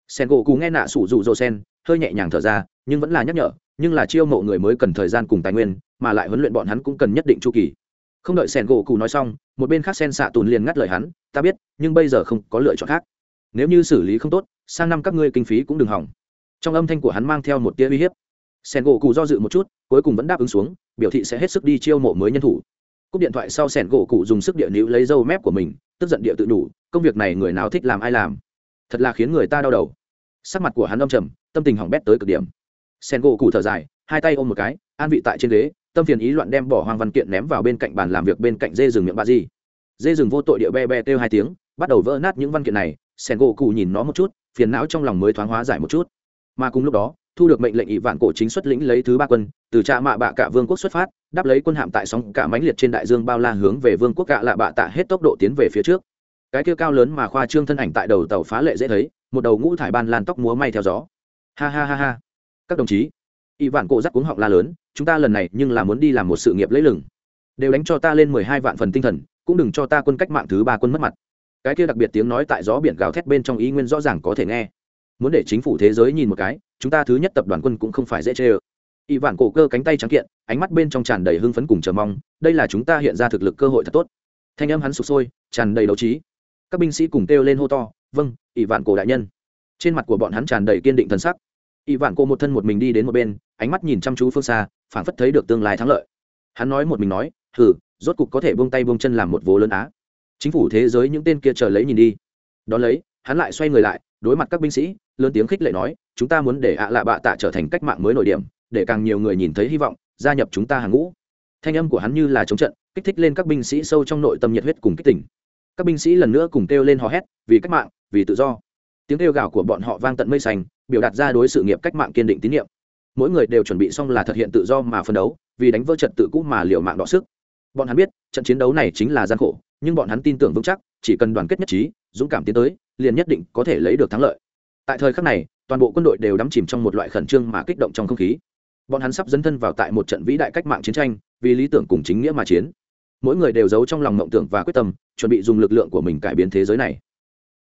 Speaker 1: Sen gỗ Củ nghe nạ sủ rủ dô sen hơi nhẹ nhàng thở ra, nhưng vẫn là nhắc nhở, nhưng là chiêu mộ người mới cần thời gian cùng tài nguyên, mà lại huấn luyện bọn hắn cũng cần nhất định chu kỳ. Không đợi sen gỗ cụ nói xong, một bên khác sen xạ tùn liền ngắt lời hắn, ta biết, nhưng bây giờ không có lựa chọn khác. Nếu như xử lý không tốt, sang năm các ngươi kinh phí cũng đừng hỏng. Trong âm thanh của hắn mang theo một tia uy hiếp. Sen gỗ cụ do dự một chút, cuối cùng vẫn đáp ứng xuống, biểu thị sẽ hết sức đi chiêu mộ mới nhân thủ. Cúp điện thoại sau sẻn gỗ cụ dùng sức địa nữ lấy dâu mép của mình, tức giận địa tự đủ, công việc này người nào thích làm ai làm? Thật là khiến người ta đau đầu sắc mặt của hắn âm trầm, tâm tình hỏng bét tới cực điểm. Sen gỗ cụ thở dài, hai tay ôm một cái, an vị tại trên ghế, tâm phiền ý loạn đem bỏ hoang văn kiện ném vào bên cạnh bàn làm việc bên cạnh dê rừng miệng bà di. Dê rừng vô tội địa be be kêu hai tiếng, bắt đầu vỡ nát những văn kiện này, sen gỗ cụ nhìn nó một chút, phiền não trong lòng mới thoáng hóa giải một chút. Mà cùng lúc đó, thu được mệnh lệnh ỵ vạn cổ chính xuất lĩnh lấy thứ ba quân, từ trạ mạ bạ cả vương quốc xuất phát, đáp lấy quân hạm tại sóng cả mãnh liệt trên đại dương bao la hướng về vương quốc cạ lạ bạ tạ hết tốc độ tiến về phía trước. Cái kia cao lớn mà khoa trương thân ảnh tại đầu tàu phá lệ dễ thấy một đầu ngũ thải ban lan tóc múa may theo gió. Ha ha ha ha. Các đồng chí y vạn cổ dắt cuống họng la lớn, chúng ta lần này nhưng là muốn đi làm một sự nghiệp lấy lừng. Đều đánh cho ta lên mười hai vạn phần tinh thần, cũng đừng cho ta quân cách mạng thứ ba quân mất mặt. Cái kia đặc biệt tiếng nói tại gió biển gào thét bên trong ý nguyên rõ ràng có thể nghe. Muốn để chính phủ thế giới nhìn một cái, chúng ta thứ nhất tập đoàn quân cũng không phải dễ chê ơ. Y vạn cổ cơ cánh tay trắng kiện, ánh mắt bên trong tràn đầy hưng phấn cùng chờ mong, đây là chúng ta hiện ra thực lực cơ hội thật tốt. Thanh âm hắn sụp sôi, tràn đầy đấu trí. Các binh sĩ cùng kêu lên hô to vâng ỷ vạn cổ đại nhân. Trên mặt của bọn hắn tràn đầy kiên định thân sắc. Y vạn cô một thân một mình đi đến một bên, ánh mắt nhìn chăm chú phương xa, phảng phất thấy được tương lai thắng lợi. Hắn nói một mình nói, hừ, rốt cục có thể buông tay buông chân làm một vố lớn á. Chính phủ thế giới những tên kia chờ lấy nhìn đi. Đón lấy, hắn lại xoay người lại, đối mặt các binh sĩ, lớn tiếng khích lệ nói, chúng ta muốn để ạ lạ bạ tạ trở thành cách mạng mới nổi điểm, để càng nhiều người nhìn thấy hy vọng, gia nhập chúng ta hàng ngũ. Thanh âm của hắn như là chống trận, kích thích lên các binh sĩ sâu trong nội tâm nhiệt huyết cùng kích tỉnh các binh sĩ lần nữa cùng kêu lên hò hét, vì cách mạng, vì tự do. Tiếng kêu gào của bọn họ vang tận mây xanh, biểu đạt ra đối sự nghiệp cách mạng kiên định tín nhiệm. Mỗi người đều chuẩn bị xong là thực hiện tự do mà phân đấu, vì đánh vỡ trật tự cũ mà liều mạng đọ sức. Bọn hắn biết, trận chiến đấu này chính là gian khổ, nhưng bọn hắn tin tưởng vững chắc, chỉ cần đoàn kết nhất trí, dũng cảm tiến tới, liền nhất định có thể lấy được thắng lợi. Tại thời khắc này, toàn bộ quân đội đều đắm chìm trong một loại khẩn trương mà kích động trong không khí. Bọn hắn sắp dấn thân vào tại một trận vĩ đại cách mạng chiến tranh, vì lý tưởng cùng chính nghĩa mà chiến mỗi người đều giấu trong lòng mộng tưởng và quyết tâm, chuẩn bị dùng lực lượng của mình cải biến thế giới này.